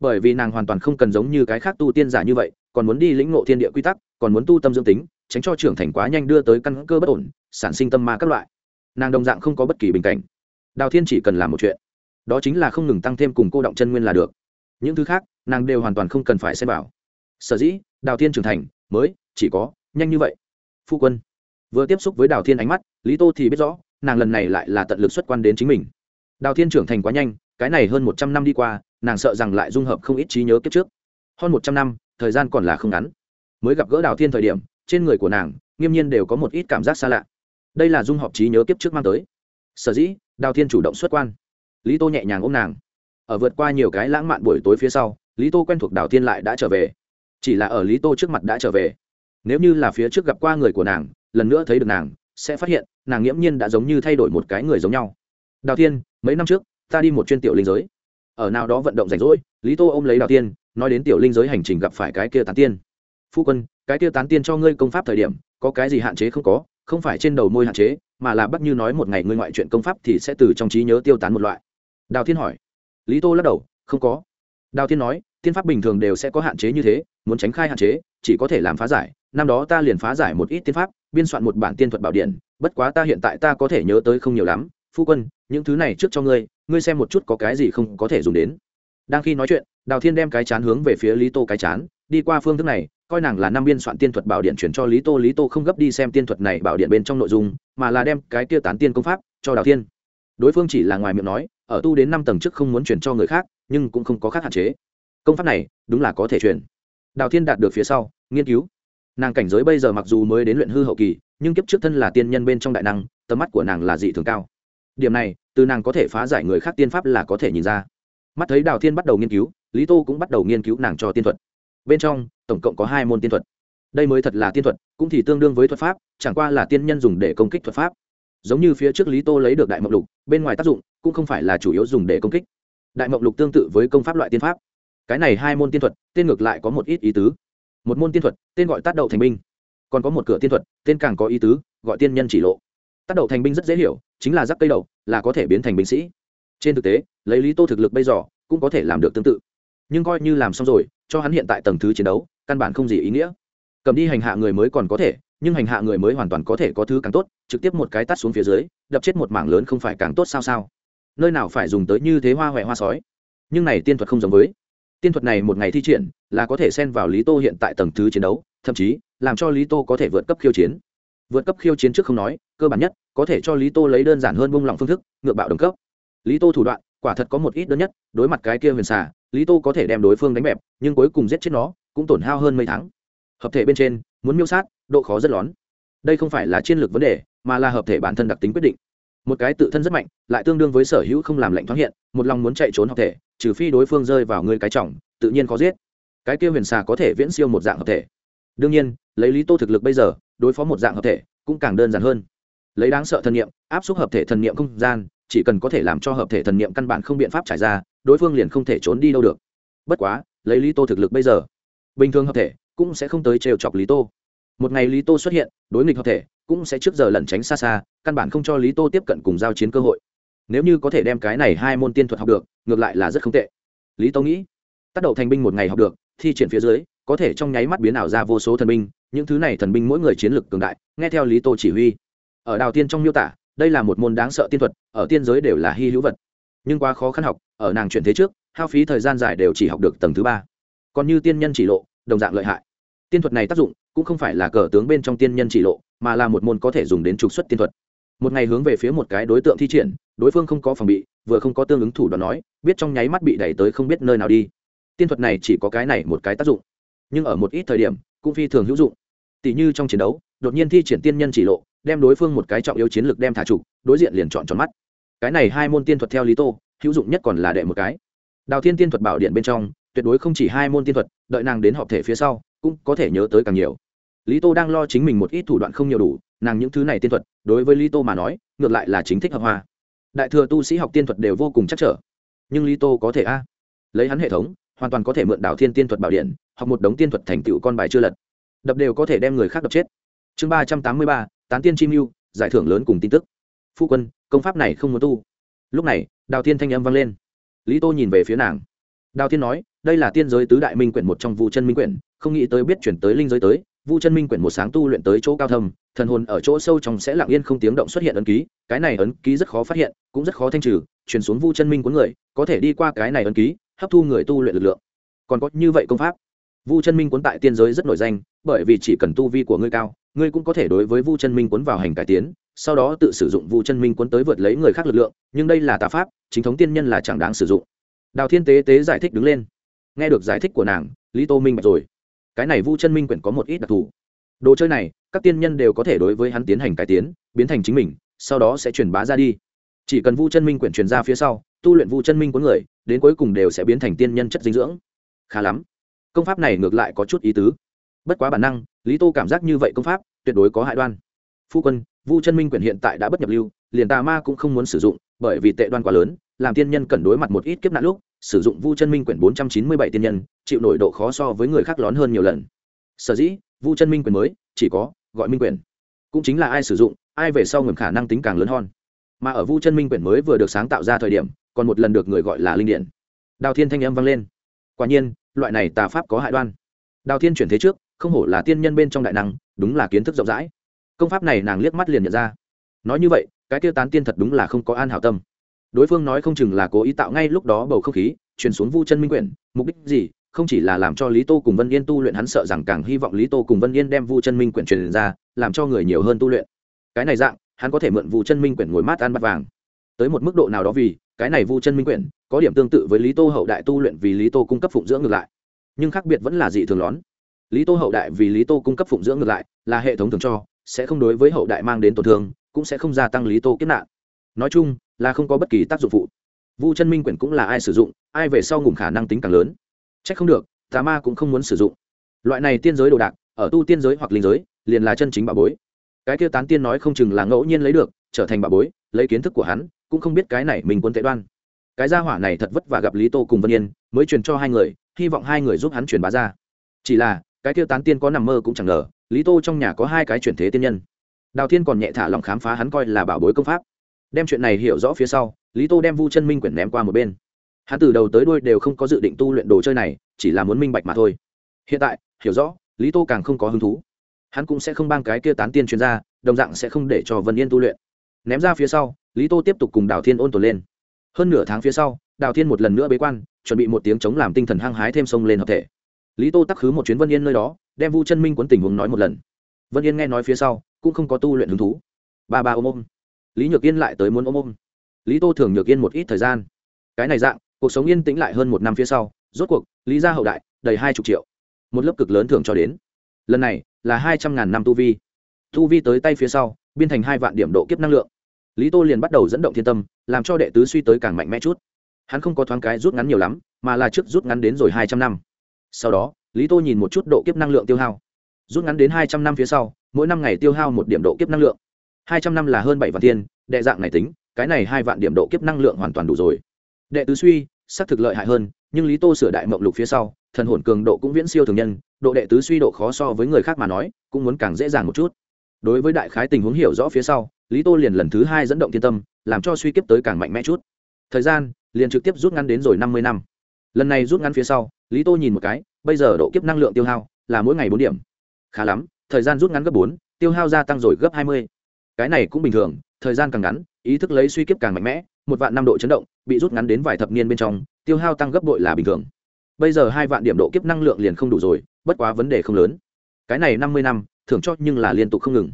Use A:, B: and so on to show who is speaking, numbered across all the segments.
A: bởi vì nàng hoàn toàn không cần giống như cái khác tu tiên giả như vậy, còn muốn đi lĩnh ngộ thiên địa quy tắc, còn muốn tu tâm dương tính, tránh cho trưởng thành quá nhanh đưa tới căn cơ bất ổn, sản sinh tâm ma các loại. Nàng đồng dạng không có bất kỳ bình cảnh. Đào thiên chỉ cần làm một chuyện, đó chính là không ngừng tăng thêm cùng cô động chân nguyên là được. Những thứ khác, nàng đều hoàn toàn không cần phải xem bảo sở dĩ, đào thiên trưởng thành, mới, chỉ có, nhanh như vậy. Phu quân, vừa tiếp xúc với đào thiên ánh mắt, lý tô thì biết rõ, nàng lần này lại là tận lực xuất quan đến chính mình. Đào thiên trưởng thành quá nhanh cái này hơn một trăm năm đi qua, nàng sợ rằng lại dung hợp không ít trí nhớ kiếp trước. Hơn một trăm năm, thời gian còn là không ngắn. Mới gặp gỡ đào thiên thời điểm, trên người của nàng, nghiêm nhiên đều có một ít cảm giác xa lạ. Đây là dung hợp trí nhớ kiếp trước mang tới. Sở dĩ, đào thiên chủ động xuất quan. Lý tô nhẹ nhàng ôm nàng. Ở vượt qua nhiều cái lãng mạn buổi tối phía sau, lý tô quen thuộc đào thiên lại đã trở về. Chỉ là ở lý tô trước mặt đã trở về. Nếu như là phía trước gặp qua người của nàng, lần nữa thấy được nàng, sẽ phát hiện, nàng nghiễm nhiên đã giống như thay đổi một cái người giống nhau. Đào thiên, mấy năm trước ta đi một chuyên tiểu linh giới. Ở nào đó vận động rảnh rỗi, lý tô ôm lấy đào tiên, nói đến tiểu linh giới hành trình gặp phải cái kia tán tiên. Phu quân, cái kia tán tiên cho ngươi công pháp thời điểm, có cái gì hạn chế không có, không phải trên đầu môi hạn chế, mà là bắt như nói một ngày ngươi ngoại chuyện công pháp thì sẽ từ trong trí nhớ tiêu tán một loại. Đào thiên hỏi. Lý tô lắc đầu, không có. Đào thiên nói, tiên pháp bình thường đều sẽ có hạn chế như thế, muốn tránh khai hạn chế, chỉ có thể làm phá giải. Năm đó ta liền phá giải một ít tiên pháp, biên soạn một bản tiên thuật bảo điện, bất quá ta hiện tại ta có thể nhớ tới không nhiều lắm phu quân, những thứ này trước cho ngươi ngươi xem một chút có cái gì không có thể dùng đến. Đang khi nói chuyện, đào thiên đem cái chán hướng về phía lý tô cái chán, đi qua phương thức này, coi nàng là năm biên soạn tiên thuật bảo điện chuyển cho lý tô lý tô không gấp đi xem tiên thuật này bảo điện bên trong nội dung, mà là đem cái kia tán tiên công pháp cho đào thiên. Đối phương chỉ là ngoài miệng nói, ở tu đến năm tầng trước không muốn chuyển cho người khác, nhưng cũng không có khác hạn chế. Công pháp này, đúng là có thể chuyển. Đào thiên đạt được phía sau, nghiên cứu. Nàng cảnh giới bây giờ mặc dù mới đến luyện hư hậu kỳ, nhưng kiếp trước thân là tiên nhân bên trong đại năng, tầm mắt của nàng là dị thường cao điểm này, từ nàng có thể phá giải người khác tiên pháp là có thể nhìn ra. Mắt thấy đào thiên bắt đầu nghiên cứu, lý tô cũng bắt đầu nghiên cứu nàng cho tiên thuật. Bên trong, tổng cộng có hai môn tiên thuật. Đây mới thật là tiên thuật, cũng thì tương đương với thuật pháp, chẳng qua là tiên nhân dùng để công kích thuật pháp. Giống như phía trước lý tô lấy được đại mộng lục, bên ngoài tác dụng cũng không phải là chủ yếu dùng để công kích. Đại mộng lục tương tự với công pháp loại tiên pháp. Cái này hai môn tiên thuật, tên ngược lại có một ít ý tứ. Một môn tiên thuật, tên gọi tác đậu thành binh. Còn có một cửa tiên thuật, tên càng có ý tứ, gọi tiên nhân chỉ lộ. Tác đậu thành binh rất dễ hiểu chính là rắc cây đậu là có thể biến thành binh sĩ. Trên thực tế, lấy lý tô thực lực bây giờ, cũng có thể làm được tương tự. Nhưng coi như làm xong rồi, cho hắn hiện tại tầng thứ chiến đấu, căn bản không gì ý nghĩa. Cầm đi hành hạ người mới còn có thể, nhưng hành hạ người mới hoàn toàn có thể có thứ càng tốt, trực tiếp một cái tắt xuống phía dưới, đập chết một mảng lớn không phải càng tốt sao sao? Nơi nào phải dùng tới như thế hoa huệ hoa sói? Nhưng này tiên thuật không giống với. Tiên thuật này một ngày thi triển, là có thể xen vào lý tô hiện tại tầng thứ chiến đấu, thậm chí, làm cho lý tô có thể vượt cấp khiêu chiến. Vượt cấp khiêu chiến trước không nói, cơ bản nhất có thể cho lý tô lấy đơn giản hơn bung lỏng phương thức, ngược bạo đồng cấp. Lý tô thủ đoạn, quả thật có một ít đơn nhất, đối mặt cái kia huyền xà, lý tô có thể đem đối phương đánh bẹp, nhưng cuối cùng giết chết nó, cũng tổn hao hơn mấy tháng. Hợp thể bên trên, muốn miêu sát, độ khó rất lón. Đây không phải là chiến lược vấn đề, mà là hợp thể bản thân đặc tính quyết định. Một cái tự thân rất mạnh, lại tương đương với sở hữu không làm lệnh thoáng hiện, một lòng muốn chạy trốn hợp thể, trừ phi đối phương rơi vào người cái trọng, tự nhiên có giết. Cái kia huyền xà có thể viễn siêu một dạng hợp thể. Đương nhiên, lấy lý tô thực lực bây giờ, đối phó một dạng hợp thể, cũng càng đơn giản hơn lấy đáng sợ thần niệm, áp suất hợp thể thần niệm không gian, chỉ cần có thể làm cho hợp thể thần niệm căn bản không biện pháp trải ra, đối phương liền không thể trốn đi đâu được. Bất quá, lấy lý tô thực lực bây giờ, bình thường hợp thể cũng sẽ không tới trêu chọc lý tô. Một ngày lý tô xuất hiện, đối nghịch hợp thể cũng sẽ trước giờ lẩn tránh xa xa, căn bản không cho lý tô tiếp cận cùng giao chiến cơ hội. Nếu như có thể đem cái này hai môn tiên thuật học được, ngược lại là rất không tệ. Lý tô nghĩ, tác động thành binh một ngày học được, thi triển phía dưới, có thể trong nháy mắt biến ảo ra vô số thần binh, những thứ này thần binh mỗi người chiến lược cường đại, nghe theo lý tô chỉ huy ở đào tiên trong miêu tả, đây là một môn đáng sợ tiên thuật, ở tiên giới đều là hy hữu vật. Nhưng quá khó khăn học, ở nàng chuyển thế trước, hao phí thời gian dài đều chỉ học được tầng thứ ba. Còn như tiên nhân chỉ lộ, đồng dạng lợi hại. Tiên thuật này tác dụng, cũng không phải là cờ tướng bên trong tiên nhân chỉ lộ, mà là một môn có thể dùng đến trục xuất tiên thuật. Một ngày hướng về phía một cái đối tượng thi triển, đối phương không có phòng bị, vừa không có tương ứng thủ đoạn nói, biết trong nháy mắt bị đẩy tới không biết nơi nào đi. Tiên thuật này chỉ có cái này một cái tác dụng. Nhưng ở một ít thời điểm, cũng phi thường hữu dụng. Tỷ như trong chiến đấu, đột nhiên thi triển tiên nhân chỉ lộ đem đối phương một cái trọng yếu chiến lược đem thả trục, đối diện liền chọn tròn mắt. Cái này hai môn tiên thuật theo lý tô, hữu dụng nhất còn là đệ một cái. Đào thiên tiên thuật bảo điện bên trong, tuyệt đối không chỉ hai môn tiên thuật, đợi nàng đến họp thể phía sau, cũng có thể nhớ tới càng nhiều. Lý tô đang lo chính mình một ít thủ đoạn không nhiều đủ, nàng những thứ này tiên thuật, đối với lý tô mà nói, ngược lại là chính thích hợp hoa. Đại thừa tu sĩ học tiên thuật đều vô cùng chắc trở. Nhưng lý tô có thể a. Lấy hắn hệ thống, hoàn toàn có thể mượn đảo thiên tiên thuật bảo điện, học một đống tiên thuật thành tựu con bài chưa lật. Đập đều có thể đem người khác đập chết. Chương ba trăm tám mươi ba tán tiên chim mưu, giải thưởng lớn cùng tin tức. Phu quân, công pháp này không muốn tu. Lúc này, đào thiên thanh âm vang lên. Lý tô nhìn về phía nàng. Đào thiên nói, đây là tiên giới tứ đại minh quyển một trong vụ chân minh quyển, không nghĩ tới biết chuyển tới linh giới tới, vu chân minh quyển một sáng tu luyện tới chỗ cao thâm, thần hồn ở chỗ sâu trong sẽ lặng yên không tiếng động xuất hiện ấn ký, cái này ấn ký rất khó phát hiện, cũng rất khó thanh trừ, chuyển xuống vu chân minh của người, có thể đi qua cái này ấn ký, hấp thu người tu luyện lực lượng. Còn có như vậy công pháp. Vu chân minh cuốn tại tiên giới rất nổi danh, bởi vì chỉ cần tu vi của ngươi cao ngươi cũng có thể đối với vu chân minh quấn vào hành cải tiến, sau đó tự sử dụng vu chân minh quấn tới vượt lấy người khác lực lượng, nhưng đây là tà pháp, chính thống tiên nhân là chẳng đáng sử dụng. Đào thiên tế tế giải thích đứng lên. Nghe được giải thích của nàng, lý tô minh bạch rồi. Cái này vu chân minh quyển có một ít đặc thù. Đồ chơi này, các tiên nhân đều có thể đối với hắn tiến hành cải tiến, biến thành chính mình, sau đó sẽ truyền bá ra đi. Chỉ cần vu chân minh quyển truyền ra phía sau, tu luyện vu chân minh của người, đến cuối cùng đều sẽ biến thành tiên nhân chất dinh dưỡng. Khá lắm. Công pháp này ngược lại có chút ý tứ bất quá bản năng, lý tô cảm giác như vậy công pháp, tuyệt đối có hại đoan. Phu quân, vu chân minh quyển hiện tại đã bất nhập lưu, liền tà ma cũng không muốn sử dụng, bởi vì tệ đoan quá lớn, làm tiên nhân cần đối mặt một ít kiếp nạn lúc, sử dụng vu chân minh quyển bốn trăm chín mươi bảy tiên nhân, chịu nổi độ khó so với người khác lón hơn nhiều lần. Sở dĩ, vu chân minh quyển mới, chỉ có, gọi minh quyển. Cũng chính là ai sử dụng, ai về sau ngầm khả năng tính càng lớn hơn. Mà ở vu chân minh quyển mới vừa được sáng tạo ra thời điểm, còn một lần được người gọi là linh điện. Đào thiên thanh âm vang lên. Quả nhiên, loại này tà pháp có hại đoan. Đào thiên chuyển thế trước không hổ là tiên nhân bên trong đại năng, đúng là kiến thức rộng rãi. Công pháp này nàng liếc mắt liền nhận ra. Nói như vậy, cái tiêu tán tiên thật đúng là không có an hảo tâm. Đối phương nói không chừng là cố ý tạo ngay lúc đó bầu không khí, truyền xuống vu chân minh quyển, mục đích gì? Không chỉ là làm cho lý tô cùng vân yên tu luyện, hắn sợ rằng càng hy vọng lý tô cùng vân yên đem vu chân minh quyển truyền ra, làm cho người nhiều hơn tu luyện. Cái này dạng, hắn có thể mượn vu chân minh quyển ngồi mát ăn bắt vàng. Tới một mức độ nào đó vì, cái này vu chân minh quyển, có điểm tương tự với lý tô hậu đại tu luyện vì lý tô cung cấp phụng dưỡng ngược lại. Nhưng khác biệt vẫn là dị thường lón lý tô hậu đại vì lý tô cung cấp phụng dưỡng ngược lại, là hệ thống thường cho, sẽ không đối với hậu đại mang đến tổn thương, cũng sẽ không gia tăng lý tô kiếp nạn. Nói chung, là không có bất kỳ tác dụng phụ. Vu chân minh quyển cũng là ai sử dụng, ai về sau ngủm khả năng tính càng lớn. C h ắ c không được, tà ma cũng không muốn sử dụng. Loại này tiên giới đồ đạc, ở tu tiên giới hoặc linh giới, liền là chân chính bà bối. Cái kia tán tiên nói không chừng là ngẫu nhiên lấy được, trở thành bà bối, lấy kiến thức của hắn, cũng không biết cái này mình quân tệ đoan. Cái gia hỏa này thật vất vả gặp lý tô cùng vân yên, mới truyền cho hai người, hy vọng hai người giúp hắn truyền bá ra. Chỉ là cái kia tán tiên có nằm mơ cũng chẳng ngờ, lý tô trong nhà có hai cái chuyển thế tiên nhân. Đào thiên còn nhẹ thả lòng khám phá hắn coi là bảo bối công pháp. Đem chuyện này hiểu rõ phía sau, lý tô đem vu chân minh quyển ném qua một bên. Hắn từ đầu tới đuôi đều không có dự định tu luyện đồ chơi này, chỉ là muốn minh bạch mà thôi. Hiện tại, hiểu rõ, lý tô càng không có hứng thú. Hắn cũng sẽ không bang cái kia tán tiên chuyên gia, đồng dạng sẽ không để cho vân yên tu luyện. Ném ra phía sau, lý tô tiếp tục cùng đào thiên ôn tồn lên. Hơn nửa tháng phía sau, đào thiên một lần nữa bế quan, chuẩn bị một tiếng chống làm tinh thần hăng hái thêm sông lên hợp thể lý tô tắc khứ một chuyến vân yên nơi đó đem vu chân minh quấn tình huống nói một lần vân yên nghe nói phía sau cũng không có tu luyện hứng thú ba ba ôm ôm lý nhược yên lại tới muốn ôm ôm lý tô thường nhược yên một ít thời gian cái này dạng cuộc sống yên tĩnh lại hơn một năm phía sau rốt cuộc lý gia hậu đại đầy hai chục triệu một lớp cực lớn thường cho đến lần này là hai trăm ngàn năm tu vi tu vi tới tay phía sau biên thành hai vạn điểm độ kiếp năng lượng lý tô liền bắt đầu dẫn động thiên tâm làm cho đệ tứ suy tới càng mạnh mẽ chút hắn không có thoáng cái rút ngắn nhiều lắm mà là trước rút ngắn đến rồi hai trăm năm sau đó, lý tô nhìn một chút độ kiếp năng lượng tiêu hao. Rút ngắn đến hai trăm năm phía sau, mỗi năm ngày tiêu hao một điểm độ kiếp năng lượng. Hai trăm năm là hơn bảy vạn tiền, đệ dạng này tính, cái này hai vạn điểm độ kiếp năng lượng hoàn toàn đủ rồi. Đệ tứ suy, xác thực lợi hại hơn, nhưng lý tô sửa đại mộng lục phía sau, thần hồn cường độ cũng viễn siêu thường nhân, độ đệ tứ suy độ khó so với người khác mà nói, cũng muốn càng dễ dàng một chút. Đối với đại khái tình huống hiểu rõ phía sau, lý tô liền lần thứ hai dẫn động thiên tâm, làm cho suy kiếp tới càng mạnh mẽ chút. Thời gian, liền trực tiếp rút ngắn đến rồi năm mươi năm. Lần này rút ngắn phía sau, lý tô nhìn một cái bây giờ độ kiếp năng lượng tiêu hao là mỗi ngày bốn điểm. Khá lắm, thời gian rút ngắn gấp bốn, tiêu hao gia tăng rồi gấp hai mươi. Cái này cũng bình thường, thời gian càng ngắn, ý thức lấy suy kiếp càng mạnh mẽ, một vạn năm độ chấn động, bị rút ngắn đến vài thập niên bên trong, tiêu hao tăng gấp bội là bình thường. Bây giờ hai vạn điểm độ kiếp năng lượng liền không đủ rồi, bất quá vấn đề không lớn. Cái này năm mươi năm, thưởng cho nhưng là liên tục không ngừng.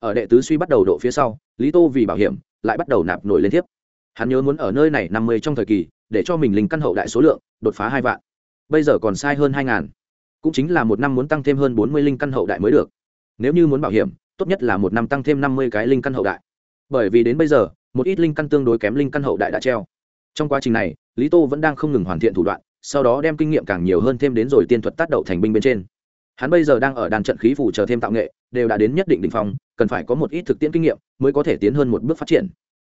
A: Ở đệ tứ suy bắt đầu độ phía sau, lý tô vì bảo hiểm, lại bắt đầu nạp nổi lên tiếp. Hắn nhớ muốn ở nơi này năm mươi trong thời kỳ, để cho mình linh căn hậu đại số lượng, đột phá hai vạn bây giờ còn sai hơn hai ngàn. Cũng chính là một năm muốn tăng thêm hơn bốn mươi linh căn hậu đại mới được. Nếu như muốn bảo hiểm, tốt nhất là một năm tăng thêm năm mươi cái linh căn hậu đại. Bởi vì đến bây giờ, một ít linh căn tương đối kém linh căn hậu đại đã treo. Trong quá trình này, lý tô vẫn đang không ngừng hoàn thiện thủ đoạn, sau đó đem kinh nghiệm càng nhiều hơn thêm đến rồi tiên thuật tác đậu thành binh bên trên. Hắn bây giờ đang ở đàn trận khí phủ chờ thêm tạo nghệ, đều đã đến nhất định đ ỉ n h phong, cần phải có một ít thực tiễn kinh nghiệm mới có thể tiến hơn một bước phát triển.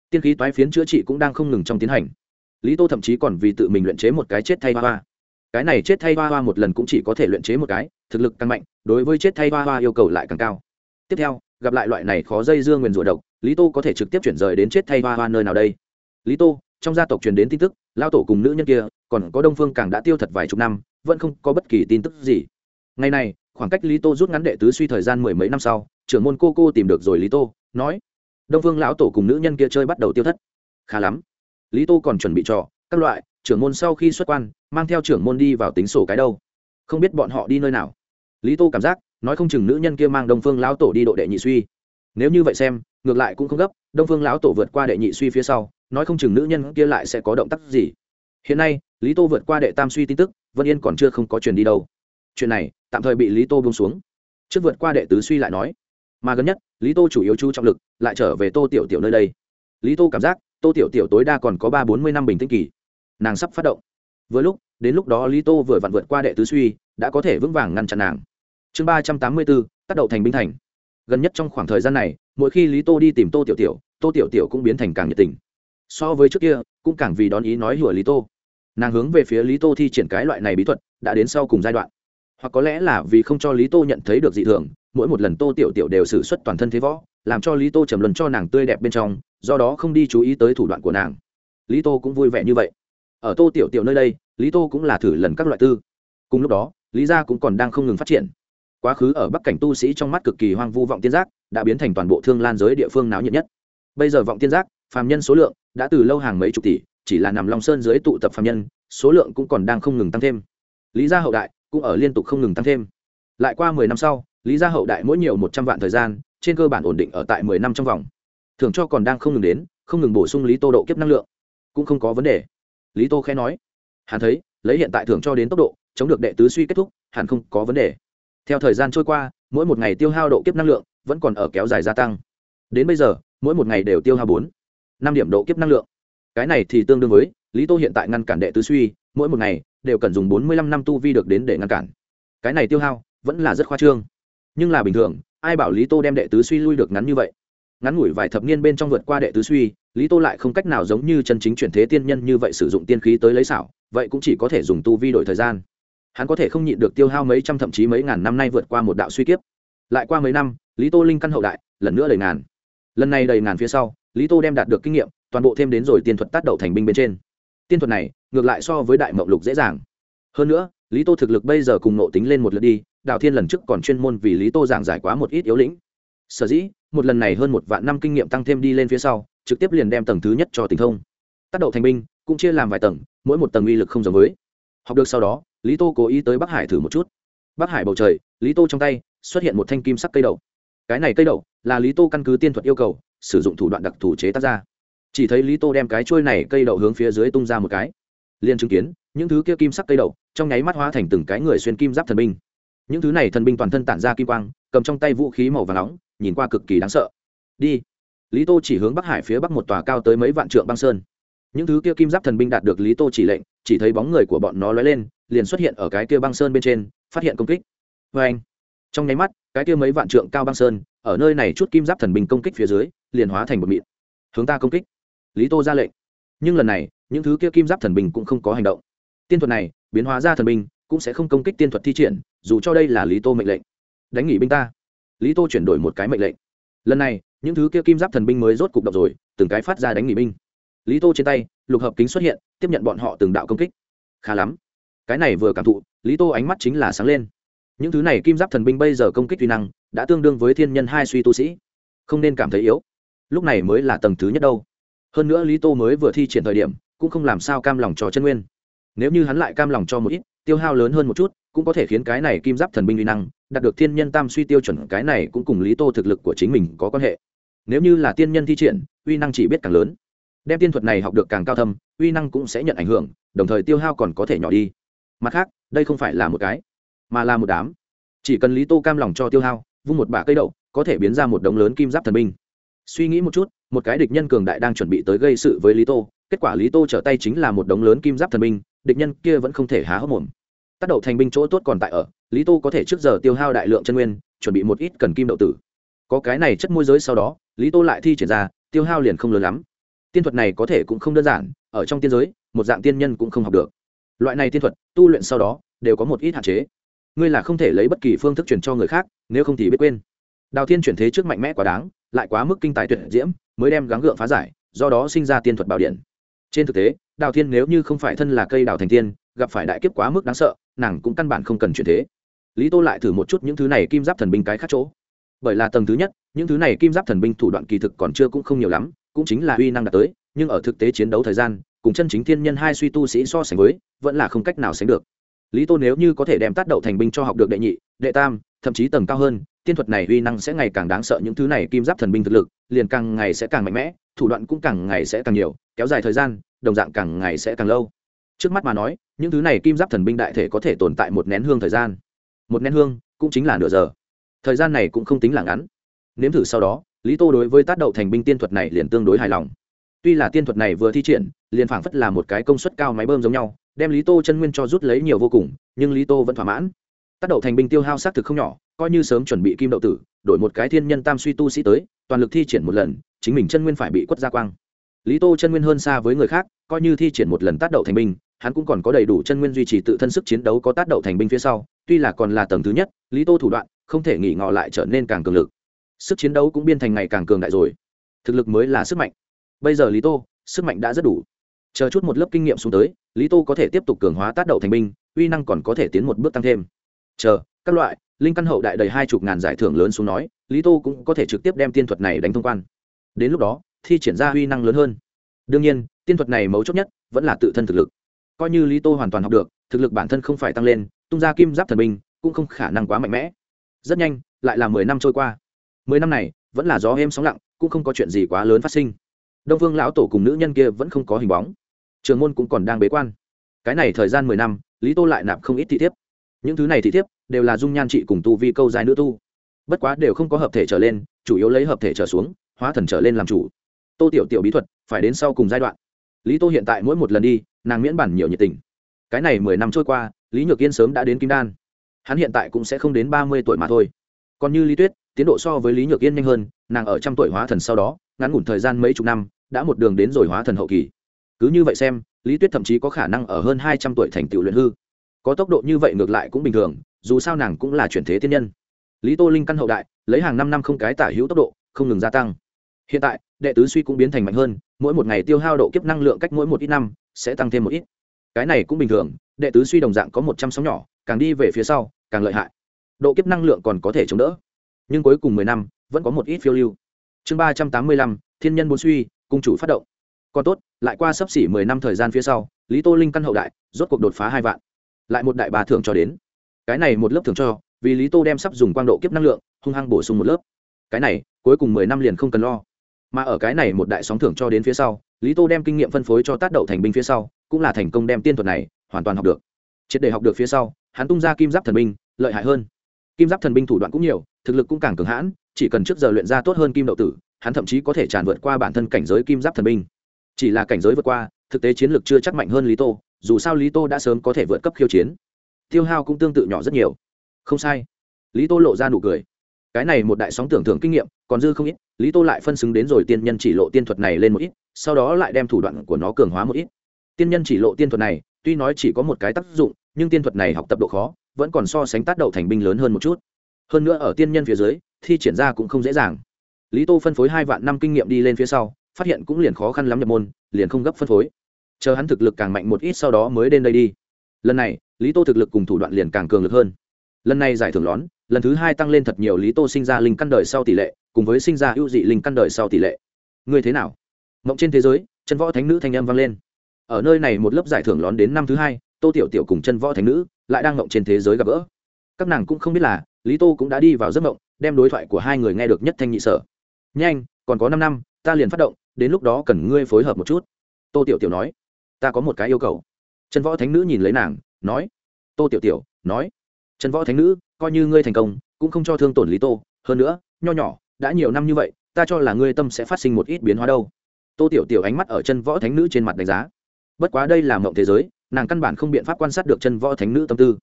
A: Tiên khí toái phiến chữa trị cũng đang không ngừng trong tiến hành. Lý tô thậm chí còn vì tự mình luyện chế một cái chết thay hoa hoa cái này chết thay hoa hoa một lần cũng chỉ có thể luyện chế một cái, thực lực càng mạnh, đối với chết thay hoa hoa yêu cầu lại càng cao. Tiếp theo, gặp lại loại này khó dây dương nguyền rủa độc, lý tô có thể trực tiếp chuyển rời đến chết thay hoa hoa nơi nào đây? Lý tô, trong gia tộc truyền đến tin tức lao tổ cùng nữ nhân kia, còn có đông phương càng đã tiêu thật vài chục năm, vẫn không có bất kỳ tin tức gì. Ngày này, khoảng cách lý tô rút ngắn đệ tứ suy thời gian mười mấy năm sau, trưởng môn cô cô tìm được rồi lý tô, nói, đông phương lão tổ cùng nữ nhân kia chơi bắt đầu tiêu thất. Khá lắm. Lý tô còn chuẩn bị trò, các loại trưởng môn sau khi xuất quan, mang theo trưởng môn đi vào tính sổ cái đâu. Không biết bọn họ đi nơi nào. Lý tô cảm giác, nói không chừng nữ nhân kia mang đông phương lão tổ đi độ đệ nhị suy. Nếu như vậy xem, ngược lại cũng không gấp, đông phương lão tổ vượt qua đệ nhị suy phía sau, nói không chừng nữ nhân kia lại sẽ có động tác gì. Hiện nay, lý tô vượt qua đệ tam suy tin tức, vân yên còn chưa không có truyền đi đâu. Chuyện này, tạm thời bị lý tô bông xuống. Trước vượt qua đệ tứ suy lại nói. Mà gần nhất, lý tô chủ yếu chú trọng lực, lại trở về tô tiểu tiểu nơi đây. Lý tô cảm giác, tô tiểu tiểu tối đa còn có ba bốn mươi năm bình tĩnh kỳ nàng sắp phát động. Vừa lúc, đến lúc đó lý tô vừa vặn vượt qua đệ tứ suy, đã có thể vững vàng ngăn chặn nàng. Chương ba trăm tám mươi bốn, tác động thành binh thành. Gần nhất trong khoảng thời gian này, mỗi khi lý tô đi tìm tô tiểu tiểu, tô tiểu tiểu cũng biến thành càng nhiệt tình. So với trước kia, cũng càng vì đón ý nói hủa lý tô. Nàng hướng về phía lý tô thi triển cái loại này bí thuật, đã đến sau cùng giai đoạn. Hoặc có lẽ là vì không cho lý tô nhận thấy được dị thường, mỗi một lần tô tiểu tiểu đều xử suất toàn thân thế võ, làm cho lý tô trầm luân cho nàng tươi đẹp bên trong, do đó không đi chú ý tới thủ đoạn của nàng. Lý tô cũng vui vẻ như vậy ở tô tiểu tiểu nơi đây, lý tô cũng là thử lần các loại tư. Cùng lúc đó, lý gia cũng còn đang không ngừng phát triển. Quá khứ ở bắc cảnh tu sĩ trong mắt cực kỳ hoang vu vọng tiên giác, đã biến thành toàn bộ thương lan giới địa phương náo nhiệt nhất. Bây giờ vọng tiên giác, phàm nhân số lượng đã từ lâu hàng mấy chục tỷ, chỉ là nằm long sơn dưới tụ tập phàm nhân, số lượng cũng còn đang không ngừng tăng thêm. Lý gia hậu đại cũng ở liên tục không ngừng tăng thêm. Lại qua mười năm sau, lý gia hậu đại mỗi nhiều một trăm vạn thời gian, trên cơ bản ổn định ở tại mười năm trong vòng. Thường cho còn đang không ngừng đến, không ngừng bổ sung lý tô độ kiếp năng lượng. Cũng không có vấn đề lý tô khẽ nói, hắn thấy, lấy hiện tại thưởng cho đến tốc độ, chống được đệ tứ suy kết thúc, hẳn không có vấn đề. Theo thời gian trôi qua, mỗi một ngày tiêu hao độ kiếp năng lượng vẫn còn ở kéo dài gia tăng. Đến bây giờ, mỗi một ngày đều tiêu hao bốn, năm điểm độ kiếp năng lượng. Cái này thì tương đương với, lý tô hiện tại ngăn cản đệ tứ suy, mỗi một ngày đều cần dùng bốn mươi lăm năm tu vi được đến để ngăn cản. Cái này tiêu hao vẫn là rất khoa trương. Nhưng là bình thường, ai bảo lý tô đem đệ tứ suy lui được ngắn như vậy? Ngắn ngủi vài thập niên bên trong vượt qua đệ tứ suy, lý tô lại không cách nào giống như chân chính chuyển thế tiên nhân như vậy sử dụng tiên khí tới lấy xảo, vậy cũng chỉ có thể dùng tu vi đổi thời gian. Hắn có thể không nhịn được tiêu hao mấy trăm thậm chí mấy ngàn năm nay vượt qua một đạo suy kiếp. Lại qua mấy năm, lý tô linh căn hậu đại, lần nữa đầy ngàn. Lần này đầy ngàn phía sau, lý tô đem đạt được kinh nghiệm, toàn bộ thêm đến rồi tiên thuật tác đậu thành binh bên trên. Tiên thuật này, ngược lại so với đại mộng lục dễ dàng. Hơn nữa, lý tô thực lực bây giờ cùng nộ tính lên một lượt đi đạo thiên lần trước còn chuyên môn vì lý tô giảng giải quá một ít yếu lĩnh sở dĩ, một lần này hơn một vạn năm kinh nghiệm tăng thêm đi lên phía sau, trực tiếp liền đem tầng thứ nhất cho tình thông. Tác đậu thành binh, cũng chia làm vài tầng, mỗi một tầng uy lực không giống với. Học được sau đó, lý tô cố ý tới bắc hải thử một chút. Bắc hải bầu trời, lý tô trong tay, xuất hiện một thanh kim sắc cây đậu. Cái này cây đậu, là lý tô căn cứ tiên thuật yêu cầu, sử dụng thủ đoạn đặc thù chế tác ra. Chỉ thấy lý tô đem cái trôi này cây đậu hướng phía dưới tung ra một cái. Liền chứng kiến, những thứ kia kim sắc cây đậu, trong nháy mắt hóa thành từng cái người xuyên kim giáp thần binh. Những thứ này thần binh toàn thân tản ra kim quang, cầm trong tay vũ khí màu và nóng nhìn qua cực kỳ đáng sợ. Đi. Lý tô chỉ hướng bắc hải phía bắc một tòa cao tới mấy vạn trượng băng sơn. Những thứ kia kim giáp thần binh đạt được lý tô chỉ lệnh, chỉ thấy bóng người của bọn nó lóe lên, liền xuất hiện ở cái kia băng sơn bên trên, phát hiện công kích. Vê anh, trong nháy mắt, cái kia mấy vạn trượng cao băng sơn, ở nơi này chút kim giáp thần binh công kích phía dưới, liền hóa thành một mịn. Hướng ta công kích. Lý tô ra lệnh. Nhưng lần này, những thứ kia kim giáp thần binh cũng không có hành động. Tiên thuật này, biến hóa ra thần binh, cũng sẽ không công kích tiên thuật thi triển, dù cho đây là lý tô mệnh lệnh. Đánh nghỉ binh ta lý tô chuyển đổi một cái mệnh lệnh. Lần này, những thứ kia kim giáp thần binh mới rốt cục động rồi, từng cái phát ra đánh nghỉ binh. Lý tô trên tay, lục hợp kính xuất hiện, tiếp nhận bọn họ từng đạo công kích. Khá lắm. Cái này vừa cảm thụ, lý tô ánh mắt chính là sáng lên. Những thứ này kim giáp thần binh bây giờ công kích tuy năng, đã tương đương với thiên nhân hai suy tu sĩ. Không nên cảm thấy yếu. Lúc này mới là tầng thứ nhất đâu. Hơn nữa lý tô mới vừa thi triển thời điểm, cũng không làm sao cam lòng cho chân nguyên nếu như hắn lại cam lòng cho một ít, tiêu hao lớn hơn một chút, cũng có thể khiến cái này kim giáp thần binh uy năng, đạt được thiên nhân tam suy tiêu chuẩn, cái này cũng cùng lý tô thực lực của chính mình có quan hệ. Nếu như là tiên nhân thi triển, uy năng chỉ biết càng lớn. Đem tiên thuật này học được càng cao thâm, uy năng cũng sẽ nhận ảnh hưởng, đồng thời tiêu hao còn có thể nhỏ đi. Mặt khác, đây không phải là một cái, mà là một đám. Chỉ cần lý tô cam lòng cho tiêu hao, vung một bả cây đậu, có thể biến ra một đống lớn kim giáp thần binh. Suy nghĩ một chút, một cái địch nhân cường đại đang chuẩn bị tới gây sự với lý tô, kết quả lý tô trở tay chính là một đống lớn kim giáp thần binh địch nhân kia vẫn không thể há hốc mồm. Tác đậu thành binh chỗ tốt còn tại ở, lý tô có thể trước giờ tiêu hao đại lượng chân nguyên, chuẩn bị một ít cần kim đậu tử. Có cái này chất môi giới sau đó, lý tô lại thi triển ra, tiêu hao liền không lớn lắm. Tiên thuật này có thể cũng không đơn giản, ở trong tiên giới, một dạng tiên nhân cũng không học được. Loại này tiên thuật, tu luyện sau đó, đều có một ít hạn chế. Ngươi là không thể lấy bất kỳ phương thức truyền cho người khác, nếu không thì biết quên. Đào thiên chuyển thế trước mạnh mẽ quá đáng, lại quá mức kinh tài tuyệt diễm, mới đem gắng gượng phá giải, do đó sinh ra tiên thuật bảo điện trên thực tế, đào thiên nếu như không phải thân là cây đào thành tiên, gặp phải đại kiếp quá mức đáng sợ, nàng cũng căn bản không cần chuyển thế. Lý tô lại thử một chút những thứ này kim giáp thần binh cái khác chỗ. Bởi là tầng thứ nhất, những thứ này kim giáp thần binh thủ đoạn kỳ thực còn chưa cũng không nhiều lắm, cũng chính là uy năng đạt tới, nhưng ở thực tế chiến đấu thời gian, cùng chân chính thiên nhân hai suy tu sĩ so sánh với, vẫn là không cách nào sánh được. Lý tô nếu như có thể đem tác đậu thành binh cho học được đệ nhị, đệ tam, thậm chí tầng cao hơn, tiên thuật này uy năng sẽ ngày càng đáng sợ những thứ này kim giáp thần binh thực lực, liền càng ngày sẽ càng mạnh mẽ thủ đoạn cũng càng ngày sẽ càng nhiều, kéo dài thời gian, đồng dạng càng ngày sẽ càng lâu. Trước mắt mà nói, những thứ này kim giáp thần binh đại thể có thể tồn tại một nén hương thời gian. Một nén hương, cũng chính là nửa giờ. Thời gian này cũng không tính là ngắn. Nếm thử sau đó, lý tô đối với tác đậu thành binh tiên thuật này liền tương đối hài lòng. Tuy là tiên thuật này vừa thi triển, liền phảng phất là một cái công suất cao máy bơm giống nhau, đem lý tô chân nguyên cho rút lấy nhiều vô cùng, nhưng lý tô vẫn thỏa mãn. Tác đậu thành binh tiêu hao xác thực không nhỏ, coi như sớm chuẩn bị kim đậu tử, đổi một cái thiên nhân tam suy tu sĩ tới, toàn lực thi triển một lần chính mình chân nguyên phải bị quất ra quang. Lý tô chân nguyên hơn xa với người khác, coi như thi triển một lần tác đậu thành binh, hắn cũng còn có đầy đủ chân nguyên duy trì tự thân sức chiến đấu có tác đậu thành binh phía sau, tuy là còn là tầng thứ nhất, lý tô thủ đoạn không thể nghỉ ngọ lại trở nên càng cường lực. Sức chiến đấu cũng biên thành ngày càng cường đại rồi. Thực lực mới là sức mạnh. Bây giờ lý tô, sức mạnh đã rất đủ. Chờ chút một lớp kinh nghiệm xuống tới, lý tô có thể tiếp tục cường hóa tác đậu thành binh, uy năng còn có thể tiến một bước tăng thêm. Chờ, các loại, linh căn hậu đại đầy hai chục ngàn giải thưởng lớn xuống nói, lý tô cũng có thể trực tiếp đem tiên thuật này đánh thông quan đến lúc đó, thi triển ra uy năng lớn hơn. Đương nhiên, tiên thuật này mấu chốt nhất vẫn là tự thân thực lực. Coi như lý tô hoàn toàn học được, thực lực bản thân không phải tăng lên, tung ra kim giáp thần binh cũng không khả năng quá mạnh mẽ. Rất nhanh, lại là mười năm trôi qua. Mười năm này, vẫn là gió êm sóng lặng, cũng không có chuyện gì quá lớn phát sinh. Đông phương lão tổ cùng nữ nhân kia vẫn không có hình bóng. Trường môn cũng còn đang bế quan. Cái này thời gian mười năm, lý tô lại nạp không ít thị thiếp. Những thứ này thị thiếp đều là dung nhan trị cùng tu vi câu dài nữ tu. Bất quá đều không có hợp thể trở lên, chủ yếu lấy hợp thể trở xuống hóa thần trở lên làm chủ. Tô tiểu tiểu bí thuật, phải đến sau cùng giai đoạn. Lý tô hiện tại mỗi một lần đi, nàng miễn bản nhiều nhiệt tình. Cái này mười năm trôi qua, lý nhược yên sớm đã đến kim đan. Hắn hiện tại cũng sẽ không đến ba mươi tuổi mà thôi. Còn như lý tuyết, tiến độ so với lý nhược yên nhanh hơn, nàng ở trăm tuổi hóa thần sau đó, ngắn ngủn thời gian mấy chục năm, đã một đường đến rồi hóa thần hậu kỳ. Cứ như vậy xem, lý tuyết thậm chí có khả năng ở hơn hai trăm tuổi thành tựu luyện hư. Có tốc độ như vậy ngược lại cũng bình thường, dù sao nàng cũng là chuyển thế tiên nhân. Lý tô linh căn hậu đại, lấy hàng năm năm không cái tả hữu tốc độ, không ngừng gia tăng hiện tại, đệ tứ suy cũng biến thành mạnh hơn, mỗi một ngày tiêu hao độ kiếp năng lượng cách mỗi một ít năm sẽ tăng thêm một ít. Cái này cũng bình thường, đệ tứ suy đồng dạng có một trăm sóng nhỏ, càng đi về phía sau, càng lợi hại. Độ kiếp năng lượng còn có thể chống đỡ, nhưng cuối cùng mười năm vẫn có một ít phiêu lưu. Chương ba trăm tám mươi lăm, thiên nhân bốn suy, cung chủ phát động. Còn tốt, lại qua sấp xỉ mười năm thời gian phía sau, lý tô linh căn hậu đại, rốt cuộc đột phá hai vạn. Lại một đại bà thưởng cho đến. Cái này một lớp thưởng cho, vì lý tô đem sắp dùng quang độ kiếp năng lượng, hung hăng bổ sung một lớp. Cái này, cuối cùng mười năm liền không cần lo mà ở cái này một đại sóng thưởng cho đến phía sau, lý tô đem kinh nghiệm phân phối cho tác đậu thành binh phía sau, cũng là thành công đem tiên thuật này hoàn toàn học được. Triệt để học được phía sau, hắn tung ra kim giáp thần binh, lợi hại hơn. Kim giáp thần binh thủ đoạn cũng nhiều, thực lực cũng càng cường hãn, chỉ cần trước giờ luyện ra tốt hơn kim đậu tử, hắn thậm chí có thể tràn vượt qua bản thân cảnh giới kim giáp thần binh. Chỉ là cảnh giới vượt qua, thực tế chiến lược chưa chắc mạnh hơn lý tô, dù sao lý tô đã sớm có thể vượt cấp khiêu chiến. Tiêu hao cũng tương tự nhỏ rất nhiều. Không sai. Lý tô lộ ra nụ cười. Cái này một đại sóng tưởng thưởng kinh nghiệm, còn dư không ít lý tô lại phân xứng đến rồi tiên nhân chỉ lộ tiên thuật này lên một ít, sau đó lại đem thủ đoạn của nó cường hóa một ít. Tiên nhân chỉ lộ tiên thuật này, tuy nói chỉ có một cái tác dụng, nhưng tiên thuật này học tập độ khó, vẫn còn so sánh tác đậu thành binh lớn hơn một chút. Hơn nữa ở tiên nhân phía dưới, thi triển ra cũng không dễ dàng. Lý tô phân phối hai vạn năm kinh nghiệm đi lên phía sau, phát hiện cũng liền khó khăn lắm nhập môn, liền không gấp phân phối. Chờ hắn thực lực càng mạnh một ít sau đó mới đến đây đi. Lần này, lý tô thực lực cùng thủ đoạn liền càng cường lực hơn. Lần này giải thưởng lón lần thứ hai tăng lên thật nhiều lý tô sinh ra linh căn đời sau tỷ lệ, cùng với sinh ra ưu dị linh căn đời sau tỷ lệ. Người thế nào? Mộng trên thế giới, chân võ thánh nữ thanh âm vang lên. Ở nơi này một lớp giải thưởng lón đến năm thứ hai, tô tiểu tiểu cùng chân võ thánh nữ lại đang mộng trên thế giới gặp gỡ. Các nàng cũng không biết là, lý tô cũng đã đi vào giấc mộng, đem đối thoại của hai người nghe được nhất thanh nhị sở. Nhanh, còn có năm năm, ta liền phát động, đến lúc đó cần ngươi phối hợp một chút. Tô tiểu tiểu nói. Ta có một cái yêu cầu. Trần võ thánh nữ nhìn lấy nàng, nói. Tô tiểu tiểu nói. Trần võ thánh nữ coi như ngươi thành công, cũng không cho thương tổn lý tô. Hơn nữa, nho nhỏ, đã nhiều năm như vậy, ta cho là ngươi tâm sẽ phát sinh một ít biến hóa đâu. Tô tiểu tiểu ánh mắt ở chân võ thánh nữ trên mặt đánh giá. Bất quá đây là mộng thế giới, nàng căn bản không biện pháp quan sát được chân võ thánh nữ tâm tư.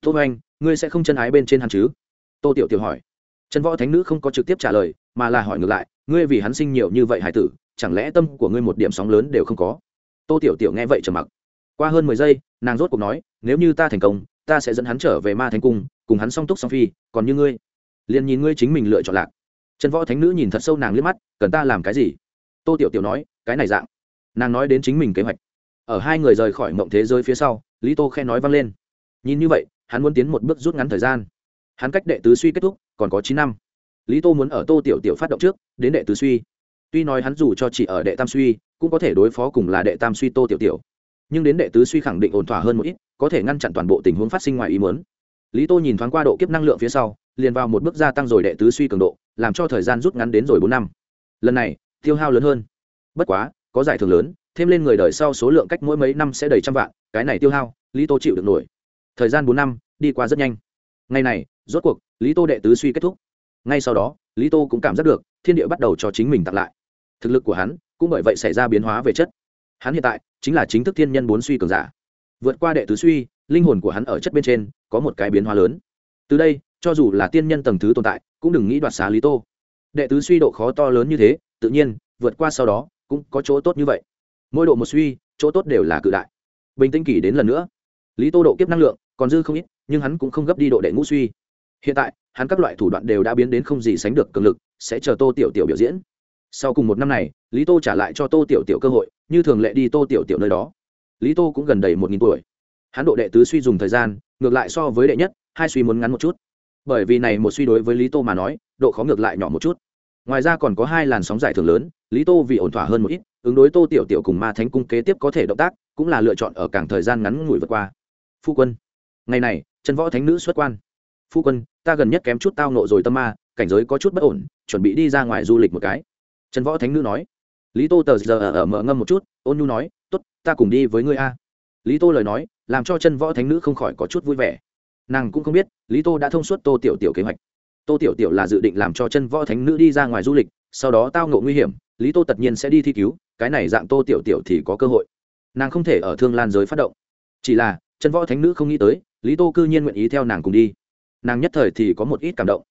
A: Tô anh ngươi sẽ không chân ái bên trên hắn chứ? Tô tiểu tiểu hỏi. Chân võ thánh nữ không có trực tiếp trả lời, mà là hỏi ngược lại, ngươi vì hắn sinh nhiều như vậy hải tử, chẳng lẽ tâm của ngươi một điểm sóng lớn đều không có? Tô tiểu tiểu nghe vậy trầm mặc. Qua hơn mười giây, nàng rốt cuộc nói, nếu như ta thành công ta sẽ dẫn hắn trở về ma thánh cung, cùng hắn song túc song phi, còn như ngươi. Liền nhìn ngươi chính mình lựa chọn lạc. Trần võ thánh nữ nhìn thật sâu nàng liếc mắt, cần ta làm cái gì? Tô tiểu tiểu nói, cái này dạng. Nàng nói đến chính mình kế hoạch. Ở hai người rời khỏi mộng thế giới phía sau, lý tô khe nói vang lên. Nhìn như vậy, hắn muốn tiến một bước rút ngắn thời gian. Hắn cách đệ tứ suy kết thúc, còn có chín năm. Lý tô muốn ở tô tiểu tiểu phát động trước, đến đệ tứ suy. Tuy nói hắn dù cho chỉ ở đệ tam suy, cũng có thể đối phó cùng là đệ tam suy tô tiểu tiểu. Nhưng đến đệ tứ suy khẳng định ổn thỏa hơn một ít có thể ngăn chặn toàn bộ tình huống phát sinh ngoài ý muốn. Lý tô nhìn thoáng qua độ kiếp năng lượng phía sau, liền vào một bước gia tăng rồi đệ tứ suy cường độ, làm cho thời gian rút ngắn đến rồi bốn năm. Lần này, tiêu hao lớn hơn. Bất quá, có giải thưởng lớn, thêm lên người đời sau số lượng cách mỗi mấy năm sẽ đầy trăm vạn, cái này tiêu hao, lý tô chịu được nổi. Thời gian bốn năm, đi qua rất nhanh. Ngày này, rốt cuộc, lý tô đệ tứ suy kết thúc. Ngay sau đó, lý tô cũng cảm giác được, thiên địa bắt đầu cho chính mình tặng lại. Thực lực của hắn cũng bởi vậy xảy ra biến hóa về chất. Hắn hiện tại chính là chính thức thiên nhân bốn suy cường giả vượt qua đệ tứ suy, linh hồn của hắn ở chất bên trên, có một cái biến hóa lớn. Từ đây, cho dù là tiên nhân tầng thứ tồn tại, cũng đừng nghĩ đoạt xá lý tô. Đệ tứ suy độ khó to lớn như thế, tự nhiên, vượt qua sau đó, cũng có chỗ tốt như vậy. Mỗi độ một suy, chỗ tốt đều là cự đại. Bình tĩnh kỷ đến lần nữa. Lý tô độ kiếp năng lượng, còn dư không ít, nhưng hắn cũng không gấp đi độ đệ ngũ suy. Hiện tại, hắn các loại thủ đoạn đều đã biến đến không gì sánh được cường lực, sẽ chờ tô tiểu tiểu biểu diễn. Sau cùng một năm này, lý tô trả lại cho tô tiểu tiểu cơ hội, như thường lệ đi tô tiểu tiểu nơi đó lý tô cũng gần đầy một nghìn tuổi. Hắn độ đệ tứ suy dùng thời gian, ngược lại so với đệ nhất, hai suy muốn ngắn một chút. Bởi vì này một suy đối với lý tô mà nói, độ khó ngược lại nhỏ một chút. Ngoài ra còn có hai làn sóng giải thưởng lớn, lý tô vì ổn thỏa hơn một ít, ứng đối tô tiểu tiểu cùng ma thánh cung kế tiếp có thể động tác, cũng là lựa chọn ở càng thời gian ngắn ngủi vượt qua. Phu quân, ngày này, trần võ thánh nữ xuất quan. Phu quân, ta gần nhất kém chút tao nộ rồi tâm ma, cảnh giới có chút bất ổn, chuẩn bị đi ra ngoài du lịch một cái. Trần võ thánh nữ nói. Lý tô tờ giờ ở mở ngâm một chút, ôn nhu nói tốt, ta cùng đi với ngươi a. Lý tô lời nói, làm cho chân võ thánh nữ không khỏi có chút vui vẻ. Nàng cũng không biết, lý tô đã thông suốt tô tiểu tiểu kế hoạch. Tô tiểu tiểu là dự định làm cho chân võ thánh nữ đi ra ngoài du lịch, sau đó tao ngộ nguy hiểm, lý tô tất nhiên sẽ đi thi cứu, cái này dạng tô tiểu tiểu thì có cơ hội. Nàng không thể ở thương lan giới phát động. Chỉ là, chân võ thánh nữ không nghĩ tới, lý tô cư nhiên nguyện ý theo nàng cùng đi. Nàng nhất thời thì có một ít cảm động.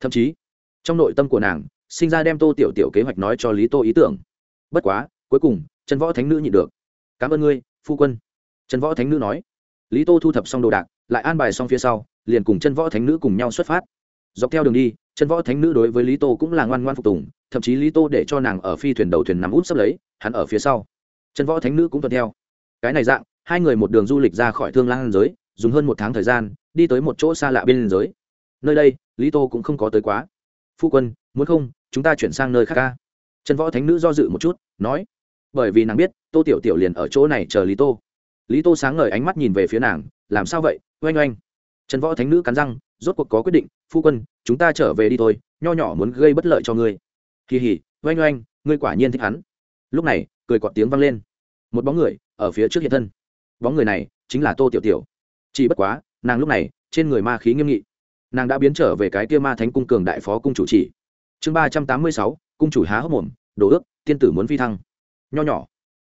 A: Thậm chí, trong nội tâm của nàng, sinh ra đem tô tiểu tiểu kế hoạch nói cho lý tô ý tưởng. Bất quá, cuối cùng trần võ thánh nữ nhịn được cảm ơn ngươi, phu quân. Trần võ thánh nữ nói. Lý tô thu thập xong đồ đạc, lại an bài xong phía sau, liền cùng chân võ thánh nữ cùng nhau xuất phát. Dọc theo đường đi chân võ thánh nữ đối với lý tô cũng là ngoan ngoan phục tùng, thậm chí lý tô để cho nàng ở phi thuyền đầu thuyền nằm út sắp lấy, hắn ở phía sau. Chân võ thánh nữ cũng tuân theo. Cái này dạng, hai người một đường du lịch ra khỏi thương lan giới, dùng hơn một tháng thời gian, đi tới một chỗ xa lạ bên giới. Nơi đây, lý tô cũng không có tới quá. Phu quân, muốn không, chúng ta chuyển sang nơi khác ca? Trần võ thánh nữ do dự một chút, nói bởi vì nàng biết tô tiểu tiểu liền ở chỗ này chờ lý tô. Lý tô sáng ngời ánh mắt nhìn về phía nàng, làm sao vậy? Oanh oanh. Trần võ thánh nữ cắn răng, rốt cuộc có quyết định, phu quân, chúng ta trở về đi thôi, nho nhỏ muốn gây bất lợi cho ngươi. Kỳ hỉ, oanh oanh, ngươi quả nhiên thích hắn. Lúc này, cười quạt tiếng vang lên. Một bóng người, ở phía trước hiện thân. Bóng người này, chính là tô tiểu tiểu. Chỉ bất quá, nàng lúc này, trên người ma khí nghiêm nghị. Nàng đã biến trở về cái kia ma thánh cung cường đại phó cung chủ chỉ. Chương ba trăm tám mươi sáu, cung chủ há hốc mồm, đồ ước, tiên tử muốn phi thăng nho nhỏ.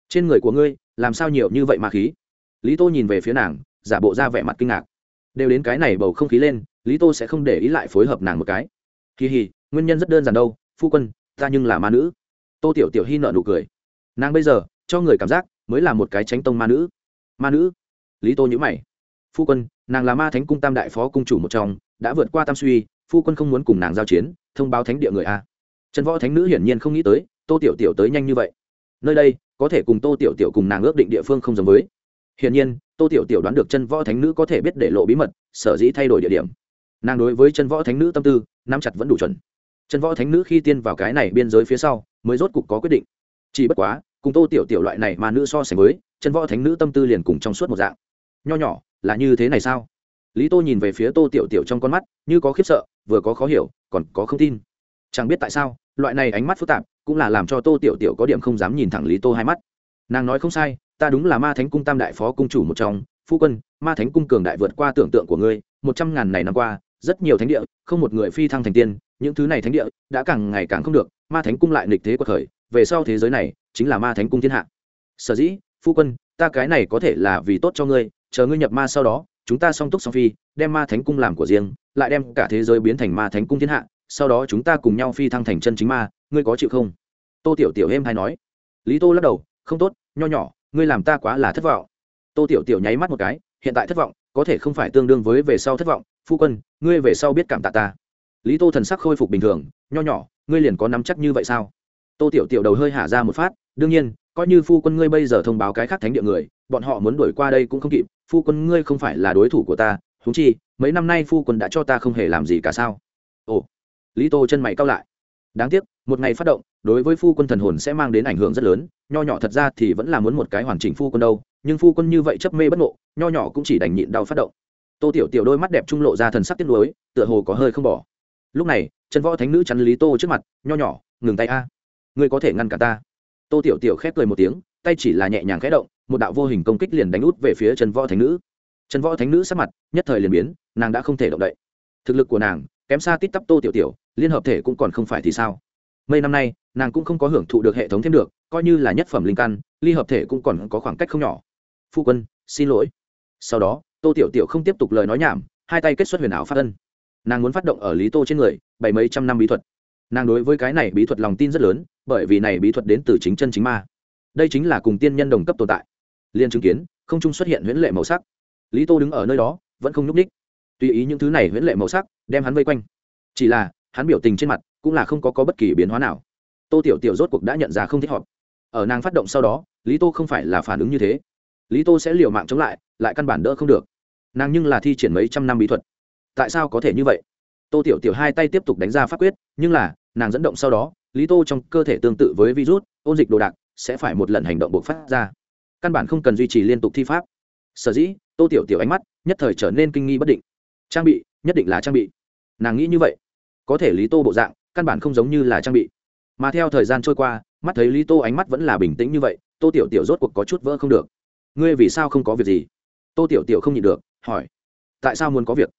A: Trên người của ngươi, làm sao nhiều như vậy mà khí? Lý tô nhìn về phía nàng, giả bộ ra vẻ mặt kinh ngạc. Đều đến cái này bầu không khí lên, lý tô sẽ không để ý lại phối hợp nàng một cái. Kỳ hì, nguyên nhân rất đơn giản đâu, phu quân, ta nhưng là ma nữ. Tô tiểu tiểu hy nợ nụ cười. Nàng bây giờ, cho người cảm giác, mới là một cái tránh tông ma nữ. Ma nữ? Lý tô nhữ mày. Phu quân, nàng là ma thánh cung tam đại phó cung chủ một trong, đã vượt qua tam suy, phu quân không muốn cùng nàng giao chiến, thông báo thánh địa người a. Trần võ thánh nữ hiển nhiên không nghĩ tới, tô tiểu tiểu tới nhanh như vậy nơi đây có thể cùng tô tiểu tiểu cùng nàng ước định địa phương không giống với. Hiển nhiên, tô tiểu tiểu đoán được chân võ thánh nữ có thể biết để lộ bí mật, sở dĩ thay đổi địa điểm. Nàng đối với chân võ thánh nữ tâm tư, nắm chặt vẫn đủ chuẩn. Chân võ thánh nữ khi tiên vào cái này biên giới phía sau, mới rốt cục có quyết định. Chỉ bất quá, cùng tô tiểu tiểu loại này mà nữ so sánh với, chân võ thánh nữ tâm tư liền cùng trong suốt một dạng. Nho nhỏ, là như thế này sao? Lý tô nhìn về phía tô tiểu tiểu trong con mắt, như có khiếp sợ, vừa có khó hiểu, còn có không tin. Chẳng biết tại sao, loại này ánh mắt phức tạp cũng là làm cho tô tiểu tiểu có điểm không dám nhìn thẳng lý tô hai mắt. Nàng nói không sai, ta đúng là ma thánh cung tam đại phó cung chủ một trong, phu quân, ma thánh cung cường đại vượt qua tưởng tượng của ngươi, một trăm ngàn này năm qua, rất nhiều thánh địa, không một người phi thăng thành tiên, những thứ này thánh địa đã càng ngày càng không được, ma thánh cung lại nịch thế của thời về sau thế giới này chính là ma thánh cung thiên hạ. Sở dĩ, phu quân, ta cái này có thể là vì tốt cho ngươi, chờ ngươi nhập ma sau đó, chúng ta song túc song phi, đem ma thánh cung làm của riêng, lại đem cả thế giới biến thành ma thánh cung thiên hạ, sau đó chúng ta cùng nhau phi thăng thành chân chính ma ngươi có chịu không? Tô tiểu tiểu êm hay nói. Lý tô lắc đầu, không tốt, nho nhỏ, ngươi làm ta quá là thất vọng. Tô tiểu tiểu nháy mắt một cái, hiện tại thất vọng, có thể không phải tương đương với về sau thất vọng, phu quân, ngươi về sau biết cảm tạ ta. Lý tô thần sắc khôi phục bình thường, nho nhỏ, ngươi liền có nắm chắc như vậy sao? Tô tiểu tiểu đầu hơi hạ ra một phát, đương nhiên, coi như phu quân ngươi bây giờ thông báo cái khác thánh địa người, bọn họ muốn đuổi qua đây cũng không kịp, phu quân ngươi không phải là đối thủ của ta thú chi, mấy năm nay phu quân đã cho ta không hề làm gì cả sao? Ồ, lý tô chân mày cao lại đáng tiếc, một ngày phát động, đối với phu quân thần hồn sẽ mang đến ảnh hưởng rất lớn. Nho nhỏ thật ra thì vẫn là muốn một cái hoàn chỉnh phu quân đâu, nhưng phu quân như vậy chấp mê bất ngộ, nho nhỏ cũng chỉ đành nhịn đau phát động. Tô tiểu tiểu đôi mắt đẹp trung lộ ra thần sắc tiếc nuối, tựa hồ có hơi không bỏ. Lúc này, chân võ thánh nữ chắn lý tô trước mặt, nho nhỏ, ngừng tay a. Ngươi có thể ngăn cả ta. Tô tiểu tiểu khép cười một tiếng, tay chỉ là nhẹ nhàng khẽ động, một đạo vô hình công kích liền đánh út về phía chân võ thánh nữ. Chân võ thánh nữ sắc mặt nhất thời liền biến, nàng đã không thể động đậy. Thực lực của nàng kém xa tít tắp tô tiểu tiểu liên hợp thể cũng còn không phải thì sao? Mấy năm nay, nàng cũng không có hưởng thụ được hệ thống thêm được, coi như là nhất phẩm linh căn, ly hợp thể cũng còn có khoảng cách không nhỏ. Phu quân, xin lỗi. Sau đó, tô tiểu tiểu không tiếp tục lời nói nhảm, hai tay kết xuất huyền ảo phát ân. Nàng muốn phát động ở lý tô trên người, bảy mấy trăm năm bí thuật. Nàng đối với cái này bí thuật lòng tin rất lớn, bởi vì này bí thuật đến từ chính chân chính ma. Đây chính là cùng tiên nhân đồng cấp tồn tại. Liên chứng kiến, không trung xuất hiện huyễn lệ màu sắc. Lý tô đứng ở nơi đó, vẫn không nhúc ních tùy ý những thứ này huyễn lệ màu sắc, đem hắn vây quanh. Chỉ là hắn biểu tình trên mặt cũng là không có, có bất kỳ biến hóa nào. Tô tiểu tiểu rốt cuộc đã nhận ra không thích hợp. Ở nàng phát động sau đó lý tô không phải là phản ứng như thế. Lý tô sẽ liều mạng chống lại lại căn bản đỡ không được. Nàng nhưng là thi triển mấy trăm năm bí thuật. Tại sao có thể như vậy? Tô tiểu tiểu hai tay tiếp tục đánh ra pháp quyết nhưng là nàng dẫn động sau đó lý tô trong cơ thể tương tự với virus ôn dịch đồ đạc sẽ phải một lần hành động buộc phát ra. Căn bản không cần duy trì liên tục thi pháp. Sở dĩ tô tiểu tiểu ánh mắt nhất thời trở nên kinh nghi bất định. Trang bị nhất định là trang bị. Nàng nghĩ như vậy có thể lý tô bộ dạng, căn bản không giống như là trang bị. Mà theo thời gian trôi qua, mắt thấy lý tô ánh mắt vẫn là bình tĩnh như vậy, tô tiểu tiểu rốt cuộc có chút vỡ không được. Ngươi vì sao không có việc gì? Tô tiểu tiểu không nhịn được, hỏi. Tại sao muốn có việc?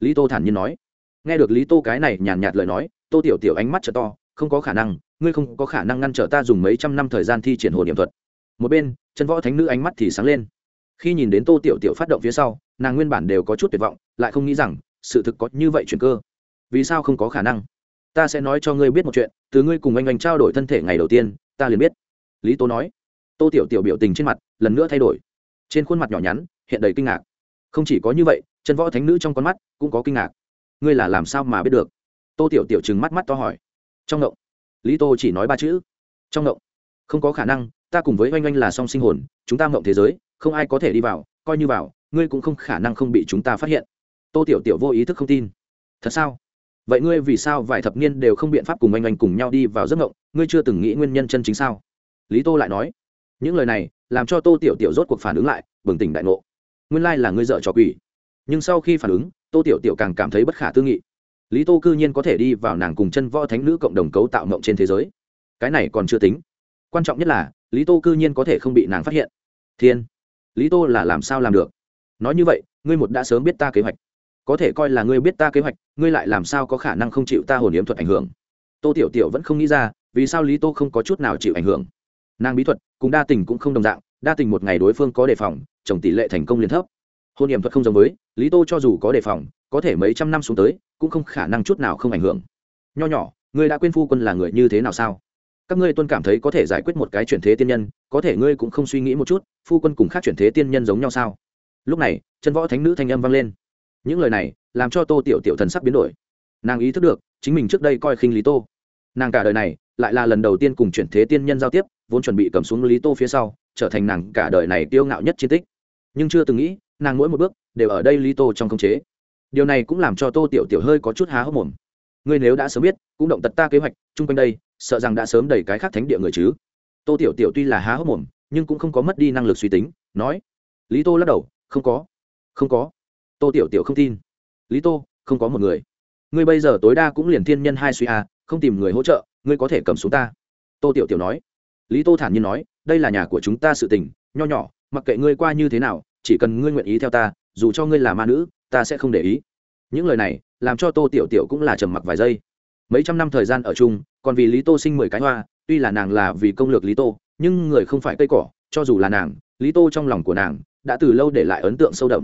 A: Lý tô thản nhiên nói. Nghe được lý tô cái này nhàn nhạt lời nói, tô tiểu tiểu ánh mắt t to, không có khả năng, ngươi không có khả năng ngăn trở ta dùng mấy trăm năm thời gian thi triển hồ điểm thuật. Một bên chân võ thánh nữ ánh mắt thì sáng lên. Khi nhìn đến tô tiểu tiểu phát động phía sau, nàng nguyên bản đều có chút tuyệt vọng, lại không nghĩ rằng sự thực có như vậy chuyện cơ vì sao không có khả năng? Ta sẽ nói cho ngươi biết một chuyện, từ ngươi cùng anh anh trao đổi thân thể ngày đầu tiên, ta liền biết. Lý tô nói. Tô tiểu tiểu biểu tình trên mặt lần nữa thay đổi. Trên khuôn mặt nhỏ nhắn, hiện đầy kinh ngạc. Không chỉ có như vậy, chân võ thánh nữ trong con mắt cũng có kinh ngạc. Ngươi là làm sao mà biết được? Tô tiểu tiểu chừng mắt mắt to hỏi. Trong ngộng. Lý tô chỉ nói ba chữ. Trong ngộng. Không có khả năng, ta cùng với oanh oanh là song sinh hồn, chúng ta ngộng thế giới, không ai có thể đi vào, coi như vào, ngươi cũng không khả năng không bị chúng ta phát hiện. Tô tiểu tiểu vô ý thức không tin. Thật sao? Vậy ngươi vì sao vài thập niên đều không biện pháp cùng anh anh cùng nhau đi vào giấc ngộng? Ngươi chưa từng nghĩ nguyên nhân chân chính sao? Lý tô lại nói. Những lời này làm cho tô tiểu tiểu rốt cuộc phản ứng lại, bừng tỉnh đại ngộ. Nguyên lai là ngươi dợ trò quỷ. Nhưng sau khi phản ứng, tô tiểu tiểu càng cảm thấy bất khả tư nghị. Lý tô cư nhiên có thể đi vào nàng cùng chân võ thánh nữ cộng đồng cấu tạo mộng trên thế giới. Cái này còn chưa tính. Quan trọng nhất là, lý tô cư nhiên có thể không bị nàng phát hiện. Thiên! Lý tô là làm sao làm được? Nói như vậy, ngươi một đã sớm biết ta kế hoạch có thể coi là ngươi biết ta kế hoạch, ngươi lại làm sao có khả năng không chịu ta hồn yếm thuật ảnh hưởng? Tô tiểu tiểu vẫn không nghĩ ra, vì sao lý tô không có chút nào chịu ảnh hưởng? Nàng bí thuật cùng đa tình cũng không đồng dạng, đa tình một ngày đối phương có đề phòng, chồng tỷ lệ thành công liền thấp. Hôn hiểm thuật không giống với, lý tô cho dù có đề phòng, có thể mấy trăm năm xuống tới, cũng không khả năng chút nào không ảnh hưởng. Nho nhỏ, ngươi đã quên phu quân là người như thế nào sao? Các ngươi tuân cảm thấy có thể giải quyết một cái chuyển thế tiên nhân, có thể ngươi cũng không suy nghĩ một chút, phu quân cùng khác chuyển thế tiên nhân giống nhau sao? Lúc này, chân võ thánh nữ thanh âm vang lên những lời này làm cho tô tiểu tiểu thần sắc biến đổi. Nàng ý thức được, chính mình trước đây coi khinh lý tô. Nàng cả đời này lại là lần đầu tiên cùng chuyển thế tiên nhân giao tiếp, vốn chuẩn bị cầm xuống lý tô phía sau, trở thành nàng cả đời này tiêu ngạo nhất chiến tích. Nhưng chưa từng nghĩ, nàng mỗi một bước đều ở đây lý tô trong khống chế. Điều này cũng làm cho tô tiểu tiểu hơi có chút há hốc mồm. Ngươi nếu đã sớm biết, cũng động tật ta kế hoạch, chung quanh đây, sợ rằng đã sớm đầy cái khác thánh địa người chứ. Tô tiểu tiểu tuy là há hốc mồm, nhưng cũng không có mất đi năng lực suy tính, nói. Lý tô lắc đầu, không có không có tô tiểu tiểu không tin. Lý tô không có một người. Ngươi bây giờ tối đa cũng liền thiên nhân hai suy a à, không tìm người hỗ trợ ngươi có thể cầm xuống ta. Tô tiểu tiểu nói. Lý tô thản nhiên nói đây là nhà của chúng ta sự tình nho nhỏ mặc kệ ngươi qua như thế nào chỉ cần ngươi nguyện ý theo ta dù cho ngươi là ma nữ ta sẽ không để ý. Những lời này làm cho tô tiểu tiểu cũng là trầm mặc vài giây. Mấy trăm năm thời gian ở chung còn vì lý tô sinh mười cái hoa tuy là nàng là vì công lược lý tô nhưng người không phải cây cỏ cho dù là nàng lý tô trong lòng của nàng đã từ lâu để lại ấn tượng sâu đậm.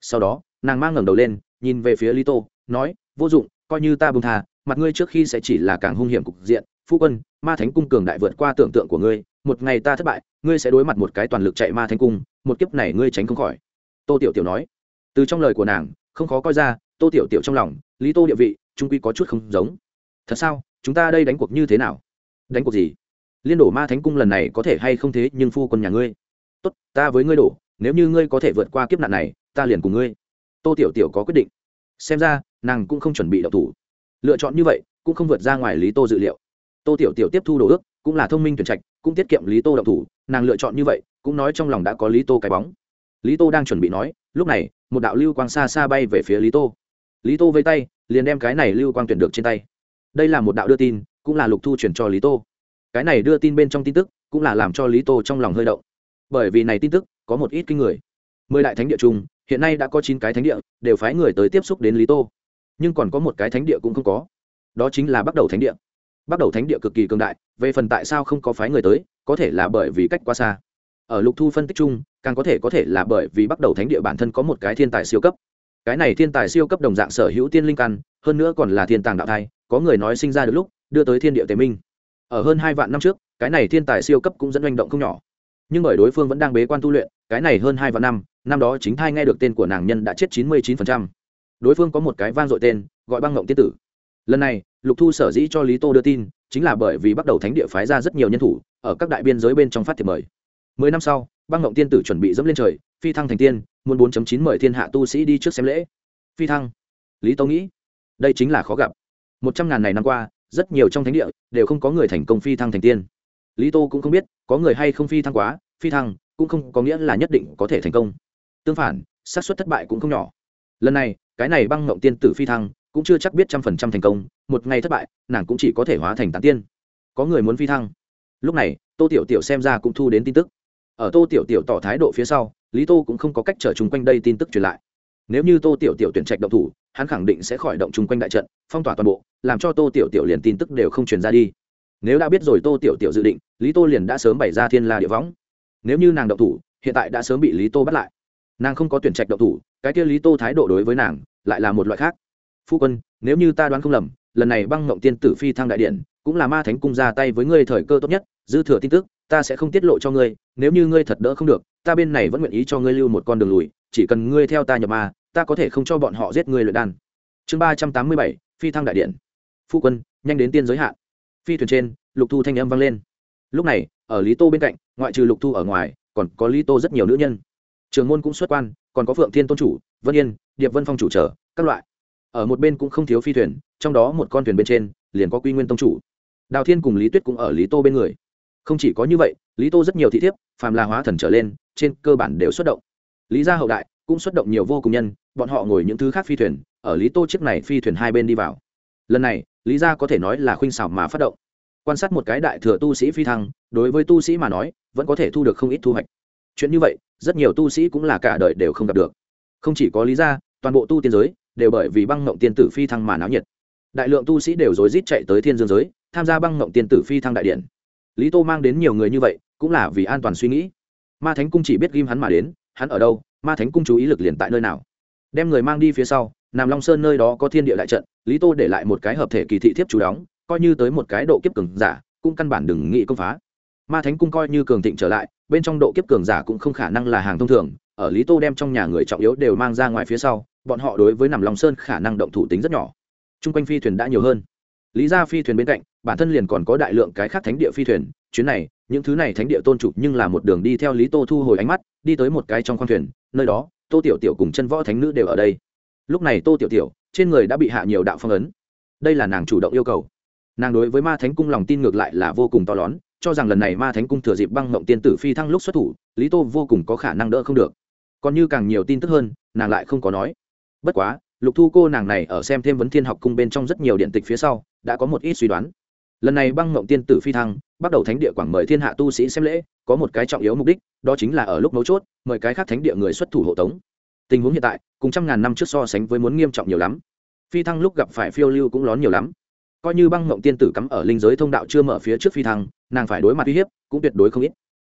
A: Sau đó nàng mang ngẩng đầu lên, nhìn về phía lý tô, nói, vô dụng, coi như ta bông tha, mặt ngươi trước khi sẽ chỉ là càng hung hiểm cục diện. Phu quân, ma thánh cung cường đại vượt qua tưởng tượng của ngươi, một ngày ta thất bại, ngươi sẽ đối mặt một cái toàn lực chạy ma thánh cung, một kiếp này ngươi tránh không khỏi. Tô tiểu tiểu nói. Từ trong lời của nàng, không khó coi ra, tô tiểu tiểu trong lòng, lý tô địa vị, trung quy có chút không giống. Thật sao? Chúng ta đây đánh cuộc như thế nào? Đánh cuộc gì? Liên đổ ma thánh cung lần này có thể hay không thế, nhưng phu quân nhà ngươi. Tốt, ta với ngươi đổ, nếu như ngươi có thể vượt qua kiếp nạn này, ta liền cùng ngươi tô tiểu tiểu có quyết định. Xem ra, nàng cũng không chuẩn bị đậu thủ. Lựa chọn như vậy, cũng không vượt ra ngoài lý tô dự liệu. Tô tiểu tiểu tiếp thu đồ ước, cũng là thông minh tuyển trạch, cũng tiết kiệm lý tô đậu thủ, nàng lựa chọn như vậy, cũng nói trong lòng đã có lý tô cái bóng. Lý tô đang chuẩn bị nói, lúc này, một đạo lưu quang xa xa bay về phía lý tô. Lý tô vây tay, liền đem cái này lưu quang tuyển được trên tay. Đây là một đạo đưa tin, cũng là lục thu chuyển cho lý tô. Cái này đưa tin bên trong tin tức, cũng là làm cho lý tô trong lòng hơi động. Bởi vì này tin tức, có một ít kinh người. Mười đại thánh địa trung hiện nay đã có chín cái thánh địa, đều phái người tới tiếp xúc đến lý tô. Nhưng còn có một cái thánh địa cũng không có. Đó chính là bắt đầu thánh địa. Bắt đầu thánh địa cực kỳ cường đại, về phần tại sao không có phái người tới, có thể là bởi vì cách quá xa. Ở lục thu phân tích chung, càng có thể có thể là bởi vì bắt đầu thánh địa bản thân có một cái thiên tài siêu cấp. Cái này thiên tài siêu cấp đồng dạng sở hữu tiên linh căn, hơn nữa còn là thiên tàng đạo thai, có người nói sinh ra được lúc, đưa tới thiên địa tế minh. Ở hơn hai vạn năm trước, cái này thiên tài siêu cấp cũng dẫn hành động không nhỏ. Nhưng bởi đối phương vẫn đang bế quan tu luyện, cái này hơn hai vạn năm năm đó chính thai nghe được tên của nàng nhân đã chết chín mươi chín đối phương có một cái vang dội tên, gọi băng ngộng tiên tử. Lần này, lục thu sở dĩ cho lý tô đưa tin, chính là bởi vì bắt đầu thánh địa phái ra rất nhiều nhân thủ, ở các đại biên giới bên trong phát thiệp mời. Mười năm sau, băng ngộng tiên tử chuẩn bị dẫm lên trời, phi thăng thành tiên, muốn bốn chín mời thiên hạ tu sĩ đi trước xem lễ. Phi thăng. Lý tô nghĩ, đây chính là khó gặp. Một trăm ngàn này năm qua, rất nhiều trong thánh địa đều không có người thành công phi thăng thành tiên. Lý tô cũng không biết, có người hay không phi thăng quá, phi thăng cũng không có nghĩa là nhất định có thể thành công tương phản, xác suất thất bại cũng không nhỏ. Lần này, cái này băng ngộng tiên tử phi thăng, cũng chưa chắc biết trăm phần trăm thành công, một ngày thất bại, nàng cũng chỉ có thể hóa thành tán tiên. Có người muốn phi thăng. Lúc này, tô tiểu tiểu xem ra cũng thu đến tin tức. Ở tô tiểu tiểu tỏ thái độ phía sau, lý tô cũng không có cách trở chung quanh đây tin tức truyền lại. Nếu như tô tiểu tiểu tuyển trạch động thủ, hắn khẳng định sẽ khỏi động chung quanh đại trận, phong tỏa toàn bộ, làm cho tô tiểu tiểu liền tin tức đều không truyền ra đi. Nếu đã biết rồi tô tiểu tiểu dự định, lý tô liền đã sớm bày ra thiên la địa võng. Nếu như nàng động thủ, hiện tại đã sớm bị lý tô bắt lại nàng không có tuyển trạch động thủ, cái kia lý tô thái độ đối với nàng lại là một loại khác. Phu quân, nếu như ta đoán không lầm, lần này băng ngộng tiên tử phi thăng đại điện, cũng là ma thánh cung ra tay với ngươi thời cơ tốt nhất, dư thừa tin tức, ta sẽ không tiết lộ cho ngươi, nếu như ngươi thật đỡ không được, ta bên này vẫn nguyện ý cho ngươi lưu một con đường lùi, chỉ cần ngươi theo ta nhập ma, ta có thể không cho bọn họ giết ngươi luyện đan. Chương ba trăm tám mươi bảy, phi thăng đại điện. Phu quân, nhanh đến tiên giới hạn. Phi thuyền trên, lục thu thanh âm vang lên. Lúc này, ở lý tô bên cạnh, ngoại trừ lục thu ở ngoài, còn có lý tô rất nhiều nữ nhân trường môn cũng xuất quan, còn có phượng thiên tôn chủ, vân yên, điệp vân phong chủ trở các loại. Ở một bên cũng không thiếu phi thuyền, trong đó một con thuyền bên trên, liền có quy nguyên tông chủ. Đào thiên cùng lý tuyết cũng ở lý tô bên người. Không chỉ có như vậy, lý tô rất nhiều thị thiếp, phàm là hóa thần trở lên, trên cơ bản đều xuất động. Lý gia hậu đại cũng xuất động nhiều vô cùng nhân, bọn họ ngồi những thứ khác phi thuyền, ở lý tô chiếc này phi thuyền hai bên đi vào. Lần này, lý gia có thể nói là khuynh xảo mà phát động. Quan sát một cái đại thừa tu sĩ phi thăng, đối với tu sĩ mà nói, vẫn có thể thu được không ít thu hoạch chuyện như vậy, rất nhiều tu sĩ cũng là cả đời đều không gặp được. Không chỉ có lý gia, toàn bộ tu tiên giới đều bởi vì băng ngộng tiên tử phi thăng mà náo nhiệt. Đại lượng tu sĩ đều rối rít chạy tới thiên dương giới, tham gia băng ngộng tiên tử phi thăng đại điện. Lý tô mang đến nhiều người như vậy, cũng là vì an toàn suy nghĩ. Ma thánh cung chỉ biết ghim hắn mà đến, hắn ở đâu, ma thánh cung chú ý lực liền tại nơi nào. Đem người mang đi phía sau, nam long sơn nơi đó có thiên địa đại trận, lý tô để lại một cái hợp thể kỳ thị thiếp chú đóng, coi như tới một cái độ kiếp cường giả, cũng căn bản đừng nghĩ công phá ma thánh cung coi như cường thịnh trở lại, bên trong độ kiếp cường giả cũng không khả năng là hàng thông thường, ở lý tô đem trong nhà người trọng yếu đều mang ra ngoài phía sau, bọn họ đối với nằm lòng sơn khả năng động thủ tính rất nhỏ. T r u n g quanh phi thuyền đã nhiều hơn. Lý ra phi thuyền bên cạnh, bản thân liền còn có đại lượng cái khác thánh địa phi thuyền, chuyến này, những thứ này thánh địa tôn chủ nhưng là một đường đi theo lý tô thu hồi ánh mắt, đi tới một cái trong khoang thuyền, nơi đó, tô tiểu tiểu cùng chân võ thánh nữ đều ở đây. Lúc này tô tiểu tiểu, trên người đã bị hạ nhiều đạo phong ấn. Đây là nàng chủ động yêu cầu. Nàng đối với ma thánh cung lòng tin ngược lại là vô cùng to lớn cho rằng lần này ma thánh cung thừa dịp băng mộng tiên tử phi thăng lúc xuất thủ, lý tô vô cùng có khả năng đỡ không được. Còn như càng nhiều tin tức hơn, nàng lại không có nói. Bất quá, lục thu cô nàng này ở xem thêm vấn thiên học cung bên trong rất nhiều điện tịch phía sau, đã có một ít suy đoán. Lần này băng mộng tiên tử phi thăng, bắt đầu thánh địa quảng mời thiên hạ tu sĩ xem lễ, có một cái trọng yếu mục đích, đó chính là ở lúc mấu chốt, mời cái khác thánh địa người xuất thủ hộ tống. Tình huống hiện tại, cùng trăm ngàn năm trước so sánh với muốn nghiêm trọng nhiều lắm. Phi thăng lúc gặp phải phiêu lưu cũng lón nhiều lắm coi như băng mộng tiên tử cắm ở linh giới thông đạo chưa mở phía trước phi thăng, nàng phải đối mặt uy hiếp cũng tuyệt đối không ít.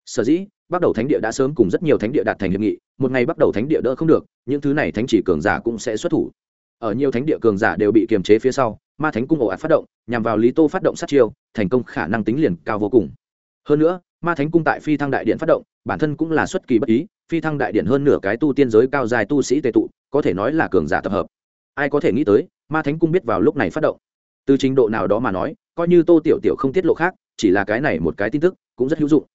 A: Sở dĩ bắt đầu thánh địa đã sớm cùng rất nhiều thánh địa đạt thành hiệp nghị, một ngày bắt đầu thánh địa đỡ không được, những thứ này thánh chỉ cường giả cũng sẽ xuất thủ. Ở nhiều thánh địa cường giả đều bị kiềm chế phía sau, ma thánh cung ổ ạt phát động, nhằm vào lý tô phát động sát chiêu, thành công khả năng tính liền cao vô cùng. Hơn nữa, ma thánh cung tại phi thăng đại điện phát động, bản thân cũng là xuất kỳ bất ý, phi thăng đại điện hơn nửa cái tu tiên giới cao dài tu sĩ tệ tụ, có thể nói là cường giả tập hợp. Ai có thể nghĩ tới, ma thánh cung biết vào lúc này phát động từ trình độ nào đó mà nói, coi như tô tiểu tiểu không tiết lộ khác, chỉ là cái này một cái tin tức cũng rất hữu dụng.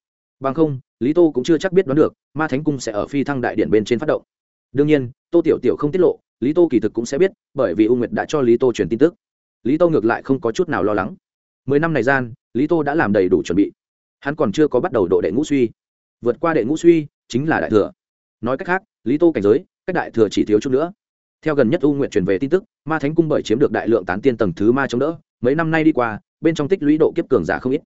A: Bằng không, lý tô cũng chưa chắc biết đoán được, ma thánh cung sẽ ở phi thăng đại điện bên trên phát động. Đương nhiên, tô tiểu tiểu không tiết lộ, lý tô kỳ thực cũng sẽ biết, bởi vì u nguyệt đã cho lý tô truyền tin tức. Lý tô ngược lại không có chút nào lo lắng. Mười năm này gian, lý tô đã làm đầy đủ chuẩn bị. Hắn còn chưa có bắt đầu độ đệ ngũ suy. Vượt qua đệ ngũ suy chính là đại thừa. Nói cách khác, lý tô cảnh giới, cách đại thừa chỉ thiếu chút nữa theo gần nhất u nguyện truyền về tin tức, ma thánh cung bởi chiếm được đại lượng tán tiên tầng thứ ma chống đỡ, mấy năm nay đi qua, bên trong tích lũy độ kiếp cường giả không ít.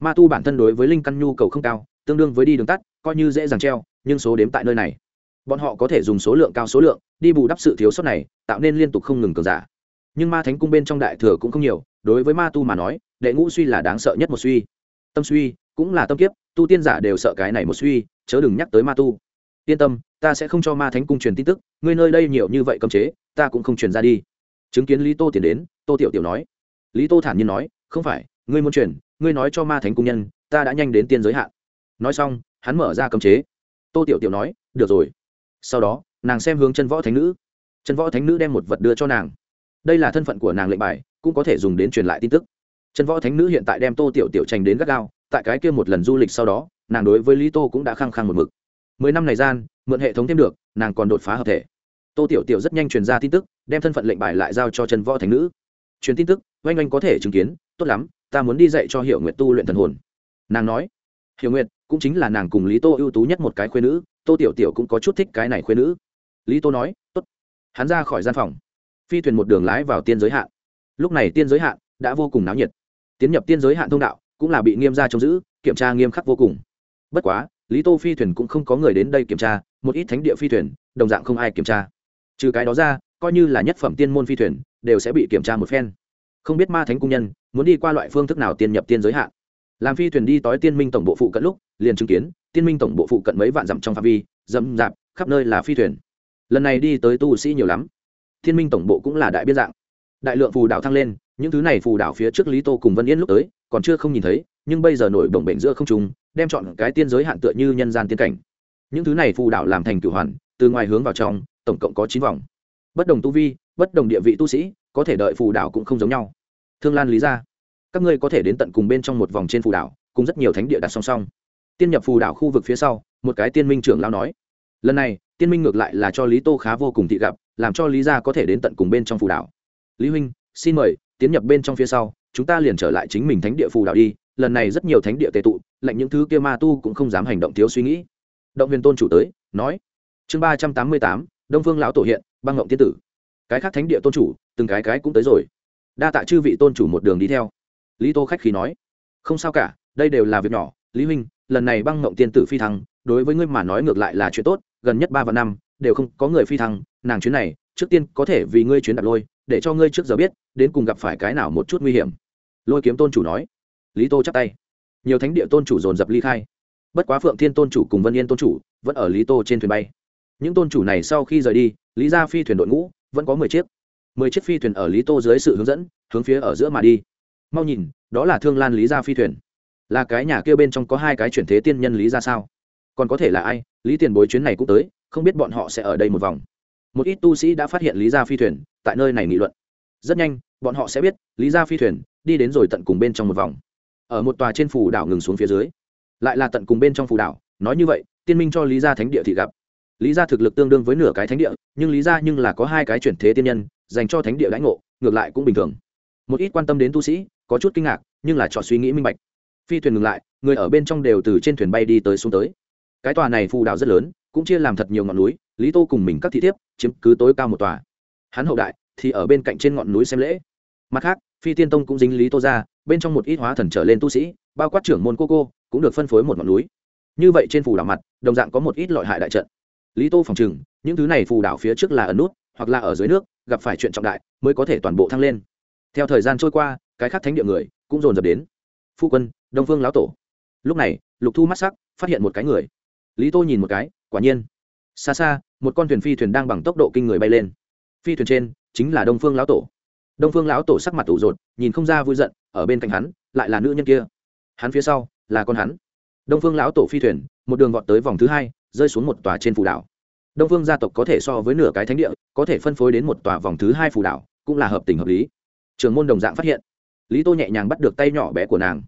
A: Ma tu bản thân đối với linh căn nhu cầu không cao, tương đương với đi đường tắt, coi như dễ dàng treo, nhưng số đếm tại nơi này. Bọn họ có thể dùng số lượng cao số lượng, đi bù đắp sự thiếu sót này, tạo nên liên tục không ngừng cường giả. Nhưng ma thánh cung bên trong đại thừa cũng không nhiều, đối với ma tu mà nói, đệ ngũ suy là đáng sợ nhất một suy. Tâm suy cũng là tâm kiếp, tu tiên giả đều sợ cái này một suy, chớ đừng nhắc tới ma tu. Yên tâm ta sẽ không cho ma thánh cung truyền tin tức, ngươi nơi đây nhiều như vậy cấm chế, ta cũng không truyền ra đi. Chứng kiến lý tô tiến đến, tô tiểu tiểu nói. Lý tô thản nhiên nói, không phải, ngươi muốn truyền, ngươi nói cho ma thánh cung nhân, ta đã nhanh đến tiên giới hạn. Nói xong, hắn mở ra cấm chế. Tô tiểu tiểu nói, được rồi. Sau đó, nàng xem hướng chân võ thánh nữ. Chân võ thánh nữ đem một vật đưa cho nàng. Đây là thân phận của nàng lệnh bài, cũng có thể dùng đến truyền lại tin tức. Chân võ thánh nữ hiện tại đem tô tiểu tiểu tranh đến gắt gao, tại cái kia một lần du lịch sau đó, nàng đối với lý tô cũng đã khăng khăng một mực mười năm này gian, mượn hệ thống thêm được, nàng còn đột phá hợp thể. Tô tiểu tiểu rất nhanh truyền ra tin tức, đem thân phận lệnh bài lại giao cho trần võ thánh nữ. Truyền tin tức, oanh oanh có thể chứng kiến, tốt lắm, ta muốn đi dạy cho hiệu nguyện tu luyện thần hồn. Nàng nói hiệu nguyện cũng chính là nàng cùng lý tô ưu tú nhất một cái khuyên nữ, tô tiểu tiểu cũng có chút thích cái này khuyên nữ. Lý tô nói, tốt. Hắn ra khỏi gian phòng. Phi thuyền một đường lái vào tiên giới hạn lúc này tiên giới hạn đã vô cùng náo nhiệt. Tiến nhập tiên giới hạn thông đạo, cũng là bị nghiêm gia trông giữ, kiểm tra nghiêm khắc vô cùng. Bất quá lý tô phi thuyền cũng không có người đến đây kiểm tra, một ít thánh địa phi thuyền, đồng dạng không ai kiểm tra. Trừ cái đó ra, coi như là nhất phẩm tiên môn phi thuyền, đều sẽ bị kiểm tra một phen. Không biết ma thánh cung nhân, muốn đi qua loại phương thức nào tiên nhập tiên giới hạn? Làm phi thuyền đi tới tiên minh tổng bộ phụ cận lúc, liền chứng kiến, tiên minh tổng bộ phụ cận mấy vạn dặm trong phạm vi dầm dạp khắp nơi là phi thuyền. Lần này đi tới tu sĩ nhiều lắm. Thiên minh tổng bộ cũng là đại biên dạng. Đại lượng phù đảo thăng lên, những thứ này phù đảo phía trước lý tô cùng vân yên lúc tới, còn chưa không nhìn thấy nhưng bây giờ nổi bồng bệnh giữa không trùng đem chọn cái tiên giới hạn tựa như nhân gian tiên cảnh. Những thứ này phù đảo làm thành cửu hoàn, từ ngoài hướng vào trong, tổng cộng có chín vòng. Bất đồng tu vi, bất đồng địa vị tu sĩ, có thể đợi phù đảo cũng không giống nhau. Thương lan lý ra, các ngươi có thể đến tận cùng bên trong một vòng trên phù đảo cùng rất nhiều thánh địa đặt song song. Tiên nhập phù đảo khu vực phía sau, một cái tiên minh trưởng lao nói, lần này, tiên minh ngược lại là cho lý tô khá vô cùng thị gặp, làm cho lý gia có thể đến tận cùng bên trong phù đảo lý huynh, xin mời, tiến nhập bên trong phía sau, chúng ta liền trở lại chính mình thánh địa phù đảo đi lần này rất nhiều thánh địa tệ tụ lệnh những thứ kia ma tu cũng không dám hành động thiếu suy nghĩ. Động viên tôn chủ tới, nói. Chương ba trăm tám mươi tám, đông phương lão tổ hiện, băng ngộng tiên tử. Cái khác thánh địa tôn chủ, từng cái cái cũng tới rồi. Đa tạ chư vị tôn chủ một đường đi theo. Lý tô khách khí nói. Không sao cả, đây đều là việc nhỏ. Lý huynh, lần này băng ngộng tiên tử phi thăng, đối với ngươi mà nói ngược lại là chuyện tốt, gần nhất ba và năm, đều không có người phi thăng, nàng chuyến này, trước tiên có thể vì ngươi chuyến đặt lôi, để cho ngươi trước giờ biết, đến cùng gặp phải cái nào một chút nguy hiểm. Lôi kiếm tôn chủ nói lý tô chắp tay. Nhiều thánh địa tôn chủ dồn dập ly khai. Bất quá phượng thiên tôn chủ cùng vân yên tôn chủ vẫn ở lý tô trên thuyền bay. Những tôn chủ này sau khi rời đi, lý ra phi thuyền đội ngũ vẫn có mười chiếc. Mười chiếc phi thuyền ở lý tô dưới sự hướng dẫn, hướng phía ở giữa mà đi. Mau nhìn, đó là thương lan lý gia phi thuyền. Là cái nhà kia bên trong có hai cái chuyển thế tiên nhân lý ra sao? Còn có thể là ai? Lý tiền bối chuyến này cũng tới, không biết bọn họ sẽ ở đây một vòng. Một ít tu sĩ đã phát hiện lý gia phi thuyền, tại nơi này nghị luận. Rất nhanh, bọn họ sẽ biết, lý gia phi thuyền đi đến rồi tận cùng bên trong một vòng ở một tòa trên phù đảo ngừng xuống phía dưới. Lại là tận cùng bên trong phù đảo, nói như vậy, tiên minh cho lý gia thánh địa thị gặp. Lý gia thực lực tương đương với nửa cái thánh địa, nhưng lý gia nhưng là có hai cái chuyển thế tiên nhân, dành cho thánh địa lãnh ngộ, ngược lại cũng bình thường. Một ít quan tâm đến tu sĩ, có chút kinh ngạc, nhưng là chọn suy nghĩ minh bạch. Phi thuyền ngừng lại, người ở bên trong đều từ trên thuyền bay đi tới xuống tới. Cái tòa này phù đảo rất lớn, cũng chia làm thật nhiều ngọn núi, lý tô cùng mình các thị thiếp, chiếm cứ tối cao một tòa. Hắn hậu đại, thì ở bên cạnh trên ngọn núi xem lễ. Mặt khác, phi tiên tông cũng dính lý tô ra bên trong một ít hóa thần trở lên tu sĩ, bao quát trưởng môn cô cô, cũng được phân phối một ngọn núi. Như vậy trên phù đảo mặt, đồng dạng có một ít loại hại đại trận. Lý tô phòng chừng những thứ này phù đảo phía trước là ở nút, hoặc là ở dưới nước, gặp phải chuyện trọng đại, mới có thể toàn bộ thăng lên. Theo thời gian trôi qua, cái khác thánh địa người cũng dồn dập đến. Phu quân, đông phương lão tổ. Lúc này, lục thu mắt sắc, phát hiện một cái người. Lý tô nhìn một cái, quả nhiên. Xa xa, một con thuyền phi thuyền đang bằng tốc độ kinh người bay lên. Phi thuyền trên chính là đông phương lão tổ. Đông phương lão tổ sắc mặt ủ rột, nhìn không ra vui giận ở bên cạnh hắn, lại là nữ nhân kia. Hắn phía sau, là con hắn. Đông phương lão tổ phi thuyền, một đường vọt tới vòng thứ hai, rơi xuống một tòa trên phù đảo. Đông phương gia tộc có thể so với nửa cái thánh địa, có thể phân phối đến một tòa vòng thứ hai phù đảo, cũng là hợp tình hợp lý. Trường môn đồng dạng phát hiện. Lý tô nhẹ nhàng bắt được tay nhỏ bé của nàng.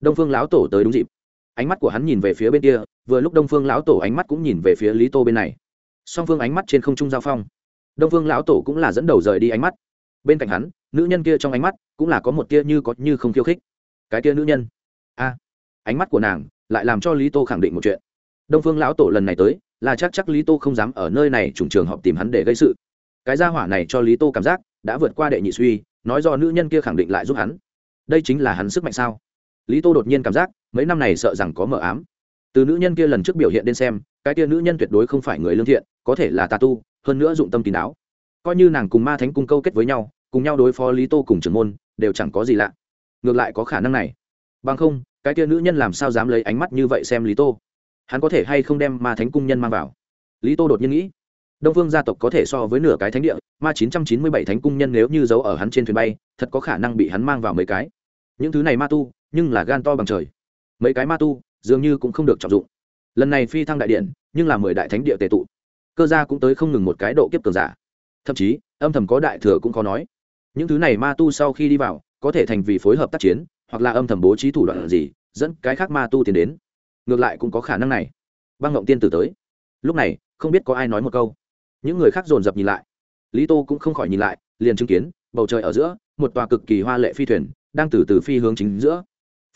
A: Đông phương lão tổ tới đúng dịp. Ánh mắt của hắn nhìn về phía bên kia, vừa lúc đông phương lão tổ ánh mắt cũng nhìn về phía lý tô bên này. Song phương ánh mắt trên không trung giao phong. Đông phương lão tổ cũng là dẫn đầu rời đi ánh mắt bên cạnh hắn, nữ nhân kia trong ánh mắt cũng là có một tia như có như không khiêu khích. Cái tia nữ nhân? A. Ánh mắt của nàng lại làm cho lý tô khẳng định một chuyện. Đông phương lão tổ lần này tới, là chắc chắc lý tô không dám ở nơi này trùng trường họp tìm hắn để gây sự. Cái gia hỏa này cho lý tô cảm giác đã vượt qua đệ nhị suy, nói do nữ nhân kia khẳng định lại giúp hắn. Đây chính là hắn sức mạnh sao? Lý tô đột nhiên cảm giác mấy năm này sợ rằng có mờ ám. Từ nữ nhân kia lần trước biểu hiện đến xem, cái kia nữ nhân tuyệt đối không phải người lương thiện, có thể là tà tu, hơn nữa dụng tâm kín đáo. Coi như nàng cùng ma thánh cung câu kết với nhau cùng nhau đối phó lý tô cùng trưởng môn, đều chẳng có gì lạ. Ngược lại có khả năng này. Bằng không, cái kia nữ nhân làm sao dám lấy ánh mắt như vậy xem lý tô? Hắn có thể hay không đem ma thánh cung nhân mang vào? Lý tô đột nhiên nghĩ. Đông phương gia tộc có thể so với nửa cái thánh địa, ma chín trăm chín mươi bảy thánh cung nhân nếu như giấu ở hắn trên thuyền bay, thật có khả năng bị hắn mang vào mấy cái. Những thứ này ma tu, nhưng là gan to bằng trời. Mấy cái ma tu, dường như cũng không được trọng dụng. Lần này phi thăng đại điện, nhưng là mười đại thánh địa tề tụ. Cơ gia cũng tới không ngừng một cái độ kiếp cường giả. Thậm chí, âm thầm có đại thừa cũng khó nói những thứ này ma tu sau khi đi vào, có thể thành vì phối hợp tác chiến, hoặc là âm thầm bố trí thủ đoạn gì, dẫn cái khác ma tu tiến đến. Ngược lại cũng có khả năng này. Băng ngộng tiên tử tới. Lúc này, không biết có ai nói một câu. Những người khác dồn dập nhìn lại. Lý tô cũng không khỏi nhìn lại, liền chứng kiến, bầu trời ở giữa, một tòa cực kỳ hoa lệ phi thuyền, đang từ từ phi hướng chính giữa.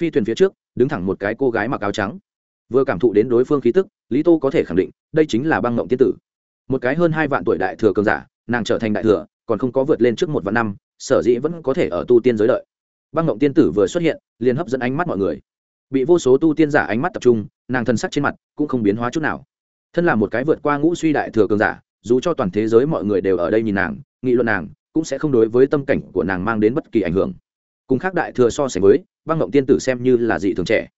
A: Phi thuyền phía trước, đứng thẳng một cái cô gái mặc áo trắng. Vừa cảm thụ đến đối phương khí tức, lý tô có thể khẳng định, đây chính là băng ngộng tiên tử. Một cái hơn hai vạn tuổi đại thừa cường giả, nàng trở thành đại thừa còn không có vượt lên trước một vạn năm, sở dĩ vẫn có thể ở tu tiên giới lợi băng ngộng tiên tử vừa xuất hiện, liền hấp dẫn ánh mắt mọi người. Bị vô số tu tiên giả ánh mắt tập trung, nàng thân sắc trên mặt cũng không biến hóa chút nào. Thân là một cái vượt qua ngũ suy đại thừa cường giả, dù cho toàn thế giới mọi người đều ở đây nhìn nàng, nghị luận nàng, cũng sẽ không đối với tâm cảnh của nàng mang đến bất kỳ ảnh hưởng. Cùng khác đại thừa so sánh với, băng ngộng tiên tử xem như là dị thường trẻ.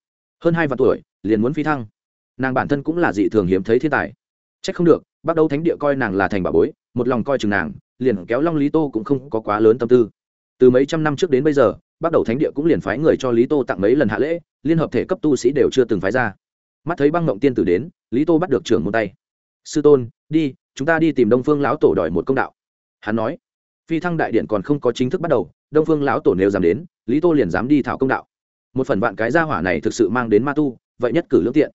A: Hơn hai vạn tuổi, liền muốn phi thăng. Nàng bản thân cũng là dị thường hiếm thấy thiên tài. C h ắ c không được bắt đầu thánh địa coi nàng là thành bà bối, một lòng coi chừng nàng liền kéo long lý tô cũng không có quá lớn tâm tư. Từ mấy trăm năm trước đến bây giờ, bắt đầu thánh địa cũng liền phái người cho lý tô tặng mấy lần hạ lễ, liên hợp thể cấp tu sĩ đều chưa từng phái ra. Mắt thấy băng ngộng tiên tử đến, lý tô bắt được trưởng môn tay. Sư tôn, đi, chúng ta đi tìm đông phương lão tổ đòi một công đạo. Hắn nói. Phi thăng đại điện còn không có chính thức bắt đầu, đông phương lão tổ nếu dám đến, lý tô liền dám đi thảo công đạo. Một phần vạn cái gia hỏa này thực sự mang đến ma tu, vậy nhất cử lương tiện.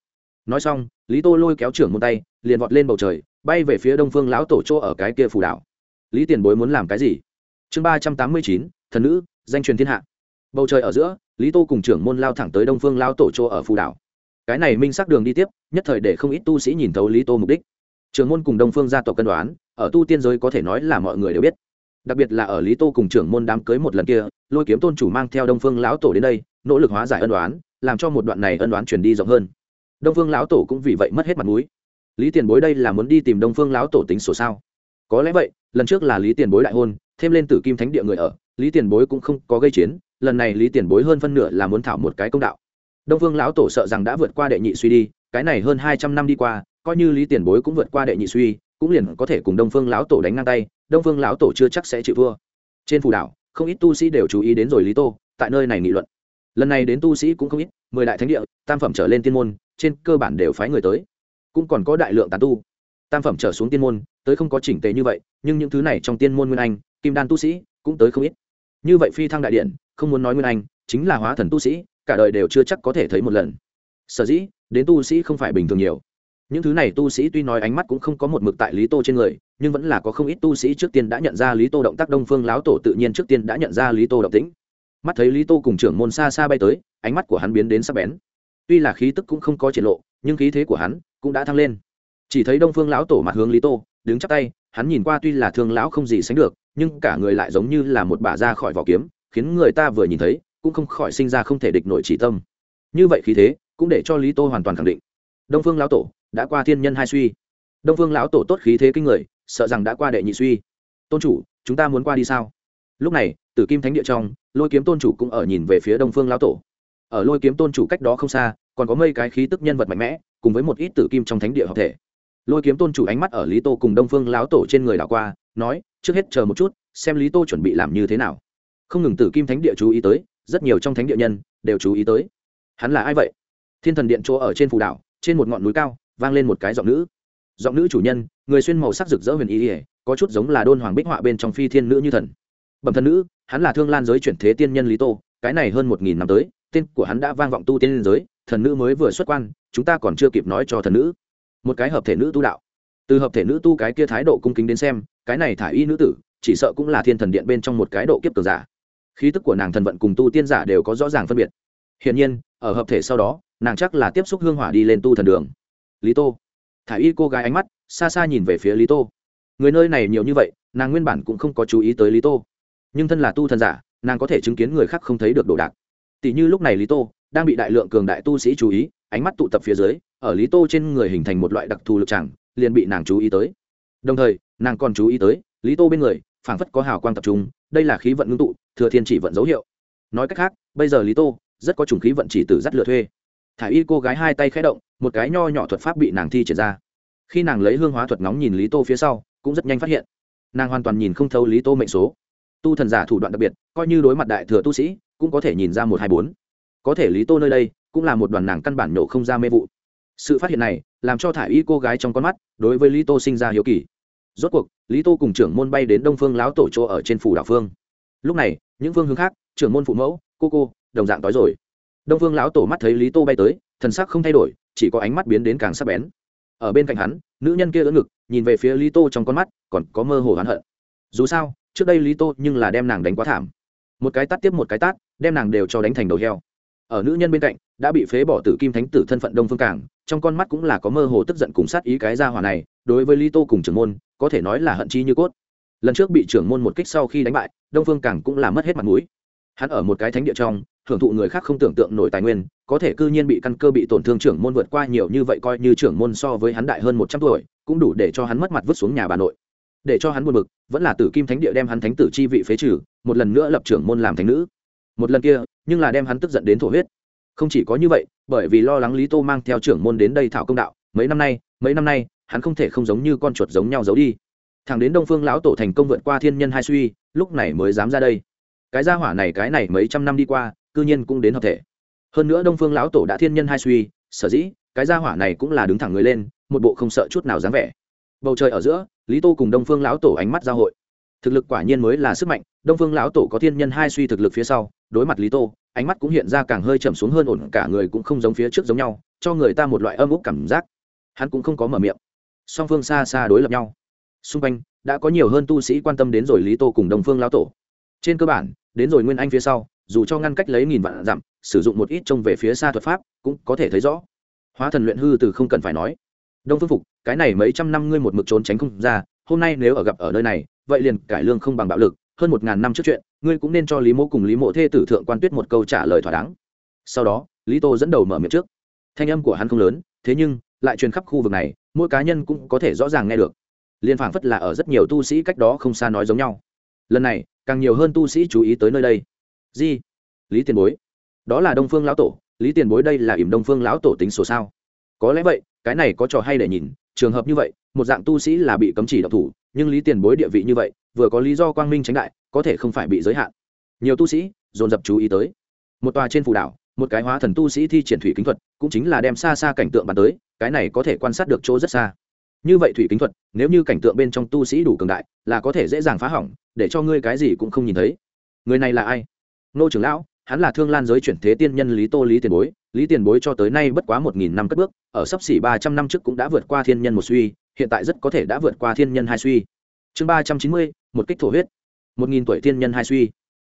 A: Nói xong, lý tô lôi kéo trưởng một tay, liền vọt lên bầu trời, bay về phía đông phương lão tổ chỗ ở cái kia phù đảo lý tiền bối muốn làm cái gì? Chương ba trăm tám mươi chín, thần nữ, danh truyền thiên hạ. Bầu trời ở giữa, lý tô cùng trưởng môn lao thẳng tới đông phương lao tổ chỗ ở phù đảo. Cái này minh xác đường đi tiếp, nhất thời để không ít tu sĩ nhìn thấu lý tô mục đích. Trưởng môn cùng đông phương gia tộc cân đoán, ở tu tiên giới có thể nói là mọi người đều biết. Đặc biệt là ở lý tô cùng trưởng môn đám cưới một lần kia, lôi kiếm tôn chủ mang theo đông phương lão tổ đến đây, nỗ lực hóa giải ân đoán làm cho một đoạn này ân đoán truyền đi rộng hơn. Đông phương lão tổ cũng vì vậy mất hết mặt mũi. Lý tiền bối đây là muốn đi tìm đông phương lão tổ tính sổ sao? Có lẽ vậy, lần trước là lý tiền bối đại hôn, thêm lên tử kim thánh địa người ở, lý tiền bối cũng không có gây chiến, lần này lý tiền bối hơn phân nửa là muốn thảo một cái công đạo. Đông phương lão tổ sợ rằng đã vượt qua đệ nhị suy đi, cái này hơn hai trăm năm đi qua, coi như lý tiền bối cũng vượt qua đệ nhị suy, cũng liền có thể cùng đông phương lão tổ đánh ngang tay, đông phương lão tổ chưa chắc sẽ chịu thua. Trên phù đảo, không ít tu sĩ đều chú ý đến rồi lý tô, tại nơi này nghị luận. Lần này đến tu sĩ cũng không ít, mười đại thánh địa, tam phẩm trở lên tiên môn, trên cơ bản đều phái người tới. Cũng còn có đại lượng tán tu. Tam phẩm trở xuống tiên môn tới không có chỉnh tề như vậy, nhưng những thứ này trong tiên môn nguyên anh, kim đan tu sĩ cũng tới không ít. Như vậy phi thăng đại điện, không muốn nói nguyên anh, chính là hóa thần tu sĩ, cả đời đều chưa chắc có thể thấy một lần. Sở dĩ, đến tu sĩ không phải bình thường nhiều. Những thứ này tu sĩ tuy nói ánh mắt cũng không có một mực tại lý tô trên người, nhưng vẫn là có không ít tu sĩ trước tiên đã nhận ra lý tô động tác đông phương láo tổ tự nhiên trước tiên đã nhận ra lý tô động tĩnh. Mắt thấy lý tô cùng trưởng môn xa xa bay tới, ánh mắt của hắn biến đến sắc bén. Tuy là khí tức cũng không có triển lộ, nhưng khí thế của hắn cũng đã thăng lên. Chỉ thấy đông phương lão tổ mặt hướng lý tô đứng chắp tay, hắn nhìn qua tuy là thương lão không gì sánh được, nhưng cả người lại giống như là một bà ra khỏi vỏ kiếm, khiến người ta vừa nhìn thấy, cũng không khỏi sinh ra không thể địch nổi chỉ tâm. Như vậy khí thế, cũng để cho lý tô hoàn toàn khẳng định. Đông phương lão tổ đã qua thiên nhân hai suy. Đông phương lão tổ tốt khí thế kinh người, sợ rằng đã qua đệ nhị suy. Tôn chủ, chúng ta muốn qua đi sao? Lúc này, tử kim thánh địa trong, lôi kiếm tôn chủ cũng ở nhìn về phía đông phương lão tổ. Ở lôi kiếm tôn chủ cách đó không xa, còn có mây cái khí tức nhân vật mạnh mẽ, cùng với một ít tử kim trong thánh địa hợp thể lôi kiếm tôn chủ ánh mắt ở lý tô cùng đông phương Láo tổ trên người đảo qua, nói, trước hết chờ một chút, xem lý tô chuẩn bị làm như thế nào. Không ngừng tử kim thánh địa chú ý tới, rất nhiều trong thánh địa nhân đều chú ý tới. Hắn là ai vậy? Thiên thần điện chỗ ở trên phù đảo, trên một ngọn núi cao, vang lên một cái giọng nữ. Giọng nữ chủ nhân, người xuyên màu sắc rực rỡ huyền ý ỉa có chút giống là đôn hoàng bích họa bên trong phi thiên nữ như thần. Bẩm thần nữ, hắn là thương lan giới chuyển thế tiên nhân lý tô, cái này hơn một nghìn năm tới, tên của hắn đã vang vọng tu tiên giới, thần nữ mới vừa xuất quan, chúng ta còn chưa kịp nói cho thần nữ một cái hợp thể nữ tu đạo. Từ hợp thể nữ tu cái kia thái độ cung kính đến xem, cái này thả y nữ tử, chỉ sợ cũng là thiên thần điện bên trong một cái độ kiếp cường giả. Khí tức của nàng thần vận cùng tu tiên giả đều có rõ ràng phân biệt. Hiển nhiên, ở hợp thể sau đó, nàng chắc là tiếp xúc hương hỏa đi lên tu thần đường. Lý tô. Thả y cô gái ánh mắt, xa xa nhìn về phía lý tô. Người nơi này nhiều như vậy, nàng nguyên bản cũng không có chú ý tới lý tô. Nhưng thân là tu thần giả, nàng có thể chứng kiến người khác không thấy được đồ đạc. Tỷ như lúc này lý tô, đang bị đại lượng cường đại tu sĩ chú ý ánh mắt tụ tập phía dưới, ở lý tô trên người hình thành một loại đặc thù lực chẳng liền bị nàng chú ý tới. Đồng thời, nàng còn chú ý tới, lý tô bên người, phảng phất có hào quang tập trung, đây là khí vận ngưng tụ, thừa thiên chỉ vận dấu hiệu. Nói cách khác, bây giờ lý tô, rất có chủng khí vận chỉ từ dắt lừa thuê. Thả y cô gái hai tay khẽ động, một cái nho nhỏ thuật pháp bị nàng thi triển ra. Khi nàng lấy hương hóa thuật nóng nhìn lý tô phía sau, cũng rất nhanh phát hiện, nàng hoàn toàn nhìn không thấu lý tô mệnh số. Tu thần giả thủ đoạn đặc biệt, coi như đối mặt đại thừa tu sĩ, cũng có thể nhìn ra một hai bốn. Có thể lý tô nơi đây cũng là một đoàn nàng căn bản nổ không ra mê vụ. Sự phát hiện này, làm cho thả y cô gái trong con mắt, đối với lý tô sinh ra hiếu kỳ. Rốt cuộc, lý tô cùng trưởng môn bay đến đông phương lão tổ chỗ ở trên phủ đảo phương. Lúc này, những phương hướng khác, trưởng môn phụ mẫu, cô cô, đồng dạng tối rồi. Đông phương lão tổ mắt thấy lý tô bay tới, thần sắc không thay đổi, chỉ có ánh mắt biến đến càng sắc bén. Ở bên cạnh hắn, nữ nhân kia đỡ ngực, nhìn về phía lý tô trong con mắt, còn có mơ hồ hắn hận. Dù sao, trước đây lý tô nhưng là đem nàng đánh quá thảm. Một cái tát tiếp một cái tát, đem nàng đều cho đánh thành đầu heo. Ở nữ nhân bên cạnh đã bị phế bỏ tử kim thánh tử thân phận đông phương cảng, trong con mắt cũng là có mơ hồ tức giận cùng sát ý cái gia hỏa này, đối với lý tô cùng trưởng môn, có thể nói là hận chi như cốt. Lần trước bị trưởng môn một kích sau khi đánh bại, đông phương cảng cũng là mất hết mặt mũi. Hắn ở một cái thánh địa trong hưởng thụ người khác không tưởng tượng nổi tài nguyên, có thể cư nhiên bị căn cơ bị tổn thương trưởng môn vượt qua nhiều như vậy coi như trưởng môn so với hắn đại hơn một trăm tuổi, cũng đủ để cho hắn mất mặt vứt xuống nhà bà nội. Để cho hắn buồn bực, vẫn là tử kim thánh địa đem hắn thánh tử chi vị phế trừ, một lần nữa lập trưởng môn làm thánh nữ. Một lần kia, nhưng là đem hắn tức giận đến thổ huyết không chỉ có như vậy, bởi vì lo lắng lý tô mang theo trưởng môn đến đây thảo công đạo, mấy năm nay, mấy năm nay, hắn không thể không giống như con chuột giống nhau giấu đi. Thằng đến đông phương lão tổ thành công vượt qua thiên nhân hai suy, lúc này mới dám ra đây. Cái gia hỏa này cái này mấy trăm năm đi qua, cư nhiên cũng đến hợp thể. Hơn nữa đông phương lão tổ đã thiên nhân hai suy, sở dĩ, cái gia hỏa này cũng là đứng thẳng người lên, một bộ không sợ chút nào dám vẻ. Bầu trời ở giữa, lý tô cùng đông phương lão tổ ánh mắt giao hội. Thực lực quả nhiên mới là sức mạnh, đông phương lão tổ có thiên nhân hai suy thực lực phía sau, đối mặt lý tô ánh mắt cũng hiện ra càng hơi chậm xuống hơn ổn, cả người cũng không giống phía trước giống nhau, cho người ta một loại âm úc cảm giác. Hắn cũng không có mở miệng. Song phương xa xa đối lập nhau. Xung quanh, đã có nhiều hơn tu sĩ quan tâm đến rồi lý tô cùng đông phương lao tổ. Trên cơ bản, đến rồi nguyên anh phía sau, dù cho ngăn cách lấy nghìn vạn dặm, sử dụng một ít trông về phía xa thuật pháp, cũng có thể thấy rõ. Hóa thần luyện hư từ không cần phải nói. Đông phương phục, cái này mấy trăm năm ngươi một mực trốn tránh không ra, hôm nay nếu ở gặp ở nơi này, vậy liền cải lương không bằng bạo lực hơn một ngàn năm trước chuyện, ngươi cũng nên cho lý mô cùng lý mộ thê tử thượng quan tuyết một câu trả lời thỏa đáng. Sau đó, lý tô dẫn đầu mở miệng trước. Thanh âm của hắn không lớn, thế nhưng, lại truyền khắp khu vực này, mỗi cá nhân cũng có thể rõ ràng nghe được. Liên phảng phất là ở rất nhiều tu sĩ cách đó không xa nói giống nhau. Lần này, càng nhiều hơn tu sĩ chú ý tới nơi đây. Di, lý tiền bối. Đó là đông phương lão tổ, lý tiền bối đây là ỉm đông phương lão tổ tính sổ sao? Có lẽ vậy, cái này có trò hay để nhìn, trường hợp như vậy, một dạng tu sĩ là bị cấm chỉ độc thủ, nhưng lý tiền bối địa vị như vậy vừa có lý do quang minh tránh đại, có thể không phải bị giới hạn. Nhiều tu sĩ, dồn dập chú ý tới. Một tòa trên phù đảo, một cái hóa thần tu sĩ thi triển thủy kính thuật, cũng chính là đem xa xa cảnh tượng bàn tới, cái này có thể quan sát được chỗ rất xa. Như vậy thủy kính thuật, nếu như cảnh tượng bên trong tu sĩ đủ cường đại, là có thể dễ dàng phá hỏng, để cho ngươi cái gì cũng không nhìn thấy. Người này là ai? Nô trưởng lão, hắn là thương lan giới chuyển thế tiên nhân lý tô lý tiền bối. Lý tiền bối cho tới nay bất quá một nghìn năm cất bước, ở sấp xỉ ba trăm năm trước cũng đã vượt qua thiên nhân một suy, hiện tại rất có thể đã vượt qua thiên nhân hai suy. Chương ba trăm chín mươi một kích thổ huyết, một nghìn tuổi thiên nhân hai suy,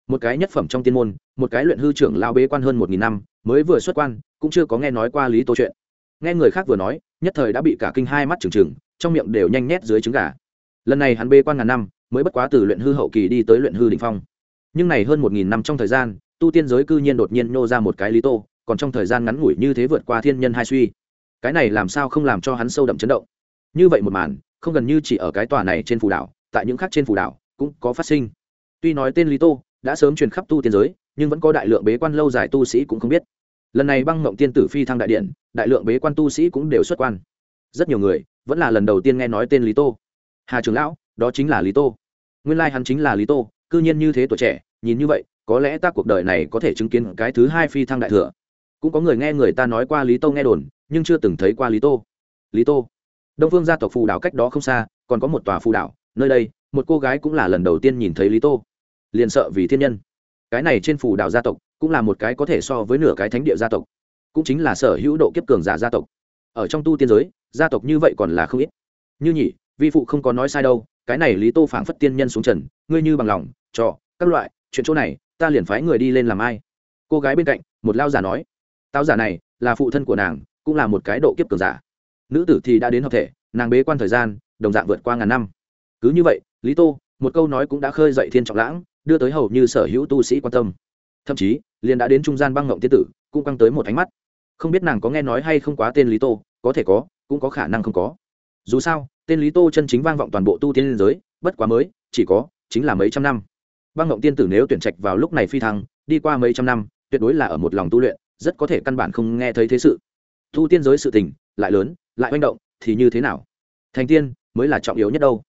A: một cái nhất phẩm trong tiên môn, một cái luyện hư trưởng lao bế quan hơn một nghìn năm, mới vừa xuất quan, cũng chưa có nghe nói qua lý tô chuyện. Nghe người khác vừa nói, nhất thời đã bị cả kinh hai mắt trừng trừng, trong miệng đều nhanh nhét dưới trứng gà. Lần này hắn bê quan ngàn năm, mới bất quá từ luyện hư hậu kỳ đi tới luyện hư đ ỉ n h phong. Nhưng này hơn một nghìn năm trong thời gian, tu tiên giới cư nhiên đột nhiên nhô ra một cái lý tô, còn trong thời gian ngắn ngủi như thế vượt qua thiên nhân hai suy. Cái này làm sao không làm cho hắn sâu đậm chấn động? Như vậy một màn, không gần như chỉ ở cái tòa này trên phù đảo tại những khác trên phù đảo cũng có phát sinh. Tuy nói tên lý tô đã sớm truyền khắp tu tiên giới, nhưng vẫn có đại lượng bế quan lâu dài tu sĩ cũng không biết. Lần này băng mộng tiên tử phi thăng đại điện, đại lượng bế quan tu sĩ cũng đều xuất quan. Rất nhiều người vẫn là lần đầu tiên nghe nói tên lý tô. Hà trường lão, đó chính là lý tô. Nguyên lai、like、hắn chính là lý tô c ư nhiên như thế tuổi trẻ, nhìn như vậy, có lẽ ta cuộc đời này có thể chứng kiến cái thứ hai phi thăng đại thừa. Cũng có người nghe người ta nói qua lý tô nghe đồn, nhưng chưa từng thấy qua lý tô. Lý tô. Đông phương gia tộc phù đảo cách đó không xa, còn có một tòa phù đảo nơi đây, một cô gái cũng là lần đầu tiên nhìn thấy lý tô. Liền sợ vì thiên nhân. Cái này trên phù đảo gia tộc, cũng là một cái có thể so với nửa cái thánh địa gia tộc. Cũng chính là sở hữu độ kiếp cường giả gia tộc. Ở trong tu tiên giới, gia tộc như vậy còn là không ít. Như nhỉ, vi phụ không có nói sai đâu, cái này lý tô phảng phất tiên nhân xuống trần, ngươi như bằng lòng, trò, các loại, chuyện chỗ này, ta liền phái người đi lên làm ai? Cô gái bên cạnh, một lao giả nói tao giả này, là phụ thân của nàng, cũng là một cái độ kiếp cường giả. Nữ tử thì đã đến hợp thể, nàng bế quan thời gian, đồng dạng vượt qua ngàn năm cứ như vậy, lý tô, một câu nói cũng đã khơi dậy thiên trọng lãng, đưa tới hầu như sở hữu tu sĩ quan tâm. Thậm chí, liền đã đến trung gian băng ngộng tiên tử, cũng căng tới một ánh mắt. Không biết nàng có nghe nói hay không quá tên lý tô, có thể có, cũng có khả năng không có. Dù sao, tên lý tô chân chính vang vọng toàn bộ tu tiên liên giới, bất quá mới, chỉ có, chính là mấy trăm năm. Băng ngộng tiên tử nếu tuyển trạch vào lúc này phi thăng, đi qua mấy trăm năm, tuyệt đối là ở một lòng tu luyện, rất có thể căn bản không nghe thấy thế sự. Tu tiên giới sự tình, lại lớn, lại manh động, thì như thế nào? Thành tiên, mới là trọng yếu nhất đâu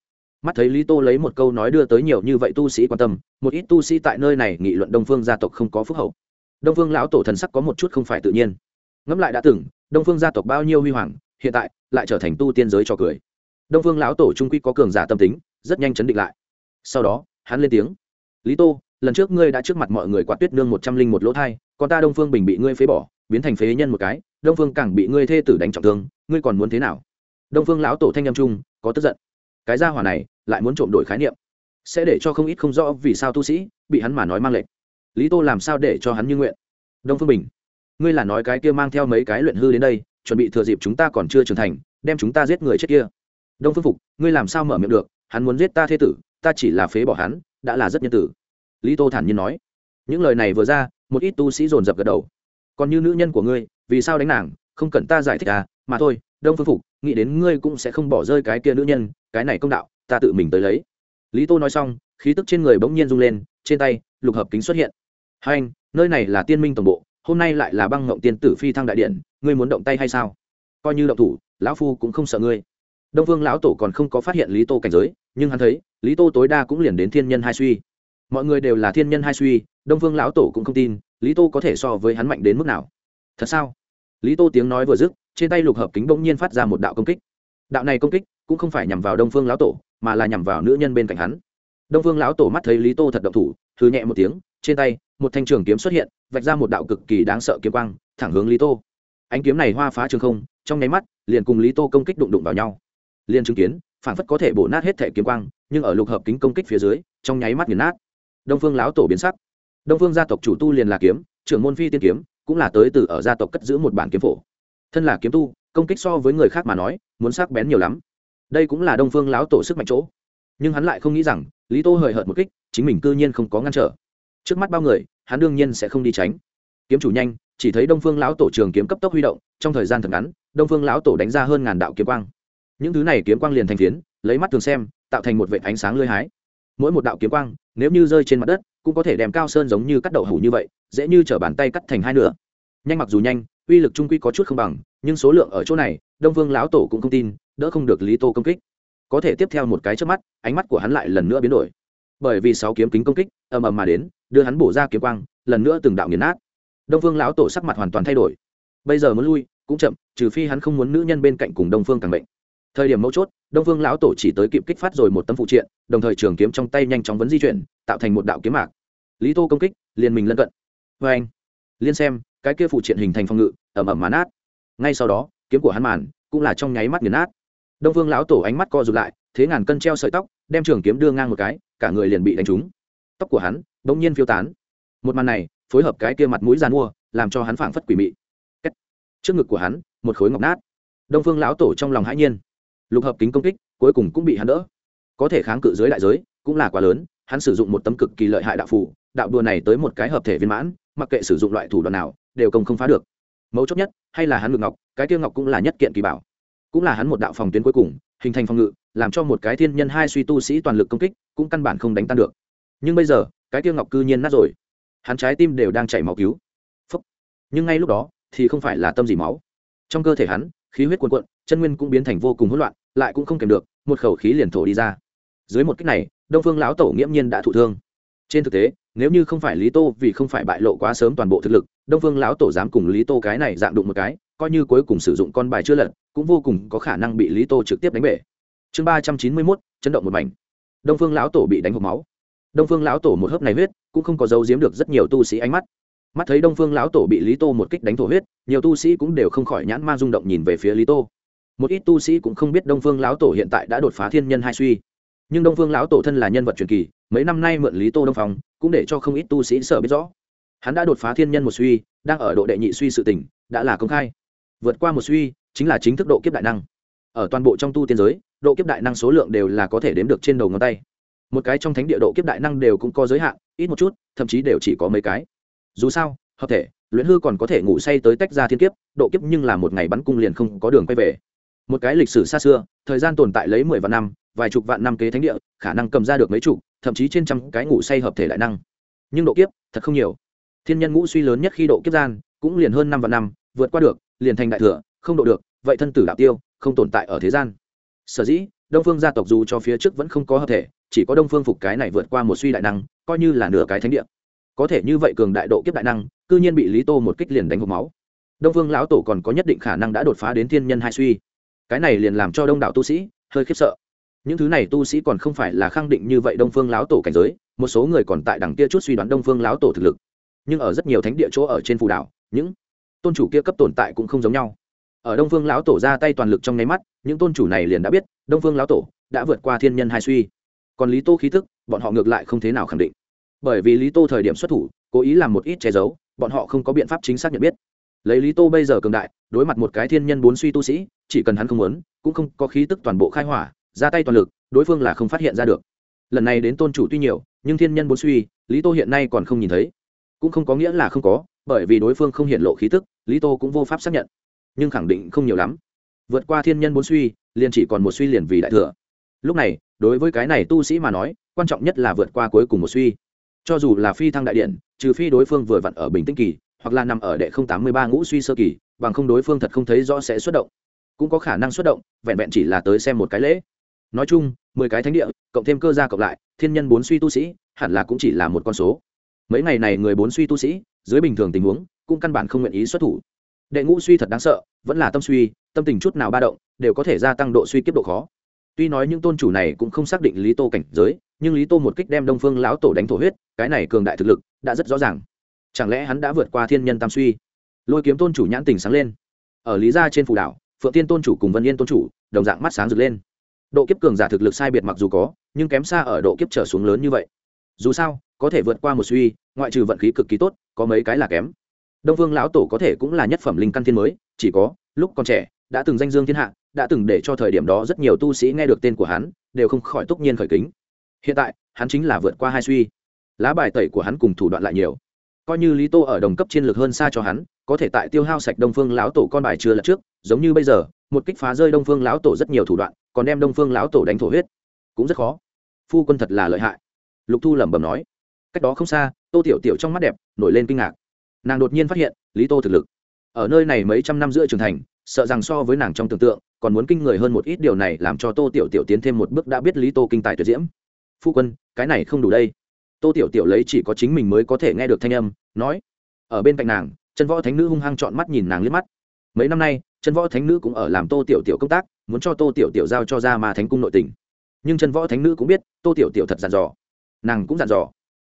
A: mắt thấy lý tô lấy một câu nói đưa tới nhiều như vậy tu sĩ quan tâm, một ít tu sĩ tại nơi này nghị luận đông phương gia tộc không có phúc hậu. Đông phương lão tổ thần sắc có một chút không phải tự nhiên. Ngẫm lại đã từng, đông phương gia tộc bao nhiêu huy hoàng, hiện tại lại trở thành tu tiên giới cho cười. Đông phương lão tổ trung quy có cường giả tâm tính, rất nhanh chấn định lại. Sau đó, hắn lên tiếng. Lý tô, lần trước ngươi đã trước mặt mọi người quạt tuyết nương một trăm linh một lỗ thai, còn ta đông phương bình bị ngươi phế bỏ, biến thành phế nhân một cái, đông phương càng bị ngươi thê tử đánh trọng thương, ngươi còn muốn thế nào? Đông phương lão tổ thanh â trung có tức giận cái gia hỏa này lại muốn trộm đổi khái niệm, sẽ để cho không ít không rõ vì sao tu sĩ bị hắn mà nói mang lệnh. Lý tô làm sao để cho hắn như nguyện? Đông phương bình, ngươi là nói cái kia mang theo mấy cái luyện hư đến đây, chuẩn bị thừa dịp chúng ta còn chưa trưởng thành, đem chúng ta giết người chết kia. Đông phương phục, ngươi làm sao mở miệng được? Hắn muốn giết ta thế tử, ta chỉ là phế bỏ hắn, đã là rất nhân tử. Lý tô thản nhiên nói. Những lời này vừa ra, một ít tu sĩ dồn dập gật đầu. Còn như nữ nhân của ngươi, vì sao đánh nàng, không cần ta giải thích à? Mà thôi đông phương phục, nghĩ đến ngươi cũng sẽ không bỏ rơi cái kia nữ nhân, cái này công đạo, ta tự mình tới lấy. Lý tô nói xong, khí tức trên người bỗng nhiên rung lên, trên tay, lục hợp kính xuất hiện. Hai anh, nơi này là tiên minh tổng bộ, hôm nay lại là băng ngộng tiên tử phi thăng đại điện, ngươi muốn động tay hay sao? Coi như động thủ, lão phu cũng không sợ ngươi. Đông vương lão tổ còn không có phát hiện lý tô cảnh giới, nhưng hắn thấy, lý tô tối đa cũng liền đến thiên nhân hai suy. Mọi người đều là thiên nhân hai suy, đông vương lão tổ cũng không tin, lý tô có thể so với hắn mạnh đến mức nào. Thật sao? Lý tô tiếng nói vừa dứt trên tay lục hợp kính bỗng nhiên phát ra một đạo công kích. Đạo này công kích cũng không phải nhằm vào đông phương lão tổ, mà là nhằm vào nữ nhân bên cạnh hắn. Đông phương lão tổ mắt thấy lý tô thật động thủ thư nhẹ một tiếng, trên tay, một thanh trường kiếm xuất hiện, vạch ra một đạo cực kỳ đáng sợ kiếm quang, thẳng hướng lý tô. Ánh kiếm này hoa phá trường không, trong nháy mắt, liền cùng lý tô công kích đụng đụng vào nhau. Liền chứng kiến, phản phất có thể bổ nát hết thẻ kiếm quang, nhưng ở lục hợp kính công kích phía dưới, trong nháy mắt nghiền nát. Đông phương lão tổ biến sắc. Đông phương gia tộc chủ tu liền là kiếm, trưởng môn phi tiên kiếm, cũng là tới từ ở gia tộc cất giữ một bản kiếm phổ thân là kiếm tu, công kích so với người khác mà nói, muốn sắc bén nhiều lắm. Đây cũng là đông phương lão tổ sức mạnh chỗ. Nhưng hắn lại không nghĩ rằng, lý tô hời hợt một kích, chính mình cư nhiên không có ngăn trở. Trước mắt bao người, hắn đương nhiên sẽ không đi tránh. Kiếm chủ nhanh, chỉ thấy đông phương lão tổ trường kiếm cấp tốc huy động, trong thời gian thật ngắn, đông phương lão tổ đánh ra hơn ngàn đạo kiếm quang. Những thứ này kiếm quang liền thành phiến, lấy mắt thường xem, tạo thành một vệ ánh sáng lơi hái. Mỗi một đạo kiếm quang, nếu như rơi trên mặt đất, cũng có thể đem cao sơn giống như cắt đậu hủ như vậy, dễ như t bàn tay cắt thành hai nửa. Nhanh mặc dù nhanh uy lực trung quy có chút không bằng, nhưng số lượng ở chỗ này, đông vương lão tổ cũng không tin, đỡ không được lý tô công kích. Có thể tiếp theo một cái trước mắt, ánh mắt của hắn lại lần nữa biến đổi. Bởi vì sáu kiếm kính công kích, ầm ầm mà đến, đưa hắn bổ ra kiếm quang, lần nữa từng đạo nghiền nát. Đông phương lão tổ sắc mặt hoàn toàn thay đổi. Bây giờ muốn lui, cũng chậm, trừ phi hắn không muốn nữ nhân bên cạnh cùng đông phương càng bệnh thời điểm mấu chốt, đông phương lão tổ chỉ tới kịp kích phát rồi một tấm phụ triện, đồng thời trường kiếm trong tay nhanh chóng vấn di chuyển, tạo thành một đạo kiếm mạc. Lý tô công kích, liền mình lân cận. Vê anh. Liên xem cái kia phụ triện hình thành phòng ngự ẩm ẩm mán át ngay sau đó, kiếm của hắn màn cũng là trong nháy mắt nghiền nát. Đông phương lão tổ ánh mắt co rụt lại, thế ngàn cân treo sợi tóc, đem trường kiếm đưa ngang một cái, cả người liền bị đánh trúng. Tóc của hắn bỗng nhiên phiêu tán. Một màn này, phối hợp cái kia mặt mũi giàn mua, làm cho hắn phảng phất quỷ mị. Trước ngực của hắn, một khối ngọc nát. Đông phương lão tổ trong lòng hãi nhiên. Lục hợp kính công kích, cuối cùng cũng bị hắn đỡ. Có thể kháng cự dưới đại giới, cũng là quá lớn, hắn sử dụng một tấm cực kỳ lợi hại đạo phù, đạo đùa này tới một cái hợp thể viên mãn, mặc kệ sử dụng loại thủ đoạn nào đều công không phá được. Mấu chốt nhất, hay là hắn ngự ngọc, cái tiêu ngọc cũng là nhất kiện kỳ bảo. Cũng là hắn một đạo phòng tuyến cuối cùng, hình thành phòng ngự, làm cho một cái thiên nhân hai suy tu sĩ toàn lực công kích, cũng căn bản không đánh tan được. Nhưng bây giờ, cái tiêu ngọc cư nhiên nát rồi. Hắn trái tim đều đang chảy máu cứu. Phúc. nhưng ngay lúc đó, thì không phải là tâm gì máu. Trong cơ thể hắn, khí huyết cuồn cuộn, chân nguyên cũng biến thành vô cùng hỗn loạn, lại cũng không kèm được, một khẩu khí liền thổ đi ra. Dưới một cách này, đông phương lão tổ nghiễm nhiên đã thụ thương. Trên thực tế nếu như không phải lý tô vì không phải bại lộ quá sớm toàn bộ thực lực, đông phương lão tổ dám cùng lý tô cái này dạng đụng một cái, coi như cuối cùng sử dụng con bài chưa lật, cũng vô cùng có khả năng bị lý tô trực tiếp đánh bể. Chương ba trăm chín mươi mốt, chấn động một mảnh. Đông phương lão tổ bị đánh hộp máu. Đông phương lão tổ một hớp này huyết, cũng không có dấu giếm được rất nhiều tu sĩ ánh mắt. Mắt thấy đông phương lão tổ bị lý tô một kích đánh thổ huyết, nhiều tu sĩ cũng đều không khỏi nhãn ma rung động nhìn về phía lý tô. Một ít tu sĩ cũng không biết đông phương lão tổ hiện tại đã đột phá thiên nhân hai suy. Nhưng đông phương lão tổ thân là nhân vật truyền kỳ, mấy năm nay mượn lý tô đông phong cũng để cho không ít tu sĩ sở biết rõ. Hắn đã đột phá thiên nhân một suy, đang ở độ đệ nhị suy sự tỉnh đã là công khai. Vượt qua một suy, chính là chính thức độ kiếp đại năng. Ở toàn bộ trong tu tiên giới, độ kiếp đại năng số lượng đều là có thể đếm được trên đầu ngón tay. Một cái trong thánh địa độ kiếp đại năng đều cũng có giới hạn, ít một chút, thậm chí đều chỉ có mấy cái. Dù sao, hợp thể, luyện hư còn có thể ngủ say tới tách ra thiên kiếp, độ kiếp nhưng là một ngày bắn cung liền không có đường quay về. Một cái lịch sử xa xưa, thời gian tồn tại lấy mười vạn năm vài chục vạn năm kế thánh địa, khả năng cầm ra được mấy chục, thậm chí trên trăm cái ngủ say hợp thể đại năng. Nhưng độ kiếp, thật không nhiều. Thiên nhân ngũ suy lớn nhất khi độ kiếp gian, cũng liền hơn năm vạn năm, vượt qua được, liền thành đại thừa, không độ được, vậy thân tử đạo tiêu, không tồn tại ở thế gian. Sở dĩ, đông phương gia tộc dù cho phía trước vẫn không có hợp thể, chỉ có đông phương phục cái này vượt qua một suy đại năng, coi như là nửa cái thánh địa. Có thể như vậy cường đại độ kiếp đại năng, cư nhiên bị lý tô một kích liền đánh hộp máu. Đông phương lão tổ còn có nhất định khả năng đã đột phá đến thiên nhân hai suy. Cái này liền làm cho đông đảo tu sĩ hơi khiếp sợ những thứ này tu sĩ còn không phải là khẳng định như vậy đông phương lão tổ cảnh giới, một số người còn tại đằng kia chút suy đoán đông phương lão tổ thực lực. Nhưng ở rất nhiều thánh địa chỗ ở trên phù đảo, những tôn chủ kia cấp tồn tại cũng không giống nhau. Ở đông phương lão tổ ra tay toàn lực trong nháy mắt, những tôn chủ này liền đã biết, đông phương lão tổ đã vượt qua thiên nhân hai suy. Còn lý tô khí thức bọn họ ngược lại không thế nào khẳng định. Bởi vì lý tô thời điểm xuất thủ, cố ý làm một ít che giấu, bọn họ không có biện pháp chính xác nhận biết. Lấy lý tô bây giờ cường đại, đối mặt một cái thiên nhân bốn suy tu sĩ, chỉ cần hắn không muốn, cũng không có khí tức toàn bộ khai hỏa ra tay toàn lực, đối phương là không phát hiện ra được. Lần này đến tôn chủ tuy nhiều, nhưng thiên nhân bốn suy, lý tô hiện nay còn không nhìn thấy. Cũng không có nghĩa là không có, bởi vì đối phương không hiện lộ khí tức, lý tô cũng vô pháp xác nhận. Nhưng khẳng định không nhiều lắm. Vượt qua thiên nhân bốn suy, liền chỉ còn một suy liền vì đại thừa. Lúc này, đối với cái này tu sĩ mà nói, quan trọng nhất là vượt qua cuối cùng một suy. Cho dù là phi thăng đại điện, trừ phi đối phương vừa vặn ở bình tĩnh kỳ, hoặc là nằm ở đệ không tám mươi ba ngũ suy sơ kỳ, bằng không đối phương thật không thấy rõ sẽ xuất động. Cũng có khả năng xuất động, vẹn vẹn chỉ là tới xem một cái lễ nói chung, mười cái thánh địa, cộng thêm cơ gia cộng lại, thiên nhân bốn suy tu sĩ, hẳn là cũng chỉ là một con số. Mấy ngày này người bốn suy tu sĩ, dưới bình thường tình huống, cũng căn bản không nguyện ý xuất thủ. Đệ ngũ suy thật đáng sợ, vẫn là tâm suy, tâm tình chút nào ba động, đều có thể gia tăng độ suy kiếp độ khó. Tuy nói những tôn chủ này cũng không xác định lý tô cảnh giới, nhưng lý tô một kích đem đông phương lão tổ đánh thổ huyết, cái này cường đại thực lực đã rất rõ ràng. Chẳng lẽ hắn đã vượt qua thiên nhân tam suy? Lôi kiếm tôn chủ nhãn tình sáng lên. Ở lý gia trên phù đảo, phượng tiên tôn chủ cùng vân yên tôn chủ, đồng dạng mắt sáng rực lên độ kiếp cường giả thực lực sai biệt mặc dù có, nhưng kém xa ở độ kiếp trở xuống lớn như vậy. Dù sao, có thể vượt qua một suy, ngoại trừ vận khí cực kỳ tốt, có mấy cái là kém. Đông vương lão tổ có thể cũng là nhất phẩm linh căn thiên mới, chỉ có, lúc còn trẻ, đã từng danh dương thiên hạ, đã từng để cho thời điểm đó rất nhiều tu sĩ nghe được tên của hắn, đều không khỏi tốt nhiên khởi kính. Hiện tại, hắn chính là vượt qua hai suy. Lá bài tẩy của hắn cùng thủ đoạn lại nhiều. Coi như lý tô ở đồng cấp chiến lược hơn xa cho hắn, có thể tại tiêu hao sạch đông phương lão tổ con bài chưa lật trước, giống như bây giờ, một kích phá rơi đông phương lão tổ rất nhiều thủ đoạn còn đem đông phương lão tổ đánh thổ huyết. Cũng rất khó. Phu quân thật là lợi hại. Lục thu lẩm bẩm nói. Cách đó không xa, tô tiểu tiểu trong mắt đẹp, nổi lên kinh ngạc. Nàng đột nhiên phát hiện, lý tô thực lực. Ở nơi này mấy trăm năm giữa trưởng thành, sợ rằng so với nàng trong tưởng tượng, còn muốn kinh người hơn một ít điều này làm cho tô tiểu tiểu tiến thêm một bước đã biết lý tô kinh tài tuyệt diễm. Phu quân, cái này không đủ đây. Tô tiểu tiểu lấy chỉ có chính mình mới có thể nghe được thanh âm, nói. Ở bên cạnh nàng, chân võ thánh nữ hung hăng chọn mắt nhìn nàng liếc mắt. Mấy năm nay, chân võ thánh nữ cũng ở làm tô tiểu tiểu công tác muốn cho tô tiểu tiểu giao cho ra mà thánh cung nội tình. Nhưng chân võ thánh nữ cũng biết tô tiểu tiểu thật dặn dò. Nàng cũng dặn dò.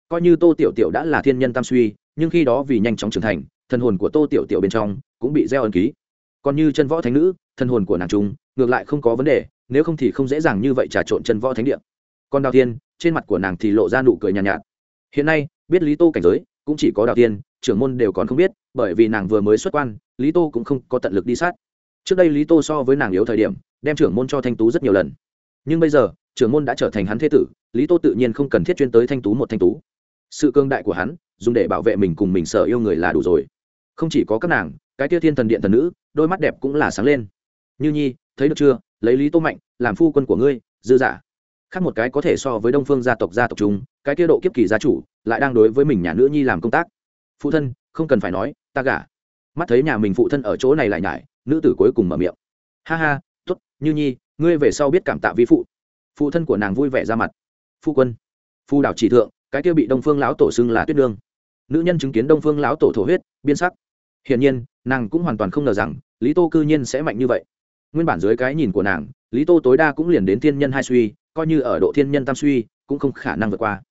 A: Coi như tô tiểu tiểu đã là thiên nhân tam suy nhưng khi đó vì nhanh chóng trưởng thành thần hồn của tô tiểu tiểu bên trong cũng bị gieo ẩn ký. Còn như chân võ thánh nữ thần hồn của nàng trung ngược lại không có vấn đề nếu không thì không dễ dàng như vậy trà trộn chân võ thánh địa. Còn đào tiên trên mặt của nàng thì lộ ra nụ cười nhàn nhạt, nhạt. Hiện nay biết lý tô cảnh giới cũng chỉ có đào tiên trưởng môn đều còn không biết bởi vì nàng vừa mới xuất quan lý tô cũng không có tận lực đi sát trước đây lý tô so với nàng yếu thời điểm, đem trưởng môn cho thanh tú rất nhiều lần. Nhưng bây giờ, trưởng môn đã trở thành hắn thế tử, lý tô tự nhiên không cần thiết chuyên tới thanh tú một thanh tú. Sự cương đại của hắn, dùng để bảo vệ mình cùng mình sợ yêu người là đủ rồi. Không chỉ có các nàng, cái tia thiên thần điện thần nữ, đôi mắt đẹp cũng là sáng lên. Như nhi, thấy được chưa? Lấy lý tô mạnh, làm phu quân của ngươi, dư giả. Khác một cái có thể so với đông phương gia tộc gia tộc chúng, cái kia độ kiếp kỳ gia chủ, lại đang đối với mình nhà nữ nhi làm công tác. Phụ thân, không cần phải nói, ta gả. Mắt thấy nhà mình phụ thân ở chỗ này lại nhải nữ tử cuối cùng mở miệng. Ha ha t ố t như nhi, ngươi về sau biết cảm tạ vi phụ. Phụ thân của nàng vui vẻ ra mặt. Phu quân. Phu đảo chỉ thượng, cái kia bị đông phương lão tổ xưng là tuyết nương. Nữ nhân chứng kiến đông phương lão tổ thổ huyết biên sắc. Hiển nhiên, nàng cũng hoàn toàn không ngờ rằng, lý tô cư nhiên sẽ mạnh như vậy. Nguyên bản dưới cái nhìn của nàng, lý tô tối đa cũng liền đến thiên nhân hai suy, coi như ở độ thiên nhân tam suy, cũng không khả năng vượt qua.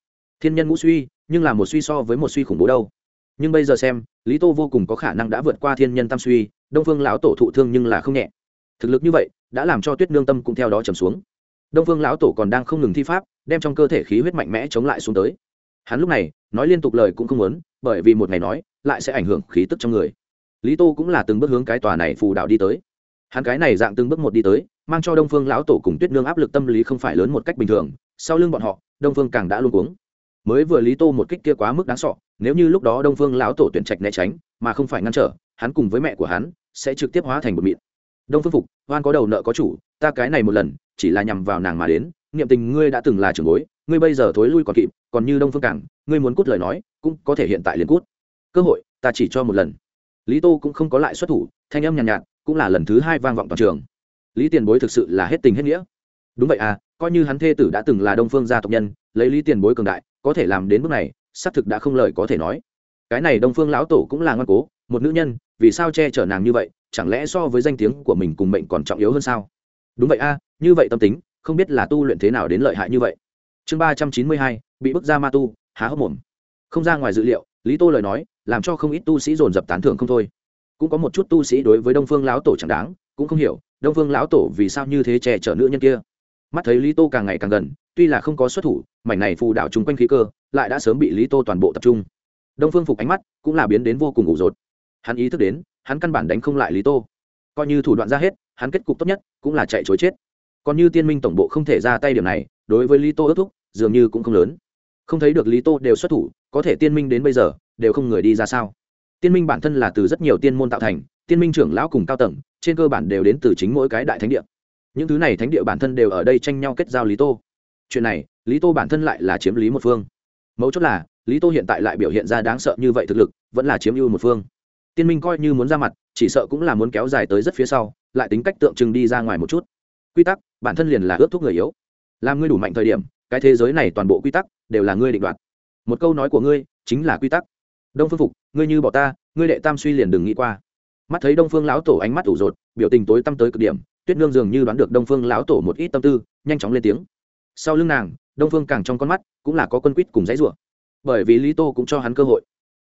A: Thiên nhân ngũ suy, nhưng là một suy so với một suy khủng bố đâu. Nhưng bây giờ xem, lý tô vô cùng có khả năng đã vượt qua thiên nhân tam suy đông phương lão tổ thụ thương nhưng là không nhẹ. Thực lực như vậy, đã làm cho tuyết nương tâm cũng theo đó trầm xuống. Đông phương lão tổ còn đang không ngừng thi pháp, đem trong cơ thể khí huyết mạnh mẽ chống lại xuống tới. Hắn lúc này, nói liên tục lời cũng không muốn, bởi vì một ngày nói, lại sẽ ảnh hưởng khí tức trong người. Lý tô cũng là từng bước hướng cái tòa này phù đạo đi tới. Hắn cái này dạng từng bước một đi tới, mang cho đông phương lão tổ cùng tuyết nương áp lực tâm lý không phải lớn một cách bình thường, sau lưng bọn họ, đông phương càng đã luôn cuống. Mới vừa lý tô một kích kia quá mức đáng sọ nếu như lúc đó đông phương lão tổ tuyển trạch né tránh, mà không phải ngăn trở, hắn cùng với mẹ của hắn sẽ trực tiếp hóa thành một mịn. Đông phương phục hoan có đầu nợ có chủ ta cái này một lần chỉ là nhằm vào nàng mà đến. Niệm tình ngươi đã từng là trưởng bối ngươi bây giờ thối lui còn kịp còn như đông phương cảng ngươi muốn cút lời nói cũng có thể hiện tại liền cút. Cơ hội ta chỉ cho một lần. Lý tô cũng không có lại xuất thủ thanh âm nhàn nhạt, nhạt cũng là lần thứ hai vang vọng toàn trường. Lý tiền bối thực sự là hết tình hết nghĩa. Đúng vậy à coi như hắn thê tử đã từng là đông phương gia tộc nhân lấy lý tiền bối cường đại có thể làm đến bước này xác thực đã không lời có thể nói. Cái này đông phương lão tổ cũng là ngoan cố một nữ nhân, vì sao che chở nàng như vậy, chẳng lẽ so với danh tiếng của mình cùng mệnh còn trọng yếu hơn sao? Đúng vậy a, như vậy tâm tính, không biết là tu luyện thế nào đến lợi hại như vậy. Chương ba trăm chín mươi hai, bị bức ra ma tu, há hốc mồm. Không ra ngoài dự liệu, lý tô lời nói, làm cho không ít tu sĩ dồn dập tán thưởng không thôi. Cũng có một chút tu sĩ đối với đông phương lão tổ chẳng đáng, cũng không hiểu, đông phương lão tổ vì sao như thế che chở nữ nhân kia. Mắt thấy lý tô càng ngày càng gần, tuy là không có xuất thủ, mảnh này phù đảo chung quanh khí cơ, lại đã sớm bị lý tô toàn bộ tập trung. Đông phương phục ánh mắt, cũng là biến đến vô cùng ủ rột hắn ý thức đến, hắn căn bản đánh không lại lý tô. Coi như thủ đoạn ra hết, hắn kết cục tốt nhất cũng là chạy chối chết. Còn như tiên minh tổng bộ không thể ra tay điểm này, đối với lý tô ước thúc, dường như cũng không lớn. Không thấy được lý tô đều xuất thủ, có thể tiên minh đến bây giờ, đều không người đi ra sao. Tiên minh bản thân là từ rất nhiều tiên môn tạo thành, tiên minh trưởng lão cùng cao tầng, trên cơ bản đều đến từ chính mỗi cái đại thánh địa. Những thứ này thánh địa bản thân đều ở đây tranh nhau kết giao lý tô. Chuyện này, lý tô bản thân lại là chiếm lý một phương. Mấu chốt là, lý tô hiện tại lại biểu hiện ra đáng sợ như vậy thực lực, vẫn là chiếm ưu một phương tiên minh coi như muốn ra mặt, chỉ sợ cũng là muốn kéo dài tới rất phía sau, lại tính cách tượng trưng đi ra ngoài một chút. Quy tắc, bản thân liền là ước thúc người yếu. Làm ngươi đủ mạnh thời điểm, cái thế giới này toàn bộ quy tắc đều là ngươi định đoạt. Một câu nói của ngươi chính là quy tắc. Đông phương phục, ngươi như bỏ ta, ngươi đệ tam suy liền đừng nghĩ qua. Mắt thấy đông phương lão tổ ánh mắt ủ rột, biểu tình tối tăm tới cực điểm, tuyết nương dường như đoán được đông phương lão tổ một ít tâm tư, nhanh chóng lên tiếng. Sau lưng nàng, đông phương càng trong con mắt cũng là có quân quýt cùng dãy rủa. Bởi vì lý tô cũng cho hắn cơ hội.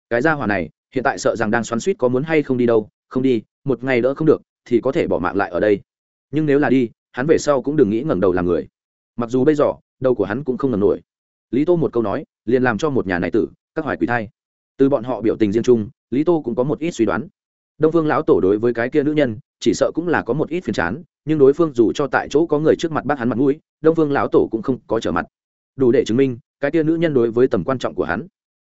A: Cái gia hỏa này hiện tại sợ rằng đang xoắn suýt có muốn hay không đi đâu, không đi, một ngày đỡ không được, thì có thể bỏ mạng lại ở đây. Nhưng nếu là đi, hắn về sau cũng đừng nghĩ ngẩng đầu làm người. Mặc dù bây giờ, đầu của hắn cũng không ngẩng nổi. Lý tô một câu nói, liền làm cho một nhà này tử, các hoài quỷ thai. Từ bọn họ biểu tình riêng chung, lý tô cũng có một ít suy đoán. Đông phương lão tổ đối với cái kia nữ nhân, chỉ sợ cũng là có một ít phiền chán, nhưng đối phương dù cho tại chỗ có người trước mặt bác hắn mặt mũi, đông phương lão tổ cũng không có trở mặt. Đủ để chứng minh, cái kia nữ nhân đối với tầm quan trọng của hắn,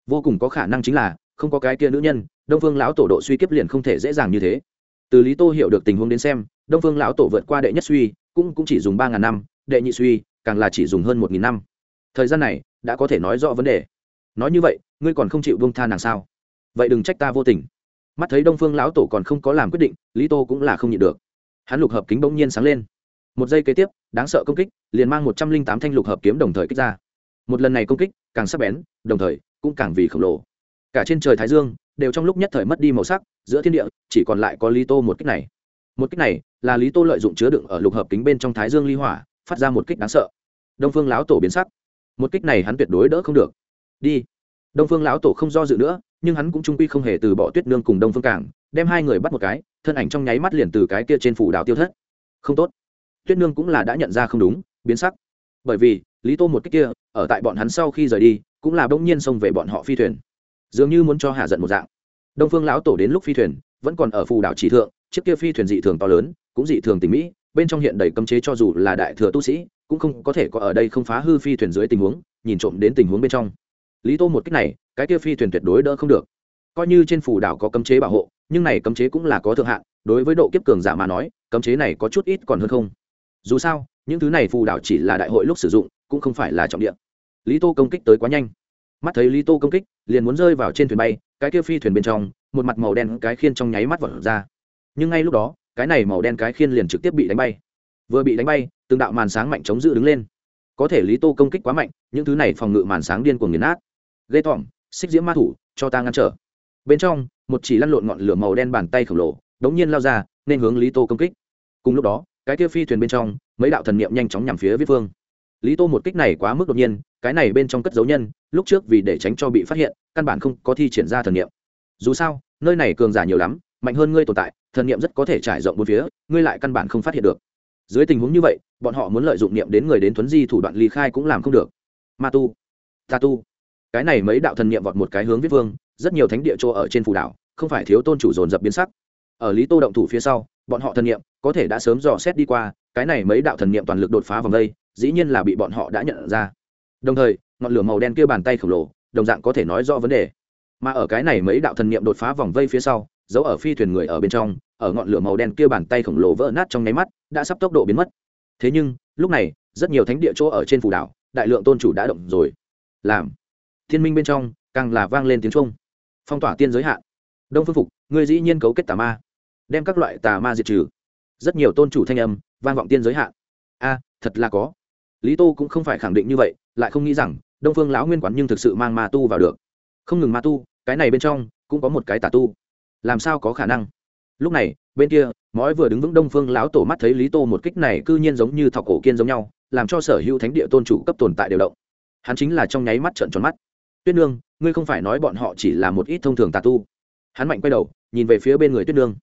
A: vô cùng có khả năng chính là không có cái kia nữ nhân, đông phương lão tổ độ suy kiếp liền không thể dễ dàng như thế. Từ lý tô hiểu được tình huống đến xem, đông phương lão tổ vượt qua đệ nhất suy, cũng cũng chỉ dùng ba ngàn năm, đệ nhị suy, càng là chỉ dùng hơn một nghìn năm. Thời gian này, đã có thể nói rõ vấn đề. Nói như vậy, ngươi còn không chịu bông tha nàng sao? Vậy đừng trách ta vô tình. Mắt thấy đông phương lão tổ còn không có làm quyết định, lý tô cũng là không nhịn được. Hắn lục hợp kính bỗng nhiên sáng lên. Một giây kế tiếp, đáng sợ công kích, liền mang một trăm linh tám thanh lục hợp kiếm đồng thời kích ra. Một lần này công kích, càng sắc bén, đồng thời, cũng càng vì khổng lồ cả trên trời thái dương đều trong lúc nhất thời mất đi màu sắc, giữa thiên địa chỉ còn lại có lý tô một kích này. Một kích này là lý tô lợi dụng chứa đựng ở lục hợp kính bên trong thái dương ly hỏa, phát ra một kích đáng sợ. Đông phương lão tổ biến sắc. Một kích này hắn tuyệt đối đỡ không được. Đi. Đông phương lão tổ không do dự nữa, nhưng hắn cũng trung quy không hề từ bỏ tuyết nương cùng đông phương cảng, đem hai người bắt một cái, thân ảnh trong nháy mắt liền từ cái kia trên phủ đảo tiêu thất. Không tốt. Tuyết nương cũng là đã nhận ra không đúng, biến sắc. Bởi vì, lý tô một cách kia, ở tại bọn hắn sau khi rời đi, cũng là bỗng nhiên xông về bọn họ phi thuyền dường như muốn cho hạ giận một dạng. Đông phương lão tổ đến lúc phi thuyền, vẫn còn ở phù đảo chỉ thượng, chiếc kia phi thuyền dị thường to lớn, cũng dị thường tình mỹ bên trong hiện đầy cấm chế cho dù là đại thừa tu sĩ, cũng không có thể có ở đây không phá hư phi thuyền dưới tình huống, nhìn trộm đến tình huống bên trong. Lý tô một cách này, cái kia phi thuyền tuyệt đối đỡ không được. Coi như trên phù đảo có cấm chế bảo hộ, nhưng này cấm chế cũng là có thượng hạn, đối với độ kiếp cường giả mà nói, cấm chế này có chút ít còn hơn không. Dù sao, những thứ này phù đảo chỉ là đại hội lúc sử dụng, cũng không phải là trọng địa. Lý tô công kích tới quá nhanh. Mắt thấy lý tô công kích liền muốn rơi vào trên thuyền bay, cái kia phi thuyền bên trong, một mặt màu đen cái khiên trong nháy mắt vật ra. Nhưng ngay lúc đó, cái này màu đen cái khiên liền trực tiếp bị đánh bay. Vừa bị đánh bay, từng đạo màn sáng mạnh chống giữ đứng lên. Có thể lý tô công kích quá mạnh, những thứ này phòng ngự màn sáng điên cuồng nghiền nát. Ghê tỏm xích diễm ma thủ, cho ta ngăn trở. Bên trong, một chỉ lăn lộn ngọn lửa màu đen bàn tay khổng lồ, đống nhiên lao ra, nên hướng lý tô công kích. Cùng lúc đó, cái kia phi thuyền bên trong, mấy đạo thần niệm nhanh chóng nhằm phía viết phương lý tô một kích này quá mức đột nhiên, cái này bên trong cất dấu nhân, lúc trước vì để tránh cho bị phát hiện, căn bản không có thi triển ra thần niệm. Dù sao, nơi này cường giả nhiều lắm, mạnh hơn ngươi tồn tại, thần niệm rất có thể trải rộng bốn phía, ngươi lại căn bản không phát hiện được. Dưới tình huống như vậy, bọn họ muốn lợi dụng niệm đến người đến thuấn di thủ đoạn ly khai cũng làm không được. Ma tu, ta tu. Cái này mấy đạo thần niệm vọt một cái hướng viết vương, rất nhiều thánh địa chỗ ở trên phù đảo, không phải thiếu tôn chủ dồn dập biến sắc. Ở lý tô động thủ phía sau, bọn họ thần niệm có thể đã sớm dò xét đi qua, cái này mấy đạo thần niệm toàn lực đột phá vòng đây dĩ nhiên là bị bọn họ đã nhận ra. Đồng thời, ngọn lửa màu đen kia bàn tay khổng lồ, đồng dạng có thể nói rõ vấn đề. Mà ở cái này mấy đạo thần niệm đột phá vòng vây phía sau giấu ở phi thuyền người ở bên trong, ở ngọn lửa màu đen kia bàn tay khổng lồ vỡ nát trong nháy mắt, đã sắp tốc độ biến mất. Thế nhưng, lúc này, rất nhiều thánh địa chỗ ở trên phù đảo, đại lượng tôn chủ đã động rồi. Làm. Thiên minh bên trong, càng là vang lên tiếng trung phong tỏa tiên giới hạn. Đông phương phục người dĩ nhiên cấu kết tà ma. Đem các loại tà ma diệt trừ. Rất nhiều tôn chủ thanh âm, vang vọng tiên giới hạn. A, thật là có lý tô cũng không phải khẳng định như vậy, lại không nghĩ rằng đông phương lão nguyên quán nhưng thực sự mang ma tu vào được. Không ngừng ma tu, cái này bên trong cũng có một cái tà tu. Làm sao có khả năng? Lúc này, bên kia, mói vừa đứng vững đông phương lão tổ mắt thấy lý tô một kích này cư nhiên giống như thọc cổ kiên giống nhau, làm cho sở hữu thánh địa tôn chủ cấp tồn tại đều động. Hắn chính là trong nháy mắt trợn tròn mắt. Tuyết nương, ngươi không phải nói bọn họ chỉ là một ít thông thường tà tu? Hắn mạnh quay đầu, nhìn về phía bên người tuyết nương.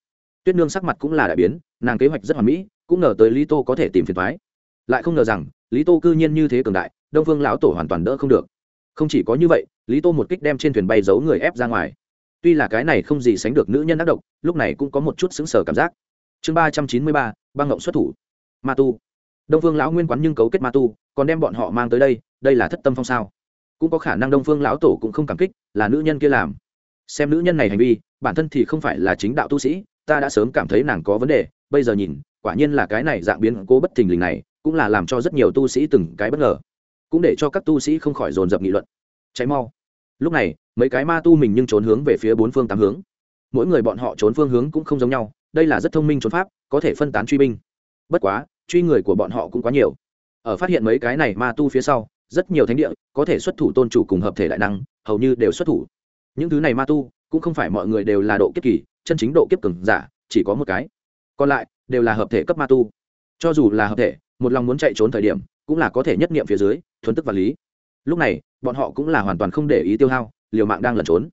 A: Tuyết nương sắc mặt cũng là đại biến, nàng kế hoạch rất hoàn mỹ, cũng ngờ tới lý tô có thể tìm phiền thoái lại không ngờ rằng lý tô cư nhiên như thế cường đại, đông phương lão tổ hoàn toàn đỡ không được. Không chỉ có như vậy, lý tô một kích đem trên thuyền bay giấu người ép ra ngoài. Tuy là cái này không gì sánh được nữ nhân ác độc, lúc này cũng có một chút xứng sở cảm giác. Chương ba trăm chín mươi ba, băng ngộng xuất thủ. Ma tu. Đông phương lão nguyên quán nhưng cấu kết ma tu, còn đem bọn họ mang tới đây đây là thất tâm phong sao? Cũng có khả năng đông phương lão tổ cũng không cảm kích, là nữ nhân kia làm. Xem nữ nhân này hành vi, bản thân thì không phải là chính đạo tu sĩ, ta đã sớm cảm thấy nàng có vấn đề, bây giờ nhìn, quả nhiên là cái này dạng biến cố bất thình lình này cũng là làm cho rất nhiều tu sĩ từng cái bất ngờ, cũng để cho các tu sĩ không khỏi dồn dập nghị luận. Cháy mau. Lúc này, mấy cái ma tu mình nhưng trốn hướng về phía bốn phương tám hướng. Mỗi người bọn họ trốn phương hướng cũng không giống nhau, đây là rất thông minh trốn pháp, có thể phân tán truy binh. Bất quá, truy người của bọn họ cũng quá nhiều. Ở phát hiện mấy cái này ma tu phía sau, rất nhiều thánh địa có thể xuất thủ tôn chủ cùng hợp thể đại năng, hầu như đều xuất thủ. Những thứ này ma tu, cũng không phải mọi người đều là độ kiếp kỳ, chân chính độ kiếp cường giả, chỉ có một cái. Còn lại, đều là hợp thể cấp ma tu. Cho dù là hợp thể một lòng muốn chạy trốn thời điểm, cũng là có thể nhất nghiệm phía dưới thuấn tức vật lý. Lúc này, bọn họ cũng là hoàn toàn không để ý tiêu hao, liều mạng đang lẩn trốn.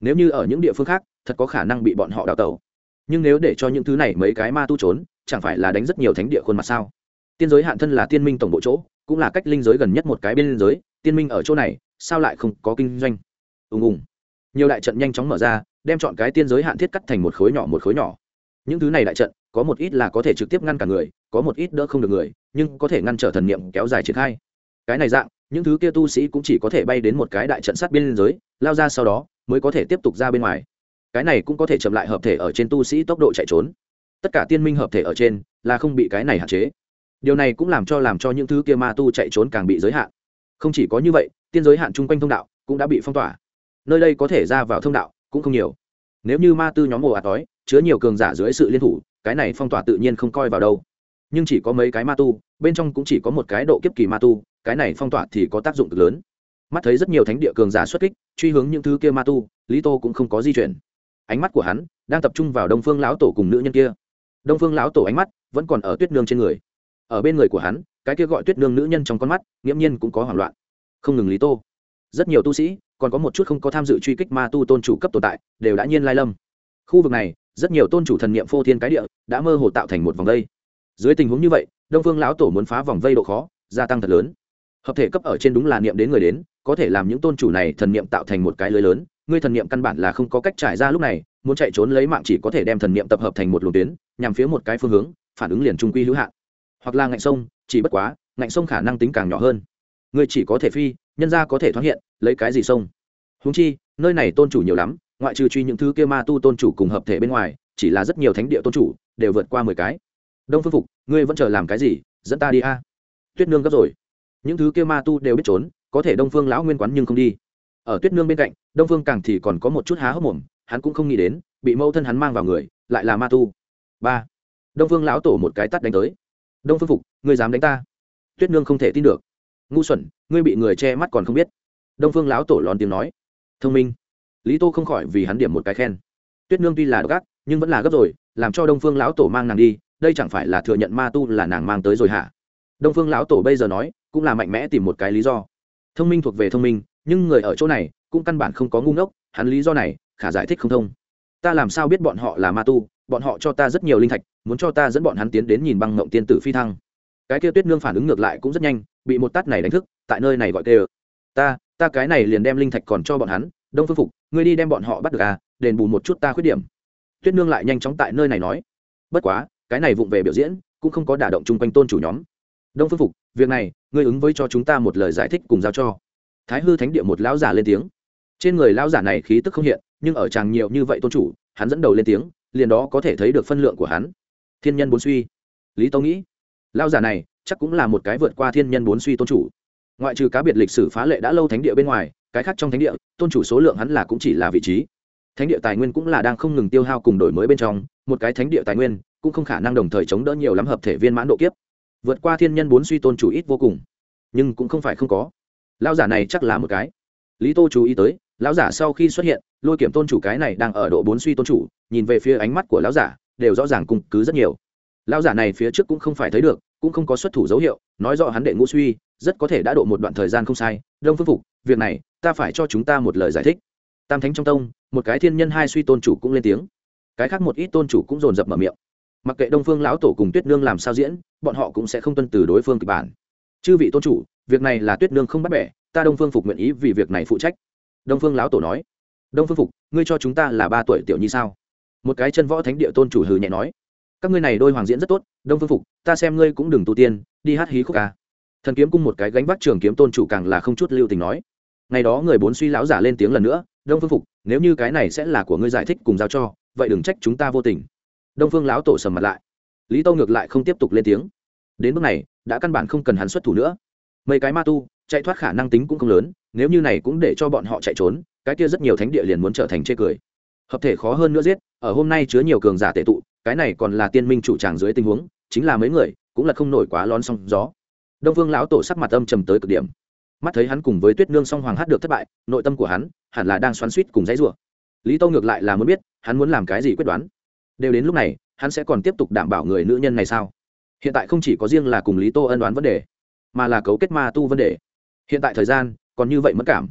A: Nếu như ở những địa phương khác, thật có khả năng bị bọn họ đào tẩu. Nhưng nếu để cho những thứ này mấy cái ma tu trốn, chẳng phải là đánh rất nhiều thánh địa khuôn mặt sao? Tiên giới hạn thân là tiên minh tổng bộ chỗ, cũng là cách linh giới gần nhất một cái bên giới, tiên minh ở chỗ này, sao lại không có kinh doanh? Ùng ùng. Nhiều đại trận nhanh chóng mở ra, đem chọn cái tiên giới hạn thiết cắt thành một khối nhỏ một khối nhỏ. Những thứ này đại trận, có một ít là có thể trực tiếp ngăn cả người có một ít đỡ không được người, nhưng có thể ngăn trở thần niệm kéo dài triển khai. Cái này dạng, những thứ kia tu sĩ cũng chỉ có thể bay đến một cái đại trận sát biên giới, lao ra sau đó, mới có thể tiếp tục ra bên ngoài. Cái này cũng có thể chậm lại hợp thể ở trên tu sĩ tốc độ chạy trốn. Tất cả tiên minh hợp thể ở trên, là không bị cái này hạn chế. Điều này cũng làm cho làm cho những thứ kia ma tu chạy trốn càng bị giới hạn. Không chỉ có như vậy, tiên giới hạn chung quanh thông đạo cũng đã bị phong tỏa. Nơi đây có thể ra vào thông đạo cũng không nhiều. Nếu như ma tư nhóm ồ ạt đói chứa nhiều cường giả dưới sự liên thủ, cái này phong tỏa tự nhiên không coi vào đâu nhưng chỉ có mấy cái ma tu, bên trong cũng chỉ có một cái độ kiếp kỳ ma tu, cái này phong tỏa thì có tác dụng cực lớn. Mắt thấy rất nhiều thánh địa cường giả xuất kích, truy hướng những thứ kia ma tu, lý tô cũng không có di chuyển. Ánh mắt của hắn đang tập trung vào đông phương lão tổ cùng nữ nhân kia. Đông phương lão tổ ánh mắt vẫn còn ở tuyết nương trên người. Ở bên người của hắn, cái kia gọi tuyết nương nữ nhân trong con mắt, nghiễm nhiên cũng có hoảng loạn. Không ngừng lý tô. Rất nhiều tu sĩ, còn có một chút không có tham dự truy kích ma tu tôn chủ cấp tồn tại, đều đã nhiên lai lâm. Khu vực này, rất nhiều tôn chủ thần niệm phô thiên cái địa, đã mơ hồ tạo thành một vòng đây dưới tình huống như vậy, đông phương lão tổ muốn phá vòng vây độ khó, gia tăng thật lớn. Hợp thể cấp ở trên đúng là niệm đến người đến, có thể làm những tôn chủ này thần niệm tạo thành một cái lưới lớn, ngươi thần niệm căn bản là không có cách trải ra lúc này, muốn chạy trốn lấy mạng chỉ có thể đem thần niệm tập hợp thành một luồng tuyến, nhằm phía một cái phương hướng, phản ứng liền trung quy hữu hạn. Hoặc là ngạnh sông, chỉ bất quá, ngạnh sông khả năng tính càng nhỏ hơn. Ngươi chỉ có thể phi, nhân ra có thể thoát hiện, lấy cái gì sông? Húng chi, nơi này tôn chủ nhiều lắm, ngoại trừ truy những thứ kia ma tu tôn chủ cùng hợp thể bên ngoài, chỉ là rất nhiều thánh địa tôn chủ, đều vượt qua mười cái đông phương phục, ngươi vẫn chờ làm cái gì? Dẫn ta đi a. Tuyết nương gấp rồi. Những thứ kia ma tu đều biết trốn, có thể đông phương lão nguyên quán nhưng không đi. Ở tuyết nương bên cạnh, đông phương càng thì còn có một chút há hốc mồm, hắn cũng không nghĩ đến, bị mâu thân hắn mang vào người, lại là ma tu. Ba. Đông phương lão tổ một cái tắt đánh tới. Đông phương phục, ngươi dám đánh ta? Tuyết nương không thể tin được. Ngu xuẩn, ngươi bị người che mắt còn không biết. Đông phương lão tổ lón tiếng nói. Thông minh. Lý tô không khỏi vì hắn điểm một cái khen. Tuyết nương tuy là đ ộ c gác nhưng vẫn là gấp rồi, làm cho đông phương lão tổ mang nàng đi đây chẳng phải là thừa nhận ma tu là nàng mang tới rồi hả? Đông phương lão tổ bây giờ nói, cũng là mạnh mẽ tìm một cái lý do. Thông minh thuộc về thông minh, nhưng người ở chỗ này cũng căn bản không có ngu ngốc, hắn lý do này, khả giải thích không thông. Ta làm sao biết bọn họ là ma tu, bọn họ cho ta rất nhiều linh thạch, muốn cho ta dẫn bọn hắn tiến đến nhìn băng ngộng tiên tử phi thăng. Cái kia tuyết nương phản ứng ngược lại cũng rất nhanh, bị một tát này đánh thức, tại nơi này gọi tê ta ta cái này liền đem linh thạch còn cho bọn hắn, đông phương phục, ngươi đi đem bọn họ bắt được à đền bù một chút ta khuyết điểm. Tuyết nương lại nhanh chóng tại nơi này nói. Bất quá cái này vụng về biểu diễn cũng không có đả động chung quanh tôn chủ nhóm. Đông phương phục, việc này, ngươi ứng với cho chúng ta một lời giải thích cùng giao cho. Thái hư thánh địa một lão giả lên tiếng. Trên người lão giả này khí tức không hiện, nhưng ở chàng nhiều như vậy tôn chủ, hắn dẫn đầu lên tiếng, liền đó có thể thấy được phân lượng của hắn. Thiên nhân bốn suy. Lý tâu nghĩ. Lão giả này, chắc cũng là một cái vượt qua thiên nhân bốn suy tôn chủ. Ngoại trừ cá biệt lịch sử phá lệ đã lâu thánh địa bên ngoài, cái khác trong thánh địa, tôn chủ số lượng hắn là cũng chỉ là vị trí. Thánh địa tài nguyên cũng là đang không ngừng tiêu hao cùng đổi mới bên trong, một cái thánh địa tài nguyên cũng không khả năng đồng thời chống đỡ nhiều lắm hợp thể viên mãn độ kiếp. Vượt qua thiên nhân bốn suy tôn chủ ít vô cùng, nhưng cũng không phải không có. Lão giả này chắc là một cái. Lý tô chú ý tới, lão giả sau khi xuất hiện, lôi kiểm tôn chủ cái này đang ở độ bốn suy tôn chủ, nhìn về phía ánh mắt của lão giả, đều rõ ràng cung cứ rất nhiều. Lão giả này phía trước cũng không phải thấy được, cũng không có xuất thủ dấu hiệu, nói rõ hắn đệ ngũ suy, rất có thể đã độ một đoạn thời gian không sai. Đông phương phục, việc này, ta phải cho chúng ta một lời giải thích. Tam thánh trong tông, một cái thiên nhân hai suy tôn chủ cũng lên tiếng. Cái khác một ít tôn chủ cũng dồn dập mở miệng mặc kệ đông phương lão tổ cùng tuyết nương làm sao diễn, bọn họ cũng sẽ không tuân từ đối phương kịch bản. Chư vị tôn chủ, việc này là tuyết nương không bắt bẻ, ta đông phương phục nguyện ý vì việc này phụ trách. Đông phương lão tổ nói. Đông phương phục, ngươi cho chúng ta là ba tuổi tiểu nhi sao? Một cái chân võ thánh địa tôn chủ hừ nhẹ nói. Các ngươi này đôi hoàng diễn rất tốt, đông phương phục, ta xem ngươi cũng đừng tu tiên, đi hát hí khúc ca. Thần kiếm cung một cái gánh vác trường kiếm tôn chủ càng là không chút lưu tình nói. Ngày đó người bốn suy lão giả lên tiếng lần nữa, đông phương phục, nếu như cái này sẽ là của ngươi giải thích cùng giao cho, vậy đừng trách chúng ta vô tình đông phương lão tổ sầm mặt lại lý tâu ngược lại không tiếp tục lên tiếng đến bước này đã căn bản không cần hắn xuất thủ nữa mấy cái ma tu chạy thoát khả năng tính cũng không lớn nếu như này cũng để cho bọn họ chạy trốn cái kia rất nhiều thánh địa liền muốn trở thành chê cười hợp thể khó hơn nữa giết ở hôm nay chứa nhiều cường giả tệ tụ cái này còn là tiên minh chủ tràng dưới tình huống chính là mấy người cũng là không nổi quá lon song gió đông vương lão tổ sắc mặt âm trầm tới cực điểm mắt thấy hắn cùng với tuyết nương song hoàng hát được thất bại nội tâm của hắn hẳn là đang xoắn suýt cùng dãy rủa lý tâu ngược lại là muốn biết hắn muốn làm cái gì quyết đoán đều đến lúc này, hắn sẽ còn tiếp tục đảm bảo người nữ nhân này sao? Hiện tại không chỉ có riêng là cùng lý tô ân đoán vấn đề, mà là cấu kết ma tu vấn đề. Hiện tại thời gian, còn như vậy mất cảm.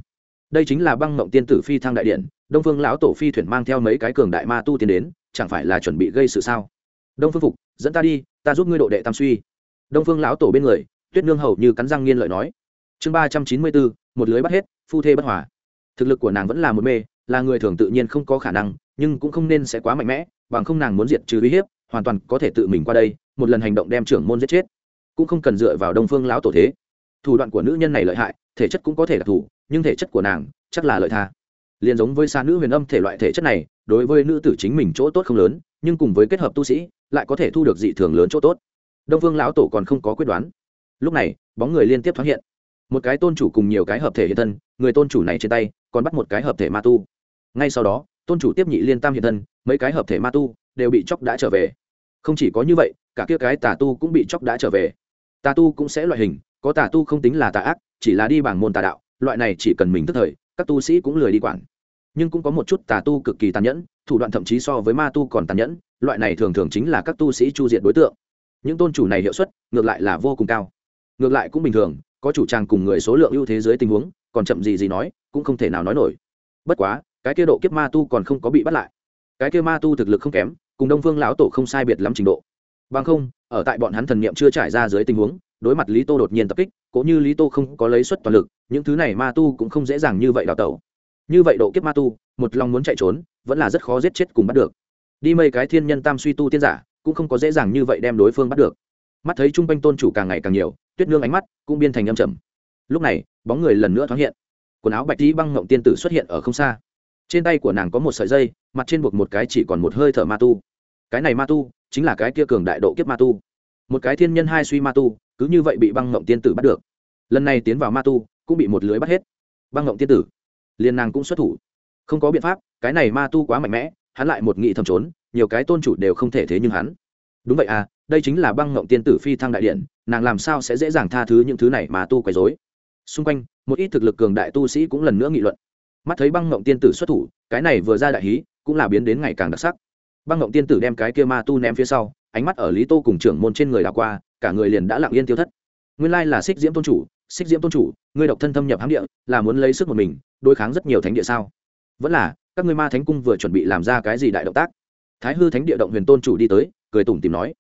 A: Đây chính là băng mộng tiên tử phi thăng đại điện, đông phương lão tổ phi thuyền mang theo mấy cái cường đại ma tu tiến đến, chẳng phải là chuẩn bị gây sự sao? Đông phương phục, dẫn ta đi, ta giúp ngươi độ đệ tam suy. Đông phương lão tổ bên người, tuyết nương hầu như cắn răng nghiên lợi nói. Chương ba trăm chín mươi bốn, một lưới bắt hết, phu thê bất hòa. Thực lực của nàng vẫn là một mê, là người thường tự nhiên không có khả năng, nhưng cũng không nên sẽ quá mạnh mẽ bằng không nàng muốn diệt trừ uy hiếp, hoàn toàn có thể tự mình qua đây, một lần hành động đem trưởng môn giết chết. Cũng không cần dựa vào đông phương lão tổ thế. Thủ đoạn của nữ nhân này lợi hại, thể chất cũng có thể là thủ, nhưng thể chất của nàng, chắc là lợi tha. Liền giống với xa nữ huyền âm thể loại thể chất này, đối với nữ tử chính mình chỗ tốt không lớn, nhưng cùng với kết hợp tu sĩ, lại có thể thu được dị thường lớn chỗ tốt. Đông phương lão tổ còn không có quyết đoán. Lúc này, bóng người liên tiếp thoáng hiện. Một cái tôn chủ cùng nhiều cái hợp thể hiện thân, người tôn chủ này trên tay, còn bắt một cái hợp thể ma tu. Ngay sau đó tôn chủ tiếp nhị liên tam hiện thân, mấy cái hợp thể ma tu đều bị chóc đã trở về. Không chỉ có như vậy, cả kia cái tà tu cũng bị chóc đã trở về. Tà tu cũng sẽ loại hình, có tà tu không tính là tà ác, chỉ là đi bằng môn tà đạo, loại này chỉ cần mình tức thời, các tu sĩ cũng lười đi quản. Nhưng cũng có một chút tà tu cực kỳ tàn nhẫn, thủ đoạn thậm chí so với ma tu còn tàn nhẫn, loại này thường thường chính là các tu sĩ chu diệt đối tượng. Những tôn chủ này hiệu suất, ngược lại là vô cùng cao. Ngược lại cũng bình thường, có chủ trang cùng người số lượng ưu thế dưới tình huống, còn chậm gì gì nói, cũng không thể nào nói nổi. Bất quá cái kia độ kiếp ma tu còn không có bị bắt lại. Cái kia ma tu thực lực không kém, cùng đông phương lão tổ không sai biệt lắm trình độ. Bằng không, ở tại bọn hắn thần niệm chưa trải ra dưới tình huống, đối mặt lý tô đột nhiên tập kích cũng như lý tô không có lấy suất toàn lực, những thứ này ma tu cũng không dễ dàng như vậy đào tẩu. Như vậy độ kiếp ma tu, một lòng muốn chạy trốn, vẫn là rất khó giết chết cùng bắt được. Đi mây cái thiên nhân tam suy tu tiên giả, cũng không có dễ dàng như vậy đem đối phương bắt được. Mắt thấy trung quanh tôn chủ càng ngày càng nhiều, tuyết nương ánh mắt cũng biên thành âm trầm. Lúc này, bóng người lần nữa thoáng hiện. Quần áo bạch tí băng ngộng tiên tử xuất hiện ở không xa trên tay của nàng có một sợi dây, mặt trên buộc một cái chỉ còn một hơi thở ma tu. Cái này ma tu chính là cái kia cường đại độ kiếp ma tu. Một cái thiên nhân hai suy ma tu, cứ như vậy bị băng ngộng tiên tử bắt được. Lần này tiến vào ma tu, cũng bị một lưới bắt hết. Băng ngộng tiên tử, liền nàng cũng xuất thủ. Không có biện pháp, cái này ma tu quá mạnh mẽ, hắn lại một nghị thầm trốn, nhiều cái tôn chủ đều không thể thế nhưng hắn. Đúng vậy à đây chính là băng ngộng tiên tử phi thăng đại điện, nàng làm sao sẽ dễ dàng tha thứ những thứ này mà tu quấy dối xung quanh, một ít thực lực cường đại tu sĩ cũng lần nữa nghị luận mắt thấy băng ngộng tiên tử xuất thủ, cái này vừa ra đại hí, cũng là biến đến ngày càng đặc sắc. Băng ngộng tiên tử đem cái kia ma tu ném phía sau, ánh mắt ở lý tô cùng trưởng môn trên người đảo qua, cả người liền đã lặng yên tiêu thất. Nguyên lai là xích diễm tôn chủ, xích diễm tôn chủ, ngươi độc thân thâm nhập hám địa, là muốn lấy sức một mình, đối kháng rất nhiều thánh địa sao? Vẫn là, các ngươi ma thánh cung vừa chuẩn bị làm ra cái gì đại động tác? Thái hư thánh địa động huyền tôn chủ đi tới, cười tủm tìm nói.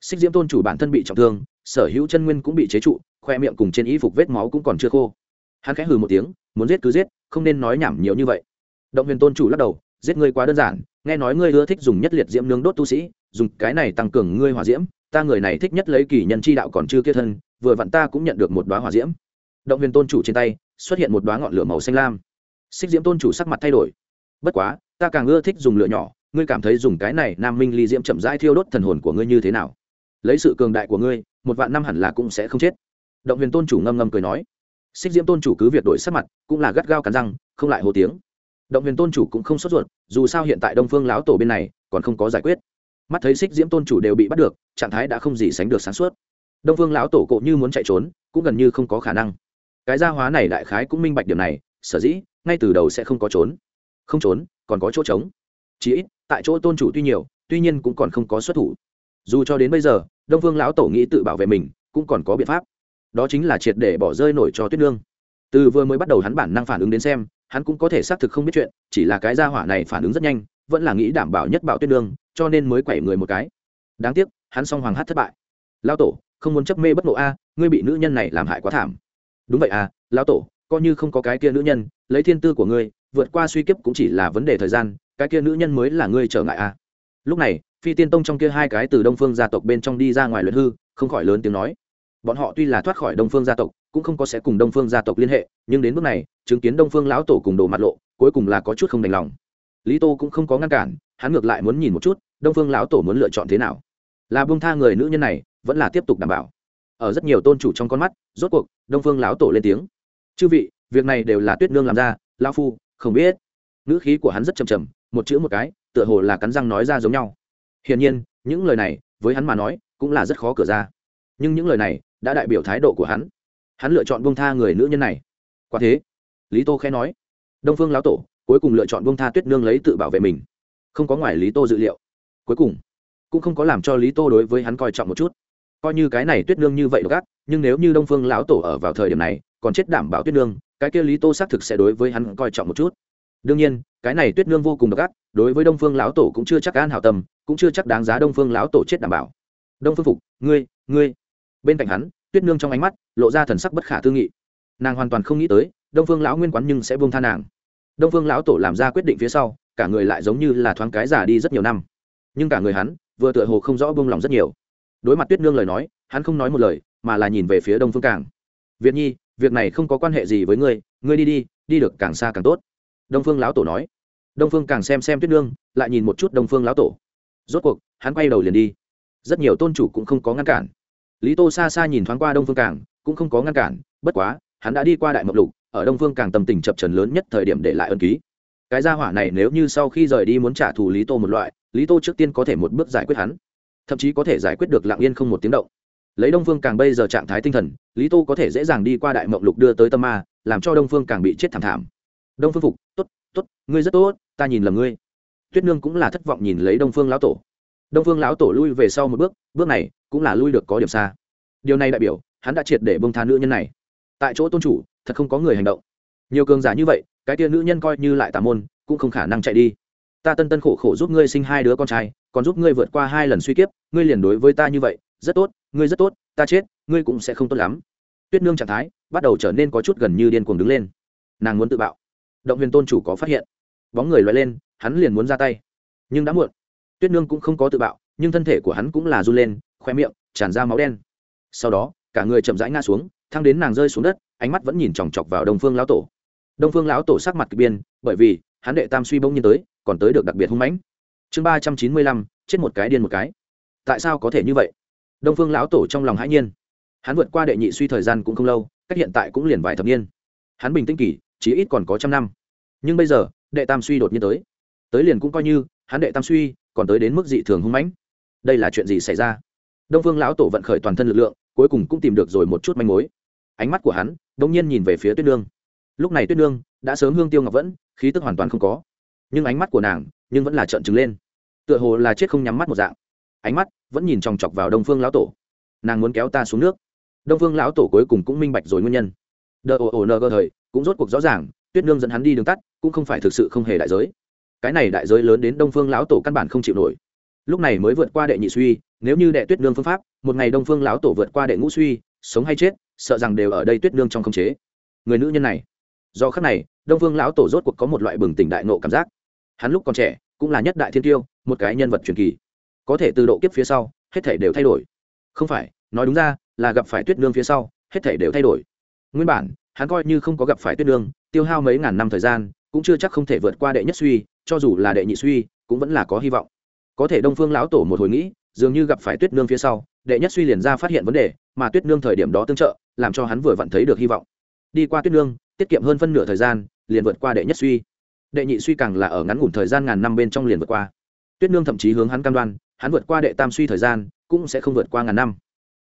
A: Xích diễm tôn chủ bản thân bị trọng thương, sở hữu chân nguyên cũng bị chế trụ, khoe miệng cùng trên y phục vết máu cũng còn chưa khô hắn khẽ hừ một tiếng, muốn giết cứ giết, không nên nói nhảm nhiều như vậy. Động huyền tôn chủ lắc đầu, giết ngươi quá đơn giản, nghe nói ngươi ưa thích dùng nhất liệt diễm nướng đốt tu sĩ, dùng cái này tăng cường ngươi hỏa diễm, ta người này thích nhất lấy kỳ nhân chi đạo còn chưa kết thân, vừa vặn ta cũng nhận được một đoá hỏa diễm. Động huyền tôn chủ trên tay, xuất hiện một đoá ngọn lửa màu xanh lam. Xích diễm tôn chủ sắc mặt thay đổi. Bất quá, ta càng ưa thích dùng lửa nhỏ, ngươi cảm thấy dùng cái này nam minh ly diễm chậm rãi thiêu đốt thần hồn của ngươi như thế nào? Lấy sự cường đại của ngươi, một vạn năm hẳn là cũng sẽ không chết. Động huyền tôn chủ ngâm ngâm cười nói xích diễm tôn chủ cứ việc đổi sắc mặt, cũng là gắt gao cắn răng, không lại hô tiếng. Động huyền tôn chủ cũng không sốt ruột, dù sao hiện tại đông phương lão tổ bên này, còn không có giải quyết. Mắt thấy xích diễm tôn chủ đều bị bắt được, trạng thái đã không gì sánh được sáng suốt. Đông phương lão tổ cộ như muốn chạy trốn, cũng gần như không có khả năng. Cái gia hóa này đại khái cũng minh bạch điểm này, sở dĩ, ngay từ đầu sẽ không có trốn. Không trốn, còn có chỗ trống. Chỉ ít, tại chỗ tôn chủ tuy nhiều, tuy nhiên cũng còn không có xuất thủ. Dù cho đến bây giờ, đông phương lão tổ nghĩ tự bảo vệ mình, cũng còn có biện pháp đó chính là triệt để bỏ rơi nổi cho tuyết nương. Từ vừa mới bắt đầu hắn bản năng phản ứng đến xem, hắn cũng có thể xác thực không biết chuyện, chỉ là cái gia hỏa này phản ứng rất nhanh, vẫn là nghĩ đảm bảo nhất bảo tuyết nương, cho nên mới quẩy người một cái. Đáng tiếc, hắn song hoàng hát thất bại. Lao tổ, không muốn chấp mê bất nộ a, ngươi bị nữ nhân này làm hại quá thảm. Đúng vậy à lao tổ, coi như không có cái kia nữ nhân, lấy thiên tư của ngươi, vượt qua suy kiếp cũng chỉ là vấn đề thời gian, cái kia nữ nhân mới là ngươi trở ngại a. Lúc này, phi tiên tông trong kia hai cái từ đông phương gia tộc bên trong đi ra ngoài luyện hư, không khỏi lớn tiếng nói bọn họ tuy là thoát khỏi đông phương gia tộc, cũng không có sẽ cùng đông phương gia tộc liên hệ, nhưng đến bước này, chứng kiến đông phương lão tổ cùng đồ mặt lộ, cuối cùng là có chút không đành lòng. Lý tô cũng không có ngăn cản, hắn ngược lại muốn nhìn một chút, đông phương lão tổ muốn lựa chọn thế nào. Là bông tha người nữ nhân này, vẫn là tiếp tục đảm bảo. Ở rất nhiều tôn chủ trong con mắt, rốt cuộc, đông phương lão tổ lên tiếng. Chư vị, việc này đều là tuyết nương làm ra lao phu, không biết. Ngữ khí của hắn rất chầm chầm một chữ một cái, tựa hồ là cắn răng nói ra giống nhau. Hiển nhiên, những lời này, với hắn mà nói, cũng là rất khó cửa ra. Nhưng những lời này đã đại biểu thái độ của hắn. Hắn lựa chọn bông tha người nữ nhân này. Quả thế, lý tô khẽ nói, đông phương lão tổ, cuối cùng lựa chọn bông tha tuyết nương lấy tự bảo vệ mình. Không có ngoài lý tô dự liệu. Cuối cùng, cũng không có làm cho lý tô đối với hắn coi trọng một chút. Coi như cái này tuyết nương như vậy gắt nhưng nếu như đông phương lão tổ ở vào thời điểm này, còn chết đảm bảo tuyết nương, cái kia lý tô xác thực sẽ đối với hắn coi trọng một chút. Đương nhiên, cái này tuyết nương vô cùng độc ác, đối với đông phương lão tổ cũng chưa chắc an hảo tâm, cũng chưa chắc đáng giá đông phương lão tổ chết đảm bảo. Đông phương phục, ngươi ngươi bên cạnh hắn, tuyết nương trong ánh mắt lộ ra thần sắc bất khả tư nghị. Nàng hoàn toàn không nghĩ tới, đông phương lão nguyên quán nhưng sẽ buông tha nàng. Đông phương lão tổ làm ra quyết định phía sau, cả người lại giống như là thoáng cái già đi rất nhiều năm. Nhưng cả người hắn vừa tựa hồ không rõ buông lòng rất nhiều. Đối mặt tuyết nương lời nói, hắn không nói một lời, mà là nhìn về phía đông phương cảng. Việt nhi, việc này không có quan hệ gì với ngươi ngươi đi đi đi được càng xa càng tốt. Đông phương lão tổ nói. Đông phương càng xem xem tuyết nương, lại nhìn một chút đông phương lão tổ. Rốt cuộc, hắn quay đầu liền đi. Rất nhiều tôn chủ cũng không có ngăn cản lý tô xa xa nhìn thoáng qua đông phương Cảng, cũng không có ngăn cản bất quá hắn đã đi qua đại mộc lục ở đông phương càng tâm tình chập trần lớn nhất thời điểm để lại ân ký. Cái gia hỏa này nếu như sau khi rời đi muốn trả thù lý tô một loại lý tô trước tiên có thể một bước giải quyết hắn. Thậm chí có thể giải quyết được lặng yên không một tiếng động. Lấy đông phương càng bây giờ trạng thái tinh thần lý tô có thể dễ dàng đi qua đại mộng lục đưa tới tâm ma làm cho đông phương càng bị chết thảm thảm. Đông phương phục t ố t t ố t ngươi rất tốt ta nhìn lầm ngươi. Tuyết nương cũng là thất vọng nhìn lấy đông phương lão tổ đông phương lão tổ lui về sau một bước bước này cũng là lui được có điểm xa. Điều này đại biểu, hắn đã triệt để bông tha nữ nhân này. Tại chỗ tôn chủ, thật không có người hành động. Nhiều cường giả như vậy, cái tia nữ nhân coi như lại tà môn, cũng không khả năng chạy đi. Ta tân tân khổ khổ giúp ngươi sinh hai đứa con trai, còn giúp ngươi vượt qua hai lần suy kiếp, ngươi liền đối với ta như vậy, rất tốt, ngươi rất tốt, ta chết, ngươi cũng sẽ không tốt lắm. Tuyết nương trạng thái bắt đầu trở nên có chút gần như điên cuồng đứng lên. Nàng muốn tự bạo. Động huyền tôn chủ có phát hiện. Bóng người loại lên, hắn liền muốn ra tay. Nhưng đã muộn tuyết nương cũng không có tự bạo, nhưng thân thể của hắn cũng là run lên khoe miệng tràn ra máu đen. Sau đó, cả người chậm rãi ngã xuống, thang đến nàng rơi xuống đất, ánh mắt vẫn nhìn chòng chọc vào đông phương lão tổ. Đông phương lão tổ sắc mặt k ỳ biên bởi vì hắn đệ tam suy bỗng nhiên tới, còn tới được đặc biệt hung mãnh. Chương ba trăm chín mươi lăm, chết một cái điên một cái. Tại sao có thể như vậy? Đông phương lão tổ trong lòng hãi nhiên. Hắn vượt qua đệ nhị suy thời gian cũng không lâu, cách hiện tại cũng liền vài thập niên. Hắn bình tĩnh kỷ chỉ ít còn có trăm năm. Nhưng bây giờ, đệ tam suy đột nhiên tới. Tới liền cũng coi như, hắn đệ tam suy còn tới đến mức dị thường hung mãnh. Đây là chuyện gì xảy ra? Đông phương lão tổ vận khởi toàn thân lực lượng, cuối cùng cũng tìm được rồi một chút manh mối. Ánh mắt của hắn đ ỗ n g nhiên nhìn về phía tuyết nương. Lúc này tuyết nương đã sớm hương tiêu ngọc vẫn, khí tức hoàn toàn không có. Nhưng ánh mắt của nàng nhưng vẫn là trợn trừng lên. Tựa hồ là chết không nhắm mắt một dạng. Ánh mắt vẫn nhìn chòng chọc vào đông phương lão tổ. Nàng muốn kéo ta xuống nước. Đông phương lão tổ cuối cùng cũng minh bạch rồi nguyên nhân. Đờ ồ ồ nờ gờ thời, cũng rốt cuộc rõ ràng, tuyết nương dẫn hắn đi đường tắt, cũng không phải thực sự không hề đại giới cái này đại giới lớn đến đông phương lão tổ căn bản không chịu nổi. Lúc này mới vượt qua đệ nhị suy, nếu như đệ tuyết nương phương pháp, một ngày đông phương lão tổ vượt qua đệ ngũ suy, sống hay chết, sợ rằng đều ở đây tuyết nương trong khống chế. Người nữ nhân này, do khắc này, đông phương lão tổ rốt cuộc có một loại bừng tỉnh đại nộ cảm giác. Hắn lúc còn trẻ, cũng là nhất đại thiên tiêu, một cái nhân vật truyền kỳ. Có thể từ độ kiếp phía sau, hết thể đều thay đổi. Không phải, nói đúng ra, là gặp phải tuyết nương phía sau, hết thể đều thay đổi. Nguyên bản, hắn coi như không có gặp phải tuyết nương, tiêu hao mấy ngàn năm thời gian, cũng chưa chắc không thể vượt qua đệ nhất suy cho dù là đệ nhị suy, cũng vẫn là có hy vọng. Có thể đông phương lão tổ một hồi nghĩ, dường như gặp phải tuyết nương phía sau, đệ nhất suy liền ra phát hiện vấn đề, mà tuyết nương thời điểm đó tương trợ, làm cho hắn vừa vặn thấy được hy vọng. Đi qua tuyết nương, tiết kiệm hơn phân nửa thời gian, liền vượt qua đệ nhất suy. Đệ nhị suy càng là ở ngắn ngủn thời gian ngàn năm bên trong liền vượt qua. Tuyết nương thậm chí hướng hắn cam đoan, hắn vượt qua đệ tam suy thời gian, cũng sẽ không vượt qua ngàn năm.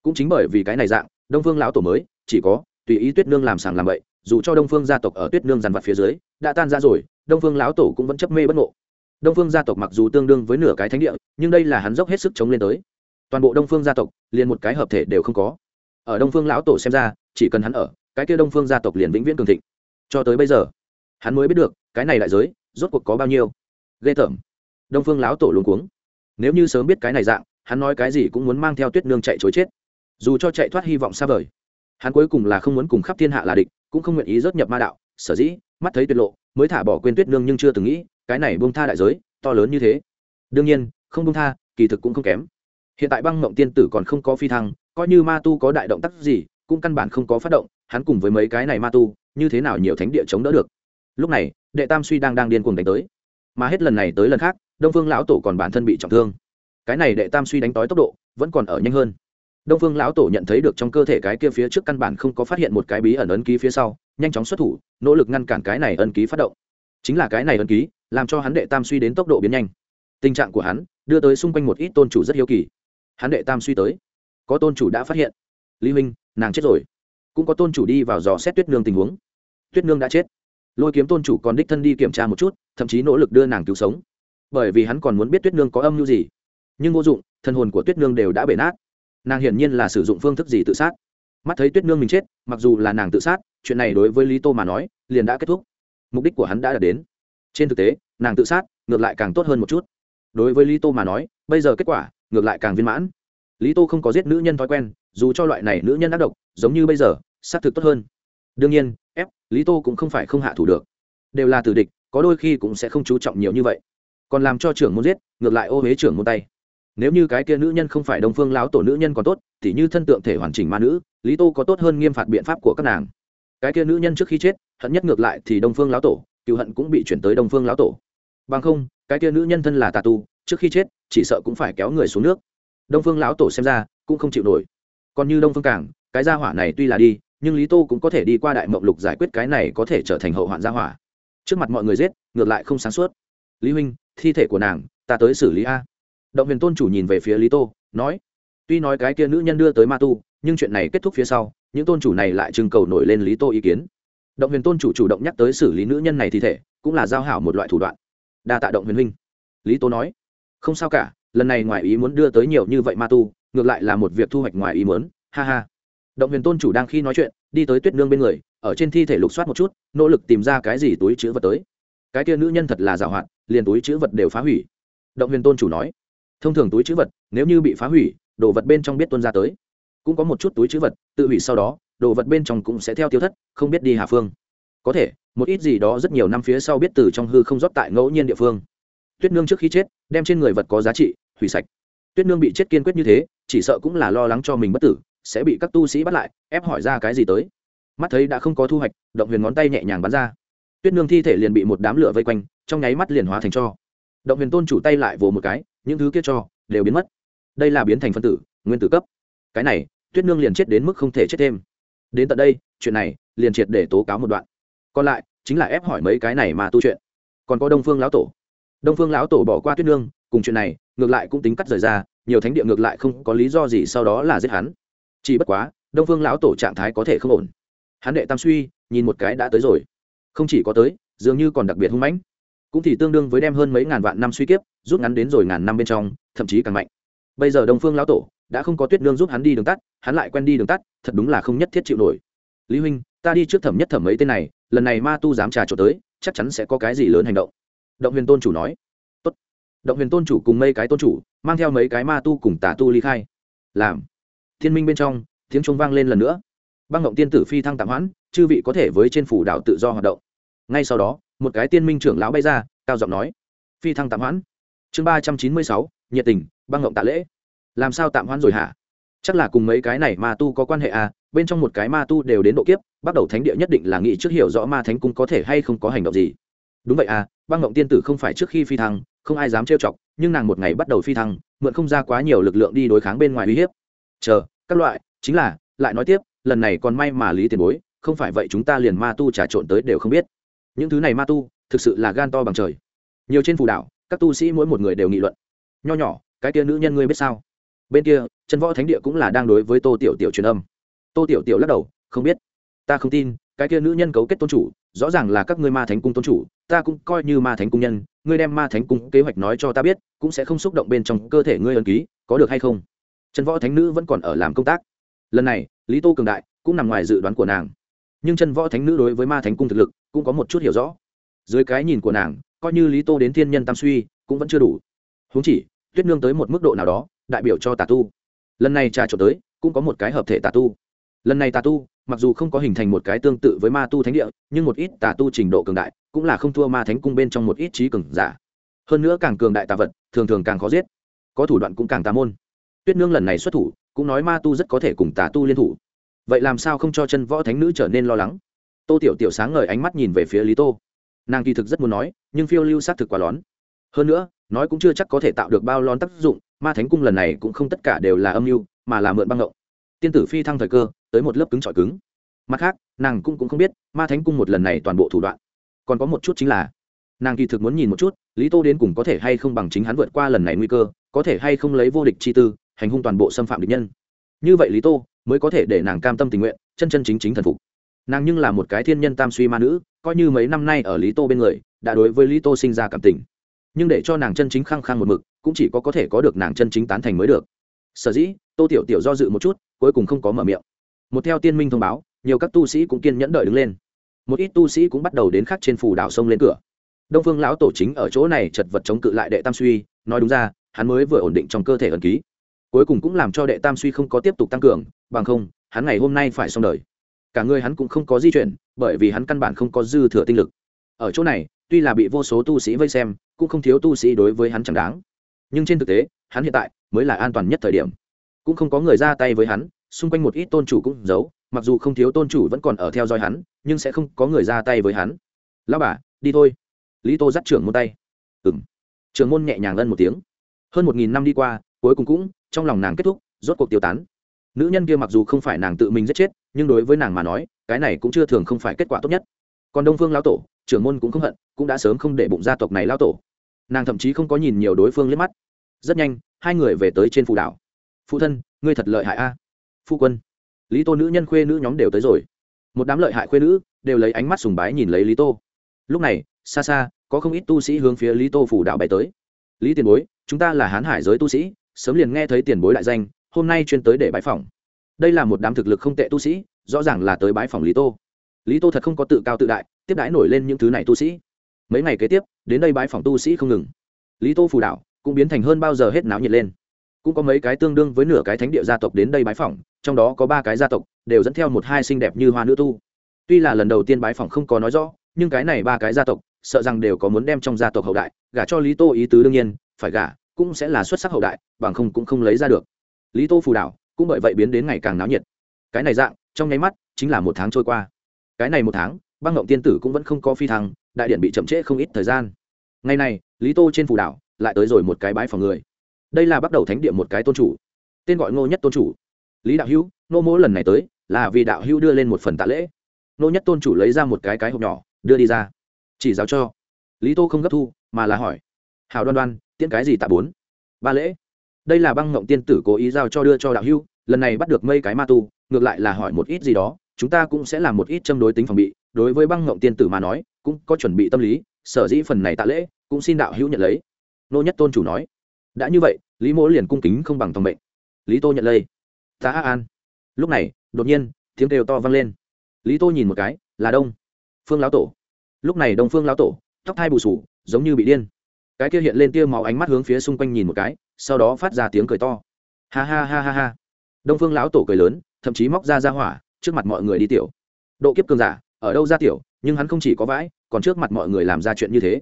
A: Cũng chính bởi vì cái này dạng, đông phương lão tổ mới, chỉ có, tùy ý tuyết nương làm sàng làm vậy dù cho đông phương gia tộc ở tuyết nương dằn vặt phía dưới, đã tan ra rồi đông phương lão tổ cũng vẫn chấp mê bất ngộ. Đông phương gia tộc mặc dù tương đương với nửa cái thánh địa, nhưng đây là hắn dốc hết sức chống lên tới. Toàn bộ đông phương gia tộc, liền một cái hợp thể đều không có. Ở đông phương lão tổ xem ra, chỉ cần hắn ở, cái kia đông phương gia tộc liền vĩnh viễn cường thịnh. Cho tới bây giờ, hắn mới biết được, cái này đại giới, rốt cuộc có bao nhiêu. Ghê tởm. Đông phương lão tổ luôn cuống. Nếu như sớm biết cái này dạng, hắn nói cái gì cũng muốn mang theo tuyết nương chạy chối chết. Dù cho chạy thoát hy vọng xa vời, hắn cuối cùng là không muốn cùng khắp thiên hạ là địch, cũng không nguyện ý rớt nhập ma đạo, sở dĩ, mắt thấy tuyệt lộ mới thả bỏ quên tuyết nương nhưng chưa từng nghĩ, cái này bông tha đại giới, to lớn như thế. Đương nhiên, không bông tha, kỳ thực cũng không kém. Hiện tại băng mộng tiên tử còn không có phi thăng, coi như ma tu có đại động tác gì, cũng căn bản không có phát động, hắn cùng với mấy cái này ma tu, như thế nào nhiều thánh địa chống đỡ được. Lúc này, đệ tam suy đang đang điên cuồng đánh tới. Mà hết lần này tới lần khác, đông phương lão tổ còn bản thân bị trọng thương. Cái này đệ tam suy đánh tói tốc độ, vẫn còn ở nhanh hơn. Đông phương lão tổ nhận thấy được trong cơ thể cái kia phía trước căn bản không có phát hiện một cái bí ẩn ấn ký phía sau nhanh chóng xuất thủ, nỗ lực ngăn cản cái này ân ký phát động. Chính là cái này ân ký, làm cho hắn đệ tam suy đến tốc độ biến nhanh. Tình trạng của hắn, đưa tới xung quanh một ít tôn chủ rất hiếu kỳ. Hắn đệ tam suy tới, có tôn chủ đã phát hiện. Lý huynh, nàng chết rồi. Cũng có tôn chủ đi vào dò xét tuyết nương tình huống. Tuyết nương đã chết. Lôi kiếm tôn chủ còn đích thân đi kiểm tra một chút, thậm chí nỗ lực đưa nàng cứu sống. Bởi vì hắn còn muốn biết tuyết nương có âm mưu gì. Nhưng vô dụng, thân hồn của tuyết nương đều đã bể nát. Nàng hiển nhiên là sử dụng phương thức gì tự sát mắt thấy tuyết nương mình chết, mặc dù là nàng tự sát, chuyện này đối với lý tô mà nói, liền đã kết thúc. Mục đích của hắn đã đạt đến. Trên thực tế, nàng tự sát, ngược lại càng tốt hơn một chút. Đối với lý tô mà nói, bây giờ kết quả, ngược lại càng viên mãn. Lý tô không có giết nữ nhân thói quen, dù cho loại này nữ nhân ác độc, giống như bây giờ, xác thực tốt hơn. Đương nhiên, ép, lý tô cũng không phải không hạ thủ được. Đều là tử địch, có đôi khi cũng sẽ không chú trọng nhiều như vậy. Còn làm cho trưởng môn giết, ngược lại ô huế trưởng môn tay. Nếu như cái kia nữ nhân không phải đồng phương láo tổ nữ nhân còn tốt, thì như thân tượng thể hoàn chỉnh ma nữ lý tô có tốt hơn nghiêm phạt biện pháp của các nàng. Cái kia nữ nhân trước khi chết, hận nhất ngược lại thì đông phương lão tổ, cựu hận cũng bị chuyển tới đông phương lão tổ. Bằng không, cái kia nữ nhân thân là tà tu, trước khi chết, chỉ sợ cũng phải kéo người xuống nước. Đông phương lão tổ xem ra, cũng không chịu nổi. Còn như đông phương cảng, cái gia hỏa này tuy là đi, nhưng lý tô cũng có thể đi qua đại mộng lục giải quyết cái này có thể trở thành hậu hoạn gia hỏa. Trước mặt mọi người giết, ngược lại không sáng suốt. Lý huynh, thi thể của nàng, ta tới xử lý a. Động huyền tôn chủ nhìn về phía lý tô, nói, tuy nói cái kia nữ nhân đưa tới ma tu nhưng chuyện này kết thúc phía sau, những tôn chủ này lại trưng cầu nổi lên lý tô ý kiến. Động huyền tôn chủ chủ động nhắc tới xử lý nữ nhân này thi thể, cũng là giao hảo một loại thủ đoạn. Đa tạ động huyền huynh. Lý tô nói, không sao cả, lần này ngoài ý muốn đưa tới nhiều như vậy ma tu, ngược lại là một việc thu hoạch ngoài ý muốn, ha ha. Động huyền tôn chủ đang khi nói chuyện, đi tới tuyết nương bên người, ở trên thi thể lục soát một chút, nỗ lực tìm ra cái gì túi chữ vật tới. Cái kia nữ nhân thật là giàu hạn liền túi chữ vật đều phá hủy. Động huyền tôn chủ nói, thông thường túi chữ vật, nếu như bị phá hủy, đồ vật bên trong biết tuân ra tới cũng có một chút túi chữ vật, tự hủy sau đó, đồ vật bên trong cũng sẽ theo tiêu thất, không biết đi hà phương. Có thể, một ít gì đó rất nhiều năm phía sau biết từ trong hư không rót tại ngẫu nhiên địa phương. Tuyết nương trước khi chết, đem trên người vật có giá trị, hủy sạch. Tuyết nương bị chết kiên quyết như thế, chỉ sợ cũng là lo lắng cho mình bất tử, sẽ bị các tu sĩ bắt lại, ép hỏi ra cái gì tới. Mắt thấy đã không có thu hoạch, động huyền ngón tay nhẹ nhàng bắn ra. Tuyết nương thi thể liền bị một đám lửa vây quanh, trong nháy mắt liền hóa thành cho. Động huyền tôn chủ tay lại vồ một cái, những thứ kia cho, đều biến mất. Đây là biến thành phân tử, nguyên tử cấp. Cái này tuyết nương liền chết đến mức không thể chết thêm. Đến tận đây, chuyện này, liền triệt để tố cáo một đoạn. Còn lại, chính là ép hỏi mấy cái này mà tu chuyện. Còn có đông phương lão tổ. Đông phương lão tổ bỏ qua tuyết nương, cùng chuyện này, ngược lại cũng tính cắt rời ra, nhiều thánh địa ngược lại không có lý do gì sau đó là giết hắn. Chỉ bất quá, đông phương lão tổ trạng thái có thể không ổn. Hắn đệ tam suy, nhìn một cái đã tới rồi. Không chỉ có tới, dường như còn đặc biệt hung mãnh. Cũng thì tương đương với đem hơn mấy ngàn vạn năm suy kiếp, rút ngắn đến rồi ngàn năm bên trong, thậm chí càng mạnh bây giờ đông phương lão tổ đã không có tuyết nương giúp hắn đi đường tắt, hắn lại quen đi đường tắt, thật đúng là không nhất thiết chịu nổi. Lý huynh, ta đi trước thẩm nhất thẩm mấy tên này, lần này ma tu dám trà trộn tới, chắc chắn sẽ có cái gì lớn hành động. Động huyền tôn chủ nói. Tốt. động huyền tôn chủ cùng mấy cái tôn chủ, mang theo mấy cái ma tu cùng tà tu ly khai. Làm. Thiên minh bên trong, tiếng trung vang lên lần nữa. Băng động tiên tử phi thăng tạm hoãn, chư vị có thể với trên phủ đảo tự do hoạt động. Ngay sau đó, một cái tiên minh trưởng lão bay ra, cao giọng nói. Phi thăng tạm hoãn. Chương ba trăm chín mươi sáu nhiệt tình, băng ngộng tạ lễ. Làm sao tạm hoãn rồi hả? Chắc là cùng mấy cái này ma tu có quan hệ à bên trong một cái ma tu đều đến độ kiếp, bắt đầu thánh địa nhất định là nghĩ trước hiểu rõ ma thánh cung có thể hay không có hành động gì. Đúng vậy à băng ngộng tiên tử không phải trước khi phi thăng, không ai dám trêu chọc, nhưng nàng một ngày bắt đầu phi thăng, mượn không ra quá nhiều lực lượng đi đối kháng bên ngoài uy hiếp. Chờ, các loại, chính là, lại nói tiếp, lần này còn may mà lý tiền bối, không phải vậy chúng ta liền ma tu trà trộn tới đều không biết. Những thứ này ma tu, thực sự là gan to bằng trời. Nhiều trên phù đảo các tu sĩ mỗi một người đều nghị luận nho nhỏ, cái kia nữ nhân ngươi biết sao? Bên kia, chân võ thánh địa cũng là đang đối với tô tiểu tiểu truyền âm. Tô tiểu tiểu lắc đầu, không biết. Ta không tin, cái kia nữ nhân cấu kết tôn chủ, rõ ràng là các ngươi ma thánh cung tôn chủ, ta cũng coi như ma thánh cung nhân, ngươi đem ma thánh cung kế hoạch nói cho ta biết, cũng sẽ không xúc động bên trong cơ thể ngươi ân ký, có được hay không? Trần võ thánh nữ vẫn còn ở làm công tác. Lần này, lý tô cường đại cũng nằm ngoài dự đoán của nàng. Nhưng chân võ thánh nữ đối với ma thánh cung thực lực cũng có một chút hiểu rõ. Dưới cái nhìn của nàng, coi như lý tô đến thiên nhân tam suy, cũng vẫn chưa đủ huống chỉ, tuyết nương tới một mức độ nào đó, đại biểu cho tà tu. Lần này trà trộn tới, cũng có một cái hợp thể tà tu. Lần này tà tu, mặc dù không có hình thành một cái tương tự với ma tu thánh địa, nhưng một ít tà tu trình độ cường đại, cũng là không thua ma thánh cung bên trong một ít trí cường giả. Hơn nữa càng cường đại tà vật, thường thường càng khó giết. Có thủ đoạn cũng càng tà môn. Tuyết nương lần này xuất thủ, cũng nói ma tu rất có thể cùng tà tu liên thủ. Vậy làm sao không cho chân võ thánh nữ trở nên lo lắng? Tô tiểu tiểu sáng ngời ánh mắt nhìn về phía lý tô. Nàng kỳ thực rất muốn nói, nhưng phiêu lưu xác thực quá lón. Hơn nữa nói cũng chưa chắc có thể tạo được bao lon tác dụng ma thánh cung lần này cũng không tất cả đều là âm mưu mà là mượn băng ngộng tiên tử phi thăng thời cơ tới một lớp cứng trọi cứng. Mặt khác nàng cũng, cũng không biết ma thánh cung một lần này toàn bộ thủ đoạn. Còn có một chút chính là nàng kỳ thực muốn nhìn một chút lý tô đến cùng có thể hay không bằng chính hắn vượt qua lần này nguy cơ có thể hay không lấy vô địch chi tư hành hung toàn bộ xâm phạm địch nhân. Như vậy lý tô mới có thể để nàng cam tâm tình nguyện chân chân chính chính thần phục. Nàng nhưng là một cái thiên nhân tam suy ma nữ coi như mấy năm nay ở lý tô bên người đã đối với lý tô sinh ra cảm tình nhưng để cho nàng chân chính khăng khăng một mực, cũng chỉ có có thể có được nàng chân chính tán thành mới được. Sở dĩ, tô tiểu tiểu do dự một chút, cuối cùng không có mở miệng. Một theo tiên minh thông báo, nhiều các tu sĩ cũng kiên nhẫn đợi đứng lên. Một ít tu sĩ cũng bắt đầu đến khắc trên phủ đảo sông lên cửa. Đông phương lão tổ chính ở chỗ này chật vật chống cự lại đệ tam suy, nói đúng ra, hắn mới vừa ổn định trong cơ thể ẩn ký. Cuối cùng cũng làm cho đệ tam suy không có tiếp tục tăng cường, bằng không, hắn ngày hôm nay phải xong đời. Cả người hắn cũng không có di chuyển, bởi vì hắn căn bản không có dư thừa tinh lực. Ở chỗ này, tuy là bị vô số tu sĩ vây xem cũng không thiếu tu sĩ đối với hắn chẳng đáng. Nhưng trên thực tế, hắn hiện tại mới là an toàn nhất thời điểm. Cũng không có người ra tay với hắn, xung quanh một ít tôn chủ cũng giấu, mặc dù không thiếu tôn chủ vẫn còn ở theo dõi hắn, nhưng sẽ không có người ra tay với hắn. Lao bà, đi thôi. Lý tô dắt trưởng môn tay. Ừ m trưởng môn nhẹ nhàng ân một tiếng. Hơn một nghìn năm đi qua, cuối cùng cũng, trong lòng nàng kết thúc, rốt cuộc tiêu tán. Nữ nhân kia mặc dù không phải nàng tự mình giết chết, nhưng đối với nàng mà nói, cái này cũng chưa thường không phải kết quả tốt nhất còn đông phương lão tổ, trưởng môn cũng không hận, cũng đã sớm không để bụng gia tộc này lão tổ. Nàng thậm chí không có nhìn nhiều đối phương liếc mắt. Rất nhanh, hai người về tới trên phù đảo. Phụ thân, ngươi thật lợi hại a. Phu quân. Lý tô nữ nhân khuê nữ nhóm đều tới rồi. Một đám lợi hại khuê nữ đều lấy ánh mắt sùng bái nhìn lấy lý tô. Lúc này, xa xa, có không ít tu sĩ hướng phía lý tô phủ đảo bay tới. Lý tiền bối, chúng ta là hán hải giới tu sĩ, sớm liền nghe thấy tiền bối đại danh, hôm nay chuyên tới để bãi phòng đây là một đám thực lực không tệ tu sĩ, rõ ràng là tới bãi phòng lý tô lý tô thật không có tự cao tự đại, tiếp đãi nổi lên những thứ này tu sĩ. Mấy ngày kế tiếp, đến đây bãi phòng tu sĩ không ngừng. Lý tô phù đảo cũng biến thành hơn bao giờ hết náo nhiệt lên. Cũng có mấy cái tương đương với nửa cái thánh địa gia tộc đến đây bái phỏng, trong đó có ba cái gia tộc đều dẫn theo một hai xinh đẹp như hoa nữ tu. Tuy là lần đầu tiên bái phỏng không có nói rõ, nhưng cái này ba cái gia tộc, sợ rằng đều có muốn đem trong gia tộc hậu đại, gả cho lý tô ý tứ đương nhiên, phải gả, cũng sẽ là xuất sắc hậu đại, bằng không cũng không lấy ra được. Lý tô phù đảo cũng bởi vậy biến đến ngày càng náo nhiệt. Cái này dạng, trong nháy mắt, chính là một tháng trôi qua cái này một tháng, băng ngộng tiên tử cũng vẫn không có phi thăng, đại điện bị chậm trễ không ít thời gian. Ngày này, lý tô trên phù đảo lại tới rồi một cái bãi phòng người. Đây là bắt đầu thánh địa một cái tôn chủ. Tên gọi ngô nhất tôn chủ. Lý đạo hữu nô mỗ lần này tới là vì đạo hữu đưa lên một phần tạ lễ. Nô nhất tôn chủ lấy ra một cái cái hộp nhỏ, đưa đi ra. Chỉ giáo cho. Lý tô không gấp thu, mà là hỏi. Hào đoan đoan, tiễn cái gì tạ bốn? Ba lễ. Đây là băng ngộng tiên tử cố ý giao cho đưa cho đạo hữu, lần này bắt được mây cái ma tu, ngược lại là hỏi một ít gì đó chúng ta cũng sẽ làm một ít châm đối tính phòng bị, đối với băng ngộng tiên tử mà nói, cũng có chuẩn bị tâm lý, sở dĩ phần này tạ lễ, cũng xin đạo hữu nhận lấy. Nô nhất tôn chủ nói. Đã như vậy, lý mỗ liền cung kính không bằng tòng bệnh lý tô nhận lây ta an. Lúc này, đột nhiên, tiếng kêu to vang lên. Lý tô nhìn một cái, là đông phương lão tổ. Lúc này đông phương lão tổ, tóc thai bù sù, giống như bị điên. Cái kia hiện lên tia máu ánh mắt hướng phía xung quanh nhìn một cái, sau đó phát ra tiếng cười to. Ha ha ha ha ha. Đông phương lão tổ cười lớn, thậm chí móc ra ra hỏa trước mặt mọi người đi tiểu. Độ kiếp cường giả, ở đâu ra tiểu, nhưng hắn không chỉ có vãi, còn trước mặt mọi người làm ra chuyện như thế.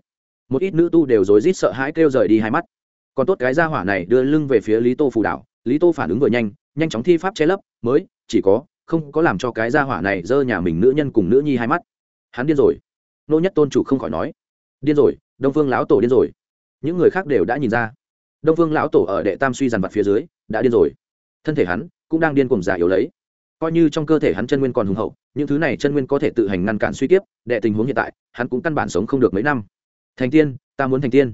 A: Một ít nữ tu đều rối rít sợ hãi kêu rời đi hai mắt. Còn tốt cái gia hỏa này đưa lưng về phía lý tô phù đảo, lý tô phản ứng vừa nhanh nhanh chóng thi pháp che lấp, mới, chỉ có, không có làm cho cái gia hỏa này giơ nhà mình nữ nhân cùng nữ nhi hai mắt. Hắn điên rồi. Nô nhất tôn chủ không khỏi nói. Điên rồi, đông phương lão tổ điên rồi. Những người khác đều đã nhìn ra. Đông phương lão tổ ở đệ tam suy dàn vặt phía dưới, đã điên rồi. Thân thể hắn cũng đang điên cùng giả yếu lấy coi như trong cơ thể hắn chân nguyên còn hùng hậu, những thứ này chân nguyên có thể tự hành ngăn cản suy kiếp, đệ tình huống hiện tại, hắn cũng căn bản sống không được mấy năm. Thành tiên, ta muốn thành tiên.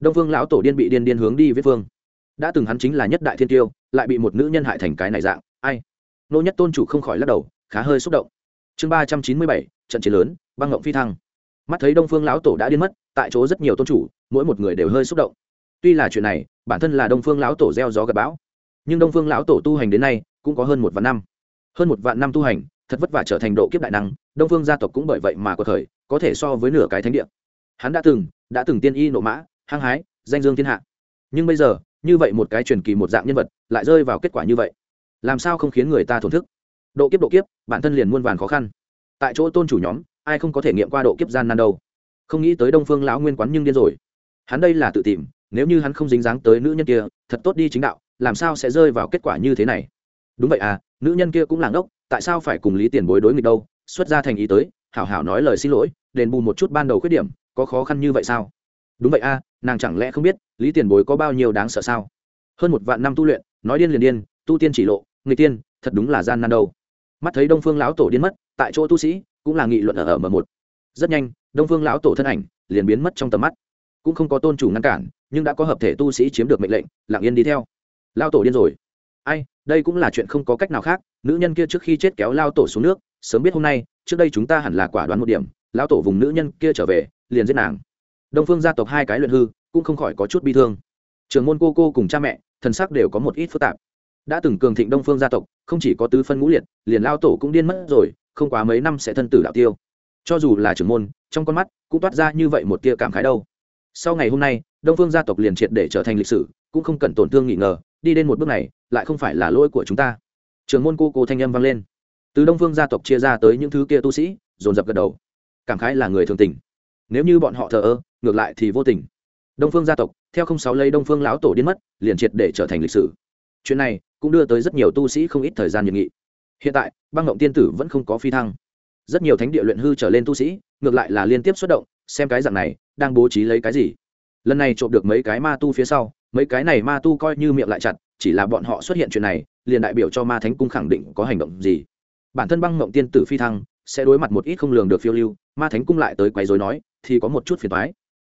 A: Đông phương lão tổ điên bị điên điên hướng đi viết phương đã từng hắn chính là nhất đại thiên tiêu, lại bị một nữ nhân hại thành cái này dạng, ai? Nô nhất tôn chủ không khỏi lắc đầu, khá hơi xúc động. Chương ba trăm chín mươi bảy, trận chiến lớn, băng ngộng phi thăng. Mắt thấy đông phương lão tổ đã điên mất, tại chỗ rất nhiều tôn chủ, mỗi một người đều hơi xúc động. Tuy là chuyện này, bản thân là đông phương lão tổ gieo gió gặp bão, nhưng đông phương lão tổ tu hành đến nay, cũng có hơn một vạn năm hơn một vạn năm tu hành, thật vất vả trở thành độ kiếp đại năng, đông phương gia tộc cũng bởi vậy mà có thời, có thể so với nửa cái thánh địa. Hắn đã từng đã từng tiên y nộ mã, hăng hái, danh dương thiên hạ. Nhưng bây giờ, như vậy một cái truyền kỳ một dạng nhân vật, lại rơi vào kết quả như vậy. Làm sao không khiến người ta thổn thức? Độ kiếp độ kiếp, bản thân liền muôn vàn khó khăn. Tại chỗ tôn chủ nhóm, ai không có thể nghiệm qua độ kiếp gian nan đâu. Không nghĩ tới đông phương lão nguyên quán nhưng điên rồi. Hắn đây là tự tìm, nếu như hắn không dính dáng tới nữ nhân kia, thật tốt đi chính đạo, làm sao sẽ rơi vào kết quả như thế này? Đúng vậy à nữ nhân kia cũng là ngốc tại sao phải cùng lý tiền bối đối nghịch đâu? Xuất ra thành ý tới hảo hảo nói lời xin lỗi đền bù một chút ban đầu khuyết điểm có khó khăn như vậy sao? Đúng vậy a à, nàng chẳng lẽ không biết lý tiền bối có bao nhiêu đáng sợ sao? Hơn một vạn năm tu luyện nói điên liền điên tu tiên chỉ lộ người tiên thật đúng là gian nan đâu. Mắt thấy đông phương lão tổ điên mất tại chỗ tu sĩ cũng là nghị luận ở ở m một. Rất nhanh đông phương lão tổ thân ảnh liền biến mất trong tầm mắt. Cũng không có tôn chủ ngăn cản nhưng đã có hợp thể tu sĩ chiếm được mệnh lệnh lặng yên đi theo. Lao tổ điên rồi ai, đây cũng là chuyện không có cách nào khác, nữ nhân kia trước khi chết kéo lao tổ xuống nước, sớm biết hôm nay, trước đây chúng ta hẳn là quả đoán một điểm, lao tổ vùng nữ nhân kia trở về, liền giết nàng. Đông phương gia tộc hai cái luyện hư, cũng không khỏi có chút bi thương. Trường môn cô cô cùng cha mẹ, thần sắc đều có một ít phức tạp. Đã từng cường thịnh đông phương gia tộc, không chỉ có tứ phân ngũ liệt, liền lao tổ cũng điên mất rồi, không quá mấy năm sẽ thân tử đạo tiêu. Cho dù là trưởng môn, trong con mắt cũng toát ra như vậy một tia cảm khái đâu. Sau ngày hôm nay, đông phương gia tộc liền triệt để trở thành lịch sử, cũng không cần tổn thương nghỉ ngờ đi đến một bước này, lại không phải là lỗi của chúng ta. Trường môn cô cô thanh âm vang lên. Từ đông phương gia tộc chia ra tới những thứ kia tu sĩ, dồn dập gật đầu. Cảm khái là người thường tình. Nếu như bọn họ thờ ơ, ngược lại thì vô tình. Đông phương gia tộc, theo không sáu lấy đông phương lão tổ điên mất, liền triệt để trở thành lịch sử. Chuyện này cũng đưa tới rất nhiều tu sĩ không ít thời gian nhiệt nghị hiện tại, băng ngộng tiên tử vẫn không có phi thăng. Rất nhiều thánh địa luyện hư trở lên tu sĩ, ngược lại là liên tiếp xuất động, xem cái dạng này, đang bố trí lấy cái gì. Lần này trộm được mấy cái ma tu phía sau mấy cái này ma tu coi như miệng lại chặt, chỉ là bọn họ xuất hiện chuyện này, liền đại biểu cho ma thánh cung khẳng định có hành động gì. Bản thân băng mộng tiên tử phi thăng, sẽ đối mặt một ít không lường được phiêu lưu, ma thánh cung lại tới quấy dối nói, thì có một chút phiền thoái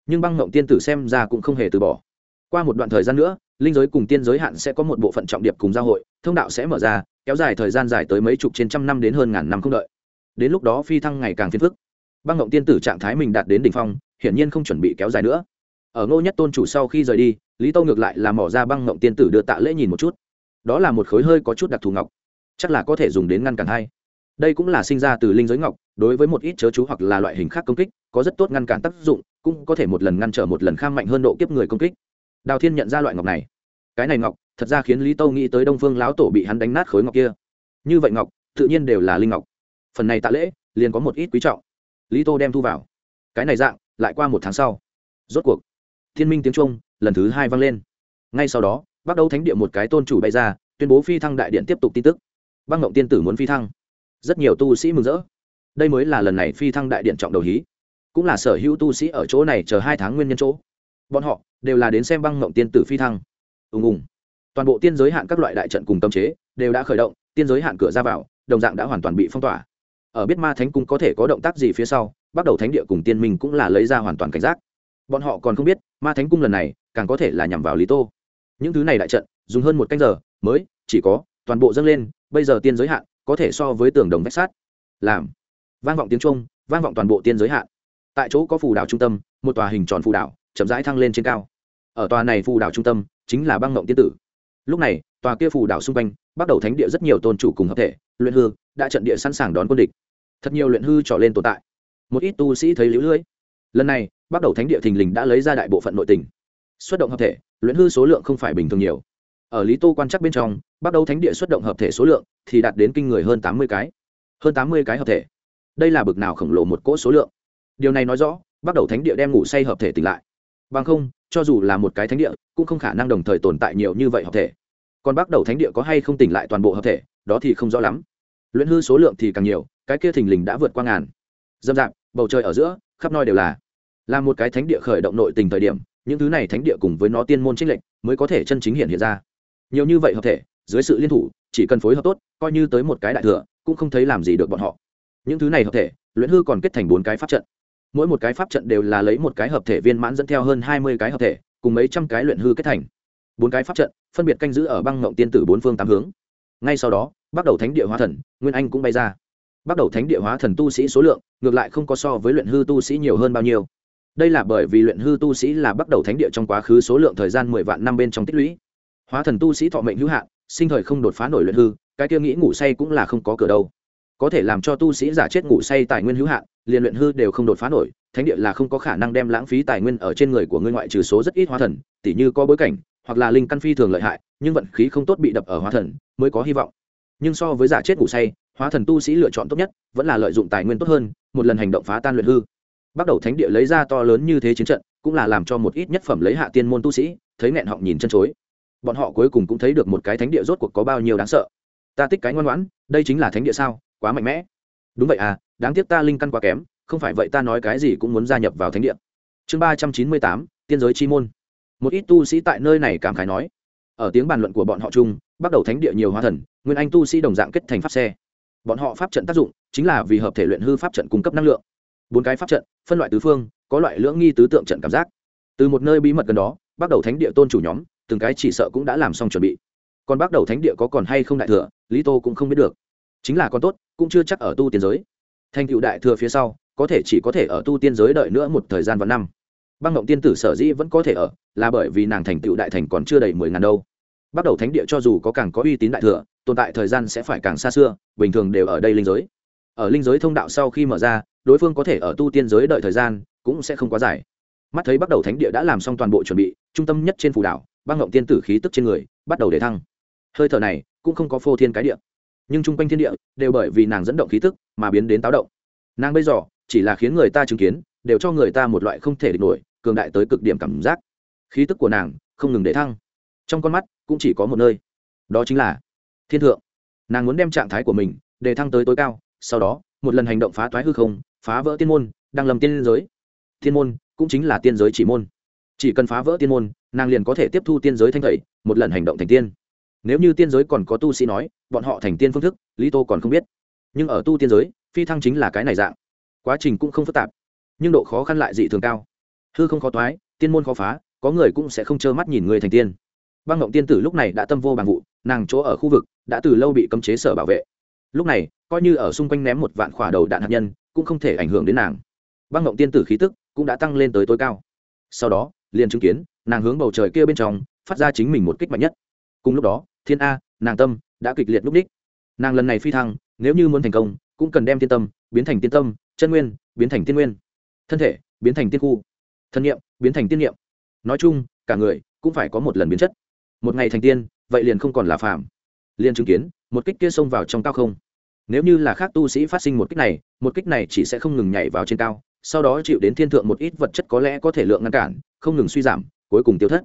A: nhưng băng mộng tiên tử xem ra cũng không hề từ bỏ. Qua một đoạn thời gian nữa, linh giới cùng tiên giới hạn sẽ có một bộ phận trọng điệp cùng giao hội, thông đạo sẽ mở ra, kéo dài thời gian dài tới mấy chục trên trăm năm đến hơn ngàn năm không đợi. Đến lúc đó phi thăng ngày càng phiền phức. Băng mộng tiên tử trạng thái mình đạt đến đỉnh phong, hiển nhiên không chuẩn bị kéo dài nữa ở ngô nhất tôn chủ sau khi rời đi, lý tâu ngược lại là mỏ ra băng ngộng tiên tử đưa tạ lễ nhìn một chút. Đó là một khối hơi có chút đặc thù ngọc, chắc là có thể dùng đến ngăn cản hay. đây cũng là sinh ra từ linh giới ngọc, đối với một ít chớ chú hoặc là loại hình khác công kích, có rất tốt ngăn cản tác dụng, cũng có thể một lần ngăn trở một lần kham mạnh hơn độ kiếp người công kích. Đào thiên nhận ra loại ngọc này. Cái này ngọc, thật ra khiến lý tâu nghĩ tới đông phương lão tổ bị hắn đánh nát khối ngọc kia. Như vậy ngọc, tự nhiên đều là linh ngọc. Phần này tạ lễ, liền có một ít quý trọng. Lý tô đem thu vào. Cái này dạng, lại qua một tháng sau. Rốt cuộc thiên minh tiếng trung lần thứ hai vang lên. Ngay sau đó bắt đầu thánh địa một cái tôn chủ bay ra, tuyên bố phi thăng đại điện tiếp tục tin tức. Băng ngộng tiên tử muốn phi thăng. Rất nhiều tu sĩ mừng rỡ. Đây mới là lần này phi thăng đại điện trọng đầu hí. Cũng là sở hữu tu sĩ ở chỗ này chờ hai tháng nguyên nhân chỗ. Bọn họ đều là đến xem băng ngộng tiên tử phi thăng. Ùng ùng. Toàn bộ tiên giới hạn các loại đại trận cùng cấm chế đều đã khởi động, tiên giới hạn cửa ra vào, đồng dạng đã hoàn toàn bị phong tỏa. Ở biết ma thánh cung có thể có động tác gì phía sau bắt đầu thánh địa cùng tiên minh cũng là lấy ra hoàn toàn cảnh giác bọn họ còn không biết, ma thánh cung lần này càng có thể là nhằm vào lý tô. Những thứ này đại trận, dùng hơn một canh giờ, mới chỉ có toàn bộ dâng lên, bây giờ tiên giới hạn, có thể so với tường đồng vách sát làm. Vang vọng tiếng trung vang vọng toàn bộ tiên giới hạn. Tại chỗ có phù đảo trung tâm, một tòa hình tròn phù đảo, chậm rãi thăng lên trên cao. Ở tòa này phù đảo trung tâm, chính là băng ngộng tiên tử. Lúc này, tòa kia phù đảo xung quanh, bắt đầu thánh địa rất nhiều tôn chủ cùng hợp thể, luyện hư, đã trận địa sẵn sàng đón quân địch. Thật nhiều luyện hư trở lên tồn tại. Một ít tu sĩ thấy lũ lưỡi lần này, bắt đầu thánh địa thình lình đã lấy ra đại bộ phận nội tình. Xuất động hợp thể, luyện hư số lượng không phải bình thường nhiều. Ở lý tô quan chắc bên trong, bắt đầu thánh địa xuất động hợp thể số lượng thì đạt đến kinh người hơn tám mươi cái. Hơn tám mươi cái hợp thể. Đây là bực nào khổng lồ một cỗ số lượng. Điều này nói rõ, bắt đầu thánh địa đem ngủ say hợp thể tỉnh lại. Bằng không, cho dù là một cái thánh địa, cũng không khả năng đồng thời tồn tại nhiều như vậy hợp thể. Còn bắt đầu thánh địa có hay không tỉnh lại toàn bộ hợp thể, đó thì không rõ lắm. Luyện hư số lượng thì càng nhiều, cái kia thình lình đã vượt qua ngàn. Dâm dạp, bầu trời ở giữa, khắp nơi đều là là một cái thánh địa khởi động nội tình thời điểm, những thứ này thánh địa cùng với nó tiên môn trích lệnh mới có thể chân chính hiện hiện ra. Nhiều như vậy hợp thể, dưới sự liên thủ, chỉ cần phối hợp tốt, coi như tới một cái đại thừa, cũng không thấy làm gì được bọn họ. Những thứ này hợp thể, luyện hư còn kết thành bốn cái pháp trận. Mỗi một cái pháp trận đều là lấy một cái hợp thể viên mãn dẫn theo hơn hai mươi cái hợp thể, cùng mấy trăm cái luyện hư kết thành. Bốn cái pháp trận, phân biệt canh giữ ở băng ngộng tiên tử bốn phương tám hướng. Ngay sau đó, bắt đầu thánh địa hóa thần, nguyên anh cũng bay ra. Bắt đầu thánh địa hóa thần tu sĩ số lượng, ngược lại không có so với luyện hư tu sĩ nhiều hơn bao nhiêu đây là bởi vì luyện hư tu sĩ là bắt đầu thánh địa trong quá khứ số lượng thời gian mười vạn năm bên trong tích lũy. Hóa thần tu sĩ thọ mệnh hữu hạn, sinh thời không đột phá nổi luyện hư, cái kia nghĩ ngủ say cũng là không có cửa đâu. Có thể làm cho tu sĩ giả chết ngủ say tài nguyên hữu hạn, liền luyện hư đều không đột phá nổi, thánh địa là không có khả năng đem lãng phí tài nguyên ở trên người của ngươi ngoại trừ số rất ít hóa thần, tỉ như có bối cảnh, hoặc là linh căn phi thường lợi hại, nhưng vận khí không tốt bị đập ở hóa thần, mới có hy vọng. Nhưng so với giả chết ngủ say, hóa thần tu sĩ lựa chọn tốt nhất, vẫn là lợi dụng tài nguyên tốt hơn, một lần hành động phá tan luyện hư bắt đầu thánh địa lấy ra to lớn như thế chiến trận, cũng là làm cho một ít nhất phẩm lấy hạ tiên môn tu sĩ thấy nghẹn họng nhìn chân chối. Bọn họ cuối cùng cũng thấy được một cái thánh địa rốt cuộc có bao nhiêu đáng sợ. Ta tích cái ngoan ngoãn, đây chính là thánh địa sao, quá mạnh mẽ. Đúng vậy à đáng tiếc ta linh căn quá kém, không phải vậy ta nói cái gì cũng muốn gia nhập vào thánh địa. Chương ba trăm chín mươi tám, tiên giới chi môn. Một ít tu sĩ tại nơi này cảm khái nói. Ở tiếng bàn luận của bọn họ chung, bắt đầu thánh địa nhiều hóa thần, nguyên anh tu sĩ đồng dạng kết thành pháp xe. Bọn họ pháp trận tác dụng chính là vì hợp thể luyện hư pháp trận cung cấp năng lượng bốn cái pháp trận, phân loại tứ phương, có loại lưỡng nghi tứ tượng trận cảm giác. Từ một nơi bí mật gần đó, bắt đầu thánh địa tôn chủ nhóm, từng cái chỉ sợ cũng đã làm xong chuẩn bị. Còn bắt đầu thánh địa có còn hay không đại thừa, lý tô cũng không biết được. Chính là con tốt, cũng chưa chắc ở tu tiên giới. Thành cựu đại thừa phía sau, có thể chỉ có thể ở tu tiên giới đợi nữa một thời gian và năm. Băng ngộng tiên tử sở dĩ vẫn có thể ở, là bởi vì nàng thành tựu đại thành còn chưa đầy mười ngàn đâu. Bắt đầu thánh địa cho dù có càng có uy tín đại thừa, tồn tại thời gian sẽ phải càng xa xưa, bình thường đều ở đây linh giới. Ở linh giới thông đạo sau khi mở ra đối phương có thể ở tu tiên giới đợi thời gian cũng sẽ không quá dài. Mắt thấy bắt đầu thánh địa đã làm xong toàn bộ chuẩn bị, trung tâm nhất trên phù đảo, băng ngộng tiên tử khí tức trên người bắt đầu để thăng. Hơi thở này cũng không có phô thiên cái địa, nhưng chung quanh thiên địa đều bởi vì nàng dẫn động khí tức mà biến đến táo động. Nàng bây giờ chỉ là khiến người ta chứng kiến, đều cho người ta một loại không thể địch nổi, cường đại tới cực điểm cảm giác. Khí tức của nàng không ngừng để thăng. Trong con mắt cũng chỉ có một nơi, đó chính là thiên thượng. Nàng muốn đem trạng thái của mình để thăng tới tối cao, sau đó, một lần hành động phá toái hư không phá vỡ tiên môn, đang lầm tiên giới. Thiên môn cũng chính là tiên giới chỉ môn. Chỉ cần phá vỡ tiên môn, nàng liền có thể tiếp thu tiên giới thanh thầy một lần hành động thành tiên. Nếu như tiên giới còn có tu sĩ nói, bọn họ thành tiên phương thức, lý tô còn không biết. Nhưng ở tu tiên giới, phi thăng chính là cái này dạng. Quá trình cũng không phức tạp, nhưng độ khó khăn lại dị thường cao. Hư không khó toái tiên môn khó phá, có người cũng sẽ không trơ mắt nhìn người thành tiên. Băng ngộng tiên tử lúc này đã tâm vô bằng vụ, nàng chỗ ở khu vực đã từ lâu bị cấm chế sở bảo vệ. Lúc này, coi như ở xung quanh ném một vạn khỏa đầu đạn hạt nhân cũng không thể ảnh hưởng đến nàng. Băng ngộng tiên tử khí tức cũng đã tăng lên tới tối cao. Sau đó, liền chứng kiến, nàng hướng bầu trời kia bên trong, phát ra chính mình một kích mạnh nhất. Cùng lúc đó, thiên a, nàng tâm đã kịch liệt lúc đích. Nàng lần này phi thăng, nếu như muốn thành công, cũng cần đem tiên tâm biến thành tiên tâm, chân nguyên biến thành tiên nguyên. Thân thể biến thành tiên khu. Thân nhiệm biến thành tiên niệm. Nói chung, cả người cũng phải có một lần biến chất. Một ngày thành tiên, vậy liền không còn là phàm. Liền chứng kiến, một kích kia xông vào trong cao không nếu như là khác tu sĩ phát sinh một kích này, một kích này chỉ sẽ không ngừng nhảy vào trên cao, sau đó chịu đến thiên thượng một ít vật chất có lẽ có thể lượng ngăn cản, không ngừng suy giảm, cuối cùng tiêu thất.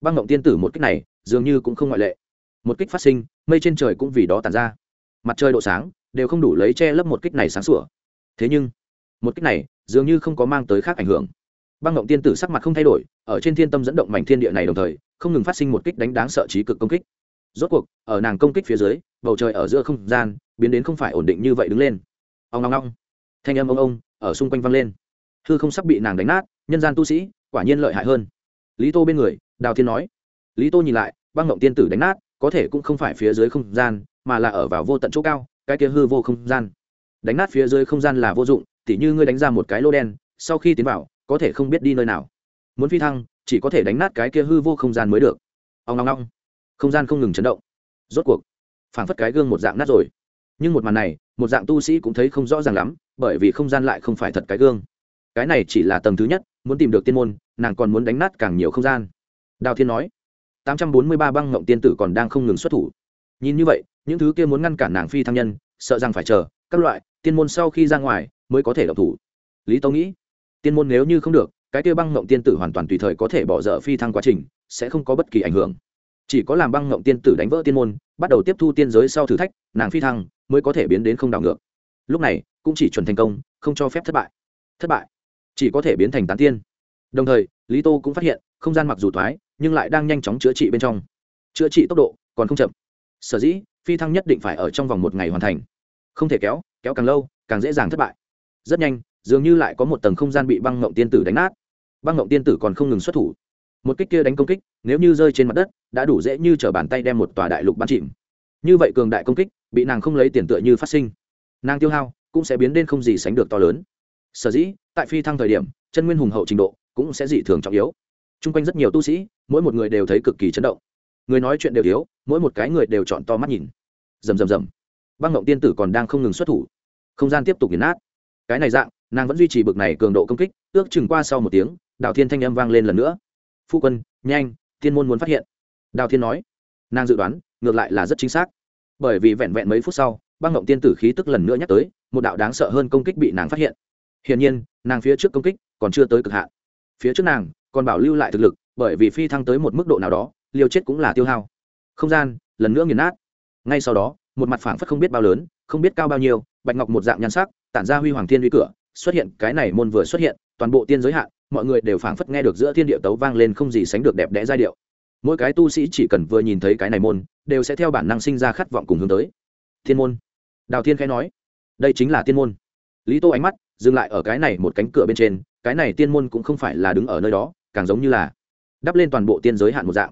A: Băng ngộng tiên tử một kích này, dường như cũng không ngoại lệ. Một kích phát sinh, mây trên trời cũng vì đó tàn ra. Mặt trời độ sáng, đều không đủ lấy che lấp một kích này sáng sủa. Thế nhưng, một kích này dường như không có mang tới khác ảnh hưởng. Băng ngộng tiên tử sắc mặt không thay đổi, ở trên thiên tâm dẫn động mảnh thiên địa này đồng thời, không ngừng phát sinh một kích đánh đáng sợ trí cực công kích rốt cuộc, ở nàng công kích phía dưới, bầu trời ở giữa không gian biến đến không phải ổn định như vậy đứng lên. Ông long long thanh âm ông ông ở xung quanh vang lên. Hư không sắp bị nàng đánh nát, nhân gian tu sĩ quả nhiên lợi hại hơn. Lý tô bên người, đào thiên nói. Lý tô nhìn lại, băng ngộng tiên tử đánh nát, có thể cũng không phải phía dưới không gian, mà là ở vào vô tận chỗ cao, cái kia hư vô không gian. Đánh nát phía dưới không gian là vô dụng, tỉ như ngươi đánh ra một cái lô đen, sau khi tiến vào, có thể không biết đi nơi nào. Muốn phi thăng, chỉ có thể đánh nát cái kia hư vô không gian mới được. Ông ngong ngong không gian không ngừng chấn động. Rốt cuộc, phảng phất cái gương một dạng nát rồi. Nhưng một màn này, một dạng tu sĩ cũng thấy không rõ ràng lắm, bởi vì không gian lại không phải thật cái gương. Cái này chỉ là tầng thứ nhất, muốn tìm được tiên môn, nàng còn muốn đánh nát càng nhiều không gian. Đào thiên nói, tám trăm bốn mươi ba băng ngộng tiên tử còn đang không ngừng xuất thủ. Nhìn như vậy, những thứ kia muốn ngăn cản nàng phi thăng nhân, sợ rằng phải chờ, các loại, tiên môn sau khi ra ngoài mới có thể độc thủ. Lý tâu nghĩ, tiên môn nếu như không được, cái kia băng ngộng tiên tử hoàn toàn tùy thời có thể bỏ dở phi thăng quá trình, sẽ không có bất kỳ ảnh hưởng chỉ có làm băng ngộng tiên tử đánh vỡ tiên môn, bắt đầu tiếp thu tiên giới sau thử thách, nàng phi thăng mới có thể biến đến không đảo ngược. Lúc này, cũng chỉ chuẩn thành công, không cho phép thất bại. Thất bại, chỉ có thể biến thành tán tiên. Đồng thời, lý tô cũng phát hiện, không gian mặc dù thoái, nhưng lại đang nhanh chóng chữa trị bên trong. Chữa trị tốc độ còn không chậm. Sở dĩ, phi thăng nhất định phải ở trong vòng một ngày hoàn thành. Không thể kéo kéo càng lâu, càng dễ dàng thất bại. Rất nhanh, dường như lại có một tầng không gian bị băng ngộng tiên tử đánh nát. Băng ngộng tiên tử còn không ngừng xuất thủ một kích kia đánh công kích, nếu như rơi trên mặt đất, đã đủ dễ như t r ở bàn tay đem một tòa đại lục bắn chìm. Như vậy cường đại công kích, bị nàng không lấy tiền tựa như phát sinh. Nàng tiêu hao, cũng sẽ biến đến không gì sánh được to lớn. Sở dĩ, tại phi thăng thời điểm, chân nguyên hùng hậu trình độ, cũng sẽ dị thường trọng yếu. T r u n g quanh rất nhiều tu sĩ, mỗi một người đều thấy cực kỳ chấn động. Người nói chuyện đều yếu, mỗi một cái người đều chọn to mắt nhìn. Rầm rầm rầm. Băng ngộng tiên tử còn đang không ngừng xuất thủ. Không gian tiếp tục nghiền nát. Cái này dạng, nàng vẫn duy trì bực này cường độ công kích, ước chừng qua sau một tiếng, đào thiên thanh âm vang lên lần nữa phu quân, nhanh, tiên môn muốn phát hiện. Đào thiên nói. Nàng dự đoán, ngược lại là rất chính xác. Bởi vì vẹn vẹn mấy phút sau, băng ngộng tiên tử khí tức lần nữa nhắc tới, một đạo đáng sợ hơn công kích bị nàng phát hiện. Hiển nhiên, nàng phía trước công kích còn chưa tới cực hạn. Phía trước nàng còn bảo lưu lại thực lực, bởi vì phi thăng tới một mức độ nào đó, liều chết cũng là tiêu hao. Không gian, lần nữa nghiền nát. Ngay sau đó, một mặt phảng phất không biết bao lớn, không biết cao bao nhiêu, bạch ngọc một dạng nhan sắc, tản ra huy hoàng thiên uy cửa, xuất hiện, cái này môn vừa xuất hiện, toàn bộ tiên giới hạn mọi người đều phảng phất nghe được giữa thiên địa tấu vang lên không gì sánh được đẹp đẽ giai điệu. Mỗi cái tu sĩ chỉ cần vừa nhìn thấy cái này môn, đều sẽ theo bản năng sinh ra khát vọng cùng hướng tới. Thiên môn. Đào thiên khẽ nói. Đây chính là tiên môn. Lý tô ánh mắt dừng lại ở cái này một cánh cửa bên trên, cái này tiên môn cũng không phải là đứng ở nơi đó, càng giống như là đắp lên toàn bộ tiên giới hạn một dạng.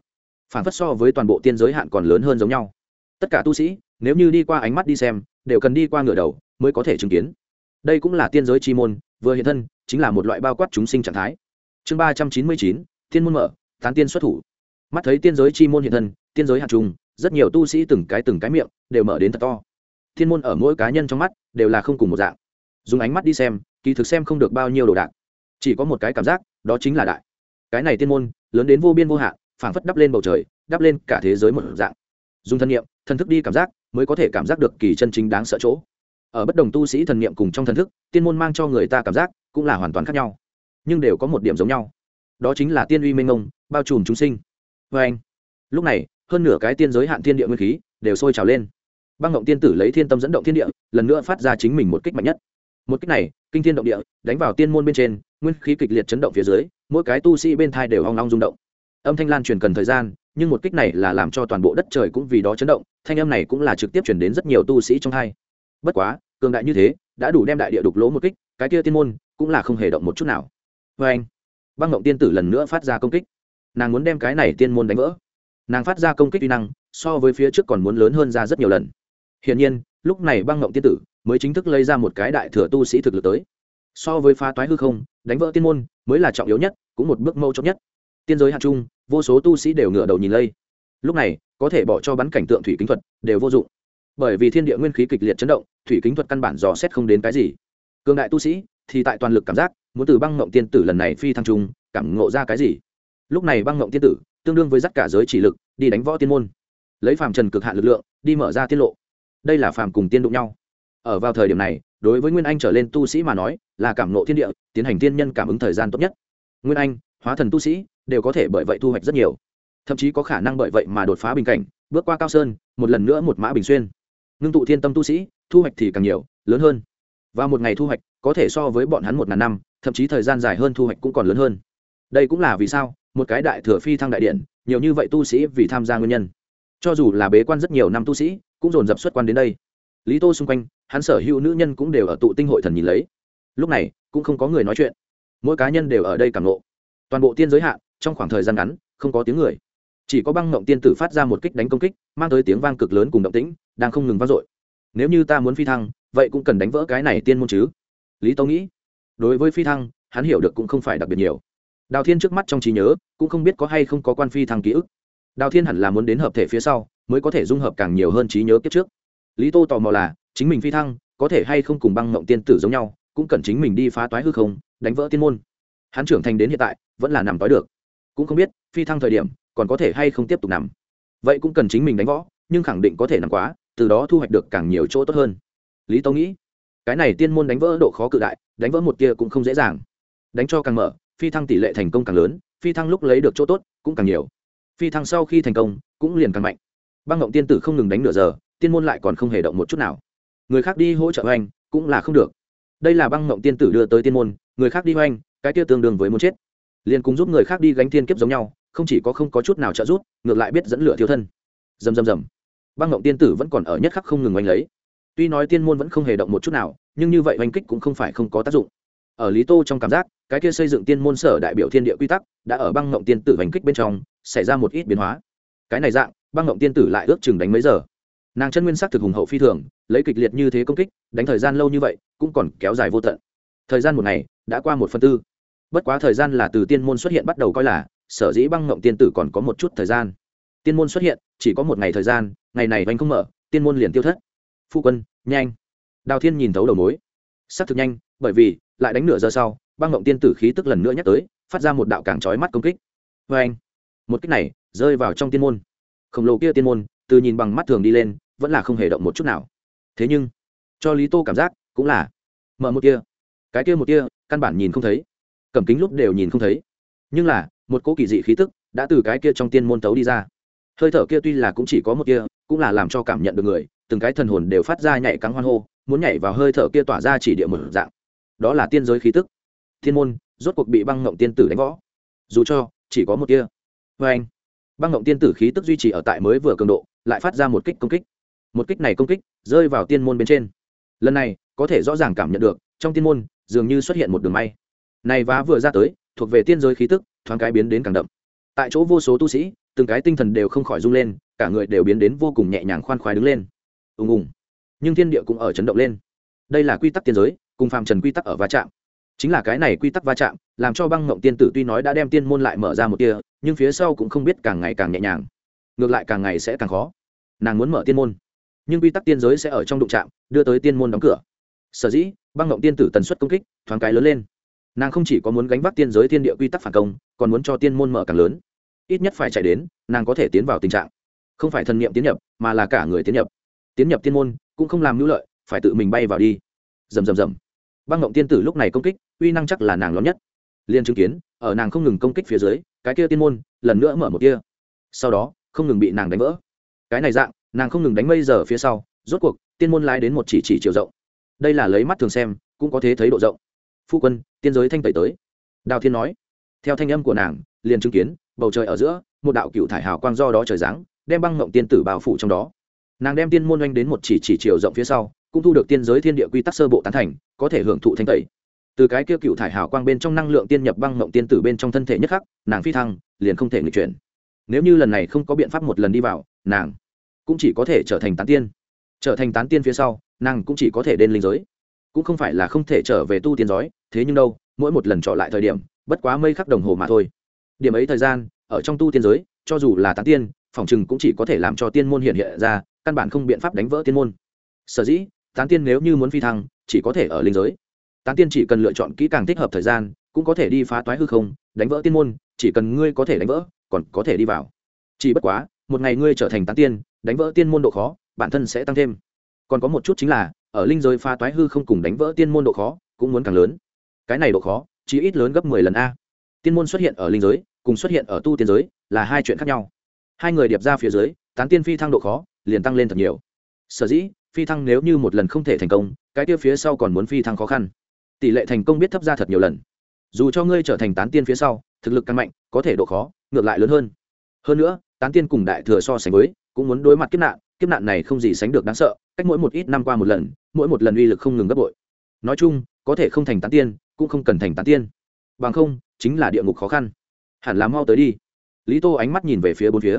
A: Phản phất so với toàn bộ tiên giới hạn còn lớn hơn giống nhau. Tất cả tu sĩ, nếu như đi qua ánh mắt đi xem, đều cần đi qua ngửa đầu mới có thể chứng kiến đây cũng là tiên giới chi môn, vừa hiện thân, chính là một loại bao quát chúng sinh trạng thái. Chương ba trăm chín mươi chín, Thiên môn mở, tán tiên xuất thủ. Mắt thấy tiên giới chi môn hiện thân, tiên giới hạt trùng, rất nhiều tu sĩ từng cái từng cái miệng đều mở đến thật to. Thiên môn ở mỗi cá nhân trong mắt đều là không cùng một dạng. Dùng ánh mắt đi xem, kỳ thực xem không được bao nhiêu đồ đạc. Chỉ có một cái cảm giác, đó chính là đại. Cái này tiên môn, lớn đến vô biên vô hạn, phảng phất đắp lên bầu trời, đắp lên cả thế giới một dạng. Dùng thân nhiệm thần thức đi cảm giác, mới có thể cảm giác được kỳ chân chính đáng sợ chỗ ở bất đồng tu sĩ thần niệm cùng trong thần thức, tiên môn mang cho người ta cảm giác cũng là hoàn toàn khác nhau, nhưng đều có một điểm giống nhau. Đó chính là tiên uy minh mông, bao trùm chúng sinh. Vê anh, lúc này, hơn nửa cái tiên giới hạn thiên địa nguyên khí đều sôi trào lên. Băng ngộng tiên tử lấy thiên tâm dẫn động thiên địa, lần nữa phát ra chính mình một kích mạnh nhất. Một kích này, kinh thiên động địa, đánh vào tiên môn bên trên, nguyên khí kịch liệt chấn động phía dưới, mỗi cái tu sĩ bên thai đều hoang long rung động. Âm thanh lan truyền cần thời gian, nhưng một kích này là làm cho toàn bộ đất trời cũng vì đó chấn động, thanh âm này cũng là trực tiếp chuyển đến rất nhiều tu sĩ trong hai bất quá, cường đại như thế, đã đủ đem đại địa đục lỗ một kích, cái kia tiên môn cũng là không hề động một chút nào. Vê anh, băng ngộng tiên tử lần nữa phát ra công kích. Nàng muốn đem cái này tiên môn đánh vỡ. Nàng phát ra công kích uy năng, so với phía trước còn muốn lớn hơn ra rất nhiều lần. Hiển nhiên, lúc này băng ngộng tiên tử mới chính thức lấy ra một cái đại thừa tu sĩ thực lực tới. So với phá toái hư không, đánh vỡ tiên môn mới là trọng yếu nhất, cũng một bước mâu chốt nhất. Tiên giới hạt trung, vô số tu sĩ đều ngửa đầu nhìn lây. Lúc này, có thể bỏ cho bắn cảnh tượng thủy kính thuật đều vô dụng bởi vì thiên địa nguyên khí kịch liệt chấn động, thủy kính thuật căn bản dò xét không đến cái gì. Cường đại tu sĩ thì tại toàn lực cảm giác, muốn từ băng ngộng tiên tử lần này phi thăng trung, cảm ngộ ra cái gì? Lúc này băng ngộng tiên tử tương đương với dắt cả giới chỉ lực, đi đánh võ tiên môn. Lấy phàm trần cực hạn lực lượng, đi mở ra tiết lộ. Đây là phàm cùng tiên đụng nhau. Ở vào thời điểm này, đối với nguyên anh trở lên tu sĩ mà nói, là cảm nộ thiên địa, tiến hành tiên nhân cảm ứng thời gian tốt nhất. Nguyên anh, hóa thần tu sĩ, đều có thể bởi vậy thu hoạch rất nhiều. Thậm chí có khả năng bởi vậy mà đột phá bình cảnh, bước qua cao sơn, một lần nữa một mã bình xuyên ngưng tụ thiên tâm tu sĩ, thu hoạch thì càng nhiều, lớn hơn. Và một ngày thu hoạch có thể so với bọn hắn một ngàn năm, thậm chí thời gian dài hơn thu hoạch cũng còn lớn hơn. Đây cũng là vì sao, một cái đại thừa phi thăng đại điện, nhiều như vậy tu sĩ vì tham gia nguyên nhân. Cho dù là bế quan rất nhiều năm tu sĩ, cũng dồn dập xuất quan đến đây. Lý tô xung quanh, hắn sở hữu nữ nhân cũng đều ở tụ tinh hội thần nhìn lấy. Lúc này, cũng không có người nói chuyện. Mỗi cá nhân đều ở đây cảm lộ toàn bộ tiên giới hạn trong khoảng thời gian ngắn, không có tiếng người chỉ có băng ngộng tiên tử phát ra một kích đánh công kích, mang tới tiếng vang cực lớn cùng động tĩnh, đang không ngừng vang dội. Nếu như ta muốn phi thăng, vậy cũng cần đánh vỡ cái này tiên môn chứ? Lý tâu nghĩ. Đối với phi thăng, hắn hiểu được cũng không phải đặc biệt nhiều. Đào thiên trước mắt trong trí nhớ, cũng không biết có hay không có quan phi thăng ký ức. Đào thiên hẳn là muốn đến hợp thể phía sau, mới có thể dung hợp càng nhiều hơn trí nhớ kiếp trước. Lý tô tò mò là, chính mình phi thăng, có thể hay không cùng băng mộng tiên tử giống nhau, cũng cần chính mình đi phá toái hư không, đánh vỡ tiên môn. Hắn trưởng thành đến hiện tại, vẫn là nằm toái được. Cũng không biết, phi thăng thời điểm còn có thể hay không tiếp tục nằm. Vậy cũng cần chính mình đánh võ, nhưng khẳng định có thể nằm quá, từ đó thu hoạch được càng nhiều chỗ tốt hơn. Lý tâu nghĩ, cái này tiên môn đánh vỡ độ khó cự đại, đánh vỡ một kia cũng không dễ dàng. Đánh cho càng mở, phi thăng tỷ lệ thành công càng lớn, phi thăng lúc lấy được chỗ tốt cũng càng nhiều. Phi thăng sau khi thành công, cũng liền càng mạnh. Băng ngộng tiên tử không ngừng đánh nửa giờ, tiên môn lại còn không hề động một chút nào. Người khác đi hỗ trợ oanh, cũng là không được. Đây là băng ngộng tiên tử đưa tới tiên môn, người khác đi oanh, cái kia tương đương với muốn chết. Liền cùng giúp người khác đi gánh thiên kiếp giống nhau không chỉ có không có chút nào trợ giúp, ngược lại biết dẫn lửa thiêu thân. Dầm dầm dầm băng ngộng tiên tử vẫn còn ở nhất khắc không ngừng oanh lấy. Tuy nói tiên môn vẫn không hề động một chút nào, nhưng như vậy oanh kích cũng không phải không có tác dụng. Ở lý tô trong cảm giác, cái kia xây dựng tiên môn sở đại biểu thiên địa quy tắc đã ở băng ngộng tiên tử oanh kích bên trong xảy ra một ít biến hóa. Cái này dạng, băng ngộng tiên tử lại ước chừng đánh mấy giờ? Nàng chân nguyên sắc thực hùng hậu phi thường, lấy kịch liệt như thế công kích, đánh thời gian lâu như vậy, cũng còn kéo dài vô tận. Thời gian một ngày, đã qua một phần tư. Bất quá thời gian là từ tiên môn xuất hiện bắt đầu coi là sở dĩ băng ngộng tiên tử còn có một chút thời gian. Tiên môn xuất hiện, chỉ có một ngày thời gian, ngày này vanh không mở, tiên môn liền tiêu thất. Phu quân, nhanh. Đào thiên nhìn thấu đầu mối. S ắ c thực nhanh, bởi vì, lại đánh nửa giờ sau, băng ngộng tiên tử khí tức lần nữa nhắc tới, phát ra một đạo càng trói mắt công kích. Vê anh một kích này, rơi vào trong tiên môn. Khổng lồ kia tiên môn, từ nhìn bằng mắt thường đi lên, vẫn là không hề động một chút nào. Thế nhưng, cho lý tô cảm giác, cũng là, mở một kia cái kia một kia căn bản nhìn không thấy. Cầm kính lúc đều nhìn không thấy. Nhưng là một cỗ kỳ dị khí tức đã từ cái kia trong tiên môn tấu đi ra. Hơi thở kia tuy là cũng chỉ có một kia, cũng là làm cho cảm nhận được người, từng cái thần hồn đều phát ra nhảy cắn hoan hô, muốn nhảy vào hơi thở kia tỏa ra chỉ địa một dạng. Đó là tiên giới khí tức. Thiên môn, rốt cuộc bị băng ngộng tiên tử đánh võ dù cho, chỉ có một kia. Vê anh, băng ngộng tiên tử khí tức duy trì ở tại mới vừa cường độ, lại phát ra một kích công kích. Một kích này công kích, rơi vào tiên môn bên trên. Lần này, có thể rõ ràng cảm nhận được, trong tiên môn, dường như xuất hiện một đường may. Này vá vừa ra tới, thuộc về tiên giới khí tức thoáng cái biến đến càng đậm. Tại chỗ vô số tu sĩ, từng cái tinh thần đều không khỏi rung lên, cả người đều biến đến vô cùng nhẹ nhàng khoan khoái đứng lên. Ùng ùng. Nhưng thiên địa cũng ở chấn động lên. Đây là quy tắc tiên giới, cùng phàm trần quy tắc ở va chạm. Chính là cái này quy tắc va chạm, làm cho băng ngộng tiên tử tuy nói đã đem tiên môn lại mở ra một tia, nhưng phía sau cũng không biết càng ngày càng nhẹ nhàng. Ngược lại càng ngày sẽ càng khó. Nàng muốn mở tiên môn. Nhưng quy tắc tiên giới sẽ ở trong đụng trạm đưa tới tiên môn đóng cửa. Sở dĩ, băng ngộng tiên tử tần suất công kích, thoáng cái lớn lên nàng không chỉ có muốn gánh vác tiên giới thiên địa quy tắc phản công, còn muốn cho tiên môn mở càng lớn. Ít nhất phải chạy đến, nàng có thể tiến vào tình trạng, không phải thần niệm tiến nhập, mà là cả người tiến nhập. Tiến nhập tiên môn, cũng không làm hữu lợi, phải tự mình bay vào đi. Rầm rầm rầm. Băng ngộng tiên tử lúc này công kích, uy năng chắc là nàng lớn nhất. Liền chứng kiến, ở nàng không ngừng công kích phía dưới, cái kia tiên môn, lần nữa mở một kia sau đó, không ngừng bị nàng đánh vỡ. Cái này dạng, nàng không ngừng đánh mây giờ phía sau, rốt cuộc, tiên môn lái đến một chỉ chỉ chiều rộng. Đây là lấy mắt thường xem, cũng có thể thấy độ rộng phu quân, tiên giới thanh tẩy tới. Đào thiên nói. Theo thanh âm của nàng, liền chứng kiến, bầu trời ở giữa, một đạo cựu thải hào quang do đó trời giáng, đem băng ngộng tiên tử bao phủ trong đó. Nàng đem tiên môn oanh đến một chỉ chỉ chiều rộng phía sau, cũng thu được tiên giới thiên địa quy tắc sơ bộ tán thành, có thể hưởng thụ thanh tẩy. Từ cái kia cựu thải hào quang bên trong năng lượng tiên nhập băng ngộng tiên tử bên trong thân thể nhất khắc, nàng phi thăng, liền không thể nghịch chuyển. Nếu như lần này không có biện pháp một lần đi vào, nàng cũng chỉ có thể trở thành tán tiên. Trở thành tán tiên phía sau, nàng cũng chỉ có thể đến linh giới cũng không phải là không thể trở về tu tiên giới thế nhưng đâu, mỗi một lần trọ lại thời điểm, bất quá mây khắc đồng hồ mà thôi. Điểm ấy thời gian, ở trong tu tiên giới, cho dù là tán tiên, phòng chừng cũng chỉ có thể làm cho tiên môn hiện hiện ra, căn bản không biện pháp đánh vỡ tiên môn. Sở dĩ, tán tiên nếu như muốn phi thăng, chỉ có thể ở linh giới. Tán tiên chỉ cần lựa chọn kỹ càng thích hợp thời gian, cũng có thể đi phá toái hư không, đánh vỡ tiên môn, chỉ cần ngươi có thể đánh vỡ, còn có thể đi vào. Chỉ bất quá, một ngày ngươi trở thành tán tiên, đánh vỡ tiên môn độ khó, bản thân sẽ tăng thêm. Còn có một chút chính là ở linh giới pha toái hư không cùng đánh vỡ tiên môn độ khó cũng muốn càng lớn. Cái này độ khó chỉ ít lớn gấp mười lần a. Tiên môn xuất hiện ở linh giới, cùng xuất hiện ở tu tiên giới là hai chuyện khác nhau. Hai người điệp ra phía dưới, tán tiên phi thăng độ khó liền tăng lên thật nhiều. Sở dĩ, phi thăng nếu như một lần không thể thành công, cái tiêu phía sau còn muốn phi thăng khó khăn. Tỷ lệ thành công biết thấp ra thật nhiều lần. Dù cho ngươi trở thành tán tiên phía sau, thực lực căn mạnh, có thể độ khó ngược lại lớn hơn. Hơn nữa, tán tiên cùng đại thừa so sánh với, cũng muốn đối mặt kiếp nạn kiếp nạn này không gì sánh được đáng sợ, cách mỗi một ít năm qua một lần mỗi một lần uy lực không ngừng gấp bội. Nói chung, có thể không thành tán tiên, cũng không cần thành tán tiên. Bằng không, chính là địa ngục khó khăn. Hẳn là mau tới đi. Lý tô ánh mắt nhìn về phía bốn phía.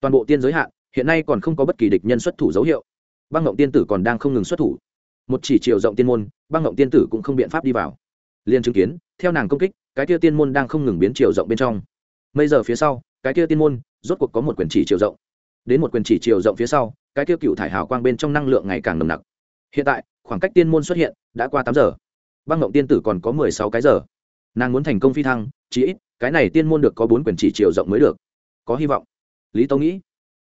A: Toàn bộ tiên giới hạn, hiện nay còn không có bất kỳ địch nhân xuất thủ dấu hiệu. Băng ngộng tiên tử còn đang không ngừng xuất thủ. Một chỉ chiều rộng tiên môn, băng ngộng tiên tử cũng không biện pháp đi vào. Liền chứng kiến, theo nàng công kích, cái kia tiên môn đang không ngừng biến chiều rộng bên trong. Bây giờ phía sau, cái kia tiên môn, rốt cuộc có một quyền chỉ chiều rộng. Đến một quyền chỉ chiều rộng phía sau, cái kia cựu thải hào quang bên trong năng lượng ngày càng nồng nặc hiện tại, khoảng cách tiên môn xuất hiện đã qua tám giờ. Băng ngộng tiên tử còn có mười sáu cái giờ. Nàng muốn thành công phi thăng, chí ít, cái này tiên môn được có bốn quyển chỉ chiều rộng mới được. Có hy vọng. Lý tâu nghĩ,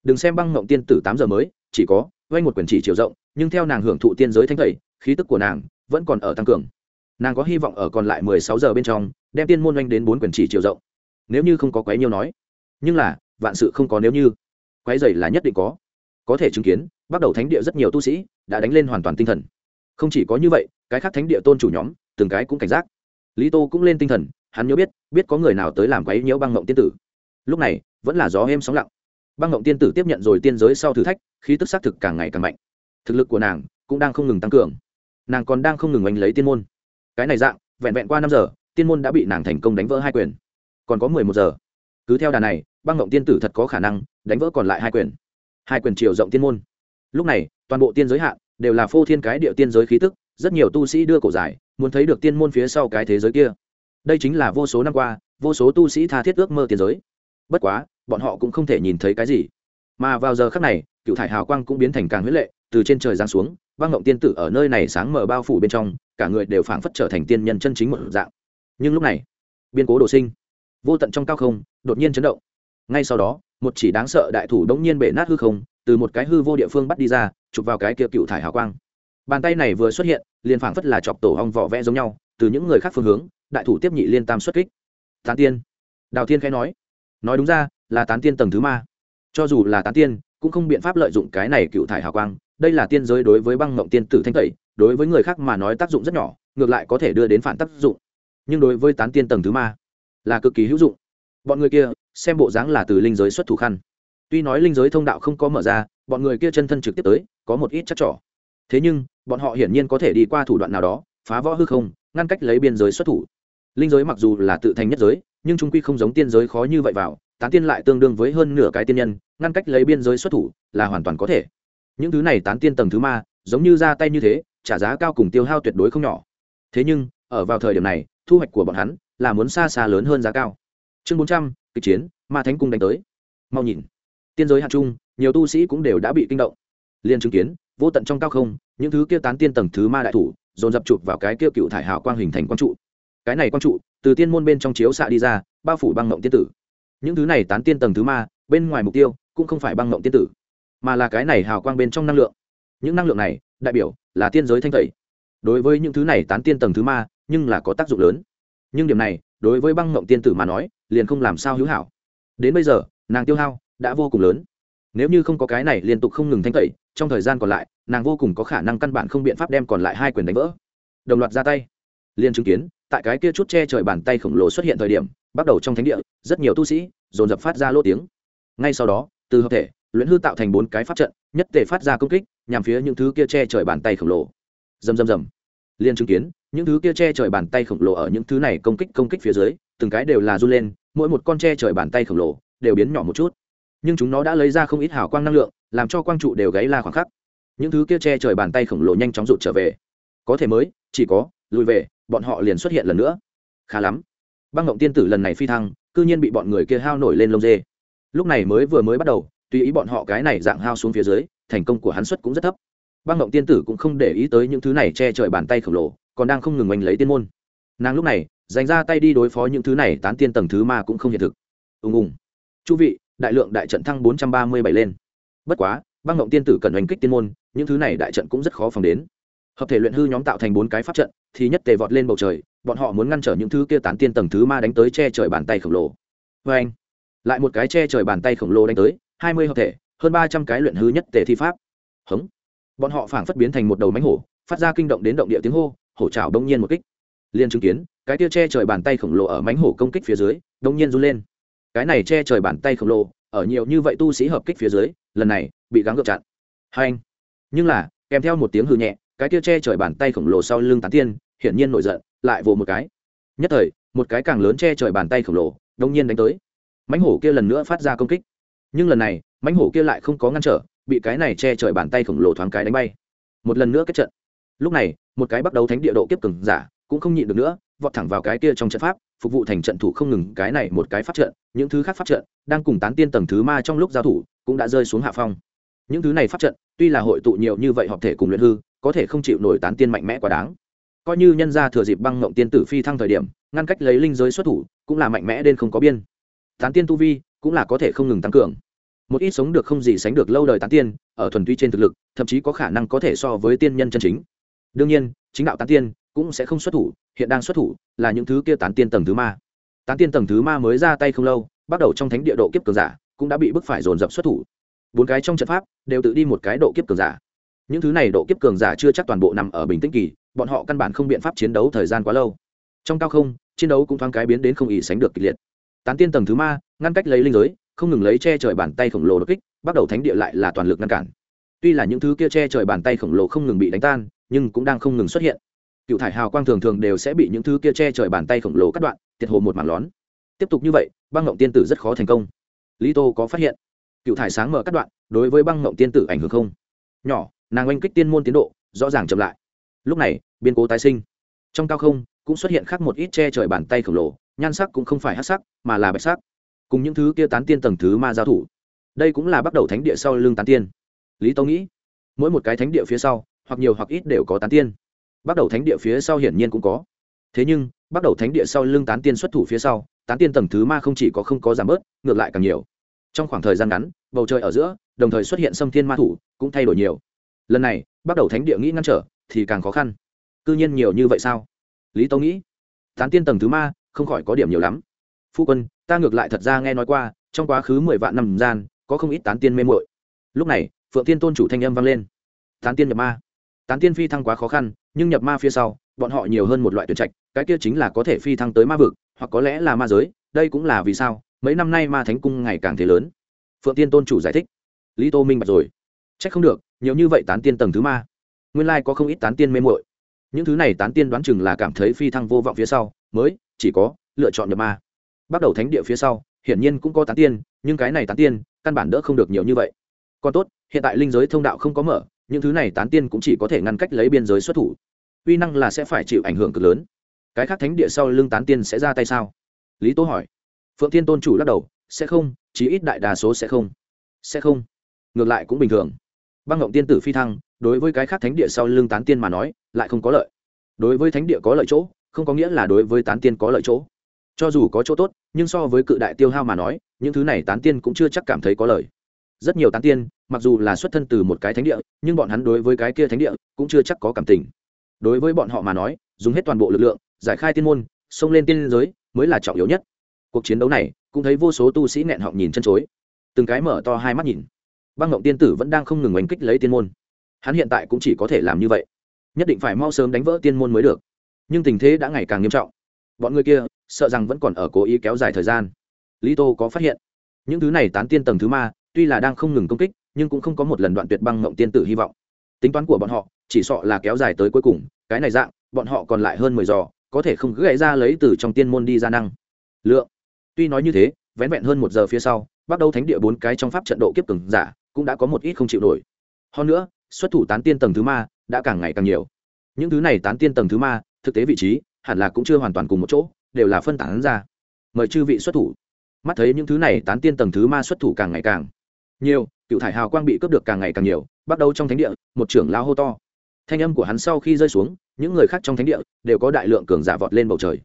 A: đừng xem băng ngộng tiên tử tám giờ mới, chỉ có, vay một quyển chỉ chiều rộng, nhưng theo nàng hưởng thụ tiên giới thanh thầy, khí tức của nàng vẫn còn ở tăng cường. Nàng có hy vọng ở còn lại mười sáu giờ bên trong, đem tiên môn oanh đến bốn quyển chỉ chiều rộng. Nếu như không có quấy nhiều nói. Nhưng là, vạn sự không có nếu như. Quấy dày là nhất định có. Có thể chứng kiến, bắt đầu thánh địa rất nhiều tu sĩ đã đánh lên hoàn toàn tinh thần. Không chỉ có như vậy, cái khác thánh địa tôn chủ nhóm, từng cái cũng cảnh giác. Lý tô cũng lên tinh thần, hắn nhớ biết biết có người nào tới làm quấy nhiễu băng mộng tiên tử. Lúc này, vẫn là gió êm sóng lặng. Băng mộng tiên tử tiếp nhận rồi tiên giới sau thử thách, khí tức xác thực càng ngày càng mạnh. Thực lực của nàng cũng đang không ngừng tăng cường. Nàng còn đang không ngừng oanh lấy tiên môn. Cái này dạng, vẹn vẹn qua năm giờ, tiên môn đã bị nàng thành công đánh vỡ hai quyền. Còn có mười một giờ. Cứ theo đà này, băng mộng tiên tử thật có khả năng đánh vỡ còn lại hai quyền. Hai quyền chiều rộng tiên môn. Lúc này toàn bộ tiên giới hạn đều là phô thiên cái địa tiên giới khí tức, rất nhiều tu sĩ đưa cổ dài, muốn thấy được tiên môn phía sau cái thế giới kia. Đây chính là vô số năm qua, vô số tu sĩ tha thiết ước mơ tiên giới. Bất quá, bọn họ cũng không thể nhìn thấy cái gì. Mà vào giờ khắc này, cựu thải hào quang cũng biến thành càng huyết lệ, từ trên trời giáng xuống, băng ngộng tiên tử ở nơi này sáng mở bao phủ bên trong, cả người đều phảng phất trở thành tiên nhân chân chính một dạng. Nhưng lúc này biên cố đồ sinh. Vô tận trong cao không, đột nhiên chấn động. Ngay sau đó, một chỉ đáng sợ đại thủ đống nhiên bể nát hư không từ một cái hư vô địa phương bắt đi ra, chụp vào cái kia cựu thải hào quang. Bàn tay này vừa xuất hiện, liền phảng phất là chọc tổ hong vỏ vẽ giống nhau, từ những người khác phương hướng, đại thủ tiếp nhị liên tam xuất kích. Tán tiên. Đào thiên khẽ nói. Nói đúng ra, là tán tiên tầng thứ ma. Cho dù là tán tiên, cũng không biện pháp lợi dụng cái này cựu thải hào quang. Đây là tiên giới đối với băng mộng tiên tử thanh tẩy, đối với người khác mà nói tác dụng rất nhỏ, ngược lại có thể đưa đến phản tác dụng. Nhưng đối với tán tiên tầng thứ ma, là cực kỳ hữu dụng. Bọn người kia, xem bộ dáng là từ linh giới xuất thủ khăn tuy nói linh giới thông đạo không có mở ra, bọn người kia chân thân trực tiếp tới, có một ít chắc trỏ. Thế nhưng, bọn họ hiển nhiên có thể đi qua thủ đoạn nào đó, phá võ hư không, ngăn cách lấy biên giới xuất thủ. Linh giới mặc dù là tự thành nhất giới, nhưng chúng quy không giống tiên giới khó như vậy vào, tán tiên lại tương đương với hơn nửa cái tiên nhân, ngăn cách lấy biên giới xuất thủ là hoàn toàn có thể. Những thứ này tán tiên tầng thứ ma, giống như ra tay như thế, trả giá cao cùng tiêu hao tuyệt đối không nhỏ. Thế nhưng, ở vào thời điểm này, thu hoạch của bọn hắn là muốn xa xa lớn hơn giá cao. Chương bốn trăm, kịch chiến, ma thánh cung đánh tới. Mau nhìn tiên giới hạt trung nhiều tu sĩ cũng đều đã bị kinh động. Liền chứng kiến, vô tận trong cao không, những thứ kia tán tiên tầng thứ ma đại thủ, dồn dập chụp vào cái kia cựu thải hào quang hình thành quang trụ. Cái này quang trụ, từ tiên môn bên trong chiếu xạ đi ra, bao phủ băng ngộng tiên tử. Những thứ này tán tiên tầng thứ ma, bên ngoài mục tiêu, cũng không phải băng ngộng tiên tử, mà là cái này hào quang bên trong năng lượng. Những năng lượng này, đại biểu là tiên giới thanh tẩy. Đối với những thứ này tán tiên tầng thứ ma, nhưng là có tác dụng lớn. Nhưng điểm này, đối với băng ngộng tiên tử mà nói, liền không làm sao hữu hảo. Đến bây giờ, nàng tiêu hao đã vô cùng lớn. Nếu như không có cái này liên tục không ngừng thanh tẩy, trong thời gian còn lại, nàng vô cùng có khả năng căn bản không biện pháp đem còn lại hai quyền đánh vỡ. Đồng loạt ra tay. Liền chứng kiến, tại cái kia chút che trời bàn tay khổng lồ xuất hiện thời điểm, bắt đầu trong thánh địa, rất nhiều tu sĩ dồn dập phát ra lô tiếng. Ngay sau đó, từ hợp thể, luyện hư tạo thành bốn cái pháp trận, nhất thể phát ra công kích, nhằm phía những thứ kia che trời bàn tay khổng lồ. Rầm rầm rầm. Liên chứng kiến, những thứ kia che trời bàn tay khổng lồ ở những thứ này công kích công kích phía dưới, từng cái đều là run lên, mỗi một con che trời bàn tay khổng lồ đều biến nhỏ một chút nhưng chúng nó đã lấy ra không ít hào quang năng lượng, làm cho quang trụ đều gáy la khoảng khắc. Những thứ kia che trời bàn tay khổng lồ nhanh chóng rụt trở về. Có thể mới, chỉ có, lùi về, bọn họ liền xuất hiện lần nữa. Khá lắm. Băng ngộng tiên tử lần này phi thăng, cư nhiên bị bọn người kia hao nổi lên lông dê. Lúc này mới vừa mới bắt đầu, tùy ý bọn họ cái này dạng hao xuống phía dưới, thành công của hắn xuất cũng rất thấp. Băng ngộng tiên tử cũng không để ý tới những thứ này che trời bàn tay khổng lồ, còn đang không ngừng oanh lấy tiên môn. Nàng lúc này, dành ra tay đi đối phó những thứ này tán tiên tầng thứ mà cũng không hiện thực. Ùng ùng. Chu vị đại lượng đại trận thăng bốn trăm ba mươi bảy lên. Bất quá, băng ngộng tiên tử cần hành kích tiên môn, những thứ này đại trận cũng rất khó phòng đến. Hợp thể luyện hư nhóm tạo thành bốn cái pháp trận, thì nhất tề vọt lên bầu trời, bọn họ muốn ngăn trở những thứ kia tán tiên tầng thứ ma đánh tới che trời bàn tay khổng lồ. Vê anh, lại một cái che trời bàn tay khổng lồ đánh tới, hai mươi hợp thể, hơn ba trăm cái luyện hư nhất tề thi pháp. Hống. Bọn họ phảng phất biến thành một đầu mánh hổ, phát ra kinh động đến động địa tiếng hô, hổ trào đông nhiên một kích. Liền chứng kiến, cái tia che trời bàn tay khổng lồ ở mánh hổ công kích phía dưới đông nhiên run lên cái này che trời bàn tay khổng lồ, ở nhiều như vậy tu sĩ hợp kích phía dưới, lần này bị gắng gượng chặn. Hai anh. Nhưng là, kèm theo một tiếng hư nhẹ, cái kia che trời bàn tay khổng lồ sau lưng tán tiên, hiển nhiên nổi giận, lại vồ một cái. Nhất thời, một cái càng lớn che trời bàn tay khổng lồ, đông nhiên đánh tới. Mãnh hổ kia lần nữa phát ra công kích. Nhưng lần này, mãnh hổ kia lại không có ngăn trở, bị cái này che trời bàn tay khổng lồ thoáng cái đánh bay. Một lần nữa kết trận. Lúc này, một cái bắt đầu thánh địa độ kiếp cường giả cũng không nhịn được nữa, vọt thẳng vào cái kia trong trận pháp phục vụ thành trận thủ không ngừng cái này một cái pháp trận, những thứ khác pháp trận đang cùng tán tiên tầng thứ ma trong lúc giao thủ cũng đã rơi xuống hạ phong. Những thứ này pháp trận, tuy là hội tụ nhiều như vậy hợp thể cùng luyện hư, có thể không chịu nổi tán tiên mạnh mẽ quá đáng. Coi như nhân ra thừa dịp băng ngộng tiên tử phi thăng thời điểm, ngăn cách lấy linh giới xuất thủ cũng là mạnh mẽ đến không có biên. Tán tiên tu vi cũng là có thể không ngừng tăng cường. Một ít sống được không gì sánh được lâu đời tán tiên, ở thuần túy trên thực lực, thậm chí có khả năng có thể so với tiên nhân chân chính. Đương nhiên, chính đạo tán tiên cũng sẽ không xuất thủ, hiện đang xuất thủ là những thứ kia tán tiên tầng thứ ma. Tán tiên tầng thứ ma mới ra tay không lâu, bắt đầu trong thánh địa độ kiếp cường giả cũng đã bị bức phải dồn dập xuất thủ. Bốn cái trong trận pháp đều tự đi một cái độ kiếp cường giả. Những thứ này độ kiếp cường giả chưa chắc toàn bộ nằm ở bình tĩnh kỳ, bọn họ căn bản không biện pháp chiến đấu thời gian quá lâu. Trong cao không, chiến đấu cũng thoáng cái biến đến không ỉ sánh được kịch liệt. Tán tiên tầng thứ ma, ngăn cách lấy linh giới, không ngừng lấy che trời bàn tay khổng lồ đột kích, bắt đầu thánh địa lại là toàn lực ngăn cản. Tuy là những thứ kia che trời bàn tay khổng lồ không ngừng bị đánh tan, nhưng cũng đang không ngừng xuất hiện cựu thải hào quang thường thường đều sẽ bị những thứ kia che trời bàn tay khổng lồ cắt đoạn tiệt hồ một mảng lón. Tiếp tục như vậy, băng ngộng tiên tử rất khó thành công. Lý tô có phát hiện, cựu thải sáng mở cắt đoạn, đối với băng ngộng tiên tử ảnh hưởng không? Nhỏ, nàng oanh kích tiên môn tiến độ, rõ ràng chậm lại. Lúc này biên cố tái sinh. Trong cao không, cũng xuất hiện khác một ít che trời bàn tay khổng lồ, nhan sắc cũng không phải hát sắc, mà là bạch sắc. Cùng những thứ kia tán tiên tầng thứ ma giao thủ. Đây cũng là bắt đầu thánh địa sau lưng tán tiên. Lý tâu nghĩ, mỗi một cái thánh địa phía sau, hoặc nhiều hoặc ít đều có tán tiên bắt đầu thánh địa phía sau hiển nhiên cũng có. Thế nhưng bắt đầu thánh địa sau lưng tán tiên xuất thủ phía sau, tán tiên tầng thứ ma không chỉ có không có giảm bớt, ngược lại càng nhiều. Trong khoảng thời gian ngắn, bầu trời ở giữa, đồng thời xuất hiện xâm thiên ma thủ, cũng thay đổi nhiều. Lần này bắt đầu thánh địa nghĩ ngăn trở, thì càng khó khăn. C nhiên nhiều như vậy sao? Lý tâu nghĩ, tán tiên tầng thứ ma, không khỏi có điểm nhiều lắm. Phu quân, ta ngược lại thật ra nghe nói qua, trong quá khứ mười vạn năm gian, có không ít tán tiên mê mội lúc này, phượng tiên tôn chủ thanh âm vang lên. Tán tiên nhập ma. Tán tiên phi thăng quá khó khăn nhưng nhập ma phía sau, bọn họ nhiều hơn một loại tuyển trạch, cái kia chính là có thể phi thăng tới ma vực, hoặc có lẽ là ma giới, đây cũng là vì sao, mấy năm nay ma thánh cung ngày càng thế lớn. Phượng tiên tôn chủ giải thích. Lý tô minh bạch rồi. C h ắ c không được, nhiều như vậy tán tiên tầng thứ ma. Nguyên lai có không ít tán tiên mê mội những thứ này tán tiên đoán chừng là cảm thấy phi thăng vô vọng phía sau, mới, chỉ có, lựa chọn nhập ma. Bắt đầu thánh địa phía sau, hiển nhiên cũng có tán tiên, nhưng cái này tán tiên, căn bản đỡ không được nhiều như vậy. Còn tốt, hiện tại linh giới thông đạo không có mở những thứ này tán tiên cũng chỉ có thể ngăn cách lấy biên giới xuất thủ. Uy năng là sẽ phải chịu ảnh hưởng cực lớn. Cái khác thánh địa sau lưng tán tiên sẽ ra tay sao? Lý tố hỏi. Phượng Thiên tôn chủ lắc đầu, sẽ không, chí ít đại đa số sẽ không. Sẽ không. Ngược lại cũng bình thường. Băng ngộng tiên tử phi thăng, đối với cái khác thánh địa sau lưng tán tiên mà nói, lại không có lợi. Đối với thánh địa có lợi chỗ, không có nghĩa là đối với tán tiên có lợi chỗ. Cho dù có chỗ tốt, nhưng so với cự đại tiêu hao mà nói, những thứ này tán tiên cũng chưa chắc cảm thấy có lợi rất nhiều tán tiên, mặc dù là xuất thân từ một cái thánh địa, nhưng bọn hắn đối với cái kia thánh địa cũng chưa chắc có cảm tình. Đối với bọn họ mà nói, dùng hết toàn bộ lực lượng, giải khai tiên môn, xông lên tiên giới mới là trọng yếu nhất. Cuộc chiến đấu này cũng thấy vô số tu sĩ nghẹn họng nhìn chân chối. Từng cái mở to hai mắt nhìn. Băng ngộng tiên tử vẫn đang không ngừng oanh kích lấy tiên môn. Hắn hiện tại cũng chỉ có thể làm như vậy. Nhất định phải mau sớm đánh vỡ tiên môn mới được. Nhưng tình thế đã ngày càng nghiêm trọng. Bọn người kia sợ rằng vẫn còn ở cố ý kéo dài thời gian. Lý tô có phát hiện, những thứ này tán tiên tầng thứ ma tuy là đang không ngừng công kích, nhưng cũng không có một lần đoạn tuyệt băng mộng tiên tử hy vọng. Tính toán của bọn họ, chỉ sợ là kéo dài tới cuối cùng, cái này dạng, bọn họ còn lại hơn mười giò, có thể không gãy ra lấy từ trong tiên môn đi ra năng. Lượng, tuy nói như thế, vén vẹn hơn một giờ phía sau bắt đầu thánh địa bốn cái trong pháp trận độ kiếp cường giả, cũng đã có một ít không chịu nổi. Hơn nữa, xuất thủ tán tiên tầng thứ ma, đã càng ngày càng nhiều. Những thứ này tán tiên tầng thứ ma, thực tế vị trí, hẳn là cũng chưa hoàn toàn cùng một chỗ, đều là phân tán ra. Mời chư vị xuất thủ. Mắt thấy những thứ này tán tiên tầng thứ ma xuất thủ càng ngày càng nhiều, cựu thải hào quang bị cướp được càng ngày càng nhiều, bắt đầu trong thánh địa, một trưởng lao hô to. Thanh âm của hắn sau khi rơi xuống, những người khác trong thánh địa đều có đại lượng cường giả vọt lên bầu trời.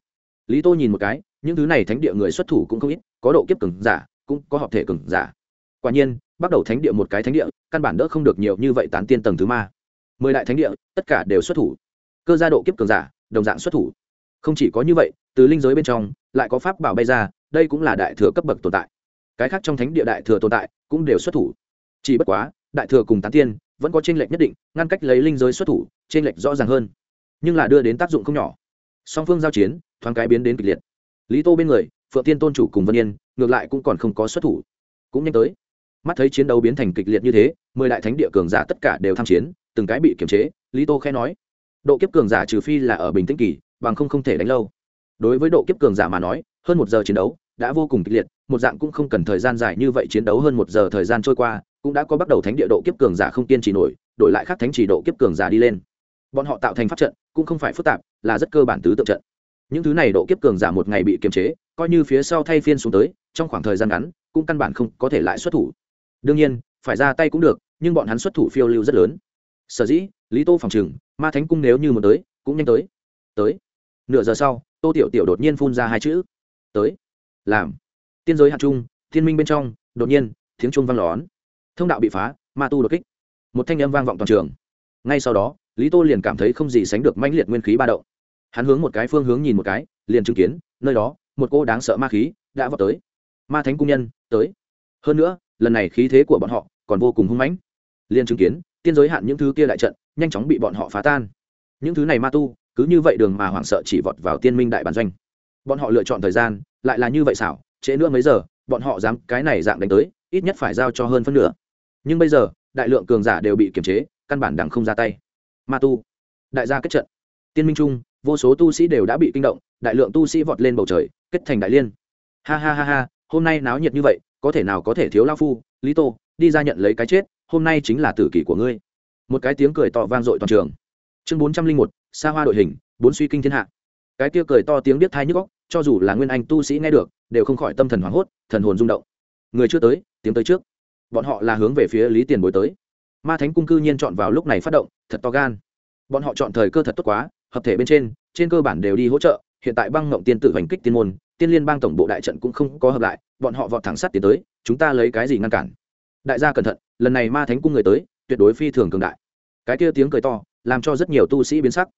A: Lý tô nhìn một cái, những thứ này thánh địa người xuất thủ cũng không ít, có độ kiếp cường giả, cũng có hợp thể cường giả. Quả nhiên, bắt đầu thánh địa một cái thánh địa, căn bản đỡ không được nhiều như vậy tán tiên tầng thứ ma. Mười đại thánh địa, tất cả đều xuất thủ. Cơ gia độ kiếp cường giả, đồng dạng xuất thủ. Không chỉ có như vậy, từ linh giới bên trong, lại có pháp bảo bay ra, đây cũng là đại thừa cấp bậc tồn tại. Cái khác trong thánh địa đại thừa tồn tại cũng đều xuất thủ. Chỉ bất quá, đại thừa cùng tán tiên vẫn có tranh lệch nhất định, ngăn cách lấy linh giới xuất thủ tranh lệch rõ ràng hơn. Nhưng là đưa đến tác dụng không nhỏ. Song phương giao chiến, thoáng cái biến đến kịch liệt. Lý tô bên người, phượng tiên tôn chủ cùng vân yên, ngược lại cũng còn không có xuất thủ. Cũng nhanh tới. Mắt thấy chiến đấu biến thành kịch liệt như thế, mười đại thánh địa cường giả tất cả đều tham chiến, từng cái bị kiềm chế, lý tô khẽ nói, độ kiếp cường giả trừ phi là ở bình tĩnh kỳ, bằng không không thể đánh lâu. Đối với độ kiếp cường giả mà nói, hơn một giờ chiến đấu đã vô cùng kịch liệt, một dạng cũng không cần thời gian dài như vậy chiến đấu hơn một giờ thời gian trôi qua, cũng đã có bắt đầu thánh địa độ kiếp cường giả không kiên trì nổi, đổi lại khác thánh chỉ độ kiếp cường giả đi lên. Bọn họ tạo thành pháp trận, cũng không phải phức tạp, là rất cơ bản tứ tượng trận. Những thứ này độ kiếp cường giả một ngày bị kiềm chế, coi như phía sau thay phiên xuống tới, trong khoảng thời gian ngắn, cũng căn bản không có thể lại xuất thủ. Đương nhiên, phải ra tay cũng được, nhưng bọn hắn xuất thủ phiêu lưu rất lớn. Sở dĩ, lý tô phòng trừng ma thánh cung nếu như muốn tới, cũng nhanh tới. Tới. Nửa giờ sau, tô tiểu tiểu đột nhiên phun ra hai chữ. Tới làm. Tiên giới hạt trung, thiên minh bên trong, đột nhiên, tiếng trung vang lón. Thông đạo bị phá, ma tu đột kích. Một thanh âm vang vọng toàn trường. Ngay sau đó, lý tô liền cảm thấy không gì sánh được mãnh liệt nguyên khí ba động. Hắn hướng một cái phương hướng nhìn một cái, liền chứng kiến, nơi đó, một cô đáng sợ ma khí đã vào tới. Ma thánh cung nhân, tới. Hơn nữa, lần này khí thế của bọn họ còn vô cùng hung mãnh. Liền chứng kiến, tiên giới hạn những thứ kia đại trận, nhanh chóng bị bọn họ phá tan. Những thứ này ma tu, cứ như vậy đường mà hoảng sợ chỉ vọt vào tiên minh đại bản doanh. Bọn họ lựa chọn thời gian lại là như vậy xảo, trễ nữa mấy giờ, bọn họ dám cái này dạng đánh tới, ít nhất phải giao cho hơn phân nửa. Nhưng bây giờ, đại lượng cường giả đều bị kiềm chế, căn bản đằng không ra tay. Ma tu, đại gia kết trận. Tiên minh trung, vô số tu sĩ đều đã bị kinh động, đại lượng tu sĩ vọt lên bầu trời, kết thành đại liên. Ha ha ha ha, hôm nay náo nhiệt như vậy, có thể nào có thể thiếu lao phu, lý tô, đi ra nhận lấy cái chết, hôm nay chính là tử kỷ của ngươi. Một cái tiếng cười to vang dội toàn trường. Chương bốn trăm linh một xa hoa đội hình, bốn suy kinh thiên hạ. Cái kia cười to tiếng biết thai nhức góc cho dù là nguyên anh tu sĩ nghe được, đều không khỏi tâm thần hoảng hốt, thần hồn rung động. Người chưa tới, tiếng tới trước. Bọn họ là hướng về phía lý tiền bối tới. Ma thánh cung cư nhiên chọn vào lúc này phát động, thật to gan. Bọn họ chọn thời cơ thật tốt quá, hợp thể bên trên trên cơ bản đều đi hỗ trợ, hiện tại băng ngộng tiên tự hành kích tiên môn, tiên liên bang tổng bộ đại trận cũng không có hợp lại, bọn họ vọt thẳng sắt tiến tới, chúng ta lấy cái gì ngăn cản? Đại gia cẩn thận, lần này ma thánh cung người tới, tuyệt đối phi thường cường đại. Cái kia tiếng cười to, làm cho rất nhiều tu sĩ biến sắc.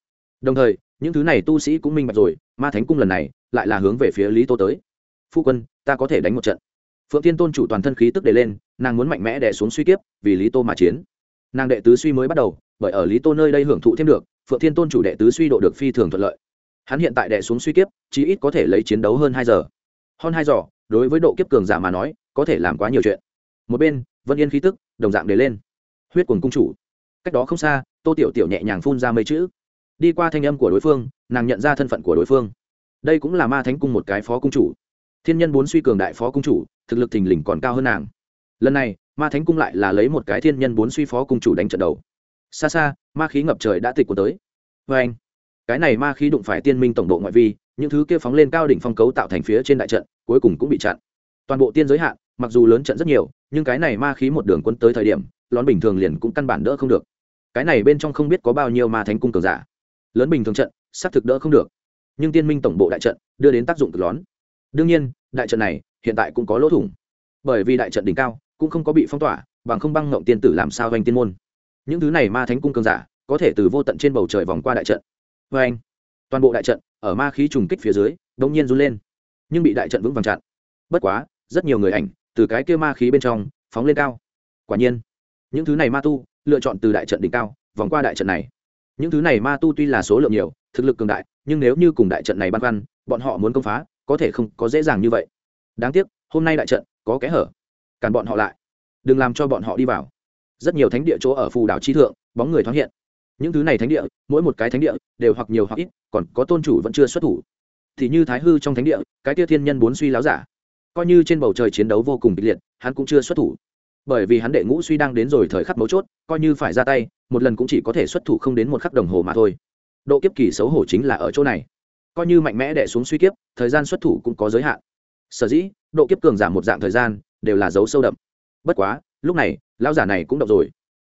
A: Đồng thời, những thứ này tu sĩ cũng minh bạch rồi ma thánh cung lần này lại là hướng về phía lý tô tới phu quân ta có thể đánh một trận phượng Thiên tôn chủ toàn thân khí tức để lên nàng muốn mạnh mẽ đẻ xuống suy kiếp vì lý tô mà chiến nàng đệ tứ suy mới bắt đầu bởi ở lý tô nơi đây hưởng thụ thêm được phượng thiên tôn chủ đệ tứ suy độ được phi thường thuận lợi hắn hiện tại đệ xuống suy kiếp chí ít có thể lấy chiến đấu hơn hai giờ hơn hai giờ đối với độ kiếp cường giả mà nói có thể làm quá nhiều chuyện một bên vân yên khí tức đồng dạng để lên huyết quần cung chủ cách đó không xa tô tiểu tiểu nhẹ nhàng phun ra mấy chữ đi qua thanh âm của đối phương, nàng nhận ra thân phận của đối phương. Đây cũng là ma thánh cung một cái phó cung chủ. Thiên nhân bốn suy cường đại phó cung chủ, thực lực thình lình còn cao hơn nàng. Lần này, ma thánh cung lại là lấy một cái thiên nhân bốn suy phó cung chủ đánh trận đầu. Xa xa, ma khí ngập trời đã tịch của tới. Vê anh, cái này ma khí đụng phải tiên minh tổng độ ngoại vi, những thứ kia phóng lên cao đỉnh phong cấu tạo thành phía trên đại trận, cuối cùng cũng bị chặn. Toàn bộ tiên giới hạn, mặc dù lớn trận rất nhiều, nhưng cái này ma khí một đường quân tới thời điểm, lón bình thường liền cũng căn bản đỡ không được. Cái này bên trong không biết có bao nhiêu ma thánh cung cường giả lớn bình thường trận, xác thực đỡ không được. Nhưng tiên minh tổng bộ đại trận đưa đến tác dụng cực lớn. đương nhiên, đại trận này hiện tại cũng có lỗ thủng. Bởi vì đại trận đỉnh cao, cũng không có bị phong tỏa, bằng không băng ngộng tiên tử làm sao doanh tiên môn. Những thứ này ma thánh cung cường giả, có thể từ vô tận trên bầu trời vòng qua đại trận. Vê anh, toàn bộ đại trận, ở ma khí trùng kích phía dưới đông nhiên run lên. Nhưng bị đại trận vững vàng chặn. Bất quá, rất nhiều người ảnh, từ cái kia ma khí bên trong, phóng lên cao. Quả nhiên, những thứ này ma tu, lựa chọn từ đại trận đỉnh cao, vòng qua đại trận này những thứ này ma tu tuy là số lượng nhiều, thực lực cường đại, nhưng nếu như cùng đại trận này băn khoăn, bọn họ muốn công phá, có thể không có dễ dàng như vậy. Đáng tiếc, hôm nay đại trận có kẽ hở. Cản bọn họ lại. Đừng làm cho bọn họ đi vào. Rất nhiều thánh địa chỗ ở phù đảo chi thượng, bóng người thoáng hiện. Những thứ này thánh địa, mỗi một cái thánh địa, đều hoặc nhiều hoặc ít, còn có tôn chủ vẫn chưa xuất thủ. Thì như thái hư trong thánh địa, cái tia thiên nhân bốn suy láo giả. Coi như trên bầu trời chiến đấu vô cùng kịch liệt, hắn cũng chưa xuất thủ. Bởi vì hắn đệ ngũ suy đang đến rồi thời khắc mấu chốt, coi như phải ra tay một lần cũng chỉ có thể xuất thủ không đến một khắc đồng hồ mà thôi. Độ kiếp kỳ xấu hổ chính là ở chỗ này. Coi như mạnh mẽ đẻ xuống suy kiếp, thời gian xuất thủ cũng có giới hạn. Sở dĩ, độ kiếp cường giảm một dạng thời gian, đều là dấu sâu đậm. Bất quá, lúc này, lão giả này cũng động rồi.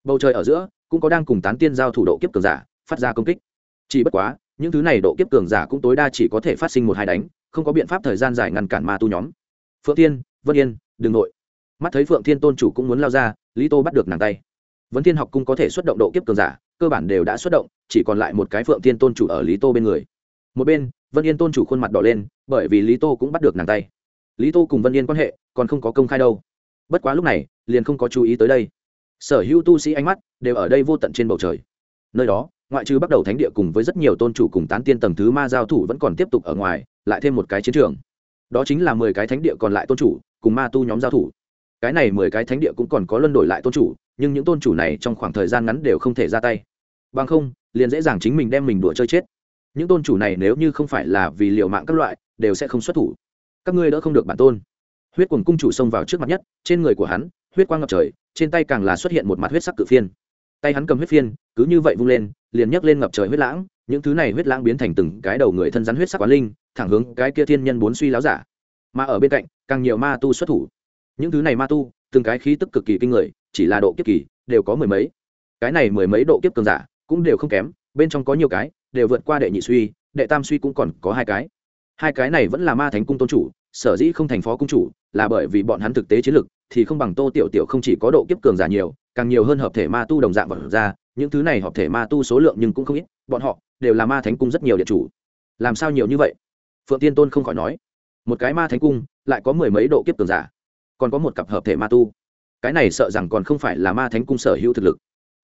A: Bầu trời ở giữa, cũng có đang cùng tán tiên giao thủ độ kiếp cường giả, phát ra công kích. Chỉ bất quá, những thứ này độ kiếp cường giả cũng tối đa chỉ có thể phát sinh một hai đánh, không có biện pháp thời gian dài ngăn cản ma tu nhóm. Phượng tiên vân yên, đừng nội. Mắt thấy phượng thiên tôn chủ cũng muốn lao ra, lý tô bắt được nàng tay vấn thiên học cung có thể xuất động độ kiếp cường giả, cơ bản đều đã xuất động, chỉ còn lại một cái phượng thiên tôn chủ ở lý tô bên người. Một bên, vân yên tôn chủ khuôn mặt đỏ lên, bởi vì lý tô cũng bắt được nàng tay. Lý tô cùng vân yên quan hệ, còn không có công khai đâu. Bất quá lúc này, liền không có chú ý tới đây. Sở hữu tu sĩ ánh mắt đều ở đây vô tận trên bầu trời. Nơi đó, ngoại trừ bắt đầu thánh địa cùng với rất nhiều tôn chủ cùng tán tiên tầng thứ ma giao thủ vẫn còn tiếp tục ở ngoài, lại thêm một cái chiến trường. Đó chính là mười cái thánh địa còn lại tôn chủ, cùng ma tu nhóm giao thủ. Cái này mười cái thánh địa cũng còn có luân đổi lại tôn chủ nhưng những tôn chủ này trong khoảng thời gian ngắn đều không thể ra tay. Bằng không, liền dễ dàng chính mình đem mình đùa chơi chết. Những tôn chủ này nếu như không phải là vì liệu mạng các loại, đều sẽ không xuất thủ. Các ngươi đỡ không được bản tôn. Huyết quần cung chủ xông vào trước mặt nhất, trên người của hắn, huyết quang ngập trời, trên tay càng là xuất hiện một mặt huyết sắc cự phiên. Tay hắn cầm huyết phiên, cứ như vậy vung lên, liền nhấc lên ngập trời huyết lãng, những thứ này huyết lãng biến thành từng cái đầu người thân rắn huyết sắc quán linh, thẳng hướng cái kia thiên nhân bốn suy láo giả. Mà ở bên cạnh, càng nhiều ma tu xuất thủ. Những thứ này ma tu, từng cái khí tức cực kỳ kinh người chỉ là độ kiếp kỳ, đều có mười mấy. Cái này mười mấy độ kiếp cường giả cũng đều không kém, bên trong có nhiều cái đều vượt qua đệ nhị suy, đệ tam suy cũng còn có hai cái. Hai cái này vẫn là ma thánh cung tôn chủ, sở dĩ không thành phó cung chủ là bởi vì bọn hắn thực tế chiến lực thì không bằng tô tiểu tiểu không chỉ có độ kiếp cường giả nhiều, càng nhiều hơn hợp thể ma tu đồng dạng vật ra, những thứ này hợp thể ma tu số lượng nhưng cũng không ít, bọn họ đều là ma thánh cung rất nhiều địa chủ. Làm sao nhiều như vậy? Phượng tiên tôn không khỏi nói. Một cái ma thánh cung lại có mười mấy độ kiếp cường giả, còn có một cặp hợp thể ma tu cái này sợ rằng còn không phải là ma thánh cung sở hữu thực lực.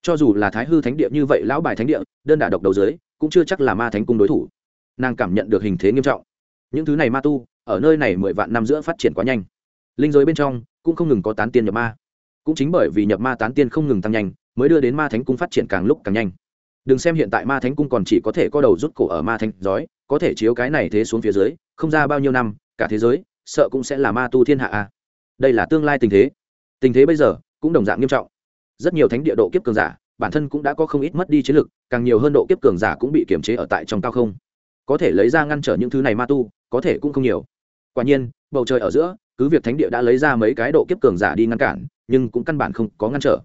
A: Cho dù là thái hư thánh địa như vậy, lão bài thánh địa, đơn đả độc đầu dưới, cũng chưa chắc là ma thánh cung đối thủ. Nàng cảm nhận được hình thế nghiêm trọng. Những thứ này ma tu, ở nơi này mười vạn năm giữa phát triển quá nhanh. Linh giới bên trong, cũng không ngừng có tán tiên nhập ma. Cũng chính bởi vì nhập ma tán tiên không ngừng tăng nhanh, mới đưa đến ma thánh cung phát triển càng lúc càng nhanh. Đừng xem hiện tại ma thánh cung còn chỉ có thể có đầu rút cổ ở ma thánh giói, có thể chiếu cái này thế xuống phía dưới, không ra bao nhiêu năm, cả thế giới, sợ cũng sẽ là ma tu thiên hạ a. Đây là tương lai tình thế tình thế bây giờ cũng đồng dạng nghiêm trọng. Rất nhiều thánh địa độ kiếp cường giả, bản thân cũng đã có không ít mất đi chiến lực, càng nhiều hơn độ kiếp cường giả cũng bị kiềm chế ở tại trong cao không. Có thể lấy ra ngăn trở những thứ này ma tu, có thể cũng không nhiều. Quả nhiên, bầu trời ở giữa, cứ việc thánh địa đã lấy ra mấy cái độ kiếp cường giả đi ngăn cản, nhưng cũng căn bản không có ngăn trở.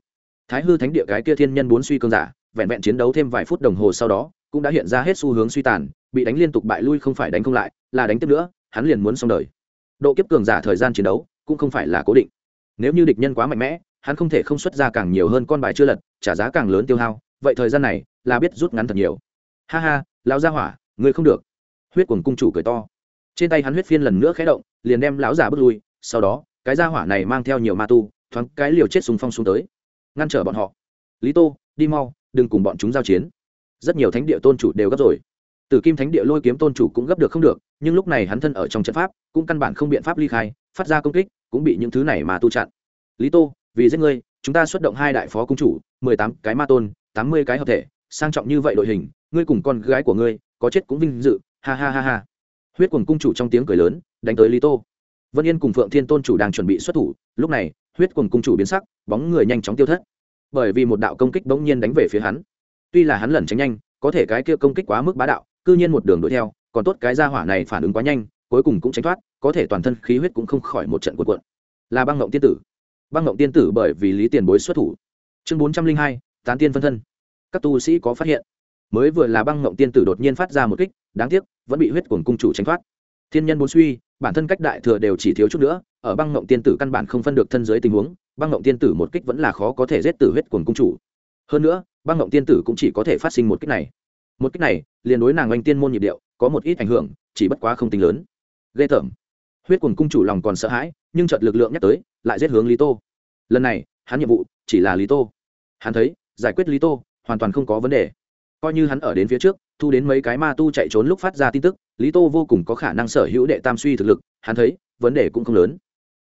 A: Thái hư thánh địa cái kia thiên nhân bốn suy cường giả, vẹn vẹn chiến đấu thêm vài phút đồng hồ sau đó, cũng đã hiện ra hết xu hướng suy tàn, bị đánh liên tục bại lui không phải đánh không lại, là đánh tiếp nữa, hắn liền muốn xong đời. Độ kiếp cường giả thời gian chiến đấu cũng không phải là cố định nếu như địch nhân quá mạnh mẽ, hắn không thể không xuất ra càng nhiều hơn con bài chưa lật, trả giá càng lớn tiêu hao, vậy thời gian này là biết rút ngắn thật nhiều. Ha ha, lão gia hỏa, ngươi không được. Huyết quần cung chủ cười to. Trên tay hắn huyết phiên lần nữa khé động, liền đem lão giả bước lui, sau đó, cái gia hỏa này mang theo nhiều ma tu, thoáng cái liều chết súng phong xuống tới. Ngăn trở bọn họ. Lý tô, đi mau, đừng cùng bọn chúng giao chiến. Rất nhiều thánh địa tôn chủ đều gấp rồi. Tử kim thánh địa lôi kiếm tôn chủ cũng gấp được không được, nhưng lúc này hắn thân ở trong trận pháp, cũng căn bản không biện pháp ly khai, phát ra công kích cũng bị những thứ này mà tu chặn. Lý tô, vì giết ngươi, chúng ta xuất động hai đại phó cung chủ, mười tám cái ma tôn, tám mươi cái hợp thể, sang trọng như vậy đội hình, ngươi cùng con gái của ngươi, có chết cũng vinh dự, ha ha ha ha. Huyết quần cung chủ trong tiếng cười lớn, đánh tới lý tô. Vân yên cùng phượng thiên tôn chủ đang chuẩn bị xuất thủ, lúc này, huyết quần cung chủ biến sắc, bóng người nhanh chóng tiêu thất. Bởi vì một đạo công kích bỗng nhiên đánh về phía hắn. Tuy là hắn lẩn tránh nhanh, có thể cái kia công kích quá mức bá đạo, cư nhiên một đường đuổi theo, còn tốt cái gia hỏa này phản ứng quá nhanh cuối cùng cũng tránh thoát, có thể toàn thân khí huyết cũng không khỏi một trận cuộn cuộn. Là băng ngộng tiên tử. Băng ngộng tiên tử bởi vì lý tiền bối xuất thủ. Chương bốn trăm linh hai, tán tiên phân thân. Các tu sĩ có phát hiện. Mới vừa là băng ngộng tiên tử đột nhiên phát ra một kích, đáng tiếc, vẫn bị huyết cuồng cung chủ tránh thoát. Thiên nhân bốn suy, bản thân cách đại thừa đều chỉ thiếu chút nữa, ở băng ngộng tiên tử căn bản không phân được thân giới tình huống, băng ngộng tiên tử một kích vẫn là khó có thể giết tử huyết cuồng cung chủ. Hơn nữa, băng ngộng tiên tử cũng chỉ có thể phát sinh một kích này. Một kích này, liền đối nàng oanh tiên môn nhịp điệu có một ít ảnh hưởng, chỉ bất quá không tính lớn ghê tởm. Huyết cuồng cung chủ lòng còn sợ hãi, nhưng chợt lực lượng nhắc tới, lại giết hướng lý tô. Lần này, hắn nhiệm vụ chỉ là lý tô. Hắn thấy, giải quyết lý tô, hoàn toàn không có vấn đề. Coi như hắn ở đến phía trước, thu đến mấy cái ma tu chạy trốn lúc phát ra tin tức, lý tô vô cùng có khả năng sở hữu đệ tam suy thực lực, hắn thấy, vấn đề cũng không lớn.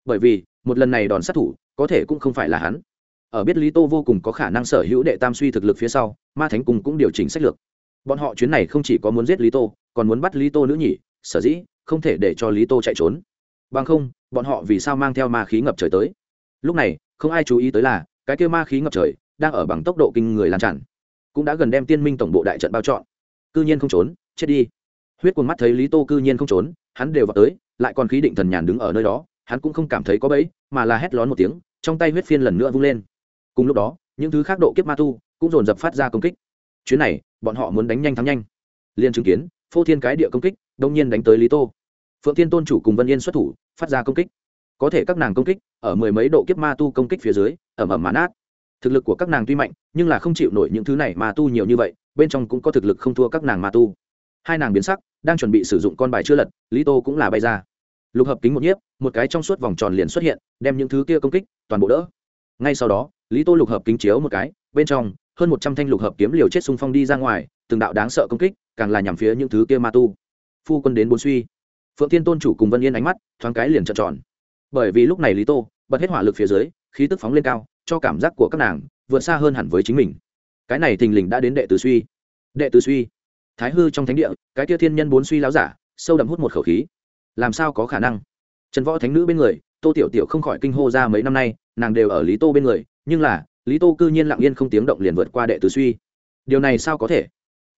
A: Bởi vì, một lần này đòn sát thủ, có thể cũng không phải là hắn. Ở biết lý tô vô cùng có khả năng sở hữu đệ tam suy thực lực phía sau, ma thánh cung cũng điều chỉnh sách lược. Bọn họ chuyến này không chỉ có muốn giết lý tô, còn muốn bắt lý tô nữ nhỉ, sở dĩ không thể để cho lý tô chạy trốn. Bằng không, bọn họ vì sao mang theo ma khí ngập trời tới? Lúc này, không ai chú ý tới là, cái kêu ma khí ngập trời đang ở bằng tốc độ kinh người lan tràn, cũng đã gần đem tiên minh tổng bộ đại trận bao trọn. Cư nhiên không trốn, chết đi. Huyết cuồng mắt thấy lý tô cư nhiên không trốn, hắn đều vào tới, lại còn khí định thần nhàn đứng ở nơi đó, hắn cũng không cảm thấy có bẫy, mà là hét lón một tiếng, trong tay huyết phiên lần nữa vung lên. Cùng lúc đó, những thứ khác độ kiếp ma tu cũng dồn dập phát ra công kích. Chuyến này, bọn họ muốn đánh nhanh thắng nhanh. Liên chứng kiến, phô thiên cái địa công kích đông nhiên đánh tới lý tô phượng thiên tôn chủ cùng vân yên xuất thủ, phát ra công kích. Có thể các nàng công kích, ở mười mấy độ kiếp ma tu công kích phía dưới ẩm ẩm mán át thực lực của các nàng tuy mạnh, nhưng là không chịu nổi những thứ này ma tu nhiều như vậy, bên trong cũng có thực lực không thua các nàng ma tu. Hai nàng biến sắc, đang chuẩn bị sử dụng con bài chưa lật, lý tô cũng là bay ra. Lục hợp kính một nhiếp, một cái trong suốt vòng tròn liền xuất hiện, đem những thứ kia công kích, toàn bộ đỡ. Ngay sau đó, lý tô lục hợp kính chiếu một cái, bên trong, hơn một trăm thanh lục hợp kiếm liều chết xung phong đi ra ngoài, từng đạo đáng sợ công kích, càng là nhằm phía những thứ kia ma tu. Phu quân đến bốn suy phượng thiên tôn chủ cùng vân yên ánh mắt thoáng cái liền trợn tròn. Bởi vì lúc này lý tô bật hết hỏa lực phía dưới, khí tức phóng lên cao, cho cảm giác của các nàng vượt xa hơn hẳn với chính mình. Cái này thình lình đã đến đệ tử suy. Đệ tử suy. Thái hư trong thánh địa, cái kia thiên nhân bốn suy láo giả, sâu đậm hút một khẩu khí. Làm sao có khả năng? Trần võ thánh nữ bên người, tô tiểu tiểu không khỏi kinh hô ra mấy năm nay, nàng đều ở lý tô bên người, nhưng là, lý tô cư nhiên lặng yên không tiếng động liền vượt qua đệ tử suy. Điều này sao có thể?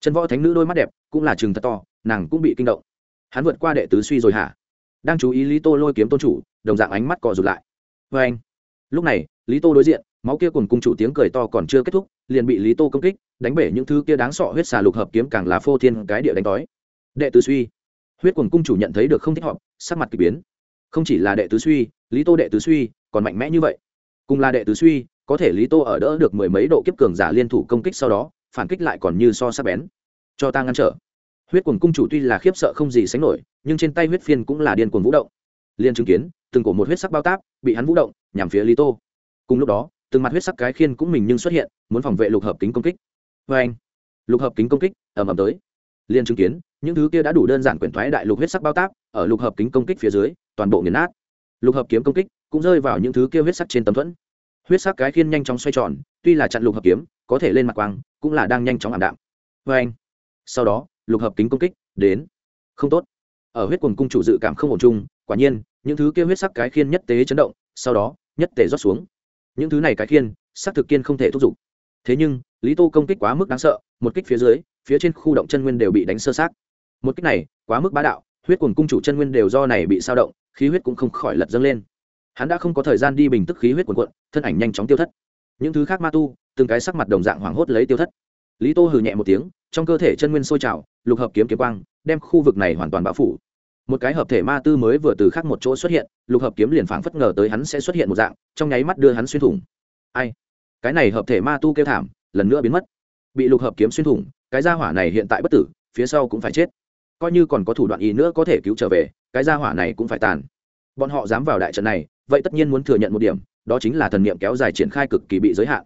A: Trần võ thánh nữ đôi mắt đẹp cũng là chừng thật to, nàng cũng bị kinh động hắn vượt qua đệ tứ suy rồi hả? Đang chú ý lý tô lôi kiếm tôn chủ, đồng dạng ánh mắt cọ rụt lại. Vê anh. Lúc này, lý tô đối diện, máu kia cùng cung chủ tiếng cười to còn chưa kết thúc, liền bị lý tô công kích, đánh bể những thứ kia đáng sọ huyết xà lục hợp kiếm càng là phô thiên cái địa đánh đói. Đệ tứ suy. Huyết quần cung chủ nhận thấy được không thích hợp, sắc mặt k ỳ biến. Không chỉ là đệ tứ suy, lý tô đệ tứ suy, còn mạnh mẽ như vậy. Cùng là đệ tứ suy, có thể lý tô ở đỡ được mười mấy độ kiếp cường giả liên thủ công kích sau đó, phản kích lại còn như so sắc bén. Cho ta ngăn trở huyết quần cung chủ tuy là khiếp sợ không gì sánh nổi, nhưng trên tay huyết phiên cũng là điên cuồng vũ động. Liên chứng kiến, từng cổ một huyết sắc bao táp, bị hắn vũ động, nhằm phía lý tô. Cùng lúc đó, từng mặt huyết sắc cái khiên cũng mình nhưng xuất hiện, muốn phòng vệ lục hợp kính công kích. Vê anh, lục hợp kính công kích ẩm ẩm tới. Liên chứng kiến, những thứ kia đã đủ đơn giản quyển thoái đại lục huyết sắc bao táp, ở lục hợp kính công kích phía dưới, toàn bộ nghiền nát. Lục hợp kiếm công kích cũng rơi vào những thứ kia huyết sắc trên tấm thuẫn. Huyết sắc cái khiên nhanh chóng xoay tròn, tuy là chặn lục hợp kiếm, có thể lên mặt quang, cũng là đang nhanh chóng ảm đạm. Vê anh, sau đó lục hợp kính công kích, đến. Không tốt. Ở huyết quần cung chủ dự cảm không ổn chung, quả nhiên, những thứ kia huyết sắc cái khiên nhất tế chấn động, sau đó, nhất tể rót xuống. Những thứ này cái khiên, sắc thực kiên không thể thúc giục. Thế nhưng, lý tô công kích quá mức đáng sợ, một kích phía dưới, phía trên khu động chân nguyên đều bị đánh sơ sát một kích này, quá mức bá đạo, huyết quần cung chủ chân nguyên đều do này bị sao động, khí huyết cũng không khỏi lật dâng lên. Hắn đã không có thời gian đi bình tức khí huyết quần quận, thân ảnh nhanh chóng tiêu thất. Những thứ khác ma tu, từng cái sắc mặt đồng dạng hoảng hốt lấy tiêu thất lý tô hừ nhẹ một tiếng, trong cơ thể chân nguyên sôi trào, lục hợp kiếm kiếm quang, đem khu vực này hoàn toàn bao phủ. Một cái hợp thể ma tư mới vừa từ khác một chỗ xuất hiện, lục hợp kiếm liền phảng phất ngờ tới hắn sẽ xuất hiện một dạng, trong nháy mắt đưa hắn xuyên thủng. Ai? Cái này hợp thể ma tu kêu thảm, lần nữa biến mất. Bị lục hợp kiếm xuyên thủng, cái gia hỏa này hiện tại bất tử, phía sau cũng phải chết. Coi như còn có thủ đoạn ý nữa có thể cứu trở về, cái gia hỏa này cũng phải tàn. Bọn họ dám vào đại trận này, vậy tất nhiên muốn thừa nhận một điểm, đó chính là thần niệm kéo dài triển khai cực kỳ bị giới hạn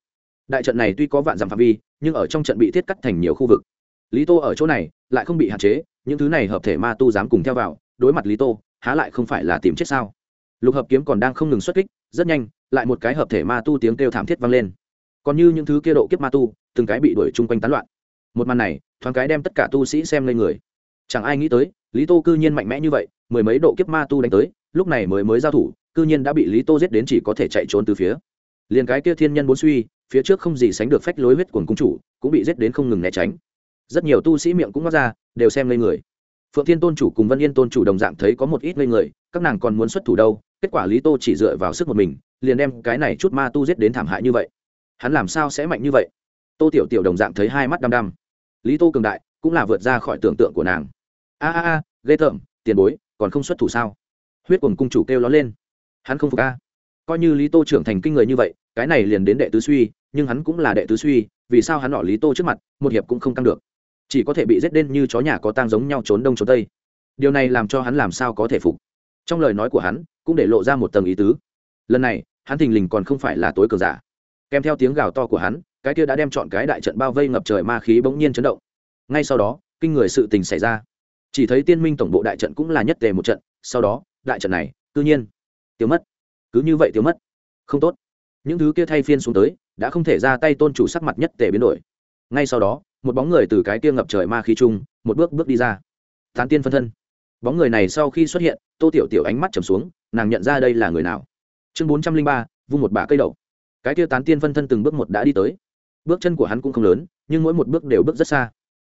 A: đại trận này tuy có vạn dặm phạm vi, nhưng ở trong trận bị thiết cắt thành nhiều khu vực. Lý tô ở chỗ này lại không bị hạn chế, những thứ này hợp thể ma tu dám cùng theo vào, đối mặt lý tô, há lại không phải là tìm chết sao? Lục hợp kiếm còn đang không ngừng xuất kích, rất nhanh, lại một cái hợp thể ma tu tiếng kêu thảm thiết vang lên. Còn như những thứ kia độ kiếp ma tu, từng cái bị đuổi chung quanh tán loạn. Một màn này, thoáng cái đem tất cả tu sĩ xem lên người. Chẳng ai nghĩ tới, lý tô cư nhiên mạnh mẽ như vậy, mười mấy độ kiếp ma tu đánh tới, lúc này mới mới giao thủ, cư nhiên đã bị lý tô giết đến chỉ có thể chạy trốn từ phía. Liền cái kia thiên nhân bốn suy phía trước không gì sánh được phách lối huyết quần cung chủ, cũng bị giết đến không ngừng né tránh. Rất nhiều tu sĩ miệng cũng ngót ra, đều xem lên người. Phượng thiên tôn chủ cùng vân yên tôn chủ đồng dạng thấy có một ít ngây người, các nàng còn muốn xuất thủ đâu, kết quả lý tô chỉ dựa vào sức một mình, liền đem cái này chút ma tu giết đến thảm hại như vậy. Hắn làm sao sẽ mạnh như vậy? Tô tiểu tiểu đồng dạng thấy hai mắt đăm đăm. Lý tô cường đại, cũng là vượt ra khỏi tưởng tượng của nàng. A a a, ghê tởm, tiền bối, còn không xuất thủ sao? Huyết quần cung chủ kêu nó lên. Hắn không phục a. Coi như lý tô trưởng thành kinh người như vậy, cái này liền đến đệ tứ suy nhưng hắn cũng là đệ tứ suy, vì sao hắn họ lý tô trước mặt, một hiệp cũng không căng được. Chỉ có thể bị giết đen như chó nhà có tang giống nhau trốn đông trốn tây. Điều này làm cho hắn làm sao có thể phục. Trong lời nói của hắn, cũng để lộ ra một tầng ý tứ. Lần này, hắn thình lình còn không phải là tối cờ giả. Kèm theo tiếng gào to của hắn, cái kia đã đem chọn cái đại trận bao vây ngập trời ma khí bỗng nhiên chấn động. Ngay sau đó, kinh người sự tình xảy ra. Chỉ thấy tiên minh tổng bộ đại trận cũng là nhất tề một trận, sau đó, đại trận này tự nhiên tiêu mất. Cứ như vậy tiêu mất. Không tốt. Những thứ kia thay phiên xuống tới đã không thể ra tay tôn chủ sắc mặt nhất tề biến đổi. Ngay sau đó, một bóng người từ cái kia ngập trời ma khí chung, một bước bước đi ra. Tán tiên phân thân. Bóng người này sau khi xuất hiện, tô tiểu tiểu ánh mắt trầm xuống, nàng nhận ra đây là người nào? Chương bốn trăm linh ba, vung một bả cây đậu cái kia tán tiên phân thân từng bước một đã đi tới. Bước chân của hắn cũng không lớn, nhưng mỗi một bước đều bước rất xa.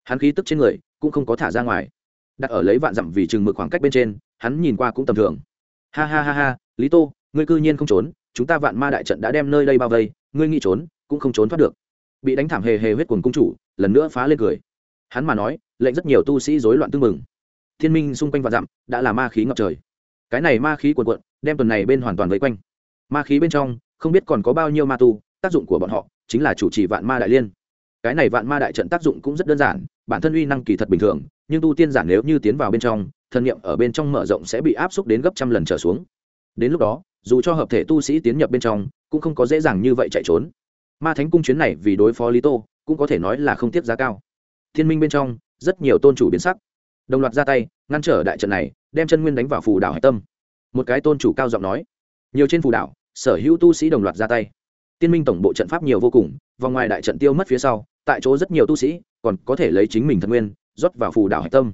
A: Hắn khí tức trên người cũng không có thả ra ngoài. Đặt ở lấy vạn dặm vì chừng mực khoảng cách bên trên, hắn nhìn qua cũng tầm thường. Ha ha ha ha, lý tô, ngươi cư nhiên không trốn chúng ta vạn ma đại trận đã đem nơi đây bao vây, ngươi nghĩ trốn, cũng không trốn thoát được. Bị đánh thảm hề hề huyết quần cung chủ, lần nữa phá lên cười. Hắn mà nói, lệnh rất nhiều tu sĩ rối loạn tưng mừng thiên minh xung quanh và dặm, đã là ma khí ngập trời. Cái này ma khí quần quận đem tuần này bên hoàn toàn vây quanh. Ma khí bên trong, không biết còn có bao nhiêu ma tu, tác dụng của bọn họ chính là chủ trì vạn ma đại liên. Cái này vạn ma đại trận tác dụng cũng rất đơn giản, bản thân uy năng kỳ thật bình thường, nhưng tu tiên giản nếu như tiến vào bên trong, thân niệm ở bên trong mở rộng sẽ bị áp xúc đến gấp trăm lần trở xuống. Đến lúc đó dù cho hợp thể tu sĩ tiến nhập bên trong, cũng không có dễ dàng như vậy chạy trốn. Ma thánh cung chuyến này vì đối phó lý tô, cũng có thể nói là không tiết giá cao. Thiên minh bên trong, rất nhiều tôn chủ biến sắc. Đồng loạt ra tay, ngăn trở đại trận này, đem chân nguyên đánh vào phù đảo hạch tâm. Một cái tôn chủ cao giọng nói. Nhiều trên phù đảo, sở hữu tu sĩ đồng loạt ra tay. Tiên minh tổng bộ trận pháp nhiều vô cùng và ngoài đại trận tiêu mất phía sau, tại chỗ rất nhiều tu sĩ, còn có thể lấy chính mình thân nguyên, rót vào phù đảo hạch tâm.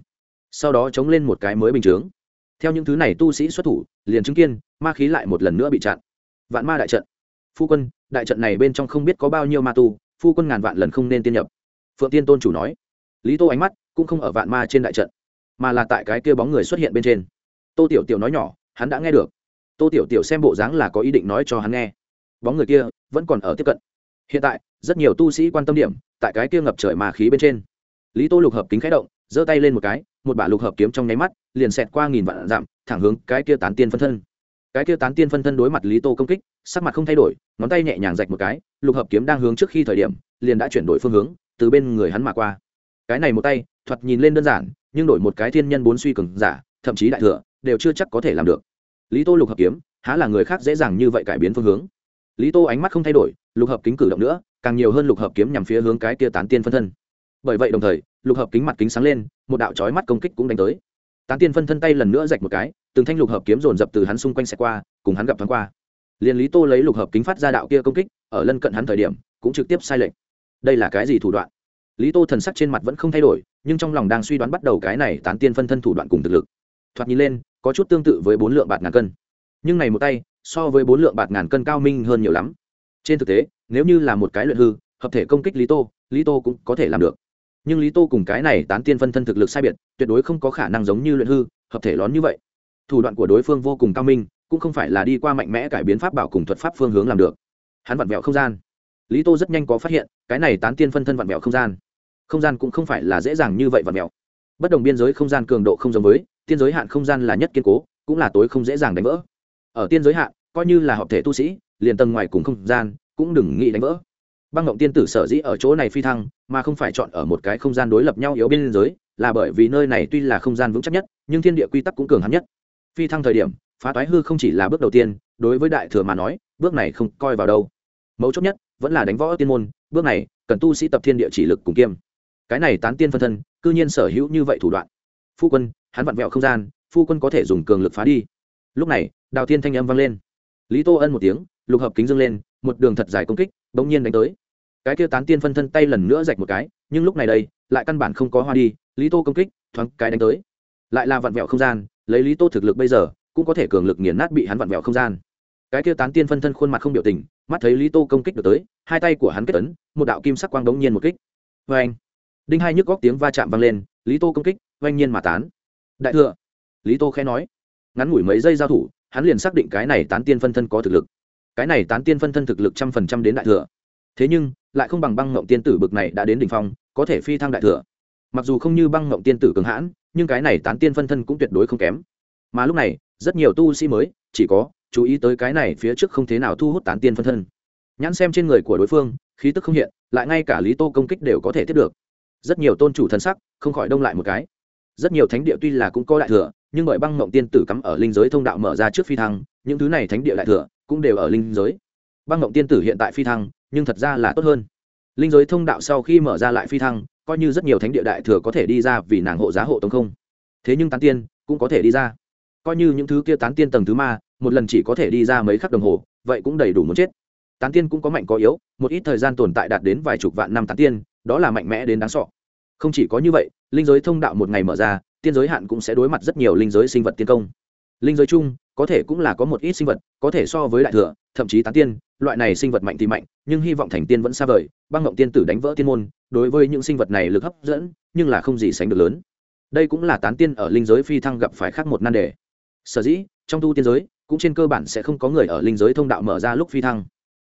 A: Sau đó chống lên một cái mới bình chướng theo những thứ này tu sĩ xuất thủ, liền chứng kiên ma khí lại một lần nữa bị chặn. Vạn ma đại trận. Phu quân, đại trận này bên trong không biết có bao nhiêu ma tu, phu quân ngàn vạn lần không nên tiên nhập. Phượng tiên tôn chủ nói. Lý tô ánh mắt cũng không ở vạn ma trên đại trận, mà là tại cái kia bóng người xuất hiện bên trên. Tô tiểu tiểu nói nhỏ, hắn đã nghe được. Tô tiểu tiểu xem bộ dáng là có ý định nói cho hắn nghe. Bóng người kia vẫn còn ở tiếp cận. Hiện tại, rất nhiều tu sĩ quan tâm điểm tại cái kia ngập trời ma khí bên trên. Lý tô lục hợp kính khái động, giơ tay lên một cái một bả lục hợp kiếm trong nháy mắt, liền xẹt qua nghìn vạn dặm, thẳng hướng cái kia tán tiên phân thân. Cái kia tán tiên phân thân đối mặt lý tô công kích, sắc mặt không thay đổi, ngón tay nhẹ nhàng rạch một cái, lục hợp kiếm đang hướng trước khi thời điểm, liền đã chuyển đổi phương hướng, từ bên người hắn mà qua. Cái này một tay, thoạt nhìn lên đơn giản, nhưng đổi một cái thiên nhân bốn suy cường giả, thậm chí đại thừa, đều chưa chắc có thể làm được. Lý tô lục hợp kiếm, há là người khác dễ dàng như vậy cải biến phương hướng. Lý tô ánh mắt không thay đổi, lục hợp kính cử động nữa, càng nhiều hơn lục hợp kiếm nhằm phía hướng cái kia tán tiên phân thân. Bởi vậy đồng thời, lục hợp kính mặt kính sáng lên một đạo chói mắt công kích cũng đánh tới. Tán tiên phân thân tay lần nữa rạch một cái, từng thanh lục hợp kiếm dồn dập từ hắn xung quanh xẹt qua, cùng hắn gặp thoáng qua. Liền lý tô lấy lục hợp kính phát ra đạo kia công kích, ở lân cận hắn thời điểm, cũng trực tiếp sai lệch. Đây là cái gì thủ đoạn? Lý tô thần sắc trên mặt vẫn không thay đổi, nhưng trong lòng đang suy đoán bắt đầu cái này tán tiên phân thân thủ đoạn cùng thực lực. Thoạt nhìn lên, có chút tương tự với bốn lượng bạt ngàn cân. Nhưng này một tay, so với bốn lượng bạt ngàn cân cao minh hơn nhiều lắm. Trên thực tế, nếu như là một cái luyện hư, hợp thể công kích lý tô lý tô cũng có thể làm được nhưng lý tô cùng cái này tán tiên phân thân thực lực sai biệt, tuyệt đối không có khả năng giống như luyện hư, hợp thể lón như vậy. Thủ đoạn của đối phương vô cùng cao minh, cũng không phải là đi qua mạnh mẽ cải biến pháp bảo cùng thuật pháp phương hướng làm được. Hắn vặn vẹo không gian. Lý tô rất nhanh có phát hiện, cái này tán tiên phân thân vặn vẹo không gian. Không gian cũng không phải là dễ dàng như vậy vặn vẹo. Bất đồng biên giới không gian cường độ không giống với, tiên giới hạn không gian là nhất kiên cố, cũng là tối không dễ dàng đánh vỡ. Ở tiên giới hạn, coi như là hợp thể tu sĩ, liền tầng ngoài cùng không gian, cũng đừng nghĩ đánh vỡ băng ngộng tiên tử sở dĩ ở chỗ này phi thăng, mà không phải chọn ở một cái không gian đối lập nhau yếu biên giới, là bởi vì nơi này tuy là không gian vững chắc nhất, nhưng thiên địa quy tắc cũng cường hắn nhất. Phi thăng thời điểm, phá toái hư không chỉ là bước đầu tiên, đối với đại thừa mà nói, bước này không coi vào đâu. Mấu chốt nhất, vẫn là đánh võ tiên môn, bước này, cần tu sĩ tập thiên địa chỉ lực cùng kiêm. Cái này tán tiên phân thân, cư nhiên sở hữu như vậy thủ đoạn. Phu quân, hắn vặn vẹo không gian, phu quân có thể dùng cường lực phá đi. Lúc này, đào thiên thanh âm vang lên. Lý tô ân một tiếng, lục hợp kính dâng lên, một đường thật dài công kích bỗng nhiên đánh tới. Cái kia tán tiên phân thân tay lần nữa rạch một cái, nhưng lúc này đây, lại căn bản không có hoa đi, lý tô công kích, thoáng cái đánh tới. Lại là vặn vẹo không gian, lấy lý tô thực lực bây giờ, cũng có thể cường lực nghiền nát bị hắn vặn vẹo không gian. Cái kia tán tiên phân thân khuôn mặt không biểu tình, mắt thấy lý tô công kích được tới, hai tay của hắn kết ấn, một đạo kim sắc quang đống nhiên một kích. Vê anh đinh hai nhức góc tiếng va chạm vang lên, lý tô công kích oanh nhiên mà tán. Đại thừa! Lý tô khẽ nói. Ngắn ngủi mấy giây giao thủ, hắn liền xác định cái này tán tiên phân thân có thực lực cái này tán tiên phân thân thực lực trăm phần trăm đến đại thừa. Thế nhưng, lại không bằng băng ngộng tiên tử bực này đã đến đ ỉ n h phong, có thể phi thăng đại thừa. Mặc dù không như băng ngộng tiên tử cường hãn, nhưng cái này tán tiên phân thân cũng tuyệt đối không kém. Mà lúc này, rất nhiều tu sĩ mới, chỉ có chú ý tới cái này phía trước không thế nào thu hút tán tiên phân thân. Nhãn xem trên người của đối phương, khí tức không hiện, lại ngay cả lý tô công kích đều có thể tiếp được. Rất nhiều tôn chủ thân sắc, không khỏi đông lại một cái. Rất nhiều thánh địa tuy là cũng có đại thừa, nhưng bởi băng mộng tiên tử cắm ở linh giới thông đạo mở ra trước phi thăng, những thứ này thánh địa đại thừa cũng đều ở linh giới. Băng ngộng tiên tử hiện tại phi thăng, nhưng thật ra là tốt hơn. Linh giới thông đạo sau khi mở ra lại phi thăng, coi như rất nhiều thánh địa đại thừa có thể đi ra vì nàng hộ giá hộ tống không. Thế nhưng tán tiên cũng có thể đi ra. Coi như những thứ kia tán tiên tầng thứ ma, một lần chỉ có thể đi ra mấy khắc đồng hồ, vậy cũng đầy đủ muốn chết. Tán tiên cũng có mạnh có yếu, một ít thời gian tồn tại đạt đến vài chục vạn năm tán tiên, đó là mạnh mẽ đến đáng sọ không chỉ có như vậy, linh giới thông đạo một ngày mở ra, tiên giới hạn cũng sẽ đối mặt rất nhiều linh giới sinh vật tiên công linh giới chung, có thể cũng là có một ít sinh vật, có thể so với đại thừa, thậm chí tán tiên, loại này sinh vật mạnh thì mạnh, nhưng hy vọng thành tiên vẫn xa vời, băng ngộng tiên tử đánh vỡ tiên môn, đối với những sinh vật này lực hấp dẫn, nhưng là không gì sánh được lớn. Đây cũng là tán tiên ở linh giới phi thăng gặp phải khác một nan đề. Sở dĩ, trong tu tiên giới, cũng trên cơ bản sẽ không có người ở linh giới thông đạo mở ra lúc phi thăng.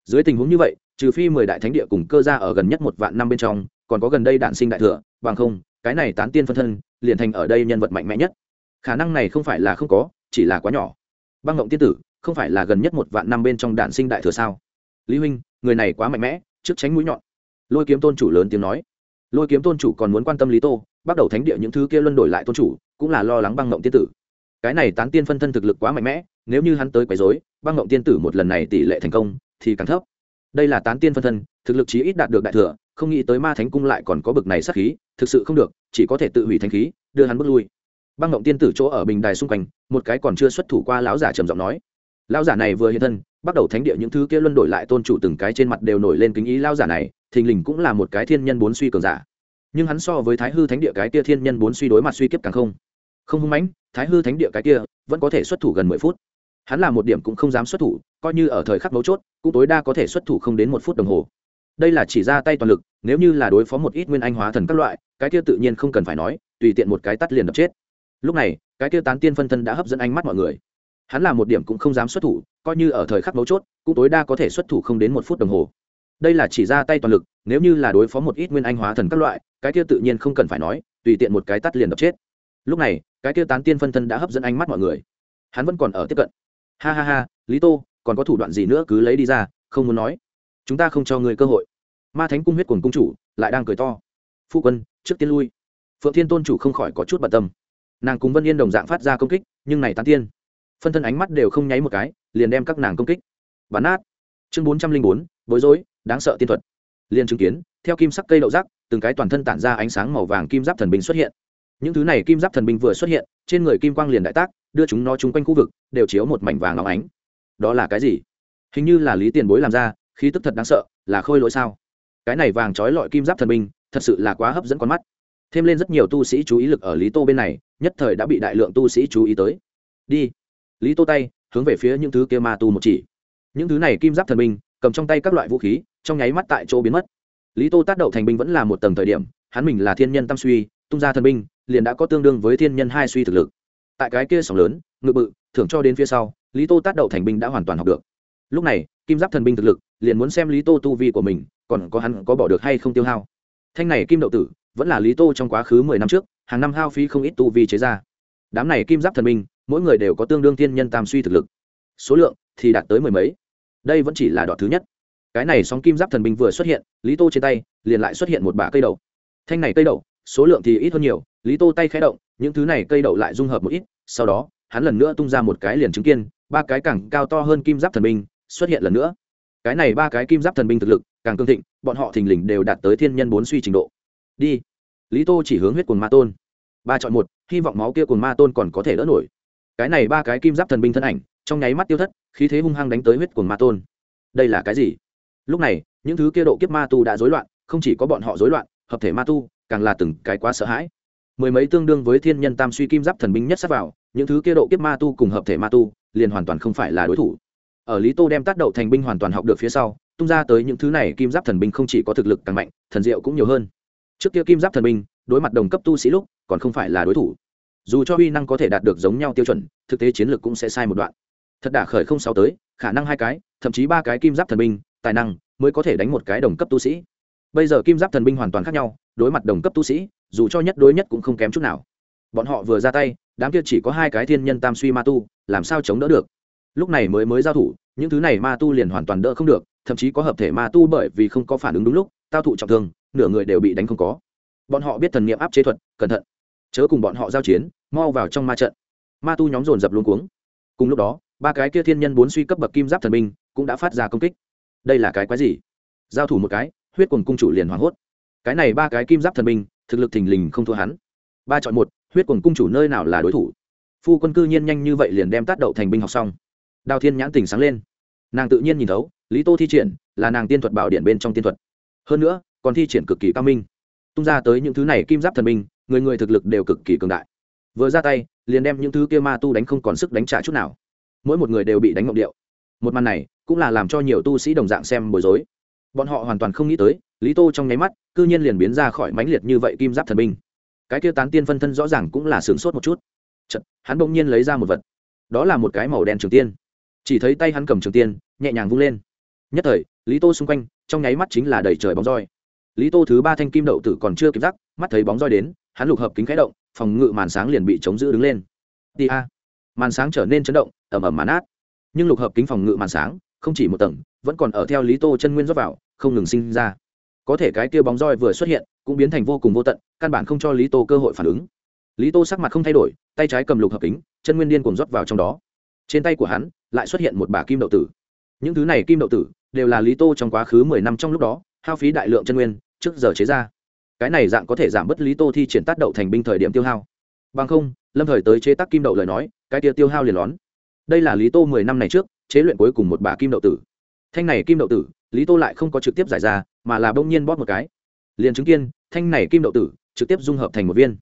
A: Dưới tình huống như vậy, trừ phi mười đại thánh địa cùng cơ gia ở gần nhất một vạn năm bên trong, còn có gần đây đạn sinh đại thừa, bằng không, cái này tán tiên phân thân, liền thành ở đây nhân vật mạnh mẽ nhất. Khả năng này không phải là không có chỉ là quá nhỏ. Băng ngộng tiên tử, không phải là gần nhất một vạn năm bên trong đạn sinh đại thừa sao? Lý huynh, người này quá mạnh mẽ, trước tránh mũi nhọn. Lôi kiếm tôn chủ lớn tiếng nói. Lôi kiếm tôn chủ còn muốn quan tâm lý tô, bắt đầu thánh địa những thứ kia luân đổi lại tôn chủ, cũng là lo lắng băng ngộng tiên tử. Cái này tán tiên phân thân thực lực quá mạnh mẽ, nếu như hắn tới quấy dối băng ngộng tiên tử một lần này tỷ lệ thành công thì càng thấp. Đây là tán tiên phân thân, thực lực chí ít đạt được đại thừa, không nghĩ tới ma thánh cung lại còn có bực này sát khí, thực sự không được, chỉ có thể tự hủy thanh khí, đưa hắn bước lui băng ngộng tiên tử chỗ ở bình đài xung quanh, một cái còn chưa xuất thủ qua lão giả trầm giọng nói. Lão giả này vừa hiện thân, bắt đầu thánh địa những thứ kia luân đổi lại tôn chủ từng cái trên mặt đều nổi lên kính ý lão giả này, thình lình cũng là một cái thiên nhân bốn suy cường giả. Nhưng hắn so với thái hư thánh địa cái kia thiên nhân bốn suy đối mặt suy kiếp càng không. Không hung mãnh, thái hư thánh địa cái kia vẫn có thể xuất thủ gần mười phút. Hắn là một điểm cũng không dám xuất thủ, coi như ở thời khắc mấu chốt, cũng tối đa có thể xuất thủ không đến một phút đồng hồ. Đây là chỉ ra tay toàn lực, nếu như là đối phó một ít nguyên anh hóa thần các loại, cái kia tự nhiên không cần phải nói, tùy tiện một cái tắt liền đập chết lúc này, cái kia tán tiên phân thân đã hấp dẫn ánh mắt mọi người. Hắn là một điểm cũng không dám xuất thủ, coi như ở thời khắc mấu chốt, cũng tối đa có thể xuất thủ không đến một phút đồng hồ. Đây là chỉ ra tay toàn lực, nếu như là đối phó một ít nguyên anh hóa thần các loại, cái kia tự nhiên không cần phải nói, tùy tiện một cái tắt liền đập chết. Lúc này, cái kia tán tiên phân thân đã hấp dẫn ánh mắt mọi người. Hắn vẫn còn ở tiếp cận. Ha ha ha, lý tô, còn có thủ đoạn gì nữa cứ lấy đi ra, không muốn nói. Chúng ta không cho người cơ hội. Ma thánh cung huyết cùng cung chủ lại đang cười to. Phu quân, trước tiên lui. Phượng thiên tôn chủ không khỏi có chút bận tâm nàng cùng vân yên đồng dạng phát ra công kích, nhưng này tán tiên. Phân thân ánh mắt đều không nháy một cái, liền đem các nàng công kích. Bắn nát. Chương bốn trăm linh bốn, bối rối, đáng sợ tiên thuật. Liền chứng kiến, theo kim sắc cây đậu rác từng cái toàn thân tản ra ánh sáng màu vàng kim giáp thần binh xuất hiện. Những thứ này kim giáp thần binh vừa xuất hiện, trên người kim quang liền đại tác, đưa chúng nó chung quanh khu vực, đều chiếu một mảnh vàng óng ánh. Đó là cái gì? Hình như là lý tiền bối làm ra, khí tức thật đáng sợ, là khôi lỗi sao? Cái này vàng trói lọi kim giáp thần binh, thật sự là quá hấp dẫn con mắt. Thêm lên rất nhiều tu sĩ chú ý lực ở lý tô bên này nhất thời đã bị đại lượng tu sĩ chú ý tới. Đi. Lý tô tay, hướng về phía những thứ kia ma tu một chỉ. Những thứ này kim giáp thần binh, cầm trong tay các loại vũ khí, trong nháy mắt tại chỗ biến mất. Lý tô tác đậu thành binh vẫn là một tầng thời điểm, hắn mình là thiên nhân tam suy, tung ra thần binh, liền đã có tương đương với thiên nhân hai suy thực lực. Tại cái kia sóng lớn, ngự bự, thưởng cho đến phía sau, lý tô tác đậu thành binh đã hoàn toàn học được. Lúc này, kim giáp thần binh thực lực, liền muốn xem lý tô tu vi của mình, còn có hắn có bỏ được hay không tiêu hao. Thanh này kim đậu tử, vẫn là lý tô trong quá khứ mười năm trước hàng năm hao phí không ít tu vi chế ra. Đám này kim giáp thần minh, mỗi người đều có tương đương thiên nhân tam suy thực lực. Số lượng thì đạt tới mười mấy. Đây vẫn chỉ là đoạn thứ nhất. Cái này sóng kim giáp thần binh vừa xuất hiện, lý tô trên tay liền lại xuất hiện một bả cây đậu. Thanh này cây đậu, số lượng thì ít hơn nhiều, lý tô tay khẽ động, những thứ này cây đậu lại dung hợp một ít, sau đó, hắn lần nữa tung ra một cái liền chứng kiên, ba cái càng cao to hơn kim giáp thần binh xuất hiện lần nữa. Cái này ba cái kim giáp thần binh thực lực càng cương thịnh, bọn họ thình lình đều đạt tới thiên nhân bốn suy trình độ. Đi lý tô chỉ hướng huyết quần ma tôn. Ba chọn một, hy vọng máu kia quần ma tôn còn có thể đỡ nổi. Cái này ba cái kim giáp thần binh thân ảnh, trong nháy mắt tiêu thất, khí thế hung hăng đánh tới huyết quần ma tôn. Đây là cái gì? Lúc này, những thứ kia độ kiếp ma tu đã rối loạn, không chỉ có bọn họ rối loạn, hợp thể ma tu càng là từng cái quá sợ hãi. Mười mấy tương đương với thiên nhân tam suy kim giáp thần binh nhất sắp vào, những thứ kia độ kiếp ma tu cùng hợp thể ma tu liền hoàn toàn không phải là đối thủ. Ở lý tô đem tác đậu thành binh hoàn toàn học được phía sau, tung ra tới những thứ này kim giáp thần binh không chỉ có thực lực càng mạnh, thần diệu cũng nhiều hơn trước kia kim giáp thần Minh, đối mặt đồng cấp tu sĩ lúc, còn không phải là đối thủ. Dù cho uy năng có thể đạt được giống nhau tiêu chuẩn, thực tế chiến lược cũng sẽ sai một đoạn. Thật đả khởi không sao tới, khả năng hai cái, thậm chí ba cái kim giáp thần binh tài năng mới có thể đánh một cái đồng cấp tu sĩ. Bây giờ kim giáp thần binh hoàn toàn khác nhau, đối mặt đồng cấp tu sĩ, dù cho nhất đối nhất cũng không kém chút nào. Bọn họ vừa ra tay, đám kia chỉ có hai cái thiên nhân tam suy ma tu, làm sao chống đỡ được? Lúc này mới mới giao thủ, những thứ này ma tu liền hoàn toàn đỡ không được, thậm chí có hợp thể ma tu bởi vì không có phản ứng đúng lúc, tao thụ trọng thương nửa người đều bị đánh không có. Bọn họ biết thần niệm áp chế thuật, cẩn thận. Chớ cùng bọn họ giao chiến, mau vào trong ma trận. Ma tu nhóm dồn dập luôn cuống. Cùng lúc đó, ba cái kia thiên nhân bốn suy cấp bậc kim giáp thần binh cũng đã phát ra công kích. Đây là cái quái gì? Giao thủ một cái, huyết quần cung chủ liền hoảng hốt. Cái này ba cái kim giáp thần binh, thực lực thình lình không thua hắn. Ba chọn một, huyết quần cung chủ nơi nào là đối thủ? Phu quân cư nhiên nhanh như vậy liền đem tác đậu thành binh học xong. Đào thiên nhãn tỉnh sáng lên. Nàng tự nhiên nhìn thấu, lý tô thi triển là nàng tiên thuật bảo điện bên trong tiên thuật. Hơn nữa còn thi triển cực kỳ cao minh. Tung ra tới những thứ này kim giáp thần minh, người người thực lực đều cực kỳ cường đại. Vừa ra tay liền đem những thứ kia ma tu đánh không còn sức đánh trả chút nào. Mỗi một người đều bị đánh ngộng điệu. Một màn này cũng là làm cho nhiều tu sĩ đồng dạng xem bối rối. Bọn họ hoàn toàn không nghĩ tới lý tô trong nháy mắt cư nhiên liền biến ra khỏi mãnh liệt như vậy kim giáp thần binh cái kia tán tiên phân thân rõ ràng cũng là sướng sốt một chút. Chật, hắn bỗng nhiên lấy ra một vật. Đó là một cái màu đen trường tiên. Chỉ thấy tay hắn cầm trường tiên nhẹ nhàng vung lên. Nhất thời lý tô xung quanh trong nháy mắt chính là đầy trời bóng roi lý tô thứ ba thanh kim đậu tử còn chưa kịp rắc, mắt thấy bóng roi đến, hắn lục hợp kính khẽ động, phòng ngự màn sáng liền bị chống giữ đứng lên. Đi a. Màn sáng trở nên chấn động ẩm ẩm màn át. Nhưng lục hợp kính phòng ngự màn sáng, không chỉ một tầng, vẫn còn ở theo lý tô chân nguyên rót vào, không ngừng sinh ra. Có thể cái kia bóng roi vừa xuất hiện, cũng biến thành vô cùng vô tận, căn bản không cho lý tô cơ hội phản ứng. Lý tô sắc mặt không thay đổi, tay trái cầm lục hợp kính, chân nguyên điên cùng rót vào trong đó. Trên tay của hắn, lại xuất hiện một bả kim đậu tử. Những thứ này kim đậu tử, đều là lý tô trong quá khứ mười năm trong lúc đó, hao phí đại lượng chân nguyên trước giờ chế ra. Cái này dạng có thể giảm bớt lý tô thi triển tác đậu thành binh thời điểm tiêu hao. Bằng không, lâm thời tới chế tác kim đậu lời nói, cái tia tiêu hao liền lón. Đây là lý tô mười năm này trước, chế luyện cuối cùng một bả kim đậu tử. Thanh này kim đậu tử, lý tô lại không có trực tiếp giải ra, mà là bỗng nhiên bóp một cái. Liền chứng kiên thanh này kim đậu tử, trực tiếp dung hợp thành một viên.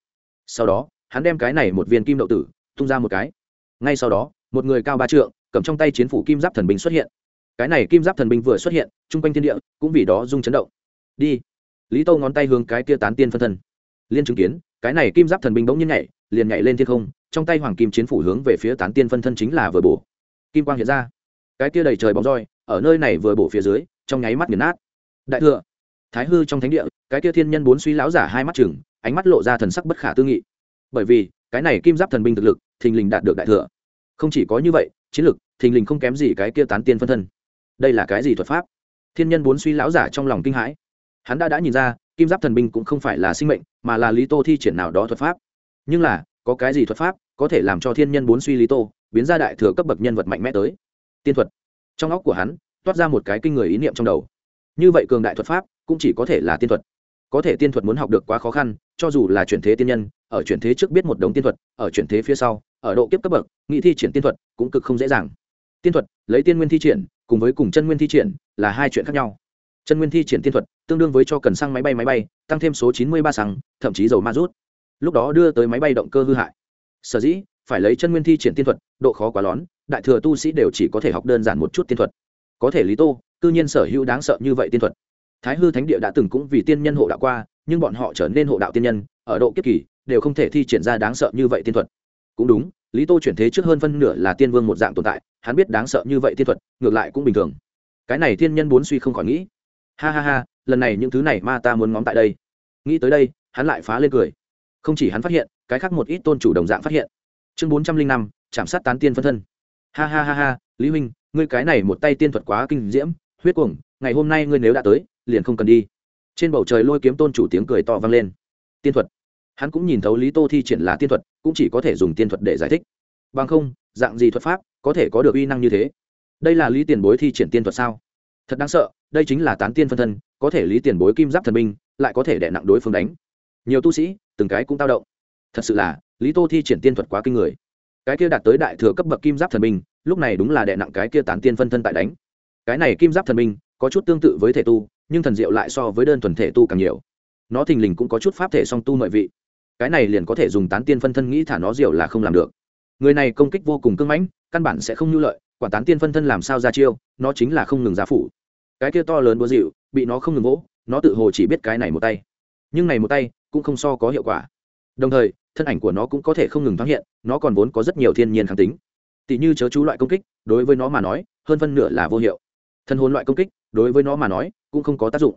A: Sau đó, hắn đem cái này một viên kim đậu tử, tung ra một cái. Ngay sau đó, một người cao ba trượng, cầm trong tay chiến phủ kim giáp thần binh xuất hiện. Cái này kim giáp thần binh vừa xuất hiện, chung quanh thiên địa cũng vì đó rung chấn động. Đi lý tô ngón tay hướng cái kia tán tiên phân thân. Liên chứng kiến, cái này kim giáp thần binh bỗng nhiên nhảy, liền nhảy lên thiên không, trong tay hoàng kim chiến phủ hướng về phía tán tiên phân thân chính là vừa bổ. Kim quang hiện ra. Cái kia đầy trời bóng roi, ở nơi này vừa bổ phía dưới, trong nháy mắt nghiền nát. Đại thừa, thái hư trong thánh địa, cái kia thiên nhân bốn suy lão giả hai mắt chừng ánh mắt lộ ra thần sắc bất khả tư nghị. Bởi vì, cái này kim giáp thần binh thực lực, thình lình đạt được đại thừa. Không chỉ có như vậy, chiến lực, thình lình không kém gì cái kia tán tiên phân thân. Đây là cái gì thuật pháp? Thiên nhân bốn suy lão giả trong lòng kinh hãi hắn đã đã nhìn ra, kim giáp thần binh cũng không phải là sinh mệnh, mà là lý tô thi triển nào đó thuật pháp. Nhưng là, có cái gì thuật pháp có thể làm cho thiên nhân bốn suy lý tô biến ra đại thừa cấp bậc nhân vật mạnh mẽ tới? Tiên thuật. Trong óc của hắn, toát ra một cái kinh người ý niệm trong đầu. Như vậy cường đại thuật pháp cũng chỉ có thể là tiên thuật. Có thể tiên thuật muốn học được quá khó khăn, cho dù là chuyển thế tiên nhân, ở chuyển thế trước biết một đống tiên thuật, ở chuyển thế phía sau, ở độ kiếp cấp bậc, nghị thi triển tiên thuật cũng cực không dễ dàng. Tiên thuật, lấy tiên nguyên thi triển, cùng với cùng chân nguyên thi triển là hai chuyện khác nhau chân nguyên thi triển tiên thuật, tương đương với cho cần xăng máy bay máy bay, tăng thêm số chín mươi ba xăng, thậm chí dầu ma rút. Lúc đó đưa tới máy bay động cơ hư hại. Sở dĩ, phải lấy chân nguyên thi triển tiên thuật, độ khó quá lón đại thừa tu sĩ đều chỉ có thể học đơn giản một chút tiên thuật. Có thể lý tô, cư nhiên sở hữu đáng sợ như vậy tiên thuật. Thái hư thánh địa đã từng cũng vì tiên nhân hộ đạo qua, nhưng bọn họ trở nên hộ đạo tiên nhân, ở độ kiếp kỳ, đều không thể thi triển ra đáng sợ như vậy tiên thuật. Cũng đúng, lý tô chuyển thế trước hơn phân nửa là tiên vương một dạng tồn tại, hắn biết đáng sợ như vậy tiên thuật, ngược lại cũng bình thường. Cái này thiên nhân bốn suy không khỏi nghĩ ha ha ha, lần này những thứ này ma ta muốn ngóng tại đây. Nghĩ tới đây, hắn lại phá lên cười. Không chỉ hắn phát hiện, cái khác một ít tôn chủ đồng dạng phát hiện. Chương bốn trăm linh năm, chạm sát tán tiên phân thân. Ha ha ha ha, lý huynh, ngươi cái này một tay tiên thuật quá kinh diễm, huyết cuồng, ngày hôm nay ngươi nếu đã tới, liền không cần đi. Trên bầu trời lôi kiếm tôn chủ tiếng cười to vang lên. Tiên thuật. Hắn cũng nhìn thấu lý tô thi triển là tiên thuật, cũng chỉ có thể dùng tiên thuật để giải thích. Bằng không, dạng gì thuật pháp có thể có được uy năng như thế? Đây là lý tiền bối thi triển tiên thuật sao? Thật đáng sợ, đây chính là tán tiên phân thân, có thể lý tiền bối kim giáp thần binh, lại có thể đè nặng đối phương đánh. Nhiều tu sĩ, từng cái cũng tao động. Thật sự là, lý tô thi triển tiên thuật quá kinh người. Cái kia đạt tới đại thừa cấp bậc kim giáp thần binh, lúc này đúng là đè nặng cái kia tán tiên phân thân tại đánh. Cái này kim giáp thần binh, có chút tương tự với thể tu, nhưng thần diệu lại so với đơn thuần thể tu càng nhiều. Nó thình lình cũng có chút pháp thể song tu mọi vị. Cái này liền có thể dùng tán tiên phân thân nghĩ thả nó diệu là không làm được. Người này công kích vô cùng cưng mãnh, căn bản sẽ không nhu lợi quản tán tiên phân thân làm sao ra chiêu, nó chính là không ngừng giá phủ. Cái kia to lớn búa dịu, bị nó không ngừng vỗ, nó tự hồ chỉ biết cái này một tay. Nhưng này một tay cũng không so có hiệu quả. Đồng thời, thân ảnh của nó cũng có thể không ngừng thoáng hiện, nó còn vốn có rất nhiều thiên nhiên kháng tính. Tỷ như chớ chú loại công kích, đối với nó mà nói, hơn phân nửa là vô hiệu. Thân hồn loại công kích, đối với nó mà nói, cũng không có tác dụng.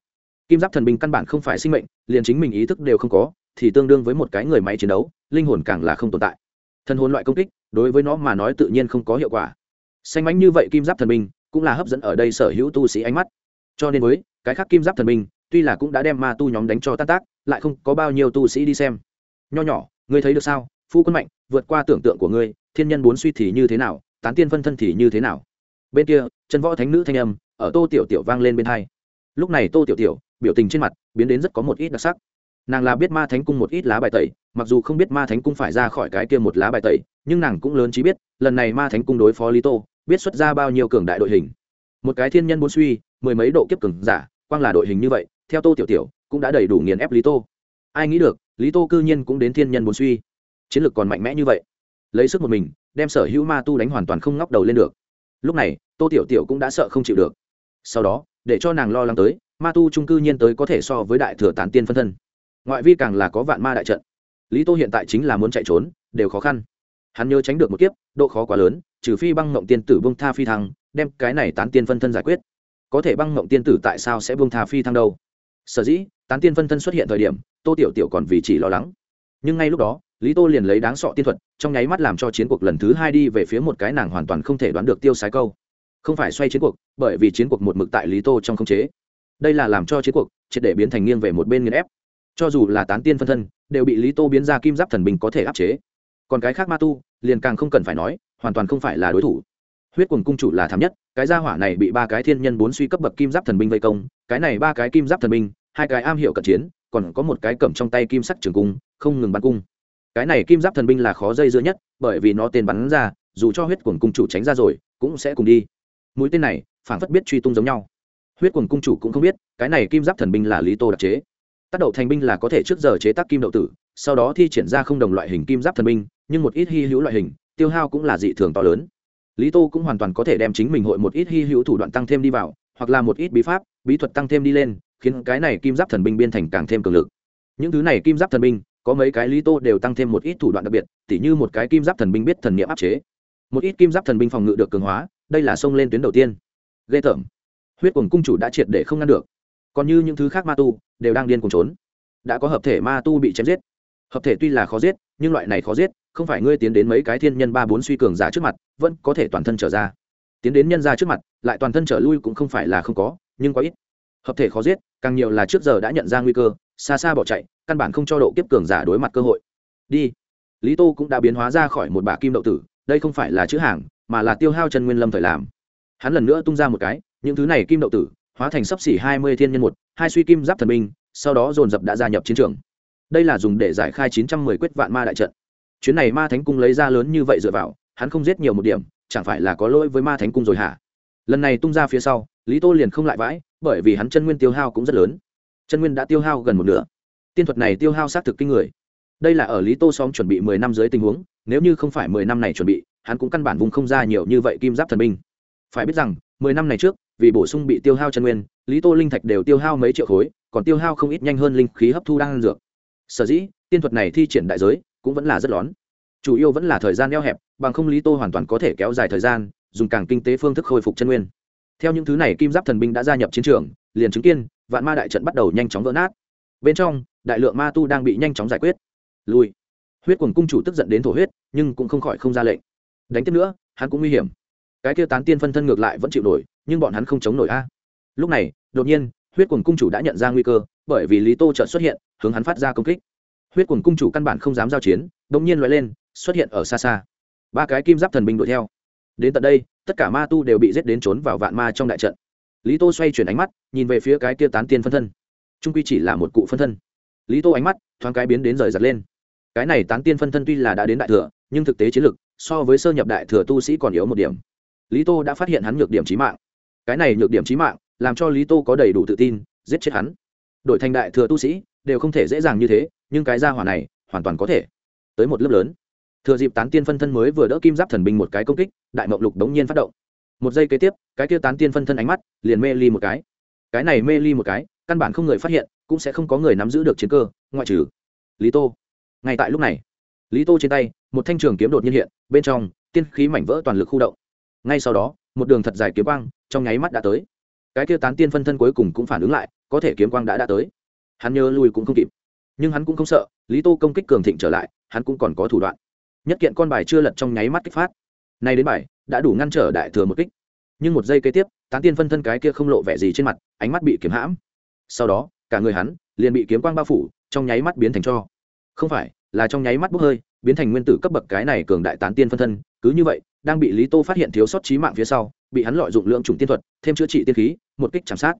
A: Kim giáp thần binh căn bản không phải sinh mệnh, liền chính mình ý thức đều không có, thì tương đương với một cái người máy chiến đấu, linh hồn càng là không tồn tại. Thân hồn loại công kích, đối với nó mà nói tự nhiên không có hiệu quả xanh mánh như vậy kim giáp thần binh, cũng là hấp dẫn ở đây sở hữu tu sĩ ánh mắt. Cho nên với, cái khác kim giáp thần binh, tuy là cũng đã đem ma tu nhóm đánh cho tan tác, lại không có bao nhiêu tu sĩ đi xem. Nho nhỏ, ngươi thấy được sao? Phu quân mạnh, vượt qua tưởng tượng của ngươi, thiên nhân bốn suy thì như thế nào, tán tiên phân thân thì như thế nào? Bên kia, chân võ thánh nữ thanh âm, ở tô tiểu tiểu vang lên bên hai. Lúc này tô tiểu tiểu, biểu tình trên mặt, biến đến rất có một ít đặc sắc. Nàng là biết ma thánh cung một ít lá bài tẩy, mặc dù không biết ma thánh cung phải ra khỏi cái kia một lá bài tẩy, nhưng nàng cũng lớn trí biết, lần này ma thánh cung đối phó lý tô biết xuất ra bao nhiêu cường đại đội hình. Một cái thiên nhân bốn suy, mười mấy độ kiếp cường giả, quang là đội hình như vậy, theo tô tiểu tiểu, cũng đã đầy đủ nghiền ép lý tô. Ai nghĩ được, lý tô cư nhiên cũng đến thiên nhân bốn suy. Chiến lược còn mạnh mẽ như vậy. Lấy sức một mình, đem sở hữu ma tu đánh hoàn toàn không ngóc đầu lên được. Lúc này, tô tiểu tiểu cũng đã sợ không chịu được. Sau đó, để cho nàng lo lắng tới, ma tu trung cư nhiên tới có thể so với đại thừa tán tiên phân thân. Ngoại vi càng là có vạn ma đại trận. Lý tô hiện tại chính là muốn chạy trốn, đều khó khăn. Hắn nhớ tránh được một kiếp, độ khó quá lớn trừ phi băng mộng tiên tử bông tha phi thăng, đem cái này tán tiên phân thân giải quyết. Có thể băng mộng tiên tử tại sao sẽ bông tha phi thăng đâu? Sở dĩ, tán tiên phân thân xuất hiện thời điểm, tô tiểu tiểu còn vì chỉ lo lắng. Nhưng ngay lúc đó, lý tô liền lấy đáng sọ tiên thuật, trong nháy mắt làm cho chiến cuộc lần thứ hai đi về phía một cái nàng hoàn toàn không thể đoán được tiêu sái câu. Không phải xoay chiến cuộc, bởi vì chiến cuộc một mực tại lý tô trong không chế. Đây là làm cho chiến cuộc triệt để biến thành nghiêng về một bên nghiên ép. Cho dù là tán tiên phân thân, đều bị lý tô biến ra kim giáp thần bình có thể áp chế. Còn cái khác ma tu liền càng không cần phải nói, hoàn toàn không phải là đối thủ. Huyết quần cung chủ là thảm nhất, cái gia hỏa này bị ba cái thiên nhân bốn suy cấp bậc kim giáp thần binh vây công, cái này ba cái kim giáp thần binh, hai cái am hiểu cận chiến, còn có một cái cầm trong tay kim sắc trường cung, không ngừng bắn cung. Cái này kim giáp thần binh là khó dây dưa nhất, bởi vì nó tên bắn ra, dù cho huyết quần cung chủ tránh ra rồi, cũng sẽ cùng đi. Mũi tên này phản phất biết truy tung giống nhau. Huyết quần cung chủ cũng không biết, cái này kim giáp thần binh là lý tô đặc chế. Tác đậu thành binh là có thể trước giờ chế tác kim đậu tử, sau đó thi triển ra không đồng loại hình kim giáp thần binh nhưng một ít hy hữu loại hình, tiêu hao cũng là dị thường to lớn. Lý tô cũng hoàn toàn có thể đem chính mình hội một ít hy hữu thủ đoạn tăng thêm đi vào, hoặc là một ít bí pháp, bí thuật tăng thêm đi lên, khiến cái này kim giáp thần binh biên thành càng thêm cường lực. Những thứ này kim giáp thần binh, có mấy cái lý tô đều tăng thêm một ít thủ đoạn đặc biệt, tỉ như một cái kim giáp thần binh biết thần niệm áp chế. Một ít kim giáp thần binh phòng ngự được cường hóa, đây là xông lên tuyến đầu tiên. Ghê tởm. Huyết cùng cung chủ đã triệt để không ngăn được. Còn như những thứ khác ma tu, đều đang điên cùng trốn. Đã có hợp thể ma tu bị chém giết hợp thể tuy là khó giết, nhưng loại này khó giết, không phải ngươi tiến đến mấy cái thiên nhân ba bốn suy cường giả trước mặt, vẫn có thể toàn thân trở ra. Tiến đến nhân ra trước mặt, lại toàn thân trở lui cũng không phải là không có, nhưng quá ít. Hợp thể khó giết, càng nhiều là trước giờ đã nhận ra nguy cơ, xa xa bỏ chạy, căn bản không cho độ kiếp cường giả đối mặt cơ hội. Đi. Lý tô cũng đã biến hóa ra khỏi một bả kim đậu tử, đây không phải là chữ hàng, mà là tiêu hao chân nguyên lâm thời làm. Hắn lần nữa tung ra một cái, những thứ này kim đậu tử, hóa thành sấp xỉ hai mươi thiên nhân một, hai suy kim giáp thần binh, sau đó dồn dập đã gia nhập chiến trường đây là dùng để giải khai chín trăm mười quyết vạn ma đại trận. Chuyến này ma thánh cung lấy ra lớn như vậy dựa vào, hắn không giết nhiều một điểm, chẳng phải là có lỗi với ma thánh cung rồi hả? Lần này tung ra phía sau, lý tô liền không lại vãi, bởi vì hắn chân nguyên tiêu hao cũng rất lớn. Chân nguyên đã tiêu hao gần một nửa. Tiên thuật này tiêu hao xác thực kinh người. Đây là ở lý tô xóm chuẩn bị mười năm dưới tình huống, nếu như không phải mười năm này chuẩn bị, hắn cũng căn bản vùng không ra nhiều như vậy kim giáp thần binh. Phải biết rằng, mười năm này trước, vì bổ sung bị tiêu hao chân nguyên, lý tô linh thạch đều tiêu hao mấy triệu khối, còn tiêu hao không ít nhanh hơn linh khí hấp thu đang ăn dược sở dĩ, tiên thuật này thi triển đại giới cũng vẫn là rất lón. Chủ yếu vẫn là thời gian eo hẹp, bằng không lý tô hoàn toàn có thể kéo dài thời gian, dùng càng kinh tế phương thức khôi phục chân nguyên. Theo những thứ này, kim giáp thần binh đã gia nhập chiến trường, liền chứng kiên vạn ma đại trận bắt đầu nhanh chóng vỡ nát. Bên trong, đại lượng ma tu đang bị nhanh chóng giải quyết. Lùi. huyết quần cung chủ tức giận đến thổ huyết, nhưng cũng không khỏi không ra lệnh. Đánh tiếp nữa, hắn cũng nguy hiểm. Cái kia tán tiên phân thân ngược lại vẫn chịu nổi, nhưng bọn hắn không chống nổi a. Lúc này, đột nhiên, huyết quần cung chủ đã nhận ra nguy cơ bởi vì lý tô chợt xuất hiện, hướng hắn phát ra công kích. Huyết quần cung chủ căn bản không dám giao chiến đ ỗ n g nhiên loại lên, xuất hiện ở xa xa. Ba cái kim giáp thần binh đuổi theo. Đến tận đây, tất cả ma tu đều bị giết đến trốn vào vạn ma trong đại trận. Lý tô xoay chuyển ánh mắt, nhìn về phía cái kia tán tiên phân thân. Trung quy chỉ là một cụ phân thân. Lý tô ánh mắt, thoáng cái biến đến rời giật lên. Cái này tán tiên phân thân tuy là đã đến đại thừa, nhưng thực tế chiến lực so với sơ nhập đại thừa tu sĩ còn yếu một điểm. Lý tô đã phát hiện hắn nhược điểm trí mạng. Cái này nhược điểm trí mạng, làm cho lý tô có đầy đủ tự tin, giết chết hắn đội thành đại thừa tu sĩ, đều không thể dễ dàng như thế, nhưng cái gia hỏa này, hoàn toàn có thể. Tới một lớp lớn, thừa dịp tán tiên phân thân mới vừa đỡ kim giáp thần binh một cái công kích, đại mộng lục đống nhiên phát động. Một giây kế tiếp, cái kia tán tiên phân thân ánh mắt, liền mê ly một cái. Cái này mê ly một cái, căn bản không người phát hiện, cũng sẽ không có người nắm giữ được chiến cơ, ngoại trừ lý tô. Ngay tại lúc này, lý tô trên tay, một thanh trường kiếm đột nhiên hiện, bên trong, tiên khí mảnh vỡ toàn lực khu động. Ngay sau đó, một đường thật dài kiếm quang, trong nháy mắt đã tới. Cái kia tán tiên phân thân cuối cùng cũng phản ứng lại có thể kiếm quang đã đã tới. Hắn nhớ lui cũng không kịp. Nhưng hắn cũng không sợ, lý tô công kích cường thịnh trở lại, hắn cũng còn có thủ đoạn. Nhất kiện con bài chưa lật trong nháy mắt kích phát. Nay đến bài, đã đủ ngăn trở đại thừa một kích. Nhưng một giây kế tiếp, tán tiên phân thân cái kia không lộ vẻ gì trên mặt, ánh mắt bị kiếm hãm. Sau đó, cả người hắn liền bị kiếm quang bao phủ, trong nháy mắt biến thành cho. Không phải, là trong nháy mắt bốc hơi, biến thành nguyên tử cấp bậc cái này cường đại tán tiên phân thân. Cứ như vậy, đang bị lý tô phát hiện thiếu sót trí mạng phía sau, bị hắn lợi dụng lượng chủng tiên thuật, thêm chữa trị tiên khí, một kích chạm sát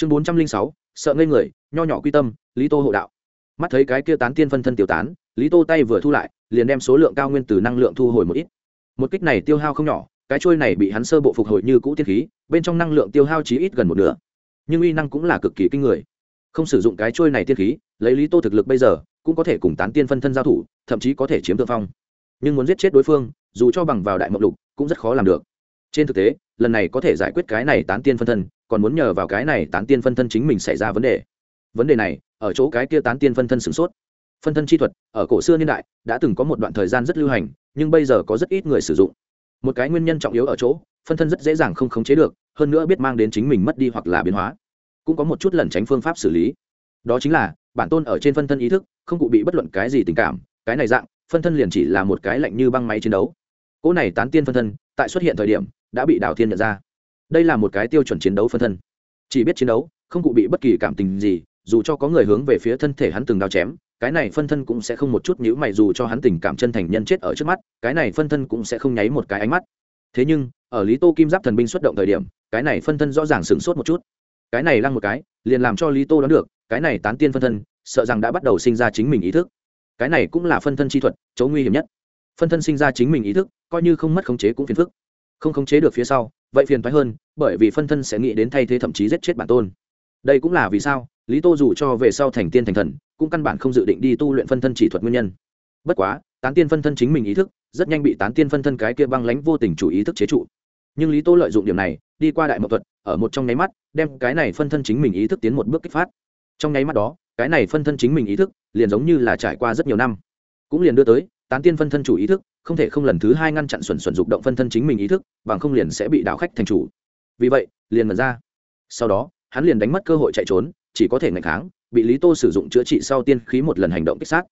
A: chương bốn trăm linh sáu, sợ ngây người, nho nhỏ quy tâm, lý tô hộ đạo. Mắt thấy cái kia tán tiên phân thân tiêu tán, lý tô tay vừa thu lại, liền đem số lượng cao nguyên từ năng lượng thu hồi một ít. Một kích này tiêu hao không nhỏ, cái trôi này bị hắn sơ bộ phục hồi như cũ tiên khí, bên trong năng lượng tiêu hao chí ít gần một nửa. Nhưng uy năng cũng là cực kỳ kinh người. Không sử dụng cái trôi này tiên khí, lấy lý tô thực lực bây giờ, cũng có thể cùng tán tiên phân thân giao thủ, thậm chí có thể chiếm thượng phong. Nhưng muốn giết chết đối phương, dù cho bằng vào đại mộng lục, cũng rất khó làm được. Trên thực tế, lần này có thể giải quyết cái này tán tiên phân thân còn muốn nhờ vào cái này tán tiên phân thân chính mình xảy ra vấn đề. Vấn đề này, ở chỗ cái kia tán tiên phân thân sửng sốt. Phân thân chi thuật, ở cổ xưa niên đại, đã từng có một đoạn thời gian rất lưu hành, nhưng bây giờ có rất ít người sử dụng. Một cái nguyên nhân trọng yếu ở chỗ, phân thân rất dễ dàng không khống chế được, hơn nữa biết mang đến chính mình mất đi hoặc là biến hóa. Cũng có một chút lẩn tránh phương pháp xử lý. Đó chính là, bản tôn ở trên phân thân ý thức, không cụ bị bất luận cái gì tình cảm, cái này dạng, phân thân liền chỉ là một cái lạnh như băng máy chiến đấu. Cỗ này tán tiên phân thân, tại xuất hiện thời điểm, đã bị đào thiên nhận ra đây là một cái tiêu chuẩn chiến đấu phân thân. Chỉ biết chiến đấu, không cụ bị bất kỳ cảm tình gì, dù cho có người hướng về phía thân thể hắn từng đao chém, cái này phân thân cũng sẽ không một chút nhữ mày dù cho hắn tình cảm chân thành nhân chết ở trước mắt, cái này phân thân cũng sẽ không nháy một cái ánh mắt. Thế nhưng, ở lý tô kim giáp thần binh xuất động thời điểm, cái này phân thân rõ ràng sửng sốt một chút. Cái này lăng một cái, liền làm cho lý tô đoán được, cái này tán tiên phân thân, sợ rằng đã bắt đầu sinh ra chính mình ý thức. Cái này cũng là phân thân chi thuật, chỗ nguy hiểm nhất. Phân thân sinh ra chính mình ý thức, coi như không mất khống chế cũng phiền phức. Không khống chế được phía sau vậy phiền toái hơn, bởi vì phân thân sẽ nghĩ đến thay thế thậm chí giết chết bản tôn. Đây cũng là vì sao, lý tô dù cho về sau thành tiên thành thần, cũng căn bản không dự định đi tu luyện phân thân chỉ thuật nguyên nhân. Bất quá, tán tiên phân thân chính mình ý thức, rất nhanh bị tán tiên phân thân cái kia băng lánh vô tình chủ ý thức chế trụ. Nhưng lý tô lợi dụng điểm này, đi qua đại mậu thuật, ở một trong nháy mắt, đem cái này phân thân chính mình ý thức tiến một bước kích phát. Trong nháy mắt đó, cái này phân thân chính mình ý thức, liền giống như là trải qua rất nhiều năm, cũng liền đưa tới tán tiên phân thân chủ ý thức, không thể không lần thứ hai ngăn chặn xuẩn xuẩn dục động phân thân chính mình ý thức, bằng không liền sẽ bị đảo khách thành chủ. Vì vậy, liền mật ra. Sau đó, hắn liền đánh mất cơ hội chạy trốn, chỉ có thể ngày kháng, bị lý tô sử dụng chữa trị sau tiên khí một lần hành động kích sát.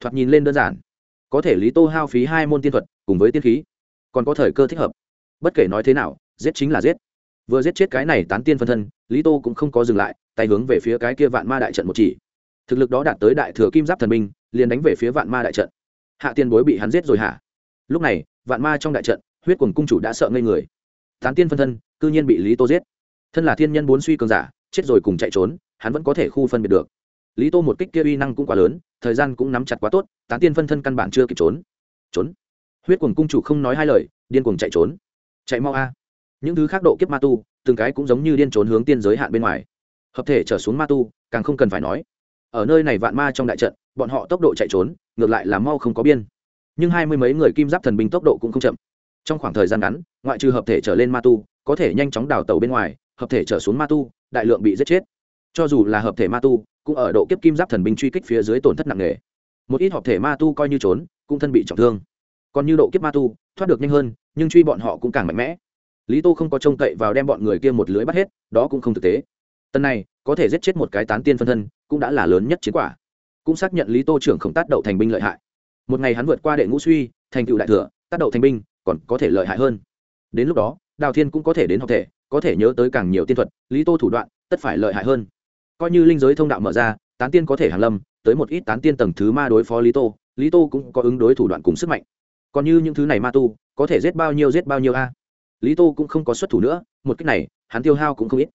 A: Thoạt nhìn lên đơn giản, có thể lý tô hao phí hai môn tiên thuật, cùng với tiên khí, còn có thời cơ thích hợp. Bất kể nói thế nào, giết chính là giết. Vừa giết chết cái này tán tiên phân thân, lý tô cũng không có dừng lại, tay hướng về phía cái kia vạn ma đại trận một chỉ. Thực lực đó đạt tới đại thừa kim giáp thần minh liền đánh về phía vạn ma đại trận hạ tiên bối bị hắn giết rồi hả? Lúc này, vạn ma trong đại trận, huyết quần cung chủ đã sợ ngây người. Tán tiên phân thân, cư nhiên bị lý tô giết. Thân là thiên nhân bốn suy cường giả, chết rồi cùng chạy trốn, hắn vẫn có thể khu phân biệt được. Lý tô một kích kia uy năng cũng quá lớn, thời gian cũng nắm chặt quá tốt, tán tiên phân thân căn bản chưa kịp trốn. Trốn. Huyết quần cung chủ không nói hai lời, điên cuồng chạy trốn. Chạy mau a. Những thứ khác độ kiếp ma tu, từng cái cũng giống như điên trốn hướng tiên giới hạn bên ngoài. Hợp thể trở xuống ma tu, càng không cần phải nói. Ở nơi này vạn ma trong đại trận, bọn họ tốc độ chạy trốn ngược lại là mau không có biên. Nhưng hai mươi mấy người kim giáp thần binh tốc độ cũng không chậm. Trong khoảng thời gian ngắn, ngoại trừ hợp thể trở lên ma tu, có thể nhanh chóng đào tàu bên ngoài, hợp thể trở xuống ma tu, đại lượng bị giết chết. Cho dù là hợp thể ma tu, cũng ở độ kiếp kim giáp thần binh truy kích phía dưới tổn thất nặng nề. Một ít hợp thể ma tu coi như trốn, cũng thân bị trọng thương. Còn như độ kiếp ma tu, thoát được nhanh hơn, nhưng truy bọn họ cũng càng mạnh mẽ. Lý tô không có trông cậy vào đem bọn người kia một lưới bắt hết, đó cũng không thực tế. Tần này, có thể giết chết một cái tán tiên phân thân, cũng đã là lớn nhất chiến quả cũng xác nhận lý tô trưởng không tác đậu thành binh lợi hại. Một ngày hắn vượt qua đệ ngũ suy, thành tựu đại thừa tác đậu thành binh, còn có thể lợi hại hơn. Đến lúc đó, đào thiên cũng có thể đến học thể, có thể nhớ tới càng nhiều tiên thuật, lý tô thủ đoạn, tất phải lợi hại hơn. Coi như linh giới thông đạo mở ra, tán tiên có thể hàng lâm, tới một ít tán tiên tầng thứ ma đối phó lý tô lý tô cũng có ứng đối thủ đoạn cùng sức mạnh. Còn như những thứ này ma tu, có thể giết bao nhiêu giết bao nhiêu a? Lý tô cũng không có xuất thủ nữa, một cách này, hắn tiêu hao cũng không ít.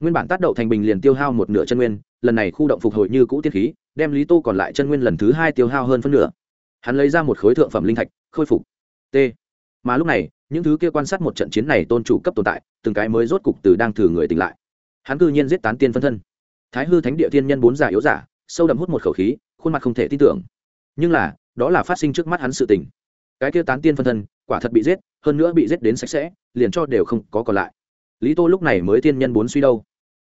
A: Nguyên bản tác đậu thành bình liền tiêu hao một nửa chân nguyên, lần này khu động phục hồi như cũ tiết khí đem lý tô còn lại chân nguyên lần thứ hai tiêu hao hơn phân nửa. Hắn lấy ra một khối thượng phẩm linh thạch, khôi phục. T. Mà lúc này, những thứ kia quan sát một trận chiến này tôn chủ cấp tồn tại, từng cái mới rốt cục từ đang thử người tỉnh lại. Hắn cư nhiên giết tán tiên phân thân. Thái hư thánh địa tiên nhân bốn giả yếu giả, sâu đậm hút một khẩu khí, khuôn mặt không thể tin tưởng. Nhưng là, đó là phát sinh trước mắt hắn sự tình. Cái kia tán tiên phân thân, quả thật bị giết, hơn nữa bị giết đến sạch sẽ, liền cho đều không có còn lại. Lý tô lúc này mới tiên nhân bốn suy đâu.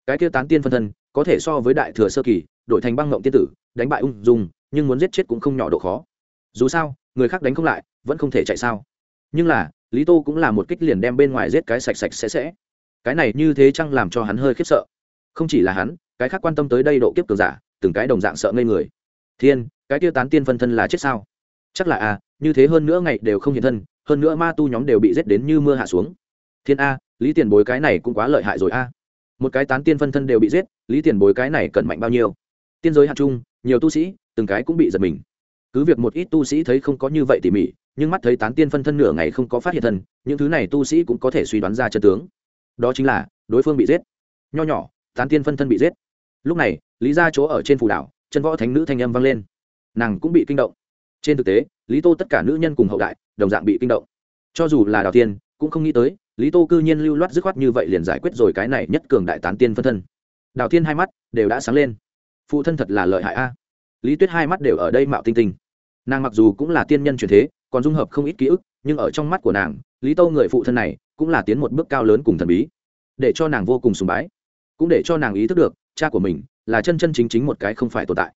A: Cái kia tán tiên phân thân có thể so với đại thừa sơ kỳ đổi thành băng ngộng tiên tử đánh bại ung dung nhưng muốn giết chết cũng không nhỏ độ khó. Dù sao người khác đánh không lại vẫn không thể chạy sao. Nhưng là lý tô cũng là một kích liền đem bên ngoài giết cái sạch sạch sẽ sẽ. Cái này như thế chăng làm cho hắn hơi khiếp sợ? Không chỉ là hắn cái khác quan tâm tới đây độ kiếp cường giả từng cái đồng dạng sợ ngây người. Thiên cái tiêu tán tiên phân thân là chết sao? Chắc là a à, như thế hơn nữa ngày đều không hiện thân hơn nữa ma tu nhóm đều bị giết đến như mưa hạ xuống. Thiên a lý tiền bối cái này cũng quá lợi hại rồi a. Một cái tán tiên phân thân đều bị giết lý tiền bối cái này cần mạnh bao nhiêu? Tiên giới hạt chung nhiều tu sĩ, từng cái cũng bị giật mình. Cứ việc một ít tu sĩ thấy không có như vậy tỉ mỉ, nhưng mắt thấy tán tiên phân thân nửa ngày không có phát hiện thân, những thứ này tu sĩ cũng có thể suy đoán ra chân tướng. Đó chính là, đối phương bị giết. Nho nhỏ, tán tiên phân thân bị giết. Lúc này, lý ra chỗ ở trên phù đảo, chân võ thánh nữ thanh âm vang lên. Nàng cũng bị kinh động. Trên thực tế, lý tô tất cả nữ nhân cùng hậu đại, đồng dạng bị kinh động. Cho dù là đào tiên, cũng không nghĩ tới, lý tô cư nhiên lưu loát dứt khoát như vậy liền giải quyết rồi cái này nhất cường đại tán tiên phân thân đào Thiên hai mắt đều đã sáng lên. Phụ thân thật là lợi hại a. Lý tuyết hai mắt đều ở đây mạo tinh tinh. Nàng mặc dù cũng là tiên nhân truyền thế, còn dung hợp không ít ký ức, nhưng ở trong mắt của nàng, lý tô người phụ thân này cũng là tiến một bước cao lớn cùng thần bí. Để cho nàng vô cùng sùng bái, cũng để cho nàng ý thức được, cha của mình là chân chân chính chính một cái không phải tồn tại.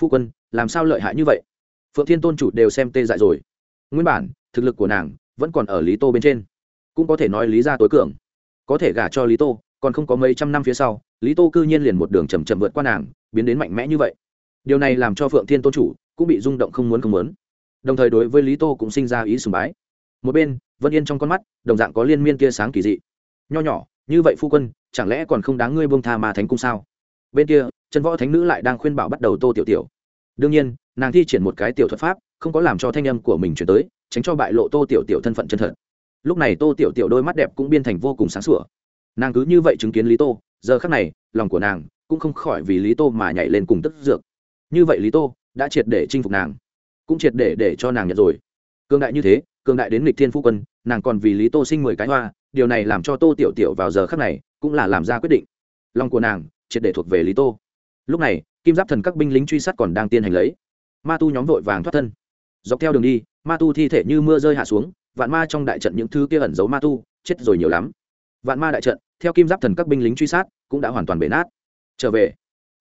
A: Phu quân, làm sao lợi hại như vậy? Phượng thiên tôn chủ đều xem tê dại rồi. Nguyên bản, thực lực của nàng vẫn còn ở lý tô bên trên. Cũng có thể nói lý ra tối cường. Có thể gả cho lý tô, còn không có mấy trăm năm phía sau lý tô cư nhiên liền một đường chầm chậm vượt qua nàng, biến đến mạnh mẽ như vậy. Điều này làm cho phượng thiên tôn chủ cũng bị rung động không muốn không muốn. Đồng thời đối với lý tô cũng sinh ra ý sùng bái. Một bên, vân yên trong con mắt, đồng dạng có liên miên kia sáng kỳ dị. Nho nhỏ, như vậy phu quân, chẳng lẽ còn không đáng ngươi buông tha mà thánh cung sao? Bên kia chân võ thánh nữ lại đang khuyên bảo bắt đầu tô tiểu tiểu. Đương nhiên, nàng thi triển một cái tiểu thuật pháp, không có làm cho thanh âm của mình chuyển tới, tránh cho bại lộ tô tiểu tiểu thân phận chân thật. Lúc này tô tiểu tiểu đôi mắt đẹp cũng biên thành vô cùng sáng sủa nàng cứ như vậy chứng kiến lý tô, giờ khác này, lòng của nàng cũng không khỏi vì lý tô mà nhảy lên cùng tức dược. Như vậy lý tô đã triệt để chinh phục nàng, cũng triệt để để cho nàng nhận rồi. Cương đại như thế cương đại đến lịch thiên phu quân, nàng còn vì lý tô sinh mười cái hoa, điều này làm cho tô tiểu tiểu vào giờ khác này cũng là làm ra quyết định. Lòng của nàng triệt để thuộc về lý tô. Lúc này, kim giáp thần các binh lính truy sát còn đang tiên hành lấy. Ma tu nhóm vội vàng thoát thân. Dọc theo đường đi, ma tu thi thể như mưa rơi hạ xuống, vạn ma trong đại trận những thứ kia ẩn giấu ma tu, chết rồi nhiều lắm vạn ma đại trận, theo kim giáp thần các binh lính truy sát, cũng đã hoàn toàn bể nát. Trở về,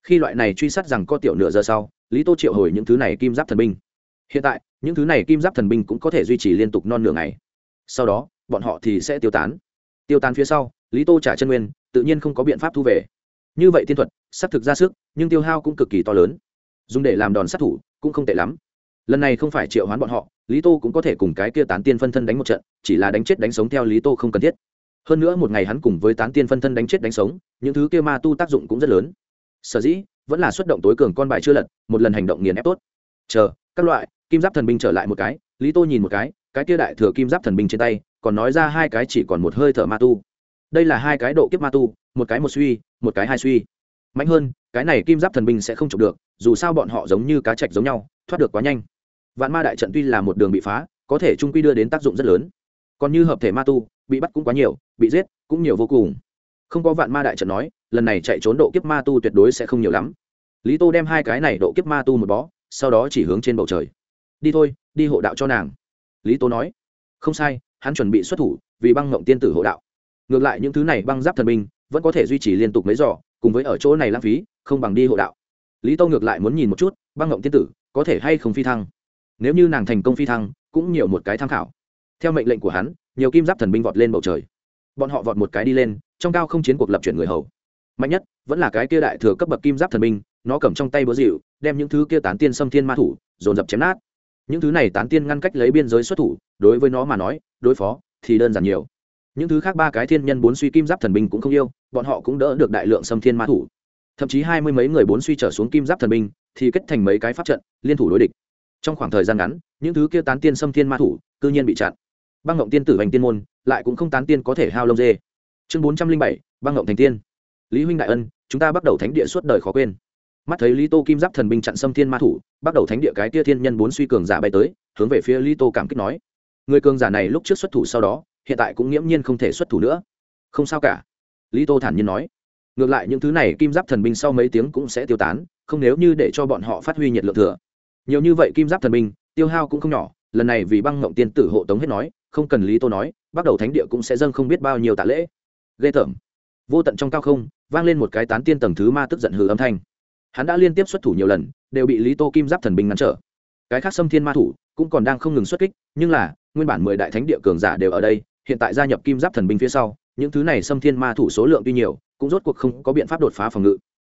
A: khi loại này truy sát rằng có tiểu nửa giờ sau, lý tô triệu hồi những thứ này kim giáp thần binh. Hiện tại, những thứ này kim giáp thần binh cũng có thể duy trì liên tục non nửa ngày. Sau đó, bọn họ thì sẽ tiêu tán. Tiêu tán phía sau, lý tô trả chân nguyên, tự nhiên không có biện pháp thu về. Như vậy tiên thuật s c thực ra sức, nhưng tiêu hao cũng cực kỳ to lớn. Dùng để làm đòn sát thủ, cũng không tệ lắm. Lần này không phải triệu hoán bọn họ, lý tô cũng có thể cùng cái kia tán tiên phân thân đánh một trận, chỉ là đánh chết đánh sống theo lý tô không cần thiết hơn nữa một ngày hắn cùng với tán tiên phân thân đánh chết đánh sống, những thứ kia ma tu tác dụng cũng rất lớn. Sở dĩ, vẫn là xuất động tối cường con bài chưa lật, một lần hành động nghiền ép tốt. Chờ, các loại, kim giáp thần binh trở lại một cái, lý tô nhìn một cái cái kia đại thừa kim giáp thần binh trên tay, còn nói ra hai cái chỉ còn một hơi thở ma tu. Đây là hai cái độ kiếp ma tu, một cái một suy, một cái hai suy. Mạnh hơn, cái này kim giáp thần binh sẽ không chụp được, dù sao bọn họ giống như cá chạch giống nhau, thoát được quá nhanh. Vạn ma đại trận tuy là một đường bị phá, có thể trung quy đưa đến tác dụng rất lớn. Còn như hợp thể ma tu bị bắt cũng quá nhiều, bị giết cũng nhiều vô cùng. Không có vạn ma đại trận nói, lần này chạy trốn độ kiếp ma tu tuyệt đối sẽ không nhiều lắm. Lý tô đem hai cái này độ kiếp ma tu một bó, sau đó chỉ hướng trên bầu trời. Đi thôi, đi hộ đạo cho nàng. Lý tô nói. Không sai, hắn chuẩn bị xuất thủ vì băng ngộng tiên tử hộ đạo. Ngược lại những thứ này băng giáp thần minh vẫn có thể duy trì liên tục mấy giỏ cùng với ở chỗ này lãng phí, không bằng đi hộ đạo. Lý tô ngược lại muốn nhìn một chút, băng ngộng tiên tử có thể hay không phi thăng. Nếu như nàng thành công phi thăng, cũng nhiều một cái tham khảo. Theo mệnh lệnh của hắn nhiều kim giáp thần binh vọt lên bầu trời. Bọn họ vọt một cái đi lên, trong cao không chiến cuộc lập chuyển người hầu. Mạnh nhất, vẫn là cái kia đại thừa cấp bậc kim giáp thần binh, nó cầm trong tay búa dịu đem những thứ kia tán tiên xâm thiên ma thủ, dồn dập chém nát. Những thứ này tán tiên ngăn cách lấy biên giới xuất thủ, đối với nó mà nói, đối phó thì đơn giản nhiều. Những thứ khác ba cái thiên nhân bốn suy kim giáp thần binh cũng không yêu, bọn họ cũng đỡ được đại lượng xâm thiên ma thủ. Thậm chí hai mươi mấy người bốn suy trở xuống kim giáp thần binh, thì kết thành mấy cái pháp trận, liên thủ đối địch. Trong khoảng thời gian ngắn, những thứ kia tán tiên xâm thiên ma thủ, cư nhiên bị chặn băng ngộng tiên tử hành tiên môn lại cũng không tán tiên có thể hao lông dê. Chương bốn trăm linh bảy, băng ngộng thành tiên. Lý huynh đại ân, chúng ta bắt đầu thánh địa suốt đời khó quên. Mắt thấy lý tô kim giáp thần binh chặn xâm thiên ma thủ, bắt đầu thánh địa cái tia thiên nhân bốn suy cường giả bay tới, hướng về phía lý tô cảm kích nói. Người cường giả này lúc trước xuất thủ sau đó, hiện tại cũng nghiễm nhiên không thể xuất thủ nữa. Không sao cả. Lý tô thản nhiên nói. Ngược lại những thứ này kim giáp thần binh sau mấy tiếng cũng sẽ tiêu tán, không nếu như để cho bọn họ phát huy nhiệt lượng thừa. Nhiều như vậy kim giáp thần binh, tiêu hao cũng không nhỏ, lần này vì băng ngộng tiên tử hộ tống hết nói không cần lý tô nói, bắt đầu thánh địa cũng sẽ dâng không biết bao nhiêu tạ lễ. Ghê tởm. Vô tận trong cao không, vang lên một cái tán tiên tầng thứ ma tức giận hừ âm thanh. Hắn đã liên tiếp xuất thủ nhiều lần, đều bị lý tô kim giáp thần binh ngăn trở. Cái khác xâm thiên ma thủ cũng còn đang không ngừng xuất kích, nhưng là, nguyên bản mười đại thánh địa cường giả đều ở đây, hiện tại gia nhập kim giáp thần binh phía sau, những thứ này xâm thiên ma thủ số lượng tuy nhiều, cũng rốt cuộc không có biện pháp đột phá phòng ngự.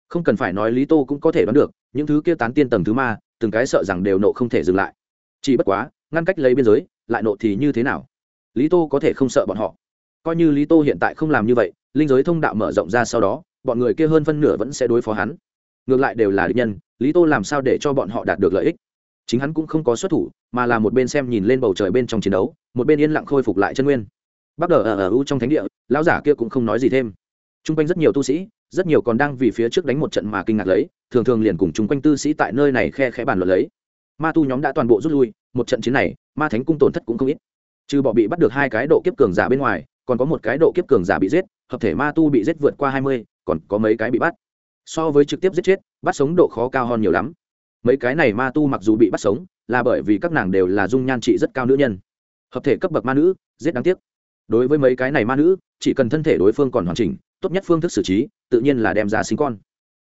A: Không cần phải nói lý tô cũng có thể đoán được, những thứ kia tán tiên tầng thứ ma, từng cái sợ rằng đều nộ không thể dừng lại. Chỉ bất quá, ngăn cách lấy biên giới lại nộ thì như thế nào? Lý tô có thể không sợ bọn họ. Coi như lý tô hiện tại không làm như vậy, linh giới thông đạo mở rộng ra sau đó, bọn người kia hơn phân nửa vẫn sẽ đối phó hắn. Ngược lại đều là địch nhân, lý tô làm sao để cho bọn họ đạt được lợi ích? Chính hắn cũng không có xuất thủ, mà là một bên xem nhìn lên bầu trời bên trong chiến đấu, một bên yên lặng khôi phục lại chân nguyên. Bắt đầu ở ở u trong thánh địa, lão giả kia cũng không nói gì thêm. T r u n g quanh rất nhiều tu sĩ, rất nhiều còn đang vì phía trước đánh một trận mà kinh ngạc lấy, thường thường liền cùng chung quanh tư sĩ tại nơi này khe khẽ bàn luận lấy. Ma tu nhóm đã toàn bộ rút lui, một trận chiến này ma thánh cung tổn thất cũng không ít. Trừ bỏ bị bắt được hai cái độ kiếp cường giả bên ngoài, còn có một cái độ kiếp cường giả bị giết, hợp thể ma tu bị giết vượt qua hai mươi, còn có mấy cái bị bắt. So với trực tiếp giết chết, bắt sống độ khó cao hơn nhiều lắm. Mấy cái này ma tu mặc dù bị bắt sống, là bởi vì các nàng đều là dung nhan trị rất cao nữ nhân. Hợp thể cấp bậc ma nữ, giết đáng tiếc. Đối với mấy cái này ma nữ, chỉ cần thân thể đối phương còn hoàn chỉnh, tốt nhất phương thức xử trí, tự nhiên là đem ra sinh con.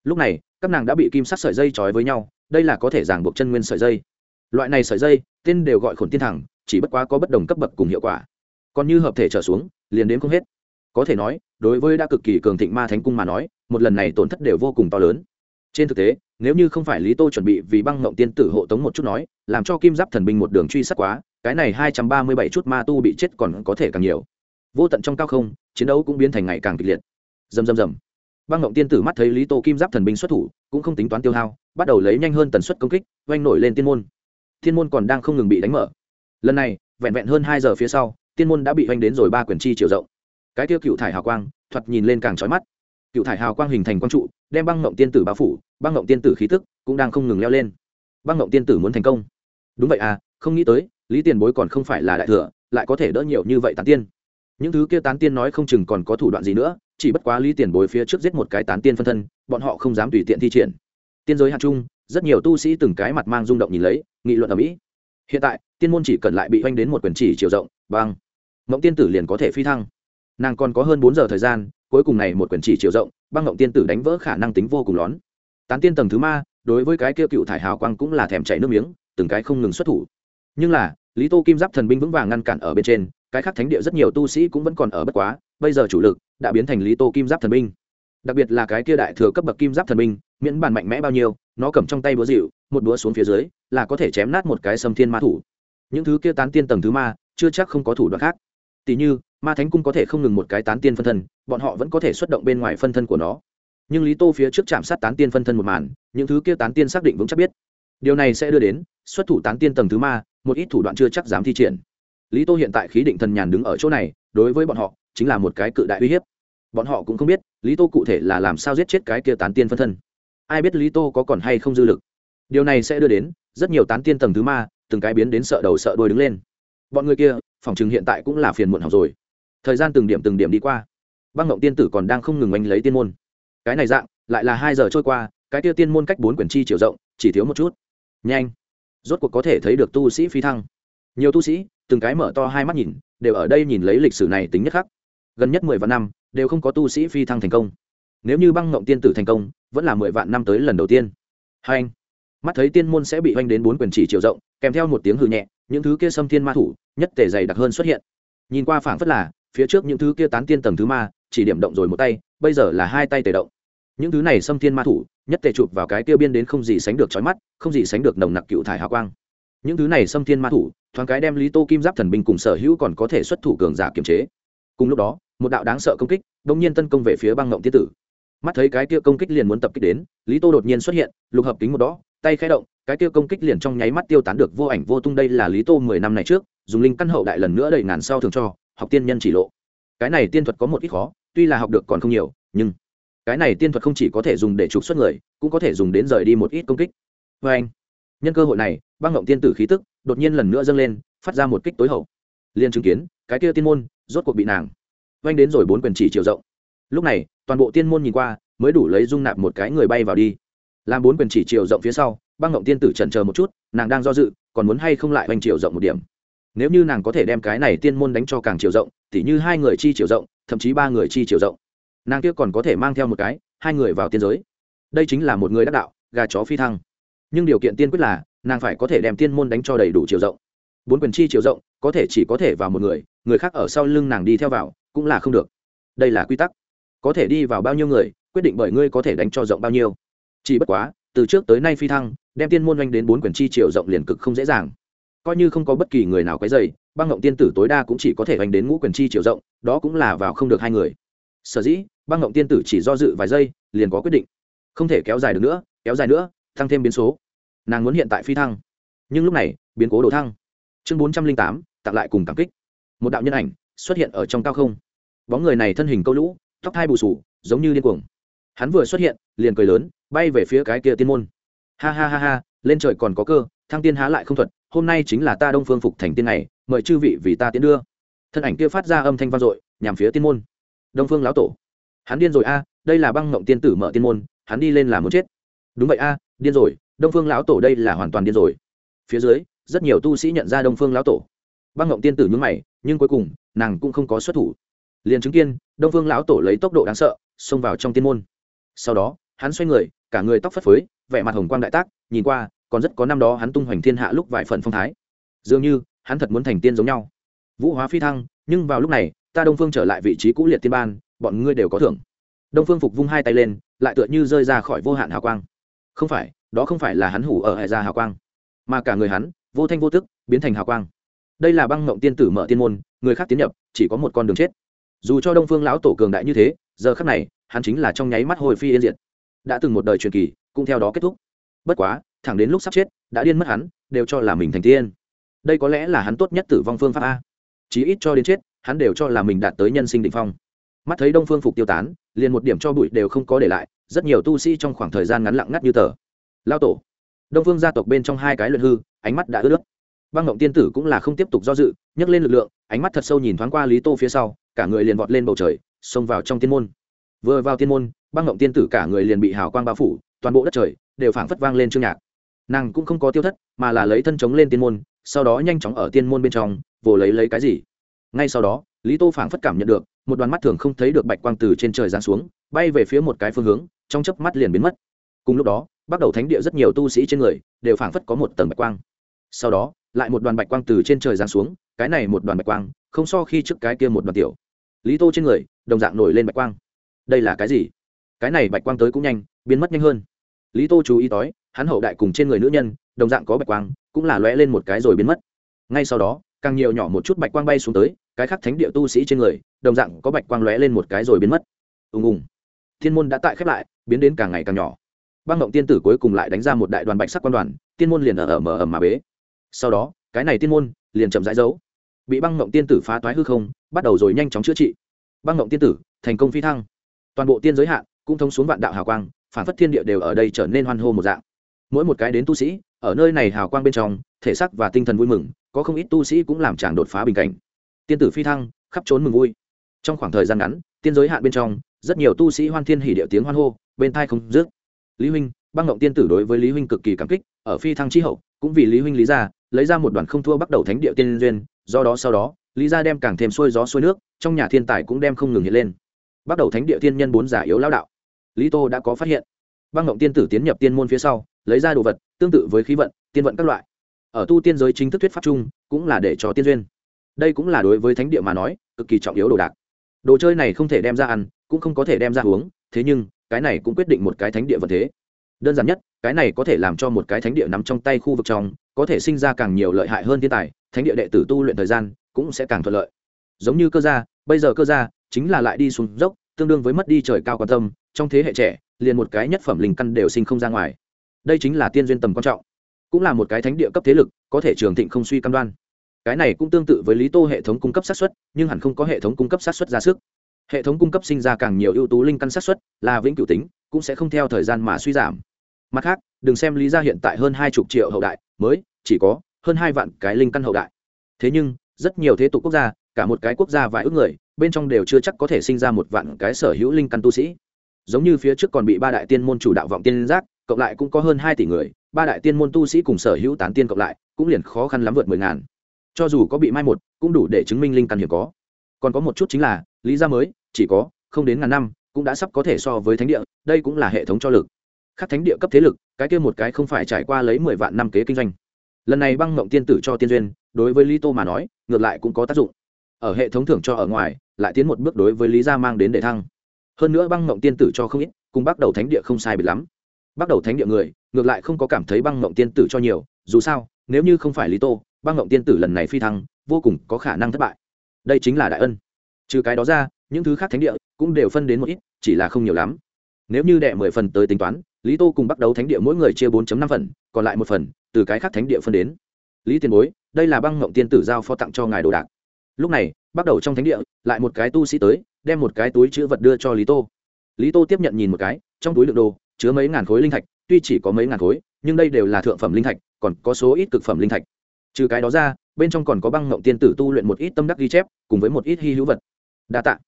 A: Lúc này, các nàng đã bị kim sắc sợi dây trói với nhau, đây là có thể giảng buộc chân nguyên sợi dây. Loại này sợi dây tên đều gọi khổn tiên thẳng, chỉ bất quá có bất đồng cấp bậc cùng hiệu quả. Còn như hợp thể trở xuống, liền đến không hết. Có thể nói, đối với đã cực kỳ cường thịnh ma thánh cung mà nói, một lần này tổn thất đều vô cùng to lớn. Trên thực tế, nếu như không phải lý tô chuẩn bị vì băng ngộng tiên tử hộ tống một chút nói, làm cho kim giáp thần binh một đường truy sát quá, cái này hai trăm ba mươi bảy chút ma tu bị chết còn có thể càng nhiều. Vô tận trong cao không, chiến đấu cũng biến thành ngày càng kịch liệt. Dầm dầm dầm băng ngộng tiên tử mắt thấy lý tô kim giáp thần binh xuất thủ, cũng không tính toán tiêu hao, bắt đầu lấy nhanh hơn tần suất công kích oanh nổi lên tiên môn thiên môn còn đang không ngừng bị đánh mở. Lần này, vẹn vẹn hơn hai giờ phía sau tiên môn đã bị hoành đến rồi ba quyển chi chiều rộng. Cái tiêu cựu thải hào quang, thoạt nhìn lên càng trói mắt. Cựu thải hào quang hình thành quang trụ, đem băng ngộng tiên tử bao phủ, băng ngộng tiên tử khí tức cũng đang không ngừng leo lên. Băng ngộng tiên tử muốn thành công. Đúng vậy à không nghĩ tới, lý tiền bối còn không phải là đại thừa, lại có thể đỡ nhiều như vậy tán tiên. Những thứ kia tán tiên nói không chừng còn có thủ đoạn gì nữa, chỉ bất quá lý tiền bối phía trước giết một cái tán tiên phân thân, bọn họ không dám tùy tiện thi triển. Tiên giới hạt chung rất nhiều tu sĩ từng cái mặt mang rung động nhìn lấy, nghị luận ở mỹ. Hiện tại, tiên môn chỉ cần lại bị oanh đến một quyền chỉ chiều rộng băng mộng tiên tử liền có thể phi thăng. Nàng còn có hơn bốn giờ thời gian, cuối cùng này một quyền chỉ chiều rộng băng mộng tiên tử đánh vỡ khả năng tính vô cùng lón. Tán tiên tầng thứ ma, đối với cái kia cựu thải hào quang cũng là thèm chảy nước miếng, từng cái không ngừng xuất thủ. Nhưng là, lý tô kim giáp thần binh vững vàng ngăn cản ở bên trên, cái khác thánh địa rất nhiều tu sĩ cũng vẫn còn ở bất quá, bây giờ chủ lực đã biến thành lý tô kim giáp thần binh. Đặc biệt là cái kia đại thừa cấp bậc kim giáp thần binh miễn bản mạnh mẽ bao nhiêu, nó cầm trong tay búa dịu, một đũa xuống phía dưới, là có thể chém nát một cái xâm thiên ma thủ. Những thứ kia tán tiên tầng thứ ma, chưa chắc không có thủ đoạn khác. Tỷ như, ma thánh cung có thể không ngừng một cái tán tiên phân thân, bọn họ vẫn có thể xuất động bên ngoài phân thân của nó. Nhưng lý tô phía trước chạm sát tán tiên phân thân một màn, những thứ kia tán tiên xác định vững chắc biết. Điều này sẽ đưa đến, xuất thủ tán tiên tầng thứ ma, một ít thủ đoạn chưa chắc dám thi triển. Lý tô hiện tại khí định thần nhàn đứng ở chỗ này, đối với bọn họ, chính là một cái cự đại uy hiếp. Bọn họ cũng không biết, lý tô cụ thể là làm sao giết chết cái kia tán tiên phân thân ai biết lý tô có còn hay không dư lực. Điều này sẽ đưa đến rất nhiều tán tiên tầng thứ ma, từng cái biến đến sợ đầu sợ đuôi đứng lên. Bọn người kia, phòng chừng hiện tại cũng là phiền muộn học rồi. Thời gian từng điểm từng điểm đi qua. Băng ngộng tiên tử còn đang không ngừng oanh lấy tiên môn. Cái này dạng, lại là hai giờ trôi qua, cái kia tiên môn cách bốn quyển chi chiều rộng, chỉ thiếu một chút. Nhanh. Rốt cuộc có thể thấy được tu sĩ phi thăng. Nhiều tu sĩ, từng cái mở to hai mắt nhìn, đều ở đây nhìn lấy lịch sử này tính nhất khắc. Gần nhất mười vạn năm, đều không có tu sĩ phi thăng thành công nếu như băng ngộng tiên tử thành công, vẫn là mười vạn năm tới lần đầu tiên. Hai anh, mắt thấy tiên môn sẽ bị oanh đến bốn quyền chỉ chiều rộng, kèm theo một tiếng hư nhẹ, những thứ kia xâm thiên ma thủ, nhất tề dày đặc hơn xuất hiện. Nhìn qua phảng phất là, phía trước những thứ kia tán tiên tầng thứ ma, chỉ điểm động rồi một tay, bây giờ là hai tay tề động. Những thứ này xâm thiên ma thủ, nhất tề chụp vào cái tiêu biên đến không gì sánh được trói mắt, không gì sánh được nồng nặc cựu thải hào quang. Những thứ này xâm thiên ma thủ, thoáng cái đem lý tô kim giáp thần binh cùng sở hữu còn có thể xuất thủ cường giả kiềm chế. Cùng lúc đó, một đạo đáng sợ công kích đ ỗ n g nhiên tấn công về phía băng ngộng tiên tử mắt thấy cái kia công kích liền muốn tập kích đến, lý tô đột nhiên xuất hiện, lục hợp kính một đó tay khẽ động, cái kia công kích liền trong nháy mắt tiêu tán được vô ảnh vô tung đây là lý tô mười năm này trước, dùng linh căn hậu đại lần nữa đầy ngàn sau thường cho, học tiên nhân chỉ lộ. Cái này tiên thuật có một ít khó, tuy là học được còn không nhiều, nhưng cái này tiên thuật không chỉ có thể dùng để trục xuất người, cũng có thể dùng đến rời đi một ít công kích. Vê anh, nhân cơ hội này, băng ngộng tiên tử khí tức đột nhiên lần nữa dâng lên, phát ra một kích tối hậu. Liền chứng kiến, cái kia tiên môn rốt cuộc bị nàng. Oanh đến rồi bốn quyền chỉ chiều rộng lúc này, toàn bộ tiên môn nhìn qua, mới đủ lấy dung nạp một cái người bay vào đi. Làm bốn quyền chỉ chiều rộng phía sau, băng ngộng tiên tử trần chờ một chút, nàng đang do dự, còn muốn hay không lại hoành chiều rộng một điểm. Nếu như nàng có thể đem cái này tiên môn đánh cho càng chiều rộng, tỉ như hai người chi chiều rộng, thậm chí ba người chi chiều rộng. Nàng kia còn có thể mang theo một cái, hai người vào tiên giới. Đây chính là một người đắc đạo, gà chó phi thăng. Nhưng điều kiện tiên quyết là, nàng phải có thể đem tiên môn đánh cho đầy đủ chiều rộng. Bốn quyền chi chiều rộng, có thể chỉ có thể vào một người người khác ở sau lưng nàng đi theo vào, cũng là không được. Đây là quy tắc có thể đi vào bao nhiêu người, quyết định bởi ngươi có thể đánh cho rộng bao nhiêu. Chỉ bất quá, từ trước tới nay phi thăng, đem tiên môn oanh đến bốn quyển chi triều rộng liền cực không dễ dàng. Coi như không có bất kỳ người nào quấy dày băng ngộng tiên tử tối đa cũng chỉ có thể oanh đến ngũ quyển chi triều rộng, đó cũng là vào không được hai người. Sở dĩ, băng ngộng tiên tử chỉ do dự vài giây, liền có quyết định. Không thể kéo dài được nữa, kéo dài nữa tăng thêm biến số. Nàng muốn hiện tại phi thăng. Nhưng lúc này, biến cố đổ thăng. Chương bốn trăm linh tám, tặng lại cùng cảm kích. Một đạo nhân ảnh xuất hiện ở trong cao không. Bóng người này thân hình câu lũ tóc thai bù sù, giống như điên cuồng. Hắn vừa xuất hiện, liền cười lớn, bay về phía cái kia tiên môn. Ha ha ha ha, lên trời còn có cơ, thăng tiên há lại không thuật, hôm nay chính là ta đông phương phục thành tiên này mời chư vị vì ta tiến đưa. Thân ảnh kia phát ra âm thanh vang dội, nhằm phía tiên môn. Đông phương lão tổ. Hắn điên rồi a, đây là băng ngộng tiên tử mở tiên môn, hắn đi lên là muốn chết. Đúng vậy a, điên rồi, đông phương lão tổ đây là hoàn toàn điên rồi. Phía dưới, rất nhiều tu sĩ nhận ra đông phương lão tổ. Băng ngộng tiên tử nhún mày, nhưng cuối cùng, nàng cũng không có xuất thủ liền chứng kiến, đông phương lão tổ lấy tốc độ đáng sợ, xông vào trong tiên môn. Sau đó, hắn xoay người, cả người tóc phất phới, vẻ mặt hồng quang đại tác, nhìn qua, còn rất có năm đó hắn tung hoành thiên hạ lúc vài phần phong thái. Dường như, hắn thật muốn thành tiên giống nhau. Vũ hóa phi thăng, nhưng vào lúc này, ta đông phương trở lại vị trí cũ liệt tiên ban, bọn ngươi đều có thưởng. Đông phương phục vung hai tay lên, lại tựa như rơi ra khỏi vô hạn hào quang. Không phải, đó không phải là hắn hủ ở hệ ra hào quang, mà cả người hắn, vô thanh vô tức, biến thành hào quang. Đây là băng mộng tiên tử mở tiên môn, người khác tiến nhập, chỉ có một con đường chết dù cho đông phương lão tổ cường đại như thế, giờ khắc này, hắn chính là trong nháy mắt hồi phi yên diệt. Đã từng một đời truyền kỳ, cũng theo đó kết thúc. Bất quá, thẳng đến lúc sắp chết, đã điên mất hắn, đều cho là mình thành tiên. Đây có lẽ là hắn tốt nhất tử vong phương pháp a. Chí ít cho đến chết, hắn đều cho là mình đạt tới nhân sinh định phong. Mắt thấy đông phương phục tiêu tán, liền một điểm cho bụi đều không có để lại, rất nhiều tu sĩ trong khoảng thời gian ngắn lặng ngắt như tờ. Lao tổ. Đông phương gia tộc bên trong hai cái luyện hư, ánh mắt đã ướt nước băng ngộng tiên tử cũng là không tiếp tục do dự, nhấc lên lực lượng, ánh mắt thật sâu nhìn thoáng qua lý tô phía sau cả người liền vọt lên bầu trời, xông vào trong tiên môn. Vừa vào tiên môn, băng ngộng tiên tử cả người liền bị hào quang bao phủ, toàn bộ đất trời đều phảng phất vang lên chương nhạc. Nàng cũng không có tiêu thất, mà là lấy thân chống lên tiên môn, sau đó nhanh chóng ở tiên môn bên trong, vồ lấy lấy cái gì. Ngay sau đó, lý tô phảng phất cảm nhận được, một đoàn mắt thường không thấy được bạch quang từ trên trời giáng xuống, bay về phía một cái phương hướng, trong chớp mắt liền biến mất. Cùng lúc đó, bắt đầu thánh địa rất nhiều tu sĩ trên người đều phảng phất có một tầng bạch quang. Sau đó, lại một đoàn bạch quang từ trên trời giáng xuống, cái này một đoàn bạch quang, không so khi trước cái kia một đoàn tiểu lý tô trên người, đồng dạng nổi lên bạch quang. Đây là cái gì? Cái này bạch quang tới cũng nhanh, biến mất nhanh hơn. Lý tô chú ý tói hắn hậu đại cùng trên người nữ nhân, đồng dạng có bạch quang, cũng là lóe lên một cái rồi biến mất. Ngay sau đó, càng nhiều nhỏ một chút bạch quang bay xuống tới, cái khác thánh địa tu sĩ trên người, đồng dạng có bạch quang lóe lên một cái rồi biến mất. Ùng ùng. Thiên môn đã tại khép lại, biến đến càng ngày càng nhỏ. Băng động tiên tử cuối cùng lại đánh ra một đại đoàn bạch sắc quan đoàn, tiên môn liền ở ở mở ẩm mà bế. Sau đó, cái này tiên môn liền chậm rãi giấu bị băng ngộng tiên tử phá toái hư không, bắt đầu rồi nhanh chóng chữa trị. Băng ngộng tiên tử, thành công phi thăng. Toàn bộ tiên giới hạn, cũng thông xuống vạn đạo hào quang, phản phất thiên địa đều ở đây trở nên hoan hô một dạng. Mỗi một cái đến tu sĩ, ở nơi này hào quang bên trong, thể xác và tinh thần vui mừng, có không ít tu sĩ cũng làm chàng đột phá bình cảnh. Tiên tử phi thăng, khắp trốn mừng vui. Trong khoảng thời gian ngắn, tiên giới hạn bên trong, rất nhiều tu sĩ hoan thiên hỉ điệu tiếng hoan hô, bên thai không dứt. Lý huynh, băng ngộng tiên tử đối với lý huynh cực kỳ cảm kích, ở phi thăng chi hậu, cũng vì lý huynh lý ra, lấy ra một đoàn không thua bắt đầu thánh địa tiên duyên do đó sau đó, lý gia đem càng thêm xuôi gió xuôi nước, trong nhà thiên tài cũng đem không ngừng hiện lên. Bắt đầu thánh địa thiên nhân bốn giả yếu lao đạo. Lý tô đã có phát hiện. Băng ngộng tiên tử tiến nhập tiên môn phía sau, lấy ra đồ vật, tương tự với khí vận, tiên vận các loại. Ở tu tiên giới chính thức thuyết pháp chung, cũng là để cho tiên duyên. Đây cũng là đối với thánh địa mà nói, cực kỳ trọng yếu đồ đạc. Đồ chơi này không thể đem ra ăn, cũng không có thể đem ra uống, thế nhưng, cái này cũng quyết định một cái thánh địa vật thế. Đơn giản nhất, cái này có thể làm cho một cái thánh địa nằm trong tay khu vực trong, có thể sinh ra càng nhiều lợi hại hơn thiên tài thánh địa đệ tử tu luyện thời gian cũng sẽ càng thuận lợi. Giống như cơ gia, bây giờ cơ gia chính là lại đi xuống dốc, tương đương với mất đi trời cao quan tâm, trong thế hệ trẻ, liền một cái nhất phẩm linh căn đều sinh không ra ngoài. Đây chính là tiên duyên tầm quan trọng, cũng là một cái thánh địa cấp thế lực, có thể trường thịnh không suy cam đoan. Cái này cũng tương tự với lý tô hệ thống cung cấp sát xuất nhưng hẳn không có hệ thống cung cấp sát xuất ra sức. Hệ thống cung cấp sinh ra càng nhiều ưu tú linh căn sát xuất là vĩnh cửu tính, cũng sẽ không theo thời gian mà suy giảm. Mặt khác, đừng xem lý gia hiện tại hơn hai chục triệu hậu đại, mới chỉ có hơn hai vạn cái linh căn hậu đại. Thế nhưng, rất nhiều thế tục quốc gia, cả một cái quốc gia vài ước người, bên trong đều chưa chắc có thể sinh ra một vạn cái sở hữu linh căn tu sĩ. Giống như phía trước còn bị ba đại tiên môn chủ đạo vọng tiên giác, cộng lại cũng có hơn hai tỷ người, ba đại tiên môn tu sĩ cùng sở hữu tán tiên cộng lại, cũng liền khó khăn lắm vượt mười ngàn. Cho dù có bị mai một, cũng đủ để chứng minh linh căn hiểu có. Còn có một chút chính là, lý gia mới, chỉ có không đến ngàn năm, cũng đã sắp có thể so với thánh địa, đây cũng là hệ thống cho lực. Khác thánh địa cấp thế lực, cái kia một cái không phải trải qua lấy mười vạn năm kế kinh doanh lần này băng mộng tiên tử cho tiên duyên, đối với lý tô mà nói, ngược lại cũng có tác dụng. Ở hệ thống thưởng cho ở ngoài, lại tiến một bước đối với lý gia mang đến để thăng. Hơn nữa băng mộng tiên tử cho không ít, cùng bắt đầu thánh địa không sai biệt lắm. Bắt đầu thánh địa người, ngược lại không có cảm thấy băng mộng tiên tử cho nhiều, dù sao, nếu như không phải lý tô, băng mộng tiên tử lần này phi thăng, vô cùng có khả năng thất bại. Đây chính là đại ân. Trừ cái đó ra, những thứ khác thánh địa cũng đều phân đến một ít, chỉ là không nhiều lắm nếu như đệ mười phần tới tính toán, lý tô cùng bắt đầu thánh địa mỗi người chia bốn năm phần, còn lại một phần từ cái khác thánh địa phân đến. Lý tiền bối, đây là băng ngộng tiên tử giao phó tặng cho ngài đồ đạc. Lúc này bắt đầu trong thánh địa, lại một cái tu sĩ tới, đem một cái túi chữ vật đưa cho lý tô. Lý tô tiếp nhận nhìn một cái, trong túi lượng đồ, chứa mấy ngàn khối linh thạch, tuy chỉ có mấy ngàn khối, nhưng đây đều là thượng phẩm linh thạch, còn có số ít cực phẩm linh thạch. Trừ cái đó ra, bên trong còn có băng ngộng tiên tử tu luyện một ít tâm đắc ghi chép, cùng với một ít hy hữu vật. Đa t ạ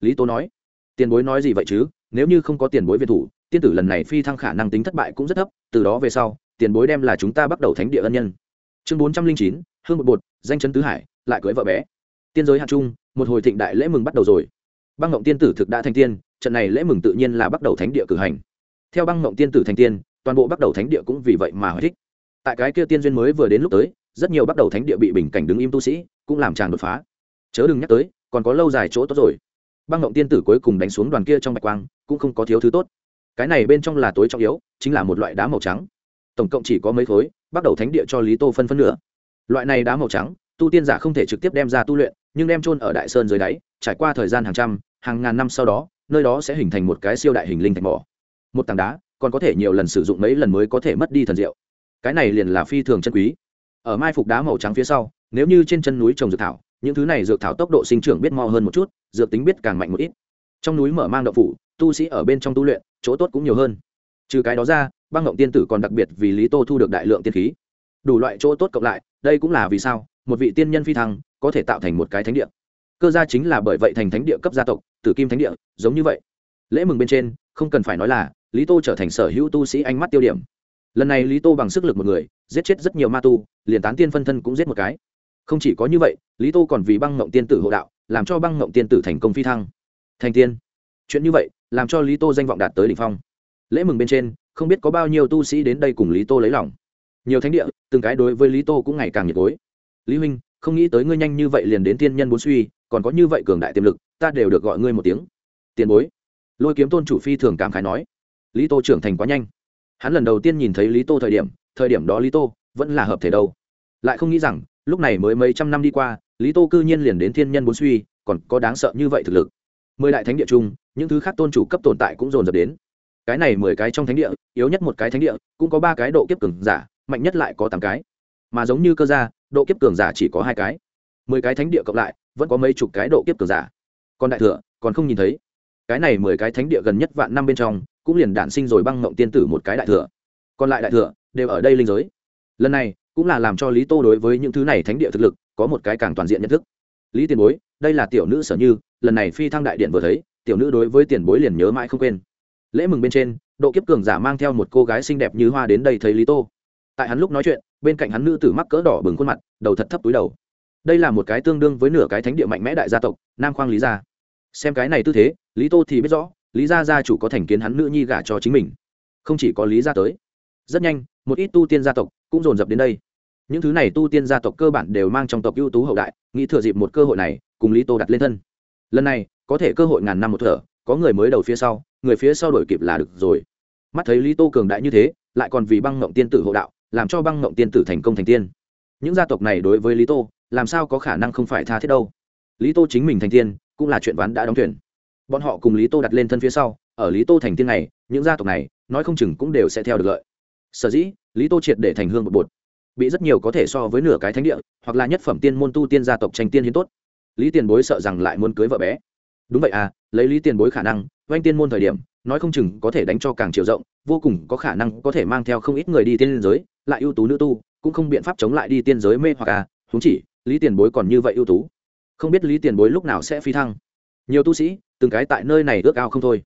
A: lý tô nói. Tiền bối nói gì vậy chứ? Nếu như không có tiền bối viện thủ, tiên tử lần này phi thăng khả năng tính thất bại cũng rất thấp, từ đó về sau, tiền bối đem là chúng ta bắt đầu thánh địa ân nhân. Chương bốn trăm linh chín, hương một bột, danh chấn tứ hải, lại cưới vợ bé. Tiên giới hạ trung, một hồi thịnh đại lễ mừng bắt đầu rồi. Băng ngộng tiên tử thực đã thành tiên, trận này lễ mừng tự nhiên là bắt đầu thánh địa cử hành. Theo băng ngộng tiên tử thành tiên, toàn bộ bắt đầu thánh địa cũng vì vậy mà thích. Tại cái kia tiên duyên mới vừa đến lúc tới, rất nhiều bắt đầu thánh địa bị bình cảnh đứng im tu sĩ, cũng làm tràn đột phá. Chớ đừng nhắc tới, còn có lâu dài chỗ tốt rồi băng ngộng tiên tử cuối cùng đánh xuống đoàn kia trong bạch quang, cũng không có thiếu thứ tốt. Cái này bên trong là tối trọng yếu, chính là một loại đá màu trắng. Tổng cộng chỉ có mấy khối, bắt đầu thánh địa cho lý tô phân phân nửa. Loại này đá màu trắng, tu tiên giả không thể trực tiếp đem ra tu luyện, nhưng đem trôn ở đại sơn dưới đáy, trải qua thời gian hàng trăm, hàng ngàn năm sau đó, nơi đó sẽ hình thành một cái siêu đại hình linh thạch mỏ. Một tảng đá, còn có thể nhiều lần sử dụng mấy lần mới có thể mất đi thần diệu. Cái này liền là phi thường chân quý. Ở mai phục đá màu trắng phía sau, nếu như trên chân núi trồng dược thảo những thứ này dược thảo tốc độ sinh trưởng biết mo hơn một chút, dược tính biết càng mạnh một ít. Trong núi mở mang đậu phủ, tu sĩ ở bên trong tu luyện, chỗ tốt cũng nhiều hơn. Trừ cái đó ra, băng ngộng tiên tử còn đặc biệt vì lý tô thu được đại lượng tiên khí. Đủ loại chỗ tốt cộng lại, đây cũng là vì sao, một vị tiên nhân phi thăng, có thể tạo thành một cái thánh địa. Cơ gia chính là bởi vậy thành thánh địa cấp gia tộc, tử kim thánh địa, giống như vậy. Lễ mừng bên trên, không cần phải nói là, lý tô trở thành sở hữu tu sĩ ánh mắt tiêu điểm. Lần này lý tô bằng sức lực một người, giết chết rất nhiều ma tu, liền tán tiên phân thân cũng giết một cái không chỉ có như vậy, lý tô còn vì băng ngộng tiên tử hộ đạo, làm cho băng ngộng tiên tử thành công phi thăng. Thành tiên. Chuyện như vậy, làm cho lý tô danh vọng đạt tới đỉnh phong. Lễ mừng bên trên, không biết có bao nhiêu tu sĩ đến đây cùng lý tô lấy lòng. Nhiều thánh địa, từng cái đối với lý tô cũng ngày càng nhiệt gối. Lý huynh, không nghĩ tới ngươi nhanh như vậy liền đến tiên nhân bốn suy, còn có như vậy cường đại tiềm lực, ta đều được gọi ngươi một tiếng. Tiền bối. Lôi kiếm tôn chủ phi thường cảm khái nói. Lý tô trưởng thành quá nhanh. Hắn lần đầu tiên nhìn thấy lý tô thời điểm thời điểm đó lý tô vẫn là hợp thể đâu. Lại không nghĩ rằng lúc này mới mấy trăm năm đi qua, lý tô cư nhiên liền đến thiên nhân bốn suy, còn có đáng sợ như vậy thực lực. Mười đại thánh địa chung, những thứ khác tôn chủ cấp tồn tại cũng dồn dập đến. Cái này mười cái trong thánh địa, yếu nhất một cái thánh địa, cũng có ba cái độ kiếp cường giả, mạnh nhất lại có tám cái. Mà giống như cơ gia, độ kiếp cường giả chỉ có hai cái. Mười cái thánh địa cộng lại, vẫn có mấy chục cái độ kiếp cường giả. Còn đại thừa, còn không nhìn thấy. Cái này mười cái thánh địa gần nhất vạn năm bên trong, cũng liền đản sinh rồi băng ngộng tiên tử một cái đại thừa. Còn lại đại thừa, đều ở đây linh giới. Lần này cũng là làm cho lý tô đối với những thứ này thánh địa thực lực có một cái càng toàn diện nhận thức. Lý tiền bối, đây là tiểu nữ sở như, lần này phi thăng đại điện vừa thấy, tiểu nữ đối với tiền bối liền nhớ mãi không quên. Lễ mừng bên trên, độ kiếp cường giả mang theo một cô gái xinh đẹp như hoa đến đây thấy lý tô. Tại hắn lúc nói chuyện, bên cạnh hắn nữ tử mắc cỡ đỏ bừng khuôn mặt, đầu thật thấp túi đầu. Đây là một cái tương đương với nửa cái thánh địa mạnh mẽ đại gia tộc, nam khoang lý gia. Xem cái này tư thế, lý tô thì biết rõ, lý gia gia chủ có thành kiến hắn nữ nhi gả cho chính mình. Không chỉ có lý gia tới. Rất nhanh, một ít tu tiên gia tộc cũng dồn dập đến đây. Những thứ này tu tiên gia tộc cơ bản đều mang trong tộc ưu tú hậu đại, nghĩ thừa dịp một cơ hội này, cùng lý tô đặt lên thân. Lần này, có thể cơ hội ngàn năm một thở, có người mới đầu phía sau, người phía sau đổi kịp là được rồi. Mắt thấy lý tô cường đại như thế, lại còn vì băng ngộng tiên tử hộ đạo, làm cho băng ngộng tiên tử thành công thành tiên. Những gia tộc này đối với lý tô, làm sao có khả năng không phải tha thiết đâu. Lý tô chính mình thành tiên, cũng là chuyện ván đã đóng thuyền. Bọn họ cùng lý tô đặt lên thân phía sau, ở lý tô thành tiên này, những gia tộc này, nói không chừng cũng đều sẽ theo được lợi. Sở dĩ lý tô triệt để thành hương một bột. Bị rất nhiều có thể so với nửa cái thánh địa, hoặc là nhất phẩm tiên môn tu tiên gia tộc tranh tiên hiến tốt. Lý tiền bối sợ rằng lại muốn cưới vợ bé. Đúng vậy à lấy lý tiền bối khả năng oanh tiên môn thời điểm, nói không chừng có thể đánh cho càng chiều rộng, vô cùng có khả năng có thể mang theo không ít người đi tiên giới, lại ưu tú nữ tu, cũng không biện pháp chống lại đi tiên giới mê hoặc à húng chỉ, lý tiền bối còn như vậy ưu tú. Không biết lý tiền bối lúc nào sẽ phi thăng. Nhiều tu sĩ, từng cái tại nơi này ước ao không thôi.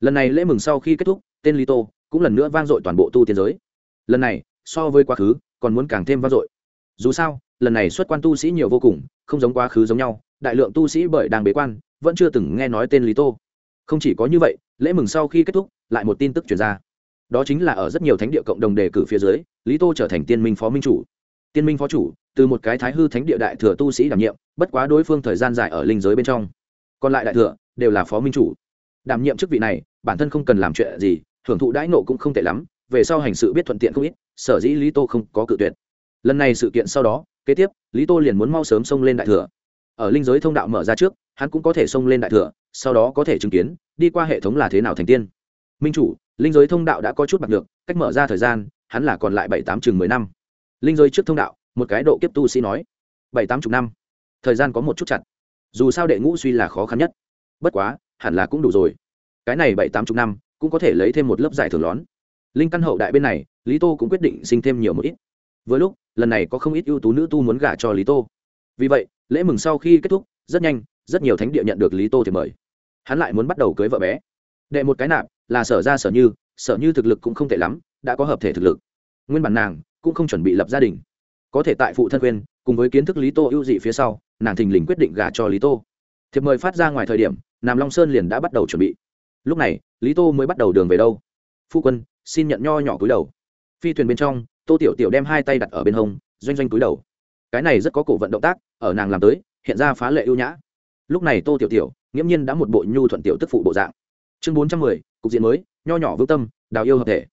A: Lần này lễ mừng sau khi kết thúc, tên lý tô cũng lần nữa vang dội toàn bộ tu tiên giới lần này, so với quá khứ, còn muốn càng thêm vang dội. Dù sao, lần này xuất quan tu sĩ nhiều vô cùng, không giống quá khứ giống nhau, đại lượng tu sĩ bởi đang bế quan, vẫn chưa từng nghe nói tên lý tô. Không chỉ có như vậy, lễ mừng sau khi kết thúc, lại một tin tức chuyển ra. Đó chính là ở rất nhiều thánh địa cộng đồng đề cử phía dưới, lý tô trở thành tiên minh phó minh chủ. Tiên minh phó chủ, từ một cái thái hư thánh địa đại thừa tu sĩ đảm nhiệm, bất quá đối phương thời gian dài ở linh giới bên trong. Còn lại đại thừa, đều là phó minh chủ. Đảm nhiệm chức vị này, bản thân không cần làm chuyện gì, hưởng thụ đãi nộ cũng không tệ lắm về sau hành sự biết thuận tiện không ít, sở dĩ lý tô không có cự tuyệt. Lần này sự kiện sau đó, kế tiếp, lý tô liền muốn mau sớm xông lên đại thừa. Ở linh giới thông đạo mở ra trước, hắn cũng có thể xông lên đại thừa, sau đó có thể chứng kiến, đi qua hệ thống là thế nào thành tiên. Minh chủ, linh giới thông đạo đã có chút bạc được cách mở ra thời gian, hắn là còn lại bảy tám chừng mười năm. Linh giới trước thông đạo, một cái độ kiếp tu sĩ nói, bảy tám chục năm. Thời gian có một chút chặt. Dù sao đệ ngũ suy là khó khăn nhất. Bất quá, hẳn là cũng đủ rồi. Cái này bảy tám chục năm, cũng có thể lấy thêm một lớp giải thưởng lón linh căn hậu đại bên này, lý tô cũng quyết định sinh thêm nhiều một ít. Với lúc, lần này có không ít ưu tú nữ tu muốn gả cho lý tô. Vì vậy, lễ mừng sau khi kết thúc, rất nhanh, rất nhiều thánh địa nhận được lý tô thì mời. Hắn lại muốn bắt đầu cưới vợ bé. Đệ một cái nạp, là sở ra sở như sở như thực lực cũng không tệ lắm, đã có hợp thể thực lực. Nguyên bản nàng cũng không chuẩn bị lập gia đình. Có thể tại phụ thân quên, cùng với kiến thức lý tô ưu dị phía sau, nàng thình lình quyết định gả cho lý tô. Thiệp mời phát ra ngoài thời điểm, nam long sơn liền đã bắt đầu chuẩn bị. Lúc này, lý tô mới bắt đầu đường về đâu? Phu quân xin nhận nho nhỏ cúi đầu. Phi thuyền bên trong, tô tiểu tiểu đem hai tay đặt ở bên hông, doanh doanh cúi đầu. Cái này rất có cổ vận động tác, ở nàng làm tới, hiện ra phá lệ ưu nhã. Lúc này tô tiểu tiểu, nghiễm nhiên đã một bộ nhu thuận tiểu tức phụ bộ dạng. Chương bốn trăm mười, cục diện mới, nho nhỏ vững tâm, đào yêu hợp thể.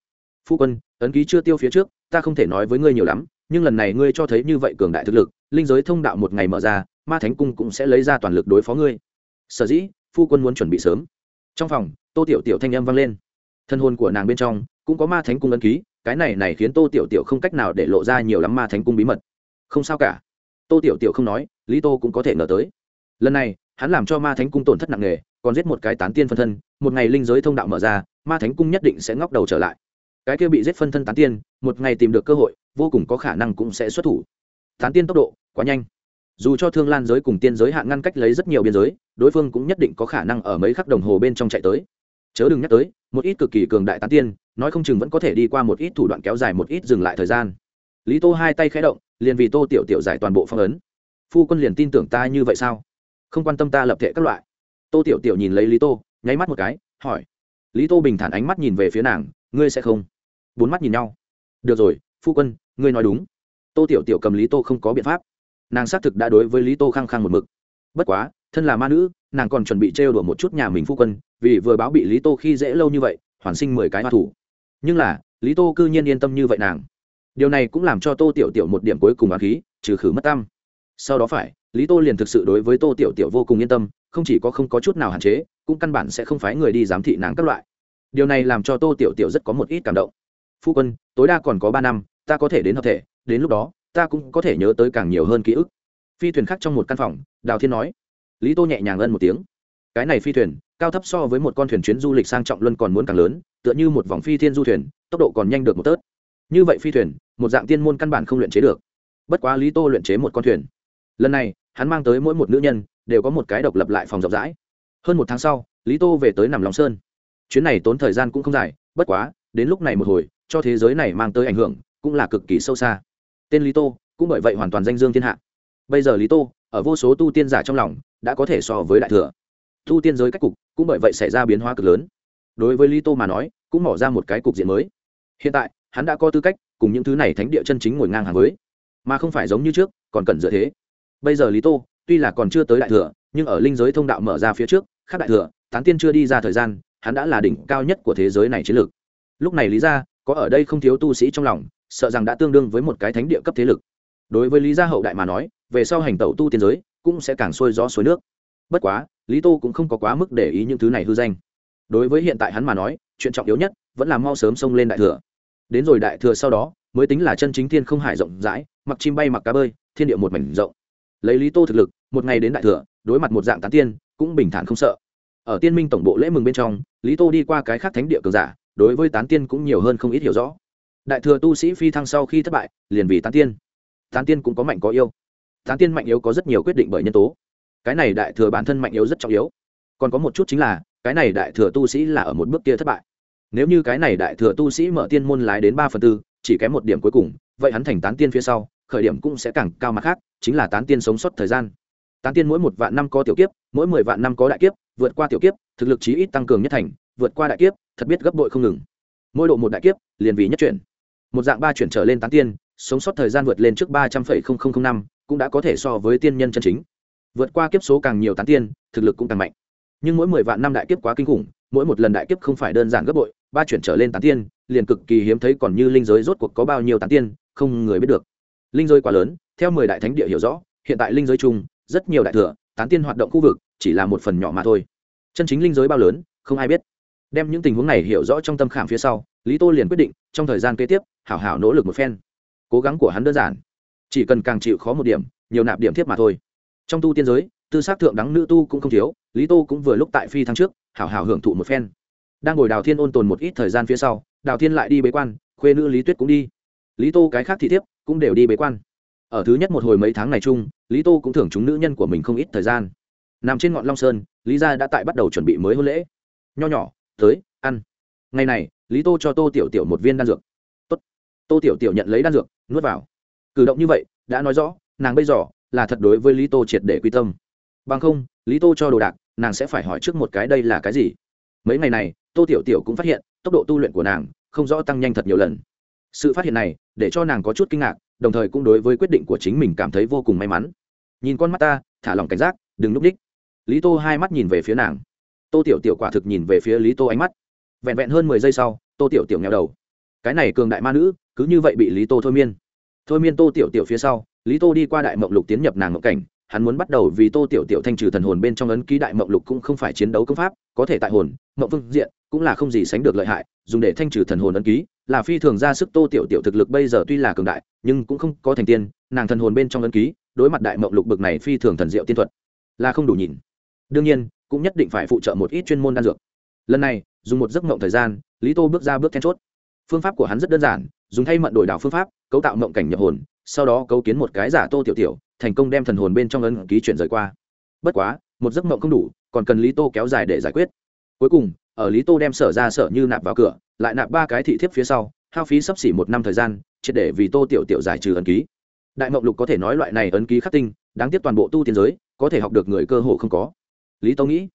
A: Phu quân, ấn ký chưa tiêu phía trước, ta không thể nói với ngươi nhiều lắm, nhưng lần này ngươi cho thấy như vậy cường đại thực lực, linh giới thông đạo một ngày mở ra, ma thánh cung cũng sẽ lấy ra toàn lực đối phó ngươi. Sở dĩ, phu quân muốn chuẩn bị sớm. Trong phòng, tô tiểu tiểu thanh âm vang lên. Thân hồn của nàng bên trong cũng có ma thánh cung ấn ký, cái này này khiến tô tiểu tiểu không cách nào để lộ ra nhiều lắm ma thánh cung bí mật. Không sao cả. Tô tiểu tiểu không nói, lý tô cũng có thể ngờ tới. Lần này, hắn làm cho ma thánh cung tổn thất nặng nề, còn giết một cái tán tiên phân thân, một ngày linh giới thông đạo mở ra, ma thánh cung nhất định sẽ ngóc đầu trở lại. Cái kia bị giết phân thân tán tiên, một ngày tìm được cơ hội, vô cùng có khả năng cũng sẽ xuất thủ. Tán tiên tốc độ quá nhanh. Dù cho thương lan giới cùng tiên giới hạn ngăn cách lấy rất nhiều biên giới, đối phương cũng nhất định có khả năng ở mấy khắc đồng hồ bên trong chạy tới. Chớ đừng nhắc tới, một ít cực kỳ cường đại tán tiên nói không chừng vẫn có thể đi qua một ít thủ đoạn kéo dài một ít dừng lại thời gian. Lý tô hai tay khẽ động, liền vì tô tiểu tiểu giải toàn bộ phong ấn. Phu quân liền tin tưởng ta như vậy sao? Không quan tâm ta lập thể các loại. Tô tiểu tiểu nhìn lấy lý tô, nháy mắt một cái, hỏi. Lý tô bình thản ánh mắt nhìn về phía nàng, ngươi sẽ không? Bốn mắt nhìn nhau. Được rồi, phu quân, ngươi nói đúng. Tô tiểu tiểu cầm lý tô không có biện pháp. Nàng xác thực đã đối với lý tô khăng khăng một mực. Bất quá, thân là ma nữ, nàng còn chuẩn bị trêu đùa một chút nhà mình phu quân, vì vừa báo bị lý tô khi dễ lâu như vậy, hoàn sinh mười cái hoa thủ nhưng là, lý tô cư nhiên yên tâm như vậy nàng. Điều này cũng làm cho tô tiểu tiểu một điểm cuối cùng á khí, trừ khử mất tâm. Sau đó phải, lý tô liền thực sự đối với tô tiểu tiểu vô cùng yên tâm, không chỉ có không có chút nào hạn chế, cũng căn bản sẽ không phái người đi giám thị nàng các loại. Điều này làm cho tô tiểu tiểu rất có một ít cảm động. Phu quân, tối đa còn có ba năm, ta có thể đến hợp thể, đến lúc đó, ta cũng có thể nhớ tới càng nhiều hơn ký ức. Phi thuyền khác trong một căn phòng, đào thiên nói. Lý tô nhẹ nhàng ân một tiếng. Cái này phi thuyền cao thấp so với một con thuyền chuyến du lịch sang trọng luân còn muốn càng lớn, tựa như một vòng phi thiên du thuyền, tốc độ còn nhanh được một tớt. Như vậy phi thuyền, một dạng tiên môn căn bản không luyện chế được. Bất quá lý tô luyện chế một con thuyền. Lần này, hắn mang tới mỗi một nữ nhân, đều có một cái độc lập lại phòng rộng rãi. Hơn một tháng sau, lý tô về tới nằm lòng sơn. Chuyến này tốn thời gian cũng không dài, bất quá, đến lúc này một hồi, cho thế giới này mang tới ảnh hưởng, cũng là cực kỳ sâu xa. Tên lý tô, cũng bởi vậy hoàn toàn danh dương thiên hạ. Bây giờ lý tô, ở vô số tu tiên giả trong lòng, đã có thể so với đại thừa. Tu tiên giới cách cục cũng bởi vậy xảy ra biến hóa cực lớn. Đối với lý tô mà nói, cũng mở ra một cái cục diện mới. Hiện tại, hắn đã có tư cách cùng những thứ này thánh địa chân chính ngồi ngang hàng với. Mà không phải giống như trước, còn cần dựa thế. Bây giờ lý tô, tuy là còn chưa tới đại thừa, nhưng ở linh giới thông đạo mở ra phía trước khác đại thừa, tán tiên chưa đi ra thời gian, hắn đã là đỉnh cao nhất của thế giới này chiến lược. Lúc này lý ra có ở đây không thiếu tu sĩ trong lòng, sợ rằng đã tương đương với một cái thánh địa cấp thế lực. Đối với lý gia hậu đại mà nói, về sau hành tẩu tu tiên giới, cũng sẽ càng xuôi gió suối nước bất quá, lý tô cũng không có quá mức để ý những thứ này hư danh. Đối với hiện tại hắn mà nói, chuyện trọng yếu nhất vẫn là mau sớm xông lên đại thừa. Đến rồi đại thừa sau đó, mới tính là chân chính thiên không hải rộng rãi, mặc chim bay mặc cá bơi, thiên địa một mảnh rộng. Lấy lý tô thực lực, một ngày đến đại thừa, đối mặt một dạng tán tiên, cũng bình thản không sợ. Ở tiên minh tổng bộ lễ mừng bên trong, lý tô đi qua cái khác thánh địa cường giả, đối với tán tiên cũng nhiều hơn không ít hiểu rõ. Đại thừa tu sĩ phi thăng sau khi thất bại, liền vì tán tiên. Tán tiên cũng có mạnh có yêu tán tiên mạnh yếu có rất nhiều quyết định bởi nhân tố cái này đại thừa bản thân mạnh yếu rất trọng yếu. Còn có một chút chính là, cái này đại thừa tu sĩ là ở một bước kia thất bại. Nếu như cái này đại thừa tu sĩ mở tiên môn lái đến ba phần tư, chỉ kém một điểm cuối cùng, vậy hắn thành tán tiên phía sau, khởi điểm cũng sẽ càng cao mặt khác, chính là tán tiên sống sót thời gian. Tán tiên mỗi một vạn năm có tiểu kiếp, mỗi mười vạn năm có đại kiếp, vượt qua tiểu kiếp, thực lực chí ít tăng cường nhất thành, vượt qua đại kiếp, thật biết gấp bội không ngừng. Mỗi độ một đại kiếp, liền vì nhất chuyển. Một dạng ba chuyển trở lên tán tiên, sống sót thời gian vượt lên trước ba trăm linh năm, cũng đã có thể so với tiên nhân chân chính vượt qua kiếp số càng nhiều tán tiên, thực lực cũng càng mạnh. Nhưng mỗi mười vạn năm đại kiếp quá kinh khủng, mỗi một lần đại kiếp không phải đơn giản gấp bội, ba chuyển trở lên tán tiên, liền cực kỳ hiếm thấy còn như linh giới rốt cuộc có bao nhiêu tán tiên, không người biết được. Linh giới quá lớn, theo mười đại thánh địa hiểu rõ, hiện tại linh giới chung, rất nhiều đại thừa, tán tiên hoạt động khu vực, chỉ là một phần nhỏ mà thôi. Chân chính linh giới bao lớn, không ai biết. Đem những tình huống này hiểu rõ trong tâm khảm phía sau, lý tô liền quyết định, trong thời gian kế tiếp, hảo hảo nỗ lực một phen. Cố gắng của hắn đơn giản, chỉ cần càng chịu khó một điểm, nhiều nạp điểm thiếp mà thôi trong tu tiên giới, tư xác thượng đẳng nữ tu cũng không thiếu, lý tô cũng vừa lúc tại phi thăng trước, hảo hảo hưởng thụ một phen. Đang ngồi đào thiên ôn tồn một ít thời gian phía sau, đào thiên lại đi bế quan, khuê nữ lý tuyết cũng đi. Lý tô cái khác thị thiếp cũng đều đi bế quan. Ở thứ nhất một hồi mấy tháng này chung, lý tô cũng thưởng chúng nữ nhân của mình không ít thời gian. Nằm trên ngọn long sơn, lý gia đã tại bắt đầu chuẩn bị mới hôn lễ. Nho nhỏ, tới, ăn. Ngày này, lý tô cho tô tiểu tiểu một viên đan dược. Tốt. tô tiểu tiểu nhận lấy đan dược, nuốt vào. Cử động như vậy, đã nói rõ, nàng bây giờ là thật đối với lý tô triệt để quy tâm. Bằng không, lý tô cho đồ đạc, nàng sẽ phải hỏi trước một cái đây là cái gì. Mấy ngày này, tô tiểu tiểu cũng phát hiện, tốc độ tu luyện của nàng không rõ tăng nhanh thật nhiều lần. Sự phát hiện này, để cho nàng có chút kinh ngạc, đồng thời cũng đối với quyết định của chính mình cảm thấy vô cùng may mắn. Nhìn con mắt ta, thả lòng cảnh giác, đừng núp đích. Lý tô hai mắt nhìn về phía nàng. Tô tiểu tiểu quả thực nhìn về phía lý tô ánh mắt. Vẹn vẹn hơn mười giây sau, tô tiểu tiểu nghèo đầu. Cái này cường đại ma nữ, cứ như vậy bị lý tô thôi miên. Thôi miên tô tiểu tiểu phía sau lý tô đi qua đại mộng lục tiến nhập nàng mộng cảnh, hắn muốn bắt đầu vì tô tiểu tiểu thanh trừ thần hồn bên trong ấn ký đại mộng lục cũng không phải chiến đấu công pháp, có thể tại hồn, mộng phương diện, cũng là không gì sánh được lợi hại, dùng để thanh trừ thần hồn ấn ký, là phi thường ra sức tô tiểu tiểu thực lực bây giờ tuy là cường đại, nhưng cũng không có thành tiên, nàng thần hồn bên trong ấn ký, đối mặt đại mộng lục bực này phi thường thần diệu tiên thuật, là không đủ nhìn. Đương nhiên, cũng nhất định phải phụ trợ một ít chuyên môn đan dược. Lần này, dùng một giấc mộng thời gian, lý tô bước ra bước then chốt. Phương pháp của hắn rất đơn giản, dùng thay mận đổi đảo phương pháp, cấu tạo mộng cảnh nhập hồn sau đó cấu kiến một cái giả tô tiểu tiểu, thành công đem thần hồn bên trong ấn ký chuyển rời qua. Bất quá, một giấc mộng không đủ, còn cần lý tô kéo dài để giải quyết. Cuối cùng, ở lý tô đem sở ra sở như nạp vào cửa, lại nạp ba cái thị thiếp phía sau, hao phí sắp xỉ một năm thời gian, triệt để vì tô tiểu tiểu giải trừ ấn ký. Đại mộng lục có thể nói loại này ấn ký khắc tinh, đáng tiếc toàn bộ tu tiên giới, có thể học được người cơ hồ không có. Lý tô nghĩ,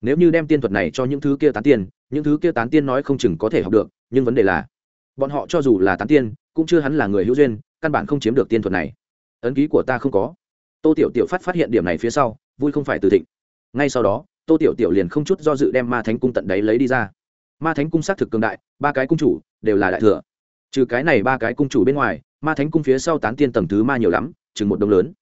A: nếu như đem tiên thuật này cho những thứ kia tán tiên, những thứ kia tán tiên nói không chừng có thể học được, nhưng vấn đề là, bọn họ cho dù là tán tiên, cũng chưa hắn là người hữu duyên căn bản không chiếm được tiên thuật này. Ấn ký của ta không có. Tô tiểu tiểu phát phát hiện điểm này phía sau, vui không phải từ thịnh. Ngay sau đó, tô tiểu tiểu liền không chút do dự đem ma thánh cung tận đấy lấy đi ra. Ma thánh cung xác thực cường đại, ba cái cung chủ đều là đại thừa. Trừ cái này ba cái cung chủ bên ngoài, ma thánh cung phía sau tán tiên tầng thứ ma nhiều lắm, chừng một đông lớn.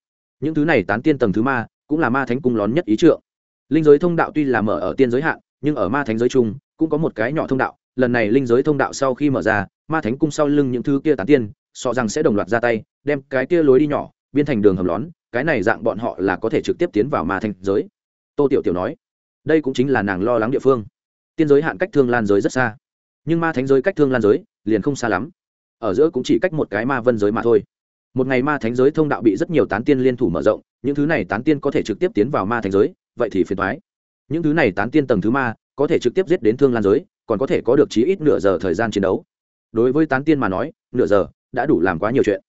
A: Những thứ này tán tiên tầng thứ ma, cũng là ma thánh cung lón nhất ý trượng. Linh giới thông đạo tuy là mở ở tiên giới hạn, nhưng ở ma thánh giới chung, cũng có một cái nhỏ thông đạo. Lần này linh giới thông đạo sau khi mở ra, ma thánh cung sau lưng những thứ kia tán tiên so rằng sẽ đồng loạt ra tay, đem cái kia lối đi nhỏ biên thành đường hầm lón, cái này dạng bọn họ là có thể trực tiếp tiến vào ma thành giới. Tô tiểu tiểu nói. Đây cũng chính là nàng lo lắng địa phương. Tiên giới hạn cách thương lan giới rất xa, nhưng ma thánh giới cách thương lan giới liền không xa lắm. Ở giữa cũng chỉ cách một cái ma vân giới mà thôi. Một ngày ma thánh giới thông đạo bị rất nhiều tán tiên liên thủ mở rộng, những thứ này tán tiên có thể trực tiếp tiến vào ma thánh giới, vậy thì phiền thoái những thứ này tán tiên tầng thứ ma có thể trực tiếp giết đến thương lan giới, còn có thể có được chí ít nửa giờ thời gian chiến đấu. Đối với tán tiên mà nói, nửa giờ đã đủ làm quá nhiều chuyện.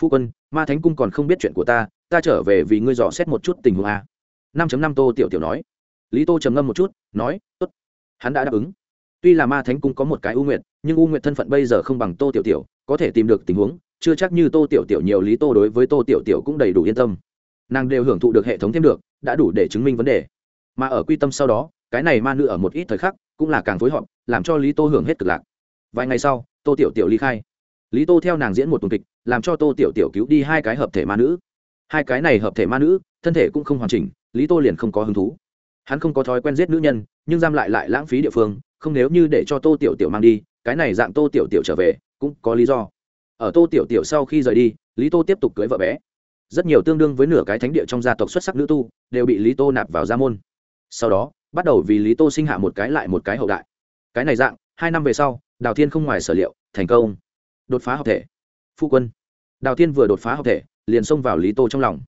A: Phu quân, ma thánh cung còn không biết chuyện của ta ta trở về vì ngươi dò xét một chút tình huống a. Năm năm tô tiểu tiểu nói. Lý tô trầm ngâm một chút, nói, tốt. Hắn đã đáp ứng. Tuy là ma thánh cung có một cái u nguyện nhưng u nguyện thân phận bây giờ không bằng tô tiểu tiểu, có thể tìm được tình huống, chưa chắc như tô tiểu tiểu nhiều lý tô đối với tô tiểu tiểu cũng đầy đủ yên tâm. Nàng đều hưởng thụ được hệ thống thêm được, đã đủ để chứng minh vấn đề. Mà ở quy tâm sau đó, cái này ma nữ ở một ít thời khắc, cũng là càng phối hợp, làm cho lý tô hưởng hết cực lạc. Vài ngày sau, tô tiểu tiểu ly khai lý tô theo nàng diễn một tuần kịch, làm cho tô tiểu tiểu cứu đi hai cái hợp thể ma nữ. Hai cái này hợp thể ma nữ, thân thể cũng không hoàn chỉnh, lý tô liền không có hứng thú. Hắn không có thói quen giết nữ nhân, nhưng giam lại lại lãng phí địa phương, không nếu như để cho tô tiểu tiểu mang đi, cái này dạng tô tiểu tiểu trở về, cũng có lý do. Ở tô tiểu tiểu sau khi rời đi, lý tô tiếp tục cưới vợ bé. Rất nhiều tương đương với nửa cái thánh địa trong gia tộc xuất sắc nữ tu, đều bị lý tô nạp vào gia môn. Sau đó, bắt đầu vì lý tô sinh hạ một cái lại một cái hậu đại. Cái này dạng, hai năm về sau, đào thiên không ngoài sở liệu, thành công đột phá học thể. Phu quân. Đào thiên vừa đột phá học thể, liền xông vào lý tô trong lòng.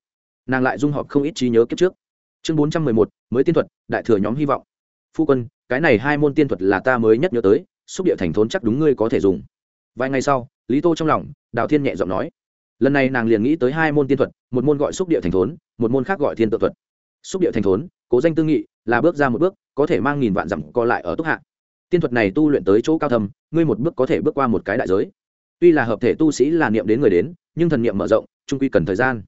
A: Nàng lại dung họp không ít trí nhớ kiếp trước. Chương bốn trăm mười một, mới tiên thuật, đại thừa nhóm hy vọng. Phu quân, cái này hai môn tiên thuật là ta mới nhất nhớ tới, xúc địa thành thốn chắc đúng ngươi có thể dùng. Vài ngày sau, lý tô trong lòng, đào thiên nhẹ giọng nói. Lần này nàng liền nghĩ tới hai môn tiên thuật, một môn gọi xúc địa thành thốn, một môn khác gọi thiên tự thuật. Xúc địa thành thốn, cố danh tư nghị, là bước ra một bước, có thể mang nghìn vạn dặm co lại ở túc hạ. Tiên thuật này tu luyện tới chỗ cao thầm ngươi một bước có thể bước qua một cái đại giới tuy là hợp thể tu sĩ là niệm đến người đến, nhưng thần niệm mở rộng, trung quy cần thời gian.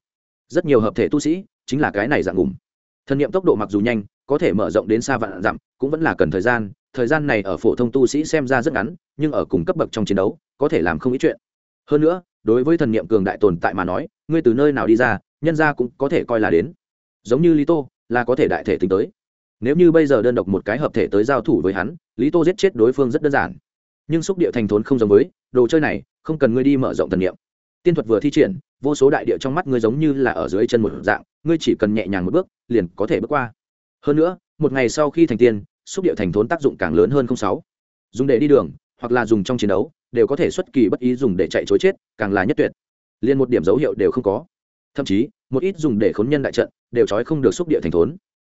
A: Rất nhiều hợp thể tu sĩ chính là cái này dạng ngủm. Thần niệm tốc độ mặc dù nhanh, có thể mở rộng đến xa vạn dặm, cũng vẫn là cần thời gian. Thời gian này ở phổ thông tu sĩ xem ra rất ngắn, nhưng ở cùng cấp bậc trong chiến đấu, có thể làm không ít chuyện. Hơn nữa, đối với thần niệm cường đại tồn tại mà nói, ngươi từ nơi nào đi ra, nhân ra cũng có thể coi là đến. Giống như lý tô, là có thể đại thể tính tới. Nếu như bây giờ đơn độc một cái hợp thể tới giao thủ với hắn, lý tô giết chết đối phương rất đơn giản nhưng xúc địa thành thốn không giống với, đồ chơi này, không cần ngươi đi mở rộng thần niệm. Tiên thuật vừa thi triển, vô số đại địa trong mắt ngươi giống như là ở dưới chân một dạng, ngươi chỉ cần nhẹ nhàng một bước, liền có thể bước qua. Hơn nữa, một ngày sau khi thành tiên, xúc địa thành thốn tác dụng càng lớn hơn không sáu. Dùng để đi đường, hoặc là dùng trong chiến đấu, đều có thể xuất kỳ bất ý dùng để chạy chối chết, càng là nhất tuyệt. Liền một điểm dấu hiệu đều không có. Thậm chí, một ít dùng để khốn nhân đại trận, đều trói không được xúc địa thành thốn.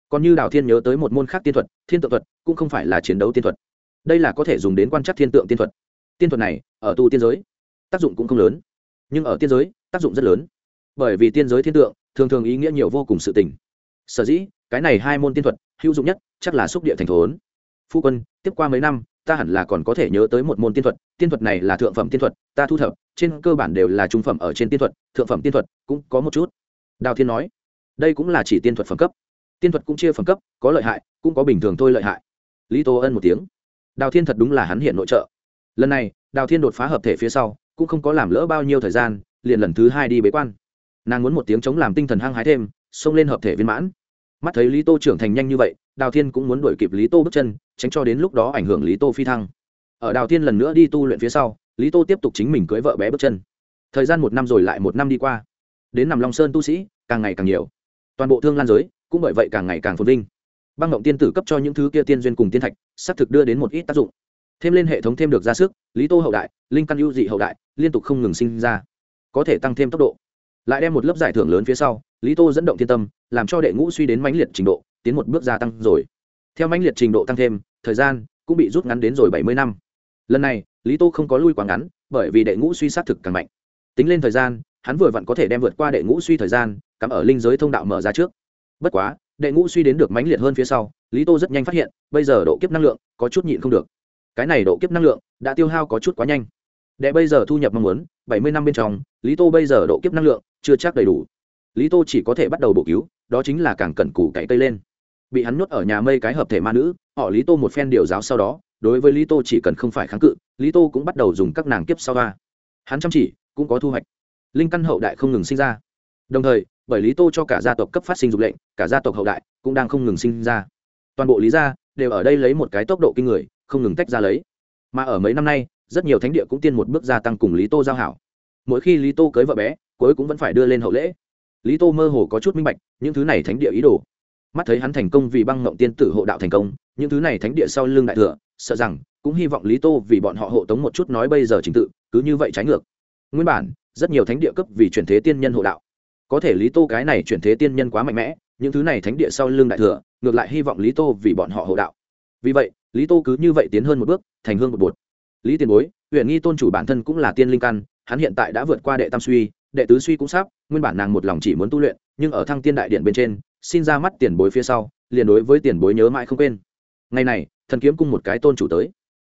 A: Còn như đào thiên nhớ tới một môn khác tiên thuật, thiên tượng thuật, cũng không phải là chiến đấu tiên thuật đây là có thể dùng đến quan trắc thiên tượng tiên thuật. Tiên thuật này, ở tu tiên giới, tác dụng cũng không lớn. Nhưng ở tiên giới, tác dụng rất lớn. Bởi vì tiên giới thiên tượng, thường thường ý nghĩa nhiều vô cùng sự tình. Sở dĩ, cái này hai môn tiên thuật, hữu dụng nhất, chắc là xúc địa thành thốn. Phu quân, tiếp qua mấy năm, ta hẳn là còn có thể nhớ tới một môn tiên thuật. Tiên thuật này là thượng phẩm tiên thuật, ta thu thập, trên cơ bản đều là trung phẩm ở trên tiên thuật, thượng phẩm tiên thuật cũng có một chút. Đào thiên nói, đây cũng là chỉ tiên thuật phẩm cấp. Tiên thuật cũng chia phẩm cấp, có lợi hại, cũng có bình thường thôi lợi hại. Lý tô ân một tiếng đào thiên thật đúng là hắn hiện nội trợ. Lần này, đào thiên đột phá hợp thể phía sau, cũng không có làm lỡ bao nhiêu thời gian, liền lần thứ hai đi bế quan. Nàng muốn một tiếng chống làm tinh thần hăng hái thêm, xông lên hợp thể viên mãn. Mắt thấy lý tô trưởng thành nhanh như vậy, đào thiên cũng muốn đuổi kịp lý tô bước chân, tránh cho đến lúc đó ảnh hưởng lý tô phi thăng. Ở đào thiên lần nữa đi tu luyện phía sau, lý tô tiếp tục chính mình cưới vợ bé bước chân. Thời gian một năm rồi lại một năm đi qua. Đến nằm long sơn tu sĩ, càng ngày càng nhiều. Toàn bộ thương lan giới, cũng bởi vậy càng ngày càng phồn vinh băng động tiên tử cấp cho những thứ kia tiên duyên cùng tiên thạch, xác thực đưa đến một ít tác dụng. Thêm lên hệ thống thêm được ra sức, lý tô hậu đại, linh căn ưu dị hậu đại, liên tục không ngừng sinh ra, có thể tăng thêm tốc độ. Lại đem một lớp giải thưởng lớn phía sau, lý tô dẫn động thiên tâm, làm cho đệ ngũ suy đến mãnh liệt trình độ, tiến một bước gia tăng rồi. Theo mãnh liệt trình độ tăng thêm, thời gian cũng bị rút ngắn đến rồi bảy mươi năm. Lần này, lý tô không có lui quá ngắn, bởi vì đệ ngũ suy sát thực càng mạnh. Tính lên thời gian, hắn vừa vặn có thể đem vượt qua đệ ngũ suy thời gian, cắm ở linh giới thông đạo mở ra trước. Bất quá đệ ngũ suy đến được mãnh liệt hơn phía sau, lý tô rất nhanh phát hiện, bây giờ độ kiếp năng lượng có chút nhịn không được. Cái này độ kiếp năng lượng đã tiêu hao có chút quá nhanh. Đệ bây giờ thu nhập mong muốn, bảy mươi năm bên trong, lý tô bây giờ độ kiếp năng lượng chưa chắc đầy đủ. Lý tô chỉ có thể bắt đầu bổ cứu, đó chính là càng cẩn củ cậy tây lên. Bị hắn nuốt ở nhà mây cái hợp thể ma nữ, họ lý tô một phen điều giáo sau đó, đối với lý tô chỉ cần không phải kháng cự, lý tô cũng bắt đầu dùng các nàng kiếp sau ba. Hắn chăm chỉ, cũng có thu hoạch. Linh căn hậu đại không ngừng sinh ra đồng thời, bởi lý tô cho cả gia tộc cấp phát sinh dục lệnh, cả gia tộc hậu đại cũng đang không ngừng sinh ra. Toàn bộ lý gia đều ở đây lấy một cái tốc độ kinh người, không ngừng tách ra lấy. Mà ở mấy năm nay, rất nhiều thánh địa cũng tiên một bước gia tăng cùng lý tô giao hảo. Mỗi khi lý tô cưới vợ bé, cuối cũng vẫn phải đưa lên hậu lễ. Lý tô mơ hồ có chút minh bạch những thứ này thánh địa ý đồ. Mắt thấy hắn thành công vì băng ngộng tiên tử hộ đạo thành công, những thứ này thánh địa sau lưng đại thừa, sợ rằng cũng hy vọng lý tô vì bọn họ hộ tống một chút nói bây giờ trình tự, cứ như vậy trái ngược. Nguyên bản, rất nhiều thánh địa cấp vì chuyển thế tiên nhân hộ đạo có thể lý tô cái này chuyển thế tiên nhân quá mạnh mẽ, những thứ này thánh địa sau lưng đại thừa, ngược lại hy vọng lý tô vì bọn họ hộ đạo. Vì vậy, lý tô cứ như vậy tiến hơn một bước, thành hương một bột. Lý tiền bối huyện nghi tôn chủ bản thân cũng là tiên linh căn, hắn hiện tại đã vượt qua đệ tam suy, đệ tứ suy cũng sắp, nguyên bản nàng một lòng chỉ muốn tu luyện, nhưng ở thăng tiên đại điện bên trên, xin ra mắt tiền bối phía sau, liền đối với tiền bối nhớ mãi không quên. Ngày này, thần kiếm cung một cái tôn chủ tới.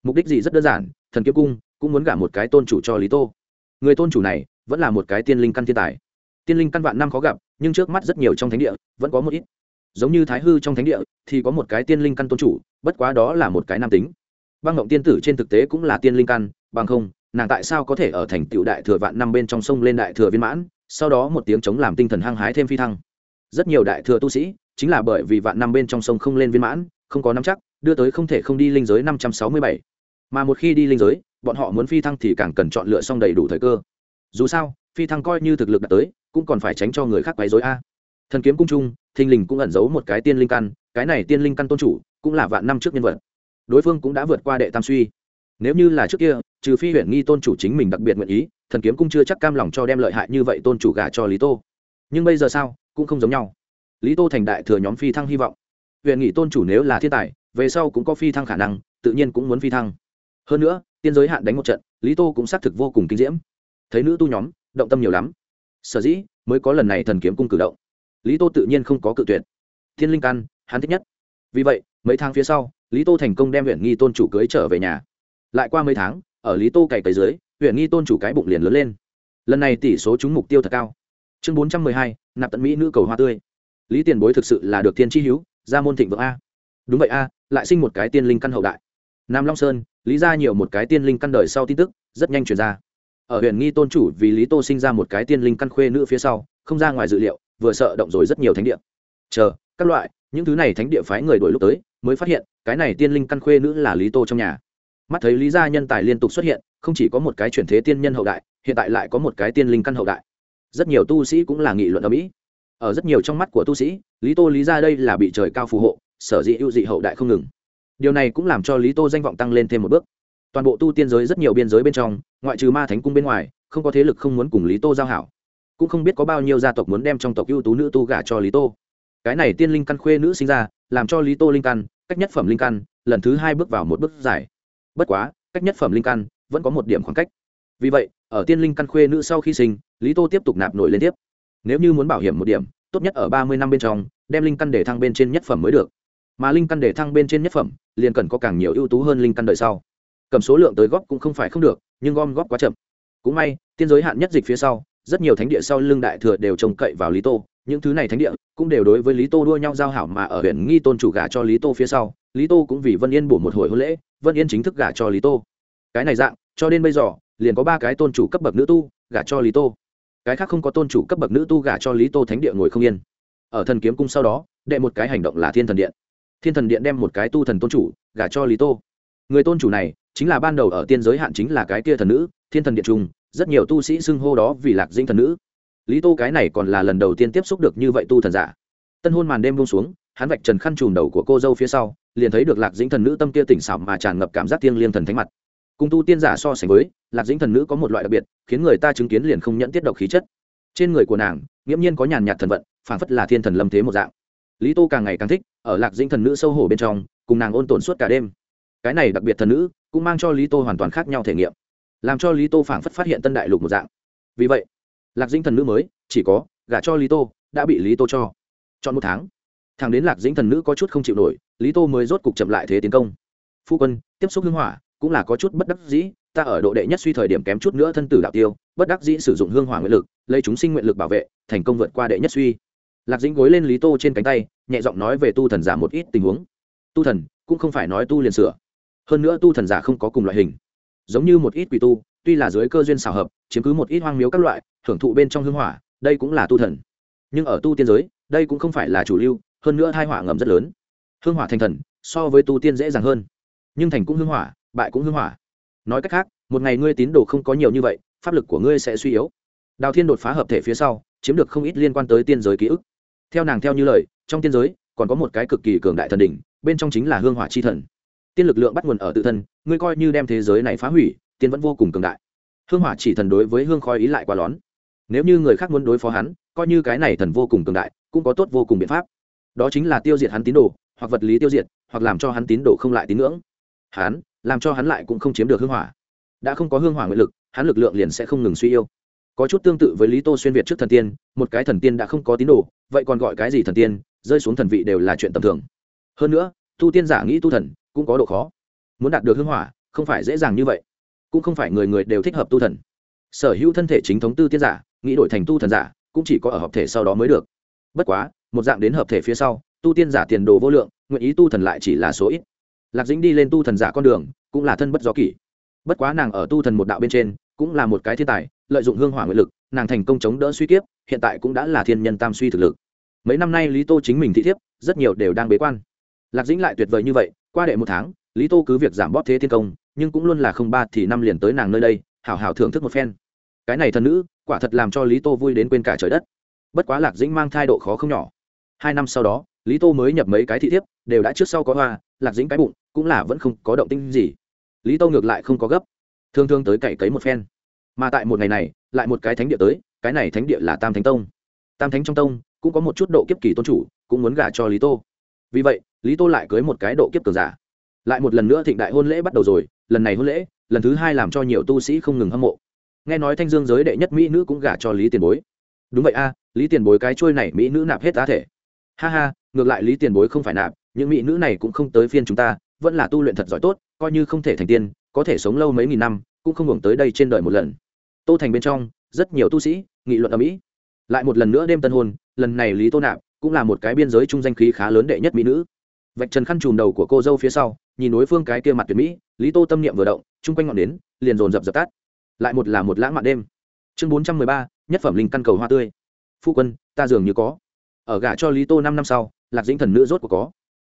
A: Mục đích gì rất đơn giản, thần kiếm cung cũng muốn gả một cái tôn chủ cho lý tô. Người tôn chủ này vẫn là một cái tiên linh căn thiên tài tiên linh căn vạn năm khó gặp, nhưng trước mắt rất nhiều trong thánh địa, vẫn có một ít. Giống như thái hư trong thánh địa, thì có một cái tiên linh căn tôn chủ, bất quá đó là một cái nam tính. Băng ngộng tiên tử trên thực tế cũng là tiên linh căn, bằng không, nàng tại sao có thể ở thành tựu đại thừa vạn năm bên trong sông lên đại thừa viên mãn, sau đó một tiếng chống làm tinh thần hăng hái thêm phi thăng. Rất nhiều đại thừa tu sĩ, chính là bởi vì vạn năm bên trong sông không lên viên mãn, không có nắm chắc, đưa tới không thể không đi linh giới năm trăm sáu mươi bảy. Mà một khi đi linh giới, bọn họ muốn phi thăng thì càng cần chọn lựa xong đầy đủ thời cơ. Dù sao, phi thăng coi như thực lực đã tới cũng còn phải tránh cho người khác quấy rối a. Thần kiếm cung trung, thình lình cũng ẩn giấu một cái tiên linh căn, cái này tiên linh căn tôn chủ cũng là vạn năm trước nhân vật. Đối phương cũng đã vượt qua đệ tam suy. Nếu như là trước kia, trừ phi huyện nghi tôn chủ chính mình đặc biệt nguyện ý, thần kiếm cung chưa chắc cam lòng cho đem lợi hại như vậy tôn chủ gả cho lý tô. Nhưng bây giờ sao, cũng không giống nhau. Lý tô thành đại thừa nhóm phi thăng hy vọng. Huyện nghị tôn chủ nếu là thiên tài, về sau cũng có phi thăng khả năng, tự nhiên cũng muốn phi thăng. Hơn nữa, tiên giới hạn đánh một trận, lý tô cũng xác thực vô cùng kinh diễm. Thấy nữ tu nhóm, động tâm nhiều lắm sở dĩ mới có lần này thần kiếm cung cử động. Lý tô tự nhiên không có cự tuyệt. Thiên linh căn, hắn thích nhất. Vì vậy, mấy tháng phía sau, lý tô thành công đem huyện nghi tôn chủ cưới trở về nhà. Lại qua mấy tháng, ở lý tô cày cày dưới huyện nghi tôn chủ cái bụng liền lớn lên. Lần này tỷ số trúng mục tiêu thật cao. Chương bốn trăm mười hai, nạp tận mỹ nữ cầu hoa tươi. Lý tiền bối thực sự là được thiên tri hữu, ra môn thịnh vượng a. Đúng vậy a, lại sinh một cái tiên linh căn hậu đại. Nam long sơn, lý ra nhiều một cái tiên linh căn đời sau tin tức, rất nhanh chuyển ra ở huyện nghi tôn chủ vì lý tô sinh ra một cái tiên linh căn khuê nữ phía sau, không ra ngoài dự liệu, vừa sợ động rồi rất nhiều thánh địa. Chờ, các loại, những thứ này thánh địa phái người đổi lúc tới, mới phát hiện, cái này tiên linh căn khuê nữ là lý tô trong nhà. Mắt thấy lý gia nhân tài liên tục xuất hiện, không chỉ có một cái chuyển thế tiên nhân hậu đại, hiện tại lại có một cái tiên linh căn hậu đại. Rất nhiều tu sĩ cũng là nghị luận ở mỹ. Ở rất nhiều trong mắt của tu sĩ, lý tô lý ra đây là bị trời cao phù hộ, sở dĩ ưu dị hậu đại không ngừng. Điều này cũng làm cho lý tô danh vọng tăng lên thêm một bước toàn bộ tu tiên giới rất nhiều biên giới bên trong, ngoại trừ ma thánh cung bên ngoài, không có thế lực không muốn cùng lý tô giao hảo. Cũng không biết có bao nhiêu gia tộc muốn đem trong tộc ưu tú nữ tu gả cho lý tô. Cái này tiên linh căn khuê nữ sinh ra, làm cho lý tô linh căn, cách nhất phẩm linh căn, lần thứ hai bước vào một bước giải. bất quá, cách nhất phẩm linh căn, vẫn có một điểm khoảng cách. Vì vậy, ở tiên linh căn khuê nữ sau khi sinh, lý tô tiếp tục nạp nổi lên tiếp. Nếu như muốn bảo hiểm một điểm, tốt nhất ở ba mươi năm bên trong, đem linh căn để thăng bên trên nhất phẩm mới được. Mà linh căn để thăng bên trên nhất phẩm, liền cần có càng nhiều ưu tú hơn linh căn đời sau cầm số lượng tới góp cũng không phải không được, nhưng gom góp quá chậm. Cũng may, tiên giới hạn nhất dịch phía sau, rất nhiều thánh địa sau lưng đại thừa đều trông cậy vào lý tô. Những thứ này thánh địa cũng đều đối với lý tô đua nhau giao hảo mà ở huyện nghi tôn chủ gả cho lý tô phía sau, lý tô cũng vì vân yên bổ một hồi hôn lễ, vân yên chính thức gả cho lý tô. Cái này dạng, cho đến bây giờ, liền có ba cái tôn chủ cấp bậc nữ tu gả cho lý tô. Cái khác không có tôn chủ cấp bậc nữ tu gả cho lý tô thánh địa ngồi không yên. Ở thần kiếm cung sau đó, đệ một cái hành động là thiên thần điện. Thiên thần điện đem một cái tu thần tôn chủ gả cho lý tô. Người tôn chủ này chính là ban đầu ở tiên giới hạn chính là cái kia thần nữ, thiên thần điện trung, rất nhiều tu sĩ xưng hô đó vì lạc dinh thần nữ. Lý tô cái này còn là lần đầu tiên tiếp xúc được như vậy tu thần giả. Tân hôn màn đêm buông xuống, hắn vạch trần khăn chùm đầu của cô dâu phía sau, liền thấy được lạc dĩnh thần nữ tâm kia tỉnh xảo mà tràn ngập cảm giác thiêng liêng thần thánh mặt. Cùng tu tiên giả so sánh với, lạc dĩnh thần nữ có một loại đặc biệt, khiến người ta chứng kiến liền không nhận tiết độc khí chất. Trên người của nàng, nghiễm nhiên có nhàn nhạt thần vận, phảng phất là thiên thần lâm thế một dạng. Lý tô càng ngày càng thích, ở lạc dĩnh thần nữ sâu hổ bên trong, cùng nàng ôn tồn suốt cả đêm cái này đặc biệt thần nữ cũng mang cho lý tô hoàn toàn khác nhau thể nghiệm, làm cho lý tô phảng phất phát hiện tân đại lục một dạng. Vì vậy, lạc dĩnh thần nữ mới chỉ có gả cho lý tô đã bị lý tô cho. Chọn một tháng, thằng đến lạc dĩnh thần nữ có chút không chịu nổi, lý tô mới rốt cục chậm lại thế tiến công. Phu quân, tiếp xúc hương hỏa cũng là có chút bất đắc dĩ, ta ở độ đệ nhất suy thời điểm kém chút nữa thân tử đạo tiêu, bất đắc dĩ sử dụng hương hỏa nguyện lực, lấy chúng sinh nguyện lực bảo vệ, thành công vượt qua đệ nhất suy. Lạc dĩnh gối lên lý tô trên cánh tay, nhẹ giọng nói về tu thần giả một ít tình huống. Tu thần cũng không phải nói tu liền sửa hơn nữa tu thần giả không có cùng loại hình. Giống như một ít quỷ tu, tuy là dưới cơ duyên xảo hợp, chiếm cứ một ít hoang miếu các loại, hưởng thụ bên trong hương hỏa, đây cũng là tu thần. Nhưng ở tu tiên giới, đây cũng không phải là chủ lưu, hơn nữa thai hỏa ngầm rất lớn. Hương hỏa thành thần, so với tu tiên dễ dàng hơn. Nhưng thành cũng hương hỏa, bại cũng hương hỏa. Nói cách khác, một ngày ngươi tín đồ không có nhiều như vậy, pháp lực của ngươi sẽ suy yếu. Đào thiên đột phá hợp thể phía sau, chiếm được không ít liên quan tới tiên giới ký ức. Theo nàng theo như lời, trong tiên giới, còn có một cái cực kỳ cường đại thần đỉnh, bên trong chính là hương hỏa chi thần tiên lực lượng bắt nguồn ở tự thân, ngươi coi như đem thế giới này phá hủy, tiên vẫn vô cùng cường đại. Hương hỏa chỉ thần đối với hương khói ý lại quá lón. Nếu như người khác muốn đối phó hắn, coi như cái này thần vô cùng cường đại, cũng có tốt vô cùng biện pháp. Đó chính là tiêu diệt hắn tín đồ, hoặc vật lý tiêu diệt, hoặc làm cho hắn tín đồ không lại tín ngưỡng. Hắn, làm cho hắn lại cũng không chiếm được hương hỏa. Đã không có hương hỏa nguyện lực, hắn lực lượng liền sẽ không ngừng suy yêu. Có chút tương tự với lý tô xuyên việt trước thần tiên, một cái thần tiên đã không có tín đồ, vậy còn gọi cái gì thần tiên, rơi xuống thần vị đều là chuyện tầm thường. Hơn nữa, tu tiên giả nghĩ tu thần cũng có độ khó. Muốn đạt được hương hỏa, không phải dễ dàng như vậy. Cũng không phải người người đều thích hợp tu thần. Sở hữu thân thể chính thống tư tiên giả, nghĩ đổi thành tu thần giả, cũng chỉ có ở hợp thể sau đó mới được. Bất quá, một dạng đến hợp thể phía sau, tu tiên giả tiền đồ vô lượng, nguyện ý tu thần lại chỉ là số ít. Lạc dĩnh đi lên tu thần giả con đường, cũng là thân bất gió kỷ. Bất quá nàng ở tu thần một đạo bên trên, cũng là một cái thiên tài, lợi dụng hương hỏa nguyện lực, nàng thành công chống đỡ suy kiếp, hiện tại cũng đã là thiên nhân tam suy thực lực. Mấy năm nay lý tô chính mình thị thiếp, rất nhiều đều đang bế quan lạc dĩnh lại tuyệt vời như vậy, qua đệ một tháng, lý tô cứ việc giảm bóp thế thiên công, nhưng cũng luôn là không ba thì năm liền tới nàng nơi đây, hảo hảo thưởng thức một phen. Cái này thần nữ, quả thật làm cho lý tô vui đến quên cả trời đất. Bất quá lạc dĩnh mang thai độ khó không nhỏ. Hai năm sau đó, lý tô mới nhập mấy cái thị thiếp, đều đã trước sau có hoa, lạc dĩnh cái bụng, cũng là vẫn không có động tinh gì. Lý tô ngược lại không có gấp. Thương thương tới cậy cấy một phen. Mà tại một ngày này, lại một cái thánh địa tới, cái này thánh địa là tam thánh tông. Tam thánh trong tông, cũng có một chút độ kiếp kỳ tôn chủ, cũng muốn gả cho lý tô. Vì vậy lý tô lại cưới một cái độ kiếp cường giả. Lại một lần nữa thịnh đại hôn lễ bắt đầu rồi, lần này hôn lễ, lần thứ hai làm cho nhiều tu sĩ không ngừng hâm mộ. Nghe nói thanh dương giới đệ nhất mỹ nữ cũng gả cho lý tiền bối. Đúng vậy a, lý tiền bối cái trôi này mỹ nữ nạp hết tá thể. Ha ha, ngược lại lý tiền bối không phải nạp, những mỹ nữ này cũng không tới phiên chúng ta, vẫn là tu luyện thật giỏi tốt, coi như không thể thành tiên, có thể sống lâu mấy nghìn năm, cũng không hưởng tới đây trên đời một lần. Tô thành bên trong, rất nhiều tu sĩ, nghị luận ở mỹ. Lại một lần nữa đêm tân hôn, lần này lý tô nạp, cũng là một cái biên giới trung danh khí khá lớn đệ nhất mỹ nữ vạch trần khăn trùm đầu của cô dâu phía sau, nhìn đối phương cái kia mặt tuyệt mỹ, lý tô tâm niệm vừa động, chung quanh ngọn đến liền dồn dập dập tắt. Lại một là một lãng mạn đêm. Chương bốn trăm mười ba, nhất phẩm linh căn cầu hoa tươi. Phu quân, ta dường như có. Ở gả cho lý tô năm năm sau, lạc dĩnh thần nữ rốt của có.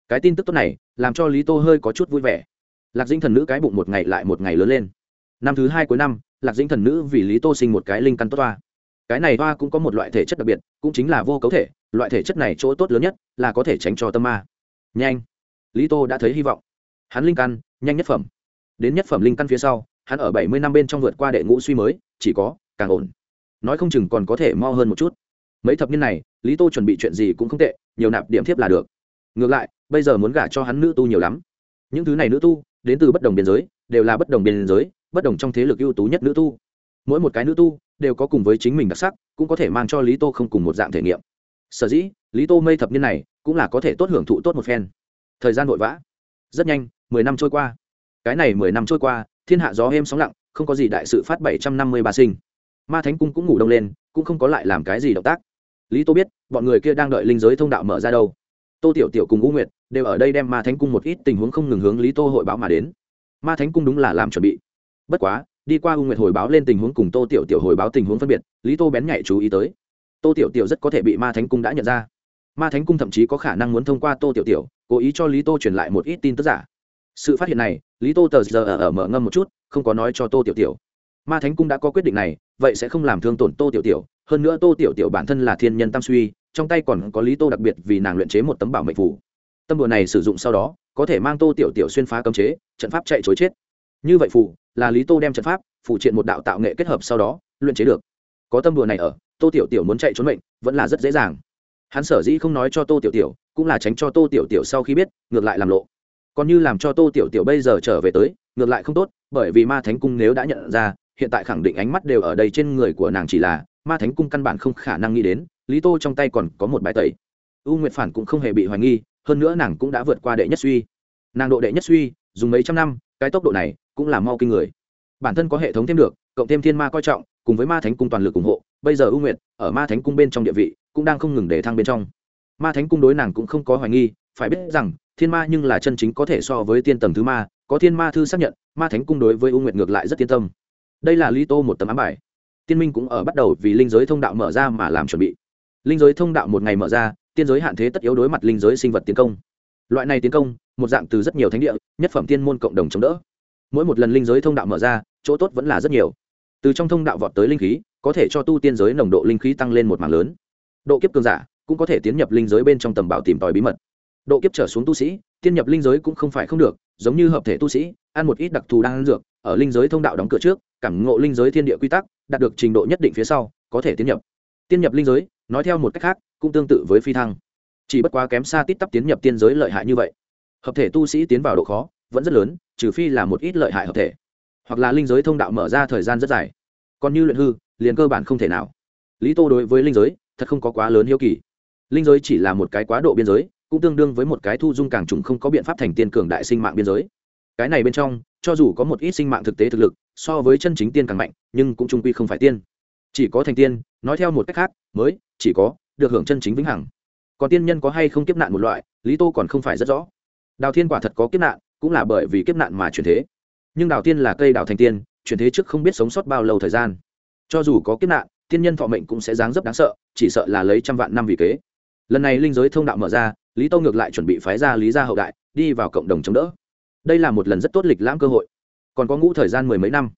A: Cái tin tức tốt này, làm cho lý tô hơi có chút vui vẻ. Lạc dĩnh thần nữ cái bụng một ngày lại một ngày lớn lên. Năm thứ hai cuối năm, lạc dĩnh thần nữ vì lý tô sinh một cái linh căn tốt toa cái này toa cũng có một loại thể chất đặc biệt, cũng chính là vô cấu thể. Loại thể chất này chỗ tốt lớn nhất là có thể tránh cho tâm ma nhanh. Lý tô đã thấy hy vọng. Hắn linh căn, nhanh nhất phẩm. Đến nhất phẩm linh căn phía sau, hắn ở bảy mươi năm bên trong vượt qua đệ ngũ suy mới, chỉ có, càng ổn. Nói không chừng còn có thể mo hơn một chút. Mấy thập niên này, lý tô chuẩn bị chuyện gì cũng không tệ, nhiều nạp điểm thiếp là được. Ngược lại, bây giờ muốn gả cho hắn nữ tu nhiều lắm. Những thứ này nữ tu, đến từ bất đồng biên giới, đều là bất đồng biên giới, bất đồng trong thế lực ưu tú nhất nữ tu. Mỗi một cái nữ tu, đều có cùng với chính mình đặc sắc, cũng có thể mang cho lý tô không cùng một dạng thể nghiệm. Sở dĩ, lý tô mây thập niên này cũng là có thể tốt hưởng thụ tốt một phen. Thời gian vội vã. Rất nhanh, mười năm trôi qua. Cái này mười năm trôi qua, thiên hạ gió êm sóng lặng, không có gì đại sự phát bảy trăm năm mươi ba sinh. Ma thánh cung cũng ngủ đông lên, cũng không có lại làm cái gì động tác. Lý tô biết, bọn người kia đang đợi linh giới thông đạo mở ra đâu. Tô tiểu tiểu cùng u nguyệt đều ở đây đem ma thánh cung một ít tình huống không ngừng hướng lý tô hội báo mà đến. Ma thánh cung đúng là làm chuẩn bị. Bất quá, đi qua u nguyệt hồi báo lên tình huống cùng tô tiểu tiểu hồi báo tình huống phân biệt, lý tô bén nhạy chú ý tới. Tô tiểu tiểu rất có thể bị ma thánh cung đã nhận ra ma thánh cung thậm chí có khả năng muốn thông qua tô tiểu tiểu, cố ý cho lý tô truyền lại một ít tin tức giả. Sự phát hiện này, lý tô tờ giờ ở mở ngâm một chút, không có nói cho tô tiểu tiểu. Ma thánh cung đã có quyết định này, vậy sẽ không làm thương tổn tô tiểu tiểu, hơn nữa tô tiểu tiểu bản thân là thiên nhân tam suy, trong tay còn có lý tô đặc biệt vì nàng luyện chế một tấm bảo mệnh phủ. Tâm đùa này sử dụng sau đó, có thể mang tô tiểu tiểu xuyên phá cấm chế, trận pháp chạy chối chết. Như vậy phủ là lý tô đem trận pháp phụ triện một đạo tạo nghệ kết hợp sau đó, luyện chế được. Có tâm đùa này ở, tô tiểu tiểu muốn chạy trốn mệnh, vẫn là rất dễ dàng hắn sở dĩ không nói cho tô tiểu tiểu, cũng là tránh cho tô tiểu tiểu sau khi biết, ngược lại làm lộ. Còn như làm cho tô tiểu tiểu bây giờ trở về tới, ngược lại không tốt, bởi vì ma thánh cung nếu đã nhận ra, hiện tại khẳng định ánh mắt đều ở đây trên người của nàng chỉ là, ma thánh cung căn bản không khả năng nghĩ đến, lý tô trong tay còn có một bài tẩy. U nguyệt phản cũng không hề bị hoài nghi, hơn nữa nàng cũng đã vượt qua đệ nhất suy. Nàng độ đệ nhất suy, dùng mấy trăm năm, cái tốc độ này cũng là mau kinh người. Bản thân có hệ thống thêm được, cộng thêm thiên ma coi trọng, cùng với ma thánh cung toàn lực ủng hộ, bây giờ u nguyệt ở ma thánh cung bên trong địa vị cũng đang không ngừng để thăng bên trong. Ma thánh cung đối nàng cũng không có hoài nghi, phải biết rằng, thiên ma nhưng là chân chính có thể so với tiên tầng thứ ma, có thiên ma thư xác nhận, ma thánh cung đối với u nguyệt ngược lại rất yên tâm. Đây là lý tô một tấm ám bài. Tiên minh cũng ở bắt đầu vì linh giới thông đạo mở ra mà làm chuẩn bị. Linh giới thông đạo một ngày mở ra, tiên giới hạn thế tất yếu đối mặt linh giới sinh vật tiến công. Loại này tiến công, một dạng từ rất nhiều thánh địa, nhất phẩm tiên môn cộng đồng chống đỡ. Mỗi một lần linh giới thông đạo mở ra, chỗ tốt vẫn là rất nhiều. Từ trong thông đạo vọt tới linh khí, có thể cho tu tiên giới nồng độ linh khí tăng lên một mảng lớn độ kiếp cường giả cũng có thể tiến nhập linh giới bên trong tầm bảo tìm tòi bí mật. Độ kiếp trở xuống tu sĩ tiên nhập linh giới cũng không phải không được, giống như hợp thể tu sĩ, ăn một ít đặc thù đang ăn dược, ở linh giới thông đạo đóng cửa trước, cảm ngộ linh giới thiên địa quy tắc, đạt được trình độ nhất định phía sau, có thể tiến nhập. Tiên nhập linh giới, nói theo một cách khác, cũng tương tự với phi thăng. Chỉ bất quá kém xa tít tắp tiến nhập tiên giới lợi hại như vậy. Hợp thể tu sĩ tiến vào độ khó, vẫn rất lớn, trừ phi là một ít lợi hại hợp thể. Hoặc là linh giới thông đạo mở ra thời gian rất dài. Còn như luyện hư, liền cơ bản không thể nào. Lý tô đối với linh giới thật không có quá lớn hiếu kỳ. Linh giới chỉ là một cái quá độ biên giới, cũng tương đương với một cái thu dung càng trùng không có biện pháp thành tiên cường đại sinh mạng biên giới. Cái này bên trong, cho dù có một ít sinh mạng thực tế thực lực, so với chân chính tiên càng mạnh, nhưng cũng trung quy không phải tiên. Chỉ có thành tiên, nói theo một cách khác, mới, chỉ có, được hưởng chân chính vĩnh hằng. Còn tiên nhân có hay không kiếp nạn một loại, lý tô còn không phải rất rõ. Đào thiên quả thật có kiếp nạn, cũng là bởi vì kiếp nạn mà chuyển thế. Nhưng đào tiên là cây đào thành tiên, chuyển thế trước không biết sống sót bao lâu thời gian. Cho dù có kiếp nạn tiên nhân thọ mệnh cũng sẽ dáng dấp đáng sợ, chỉ sợ là lấy trăm vạn năm vì kế. Lần này linh giới thông đạo mở ra, lý tô ngược lại chuẩn bị phái ra lý gia hậu đại, đi vào cộng đồng chống đỡ. Đây là một lần rất tốt lịch lãm cơ hội. Còn có ngũ thời gian mười mấy năm.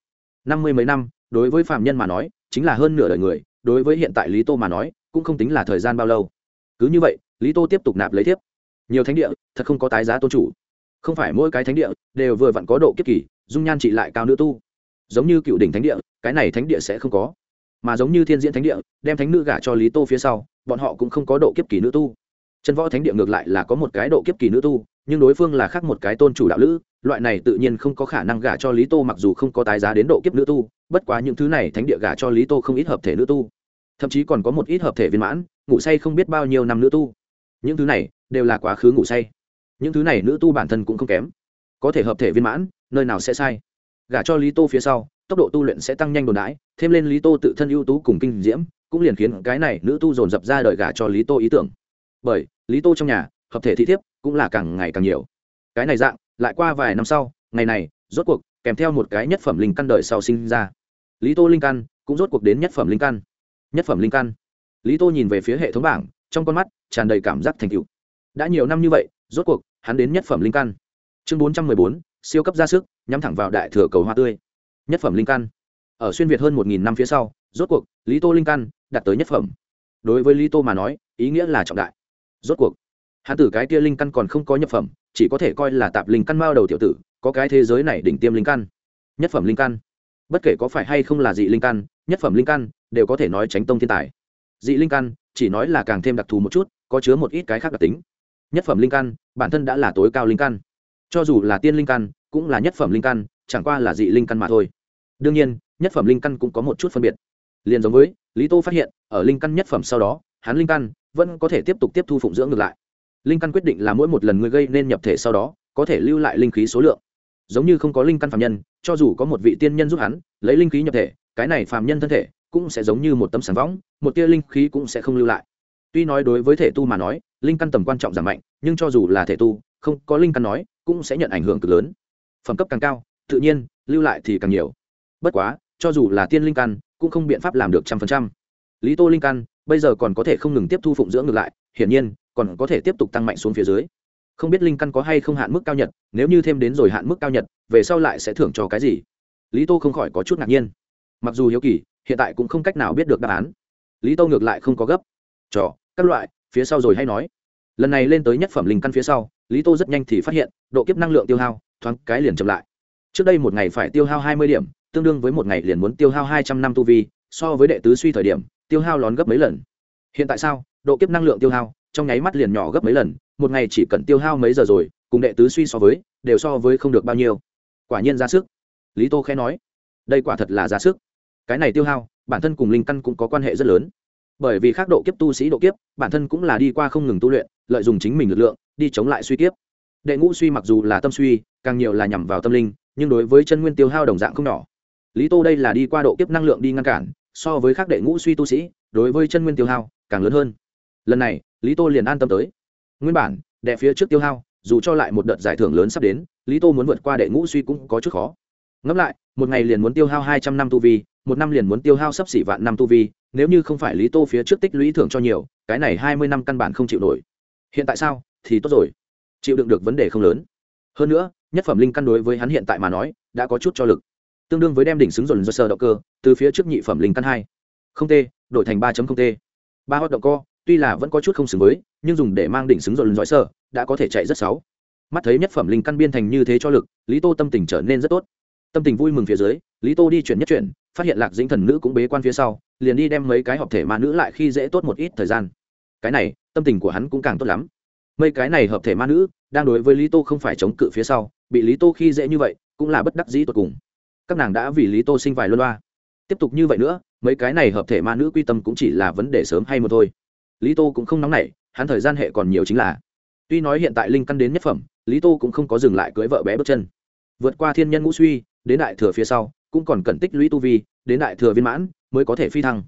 A: Năm mươi mấy năm, đối với phạm nhân mà nói, chính là hơn nửa đời người, đối với hiện tại lý tô mà nói, cũng không tính là thời gian bao lâu. Cứ như vậy, lý tô tiếp tục nạp lấy tiếp nhiều thánh địa, thật không có tái giá tôn chủ. Không phải mỗi cái thánh địa đều vừa vặn có độ kiếp kỳ, dung nhan trị lại cao nữ tu. Giống như cựu đỉnh thánh địa, cái này thánh địa sẽ không có mà giống như thiên diễn thánh địa, đem thánh nữ gả cho lý tô phía sau, bọn họ cũng không có độ kiếp kỳ nữ tu. Chân võ thánh địa ngược lại là có một cái độ kiếp kỳ nữ tu, nhưng đối phương là khác một cái tôn chủ đạo lữ, loại này tự nhiên không có khả năng gả cho lý tô mặc dù không có tái giá đến độ kiếp nữ tu, bất quá những thứ này thánh địa gả cho lý tô không ít hợp thể nữ tu. Thậm chí còn có một ít hợp thể viên mãn, ngủ say không biết bao nhiêu năm nữ tu. Những thứ này đều là quá khứ ngủ say. Những thứ này nữ tu bản thân cũng không kém. Có thể hợp thể viên mãn, nơi nào sẽ sai. Gả cho lý tô phía sau tốc độ tu luyện sẽ tăng nhanh đồn đãi, thêm lên lý tô tự thân ưu tú cùng kinh diễm, cũng liền khiến cái này nữ tu dồn dập ra đời gả cho lý tô ý tưởng. Bởi, lý tô trong nhà, hợp thể thị thiếp cũng là càng ngày càng nhiều. Cái này dạng, lại qua vài năm sau, ngày này, rốt cuộc, kèm theo một cái nhất phẩm linh căn đời sau sinh ra. Lý tô linh căn cũng rốt cuộc đến nhất phẩm linh căn. Nhất phẩm linh căn. Lý tô nhìn về phía hệ thống bảng, trong con mắt tràn đầy cảm giác thành tựu. đã nhiều năm như vậy, rốt cuộc, hắn đến nhất phẩm linh căn. Chương bốn trăm mười bốn, siêu cấp ra sức, nhắm thẳng vào đại thừa cầu hoa tươi nhất phẩm linh căn. Ở xuyên việt hơn một nghìn năm phía sau, rốt cuộc, lý tô linh căn đạt tới nhất phẩm. Đối với lý tô mà nói, ý nghĩa là trọng đại. Rốt cuộc, hắn tử cái kia linh căn còn không có nhập phẩm, chỉ có thể coi là tạp linh căn mao đầu tiểu tử, có cái thế giới này đỉnh tiêm linh căn. Nhất phẩm linh căn. Bất kể có phải hay không là dị linh căn, nhất phẩm linh căn đều có thể nói tránh tông thiên tài. Dị linh căn, chỉ nói là càng thêm đặc thù một chút, có chứa một ít cái khác đặc tính. Nhất phẩm linh căn, bản thân đã là tối cao linh căn. Cho dù là tiên linh căn, cũng là nhất phẩm linh căn, chẳng qua là dị linh căn mà thôi đương nhiên, nhất phẩm linh căn cũng có một chút phân biệt. Liền giống với, lý tô phát hiện, ở linh căn nhất phẩm sau đó, hắn linh căn vẫn có thể tiếp tục tiếp thu phụng dưỡng ngược lại. Linh căn quyết định là mỗi một lần người gây nên nhập thể sau đó, có thể lưu lại linh khí số lượng. Giống như không có linh căn phạm nhân, cho dù có một vị tiên nhân giúp hắn, lấy linh khí nhập thể, cái này phạm nhân thân thể cũng sẽ giống như một tấm sản võng, một tia linh khí cũng sẽ không lưu lại. Tuy nói đối với thể tu mà nói, linh căn tầm quan trọng giảm mạnh, nhưng cho dù là thể tu, không có linh căn nói, cũng sẽ nhận ảnh hưởng cực lớn. Phẩm cấp càng cao, tự nhiên, lưu lại thì càng nhiều bất quá, cho dù là tiên linh căn, cũng không biện pháp làm được trăm phần trăm. Lý tô linh căn, bây giờ còn có thể không ngừng tiếp thu phụng dưỡng ngược lại, hiển nhiên, còn có thể tiếp tục tăng mạnh xuống phía dưới. Không biết linh căn có hay không hạn mức cao nhật, nếu như thêm đến rồi hạn mức cao nhật, về sau lại sẽ thưởng cho cái gì? Lý tô không khỏi có chút ngạc nhiên. Mặc dù hiếu kỳ, hiện tại cũng không cách nào biết được đáp án. Lý tô ngược lại không có gấp. Trò các loại, phía sau rồi hay nói. Lần này lên tới nhất phẩm linh căn phía sau, lý tô rất nhanh thì phát hiện, độ kiếp năng lượng tiêu hao, thoáng cái liền chậm lại. Trước đây một ngày phải tiêu hao hai mươi điểm tương đương với một ngày liền muốn tiêu hao hai trăm năm tu vi, so với đệ tứ suy thời điểm, tiêu hao lón gấp mấy lần. Hiện tại sao? Độ kiếp năng lượng tiêu hao, trong nháy mắt liền nhỏ gấp mấy lần, một ngày chỉ cần tiêu hao mấy giờ rồi, cùng đệ tứ suy so với, đều so với không được bao nhiêu. Quả nhiên ra sức. Lý tô khẽ nói, đây quả thật là ra sức. Cái này tiêu hao, bản thân cùng linh căn cũng có quan hệ rất lớn. Bởi vì khác độ kiếp tu sĩ độ kiếp, bản thân cũng là đi qua không ngừng tu luyện, lợi dụng chính mình lực lượng, đi chống lại suy kiếp. Đệ ngũ suy mặc dù là tâm suy, càng nhiều là nhằm vào tâm linh, nhưng đối với chân nguyên tiêu hao đồng dạng không nhỏ lý tô đây là đi qua độ kiếp năng lượng đi ngăn cản, so với khác đệ ngũ suy tu sĩ, đối với chân nguyên tiêu hao, càng lớn hơn. Lần này, lý tô liền an tâm tới. Nguyên bản, đệ phía trước tiêu hao, dù cho lại một đợt giải thưởng lớn sắp đến, lý tô muốn vượt qua đệ ngũ suy cũng có chút khó. Ngẫm lại, một ngày liền muốn tiêu hao hai trăm năm tu vi, một năm liền muốn tiêu hao sắp xỉ vạn năm tu vi, nếu như không phải lý tô phía trước tích lũy thưởng cho nhiều, cái này hai mươi năm căn bản không chịu nổi. Hiện tại sao, thì tốt rồi. Chịu đựng được vấn đề không lớn. Hơn nữa, nhất phẩm linh căn đối với hắn hiện tại mà nói, đã có chút cho lực tương đương với đem đỉnh xứng dồn do sơ động cơ từ phía trước nhị phẩm linh căn hai không t, đổi thành ba không t. Ba hoạt động co, tuy là vẫn có chút không xứng với, nhưng dùng để mang đỉnh xứng dồn dõi sơ đã có thể chạy rất sáu. Mắt thấy nhất phẩm linh căn biên thành như thế cho lực, lý tô tâm tình trở nên rất tốt. Tâm tình vui mừng phía dưới, lý tô đi chuyển nhất chuyển, phát hiện lạc dĩnh thần nữ cũng bế quan phía sau, liền đi đem mấy cái hợp thể ma nữ lại khi dễ tốt một ít thời gian. Cái này, tâm tình của hắn cũng càng tốt lắm. Mấy cái này hợp thể ma nữ, đang đối với lý tô không phải chống cự phía sau, bị lý tô khi dễ như vậy, cũng là bất đắc dĩ tột cùng các nàng đã vì lý tô sinh vài luân loa. Tiếp tục như vậy nữa, mấy cái này hợp thể ma nữ quy tâm cũng chỉ là vấn đề sớm hay một thôi. Lý tô cũng không nóng nảy, hắn thời gian hệ còn nhiều chính là. Tuy nói hiện tại linh căn đến nhất phẩm, lý tô cũng không có dừng lại cưới vợ bé bước chân. Vượt qua thiên nhân ngũ suy, đến đại thừa phía sau, cũng còn cần tích lũy tu vi, đến đại thừa viên mãn, mới có thể phi thăng.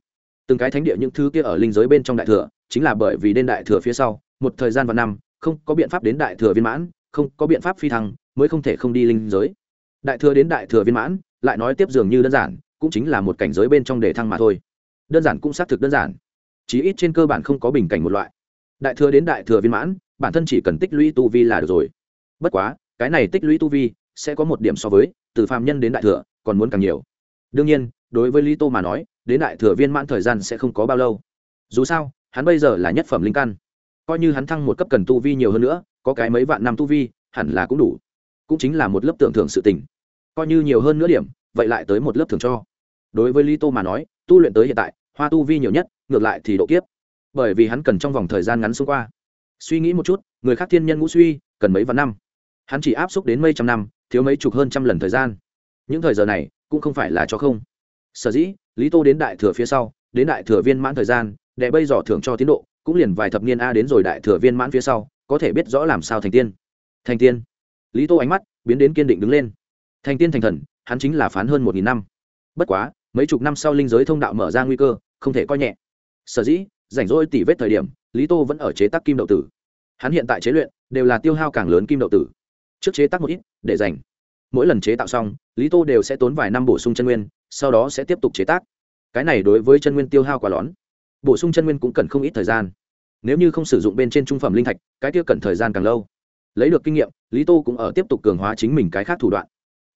A: Từng cái thánh địa những thứ kia ở linh giới bên trong đại thừa, chính là bởi vì đến đại thừa phía sau, một thời gian và năm, không có biện pháp đến đại thừa viên mãn, không có biện pháp phi thăng, mới không thể không đi linh giới. Đại thừa đến đại thừa viên mãn lại nói tiếp dường như đơn giản, cũng chính là một cảnh giới bên trong đề thăng mà thôi. Đơn giản cũng xác thực đơn giản, chí ít trên cơ bản không có bình cảnh một loại. Đại thừa đến đại thừa viên mãn, bản thân chỉ cần tích lũy tu vi là được rồi. Bất quá, cái này tích lũy tu vi sẽ có một điểm so với, từ phàm nhân đến đại thừa, còn muốn càng nhiều. Đương nhiên, đối với lý tô mà nói, đến đại thừa viên mãn thời gian sẽ không có bao lâu. Dù sao, hắn bây giờ là nhất phẩm linh căn. Coi như hắn thăng một cấp cần tu vi nhiều hơn nữa, có cái mấy vạn năm tu vi, hẳn là cũng đủ. Cũng chính là một lớp tưởng thưởng sự tình coi như nhiều hơn nửa điểm, vậy lại tới một lớp thưởng cho. Đối với lý tô mà nói, tu luyện tới hiện tại, hoa tu vi nhiều nhất, ngược lại thì độ kiếp. Bởi vì hắn cần trong vòng thời gian ngắn xung qua. Suy nghĩ một chút, người khác thiên nhân ngũ suy, cần mấy vạn năm. Hắn chỉ áp xúc đến mấy trăm năm, thiếu mấy chục hơn trăm lần thời gian. Những thời giờ này, cũng không phải là cho không. Sở dĩ, lý tô đến đại thừa phía sau, đến đại thừa viên mãn thời gian, để bây giờ thưởng cho tiến độ, cũng liền vài thập niên a đến rồi đại thừa viên mãn phía sau, có thể biết rõ làm sao thành tiên. Thành tiên. Lý tô ánh mắt biến đến kiên định đứng lên thành tiên thành thần, hắn chính là phán hơn một nghìn năm. Bất quá, mấy chục năm sau linh giới thông đạo mở ra nguy cơ, không thể coi nhẹ. Sở dĩ, rảnh rỗi tỉ vết thời điểm, lý tô vẫn ở chế tác kim đậu tử. Hắn hiện tại chế luyện, đều là tiêu hao càng lớn kim đậu tử. Trước chế tác một ít, để dành mỗi lần chế tạo xong, lý tô đều sẽ tốn vài năm bổ sung chân nguyên, sau đó sẽ tiếp tục chế tác. Cái này đối với chân nguyên tiêu hao quá lón. Bổ sung chân nguyên cũng cần không ít thời gian. Nếu như không sử dụng bên trên trung phẩm linh thạch, cái kia cần thời gian càng lâu. Lấy được kinh nghiệm, lý tô cũng ở tiếp tục cường hóa chính mình cái khác thủ đoạn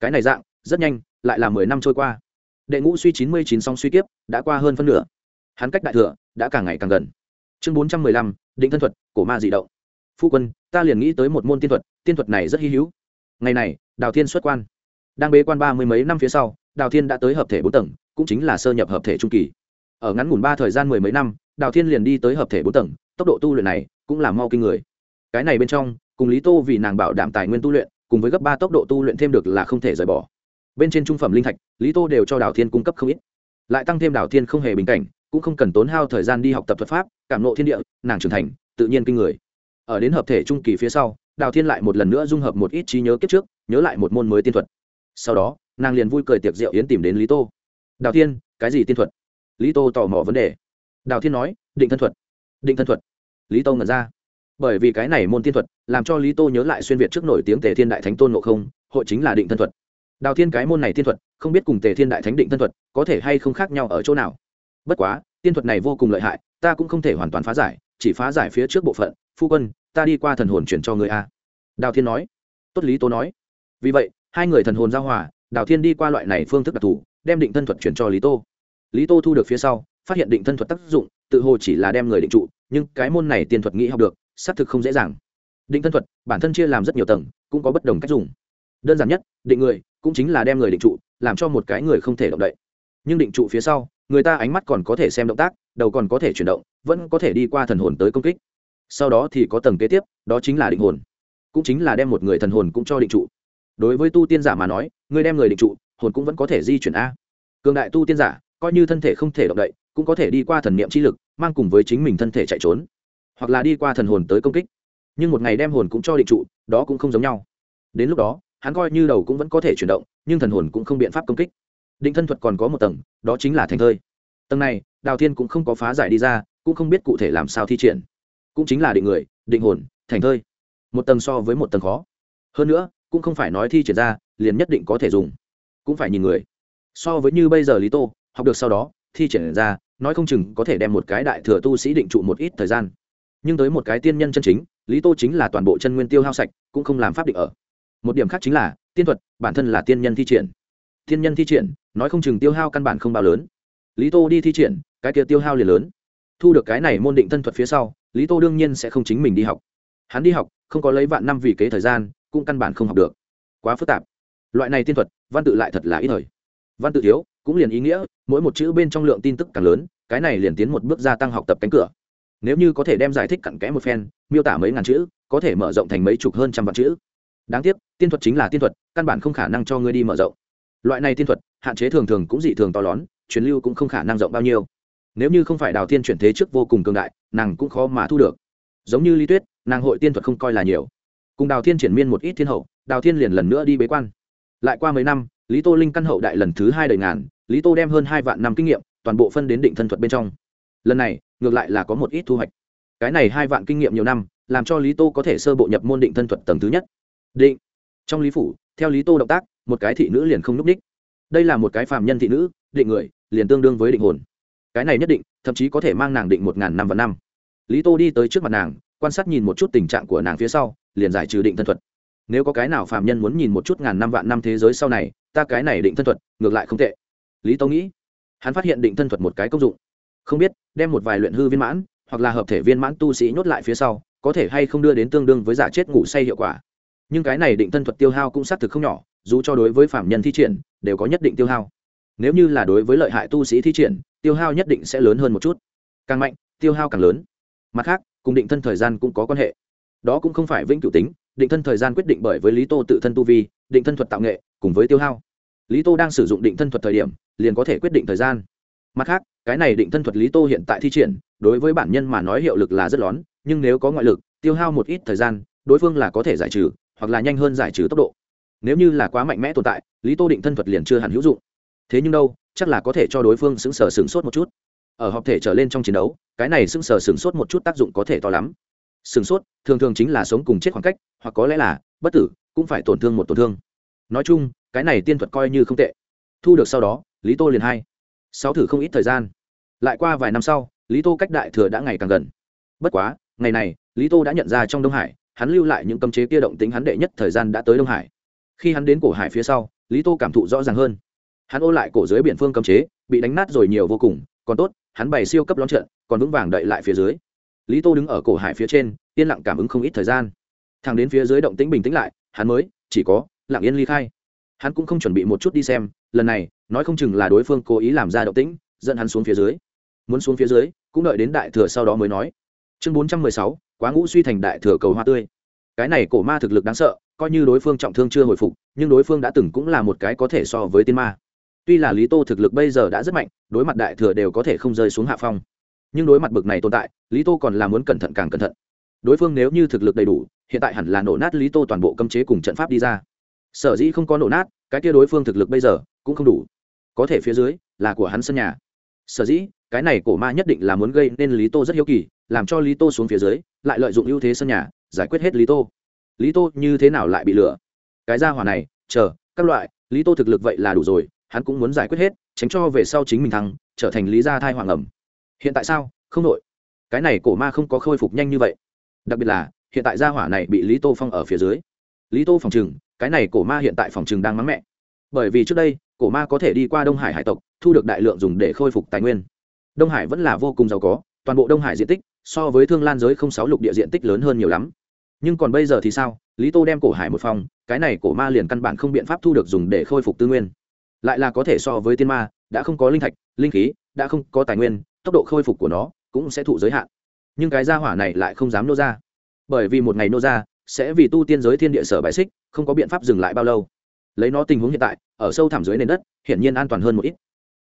A: cái này dạng, rất nhanh, lại là mười năm trôi qua. Đệ ngũ suy chín mươi chín song suy kiếp, đã qua hơn phân nửa. Hắn cách đại thừa, đã càng ngày càng gần. Chương bốn trăm mười lăm, định thân thuật, cổ ma dị động. Phu quân, ta liền nghĩ tới một môn tiên thuật tiên thuật này rất hy hữu. Ngày này, đào thiên xuất quan. Đang bế quan ba mươi mấy năm phía sau, đào thiên đã tới hợp thể bốn tầng, cũng chính là sơ nhập hợp thể trung kỳ. Ở ngắn ngủn ba thời gian mười mấy năm, đào thiên liền đi tới hợp thể bốn tầng, tốc độ tu luyện này cũng là mau kinh người. Cái này bên trong, cùng lý tô vì nàng bảo đảm tài nguyên tu luyện cùng với gấp ba tốc độ tu luyện thêm được là không thể rời bỏ. Bên trên trung phẩm linh thạch, lý tô đều cho đào thiên cung cấp không ít. Lại tăng thêm đào thiên không hề bình cảnh, cũng không cần tốn hao thời gian đi học tập thuật pháp, cảm nộ thiên địa, nàng trưởng thành, tự nhiên kinh người. Ở đến hợp thể trung kỳ phía sau, đào thiên lại một lần nữa dung hợp một ít trí nhớ kiếp trước, nhớ lại một môn mới tiên thuật. Sau đó, nàng liền vui cười tiệc rượu yến tìm đến lý tô. Đào thiên, cái gì tiên thuật? Lý tô tò mò vấn đề. Đào thiên nói, định thân thuật. Định thân thuật. Lý tô ngẩn ra bởi vì cái này môn tiên thuật làm cho lý tô nhớ lại xuyên việt trước nổi tiếng tề thiên đại thánh tôn ngộ không, hội chính là định thân thuật. Đào thiên cái môn này tiên thuật, không biết cùng tề thiên đại thánh định thân thuật có thể hay không khác nhau ở chỗ nào. Bất quá tiên thuật này vô cùng lợi hại, ta cũng không thể hoàn toàn phá giải, chỉ phá giải phía trước bộ phận. Phu quân, ta đi qua thần hồn chuyển cho người a. Đào thiên nói. Tốt lý tô nói. Vì vậy, hai người thần hồn giao hòa, đào thiên đi qua loại này phương thức đặc thù, đem định thân thuật chuyển cho lý tô. Lý tô thu được phía sau, phát hiện định thân thuật tác dụng, tự hồ chỉ là đem người định trụ, nhưng cái môn này tiên thuật nghĩ học được xác thực không dễ dàng. Định thân thuật, bản thân chia làm rất nhiều tầng, cũng có bất đồng cách dùng. Đơn giản nhất, định người, cũng chính là đem người định trụ, làm cho một cái người không thể động đậy. Nhưng định trụ phía sau, người ta ánh mắt còn có thể xem động tác, đầu còn có thể chuyển động, vẫn có thể đi qua thần hồn tới công kích. Sau đó thì có tầng kế tiếp, đó chính là định hồn. Cũng chính là đem một người thần hồn cũng cho định trụ. Đối với tu tiên giả mà nói, người đem người định trụ, hồn cũng vẫn có thể di chuyển a. Cường đại tu tiên giả, coi như thân thể không thể động đậy, cũng có thể đi qua thần niệm chi lực, mang cùng với chính mình thân thể chạy trốn hoặc là đi qua thần hồn tới công kích. Nhưng một ngày đem hồn cũng cho định trụ, đó cũng không giống nhau. Đến lúc đó, hắn coi như đầu cũng vẫn có thể chuyển động, nhưng thần hồn cũng không biện pháp công kích. Định thân thuật còn có một tầng, đó chính là thành thơi. Tầng này, đào thiên cũng không có phá giải đi ra, cũng không biết cụ thể làm sao thi triển. Cũng chính là định người, định hồn, thành thơi. Một tầng so với một tầng khó. Hơn nữa, cũng không phải nói thi triển ra, liền nhất định có thể dùng. Cũng phải nhìn người. So với như bây giờ lý tô, học được sau đó, thi triển ra, nói không chừng có thể đem một cái đại thừa tu sĩ định trụ một ít thời gian nhưng tới một cái tiên nhân chân chính, lý tô chính là toàn bộ chân nguyên tiêu hao sạch, cũng không làm pháp định ở. Một điểm khác chính là, tiên thuật, bản thân là tiên nhân thi triển. Tiên nhân thi triển, nói không chừng tiêu hao căn bản không bao lớn. Lý tô đi thi triển, cái kia tiêu hao liền lớn. Thu được cái này môn định thân thuật phía sau, lý tô đương nhiên sẽ không chính mình đi học. Hắn đi học, không có lấy vạn năm vì kế thời gian, cũng căn bản không học được. Quá phức tạp. Loại này tiên thuật, văn tự lại thật là ít thời. Văn tự thiếu, cũng liền ý nghĩa, mỗi một chữ bên trong lượng tin tức càng lớn, cái này liền tiến một bước gia tăng học tập cánh cửa nếu như có thể đem giải thích cặn kẽ một phen, miêu tả mấy ngàn chữ, có thể mở rộng thành mấy chục hơn trăm vạn chữ. Đáng tiếc, tiên thuật chính là tiên thuật, căn bản không khả năng cho ngươi đi mở rộng. Loại này tiên thuật, hạn chế thường thường cũng dị thường to lớn, truyền lưu cũng không khả năng rộng bao nhiêu. Nếu như không phải đào tiên chuyển thế trước vô cùng cường đại, nàng cũng khó mà thu được. Giống như lý tuyết, nàng hội tiên thuật không coi là nhiều. Cùng đào thiên triển miên một ít thiên hậu, đào thiên liền lần nữa đi bế quan. Lại qua mấy năm, lý tô linh căn hậu đại lần thứ hai đời ngàn, lý tô đem hơn hai vạn năm kinh nghiệm, toàn bộ phân đến định thân thuật bên trong. Lần này ngược lại là có một ít thu hoạch. Cái này hai vạn kinh nghiệm nhiều năm, làm cho lý tô có thể sơ bộ nhập môn định thân thuật tầng thứ nhất. Định. Trong lý phủ, theo lý tô động tác, một cái thị nữ liền không núp h đây là một cái phàm nhân thị nữ, định người, liền tương đương với định hồn. Cái này nhất định, thậm chí có thể mang nàng định một ngàn năm và năm. Lý tô đi tới trước mặt nàng, quan sát nhìn một chút tình trạng của nàng phía sau, liền giải trừ định thân thuật. Nếu có cái nào phàm nhân muốn nhìn một chút ngàn năm vạn năm thế giới sau này, ta cái này định thân thuật, ngược lại không tệ. Lý tô nghĩ, hắn phát hiện định thân thuật một cái công dụng không biết, đem một vài luyện hư viên mãn, hoặc là hợp thể viên mãn tu sĩ nhốt lại phía sau, có thể hay không đưa đến tương đương với giả chết ngủ say hiệu quả. Nhưng cái này định thân thuật tiêu hao cũng xác thực không nhỏ, dù cho đối với phạm nhân thi triển, đều có nhất định tiêu hao. Nếu như là đối với lợi hại tu sĩ thi triển, tiêu hao nhất định sẽ lớn hơn một chút. Càng mạnh, tiêu hao càng lớn. Mặt khác, cùng định thân thời gian cũng có quan hệ. Đó cũng không phải vĩnh cửu tính, định thân thời gian quyết định bởi với lý tô tự thân tu vi, định thân thuật tạo nghệ, cùng với tiêu hao. Lý tô đang sử dụng định thân thuật thời điểm, liền có thể quyết định thời gian mặt khác, cái này định thân thuật lý tô hiện tại thi triển, đối với bản nhân mà nói hiệu lực là rất lón, nhưng nếu có ngoại lực, tiêu hao một ít thời gian, đối phương là có thể giải trừ, hoặc là nhanh hơn giải trừ tốc độ. Nếu như là quá mạnh mẽ tồn tại, lý tô định thân thuật liền chưa hẳn hữu dụng. Thế nhưng đâu, chắc là có thể cho đối phương xứng sở sửng sốt một chút. Ở họp thể trở lên trong chiến đấu, cái này xứng sở sửng sốt một chút tác dụng có thể to lắm. Sửng sốt, thường thường chính là sống cùng chết khoảng cách, hoặc có lẽ là bất tử, cũng phải tổn thương một tổn thương. Nói chung, cái này tiên thuật coi như không tệ. Thu được sau đó, lý tô liền hai sáu thử không ít thời gian. Lại qua vài năm sau, lý tô cách đại thừa đã ngày càng gần. Bất quá, ngày này, lý tô đã nhận ra trong đông hải, hắn lưu lại những cấm chế kia động tính hắn đệ nhất thời gian đã tới đông hải. Khi hắn đến cổ hải phía sau, lý tô cảm thụ rõ ràng hơn. Hắn ô lại cổ dưới biển phương cấm chế, bị đánh nát rồi nhiều vô cùng, còn tốt, hắn bày siêu cấp lón trận, còn vững vàng đậy lại phía dưới. Lý tô đứng ở cổ hải phía trên, yên lặng cảm ứng không ít thời gian. Thằng đến phía dưới động tĩnh bình tĩnh lại, hắn mới, chỉ có, lặng yên ly khai. Hắn cũng không chuẩn bị một chút đi xem, lần này nói không chừng là đối phương cố ý làm ra động tĩnh, dẫn hắn xuống phía dưới. Muốn xuống phía dưới, cũng đợi đến đại thừa sau đó mới nói. Chương bốn trăm mười sáu, quá ngũ suy thành đại thừa cầu hoa tươi. Cái này cổ ma thực lực đáng sợ, coi như đối phương trọng thương chưa hồi phục, nhưng đối phương đã từng cũng là một cái có thể so với tiên ma. Tuy là lý tô thực lực bây giờ đã rất mạnh, đối mặt đại thừa đều có thể không rơi xuống hạ phong. Nhưng đối mặt bực này tồn tại, lý tô còn là muốn cẩn thận càng cẩn thận. Đối phương nếu như thực lực đầy đủ, hiện tại hẳn là nổ nát lý tô toàn bộ cấm chế cùng trận pháp đi ra. Sở dĩ không có nổ nát, cái kia đối phương thực lực bây giờ cũng không đủ có thể phía dưới là của hắn sân nhà. Sở dĩ, cái này cổ ma nhất định là muốn gây nên lý tô rất hiếu kỳ, làm cho lý tô xuống phía dưới, lại lợi dụng ưu thế sân nhà, giải quyết hết lý tô. Lý tô như thế nào lại bị lừa? Cái ra hỏa này, chờ, các loại, lý tô thực lực vậy là đủ rồi, hắn cũng muốn giải quyết hết, tránh cho về sau chính mình thắng, trở thành lý gia thai hoàng ẩm. Hiện tại sao? Không nội cái này cổ ma không có khôi phục nhanh như vậy. Đặc biệt là, hiện tại gia hỏa này bị lý tô phong ở phía dưới. Lý tô phòng trừng, cái này cổ ma hiện tại phòng trừng đang mắng mẹ. Bởi vì trước đây cổ ma có thể đi qua đông hải hải tộc, thu được đại lượng dùng để khôi phục tài nguyên. Đông hải vẫn là vô cùng giàu có, toàn bộ đông hải diện tích so với thương lan giới không sáu lục địa diện tích lớn hơn nhiều lắm. Nhưng còn bây giờ thì sao? Lý tô đem cổ hải một phòng, cái này cổ ma liền căn bản không biện pháp thu được dùng để khôi phục tư nguyên. Lại là có thể so với tiên ma, đã không có linh thạch, linh khí, đã không có tài nguyên, tốc độ khôi phục của nó cũng sẽ thụ giới hạn. Nhưng cái gia hỏa này lại không dám nô ra. Bởi vì một ngày nô ra, sẽ vì tu tiên giới thiên địa sở bãi xích, không có biện pháp dừng lại bao lâu lấy nó tình huống hiện tại, ở sâu thẳm dưới nền đất, hiển nhiên an toàn hơn một ít.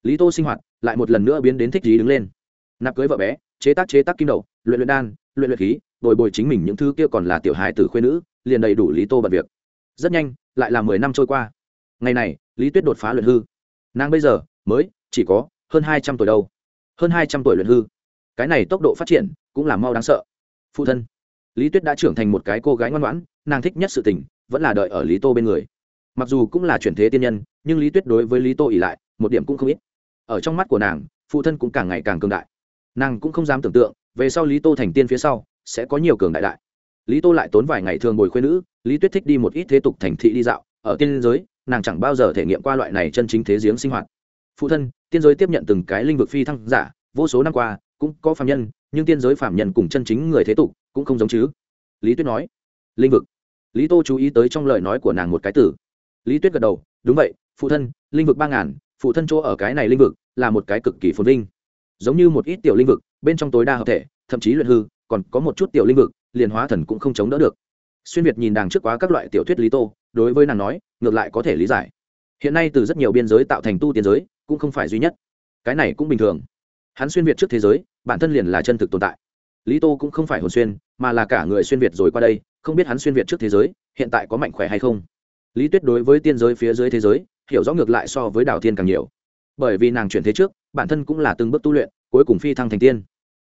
A: Lý tô sinh hoạt lại một lần nữa biến đến thích gì đứng lên. Nạp cưới vợ bé, chế tác chế tác kim đầu, luyện luyện đan, luyện luyện khí, bồi bồi chính mình những thứ kia còn là tiểu hài tử khuê nữ, liền đầy đủ lý tô bật việc. Rất nhanh, lại là mười năm trôi qua. Ngày này, lý tuyết đột phá luyện hư. Nàng bây giờ, mới, chỉ có hơn hai trăm tuổi đâu. Hơn hai trăm tuổi luyện hư. Cái này tốc độ phát triển cũng là mau đáng sợ. Phụ thân, lý tuyết đã trưởng thành một cái cô gái ngoan ngoãn, nàng thích nhất sự tình, vẫn là đợi ở lý tô bên người mặc dù cũng là chuyển thế tiên nhân, nhưng lý tuyết đối với lý tô ỉ lại, một điểm cũng không ít. Ở trong mắt của nàng, phụ thân cũng càng ngày càng cường đại. Nàng cũng không dám tưởng tượng, về sau lý tô thành tiên phía sau, sẽ có nhiều cường đại đại lý tô lại tốn vài ngày thường ngồi khuyên nữ, lý tuyết thích đi một ít thế tục thành thị đi dạo, ở tiên giới, nàng chẳng bao giờ thể nghiệm qua loại này chân chính thế giếng sinh hoạt. Phụ thân, tiên giới tiếp nhận từng cái linh vực phi thăng giả, vô số năm qua, cũng có phạm nhân, nhưng tiên giới phạm nhân cùng chân chính người thế tục, cũng không giống chứ. Lý tuyết nói, linh vực. Lý tô chú ý tới trong lời nói của nàng một cái tử lý tuyết gật đầu, đúng vậy, phụ thân, linh vực ba ngàn, phụ thân chỗ ở cái này linh vực là một cái cực kỳ phồn vinh. Giống như một ít tiểu linh vực, bên trong tối đa hợp thể, thậm chí luyện hư, còn có một chút tiểu linh vực, liền hóa thần cũng không chống đỡ được. Xuyên việt nhìn đàng trước quá các loại tiểu thuyết lý tô, đối với nàng nói, ngược lại có thể lý giải. Hiện nay từ rất nhiều biên giới tạo thành tu tiên giới, cũng không phải duy nhất. Cái này cũng bình thường. Hắn xuyên việt trước thế giới, bản thân liền là chân thực tồn tại. Lý tô cũng không phải hồn xuyên, mà là cả người xuyên việt rồi qua đây, không biết hắn xuyên việt trước thế giới, hiện tại có mạnh khỏe hay không lý tuyết đối với tiên giới phía dưới thế giới hiểu rõ ngược lại so với đào thiên càng nhiều. Bởi vì nàng chuyển thế trước bản thân cũng là từng bước tu luyện cuối cùng phi thăng thành tiên.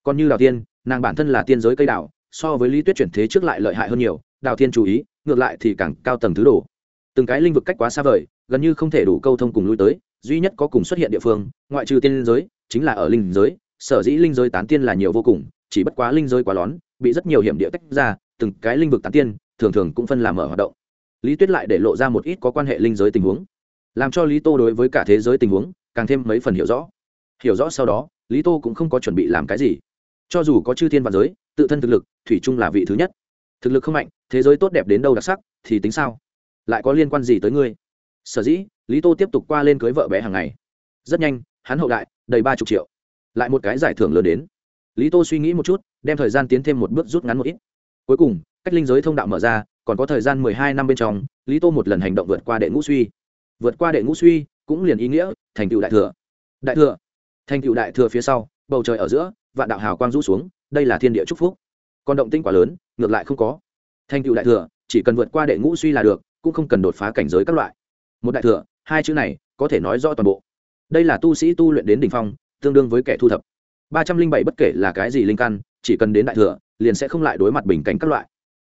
A: Còn như đào tiên nàng bản thân là tiên giới cây đảo, so với lý tuyết chuyển thế trước lại lợi hại hơn nhiều đào thiên chú ý ngược lại thì càng cao tầng thứ đồ. Từng cái linh vực cách quá xa vời gần như không thể đủ câu thông cùng lui tới duy nhất có cùng xuất hiện địa phương ngoại trừ tiên giới chính là ở linh giới sở dĩ linh giới tán tiên là nhiều vô cùng chỉ bất quá linh giới quá lón bị rất nhiều hiểm địa tách ra từng cái linh vực tán tiên thường thường cũng phân làm ở hoạt động lý tuyết lại để lộ ra một ít có quan hệ linh giới tình huống, làm cho lý tô đối với cả thế giới tình huống càng thêm mấy phần hiểu rõ. Hiểu rõ sau đó, lý tô cũng không có chuẩn bị làm cái gì. Cho dù có chư thiên và giới, tự thân thực lực, thủy chung là vị thứ nhất. Thực lực không mạnh, thế giới tốt đẹp đến đâu đặc sắc, thì tính sao? Lại có liên quan gì tới ngươi? Sở dĩ, lý tô tiếp tục qua lên cưới vợ bé hàng ngày. Rất nhanh, hắn hậu đại, đầy ba chục triệu. Lại một cái giải thưởng lớn đến. Lý tô suy nghĩ một chút, đem thời gian tiến thêm một bước rút ngắn một ít. Cuối cùng, cách linh giới thông đạo mở ra còn có thời gian mười hai năm bên trong, lý tô một lần hành động vượt qua đệ ngũ suy. Vượt qua đệ ngũ suy cũng liền ý nghĩa, thành tựu đại thừa. Đại thừa. Thành tựu đại thừa phía sau, bầu trời ở giữa, vạn đạo hào quang rũ xuống, đây là thiên địa c phúc. Còn động tinh quá lớn, ngược lại không có. Thành tựu đại thừa, chỉ cần vượt qua đệ ngũ suy là được, cũng không cần đột phá cảnh giới các loại. Một đại thừa, hai chữ này, có thể nói rõ toàn bộ. Đây là tu sĩ tu luyện đến đ ỉ n h phong, tương đương với kẻ thu thập. Ba trăm linh bảy bất kể là cái gì linh căn, chỉ cần đến đại thừa, liền sẽ không lại đối mặt bình cảnh các loại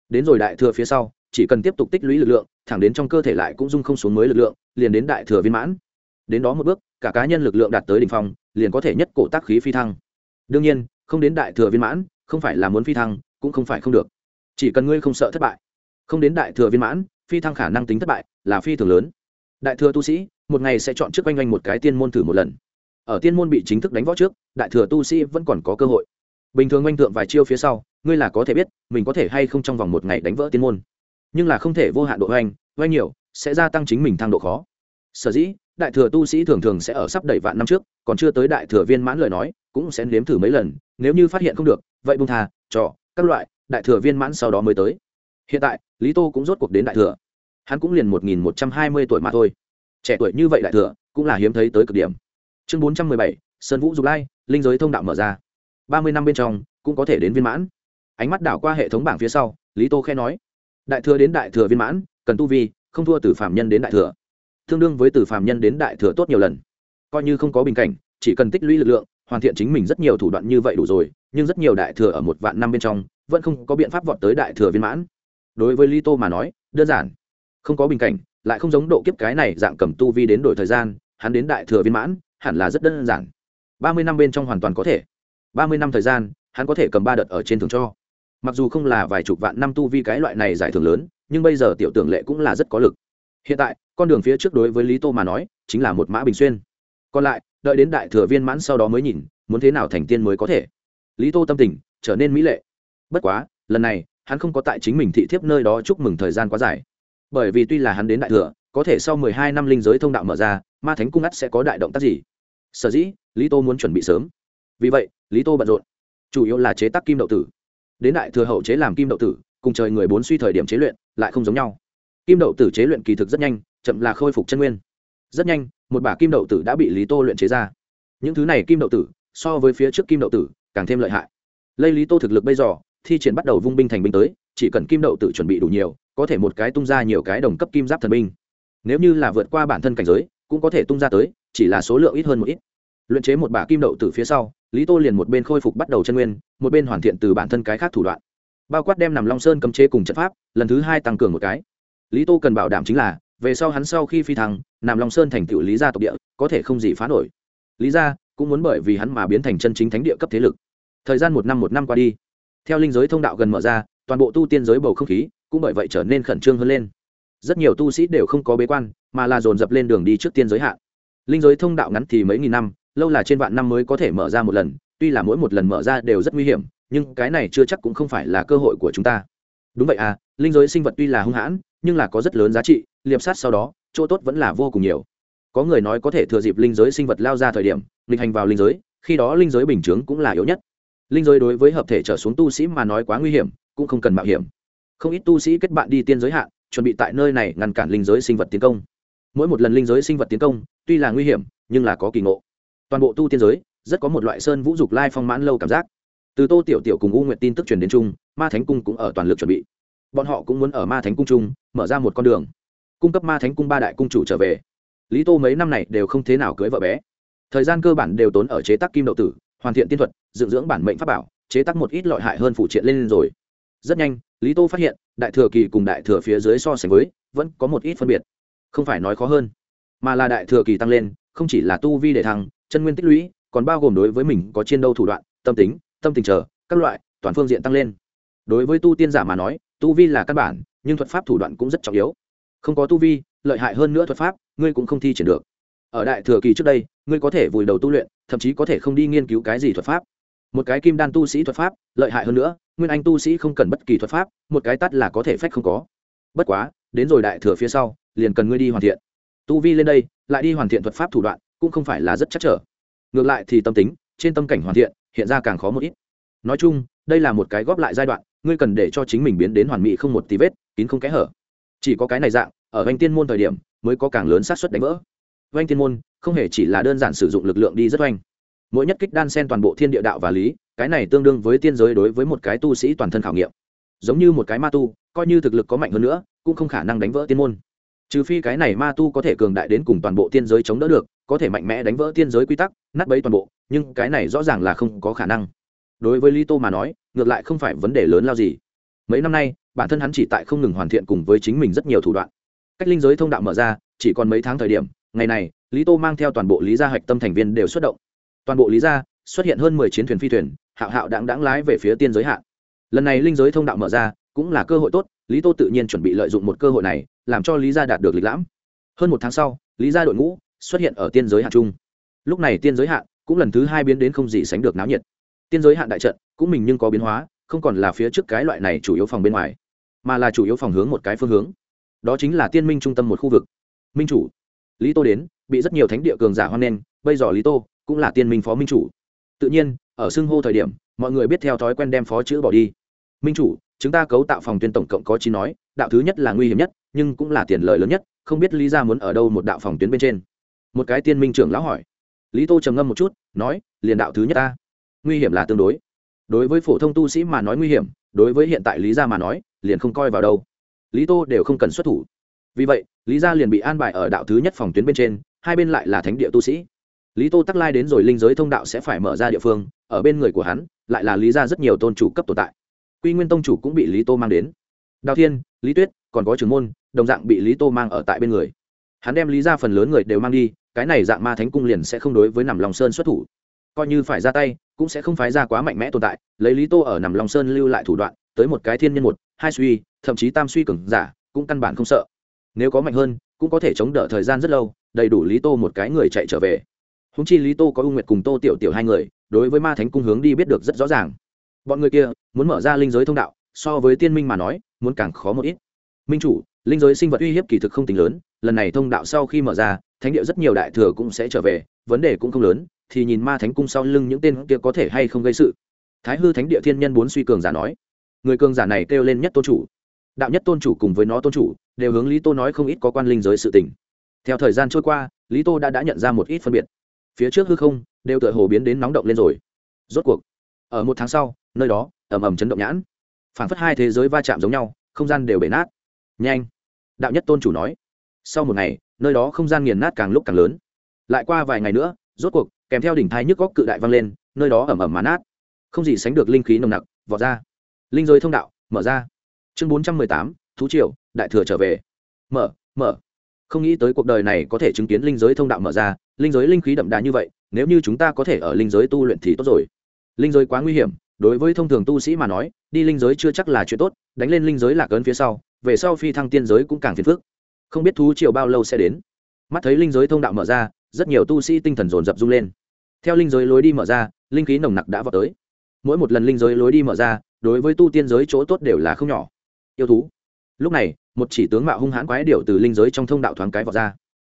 A: đến rồi đại thừa phía sau, chỉ cần tiếp tục tích lũy lực lượng, thẳng đến trong cơ thể lại cũng dung không xuống mới lực lượng, liền đến đại thừa viên mãn. Đến đó một bước, cả cá nhân lực lượng đạt tới đ ỉ n h phong, liền có thể nhất cổ tác khí phi thăng. Đương nhiên, không đến đại thừa viên mãn, không phải là muốn phi thăng, cũng không phải không được. Chỉ cần ngươi không sợ thất bại, không đến đại thừa viên mãn, phi thăng khả năng tính thất bại là phi thường lớn. Đại thừa tu sĩ, một ngày sẽ chọn trước oanh oanh một cái tiên môn thử một lần. Ở tiên môn bị chính thức đánh võ trước, đại thừa tu sĩ vẫn còn có cơ hội. Bình thường oanh tượng vài chiêu phía sau ngươi là có thể biết, mình có thể hay không trong vòng một ngày đánh vỡ tiên môn. Nhưng là không thể vô hạn độ oanh oanh nhiều, sẽ gia tăng chính mình thang độ khó. Sở dĩ, đại thừa tu sĩ thường thường sẽ ở sắp đầy vạn năm trước, còn chưa tới đại thừa viên mãn lời nói, cũng sẽ nếm thử mấy lần, nếu như phát hiện không được, vậy bung thà trọ các loại, đại thừa viên mãn sau đó mới tới. Hiện tại, lý tô cũng rốt cuộc đến đại thừa. Hắn cũng liền một nghìn một trăm hai mươi tuổi mà thôi. Trẻ tuổi như vậy đại thừa, cũng là hiếm thấy tới cực điểm. Chương bốn trăm mười bảy, sơn vũ dục lai, linh giới thông đạo mở ra. ba mươi năm bên trong, cũng có thể đến viên mãn ánh mắt đảo qua hệ thống bảng phía sau, lý tô khe nói, đại thừa đến đại thừa viên mãn, cần tu vi, không thua từ phạm nhân đến đại thừa. Tương đương với từ phạm nhân đến đại thừa tốt nhiều lần. Coi như không có bình cảnh, chỉ cần tích lũy lực lượng, hoàn thiện chính mình rất nhiều thủ đoạn như vậy đủ rồi, nhưng rất nhiều đại thừa ở một vạn năm bên trong, vẫn không có biện pháp vọt tới đại thừa viên mãn. Đối với lý tô mà nói, đơn giản. Không có bình cảnh, lại không giống độ kiếp cái này dạng cầm tu vi đến đổi thời gian, hắn đến đại thừa viên mãn, hẳn là rất đơn giản. Ba mươi năm bên trong hoàn toàn có thể. Ba mươi năm thời gian, hắn có thể cầm ba đợt ở trên thường cho mặc dù không là vài chục vạn năm tu vi cái loại này giải thưởng lớn, nhưng bây giờ tiểu tưởng lệ cũng là rất có lực. Hiện tại, con đường phía trước đối với lý tô mà nói, chính là một mã bình xuyên. Còn lại, đợi đến đại thừa viên mãn sau đó mới nhìn, muốn thế nào thành tiên mới có thể. Lý tô tâm tình trở nên mỹ lệ. Bất quá, lần này, hắn không có tại chính mình thị thiếp nơi đó chúc mừng thời gian quá dài. Bởi vì tuy là hắn đến đại thừa, có thể sau mười hai năm linh giới thông đạo mở ra, ma thánh cung ắt sẽ có đại động tác gì? Sở dĩ, lý tô muốn chuẩn bị sớm. Vì vậy, lý tô bận rộn. Chủ yếu là chế tác kim đậu tử đến đại thừa hậu chế làm kim đậu tử, cùng trời người bốn suy thời điểm chế luyện, lại không giống nhau. Kim đậu tử chế luyện kỳ thực rất nhanh, chậm là khôi phục chân nguyên. Rất nhanh, một bả kim đậu tử đã bị lý tô luyện chế ra. Những thứ này kim đậu tử, so với phía trước kim đậu tử, càng thêm lợi hại. Lây lý tô thực lực bây giờ, thi triển bắt đầu vung binh thành binh tới, chỉ cần kim đậu tử chuẩn bị đủ nhiều, có thể một cái tung ra nhiều cái đồng cấp kim giáp thần binh. Nếu như là vượt qua bản thân cảnh giới, cũng có thể tung ra tới, chỉ là số lượng ít hơn một ít luyện chế một bả kim đậu từ phía sau, lý tô liền một bên khôi phục bắt đầu chân nguyên, một bên hoàn thiện từ bản thân cái khác thủ đoạn. Bao quát đem nằm long sơn cấm chế cùng trận pháp, lần thứ hai tăng cường một cái. Lý tô cần bảo đảm chính là, về sau hắn sau khi phi thăng, nằm long sơn thành tựu lý gia tộc địa, có thể không gì phá nổi. Lý gia cũng muốn bởi vì hắn mà biến thành chân chính thánh địa cấp thế lực. Thời gian một năm một năm qua đi, theo linh giới thông đạo gần mở ra, toàn bộ tu tiên giới bầu không khí cũng bởi vậy trở nên khẩn trương hơn lên. Rất nhiều tu sĩ đều không có bế quan, mà là dồn dập lên đường đi trước tiên giới hạn. Linh giới thông đạo ngắn thì mấy nghìn năm lâu là trên vạn năm mới có thể mở ra một lần, tuy là mỗi một lần mở ra đều rất nguy hiểm, nhưng cái này chưa chắc cũng không phải là cơ hội của chúng ta. Đúng vậy à linh giới sinh vật tuy là hung hãn, nhưng là có rất lớn giá trị, liệp sát sau đó, chỗ tốt vẫn là vô cùng nhiều. Có người nói có thể thừa dịp linh giới sinh vật lao ra thời điểm, nghịch hành vào linh giới, khi đó linh giới bình chướng cũng là yếu nhất. Linh giới đối với hợp thể trở xuống tu sĩ mà nói quá nguy hiểm, cũng không cần mạo hiểm. Không ít tu sĩ kết bạn đi tiên giới hạn, chuẩn bị tại nơi này ngăn cản linh giới sinh vật tiến công. Mỗi một lần linh giới sinh vật tiến công, tuy là nguy hiểm, nhưng là có kỳ ngộ toàn bộ tu tiên giới, rất có một loại sơn vũ dục lai phong mãn lâu cảm giác. Từ tô tiểu tiểu cùng u nguyện tin tức truyền đến chung, ma thánh cung cũng ở toàn lực chuẩn bị. Bọn họ cũng muốn ở ma thánh cung chung, mở ra một con đường, cung cấp ma thánh cung ba đại cung chủ trở về. Lý tô mấy năm này đều không thế nào cưới vợ bé. Thời gian cơ bản đều tốn ở chế tác kim đậu tử, hoàn thiện tiên thuật, dựng dưỡng bản mệnh pháp bảo, chế tác một ít lợi hại hơn phụ triện lên rồi. Rất nhanh, lý tô phát hiện, đại thừa kỳ cùng đại thừa phía dưới so sánh với, vẫn có một ít phân biệt. Không phải nói khó hơn, mà là đại thừa kỳ tăng lên, không chỉ là tu vi để thăng chân nguyên tích lũy, còn bao gồm đối với mình có chiến đấu thủ đoạn, tâm tính, tâm tình chờ, các loại, toàn phương diện tăng lên. Đối với tu tiên giả mà nói, tu vi là căn bản, nhưng thuật pháp thủ đoạn cũng rất trọng yếu. Không có tu vi, lợi hại hơn nữa thuật pháp, ngươi cũng không thi triển được. Ở đại thừa kỳ trước đây, ngươi có thể vùi đầu tu luyện, thậm chí có thể không đi nghiên cứu cái gì thuật pháp. Một cái kim đan tu sĩ thuật pháp, lợi hại hơn nữa, nguyên anh tu sĩ không cần bất kỳ thuật pháp, một cái tắt là có thể phách không có. Bất quá, đến rồi đại thừa phía sau, liền cần ngươi đi hoàn thiện. Tu vi lên đây, lại đi hoàn thiện thuật pháp thủ đoạn cũng không phải là rất chắc trở. Ngược lại thì tâm tính, trên tâm cảnh hoàn thiện, hiện ra càng khó một ít. Nói chung, đây là một cái góp lại giai đoạn, ngươi cần để cho chính mình biến đến hoàn mỹ không một tí vết, kín không kẽ hở. Chỉ có cái này dạng, ở anh tiên môn thời điểm, mới có càng lớn xác suất đánh vỡ. Oanh tiên môn không hề chỉ là đơn giản sử dụng lực lượng đi rất oanh. Mỗi nhất kích đan sen toàn bộ thiên địa đạo và lý, cái này tương đương với tiên giới đối với một cái tu sĩ toàn thân khảo nghiệm. Giống như một cái ma tu, coi như thực lực có mạnh hơn nữa, cũng không khả năng đánh vỡ tiên môn trừ phi cái này ma tu có thể cường đại đến cùng toàn bộ tiên giới chống đỡ được, có thể mạnh mẽ đánh vỡ tiên giới quy tắc, nát bấy toàn bộ, nhưng cái này rõ ràng là không có khả năng. Đối với lý tô mà nói, ngược lại không phải vấn đề lớn lao gì. Mấy năm nay, bản thân hắn chỉ tại không ngừng hoàn thiện cùng với chính mình rất nhiều thủ đoạn. Cách linh giới thông đạo mở ra, chỉ còn mấy tháng thời điểm, ngày này, lý tô mang theo toàn bộ lý gia hạch tâm thành viên đều xuất động. Toàn bộ lý gia, xuất hiện hơn mười chiến thuyền phi thuyền, hạo hạo đáng đáng lái về phía tiên giới hạn lần này linh giới thông đạo mở ra cũng là cơ hội tốt, lý tô tự nhiên chuẩn bị lợi dụng một cơ hội này, làm cho lý gia đạt được lịch lãm. Hơn một tháng sau, lý gia đội ngũ xuất hiện ở tiên giới hạn Trung. lúc này tiên giới hạn cũng lần thứ hai biến đến không gì sánh được náo nhiệt. Tiên giới hạn đại trận cũng mình nhưng có biến hóa, không còn là phía trước cái loại này chủ yếu phòng bên ngoài, mà là chủ yếu phòng hướng một cái phương hướng. Đó chính là tiên minh trung tâm một khu vực. Minh chủ. Lý tô đến, bị rất nhiều thánh địa cường giả hoan nghênh, bây giờ lý tô cũng là tiên minh phó minh chủ. Tự nhiên, ở xưng hô thời điểm, mọi người biết theo thói quen đem phó chữ bỏ đi minh chủ, chúng ta cấu tạo phòng tuyên tổng cộng có chín nói, đạo thứ nhất là nguy hiểm nhất, nhưng cũng là tiền lời lớn nhất, không biết lý ra muốn ở đâu một đạo phòng tuyến bên trên. Một cái tiên minh trưởng lão hỏi. Lý tô trầm ngâm một chút, nói, liền đạo thứ nhất ta. Nguy hiểm là tương đối. Đối với phổ thông tu sĩ mà nói nguy hiểm, đối với hiện tại lý gia mà nói, liền không coi vào đâu. Lý tô đều không cần xuất thủ. Vì vậy, lý gia liền bị an bài ở đạo thứ nhất phòng tuyến bên trên, hai bên lại là thánh địa tu sĩ. Lý tô tắc lai đến rồi linh giới thông đạo sẽ phải mở ra địa phương, ở bên người của hắn, lại là lý gia rất nhiều tôn chủ cấp tồn tại quy nguyên tông chủ cũng bị lý tô mang đến. Đào thiên, lý tuyết, còn có trưởng môn, đồng dạng bị lý tô mang ở tại bên người. Hắn đem lý ra phần lớn người đều mang đi, cái này dạng ma thánh cung liền sẽ không đối với nằm lòng sơn xuất thủ. Coi như phải ra tay, cũng sẽ không phái ra quá mạnh mẽ tồn tại, lấy lý tô ở nằm lòng sơn lưu lại thủ đoạn, tới một cái thiên nhân một, hai suy, thậm chí tam suy cường giả, cũng căn bản không sợ. Nếu có mạnh hơn, cũng có thể chống đỡ thời gian rất lâu, đầy đủ lý tô một cái người chạy trở về. Húng chi lý tô có ưu nguyệt cùng tô tiểu tiểu hai người, đối với ma thánh cung hướng đi biết được rất rõ ràng bọn người kia muốn mở ra linh giới thông đạo, so với tiên minh mà nói, muốn càng khó một ít. Minh chủ, linh giới sinh vật uy hiếp kỳ thực không tính lớn, lần này thông đạo sau khi mở ra, thánh địa rất nhiều đại thừa cũng sẽ trở về, vấn đề cũng không lớn, thì nhìn ma thánh cung sau lưng những tên kia có thể hay không gây sự. Thái hư thánh địa thiên nhân bốn suy cường giả nói, người cường giả này kêu lên nhất tôn chủ. Đạo nhất tôn chủ cùng với nó tôn chủ, đều hướng lý tô nói không ít có quan linh giới sự tình. Theo thời gian trôi qua, lý tô đã đã nhận ra một ít phân biệt. Phía trước hư không, đều tựa hồ biến đến nóng động lên rồi. Rốt cuộc ở một tháng sau, nơi đó ẩm ẩm chấn động nhãn. Phảng phất hai thế giới va chạm giống nhau, không gian đều bể nát. Nhanh! Đạo nhất tôn chủ nói. Sau một ngày, nơi đó không gian nghiền nát càng lúc càng lớn. Lại qua vài ngày nữa, rốt cuộc, kèm theo đỉnh thai nhức góc cự đại vang lên, nơi đó ẩm ẩm mà nát. Không gì sánh được linh khí nồng nặc, vọt ra. Linh giới thông đạo, mở ra. Chương bốn trăm mười tám, thú triều, đại thừa trở về. Mở mở. Không nghĩ tới cuộc đời này có thể chứng kiến linh giới thông đạo mở ra. Linh giới linh khí đậm đà như vậy, nếu như chúng ta có thể ở linh giới tu luyện thì tốt rồi linh giới quá nguy hiểm, đối với thông thường tu sĩ mà nói, đi linh giới chưa chắc là chuyện tốt, đánh lên linh giới lạc ấn phía sau, về sau phi thăng tiên giới cũng càng phiền phức. Không biết thú triều bao lâu sẽ đến. Mắt thấy linh giới thông đạo mở ra, rất nhiều tu sĩ tinh thần dồn dập rung lên. Theo linh giới lối đi mở ra, linh khí nồng nặc đã vào tới. Mỗi một lần linh giới lối đi mở ra, đối với tu tiên giới chỗ tốt đều là không nhỏ. Yêu thú. Lúc này, một chỉ tướng mạo hung hãn quái điệu từ linh giới trong thông đạo thoáng cái vào ra.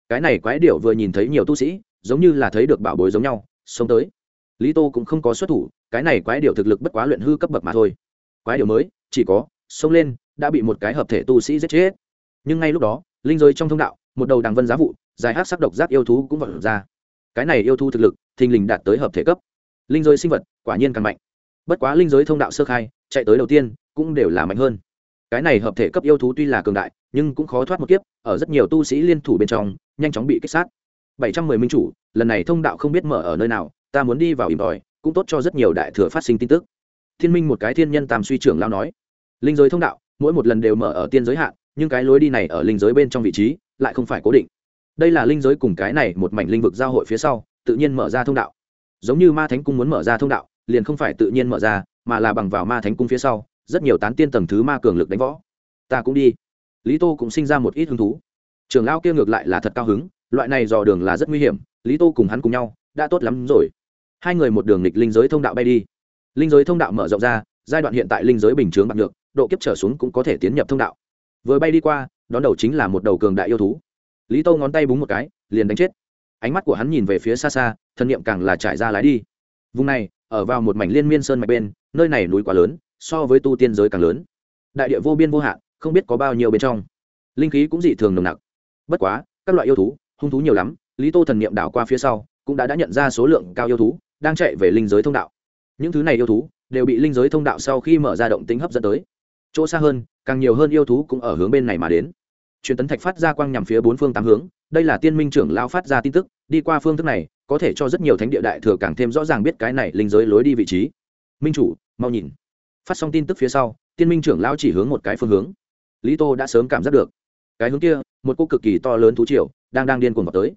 A: Cái này quái điệu vừa nhìn thấy nhiều tu sĩ, giống như là thấy được bảo bối giống nhau, xông tới lý tô cũng không có xuất thủ, cái này quái điệu thực lực bất quá luyện hư cấp bậc mà thôi. Quái điệu mới, chỉ có, xông lên, đã bị một cái hợp thể tu sĩ giết chết. Nhưng ngay lúc đó, linh giới trong thông đạo, một đầu đằng vân giá vụ, dài hát sắc độc giác yêu thú cũng vận ra. Cái này yêu thú thực lực, thình lình đạt tới hợp thể cấp. Linh giới sinh vật, quả nhiên càng mạnh. Bất quá linh giới thông đạo sơ khai, chạy tới đầu tiên, cũng đều là mạnh hơn. Cái này hợp thể cấp yêu thú tuy là cường đại, nhưng cũng khó thoát một kiếp, ở rất nhiều tu sĩ liên thủ bên trong, nhanh chóng bị kích sát. Bảy trăm mười minh chủ, lần này thông đạo không biết mở ở nơi nào ta muốn đi vào ìm đòi, cũng tốt cho rất nhiều đại thừa phát sinh tin tức. Thiên minh một cái thiên nhân tam suy trưởng lao nói, linh giới thông đạo, mỗi một lần đều mở ở tiên giới hạn, nhưng cái lối đi này ở linh giới bên trong vị trí, lại không phải cố định. Đây là linh giới cùng cái này một mảnh linh vực giao hội phía sau, tự nhiên mở ra thông đạo. Giống như ma thánh cung muốn mở ra thông đạo, liền không phải tự nhiên mở ra, mà là bằng vào ma thánh cung phía sau, rất nhiều tán tiên tầng thứ ma cường lực đánh võ. Ta cũng đi. Lý tô cũng sinh ra một ít hứng thú. Trường lao kia ngược lại là thật cao hứng, loại này dò đường là rất nguy hiểm, lý tô cùng hắn cùng nhau, đã tốt lắm rồi hai người một đường lịch linh giới thông đạo bay đi. Linh giới thông đạo mở rộng ra, giai đoạn hiện tại linh giới bình chướng bạc được độ kiếp trở xuống cũng có thể tiến nhập thông đạo. Vừa bay đi qua, đón đầu chính là một đầu cường đại yêu thú. Lý tô ngón tay búng một cái, liền đánh chết. Ánh mắt của hắn nhìn về phía xa xa, thân nhiệm càng là trải ra lái đi. Vùng này, ở vào một mảnh liên miên sơn mạch bên, nơi này núi quá lớn, so với tu tiên giới càng lớn. Đại địa vô biên vô hạn, không biết có bao nhiêu bên trong. Linh khí cũng dị thường nồng nặc. Bất quá, các loại yêu thú, hung thú nhiều lắm, lý tô thần niệm đảo qua phía sau, cũng đã đã nhận ra số lượng cao yêu thú đang chạy về linh giới thông đạo. Những thứ này yêu thú đều bị linh giới thông đạo sau khi mở ra động tính hấp dẫn tới. Chỗ xa hơn, càng nhiều hơn yêu thú cũng ở hướng bên này mà đến. Truyền tấn thạch phát ra quang nhằm phía bốn phương tám hướng, đây là tiên minh trưởng lao phát ra tin tức, đi qua phương thức này, có thể cho rất nhiều thánh địa đại thừa càng thêm rõ ràng biết cái này linh giới lối đi vị trí. Minh chủ, mau nhìn. Phát xong tin tức phía sau, tiên minh trưởng lao chỉ hướng một cái phương hướng. Lý tô đã sớm cảm giác được. Cái hướng kia, một cô cực kỳ to lớn thú triều đang đang điên cuồng vào tới.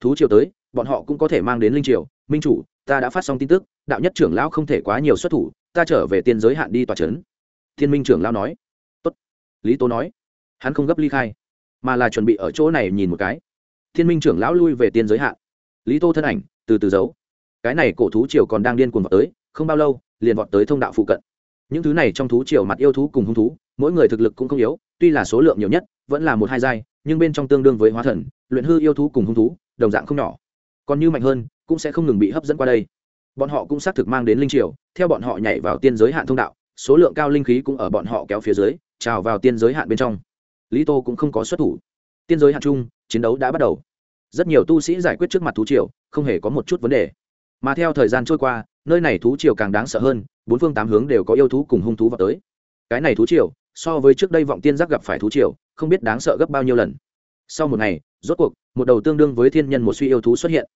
A: Thú triều tới, bọn họ cũng có thể mang đến linh triều minh chủ, ta đã phát xong tin tức, đạo nhất trưởng lão không thể quá nhiều xuất thủ, ta trở về tiên giới hạn đi tòa trấn. Thiên minh trưởng lão nói. Tốt. lý tô nói. Hắn không gấp ly khai, mà là chuẩn bị ở chỗ này nhìn một cái. Thiên minh trưởng lão lui về tiên giới hạn. Lý tô thân ảnh, từ từ giấu. Cái này cổ thú triều còn đang điên cuồng vào tới, không bao lâu, liền vọt tới thông đạo phụ cận. Những thứ này trong thú triều mặt yêu thú cùng hung thú, mỗi người thực lực cũng không yếu, tuy là số lượng nhiều nhất, vẫn là một hai giai, nhưng bên trong tương đương với hóa thần, luyện hư yêu thú cùng hung thú, đồng dạng không nhỏ. Còn như mạnh hơn cũng sẽ không ngừng bị hấp dẫn qua đây. Bọn họ cũng xác thực mang đến linh triều, theo bọn họ nhảy vào tiên giới hạn thông đạo, số lượng cao linh khí cũng ở bọn họ kéo phía dưới, trào vào tiên giới hạn bên trong. Lý tô cũng không có xuất thủ. Tiên giới hạn chung, chiến đấu đã bắt đầu. Rất nhiều tu sĩ giải quyết trước mặt thú triều, không hề có một chút vấn đề. Mà theo thời gian trôi qua, nơi này thú triều càng đáng sợ hơn, bốn phương tám hướng đều có yêu thú cùng hung thú vào tới. Cái này thú triều, so với trước đây vọng tiên giác gặp phải thú triều, không biết đáng sợ gấp bao nhiêu lần. Sau một ngày, rốt cuộc, một đầu tương đương với thiên nhân một suy yêu thú xuất hiện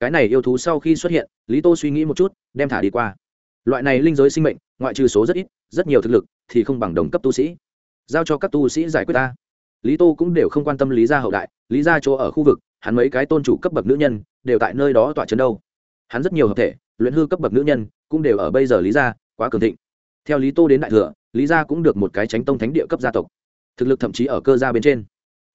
A: cái này yêu thú sau khi xuất hiện, lý tô suy nghĩ một chút, đem thả đi qua. Loại này linh giới sinh mệnh, ngoại trừ số rất ít, rất nhiều thực lực thì không bằng đồng cấp tu sĩ. Giao cho các tu sĩ giải quyết ta. Lý tô cũng đều không quan tâm lý gia hậu đại, lý gia chỗ ở khu vực, hắn mấy cái tôn chủ cấp bậc nữ nhân, đều tại nơi đó tỏa chấn đâu. Hắn rất nhiều hợp thể, luyện hư cấp bậc nữ nhân, cũng đều ở bây giờ lý gia, quá cường thịnh. Theo lý tô đến đại thừa, lý gia cũng được một cái tránh tông thánh địa cấp gia tộc. Thực lực thậm chí ở cơ gia bên trên.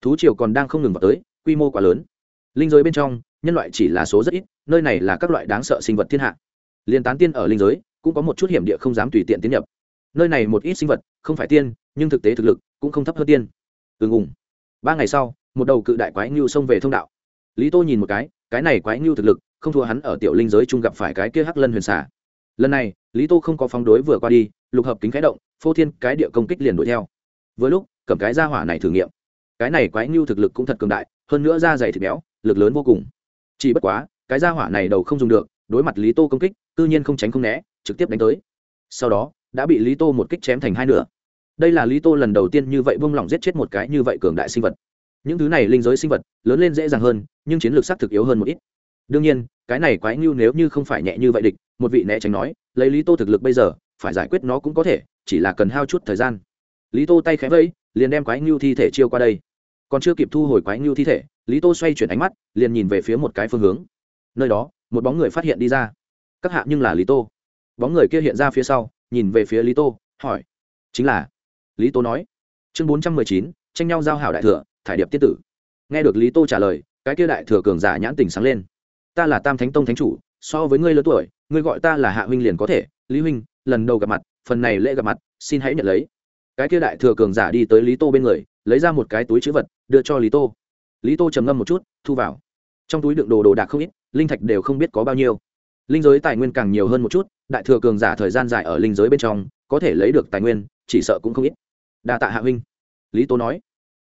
A: Thú triều còn đang không ngừng vào tới, quy mô quá lớn linh giới bên trong, nhân loại chỉ là số rất ít, nơi này là các loại đáng sợ sinh vật thiên hạ. Liên tán tiên ở linh giới, cũng có một chút hiểm địa không dám tùy tiện tiến nhập. Nơi này một ít sinh vật, không phải tiên, nhưng thực tế thực lực cũng không thấp hơn tiên. Ưng ủng ba ngày sau, một đầu cự đại quái ngưu xông về thông đạo. Lý tô nhìn một cái cái này quái ngưu thực lực, không thua hắn ở tiểu linh giới chung gặp phải cái kia hắc lân huyền xả lần này, lý tô không có phóng đối vừa qua đi, lục hợp kính khái động, phô thiên cái địa công kích liền đuổi theo. Với lúc, cầm cái ra hỏa này thử nghiệm. Cái này quái ngưu thực lực cũng thật cường đại, hơn nữa da dày thịt béo lực lớn vô cùng. Chỉ bất quá, cái ra hỏa này đầu không dùng được, đối mặt lý tô công kích tự nhiên không tránh không né, trực tiếp đánh tới. Sau đó, đã bị lý tô một kích chém thành hai nửa. Đây là lý tô lần đầu tiên như vậy vung lòng giết chết một cái như vậy cường đại sinh vật. Những thứ này linh giới sinh vật, lớn lên dễ dàng hơn, nhưng chiến lược xác thực yếu hơn một ít. Đương nhiên, cái này quái ngưu nếu như không phải nhẹ như vậy địch, một vị né tránh nói, lấy lý tô thực lực bây giờ, phải giải quyết nó cũng có thể, chỉ là cần hao chút thời gian. Lý tô tay khẽ vẫy, liền đem quái ngưu thi thể chiêu qua đây. Còn chưa kịp thu hồi quái ngưu thi thể lý tô xoay chuyển ánh mắt, liền nhìn về phía một cái phương hướng. Nơi đó, một bóng người phát hiện đi ra. Các hạ nhưng là lý tô. Bóng người kia hiện ra phía sau, nhìn về phía lý tô, hỏi. Chính là. Lý tô nói. Chương bốn trăm mười chín, tranh nhau giao hảo đại thừa, thải điệp tiết tử. Nghe được lý tô trả lời, cái kia đại thừa cường giả nhãn tình sáng lên. Ta là tam thánh tông thánh chủ, so với ngươi lớn tuổi, ngươi gọi ta là hạ huynh liền có thể. Lý huynh, lần đầu gặp mặt, phần này lễ gặp mặt, xin hãy nhận lấy. Cái kia đại thừa cường giả đi tới lý tô bên người, lấy ra một cái túi chữ vật, đưa cho lý tô lý tô trầm ngâm một chút, thu vào. Trong túi đựng đồ đồ đạc không ít, linh thạch đều không biết có bao nhiêu. Linh giới tài nguyên càng nhiều hơn một chút, đại thừa cường giả thời gian dài ở linh giới bên trong, có thể lấy được tài nguyên, chỉ sợ cũng không ít. Đa tạ hạ huynh. Lý tô nói.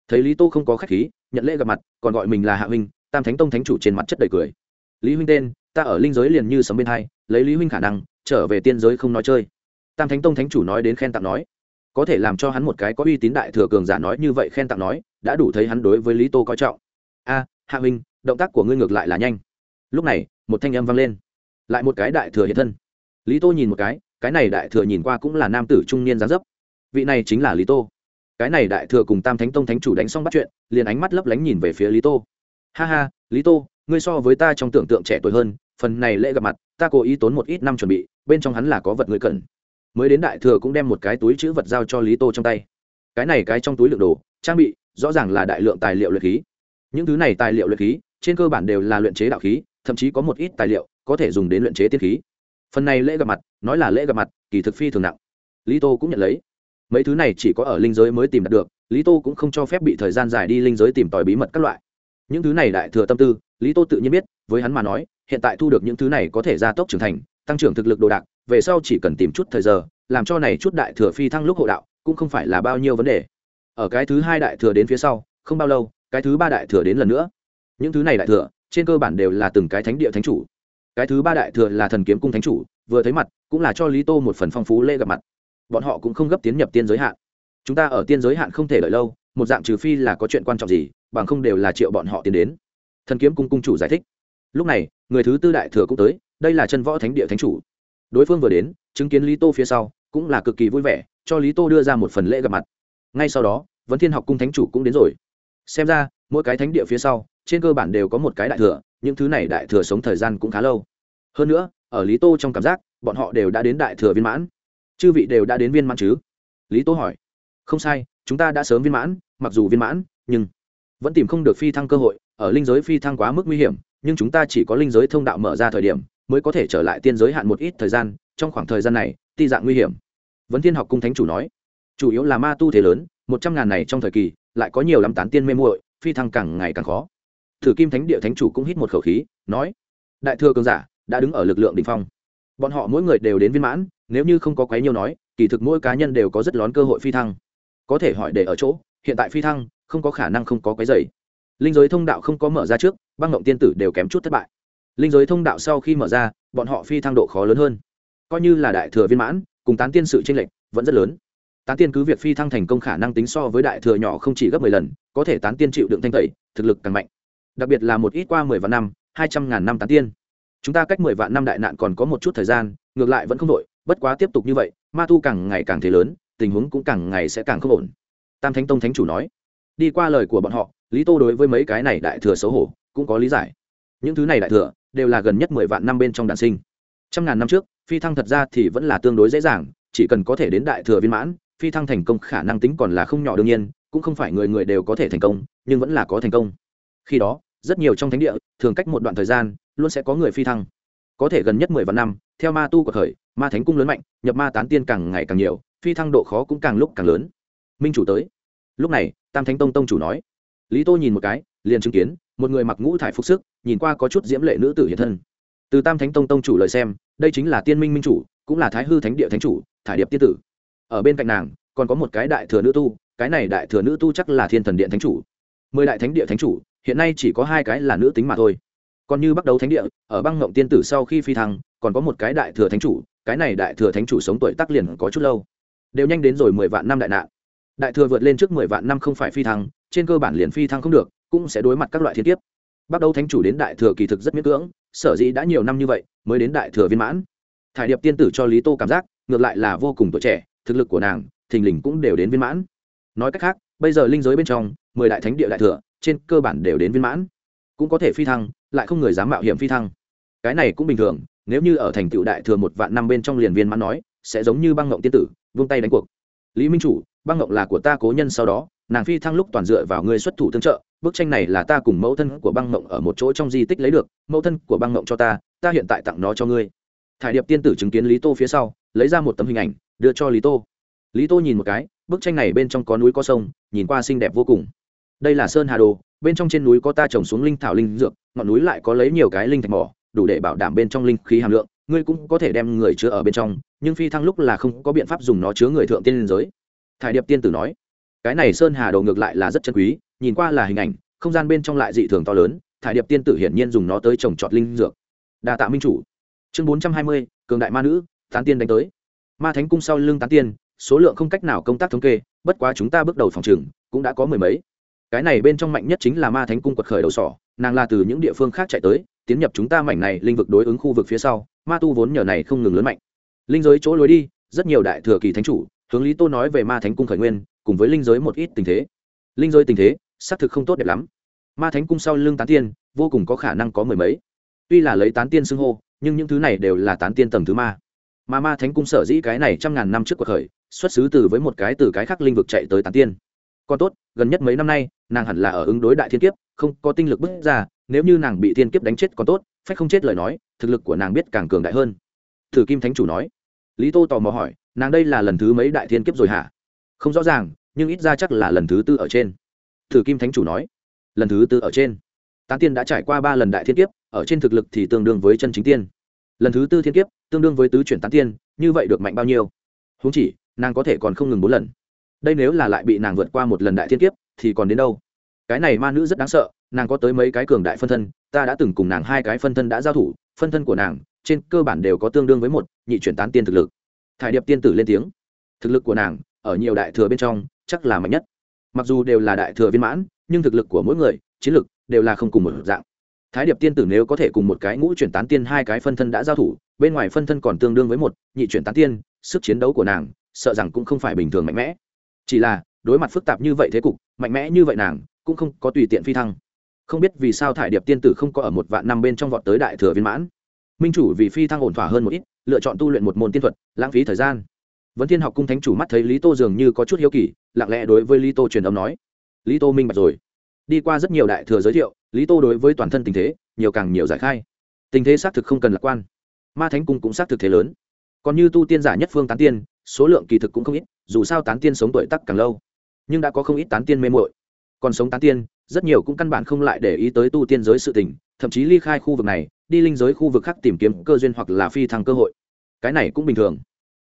A: Thấy lý tô không có khách khí, nhận lễ gặp mặt, còn gọi mình là hạ huynh, tam thánh tông thánh chủ trên mặt chất đầy cười. Lý huynh tên, ta ở linh giới liền như sấm bên hai, lấy lý huynh khả năng, trở về tiên giới không nói chơi. Tam thánh tông thánh chủ nói đến khen tặng nói. Có thể làm cho hắn một cái có uy tín đại thừa cường giả nói như vậy khen tặng nói, đã đủ thấy hắn đối với lý tô coi trọng a, hạ huynh động tác của ngươi ngược lại là nhanh. Lúc này, một thanh âm vang lên. Lại một cái đại thừa hiện thân. Lý tô nhìn một cái cái này đại thừa nhìn qua cũng là nam tử trung niên giá dấp. Vị này chính là lý tô. Cái này đại thừa cùng tam thánh tông thánh chủ đánh xong bắt chuyện, liền ánh mắt lấp lánh nhìn về phía lý tô. Ha ha, lý tô, ngươi so với ta trong tưởng tượng trẻ tuổi hơn, phần này lễ gặp mặt, ta cố ý tốn một ít năm chuẩn bị, bên trong hắn là có vật ngươi cần. Mới đến đại thừa cũng đem một cái túi chữ vật giao cho lý tô trong tay. Cái này cái trong túi lượng đồ, trang bị, rõ ràng là đại lượng tài liệu luyện khí những thứ này tài liệu luyện khí, trên cơ bản đều là luyện chế đạo khí, thậm chí có một ít tài liệu có thể dùng đến luyện chế tiên khí. Phần này lễ gặp mặt, nói là lễ gặp mặt, kỳ thực phi thường nặng. Lý tô cũng nhận lấy. Mấy thứ này chỉ có ở linh giới mới tìm được, lý tô cũng không cho phép bị thời gian dài đi linh giới tìm tòi bí mật các loại. Những thứ này đại thừa tâm tư, lý tô tự nhiên biết, với hắn mà nói, hiện tại thu được những thứ này có thể gia tốc trưởng thành, tăng trưởng thực lực đồ đạc, về sau chỉ cần tìm chút thời giờ, làm cho này chút đại thừa phi thăng lúc hộ đạo, cũng không phải là bao nhiêu vấn đề. Ở cái thứ hai đại thừa đến phía sau, không bao lâu cái thứ ba đại thừa đến lần nữa. Những thứ này đại thừa, trên cơ bản đều là từng cái thánh địa thánh chủ. Cái thứ ba đại thừa là thần kiếm cung thánh chủ, vừa thấy mặt, cũng là cho lý tô một phần phong phú lễ gặp mặt. Bọn họ cũng không gấp tiến nhập tiên giới hạn. Chúng ta ở tiên giới hạn không thể đợi lâu, một dạng trừ phi là có chuyện quan trọng gì, bằng không đều là triệu bọn họ tiến đến. Thần kiếm cung cung chủ giải thích. Lúc này, người thứ tư đại thừa cũng tới, đây là chân võ thánh địa thánh chủ. Đối phương vừa đến, chứng kiến lý tô phía sau, cũng là cực kỳ vui vẻ, cho lý tô đưa ra một phần lễ gặp mặt. Ngay sau đó, vấn thiên học cung thánh chủ cũng đến rồi xem ra, mỗi cái thánh địa phía sau, trên cơ bản đều có một cái đại thừa, những thứ này đại thừa sống thời gian cũng khá lâu. Hơn nữa, ở lý tô trong cảm giác, bọn họ đều đã đến đại thừa viên mãn. Chư vị đều đã đến viên mãn chứ? Lý tô hỏi. Không sai, chúng ta đã sớm viên mãn, mặc dù viên mãn, nhưng vẫn tìm không được phi thăng cơ hội, ở linh giới phi thăng quá mức nguy hiểm, nhưng chúng ta chỉ có linh giới thông đạo mở ra thời điểm, mới có thể trở lại tiên giới hạn một ít thời gian, trong khoảng thời gian này, ti dạng nguy hiểm. Vấn thiên học cung thánh chủ nói, chủ yếu là ma tu thế lớn, một trăm ngàn này trong thời kỳ lại có nhiều lắm tán tiên mê muội, phi thăng càng ngày càng khó. Thử kim thánh địa thánh chủ cũng hít một khẩu khí, nói, đại thừa cường giả đã đứng ở lực lượng đỉnh phong. Bọn họ mỗi người đều đến viên mãn, nếu như không có quấy nhiều nói, kỳ thực mỗi cá nhân đều có rất lón cơ hội phi thăng. Có thể hỏi để ở chỗ, hiện tại phi thăng, không có khả năng không có quấy dày linh giới thông đạo không có mở ra trước, băng ngộng tiên tử đều kém chút thất bại. Linh giới thông đạo sau khi mở ra, bọn họ phi thăng độ khó lớn hơn. Coi như là đại thừa viên mãn, cùng tán tiên sự tranh lệch vẫn rất lớn tán tiên cứ việc phi thăng thành công khả năng tính so với đại thừa nhỏ không chỉ gấp mười lần, có thể tán tiên chịu đựng thanh tẩy, thực lực càng mạnh. Đặc biệt là một ít qua mười vạn năm, hai trăm ngàn năm tán tiên. Chúng ta cách mười vạn năm đại nạn còn có một chút thời gian, ngược lại vẫn không đội bất quá tiếp tục như vậy, ma tu càng ngày càng thế lớn, tình huống cũng càng ngày sẽ càng không ổn. Tam thánh tông thánh chủ nói, đi qua lời của bọn họ, lý tô đối với mấy cái này đại thừa xấu hổ, cũng có lý giải. Những thứ này đại thừa, đều là gần nhất mười vạn năm bên trong đàn sinh. Trăm ngàn năm trước, phi thăng thật ra thì vẫn là tương đối dễ dàng, chỉ cần có thể đến đại thừa viên mãn phi thăng thành công khả năng tính còn là không nhỏ đương nhiên, cũng không phải người người đều có thể thành công, nhưng vẫn là có thành công. Khi đó, rất nhiều trong thánh địa, thường cách một đoạn thời gian, luôn sẽ có người phi thăng. Có thể gần nhất mười vạn năm, theo ma tu của thời, ma thánh cung lớn mạnh, nhập ma tán tiên càng ngày càng nhiều, phi thăng độ khó cũng càng lúc càng lớn. Minh chủ tới. Lúc này, tam thánh tông tông chủ nói. Lý tô nhìn một cái, liền chứng kiến, một người mặc ngũ thải phục sức, nhìn qua có chút diễm lệ nữ tử hiện thân. Từ tam thánh tông tông chủ lời xem, đây chính là tiên minh minh chủ, cũng là thái hư thánh địa thánh chủ, thải điệp tiên tử ở bên cạnh nàng, còn có một cái đại thừa nữ tu, cái này đại thừa nữ tu chắc là thiên thần điện thánh chủ. Mười đại thánh địa thánh chủ, hiện nay chỉ có hai cái là nữ tính mà thôi. Còn như bắt đầu thánh địa, ở băng ngộng tiên tử sau khi phi thăng, còn có một cái đại thừa thánh chủ, cái này đại thừa thánh chủ sống tuổi tắc liền có chút lâu. Đều nhanh đến rồi mười vạn năm đại nạn. Đại thừa vượt lên trước mười vạn năm không phải phi thăng, trên cơ bản liền phi thăng không được, cũng sẽ đối mặt các loại thiên tiếp bắt đầu thánh chủ đến đại thừa kỳ thực rất miễn cưỡng, sở dĩ đã nhiều năm như vậy, mới đến đại thừa viên mãn. Thải điệp tiên tử cho lý tô cảm giác, ngược lại là vô cùng tuổi trẻ thực lực của nàng, thình lình cũng đều đến viên mãn. Nói cách khác, bây giờ linh giới bên trong, mười đại thánh địa đại thừa, trên cơ bản đều đến viên mãn. Cũng có thể phi thăng, lại không người dám mạo hiểm phi thăng. Cái này cũng bình thường, nếu như ở thành tựu đại thừa một vạn năm bên trong liền viên mãn nói, sẽ giống như băng ngộng tiên tử, vung tay đánh cuộc. Lý minh chủ, băng ngộng là của ta cố nhân sau đó, nàng phi thăng lúc toàn dựa vào ngươi xuất thủ tương trợ, bức tranh này là ta cùng mẫu thân của băng ngộng ở một chỗ trong di tích lấy được, mẫu thân của băng ngộng cho ta ta hiện tại tặng nó cho ngươi. Thải điệp tiên tử chứng kiến lý tô phía sau, lấy ra một tấm hình ảnh đưa cho lý tô. Lý tô nhìn một cái, bức tranh này bên trong có núi có sông, nhìn qua xinh đẹp vô cùng. Đây là sơn hà đồ, bên trong trên núi có ta trồng xuống linh thảo linh dược, ngọn núi lại có lấy nhiều cái linh thạch mỏ, đủ để bảo đảm bên trong linh khí hàm lượng, ngươi cũng có thể đem người chứa ở bên trong, nhưng phi thăng lúc là không có biện pháp dùng nó chứa người thượng tiên liên giới. Thải điệp tiên tử nói. Cái này sơn hà đồ ngược lại là rất chân quý, nhìn qua là hình ảnh, không gian bên trong lại dị thường to lớn, thải điệp tiên tử hiển nhiên dùng nó tới trồng trọt linh dược. Đa tạ minh chủ. Chương bốn trăm hai mươi, cường đại ma nữ, tán tiên đánh tới ma thánh cung sau lưng tán tiên, số lượng không cách nào công tác thống kê, bất quá chúng ta bước đầu phòng trừng cũng đã có mười mấy. Cái này bên trong mạnh nhất chính là ma thánh cung quật khởi đầu sỏ, nàng là từ những địa phương khác chạy tới, tiến nhập chúng ta mảnh này linh vực đối ứng khu vực phía sau, ma tu vốn nhờ này không ngừng lớn mạnh. Linh giới chỗ lối đi, rất nhiều đại thừa kỳ thánh chủ, hướng lý tô nói về ma thánh cung khởi nguyên, cùng với linh giới một ít tình thế. Linh giới tình thế, xác thực không tốt đẹp lắm. Ma thánh cung sau lưng tán tiên, vô cùng có khả năng có mười mấy. Tuy là lấy tán tiên xưng hô, nhưng những thứ này đều là tán tiên tầng thứ ma mà ma thánh cung sở dĩ cái này trăm ngàn năm trước cuộc khởi, xuất xứ từ với một cái từ cái khác linh vực chạy tới tán tiên. Còn tốt, gần nhất mấy năm nay, nàng hẳn là ở ứng đối đại thiên kiếp, không có tinh lực bước ra, nếu như nàng bị thiên kiếp đánh chết còn tốt, phách không chết lời nói, thực lực của nàng biết càng cường đại hơn. Thử kim thánh chủ nói. Lý tô tò mò hỏi, nàng đây là lần thứ mấy đại thiên kiếp rồi hả? Không rõ ràng, nhưng ít ra chắc là lần thứ tư ở trên. Thử kim thánh chủ nói. Lần thứ tư ở trên. Tán tiên đã trải qua ba lần đại thiên kiếp, ở trên thực lực thì tương đương với chân chính tiên. Lần thứ tư thiên kiếp tương đương với tứ chuyển tán tiên, như vậy được mạnh bao nhiêu? Húng chỉ, nàng có thể còn không ngừng bốn lần. Đây nếu là lại bị nàng vượt qua một lần đại thiên kiếp, thì còn đến đâu? Cái này ma nữ rất đáng sợ, nàng có tới mấy cái cường đại phân thân, ta đã từng cùng nàng hai cái phân thân đã giao thủ, phân thân của nàng, trên cơ bản đều có tương đương với một, nhị chuyển tán tiên thực lực. Thải điệp tiên tử lên tiếng. Thực lực của nàng, ở nhiều đại thừa bên trong, chắc là mạnh nhất. Mặc dù đều là đại thừa viên mãn, nhưng thực lực của mỗi người, chiến lực đều là không cùng một dạng. Thái điệp tiên tử nếu có thể cùng một cái ngũ chuyển tán tiên hai cái phân thân đã giao thủ bên ngoài phân thân còn tương đương với một, nhị chuyển tán tiên, sức chiến đấu của nàng, sợ rằng cũng không phải bình thường mạnh mẽ. Chỉ là, đối mặt phức tạp như vậy thế cục, mạnh mẽ như vậy nàng, cũng không có tùy tiện phi thăng. Không biết vì sao thải điệp tiên tử không có ở một vạn năm bên trong vọt tới đại thừa viên mãn. Minh chủ vì phi thăng ổn thỏa hơn một ít, lựa chọn tu luyện một môn tiên thuật, lãng phí thời gian. Vấn thiên học cung thánh chủ mắt thấy lý tô dường như có chút hiếu kỳ, lặng lẽ đối với lý tô truyền âm nói. Lý tô minh bạch rồi. Đi qua rất nhiều đại thừa giới thiệu, lý tô đối với toàn thân tình thế, nhiều càng nhiều giải khai. Tình thế xác thực không cần lạc quan ma thánh cung cũng xác thực thế lớn. Còn như tu tiên giả nhất phương tán tiên, số lượng kỳ thực cũng không ít, dù sao tán tiên sống tuổi tắc càng lâu, nhưng đã có không ít tán tiên mê mội còn sống tán tiên, rất nhiều cũng căn bản không lại để ý tới tu tiên giới sự tình, thậm chí ly khai khu vực này, đi linh giới khu vực khác tìm kiếm cơ duyên hoặc là phi thăng cơ hội. Cái này cũng bình thường.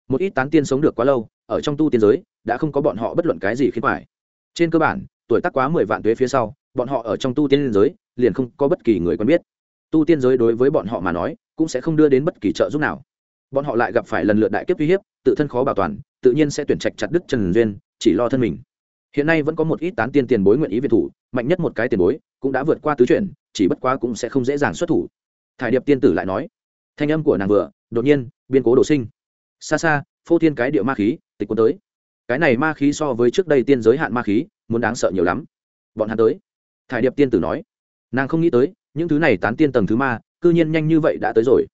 A: Một ít tán tiên sống được quá lâu, ở trong tu tiên giới, đã không có bọn họ bất luận cái gì khiến phải. Trên cơ bản, tuổi tác quá mười vạn tuế phía sau, bọn họ ở trong tu tiên giới, liền không có bất kỳ người quen biết. Tu tiên giới đối với bọn họ mà nói cũng sẽ không đưa đến bất kỳ trợ giúp nào. Bọn họ lại gặp phải lần lượt đại kiếp uy hiếp, tự thân khó bảo toàn, tự nhiên sẽ tuyển trạch chặt đứt trần duyên, chỉ lo thân mình. Hiện nay vẫn có một ít tán tiên tiền bối nguyện ý việt thủ, mạnh nhất một cái tiền bối cũng đã vượt qua tứ chuyển, chỉ bất quá cũng sẽ không dễ dàng xuất thủ. Thải điệp tiên tử lại nói, thanh âm của nàng vừa, đột nhiên biên cố đổ sinh. Xa xa, phô thiên cái địa ma khí, tịch quân tới. Cái này ma khí so với trước đây tiên giới hạn ma khí, muốn đáng sợ nhiều lắm. Bọn hắn tới. Thải điệp tiên tử nói, nàng không nghĩ tới, những thứ này tán tiên tầng thứ ma cư nhiên nhanh như vậy đã tới rồi.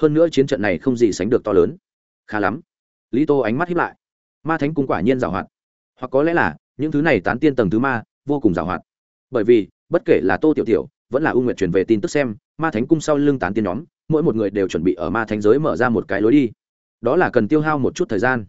A: Hơn nữa chiến trận này không gì sánh được to lớn. Khá lắm. Lý tô ánh mắt hiếp lại. Ma thánh cung quả nhiên giảo hoạt. Hoặc có lẽ là, những thứ này tán tiên tầng thứ ma, vô cùng giảo hoạt. Bởi vì, bất kể là tô tiểu tiểu, vẫn là u nguyện truyền về tin tức xem, ma thánh cung sau lưng tán tiên nhóm, mỗi một người đều chuẩn bị ở ma thánh giới mở ra một cái lối đi. Đó là cần tiêu hao một chút thời gian.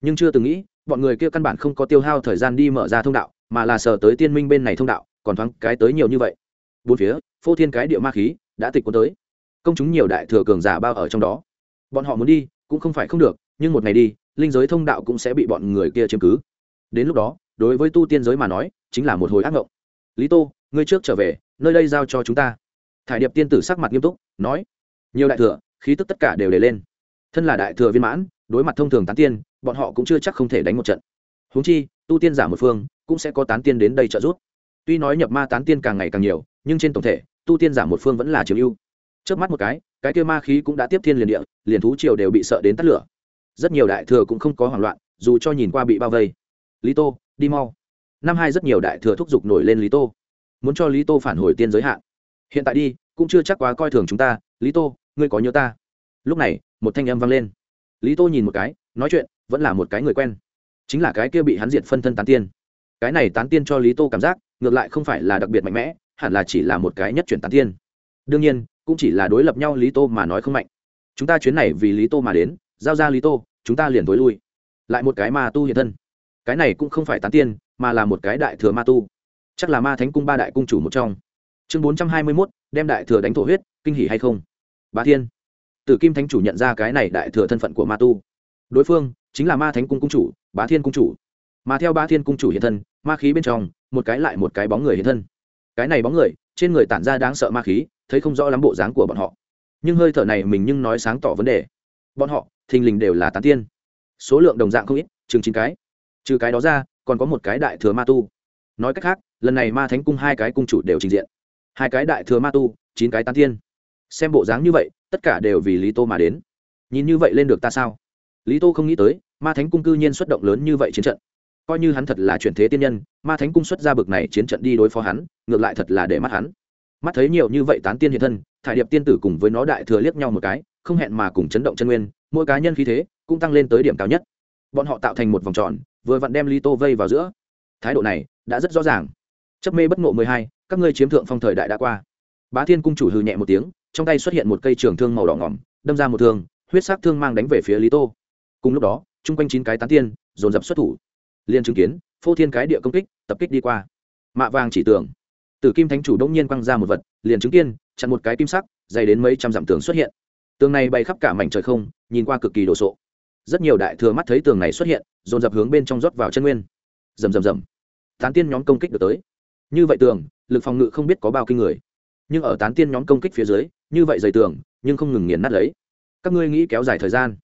A: Nhưng chưa từng nghĩ, bọn người kia căn bản không có tiêu hao thời gian đi mở ra thông đạo, mà là sờ tới tiên minh bên này thông đạo, còn thoáng cái tới nhiều như vậy. Bốn phía, phô thiên cái địa ma khí đã tịch cuốn tới. Công chúng nhiều đại thừa cường giả bao ở trong đó. Bọn họ muốn đi, cũng không phải không được, nhưng một ngày đi, linh giới thông đạo cũng sẽ bị bọn người kia chiếm cứ. Đến lúc đó, đối với tu tiên giới mà nói, chính là một hồi ác mộng. Lý tô, ngươi trước trở về, nơi đây giao cho chúng ta. Thải điệp tiên tử sắc mặt nghiêm túc, nói, nhiều đại thừa, khí tức tất cả đều để lên. Thân là đại thừa viên mãn, đối mặt thông thường tán tiên, bọn họ cũng chưa chắc không thể đánh một trận. Huống chi, tu tiên giả một phương, cũng sẽ có tán tiên đến đây trợ giúp. Tuy nói nhập ma tán tiên càng ngày càng nhiều, nhưng trên tổng thể tu tiên giả một phương vẫn là chiếm ưu. Trước mắt một cái cái kia ma khí cũng đã tiếp thiên liền địa, liền thú triều đều bị sợ đến tắt lửa. Rất nhiều đại thừa cũng không có hoảng loạn, dù cho nhìn qua bị bao vây. Lý tô, đi mau. Năm hai rất nhiều đại thừa thúc giục nổi lên lý tô. Muốn cho lý tô phản hồi tiên giới hạn. Hiện tại đi, cũng chưa chắc quá coi thường chúng ta. Lý tô, ngươi có nhớ ta? Lúc này, một thanh âm vang lên. Lý tô nhìn một cái, nói chuyện, vẫn là một cái người quen. Chính là cái kia bị hắn diệt phân thân tán tiên. Cái này tán tiên cho lý tô cảm giác, ngược lại không phải là đặc biệt mạnh mẽ hẳn là chỉ là một cái nhất chuyển tán tiên. Đương nhiên, cũng chỉ là đối lập nhau lý tô mà nói không mạnh. Chúng ta chuyến này vì lý tô mà đến, giao ra lý tô, chúng ta liền tối lui. Lại một cái ma tu hiện thân. Cái này cũng không phải tán tiên, mà là một cái đại thừa ma tu. Chắc là ma thánh cung ba đại cung chủ một trong. Chương bốn trăm hai mươi mốt, đem đại thừa đánh thổ huyết, kinh hỉ hay không? Bá thiên. Tử kim thánh chủ nhận ra cái này đại thừa thân phận của ma tu. Đối phương chính là ma thánh cung cung chủ, bá thiên cung chủ. Mà theo bá thiên cung chủ hiện thân, ma khí bên trong, một cái lại một cái bóng người hiện thân cái này bóng người, trên người tản ra đáng sợ ma khí, thấy không rõ lắm bộ dáng của bọn họ. Nhưng hơi thở này mình nhưng nói sáng tỏ vấn đề. Bọn họ, thình lình đều là tán tiên. Số lượng đồng dạng không ít, chừng chín cái. Trừ cái đó ra, còn có một cái đại thừa ma tu. Nói cách khác, lần này ma thánh cung hai cái cung chủ đều trình diện. Hai cái đại thừa ma tu, chín cái tán tiên. Xem bộ dáng như vậy, tất cả đều vì lý tô mà đến. Nhìn như vậy lên được ta sao? Lý tô không nghĩ tới, ma thánh cung cư nhiên xuất động lớn như vậy chiến trận coi như hắn thật là chuyển thế tiên nhân, ma thánh cung xuất ra bực này chiến trận đi đối phó hắn, ngược lại thật là để mắt hắn. Mắt thấy nhiều như vậy tán tiên hiện thân, thải điệp tiên tử cùng với nó đại thừa liếc nhau một cái, không hẹn mà cùng chấn động chân nguyên, mỗi cá nhân khí thế cũng tăng lên tới điểm cao nhất. Bọn họ tạo thành một vòng tròn, vừa vặn đem ly tô vây vào giữa. Thái độ này đã rất rõ ràng. Chấp mê bất ngộ mười hai, các ngươi chiếm thượng phong thời đại đã qua. Bá thiên cung chủ hừ nhẹ một tiếng, trong tay xuất hiện một cây trường thương màu đỏ ngỏm, đâm ra một thương, huyết sắc thương mang đánh về phía lý tô. Cùng lúc đó, chung quanh chín cái tán tiên dồn dập xuất thủ liên chứng kiến, phô thiên cái địa công kích, tập kích đi qua. Mạ vàng chỉ tưởng, tử kim thánh chủ đông nhiên quăng ra một vật, liền chứng kiến, chặn một cái kim sắc, dày đến mấy trăm dặm tường xuất hiện. Tường này bay khắp cả mảnh trời không, nhìn qua cực kỳ đồ sộ. Rất nhiều đại thừa mắt thấy tường này xuất hiện, dồn dập hướng bên trong rót vào chân nguyên. Rầm rầm rầm. Tán tiên nhóm công kích được tới. Như vậy tường, lực phòng ngự không biết có bao kinh người. Nhưng ở tán tiên nhóm công kích phía dưới, như vậy dày tường, nhưng không ngừng nghiền nát lấy. Các ngươi nghĩ kéo dài thời gian?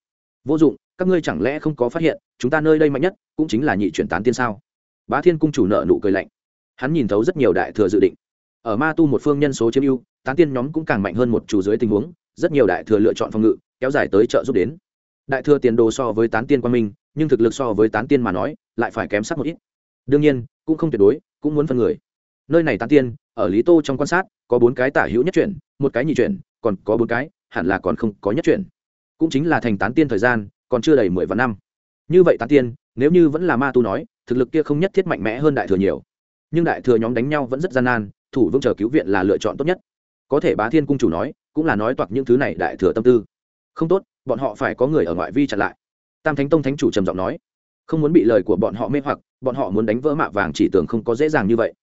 A: Vô dụng, các ngươi chẳng lẽ không có phát hiện chúng ta nơi đây mạnh nhất cũng chính là nhị chuyển tán tiên sao? Bá thiên cung chủ nợ nụ cười lạnh. Hắn nhìn thấu rất nhiều đại thừa dự định. Ở ma tu một phương nhân số chiếm ưu, tán tiên nhóm cũng càng mạnh hơn một chủ dưới tình huống, rất nhiều đại thừa lựa chọn phòng ngự, kéo dài tới trợ giúp đến. Đại thừa tiền đồ so với tán tiên quan minh, nhưng thực lực so với tán tiên mà nói, lại phải kém sắc một ít. Đương nhiên, cũng không tuyệt đối, cũng muốn phân người. Nơi này tán tiên, ở lý tô trong quan sát, có bốn cái tả hữu nhất chuyển, một cái nhị chuyển, còn có bốn cái, hẳn là còn không có nhất chuyển. Cũng chính là thành tán tiên thời gian, còn chưa đầy mười vạn năm như vậy tán tiên, nếu như vẫn là ma tu nói, thực lực kia không nhất thiết mạnh mẽ hơn đại thừa nhiều. Nhưng đại thừa nhóm đánh nhau vẫn rất gian nan, thủ vương chờ cứu viện là lựa chọn tốt nhất. Có thể bá thiên cung chủ nói, cũng là nói toạc những thứ này đại thừa tâm tư. Không tốt, bọn họ phải có người ở ngoại vi chặn lại. Tam thánh tông thánh chủ trầm giọng nói, không muốn bị lời của bọn họ mê hoặc, bọn họ muốn đánh vỡ mạ vàng chỉ tưởng không có dễ dàng như vậy.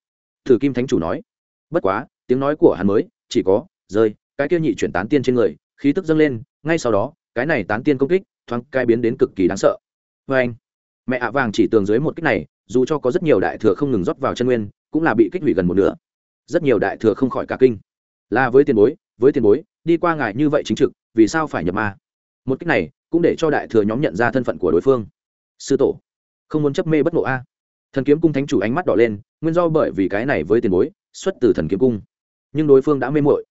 A: Thử kim thánh chủ nói, bất quá, tiếng nói của hắn mới, chỉ có, rơi, cái kia nhị chuyển tán tiên trên người, khí tức dâng lên, ngay sau đó, cái này tán tiên công kích, thoáng cai biến đến cực kỳ đáng sợ vê anh. Mẹ ạ vàng chỉ tường dưới một kích này, dù cho có rất nhiều đại thừa không ngừng rót vào chân nguyên, cũng là bị kích hủy gần một nửa. Rất nhiều đại thừa không khỏi cả kinh. Là với tiền bối, với tiền bối, đi qua ngài như vậy chính trực, vì sao phải nhập ma? Một cách này, cũng để cho đại thừa nhóm nhận ra thân phận của đối phương. Sư tổ, không muốn chấp mê bất ngộ a. Thần kiếm cung thánh chủ ánh mắt đỏ lên, nguyên do bởi vì cái này với tiền bối, xuất từ thần kiếm cung. Nhưng đối phương đã mê mội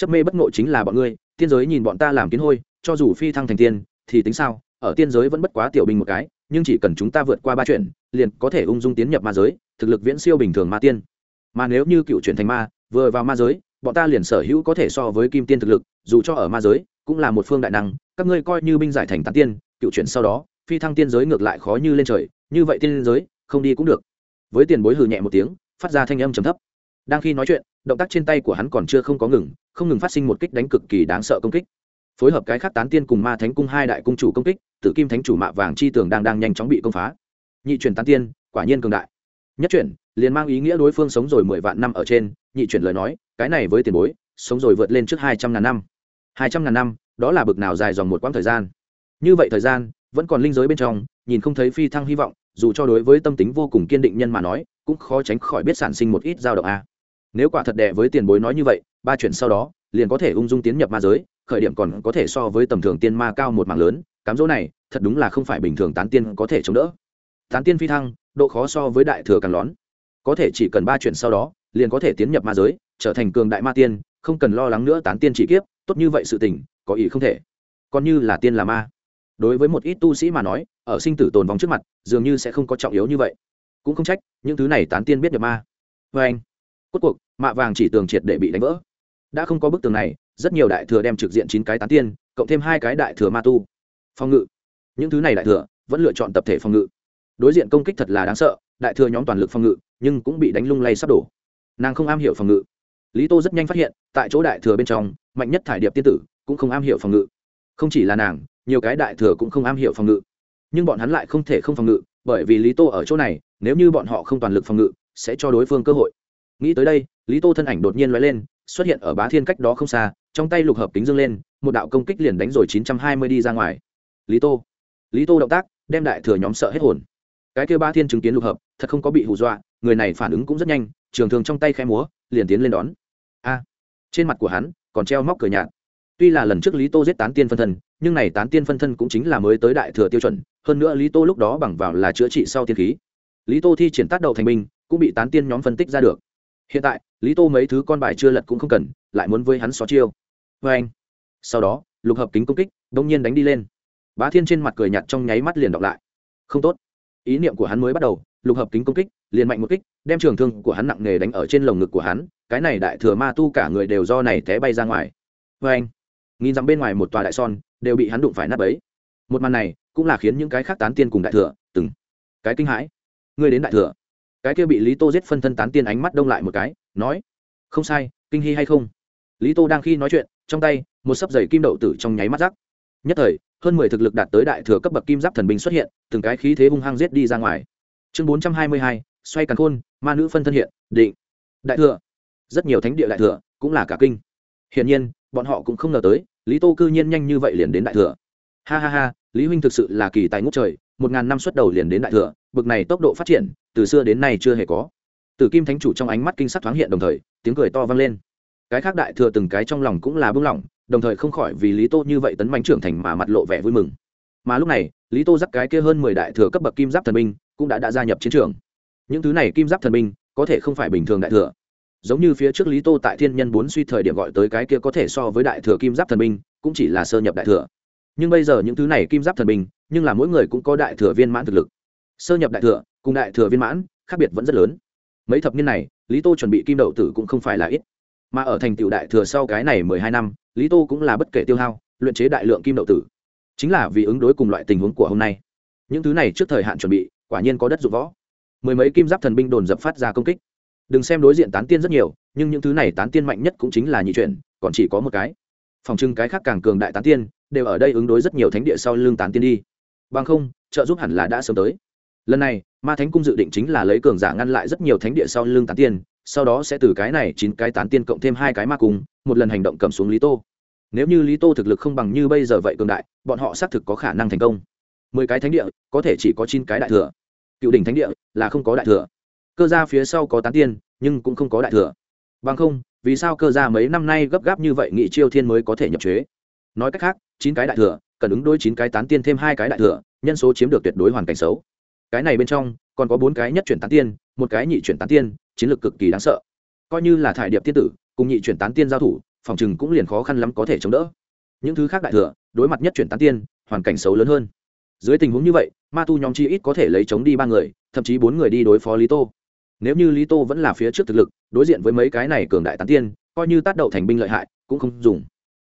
A: chấp mê bất ngộ chính là bọn ngươi, tiên giới nhìn bọn ta làm kiến hôi, cho dù phi thăng thành tiên, thì tính sao? Ở tiên giới vẫn bất quá tiểu binh một cái, nhưng chỉ cần chúng ta vượt qua ba chuyện, liền có thể ung dung tiến nhập ma giới, thực lực viễn siêu bình thường ma tiên. Mà nếu như cựu chuyển thành ma, vừa vào ma giới, bọn ta liền sở hữu có thể so với kim tiên thực lực, dù cho ở ma giới, cũng là một phương đại năng, các ngươi coi như binh giải thành tán tiên, cựu chuyển sau đó, phi thăng tiên giới ngược lại khó như lên trời, như vậy tiên giới, không đi cũng được. Với tiền bối hừ nhẹ một tiếng, phát ra thanh âm trầm thấp. Đang khi nói chuyện, động tác trên tay của hắn còn chưa không có ngừng, không ngừng phát sinh một kích đánh cực kỳ đáng sợ công kích phối hợp cái khác tán tiên cùng ma thánh cung hai đại cung chủ công kích, tử kim thánh chủ mạ vàng chi tường đang đang nhanh chóng bị công phá. Nhị chuyển tán tiên, quả nhiên cường đại. Nhất chuyển, liền mang ý nghĩa đối phương sống rồi mười vạn năm ở trên, nhị chuyển lời nói, cái này với tiền bối, sống rồi vượt lên trước hai trăm ngàn năm. Hai trăm ngàn năm, đó là bực nào dài dòng một quãng thời gian. Như vậy thời gian, vẫn còn linh giới bên trong, nhìn không thấy phi thăng hy vọng, dù cho đối với tâm tính vô cùng kiên định nhân mà nói, cũng khó tránh khỏi biết sản sinh một ít dao động a. Nếu quả thật đệ với tiền bối nói như vậy, ba chuyển sau đó, liền có thể ung dung tiến nhập ma giới khởi điểm còn có thể so với tầm thường tiên ma cao một mảng lớn, cám dỗ này, thật đúng là không phải bình thường tán tiên có thể chống đỡ. Tán tiên phi thăng, độ khó so với đại thừa càng lón. Có thể chỉ cần ba chuyển sau đó, liền có thể tiến nhập ma giới, trở thành cường đại ma tiên, không cần lo lắng nữa tán tiên chỉ kiếp, tốt như vậy sự tình, có ý không thể. Còn như là tiên là ma. Đối với một ít tu sĩ mà nói, ở sinh tử tồn vong trước mặt, dường như sẽ không có trọng yếu như vậy. Cũng không trách, những thứ này tán tiên biết nhập ma. Vê anh cốt cuộc, mạ vàng chỉ tường triệt để bị đánh vỡ. Đã không có bức tường này rất nhiều đại thừa đem trực diện chín cái tán tiên, cộng thêm hai cái đại thừa ma tu. Phòng ngự. Những thứ này đại thừa vẫn lựa chọn tập thể phòng ngự. Đối diện công kích thật là đáng sợ, đại thừa nhóm toàn lực phòng ngự, nhưng cũng bị đánh lung lay sắp đổ. Nàng không am hiểu phòng ngự. Lý tô rất nhanh phát hiện, tại chỗ đại thừa bên trong, mạnh nhất thải điệp tiên tử cũng không am hiểu phòng ngự. Không chỉ là nàng, nhiều cái đại thừa cũng không am hiểu phòng ngự. Nhưng bọn hắn lại không thể không phòng ngự, bởi vì lý tô ở chỗ này, nếu như bọn họ không toàn lực phòng ngự, sẽ cho đối phương cơ hội. Nghĩ tới đây, lý tô thân ảnh đột nhiên l lên xuất hiện ở bá thiên cách đó không xa, trong tay lục hợp kính dâng lên, một đạo công kích liền đánh rồi chín trăm hai mươi đi ra ngoài. Lý tô. Lý tô động tác, đem đại thừa nhóm sợ hết hồn. Cái kêu ba thiên chứng kiến lục hợp, thật không có bị hù dọa, người này phản ứng cũng rất nhanh, trường thường trong tay khe múa, liền tiến lên đón. A. Trên mặt của hắn, còn treo móc cửa nhạt. Tuy là lần trước lý tô giết tán tiên phân thân, nhưng này tán tiên phân thân cũng chính là mới tới đại thừa tiêu chuẩn, hơn nữa lý tô lúc đó bằng vào là chữa trị sau tiên khí. Lý tô thi triển tác đầu thành binh, cũng bị tán tiên nhóm phân tích ra được hiện tại, lý tô mấy thứ con bài chưa lật cũng không cần, lại muốn với hắn xó chiêu. Vê anh. Sau đó, lục hợp kính công kích, đông nhiên đánh đi lên. Bá thiên trên mặt cười nhạt trong nháy mắt liền đọc lại. Không tốt. Ý niệm của hắn mới bắt đầu, lục hợp kính công kích, liền mạnh một kích, đem trường thương của hắn nặng nề đánh ở trên lồng ngực của hắn, cái này đại thừa ma tu cả người đều do này té bay ra ngoài. Vê anh. Nghìn dặm bên ngoài một tòa đại son, đều bị hắn đụng phải nát ấy. một màn này, cũng là khiến những cái khác tán tiên cùng đại thừa, từng cái kinh hãi. Ngươi đến đại thừa cái kia bị lý tô giết phân thân tán tiên ánh mắt đông lại một cái, nói, không sai, kinh hy hay không? Lý tô đang khi nói chuyện, trong tay, một sấp giày kim đậu tử trong nháy mắt rắc. Nhất thời, hơn mười thực lực đạt tới đại thừa cấp bậc kim giáp thần binh xuất hiện, từng cái khí thế hung hăng giết đi ra ngoài. Chương bốn trăm hai mươi hai, xoay càn khôn, ma nữ phân thân hiện, định. Đại thừa. Rất nhiều thánh địa đại thừa, cũng là cả kinh. Hiển nhiên, bọn họ cũng không ngờ tới, lý tô cư nhiên nhanh như vậy liền đến đại thừa. Ha ha ha, lý huynh thực sự là kỳ tài ngút trời, một ngàn năm xuất đầu liền đến đại thừa, bực này tốc độ phát triển từ xưa đến nay chưa hề có. Tử kim thánh chủ trong ánh mắt kinh sắc thoáng hiện đồng thời, tiếng cười to vang lên. Cái khác đại thừa từng cái trong lòng cũng là bưng lỏng, đồng thời không khỏi vì lý tô như vậy tấn bánh trưởng thành mà mặt lộ vẻ vui mừng. Mà lúc này, lý tô giắc cái kia hơn mười đại thừa cấp bậc kim giáp thần binh cũng đã đã gia nhập chiến trường. Những thứ này kim giáp thần binh có thể không phải bình thường đại thừa. Giống như phía trước lý tô tại thiên nhân bốn suy thời điểm gọi tới cái kia có thể so với đại thừa kim giáp thần binh cũng chỉ là sơ nhập đại thừa. Nhưng bây giờ những thứ này kim giáp thần binh, nhưng là mỗi người cũng có đại thừa viên mãn thực lực sơ nhập đại thừa, cùng đại thừa viên mãn, khác biệt vẫn rất lớn. Mấy thập niên này, lý tô chuẩn bị kim đậu tử cũng không phải là ít. Mà ở thành tựu đại thừa sau cái này mười hai năm, lý tô cũng là bất kể tiêu hao, luyện chế đại lượng kim đậu tử. Chính là vì ứng đối cùng loại tình huống của hôm nay. Những thứ này trước thời hạn chuẩn bị, quả nhiên có đất dụng võ. Mười mấy kim giáp thần binh đồn dập phát ra công kích. Đừng xem đối diện tán tiên rất nhiều, nhưng những thứ này tán tiên mạnh nhất cũng chính là nhị chuyển, còn chỉ có một cái. Phòng trưng cái khác càng cường đại tán tiên, đều ở đây ứng đối rất nhiều thánh địa sau lưng tán tiên đi. Bằng không, trợ giúp hẳn là đã sớm tới lần này, ma thánh cung dự định chính là lấy cường giả ngăn lại rất nhiều thánh địa sau lưng tán tiên, sau đó sẽ từ cái này chín cái tán tiên cộng thêm hai cái ma cung, một lần hành động cầm xuống lý tô. Nếu như lý tô thực lực không bằng như bây giờ vậy cường đại, bọn họ xác thực có khả năng thành công. Mười cái thánh địa, có thể chỉ có chín cái đại thừa. Cựu đỉnh thánh địa là không có đại thừa. Cơ gia phía sau có tán tiên, nhưng cũng không có đại thừa. Bằng không, vì sao cơ gia mấy năm nay gấp gáp như vậy nghị chiêu thiên mới có thể nhập chế? Nói cách khác, chín cái đại thừa, cần ứng đôi chín cái tán tiên thêm hai cái đại thừa, nhân số chiếm được tuyệt đối hoàn cảnh xấu cái này bên trong còn có bốn cái nhất chuyển tán tiên, một cái nhị chuyển tán tiên, chiến lược cực kỳ đáng sợ. Coi như là thải điệp tiên tử, cùng nhị chuyển tán tiên giao thủ, phòng chừng cũng liền khó khăn lắm có thể chống đỡ. Những thứ khác đại thừa, đối mặt nhất chuyển tán tiên, hoàn cảnh xấu lớn hơn. Dưới tình huống như vậy, ma tu nhóm chi ít có thể lấy chống đi ba người, thậm chí bốn người đi đối phó lý tô. Nếu như lý tô vẫn là phía trước thực lực, đối diện với mấy cái này cường đại tán tiên, coi như tác động thành binh lợi hại, cũng không dùng.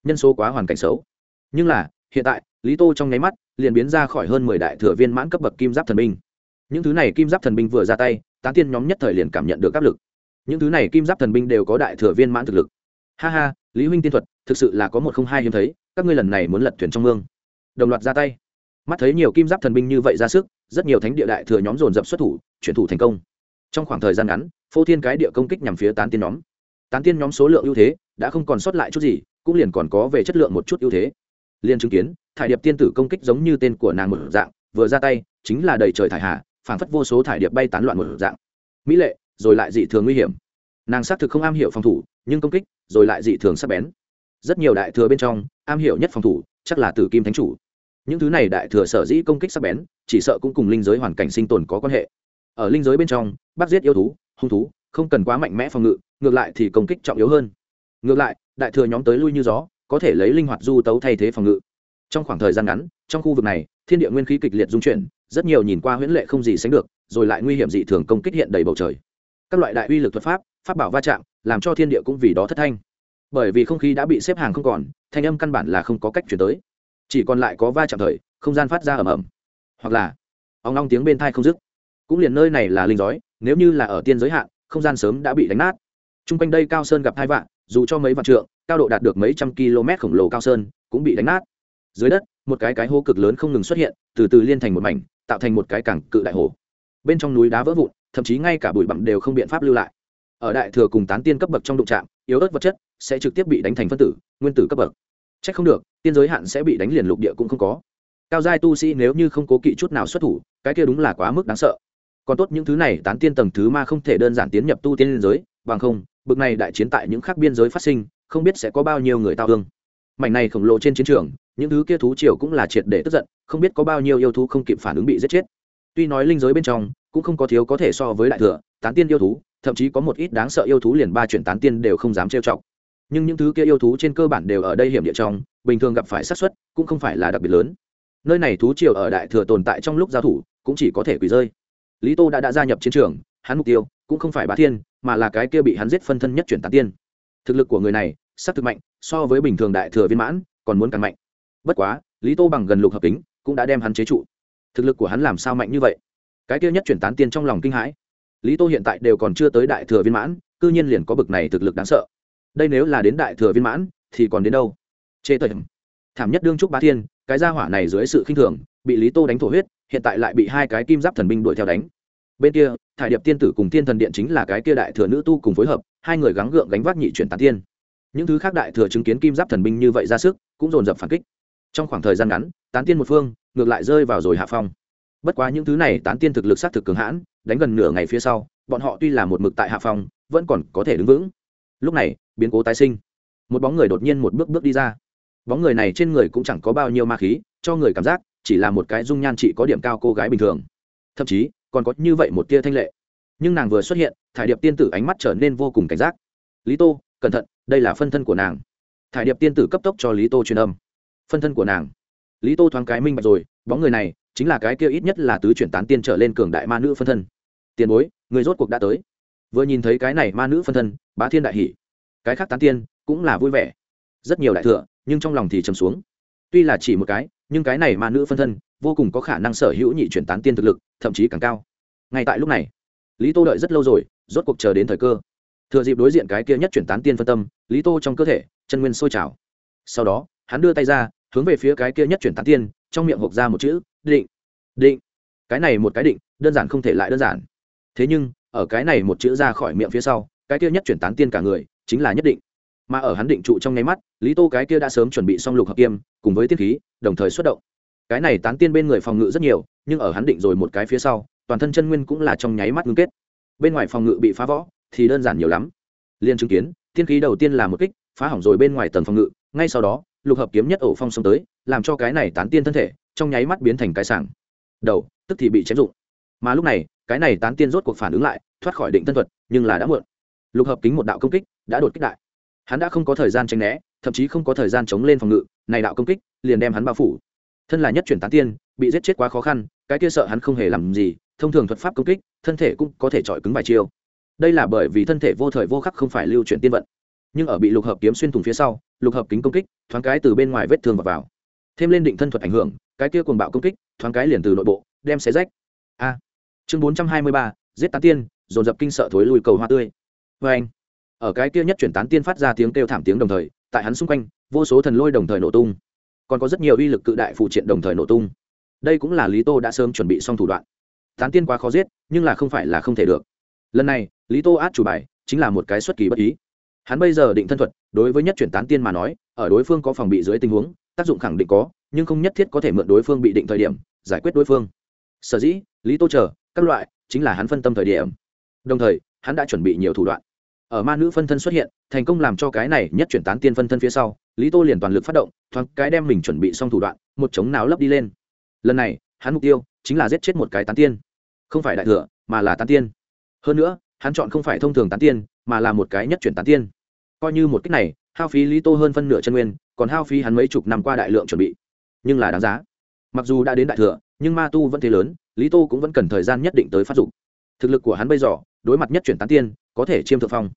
A: Nhân số quá hoàn cảnh xấu. Nhưng là, hiện tại, lý tô trong nháy mắt, liền biến ra khỏi hơn mười đại thừa viên mãn cấp bậc kim giáp thần binh những thứ này kim giáp thần binh vừa ra tay, tán tiên nhóm nhất thời liền cảm nhận được áp lực. Những thứ này kim giáp thần binh đều có đại thừa viên mãn thực lực. Ha ha, lý huynh tiên thuật, thực sự là có một không hai hiếm thấy, các ngươi lần này muốn lật thuyền trong mương. Đồng loạt ra tay. Mắt thấy nhiều kim giáp thần binh như vậy ra sức, rất nhiều thánh địa đại thừa nhóm dồn dập xuất thủ, chuyển thủ thành công. Trong khoảng thời gian ngắn, phô thiên cái địa công kích nhằm phía tán tiên nhóm. Tán tiên nhóm số lượng ưu thế đã không còn sót lại chút gì, cũng liền còn có về chất lượng một chút ưu thế. Liền chứng kiến, thải điệp tiên tử công kích giống như tên của nàng một dạng, vừa ra tay, chính là đầy trời thải hà phảng phất vô số thải điệp bay tán loạn một dạng. Mỹ lệ, rồi lại dị thường nguy hiểm. Nàng xác thực không am hiểu phòng thủ, nhưng công kích, rồi lại dị thường sắc bén. Rất nhiều đại thừa bên trong, am hiểu nhất phòng thủ, chắc là tử kim thánh chủ. Những thứ này đại thừa sở dĩ công kích sắc bén, chỉ sợ cũng cùng linh giới hoàn cảnh sinh tồn có quan hệ. Ở linh giới bên trong, bác giết yêu thú, hung thú, không cần quá mạnh mẽ phòng ngự, ngược lại thì công kích trọng yếu hơn. Ngược lại, đại thừa nhóm tới lui như gió, có thể lấy linh hoạt du tấu thay thế phòng ngự. Trong khoảng thời gian ngắn, trong khu vực này, thiên địa nguyên khí kịch liệt dung chuyển rất nhiều nhìn qua huyễn lệ không gì sánh được, rồi lại nguy hiểm dị thường công kích hiện đầy bầu trời. Các loại đại uy lực thuật pháp pháp bảo va chạm, làm cho thiên địa cũng vì đó thất thanh. Bởi vì không khí đã bị xếp hàng không còn, thanh âm căn bản là không có cách chuyển tới. Chỉ còn lại có va chạm thời, không gian phát ra ầm ầm. Hoặc là, ong long tiếng bên thai không dứt. Cũng liền nơi này là linh giói, nếu như là ở tiên giới hạn, không gian sớm đã bị đánh nát. T r u n g quanh đây cao sơn gặp hai vạn, dù cho mấy vạn trượng, cao độ đạt được mấy trăm km khổng lồ cao sơn, cũng bị đánh nát. Dưới đất, một cái cái hố cực lớn không ngừng xuất hiện, từ từ liên thành một mảnh tạo thành một cái cảng cự đại hồ. Bên trong núi đá vỡ vụn, thậm chí ngay cả bụi bặm đều không biện pháp lưu lại. Ở đại thừa cùng tán tiên cấp bậc trong đụng trạm yếu ớt vật chất sẽ trực tiếp bị đánh thành phân tử, nguyên tử cấp bậc. Chắc không được, tiên giới hạn sẽ bị đánh liền lục địa cũng không có. Cao giai tu sĩ nếu như không cố kỵ chút nào xuất thủ, cái kia đúng là quá mức đáng sợ. Còn tốt những thứ này tán tiên tầng thứ ma không thể đơn giản tiến nhập tu tiên giới, bằng không, bực này đại chiến tại những khác biên giới phát sinh, không biết sẽ có bao nhiêu người tao thương mảnh này khổng lồ trên chiến trường, những thứ kia thú triều cũng là triệt để tức giận, không biết có bao nhiêu yêu thú không kịp phản ứng bị giết chết. Tuy nói linh giới bên trong, cũng không có thiếu có thể so với đại thừa, tán tiên yêu thú, thậm chí có một ít đáng sợ yêu thú liền ba chuyển tán tiên đều không dám trêu chọc. Nhưng những thứ kia yêu thú trên cơ bản đều ở đây hiểm địa trong, bình thường gặp phải sát xuất cũng không phải là đặc biệt lớn. Nơi này thú triều ở đại thừa tồn tại trong lúc giao thủ, cũng chỉ có thể quỳ rơi. Lý tô đã đã gia nhập chiến trường, hắn mục tiêu cũng không phải bá thiên, mà là cái kia bị hắn giết phân thân nhất chuyển tán tiên. Thực lực của người này sắc thực mạnh so với bình thường đại thừa viên mãn, còn muốn càng mạnh. Bất quá, lý tô bằng gần lục hợp tính cũng đã đem hắn chế trụ. Thực lực của hắn làm sao mạnh như vậy? Cái kia nhất chuyển tán tiên trong lòng kinh hãi. Lý tô hiện tại đều còn chưa tới đại thừa viên mãn, cư nhiên liền có bực này thực lực đáng sợ. Đây nếu là đến đại thừa viên mãn, thì còn đến đâu? Chê tởm thảm nhất đương trúc bá thiên, cái gia hỏa này dưới sự khinh thường, bị lý tô đánh thổ huyết, hiện tại lại bị hai cái kim giáp thần binh đuổi theo đánh. Bên kia, thải điệp tiên tử cùng tiên thần điện chính là cái kia đại thừa nữ tu cùng phối hợp, hai người gắng gượng gánh vác nhị chuyển tán tiên những thứ khác đại thừa chứng kiến kim giáp thần binh như vậy ra sức, cũng dồn dập phản kích. Trong khoảng thời gian ngắn, tán tiên một phương, ngược lại rơi vào rồi hạ phong. Bất quá những thứ này tán tiên thực lực sát thực cường hãn, đánh gần nửa ngày phía sau, bọn họ tuy là một mực tại hạ phong, vẫn còn có thể đứng vững. Lúc này, biến cố tái sinh. Một bóng người đột nhiên một bước bước đi ra. Bóng người này trên người cũng chẳng có bao nhiêu ma khí, cho người cảm giác, chỉ là một cái dung nhan chỉ có điểm cao cô gái bình thường. Thậm chí, còn có như vậy một tia thanh lệ. Nhưng nàng vừa xuất hiện, thải điệp tiên tử ánh mắt trở nên vô cùng cảnh giác. Lý tô, cẩn thận đây là phân thân của nàng. Thải điệp tiên tử cấp tốc cho lý tô truyền âm. Phân thân của nàng. Lý tô thoáng cái minh bạch rồi, bóng người này chính là cái kia ít nhất là tứ chuyển tán tiên trở lên cường đại ma nữ phân thân. Tiền bối, người rốt cuộc đã tới. Vừa nhìn thấy cái này ma nữ phân thân, bá thiên đại hỷ cái khác tán tiên cũng là vui vẻ. Rất nhiều đại thừa, nhưng trong lòng thì trầm xuống. Tuy là chỉ một cái, nhưng cái này ma nữ phân thân vô cùng có khả năng sở hữu nhị chuyển tán tiên thực lực, thậm chí càng cao. Ngay tại lúc này, lý tô đợi rất lâu rồi, rốt cuộc chờ đến thời cơ thừa dịp đối diện cái kia nhất chuyển tán tiên phân tâm, lý tô trong cơ thể, chân nguyên sôi trào. Sau đó, hắn đưa tay ra, hướng về phía cái kia nhất chuyển tán tiên, trong miệng hộp ra một chữ, định định. Cái này một cái định, đơn giản không thể lại đơn giản. Thế nhưng, ở cái này một chữ ra khỏi miệng phía sau, cái kia nhất chuyển tán tiên cả người, chính là nhất định. Mà ở hắn định trụ trong nháy mắt, lý tô cái kia đã sớm chuẩn bị xong lục hợp kiêm, cùng với tiết khí, đồng thời xuất động. Cái này tán tiên bên người phòng ngự rất nhiều, nhưng ở hắn định rồi một cái phía sau, toàn thân chân nguyên cũng là trong nháy mắt ngưng kết. Bên ngoài phòng ngự bị phá võ thì đơn giản nhiều lắm. Liên chứng kiến, tiên khí đầu tiên là một kích, phá hỏng rồi bên ngoài tầng phòng ngự, ngay sau đó, lục hợp kiếm nhất ổ phong xông tới, làm cho cái này tán tiên thân thể, trong nháy mắt biến thành cái sảng. Đầu, tức thì bị chém dụng mà lúc này, cái này tán tiên rốt cuộc phản ứng lại, thoát khỏi định thân thuật, nhưng là đã muộn. Lục hợp kính một đạo công kích, đã đột kích đại. Hắn đã không có thời gian tranh né, thậm chí không có thời gian chống lên phòng ngự, này đạo công kích, liền đem hắn bao phủ. Thân là nhất chuyển tán tiên, bị giết chết quá khó khăn, cái kia sợ hắn không hề làm gì, thông thường thuật pháp công kích, thân thể cũng có thể chọi cứng vài chiêu đây là bởi vì thân thể vô thời vô khắc không phải lưu chuyển tiên vận nhưng ở bị lục hợp kiếm xuyên thủng phía sau lục hợp kính công kích thoáng cái từ bên ngoài vết thương vào, vào. thêm lên định thân thuật ảnh hưởng cái kia cuồng bạo công kích thoáng cái liền từ nội bộ đem xé rách. A. Chương bốn trăm hai mươi ba giết tán tiên dồn dập kinh sợ thối lùi cầu hoa tươi. Vê anh ở cái kia nhất chuyển tán tiên phát ra tiếng kêu thảm tiếng đồng thời tại hắn xung quanh vô số thần lôi đồng thời nổ tung. Còn có rất nhiều uy lực cự đại phụ triện đồng thời nổ tung. Đây cũng là lý tô đã sớm chuẩn bị xong thủ đoạn. Tán tiên quá khó giết nhưng là không phải là không thể được lần này, lý tô át chủ bài chính là một cái xuất kỳ bất ý. Hắn bây giờ định thân thuật, đối với nhất chuyển tán tiên mà nói, ở đối phương có phòng bị dưới tình huống, tác dụng khẳng định có, nhưng không nhất thiết có thể mượn đối phương bị định thời điểm, giải quyết đối phương. Sở dĩ, lý tô chờ, các loại, chính là hắn phân tâm thời điểm. Đồng thời, hắn đã chuẩn bị nhiều thủ đoạn. Ở ma nữ phân thân xuất hiện, thành công làm cho cái này nhất chuyển tán tiên phân thân phía sau, lý tô liền toàn lực phát động, thoáng cái đem mình chuẩn bị xong thủ đoạn, một chống nào lấp đi lên. Lần này, hắn mục tiêu chính là giết chết một cái tán tiên. Không phải đại thừa, mà là tán tiên hơn nữa, hắn chọn không phải thông thường tán tiên, mà là một cái nhất chuyển tán tiên. Coi như một cách này, hao phí lý tô hơn phân nửa chân nguyên, còn hao phí hắn mấy chục năm qua đại lượng chuẩn bị. Nhưng là đáng giá. Mặc dù đã đến đại thừa, nhưng ma tu vẫn thế lớn, lý tô cũng vẫn cần thời gian nhất định tới phát dụng thực lực của hắn bây giờ, đối mặt nhất chuyển tán tiên, có thể chiêm thượng phong.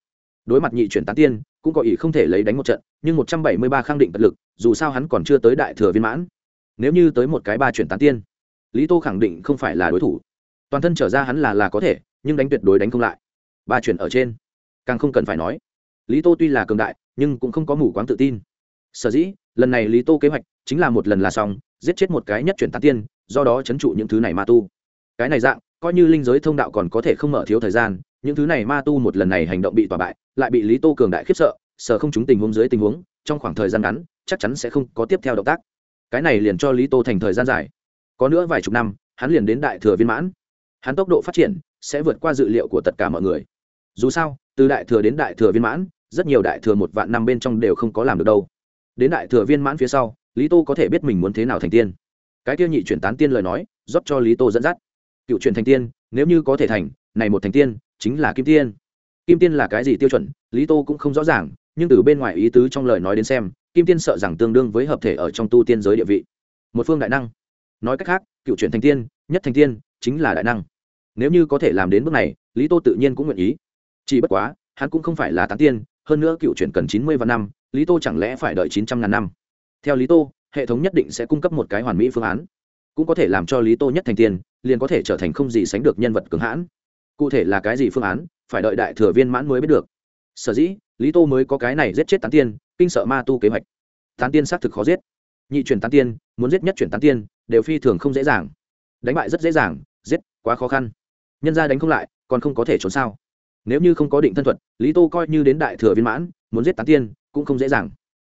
A: Đối mặt nhị chuyển tán tiên, cũng có ý không thể lấy đánh một trận, nhưng một trăm bảy mươi ba khẳng định tật lực, dù sao hắn còn chưa tới đại thừa viên mãn. Nếu như tới một cái ba chuyển tán tiên, lý tô khẳng định không phải là đối thủ. Toàn thân trở ra hắn là là có thể nhưng đánh tuyệt đối đánh không lại. Ba chuyển ở trên. Càng không cần phải nói. Lý tô tuy là cường đại, nhưng cũng không có mù quáng tự tin. Sở dĩ, lần này lý tô kế hoạch chính là một lần là xong, giết chết một cái nhất chuyển tán tiên, do đó chấn trụ những thứ này ma tu. Cái này dạng, coi như linh giới thông đạo còn có thể không mở thiếu thời gian, những thứ này ma tu một lần này hành động bị tỏa bại, lại bị lý tô cường đại khiếp sợ sợ không chúng tình huống dưới tình huống, trong khoảng thời gian ngắn, chắc chắn sẽ không có tiếp theo động tác. Cái này liền cho lý tô thành thời gian dài. Có nữa vài chục năm, hắn liền đến đại thừa viên mãn hắn tốc độ phát triển sẽ vượt qua dự liệu của tất cả mọi người. Dù sao, từ đại thừa đến đại thừa viên mãn, rất nhiều đại thừa một vạn năm bên trong đều không có làm được đâu. Đến đại thừa viên mãn phía sau, lý tô có thể biết mình muốn thế nào thành tiên. Cái tiêu nhị chuyển tán tiên lời nói, rót cho lý tô dẫn dắt. Cựu chuyển thành tiên, nếu như có thể thành, này một thành tiên chính là kim tiên. Kim tiên là cái gì tiêu chuẩn, lý tô cũng không rõ ràng, nhưng từ bên ngoài ý tứ trong lời nói đến xem, kim tiên sợ rằng tương đương với hợp thể ở trong tu tiên giới địa vị. Một phương đại năng. Nói cách khác, cựu chuyển thành tiên, nhất thành tiên chính là đại năng nếu như có thể làm đến bước này, lý tô tự nhiên cũng nguyện ý. Chỉ bất quá, hắn cũng không phải là tán tiên, hơn nữa cựu chuyển cần chín mươi vạn năm, lý tô chẳng lẽ phải đợi chín trăm ngàn năm? Theo lý tô, hệ thống nhất định sẽ cung cấp một cái hoàn mỹ phương án. Cũng có thể làm cho lý tô nhất thành tiên, liền có thể trở thành không gì sánh được nhân vật cứng hãn. Cụ thể là cái gì phương án, phải đợi đại thừa viên mãn mới biết được. Sở dĩ, lý tô mới có cái này giết chết tán tiên, kinh sợ ma tu kế hoạch. Tán tiên xác thực khó giết. Nhị chuyển tán tiên, muốn giết nhất chuyển tán tiên, đều phi thường không dễ dàng. Đánh bại rất dễ dàng, giết quá khó khăn nhân ra đánh không lại, còn không có thể trốn sao? Nếu như không có định thân thuật, lý tô coi như đến đại thừa viên mãn, muốn giết tán tiên, cũng không dễ dàng.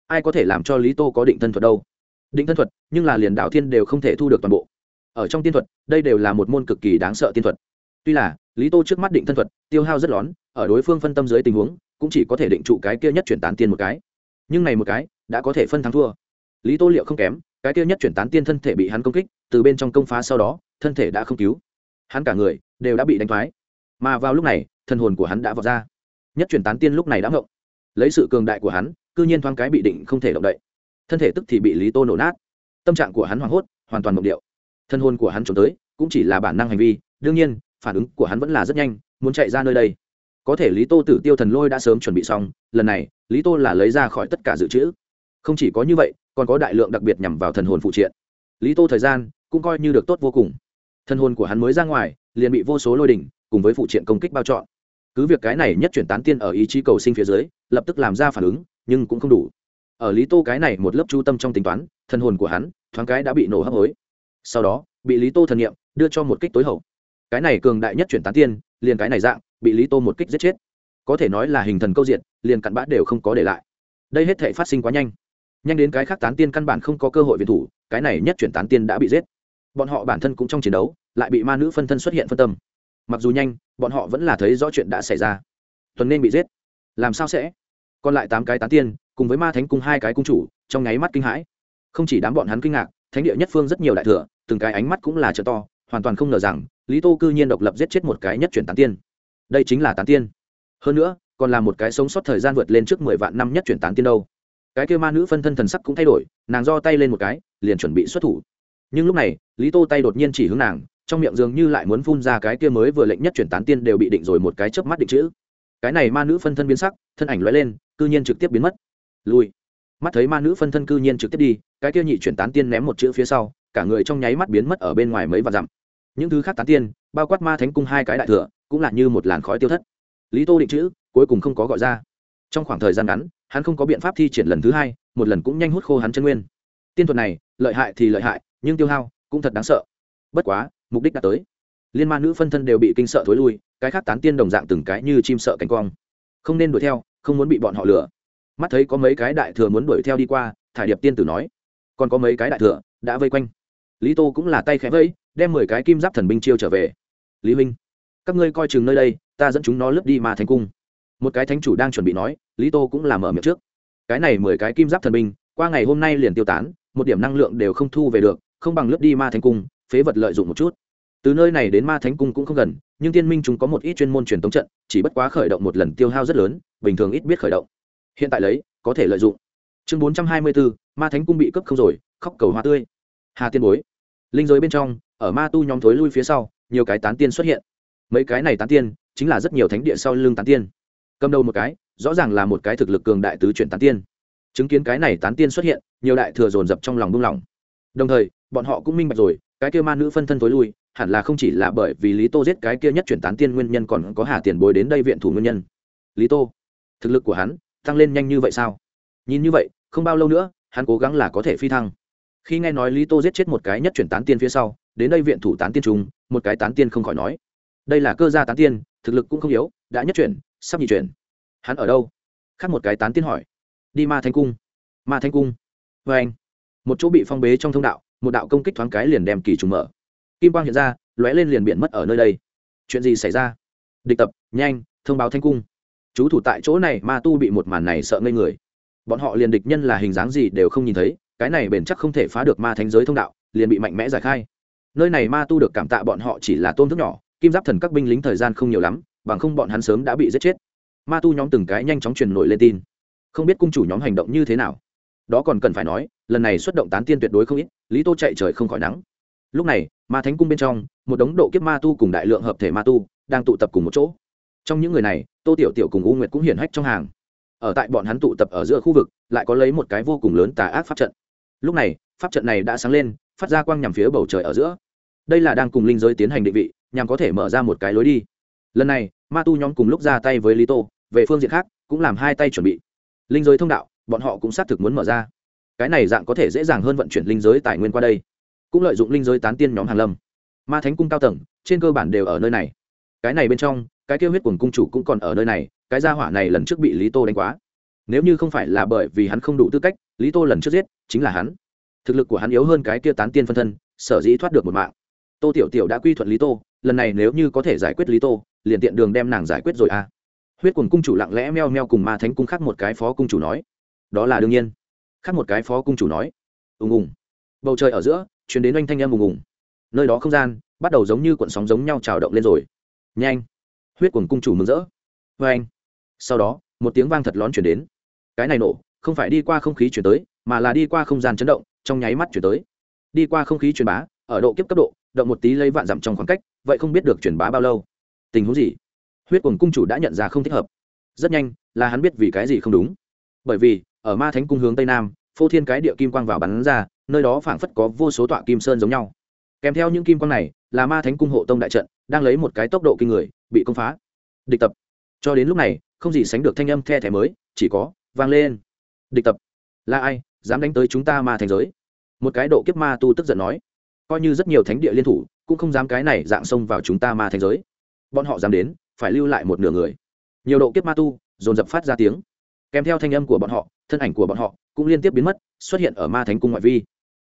A: Ai có thể làm cho lý tô có định thân thuật đâu? Định thân thuật, nhưng là liền đạo thiên đều không thể thu được toàn bộ. Ở trong tiên thuật, đây đều là một môn cực kỳ đáng sợ tiên thuật. Tuy là, lý tô trước mắt định thân thuật, tiêu hao rất lón, ở đối phương phân tâm dưới tình huống, cũng chỉ có thể định trụ cái kia nhất chuyển tán tiên một cái. Nhưng này một cái, đã có thể phân thắng thua. Lý tô liệu không kém, cái kia nhất chuyển tán tiên thân thể bị hắn công kích, từ bên trong công phá sau đó, thân thể đã không cứu. Hắn cả người đều đã bị đánh thoái. Mà vào lúc này thân hồn của hắn đã vọt ra. Nhất chuyển tán tiên lúc này đã ngộng. Lấy sự cường đại của hắn, cư nhiên thoáng cái bị định không thể động đậy. Thân thể tức thì bị lý tô nổ nát. Tâm trạng của hắn hoảng hốt, hoàn toàn mộng điệu. Thân hồn của hắn trốn tới, cũng chỉ là bản năng hành vi, đương nhiên, phản ứng của hắn vẫn là rất nhanh, muốn chạy ra nơi đây. Có thể lý tô tử tiêu thần lôi đã sớm chuẩn bị xong, lần này, lý tô là lấy ra khỏi tất cả dự trữ. Không chỉ có như vậy, còn có đại lượng đặc biệt nhằm vào thần hồn phụ triện. Lý tô thời gian cũng coi như được tốt vô cùng thân hồn của hắn mới ra ngoài, liền bị vô số lôi đỉnh cùng với phụ triện công kích bao trọn. Cứ việc cái này nhất chuyển tán tiên ở ý chí cầu sinh phía dưới, lập tức làm ra phản ứng, nhưng cũng không đủ. Ở lý tô cái này một lớp chu tâm trong tính toán, thân hồn của hắn, thoáng cái đã bị nổ hấp hối. Sau đó, bị lý tô thần nghiệm đưa cho một kích tối hậu. Cái này cường đại nhất chuyển tán tiên, liền cái này dạng, bị lý tô một kích giết chết. Có thể nói là hình thần câu diện liền cặn bã đều không có để lại. Đây hết thể phát sinh quá nhanh. Nhanh đến cái khác tán tiên căn bản không có cơ hội viện thủ, cái này nhất chuyển tán tiên đã bị giết bọn họ bản thân cũng trong chiến đấu, lại bị ma nữ phân thân xuất hiện phân tâm. Mặc dù nhanh, bọn họ vẫn là thấy rõ chuyện đã xảy ra. Tuần nên bị giết. Làm sao sẽ? Còn lại tám cái tán tiên, cùng với ma thánh cung hai cái cung chủ, trong nháy mắt kinh hãi. Không chỉ đám bọn hắn kinh ngạc, thánh địa nhất phương rất nhiều đại thừa, từng cái ánh mắt cũng là trợ to, hoàn toàn không ngờ rằng, lý tô cư nhiên độc lập giết chết một cái nhất chuyển tán tiên. Đây chính là tán tiên. Hơn nữa, còn là một cái sống sót thời gian vượt lên trước mười vạn năm nhất chuyển tán tiên đâu. Cái kêu ma nữ phân thân thần sắc cũng thay đổi, nàng do tay lên một cái, liền chuẩn bị xuất thủ nhưng lúc này, lý tô tay đột nhiên chỉ hướng nàng, trong miệng dường như lại muốn phun ra cái kia mới vừa lệnh nhất chuyển tán tiên đều bị định rồi một cái chớp mắt định chữ. Cái này ma nữ phân thân biến sắc, thân ảnh lóe lên, cư nhiên trực tiếp biến mất. Lui mắt thấy ma nữ phân thân cư nhiên trực tiếp đi, cái kia nhị chuyển tán tiên ném một chữ phía sau, cả người trong nháy mắt biến mất ở bên ngoài mấy vạn dặm. Những thứ khác tán tiên, bao quát ma thánh cung hai cái đại thừa, cũng là như một làn khói tiêu thất. Lý tô định chữ, cuối cùng không có gọi ra. Trong khoảng thời gian ngắn, hắn không có biện pháp thi triển lần thứ hai, một lần cũng nhanh hút khô hắn chân nguyên. Tiên thuật này, lợi hại thì lợi hại nhưng tiêu hao cũng thật đáng sợ. Bất quá, mục đích đã tới. Liên ma nữ phân thân đều bị kinh sợ thối lui, cái khác tán tiên đồng dạng từng cái như chim sợ cánh quang không nên đuổi theo, không muốn bị bọn họ lừa. Mắt thấy có mấy cái đại thừa muốn đuổi theo đi qua, thải điệp tiên tử nói. Còn có mấy cái đại thừa đã vây quanh. Lý tô cũng là tay khẽ vây đem mười cái kim giáp thần binh chiêu trở về. Lý minh các ngươi coi chừng nơi đây, ta dẫn chúng nó lướt đi mà thành cung. Một cái thánh chủ đang chuẩn bị nói, lý tô cũng làm mở miệng trước. Cái này mười cái kim giáp thần binh, qua ngày hôm nay liền tiêu tán, một điểm năng lượng đều không thu về được không bằng lướt đi ma thánh cung, phế vật lợi dụng một chút. Từ nơi này đến ma thánh cung cũng không gần, nhưng tiên minh chúng có một ít chuyên môn truyền tống trận, chỉ bất quá khởi động một lần tiêu hao rất lớn, bình thường ít biết khởi động. Hiện tại lấy, có thể lợi dụng. Chương bốn trăm hai mươi bốn ma thánh cung bị cấp không rồi, khóc cầu hoa tươi. Hà tiên bối. Linh giới bên trong, ở ma tu nhóm thối lui phía sau, nhiều cái tán tiên xuất hiện. Mấy cái này tán tiên, chính là rất nhiều thánh địa sau lưng tán tiên. Cầm đầu một cái, rõ ràng là một cái thực lực cường đại tứ chuyển tán tiên. Chứng kiến cái này tán tiên xuất hiện, nhiều đại thừa dồn dập trong lòng buông lỏng đồng thời bọn họ cũng minh bạch rồi, cái kia ma nữ phân thân tối lui, hẳn là không chỉ là bởi vì lý tô giết cái kia nhất chuyển tán tiên nguyên nhân còn có hà tiền bối đến đây viện thủ nguyên nhân. Lý tô, thực lực của hắn tăng lên nhanh như vậy sao? Nhìn như vậy, không bao lâu nữa, hắn cố gắng là có thể phi thăng. Khi nghe nói lý tô giết chết một cái nhất chuyển tán tiên phía sau, đến đây viện thủ tán tiên trung một cái tán tiên không khỏi nói. Đây là cơ gia tán tiên, thực lực cũng không yếu, đã nhất chuyển, sắp nhị chuyển. Hắn ở đâu? Khác một cái tán tiên hỏi. Đi ma thanh cung. Ma thanh cung. Vê anh. Một chỗ bị phong bế trong thông đạo một đạo công kích thoáng cái liền đem kỳ trùng mở. Kim quang hiện ra, lóe lên liền biển mất ở nơi đây. Chuyện gì xảy ra? Địch tập, nhanh, thông báo thanh cung. Chú thủ tại chỗ này, ma tu bị một màn này sợ ngây người. Bọn họ liền địch nhân là hình dáng gì đều không nhìn thấy, cái này bền chắc không thể phá được ma thánh giới thông đạo, liền bị mạnh mẽ giải khai. Nơi này ma tu được cảm tạ bọn họ chỉ là tôn thức nhỏ, kim giáp thần các binh lính thời gian không nhiều lắm, bằng không bọn hắn sớm đã bị giết chết. Ma tu nhóm từng cái nhanh chóng truyền nổi lên tin. Không biết cung chủ nhóm hành động như thế nào đó còn cần phải nói, lần này xuất động tán tiên tuyệt đối không ít, lý tô chạy trời không khỏi nắng. Lúc này, ma thánh cung bên trong, một đống độ kiếp ma tu cùng đại lượng hợp thể ma tu đang tụ tập cùng một chỗ. Trong những người này, tô tiểu tiểu cùng u nguyệt cũng hiển hách trong hàng. Ở tại bọn hắn tụ tập ở giữa khu vực, lại có lấy một cái vô cùng lớn tà ác pháp trận. Lúc này, pháp trận này đã sáng lên, phát ra quang nhằm phía bầu trời ở giữa. Đây là đang cùng linh giới tiến hành định vị, nhằm có thể mở ra một cái lối đi. Lần này, ma tu nhóm cùng lúc ra tay với lý tô, về phương diện khác, cũng làm hai tay chuẩn bị. Linh giới thông đạo bọn họ cũng xác thực muốn mở ra. Cái này dạng có thể dễ dàng hơn vận chuyển linh giới tài nguyên qua đây. Cũng lợi dụng linh giới tán tiên nhóm hàn lâm. Ma thánh cung cao tầng, trên cơ bản đều ở nơi này. Cái này bên trong, cái kêu huyết quần cung chủ cũng còn ở nơi này, cái gia hỏa này lần trước bị lý tô đánh quá. Nếu như không phải là bởi vì hắn không đủ tư cách, lý tô lần trước giết, chính là hắn. Thực lực của hắn yếu hơn cái kia tán tiên phân thân, sở dĩ thoát được một mạng. Tô tiểu tiểu đã quy thuận lý tô, lần này nếu như có thể giải quyết lý tô, liền tiện đường đem nàng giải quyết rồi à. Huyết quần cung chủ lặng lẽ meo meo cùng ma thánh cung khác một cái phó cung chủ nói đó là đương nhiên. Khác một cái phó cung chủ nói, ùng ùng. Bầu trời ở giữa chuyển đến oanh thanh em ùng ùng. Nơi đó không gian, bắt đầu giống như cuộn sóng giống nhau trào động lên rồi. Nhanh! Huyết quần cung chủ mừng rỡ. Vê anh sau đó, một tiếng vang thật lón chuyển đến. Cái này nổ, không phải đi qua không khí chuyển tới, mà là đi qua không gian chấn động, trong nháy mắt chuyển tới. Đi qua không khí truyền bá, ở độ kiếp cấp độ, động một tí lấy vạn dặm trong khoảng cách, vậy không biết được truyền bá bao lâu. Tình huống gì? Huyết quần cung chủ đã nhận ra không thích hợp. Rất nhanh, là hắn biết vì cái gì không đúng. Bởi vì ở ma thánh cung hướng tây nam, phô thiên cái địa kim quang vào bắn ra, nơi đó phảng phất có vô số tọa kim sơn giống nhau. Kèm theo những kim quang này, là ma thánh cung hộ tông đại trận, đang lấy một cái tốc độ kinh người, bị công phá. Địch tập. Cho đến lúc này, không gì sánh được thanh âm the thẻ mới, chỉ có, vang lên. Địch tập. Là ai, dám đánh tới chúng ta ma thành giới? Một cái độ kiếp ma tu tức giận nói. Coi như rất nhiều thánh địa liên thủ, cũng không dám cái này dạng xông vào chúng ta ma thành giới. Bọn họ dám đến, phải lưu lại một nửa người. Nhiều độ kiếp ma tu, dồn dập phát ra tiếng kèm theo thanh âm của bọn họ, thân ảnh của bọn họ cũng liên tiếp biến mất, xuất hiện ở ma thánh cung ngoại vi.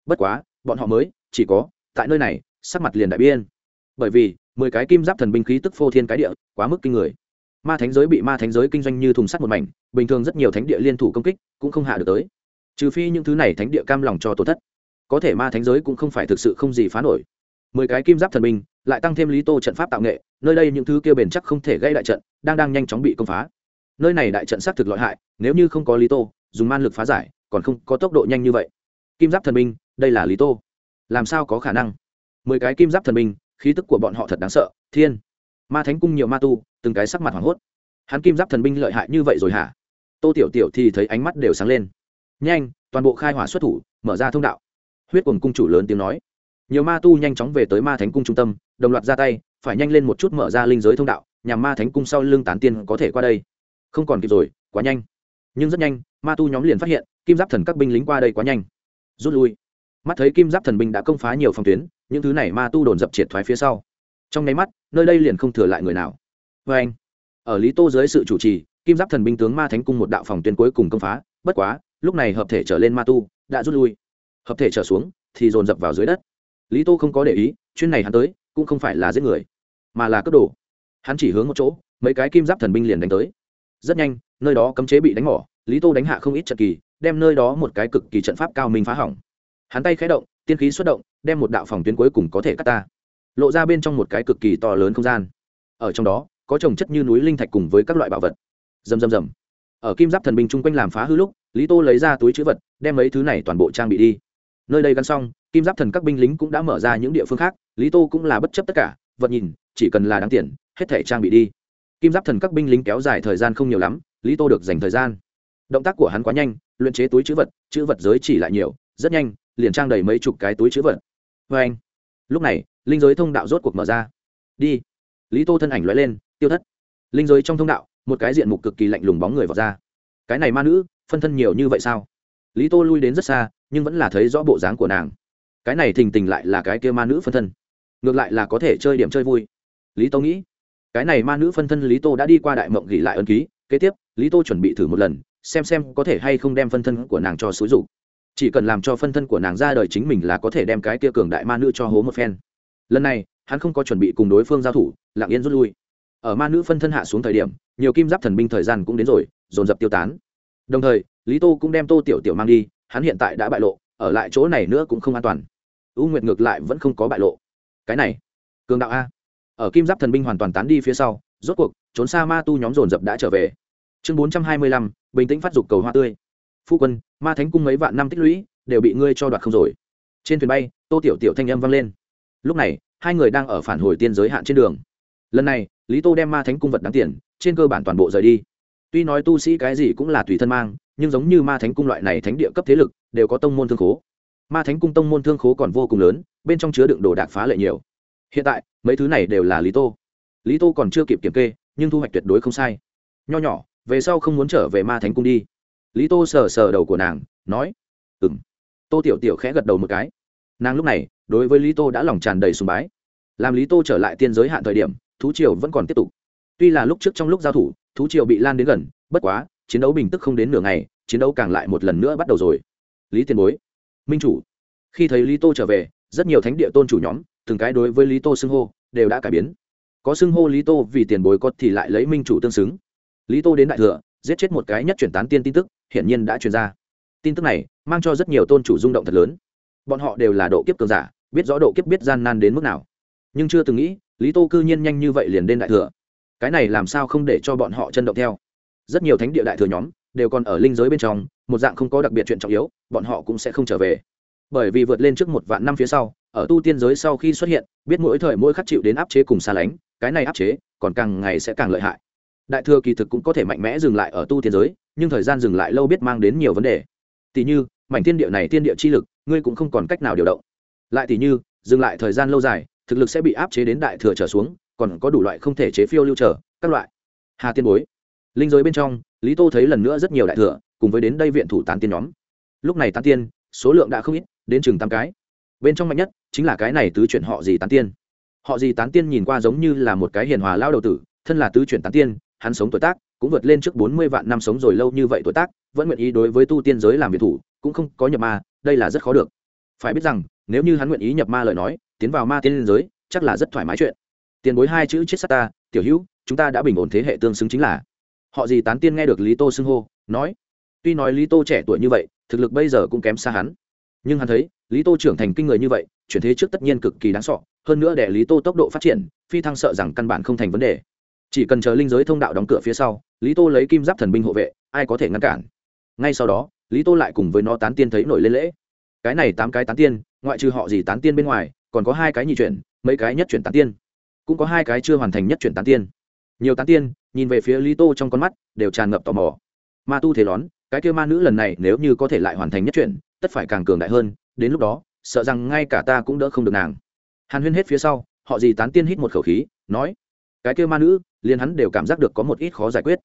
A: Bất quá, bọn họ mới chỉ có, tại nơi này, sắc mặt liền đại biên bởi vì, mười cái kim giáp thần binh khí tức phô thiên cái địa, quá mức kinh người. Ma thánh giới bị ma thánh giới kinh doanh như thùng sắt một mảnh, bình thường rất nhiều thánh địa liên thủ công kích cũng không hạ được tới. Trừ phi những thứ này thánh địa cam lòng cho tổn thất. Có thể ma thánh giới cũng không phải thực sự không gì phá nổi. Mười cái kim giáp thần binh lại tăng thêm lý tô trận pháp tạo nghệ, nơi đây những thứ kia bền chắc không thể gây đại trận, đang đang nhanh chóng bị công phá nơi này đại trận xác thực lợi hại nếu như không có lý tô dùng man lực phá giải còn không có tốc độ nhanh như vậy. Kim giáp thần minh, đây là lý tô. Làm sao có khả năng? Mười cái kim giáp thần minh, khí tức của bọn họ thật đáng sợ thiên. Ma thánh cung nhiều ma tu từng cái sắc mặt hoảng hốt. Hắn kim giáp thần binh lợi hại như vậy rồi hả? Tô tiểu tiểu thì thấy ánh mắt đều sáng lên. Nhanh toàn bộ khai hỏa xuất thủ mở ra thông đạo. Huyết cùng cung chủ lớn tiếng nói. Nhiều ma tu nhanh chóng về tới ma thánh cung trung tâm đồng loạt ra tay phải nhanh lên một chút mở ra linh giới thông đạo nhằm ma thánh cung sau lưng tán tiên có thể qua đây không còn kịp rồi, quá nhanh. Nhưng rất nhanh, ma tu nhóm liền phát hiện, kim giáp thần các binh lính qua đây quá nhanh. Rút lui. Mắt thấy kim giáp thần binh đã công phá nhiều phòng tuyến, những thứ này ma tu đồn dập triệt thoái phía sau. Trong nháy mắt, nơi đây liền không thừa lại người nào. Vê anh, ở lý tô dưới sự chủ trì, kim giáp thần binh tướng ma thánh cung một đạo phòng tuyến cuối cùng công phá, bất quá, lúc này hợp thể trở lên ma tu, đã rút lui. Hợp thể trở xuống, thì dồn dập vào dưới đất. Lý tô không có để ý chuyên này hắn tới, cũng không phải là giết người, mà là cướp đồ. Hắn chỉ hướng một chỗ, mấy cái kim giáp thần binh liền đánh tới rất nhanh, nơi đó cấm chế bị đánh mỏ, lý tô đánh hạ không ít trận kỳ, đem nơi đó một cái cực kỳ trận pháp cao minh phá hỏng. Hắn tay khé động, tiên khí xuất động, đem một đạo phòng tuyến cuối cùng có thể cắt ta. Lộ ra bên trong một cái cực kỳ to lớn không gian. Ở trong đó, có trồng chất như núi linh thạch cùng với các loại bảo vật. Rầm rầm rầm. Ở kim giáp thần binh chung quanh làm phá hư lúc, lý tô lấy ra túi chữ vật, đem mấy thứ này toàn bộ trang bị đi. Nơi đây gắn xong, kim giáp thần các binh lính cũng đã mở ra những địa phương khác, lý tô cũng là bất chấp tất cả, vật nhìn, chỉ cần là đáng tiền, hết thể trang bị đi kim giáp thần các binh lính kéo dài thời gian không nhiều lắm, lý tô được dành thời gian. Động tác của hắn quá nhanh, luyện chế túi chữ vật chữ vật giới chỉ lại nhiều, rất nhanh, liền trang đầy mấy chục cái túi chữ vật. Vê anh, lúc này, linh giới thông đạo rốt cuộc mở ra. Đi. Lý tô thân ảnh loại lên, tiêu thất. Linh giới trong thông đạo, một cái diện mục cực kỳ lạnh lùng bóng người vào ra. Cái này ma nữ, phân thân nhiều như vậy sao? Lý tô lui đến rất xa, nhưng vẫn là thấy rõ bộ dáng của nàng. Cái này thình tình lại là cái kia ma nữ phân thân. Ngược lại là có thể chơi điểm chơi vui. Lý tô nghĩ cái này ma nữ phân thân lý tô đã đi qua đại mộng gỉ lại ân ký, kế tiếp, lý tô chuẩn bị thử một lần, xem xem có thể hay không đem phân thân của nàng cho xúi rục chỉ cần làm cho phân thân của nàng ra đời chính mình là có thể đem cái kia cường đại ma nữ cho hố một phen. Lần này, hắn không có chuẩn bị cùng đối phương giao thủ, lặng yên rút lui. Ở ma nữ phân thân hạ xuống thời điểm, nhiều kim giáp thần binh thời gian cũng đến rồi, dồn dập tiêu tán. Đồng thời, lý tô cũng đem tô tiểu tiểu mang đi, hắn hiện tại đã bại lộ, ở lại chỗ này nữa cũng không an toàn. U nguyệt ngược lại vẫn không có bại lộ. Cái này, cường đạo a ở kim giáp thần binh hoàn toàn tán đi phía sau, rốt cuộc, trốn xa ma tu nhóm dồn dập đã trở về. Chương bốn trăm hai mươi lăm, bình tĩnh phát dục cầu hoa tươi. Phu quân, ma thánh cung mấy vạn năm tích lũy, đều bị ngươi cho đoạt không rồi. Trên thuyền bay, tô tiểu tiểu thanh âm vang lên. Lúc này, hai người đang ở phản hồi tiên giới hạn trên đường. Lần này, lý tô đem ma thánh cung vật đáng tiền, trên cơ bản toàn bộ rời đi. Tuy nói tu sĩ cái gì cũng là tùy thân mang, nhưng giống như ma thánh cung loại này thánh địa cấp thế lực, đều có tông môn thương khố. Ma thánh cung tông môn thương khố còn vô cùng lớn, bên trong chứa đựng đồ đạc phá lệ nhiều hiện tại, mấy thứ này đều là lý tô. Lý tô còn chưa kịp kiểm kê, nhưng thu hoạch tuyệt đối không sai. Nho nhỏ, về sau không muốn trở về ma thánh cung đi. Lý tô sờ sờ đầu của nàng, nói ừ m tô tiểu tiểu khẽ gật đầu một cái. Nàng lúc này, đối với lý tô đã lòng tràn đầy sùng bái. Làm lý tô trở lại tiên giới hạn thời điểm, thú triều vẫn còn tiếp tục. Tuy là lúc trước trong lúc giao thủ, thú triều bị lan đến gần, bất quá, chiến đấu bình tức không đến nửa ngày, chiến đấu càng lại một lần nữa bắt đầu rồi. Lý tiền bối, minh chủ, khi thấy lý tô trở về, rất nhiều thánh địa tôn chủ nhóm từng cái đối với lý tô xưng hô, đều đã cải biến. Có xưng hô lý tô vì tiền bối có thì lại lấy minh chủ tương xứng. Lý tô đến đại thừa, giết chết một cái nhất chuyển tán tiên tin tức, hiển nhiên đã truyền ra. Tin tức này mang cho rất nhiều tôn chủ rung động thật lớn. Bọn họ đều là độ kiếp cường giả, biết rõ độ kiếp biết gian nan đến mức nào. Nhưng chưa từng nghĩ, lý tô cư nhiên nhanh như vậy liền đến đại thừa. Cái này làm sao không để cho bọn họ chân động theo? Rất nhiều thánh địa đại thừa nhóm đều còn ở linh giới bên trong, một dạng không có đặc biệt chuyện trọng yếu, bọn họ cũng sẽ không trở về. Bởi vì vượt lên trước một vạn năm phía sau ở tu tiên giới sau khi xuất hiện, biết mỗi thời mỗi khắc chịu đến áp chế cùng xa lánh, cái này áp chế, còn càng ngày sẽ càng lợi hại. Đại thừa kỳ thực cũng có thể mạnh mẽ dừng lại ở tu tiên giới, nhưng thời gian dừng lại lâu biết mang đến nhiều vấn đề. Tỷ như, mảnh thiên địa này tiên địa chi lực, ngươi cũng không còn cách nào điều động. Lại tỷ như, dừng lại thời gian lâu dài, thực lực sẽ bị áp chế đến đại thừa trở xuống, còn có đủ loại không thể chế phiêu lưu trở, các loại. Hà tiên bối. Linh giới bên trong, lý tô thấy lần nữa rất nhiều đại thừa, cùng với đến đây viện thủ tán tiên nhóm. Lúc này tán tiên, số lượng đã không ít, đến chừng tám cái. Bên trong mạnh nhất chính là cái này tứ chuyển họ gì tán tiên. Họ gì tán tiên nhìn qua giống như là một cái hiền hòa lao đầu tử, thân là tứ chuyển tán tiên, hắn sống tuổi tác cũng vượt lên trước bốn mươi vạn năm sống rồi lâu như vậy tuổi tác, vẫn nguyện ý đối với tu tiên giới làm việc thủ, cũng không có nhập ma, đây là rất khó được. Phải biết rằng, nếu như hắn nguyện ý nhập ma lời nói, tiến vào ma tiên giới, chắc là rất thoải mái chuyện. Tiền bối hai chữ chết sát ta, tiểu hữu, chúng ta đã bình ổn thế hệ tương xứng chính là. Họ gì tán tiên nghe được lý tô xưng hô, nói, tuy nói lý tô trẻ tuổi như vậy, thực lực bây giờ cũng kém xa hắn. Nhưng hắn thấy, lý tô trưởng thành kinh người như vậy chuyển thế trước tất nhiên cực kỳ đáng sọ hơn nữa để lý tô tốc độ phát triển, phi thăng sợ rằng căn bản không thành vấn đề. Chỉ cần chờ linh giới thông đạo đóng cửa phía sau, lý tô lấy kim giáp thần binh hộ vệ, ai có thể ngăn cản? Ngay sau đó, lý tô lại cùng với nó tán tiên thấy nổi lên lễ. Cái này tám cái tán tiên, ngoại trừ họ gì tán tiên bên ngoài, còn có hai cái nhị chuyển, mấy cái nhất chuyển tán tiên. Cũng có hai cái chưa hoàn thành nhất chuyển tán tiên. Nhiều tán tiên, nhìn về phía lý tô trong con mắt, đều tràn ngập tò mò. Ma tu thế lón, cái kêu ma nữ lần này nếu như có thể lại hoàn thành nhất chuyển, tất phải càng cường đại hơn, đến lúc đó sợ rằng ngay cả ta cũng đỡ không được nàng. Hàn huyên hết phía sau, họ gì tán tiên hít một khẩu khí, nói, cái kêu ma nữ, liền hắn đều cảm giác được có một ít khó giải quyết.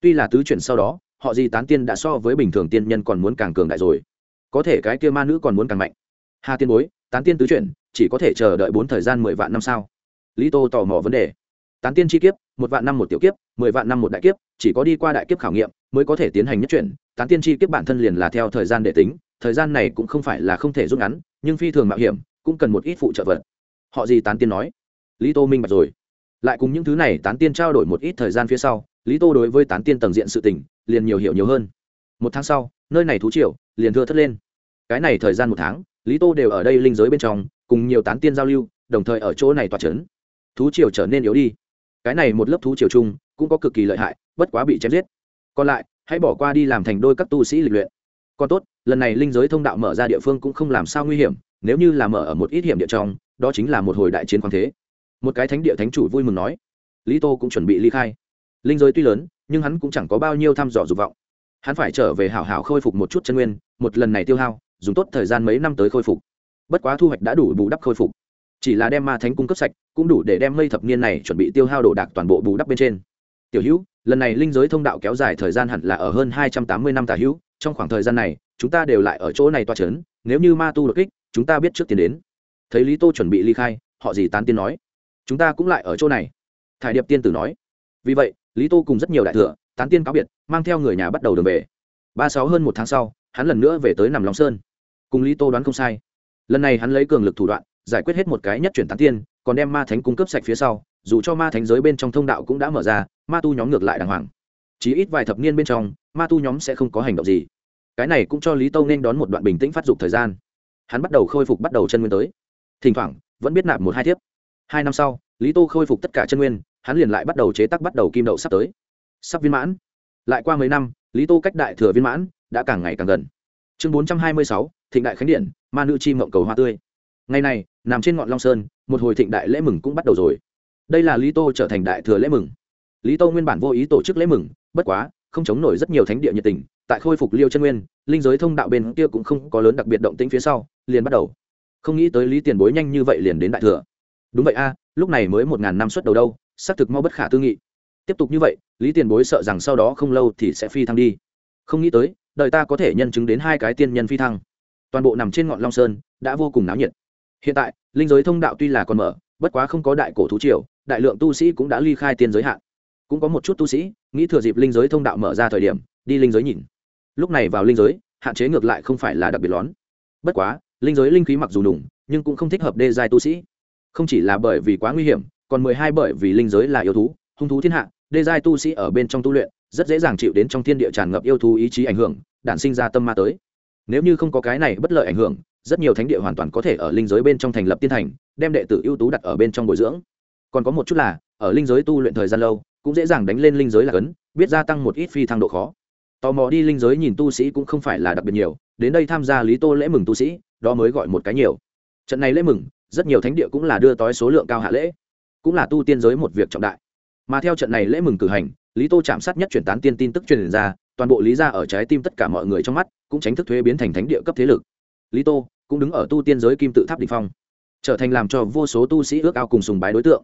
A: Tuy là tứ chuyển sau đó, họ gì tán tiên đã so với bình thường tiên nhân còn muốn càng cường đại rồi. Có thể cái kia ma nữ còn muốn càng mạnh. Hà tiên bối, tán tiên tứ chuyển, chỉ có thể chờ đợi bốn thời gian mười vạn năm sao lý tô tò mò vấn đề. Tán tiên chi kiếp, một vạn năm một tiểu kiếp, mười vạn năm một đại kiếp, chỉ có đi qua đại kiếp khảo nghiệm mới có thể tiến hành nhất chuyển. Tán tiên chi kiếp bản thân liền là theo thời gian để tính, thời gian này cũng không phải là không thể rút ngắn nhưng phi thường mạo hiểm, cũng cần một ít phụ trợ vật. Họ gì tán tiên nói? Lý tô minh bạch rồi. Lại cùng những thứ này tán tiên trao đổi một ít thời gian phía sau, lý tô đối với tán tiên tầng diện sự tỉnh liền nhiều hiểu nhiều hơn. Một tháng sau, nơi này thú triệu liền thưa thất lên. Cái này thời gian một tháng, lý tô đều ở đây linh giới bên trong, cùng nhiều tán tiên giao lưu, đồng thời ở chỗ này tỏa c thú triều trở nên yếu đi. Cái này một lớp thú triều chung, cũng có cực kỳ lợi hại, bất quá bị chém giết. Còn lại, hãy bỏ qua đi làm thành đôi các tu sĩ lịch luyện còn tốt, lần này linh giới thông đạo mở ra địa phương cũng không làm sao nguy hiểm, nếu như là mở ở một ít hiểm địa trong, đó chính là một hồi đại chiến khoáng thế. Một cái thánh địa thánh chủ vui mừng nói. Lý tô cũng chuẩn bị ly khai. Linh giới tuy lớn, nhưng hắn cũng chẳng có bao nhiêu thăm dò dục vọng. Hắn phải trở về hảo hảo khôi phục một chút chân nguyên, một lần này tiêu hao, dùng tốt thời gian mấy năm tới khôi phục. Bất quá thu hoạch đã đủ bù đắp khôi phục. Chỉ là đem ma thánh cung cấp sạch, cũng đủ để đem mây thập niên này chuẩn bị tiêu hao đồ đạc toàn bộ bù đắp bên trên tiểu hữu, lần này linh giới thông đạo kéo dài thời gian hẳn là ở hơn hai trăm tám mươi năm tà hữu, trong khoảng thời gian này, chúng ta đều lại ở chỗ này toa c h ấ n nếu như ma tu đột kích, chúng ta biết trước tiến đến. Thấy lý tô chuẩn bị ly khai, họ gì tán tiên nói, chúng ta cũng lại ở chỗ này. Thải điệp tiên tử nói, vì vậy, lý tô cùng rất nhiều đại thừa, tán tiên cáo biệt, mang theo người nhà bắt đầu đường về. Ba sáu hơn một tháng sau, hắn lần nữa về tới nằm lòng sơn. Cùng lý tô đoán không sai. Lần này hắn lấy cường lực thủ đoạn, giải quyết hết một cái nhất chuyển tán tiên, còn đem ma thánh cung cấp sạch phía sau dù cho ma thánh giới bên trong thông đạo cũng đã mở ra, ma tu nhóm ngược lại đàng hoàng. Chỉ ít vài thập niên bên trong, ma tu nhóm sẽ không có hành động gì. Cái này cũng cho lý tâu nên đón một đoạn bình tĩnh phát dục thời gian. Hắn bắt đầu khôi phục bắt đầu chân nguyên tới. Thỉnh thoảng, vẫn biết nạp một hai thiếp. Hai năm sau, lý tô khôi phục tất cả chân nguyên, hắn liền lại bắt đầu chế tác bắt đầu kim đậu sắp tới. Sắp viên mãn. Lại qua mấy năm, lý tô cách đại thừa viên mãn đã càng ngày càng gần. Chương bốn trăm hai mươi sáu, thịnh đại khánh điện, ma nữ chi mộng cầu hoa tươi. Ngày này, nằm trên ngọn long sơn, một hồi thịnh đại lễ mừng cũng bắt đầu rồi đây là lý tô trở thành đại thừa lễ mừng. Lý tô nguyên bản vô ý tổ chức lễ mừng, bất quá, không chống nổi rất nhiều thánh địa nhiệt tình, tại khôi phục liêu chân nguyên, linh giới thông đạo bên kia cũng không có lớn đặc biệt động tĩnh phía sau, liền bắt đầu. Không nghĩ tới lý tiền bối nhanh như vậy liền đến đại thừa. Đúng vậy a, lúc này mới một ngàn năm xuất đầu đâu, xác thực mau bất khả tư nghị. Tiếp tục như vậy, lý tiền bối sợ rằng sau đó không lâu thì sẽ phi thăng đi. Không nghĩ tới, đời ta có thể nhân chứng đến hai cái tiên nhân phi thăng. Toàn bộ nằm trên ngọn long sơn, đã vô cùng náo nhiệt. Hiện tại, linh giới thông đạo tuy là còn mở bất quá không có đại cổ thú triều, đại lượng tu sĩ cũng đã ly khai tiên giới hạn. Cũng có một chút tu sĩ, nghĩ thừa dịp linh giới thông đạo mở ra thời điểm, đi linh giới nhìn. Lúc này vào linh giới, hạn chế ngược lại không phải là đặc biệt lón. Bất quá, linh giới linh khí mặc dù đủng, nhưng cũng không thích hợp đê giai tu sĩ. Không chỉ là bởi vì quá nguy hiểm, còn mười hai bởi vì linh giới là yêu thú, hung thú thiên hạ, đê giai tu sĩ ở bên trong tu luyện, rất dễ dàng chịu đến trong thiên địa tràn ngập yêu thú ý chí ảnh hưởng, đản sinh ra tâm ma tới. Nếu như không có cái này bất lợi ảnh hưởng rất nhiều thánh địa hoàn toàn có thể ở linh giới bên trong thành lập tiên thành, đem đệ tử ưu tú đặt ở bên trong bồi dưỡng. Còn có một chút là, ở linh giới tu luyện thời gian lâu, cũng dễ dàng đánh lên linh giới là cấn, biết gia tăng một ít phi thăng độ khó. Tò mò đi linh giới nhìn tu sĩ cũng không phải là đặc biệt nhiều, đến đây tham gia lý tô lễ mừng tu sĩ, đó mới gọi một cái nhiều. Trận này lễ mừng, rất nhiều thánh địa cũng là đưa tói số lượng cao hạ lễ, cũng là tu tiên giới một việc trọng đại. Mà theo trận này lễ mừng cử hành, lý tô chạm sát nhất chuyển tán tiên tin tức truyền ra, toàn bộ lý ra ở trái tim tất cả mọi người trong mắt, cũng tránh thức thuế biến thành thánh địa cấp thế lực lý tô cũng đứng ở tu tiên giới kim tự tháp đ ỉ n h phong, trở thành làm cho vô số tu sĩ ước ao cùng sùng bái đối tượng.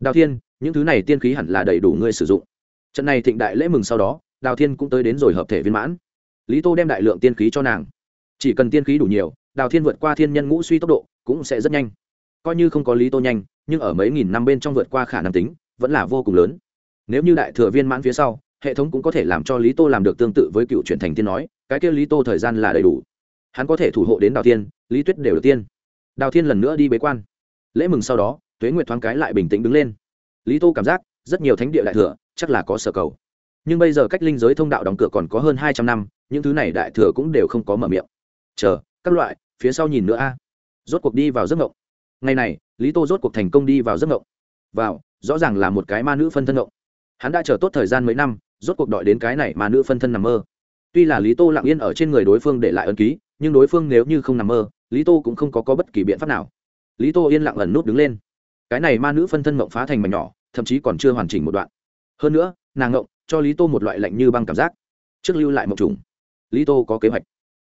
A: Đào thiên, những thứ này tiên khí hẳn là đầy đủ ngươi sử dụng. Trận này thịnh đại lễ mừng sau đó, đào thiên cũng tới đến rồi hợp thể viên mãn. Lý tô đem đại lượng tiên khí cho nàng. Chỉ cần tiên khí đủ nhiều, đào thiên vượt qua thiên nhân ngũ suy tốc độ cũng sẽ rất nhanh. Coi như không có lý tô nhanh, nhưng ở mấy nghìn năm bên trong vượt qua khả năng tính, vẫn là vô cùng lớn. Nếu như đại thừa viên mãn phía sau, hệ thống cũng có thể làm cho lý tô làm được tương tự với cựu truyền thành tiên nói, cái kia lý tô thời gian là đầy đủ hắn có thể thủ hộ đến đào tiên lý tuyết đều được tiên. Đào thiên lần nữa đi bế quan. Lễ mừng sau đó, tuế nguyệt thoáng cái lại bình tĩnh đứng lên. Lý tô cảm giác, rất nhiều thánh địa đại thừa, chắc là có sở cầu. Nhưng bây giờ cách linh giới thông đạo đóng cửa còn có hơn hai trăm năm, những thứ này đại thừa cũng đều không có mở miệng. Chờ, các loại, phía sau nhìn nữa a. Rốt cuộc đi vào giấc ngộng. Ngày này, lý tô rốt cuộc thành công đi vào giấc ngộng. Vào, rõ ràng là một cái ma nữ phân thân ngộng. Hắn đã chờ tốt thời gian mấy năm, rốt cuộc đợi đến cái này mà nữ phân thân nằm mơ. Tuy là lý tô lặng yên ở trên người đối phương để lại ấn ký nhưng đối phương nếu như không nằm mơ lý tô cũng không có, có bất kỳ biện pháp nào. Lý tô yên lặng ẩn nút đứng lên. Cái này ma nữ phân thân mộng phá thành mảnh nhỏ thậm chí còn chưa hoàn chỉnh một đoạn. Hơn nữa nàng ngộng cho lý tô một loại lạnh như băng cảm giác. Trước lưu lại mộng trùng. Lý tô có kế hoạch.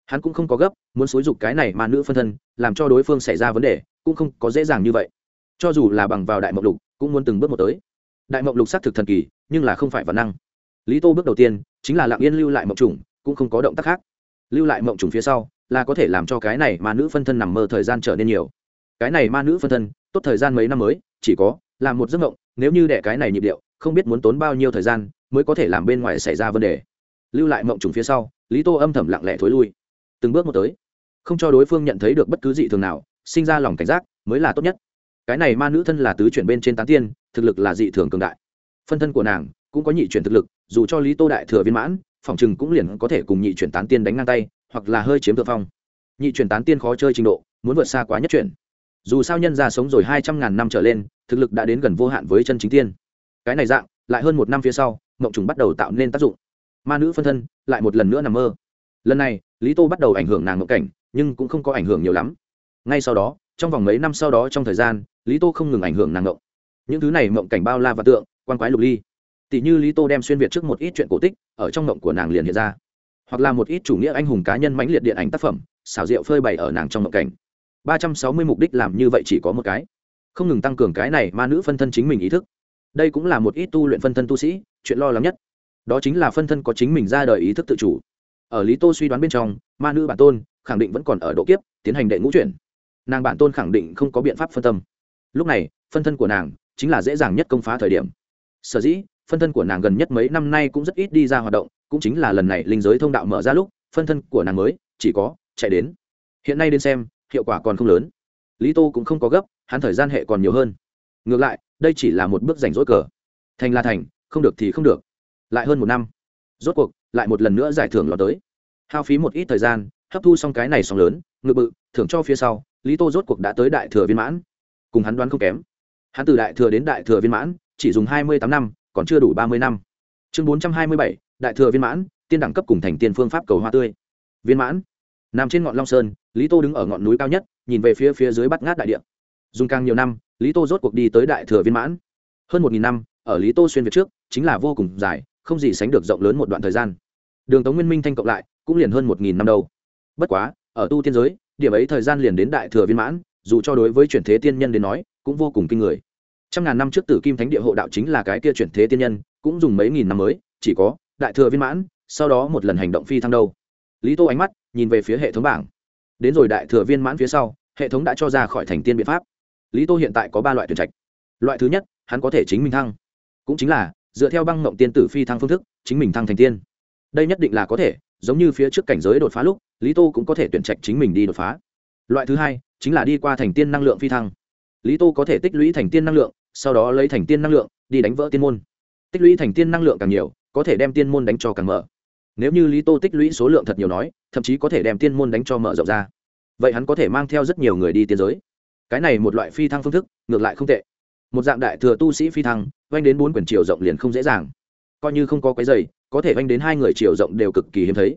A: Hắn cũng không có gấp muốn xúi dục cái này ma nữ phân thân làm cho đối phương xảy ra vấn đề cũng không có dễ dàng như vậy. Cho dù là bằng vào đại mộng lục cũng muốn từng bước một tới. Đại mộng lục xác thực thần kỳ nhưng là không phải văn năng. Lý tô bước đầu tiên chính là lặng yên lưu lại mộng trùng cũng không có động tác khác. Lưu lại mộng trùng phía sau là có thể làm cho cái này ma nữ phân thân nằm mơ thời gian trở nên nhiều. Cái này ma nữ phân thân, tốt thời gian mấy năm mới, chỉ có là một giấc mộng, nếu như đẻ cái này nhịp điệu, không biết muốn tốn bao nhiêu thời gian mới có thể làm bên ngoài xảy ra vấn đề. Lưu lại mộng trùng phía sau, lý tô âm thầm lặng lẽ thối lui. Từng bước một tới, không cho đối phương nhận thấy được bất cứ gì thường nào, sinh ra lòng cảnh giác mới là tốt nhất. Cái này ma nữ thân là tứ chuyển bên trên tán tiên, thực lực là dị thường cường đại. Phân thân của nàng cũng có nhị chuyển thực lực, dù cho lý tô đại thừa viên mãn, phòng chừng cũng liền có thể cùng nhị chuyển tán tiên đánh ngang tay hoặc là hơi chiếm thượng phong. Nhị chuyển tán tiên khó chơi trình độ, muốn vượt xa quá nhất chuyển. Dù sao nhân ra sống rồi hai trăm ngàn năm trở lên, thực lực đã đến gần vô hạn với chân chính tiên. Cái này dạng, lại hơn một năm phía sau, mộng trùng bắt đầu tạo nên tác dụng. Ma nữ phân thân, lại một lần nữa nằm mơ. Lần này, lý tô bắt đầu ảnh hưởng nàng mộng cảnh, nhưng cũng không có ảnh hưởng nhiều lắm. Ngay sau đó, trong vòng mấy năm sau đó trong thời gian, lý tô không ngừng ảnh hưởng nàng mộng. Những thứ này mộng cảnh bao la và tượng quan quái lục ly. Tỷ như lý tô đem xuyên việt trước một ít chuyện cổ tích, ở trong mộng của nàng liền hiện ra hoặc là một ít chủ nghĩa anh hùng cá nhân mãnh liệt điện ảnh tác phẩm xảo diệu phơi bày ở nàng trong mộng cảnh. Ba trăm sáu mươi mục đích làm như vậy chỉ có một cái. Không ngừng tăng cường cái này ma nữ phân thân chính mình ý thức. Đây cũng là một ít tu luyện phân thân tu sĩ, chuyện lo lắng nhất. Đó chính là phân thân có chính mình ra đời ý thức tự chủ. Ở lý tô suy đoán bên trong, ma nữ bản tôn khẳng định vẫn còn ở độ kiếp, tiến hành đệ ngũ chuyển. Nàng bản tôn khẳng định không có biện pháp phân tâm. Lúc này, phân thân của nàng chính là dễ dàng nhất công phá thời điểm. Sở dĩ, phân thân của nàng gần nhất mấy năm nay cũng rất ít đi ra hoạt động cũng chính là lần này linh giới thông đạo mở ra lúc, phân thân của nàng mới, chỉ có, chạy đến. Hiện nay đến xem, hiệu quả còn không lớn. Lý tô cũng không có gấp, hắn thời gian hệ còn nhiều hơn. Ngược lại, đây chỉ là một bước rảnh rỗi cờ. Thành là thành, không được thì không được. Lại hơn một năm. Rốt cuộc, lại một lần nữa giải thưởng lọt tới. Hao phí một ít thời gian, hấp thu xong cái này xong lớn, ngự bự, thưởng cho phía sau, lý tô rốt cuộc đã tới đại thừa viên mãn. Cùng hắn đoán không kém. Hắn từ đại thừa đến đại thừa viên mãn, chỉ dùng hai mươi tám năm, còn chưa đủ ba mươi năm chương bốn trăm hai mươi bảy, đại thừa viên mãn, tiên đẳng cấp cùng thành tiên phương pháp cầu hoa tươi. Viên mãn. Nằm trên ngọn long sơn, lý tô đứng ở ngọn núi cao nhất, nhìn về phía phía dưới bắt ngát đại địa. Dùng càng nhiều năm, lý tô rốt cuộc đi tới đại thừa viên mãn. Hơn một nghìn năm, ở lý tô xuyên việt trước, chính là vô cùng dài, không gì sánh được rộng lớn một đoạn thời gian. Đường tống nguyên minh thanh cộng lại, cũng liền hơn một nghìn năm đâu bất quá, ở tu tiên giới, điểm ấy thời gian liền đến đại thừa viên mãn, dù cho đối với chuyển thế tiên nhân đến nói, cũng vô cùng kinh người. Trăm ngàn năm trước tử kim thánh địa hộ đạo chính là cái kia chuyển thế tiên nhân cũng dùng mấy nghìn năm mới, chỉ có đại thừa viên mãn, sau đó một lần hành động phi thăng đâu. Lý tô ánh mắt nhìn về phía hệ thống bảng. Đến rồi đại thừa viên mãn phía sau, hệ thống đã cho ra khỏi thành tiên biện pháp. Lý tô hiện tại có ba loại tuyển trạch. Loại thứ nhất, hắn có thể chính mình thăng. Cũng chính là dựa theo băng ngộng tiên tử phi thăng phương thức, chính mình thăng thành tiên. Đây nhất định là có thể, giống như phía trước cảnh giới đột phá lúc, lý tô cũng có thể tuyển trạch chính mình đi đột phá. Loại thứ hai, chính là đi qua thành tiên năng lượng phi thăng. Lý tô có thể tích lũy thành tiên năng lượng, sau đó lấy thành tiên năng lượng, đi đánh vỡ tiên môn tích lũy thành tiên năng lượng càng nhiều, có thể đem tiên môn đánh cho càng mở. Nếu như lý tô tích lũy số lượng thật nhiều nói, thậm chí có thể đem tiên môn đánh cho mở rộng ra. Vậy hắn có thể mang theo rất nhiều người đi tiên giới. Cái này một loại phi thăng phương thức, ngược lại không tệ. Một dạng đại thừa tu sĩ phi thăng oanh đến bốn quyển chiều rộng liền không dễ dàng. Coi như không có cái giày có thể oanh đến hai người chiều rộng đều cực kỳ hiếm thấy.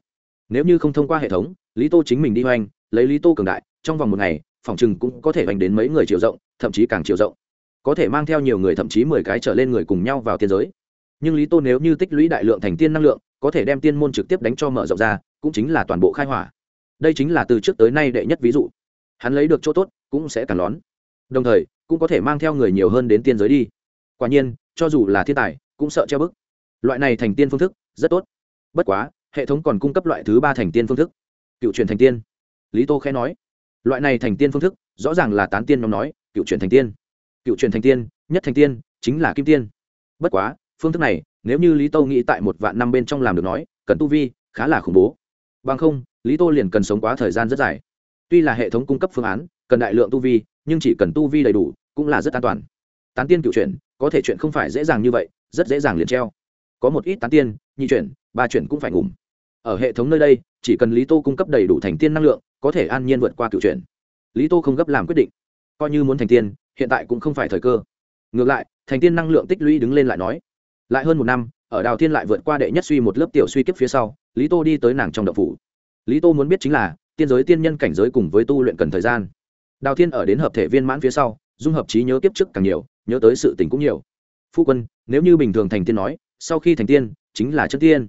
A: Nếu như không thông qua hệ thống, lý tô chính mình đi oanh lấy lý tô cường đại, trong vòng một ngày, phòng chừng cũng có thể oanh đến mấy người chiều rộng, thậm chí càng chiều rộng. Có thể mang theo nhiều người thậm chí mười cái trở lên người cùng nhau vào tiên giới nhưng lý tô nếu như tích lũy đại lượng thành tiên năng lượng, có thể đem tiên môn trực tiếp đánh cho mở rộng ra, cũng chính là toàn bộ khai hỏa. Đây chính là từ trước tới nay đệ nhất ví dụ. Hắn lấy được chỗ tốt, cũng sẽ càng lón. Đồng thời, cũng có thể mang theo người nhiều hơn đến tiên giới đi. Quả nhiên, cho dù là thiên tài, cũng sợ treo bức. Loại này thành tiên phương thức, rất tốt. Bất quá, hệ thống còn cung cấp loại thứ ba thành tiên phương thức. Cựu truyền thành tiên. Lý tô khẽ nói. Loại này thành tiên phương thức, rõ ràng là tán tiên nhóm nói, cựu truyền thành tiên. Cựu truyền thành tiên, nhất thành tiên, chính là kim tiên. Bất quá phương thức này, nếu như lý tô nghĩ tại một vạn năm bên trong làm được nói, cần tu vi khá là khủng bố. Bằng không, lý tô liền cần sống quá thời gian rất dài. Tuy là hệ thống cung cấp phương án, cần đại lượng tu vi, nhưng chỉ cần tu vi đầy đủ, cũng là rất an toàn. Tán tiên cựu chuyển, có thể chuyện không phải dễ dàng như vậy, rất dễ dàng liền treo. Có một ít tán tiên, nhị chuyển, ba chuyển cũng phải ngủm. Ở hệ thống nơi đây, chỉ cần lý tô cung cấp đầy đủ thành tiên năng lượng, có thể an nhiên vượt qua cựu chuyển. Lý tô không gấp làm quyết định. Coi như muốn thành tiên, hiện tại cũng không phải thời cơ. Ngược lại, thành tiên năng lượng tích lũy đứng lên lại nói lại hơn một năm, ở đào thiên lại vượt qua đệ nhất suy một lớp tiểu suy kiếp phía sau, lý tô đi tới nàng trong đậu phủ. Lý tô muốn biết chính là, tiên giới tiên nhân cảnh giới cùng với tu luyện cần thời gian. Đào thiên ở đến hợp thể viên mãn phía sau, dung hợp trí nhớ kiếp trước càng nhiều, nhớ tới sự tình cũng nhiều. Phu quân, nếu như bình thường thành tiên nói, sau khi thành tiên, chính là chân tiên.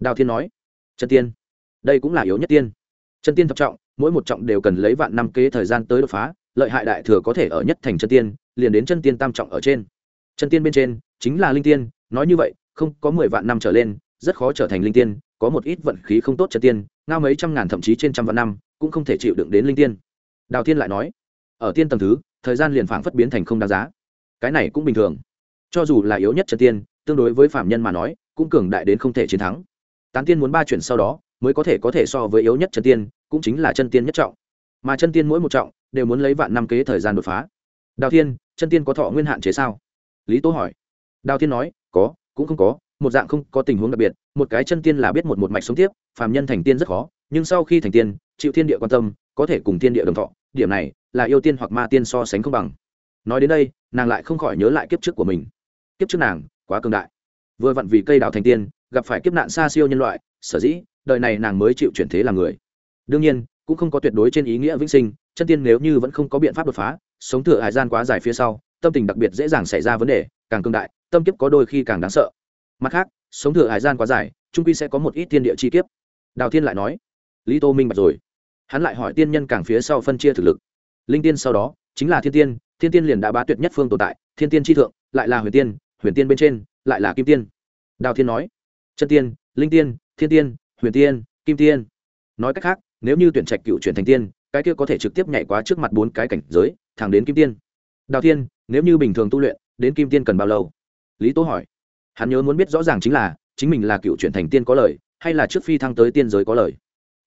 A: Đào thiên nói, chân tiên. Đây cũng là yếu nhất tiên. Chân tiên thập trọng, mỗi một trọng đều cần lấy vạn năm kế thời gian tới đột phá, lợi hại đại thừa có thể ở nhất thành chân tiên, liền đến chân tiên tam trọng ở trên. Chân tiên bên trên, chính là linh tiên nói như vậy, không có mười vạn năm trở lên, rất khó trở thành linh tiên, có một ít vận khí không tốt chân tiên, ngao mấy trăm ngàn thậm chí trên trăm vạn năm, cũng không thể chịu đựng đến linh tiên. Đào thiên lại nói, ở tiên tầng thứ, thời gian liền phảng phất biến thành không đáng giá. Cái này cũng bình thường. Cho dù là yếu nhất chân tiên, tương đối với phạm nhân mà nói, cũng cường đại đến không thể chiến thắng. Tán tiên muốn ba chuyển sau đó, mới có thể có thể so với yếu nhất chân tiên, cũng chính là chân tiên nhất trọng. Mà chân tiên mỗi một trọng, đều muốn lấy vạn năm kế thời gian đột phá. Đào thiên, chân tiên có thọ nguyên hạn chế sao? Lý tố hỏi. Đào thiên nói có, cũng không có, một dạng không có tình huống đặc biệt, một cái chân tiên là biết một một mạch sống tiếp, phàm nhân thành tiên rất khó, nhưng sau khi thành tiên, chịu thiên địa quan tâm, có thể cùng thiên địa đồng thọ, điểm này là yêu tiên hoặc ma tiên so sánh không bằng. Nói đến đây, nàng lại không khỏi nhớ lại kiếp trước của mình. Kiếp trước nàng, quá cường đại. Vừa vặn vì cây đào thành tiên, gặp phải kiếp nạn xa siêu nhân loại, sở dĩ, đời này nàng mới chịu chuyển thế làm người. Đương nhiên, cũng không có tuyệt đối trên ý nghĩa vĩnh sinh, chân tiên nếu như vẫn không có biện pháp đột phá, sống thừa hải gian quá dài phía sau, tâm tình đặc biệt dễ dàng xảy ra vấn đề, càng cường đại tâm kiếp có đôi khi càng đáng sợ. Mặt khác, sống thừa hải gian quá dài, trung quy sẽ có một ít thiên địa chi kiếp. Đào thiên lại nói, lý tô minh bạch rồi. Hắn lại hỏi tiên nhân càng phía sau phân chia thực lực. Linh tiên sau đó, chính là thiên tiên thiên tiên liền đã bá tuyệt nhất phương tồn tại, thiên tiên tri thượng, lại là huyền tiên huyền tiên bên trên, lại là kim tiên. Đào thiên nói, chân tiên, linh tiên, thiên tiên, huyền tiên, kim tiên. Nói cách khác, nếu như tuyển trạch cựu chuyển thành tiên, cái kia có thể trực tiếp nhảy quá trước mặt bốn cái cảnh giới, thẳng đến kim tiên. Đào thiên, nếu như bình thường tu luyện, đến kim tiên cần bao lâu? Lý tố hỏi. Hắn nhớ muốn biết rõ ràng chính là, chính mình là cựu chuyển thành tiên có lời, hay là trước phi thăng tới tiên giới có lời.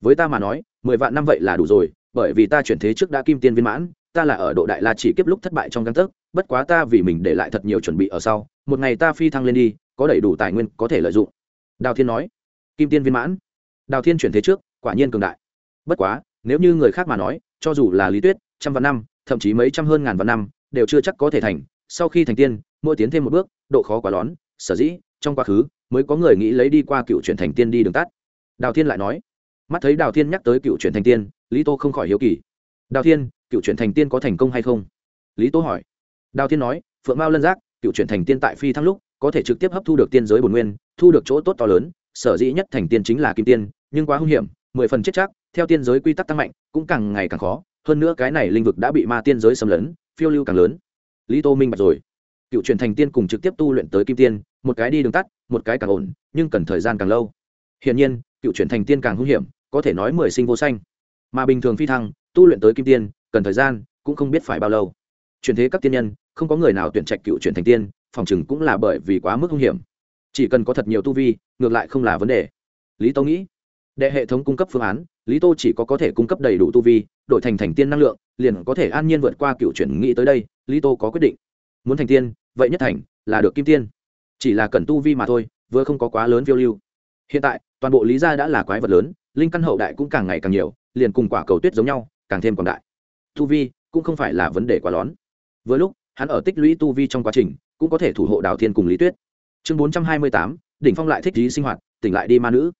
A: Với ta mà nói, mười vạn năm vậy là đủ rồi, bởi vì ta chuyển thế trước đã kim tiên viên mãn, ta là ở độ đại la chỉ kiếp lúc thất bại trong căn tấc, bất quá ta vì mình để lại thật nhiều chuẩn bị ở sau, một ngày ta phi thăng lên đi, có đầy đủ tài nguyên có thể lợi dụng. Đào thiên nói. Kim tiên viên mãn. Đào thiên chuyển thế trước, quả nhiên cường đại. Bất quá, nếu như người khác mà nói, cho dù là lý tuyết, trăm vạn năm, thậm chí mấy trăm hơn ngàn vạn năm, đều chưa chắc có thể thành sau khi thành tiên, mỗi tiến thêm một bước, độ khó quá lón, sở dĩ, trong quá khứ, mới có người nghĩ lấy đi qua cựu chuyển thành tiên đi đường tắt. Đào thiên lại nói, mắt thấy đào thiên nhắc tới cựu chuyển thành tiên, lý tô không khỏi hiếu kỳ. Đào thiên, cựu chuyển thành tiên có thành công hay không? Lý tô hỏi. Đào thiên nói, phượng mao lân giác, cựu chuyển thành tiên tại phi thăng lúc, có thể trực tiếp hấp thu được tiên giới bồn nguyên, thu được chỗ tốt to lớn, sở dĩ nhất thành tiên chính là kim tiên, nhưng quá hung hiểm, mười phần chết chắc, theo tiên giới quy tắc tăng mạnh, cũng càng ngày càng khó. Hơn nữa cái này linh vực đã bị ma tiên giới xâm lấn, phiêu lưu càng lớn lý tô minh bạch rồi. Cựu truyền thành tiên cùng trực tiếp tu luyện tới kim tiên, một cái đi đường tắt, một cái càng ổn, nhưng cần thời gian càng lâu. Hiển nhiên, cựu truyền thành tiên càng hung hiểm, có thể nói mười sinh vô xanh mà bình thường phi thăng, tu luyện tới kim tiên, cần thời gian cũng không biết phải bao lâu. Truyền thế các tiên nhân, không có người nào tuyển trạch cựu truyền thành tiên, phòng chừng cũng là bởi vì quá mức hung hiểm. Chỉ cần có thật nhiều tu vi, ngược lại không là vấn đề. Lý tô nghĩ, đệ hệ thống cung cấp phương án, lý tô chỉ có có thể cung cấp đầy đủ tu vi, đổi thành thành tiên năng lượng, liền có thể an nhiên vượt qua cựu chuyển nghĩ tới đây lý tô có quyết định. Muốn thành tiên, vậy nhất thành là được kim tiên. Chỉ là cần tu vi mà thôi, vừa không có quá lớn phiêu lưu. Hiện tại, toàn bộ lý gia đã là quái vật lớn, linh căn hậu đại cũng càng ngày càng nhiều, liền cùng quả cầu tuyết giống nhau, càng thêm quảng đại. Tu vi cũng không phải là vấn đề quá lón vừa lúc, hắn ở tích lũy tu vi trong quá trình, cũng có thể thủ hộ đào thiên cùng lý tuyết. Chương bốn trăm hai mươi tám, đỉnh phong lại thích trí sinh hoạt, tỉnh lại đi ma nữ.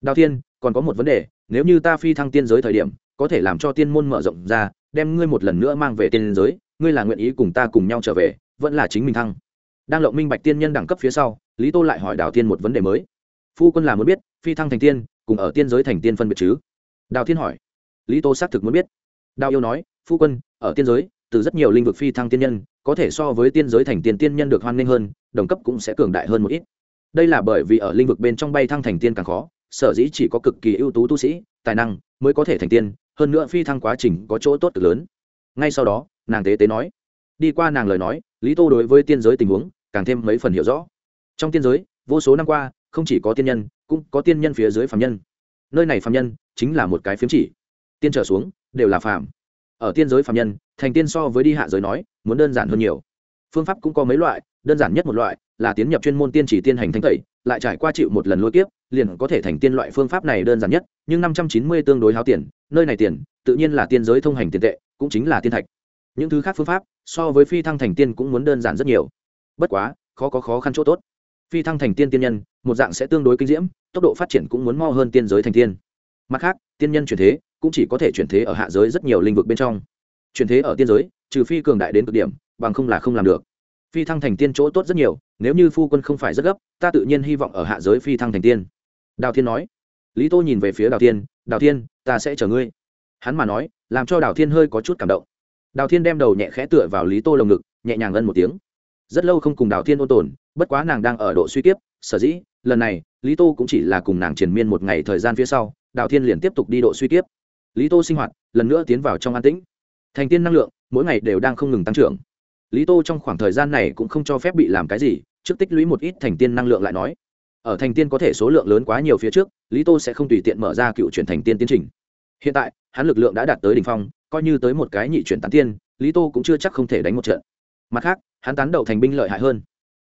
A: Đào thiên, còn có một vấn đề, nếu như ta phi thăng tiên giới thời điểm, có thể làm cho tiên môn mở rộng ra đem ngươi một lần nữa mang về tiên giới, ngươi là nguyện ý cùng ta cùng nhau trở về, vẫn là chính mình thăng. Đang lộng minh bạch tiên nhân đẳng cấp phía sau, lý tô lại hỏi đào tiên một vấn đề mới. Phu quân là muốn biết, phi thăng thành tiên, cùng ở tiên giới thành tiên phân biệt chứ? Đào thiên hỏi. Lý tô xác thực muốn biết. Đào yêu nói, phu quân, ở tiên giới, từ rất nhiều lĩnh vực phi thăng tiên nhân, có thể so với tiên giới thành tiên tiên nhân được hoan nghênh hơn, đồng cấp cũng sẽ cường đại hơn một ít. Đây là bởi vì ở lĩnh vực bên trong bay thăng thành tiên càng khó, sở dĩ chỉ có cực kỳ ưu tú tu sĩ, tài năng mới có thể thành tiên hơn nữa phi thăng quá trình có chỗ tốt cực lớn. Ngay sau đó, nàng tế tế nói, đi qua nàng lời nói, lý tô đối với tiên giới tình huống càng thêm mấy phần hiểu rõ. Trong tiên giới, vô số năm qua, không chỉ có tiên nhân, cũng có tiên nhân phía dưới phạm nhân. Nơi này phạm nhân chính là một cái phiếm chỉ. Tiên trở xuống, đều là phạm ở tiên giới phạm nhân, thành tiên so với đi hạ giới nói, muốn đơn giản hơn nhiều. Phương pháp cũng có mấy loại đơn giản nhất một loại là tiến nhập chuyên môn tiên chỉ tiên hành thanh tẩy, lại trải qua chịu một lần lôi kiếp, liền có thể thành tiên loại phương pháp này đơn giản nhất, nhưng năm trăm chín mươi tương đối háo tiền, nơi này tiền, tự nhiên là tiên giới thông hành tiền tệ, cũng chính là tiên thạch. Những thứ khác phương pháp, so với phi thăng thành tiên cũng muốn đơn giản rất nhiều. Bất quá, khó có khó khăn chỗ tốt. Phi thăng thành tiên tiên nhân, một dạng sẽ tương đối kinh diễm, tốc độ phát triển cũng muốn mo hơn tiên giới thành tiên. Mặt khác, tiên nhân chuyển thế, cũng chỉ có thể chuyển thế ở hạ giới rất nhiều lĩnh vực bên trong. Chuyển thế ở tiên giới, trừ phi cường đại đến cực điểm, bằng không là không làm được phi thăng thành tiên chỗ tốt rất nhiều, nếu như phu quân không phải rất gấp, ta tự nhiên hy vọng ở hạ giới phi thăng thành tiên. Đào thiên nói. Lý tô nhìn về phía đào thiên đào thiên, ta sẽ chờ ngươi. Hắn mà nói, làm cho đào thiên hơi có chút cảm động. Đào thiên đem đầu nhẹ khẽ tựa vào lý tô lồng ngực, nhẹ nhàng ngân một tiếng. Rất lâu không cùng đào thiên ôn tồn, bất quá nàng đang ở độ suy kiếp, sở dĩ, lần này, lý tô cũng chỉ là cùng nàng triền miên một ngày thời gian phía sau, đào thiên liền tiếp tục đi độ suy kiếp. Lý tô sinh hoạt, lần nữa tiến vào trong an tĩnh. Thành tiên năng lượng, mỗi ngày đều đang không ngừng tăng trưởng lý tô trong khoảng thời gian này cũng không cho phép bị làm cái gì, trước tích lũy một ít thành tiên năng lượng lại nói. Ở thành tiên có thể số lượng lớn quá nhiều phía trước, lý tô sẽ không tùy tiện mở ra cựu chuyển thành tiên tiến trình. Hiện tại, hắn lực lượng đã đạt tới đ ỉ n h phong, coi như tới một cái nhị chuyển tán tiên, lý tô cũng chưa chắc không thể đánh một trận. Mặt khác, hắn tán đầu thành binh lợi hại hơn.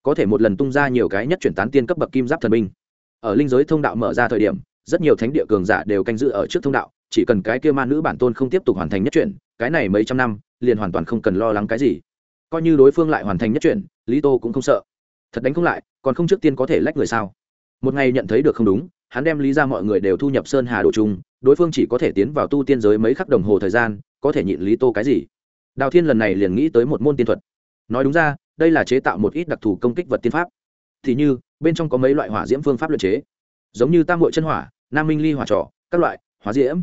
A: Có thể một lần tung ra nhiều cái nhất chuyển tán tiên cấp bậc kim giáp thần binh. Ở linh giới thông đạo mở ra thời điểm, rất nhiều thánh địa cường giả đều canh giữ ở trước thông đạo, chỉ cần cái kia ma nữ bản tôn không tiếp tục hoàn thành nhất chuyển, cái này mấy trăm năm, liền hoàn toàn không cần lo lắng cái gì coi như đối phương lại hoàn thành nhất chuyển lý tô cũng không sợ. Thật đánh không lại, còn không trước tiên có thể lách người sao? Một ngày nhận thấy được không đúng, hắn đem lý ra mọi người đều thu nhập sơn hà đồ chung, đối phương chỉ có thể tiến vào tu tiên giới mấy khắc đồng hồ thời gian, có thể nhịn lý tô cái gì? Đào thiên lần này liền nghĩ tới một môn tiên thuật. Nói đúng ra, đây là chế tạo một ít đặc thù công kích vật tiên pháp. Thì như, bên trong có mấy loại hỏa diễm phương pháp luyện chế. Giống như tam hội chân hỏa, nam minh ly hỏa trỏ, các loại, hỏa diễm.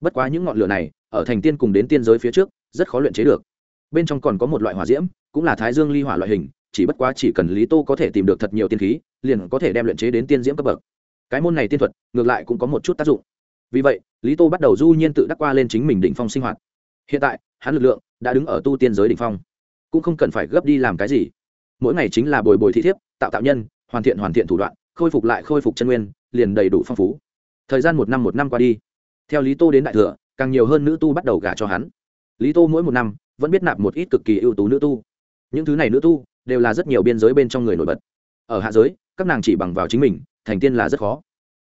A: Bất quá những ngọn lửa này, ở thành tiên cùng đến tiên giới phía trước, rất khó luyện chế được bên trong còn có một loại hỏa diễm, cũng là thái dương ly hỏa loại hình, chỉ bất quá chỉ cần lý tô có thể tìm được thật nhiều tiên khí, liền có thể đem luyện chế đến tiên diễm cấp bậc. Cái môn này tiên thuật, ngược lại cũng có một chút tác dụng. Vì vậy, lý tô bắt đầu du nhiên tự đắc qua lên chính mình đỉnh phong sinh hoạt. Hiện tại, hắn lực lượng đã đứng ở tu tiên giới đỉnh phong, cũng không cần phải gấp đi làm cái gì. Mỗi ngày chính là bồi bồi thị thiếp, tạo tạo nhân, hoàn thiện hoàn thiện thủ đoạn, khôi phục lại khôi phục chân nguyên, liền đầy đủ phong phú. Thời gian một năm một năm qua đi, theo lý tô đến đại thừa, càng nhiều hơn nữ tu bắt đầu gả cho hắn. Lý tô mỗi một năm vẫn biết nạp một ít cực kỳ ưu tú nữ tu. Những thứ này nữ tu đều là rất nhiều biên giới bên trong người nổi bật. Ở hạ giới, các nàng chỉ bằng vào chính mình, thành tiên là rất khó.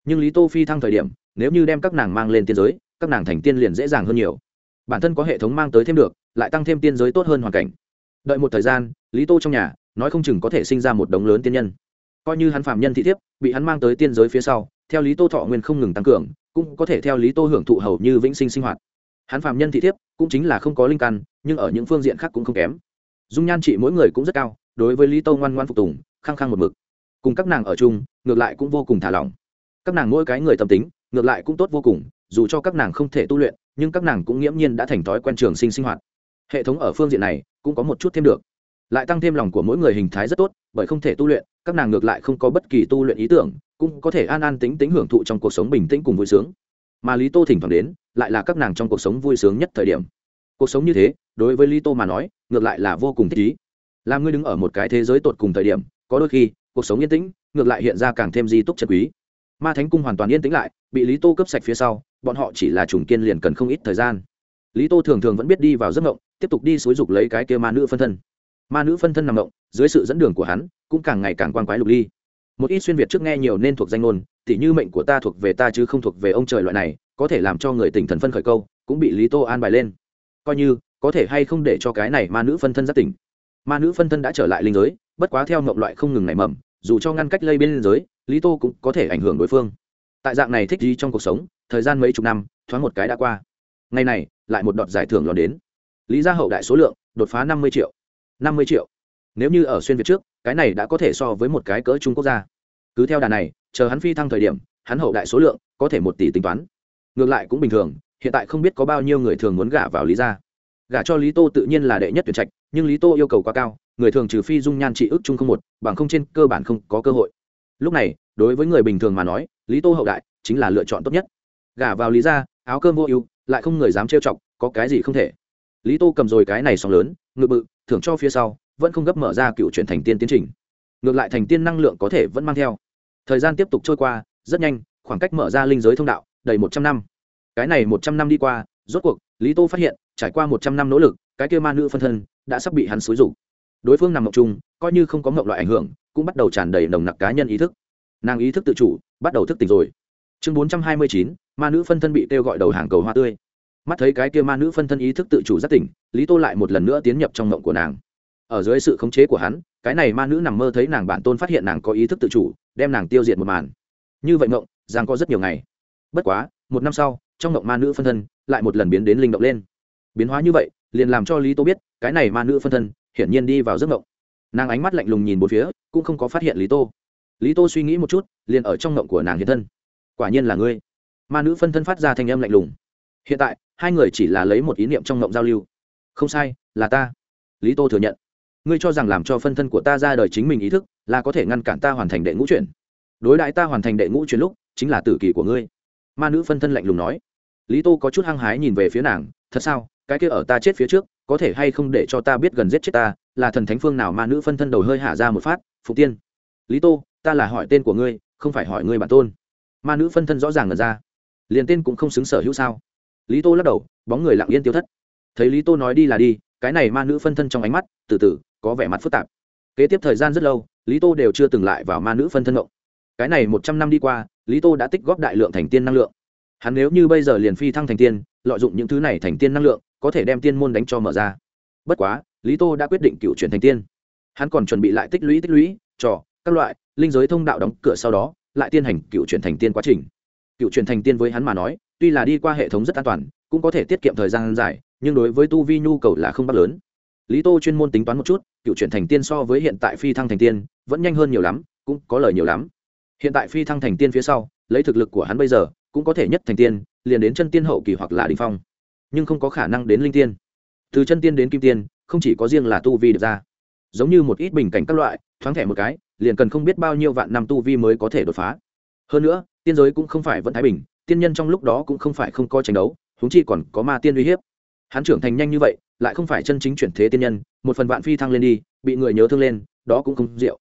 A: Nhưng lý tô phi thăng thời điểm, nếu như đem các nàng mang lên tiên giới, các nàng thành tiên liền dễ dàng hơn nhiều. Bản thân có hệ thống mang tới thêm được, lại tăng thêm tiên giới tốt hơn hoàn cảnh. Đợi một thời gian, lý tô trong nhà, nói không chừng có thể sinh ra một đống lớn tiên nhân. Coi như hắn phạm nhân thị thiếp, bị hắn mang tới tiên giới phía sau, theo lý tô thọ nguyên không ngừng tăng cường, cũng có thể theo lý tô hưởng thụ hầu như vĩnh sinh sinh hoạt hắn phạm nhân thị thiếp, cũng chính là không có linh căn, nhưng ở những phương diện khác cũng không kém. Dung nhan chị mỗi người cũng rất cao, đối với lý tô ngoan ngoan phục tùng, khăng khăng một mực. Cùng các nàng ở chung, ngược lại cũng vô cùng thả lỏng. Các nàng mỗi cái người tâm tính, ngược lại cũng tốt vô cùng, dù cho các nàng không thể tu luyện, nhưng các nàng cũng nghiễm nhiên đã thành thói quen trường sinh sinh hoạt. Hệ thống ở phương diện này, cũng có một chút thêm được. Lại tăng thêm lòng của mỗi người hình thái rất tốt, bởi không thể tu luyện, các nàng ngược lại không có bất kỳ tu luyện ý tưởng, cũng có thể an an tính tính hưởng thụ trong cuộc sống bình tĩnh cùng vui sướng. Mà lý tô thỉnh thoảng đến lại là các nàng trong cuộc sống vui sướng nhất thời điểm. Cuộc sống như thế, đối với lý tô mà nói, ngược lại là vô cùng thích ý. Làm ngươi đứng ở một cái thế giới tột cùng thời điểm, có đôi khi, cuộc sống yên tĩnh, ngược lại hiện ra càng thêm di túc trật quý. Ma thánh cung hoàn toàn yên tĩnh lại, bị lý tô cướp sạch phía sau, bọn họ chỉ là trùng kiên liền cần không ít thời gian. Lý tô thường thường vẫn biết đi vào giấc ngộng, tiếp tục đi xúi dục lấy cái kia ma nữ phân thân. Ma nữ phân thân nằm ngộng, dưới sự dẫn đường của hắn, cũng càng ngày càng quan quái lục ly. Một ít xuyên việt trước nghe nhiều nên thuộc danh ngôn, tỉ như mệnh của ta thuộc về ta chứ không thuộc về ông trời loại này có thể làm cho người tỉnh thần phân khởi câu, cũng bị lý tô an bài lên. Coi như, có thể hay không để cho cái này ma nữ phân thân giác tỉnh. Ma nữ phân thân đã trở lại linh giới, bất quá theo mộng loại không ngừng nảy mầm, dù cho ngăn cách lây bên giới, lý tô cũng có thể ảnh hưởng đối phương. Tại dạng này thích gì trong cuộc sống, thời gian mấy chục năm, thoáng một cái đã qua. Ngày này, lại một đợt giải thưởng lọt đến. Lý gia hậu đại số lượng, đột phá năm mươi triệu. Năm mươi triệu. Nếu như ở xuyên việt trước, cái này đã có thể so với một cái cỡ trung quốc gia. Cứ theo đà này, chờ hắn phi thăng thời điểm, hắn hậu đại số lượng có thể một tỷ tính toán ngược lại cũng bình thường, hiện tại không biết có bao nhiêu người thường muốn gả vào lý gia. Gả cho lý tô tự nhiên là đệ nhất tuyển trạch, nhưng lý tô yêu cầu quá cao, người thường trừ phi dung nhan trị ước chung không một, bằng không trên cơ bản không có cơ hội. Lúc này, đối với người bình thường mà nói, lý tô hậu đại chính là lựa chọn tốt nhất. Gả vào lý ra áo cơm vô ưu, lại không người dám trêu chọc, có cái gì không thể. Lý tô cầm rồi cái này sóng lớn, ngự bự, thưởng cho phía sau, vẫn không gấp mở ra cựu chuyển thành tiên tiến trình. Ngược lại thành tiên năng lượng có thể vẫn mang theo. Thời gian tiếp tục trôi qua, rất nhanh, khoảng cách mở ra linh giới thông đạo đầy một trăm năm. Cái này một trăm năm đi qua, rốt cuộc, lý tô phát hiện, trải qua một trăm năm nỗ lực, cái kia ma nữ phân thân đã sắp bị hắn xúi rục đối phương nằm mộng chung, coi như không có mộng loại ảnh hưởng, cũng bắt đầu tràn đầy nồng nặc cá nhân ý thức. Nàng ý thức tự chủ, bắt đầu thức tỉnh rồi. Chương bốn trăm hai mươi chín, ma nữ phân thân bị kêu gọi đầu hàng cầu hoa tươi. Mắt thấy cái kia ma nữ phân thân ý thức tự chủ rất tỉnh, lý tô lại một lần nữa tiến nhập trong mộng của nàng. Ở dưới sự khống chế của hắn, cái này ma nữ nằm mơ thấy nàng bản tôn phát hiện nàng có ý thức tự chủ, đem nàng tiêu diệt một màn. Như vậy mộng giang có rất nhiều ngày bất quá, một năm sau, trong động ma nữ phân thân lại một lần biến đến linh động lên. Biến hóa như vậy, liền làm cho lý tô biết, cái này ma nữ phân thân hiển nhiên đi vào giấc mộng nàng ánh mắt lạnh lùng nhìn bốn phía, cũng không có phát hiện lý tô. Lý tô suy nghĩ một chút, liền ở trong mộng của nàng hiện thân. Quả nhiên là ngươi. Ma nữ phân thân phát ra thanh âm lạnh lùng. Hiện tại, hai người chỉ là lấy một ý niệm trong mộng giao lưu. Không sai, là ta. Lý tô thừa nhận. Ngươi cho rằng làm cho phân thân của ta ra đời chính mình ý thức, là có thể ngăn cản ta hoàn thành đệ ngũ chuyển. Đối đại ta hoàn thành đệ ngũ chuyển lúc, chính là tử kỳ của ngươi ma nữ phân thân lạnh lùng nói. Lý tô có chút hăng hái nhìn về phía nàng, thật sao? Cái kia ở ta chết phía trước, có thể hay không để cho ta biết gần giết chết ta? Là thần thánh phương nào ma nữ phân thân đầu hơi hạ ra một phát phụ tiên. Lý tô, ta là hỏi tên của ngươi, không phải hỏi ngươi bản tôn. Ma nữ phân thân rõ ràng ngần ra. Liền tên cũng không xứng sở hữu sao? Lý tô lắc đầu, bóng người lặng yên tiêu thất. Thấy lý tô nói đi là đi, cái này ma nữ phân thân trong ánh mắt, từ từ, có vẻ mặt phức tạp. Kế tiếp thời gian rất lâu, lý tô đều chưa từng lại vào ma nữ phân thân động. Cái này một trăm năm đi qua lý tô đã tích góp đại lượng thành tiên năng lượng. Hắn nếu như bây giờ liền phi thăng thành tiên, lợi dụng những thứ này thành tiên năng lượng, có thể đem tiên môn đánh cho mở ra. Bất quá, lý tô đã quyết định cựu chuyển thành tiên. Hắn còn chuẩn bị lại tích lũy tích lũy, trò, các loại, linh giới thông đạo đóng cửa sau đó, lại tiên hành cựu chuyển thành tiên quá trình. Cựu chuyển thành tiên với hắn mà nói, tuy là đi qua hệ thống rất an toàn, cũng có thể tiết kiệm thời gian dài, nhưng đối với tu vi nhu cầu là không bắt lớn. Lý tô chuyên môn tính toán một chút, cựu chuyển thành tiên so với hiện tại phi thăng thành tiên, vẫn nhanh hơn nhiều lắm, cũng có lời nhiều lắm hiện tại phi thăng thành tiên phía sau, lấy thực lực của hắn bây giờ, cũng có thể nhất thành tiên, liền đến chân tiên hậu kỳ hoặc là đình phong. Nhưng không có khả năng đến linh tiên. Từ chân tiên đến kim tiên, không chỉ có riêng là tu vi được ra. Giống như một ít bình cảnh các loại, thoáng thẻ một cái, liền cần không biết bao nhiêu vạn năm tu vi mới có thể đột phá. Hơn nữa, tiên giới cũng không phải vẫn thái bình, tiên nhân trong lúc đó cũng không phải không có tranh đấu húng chi còn có ma tiên uy hiếp. Hắn trưởng thành nhanh như vậy, lại không phải chân chính chuyển thế tiên nhân, một phần vạn phi thăng lên đi, bị người nhớ thương lên, đó cũng không rượu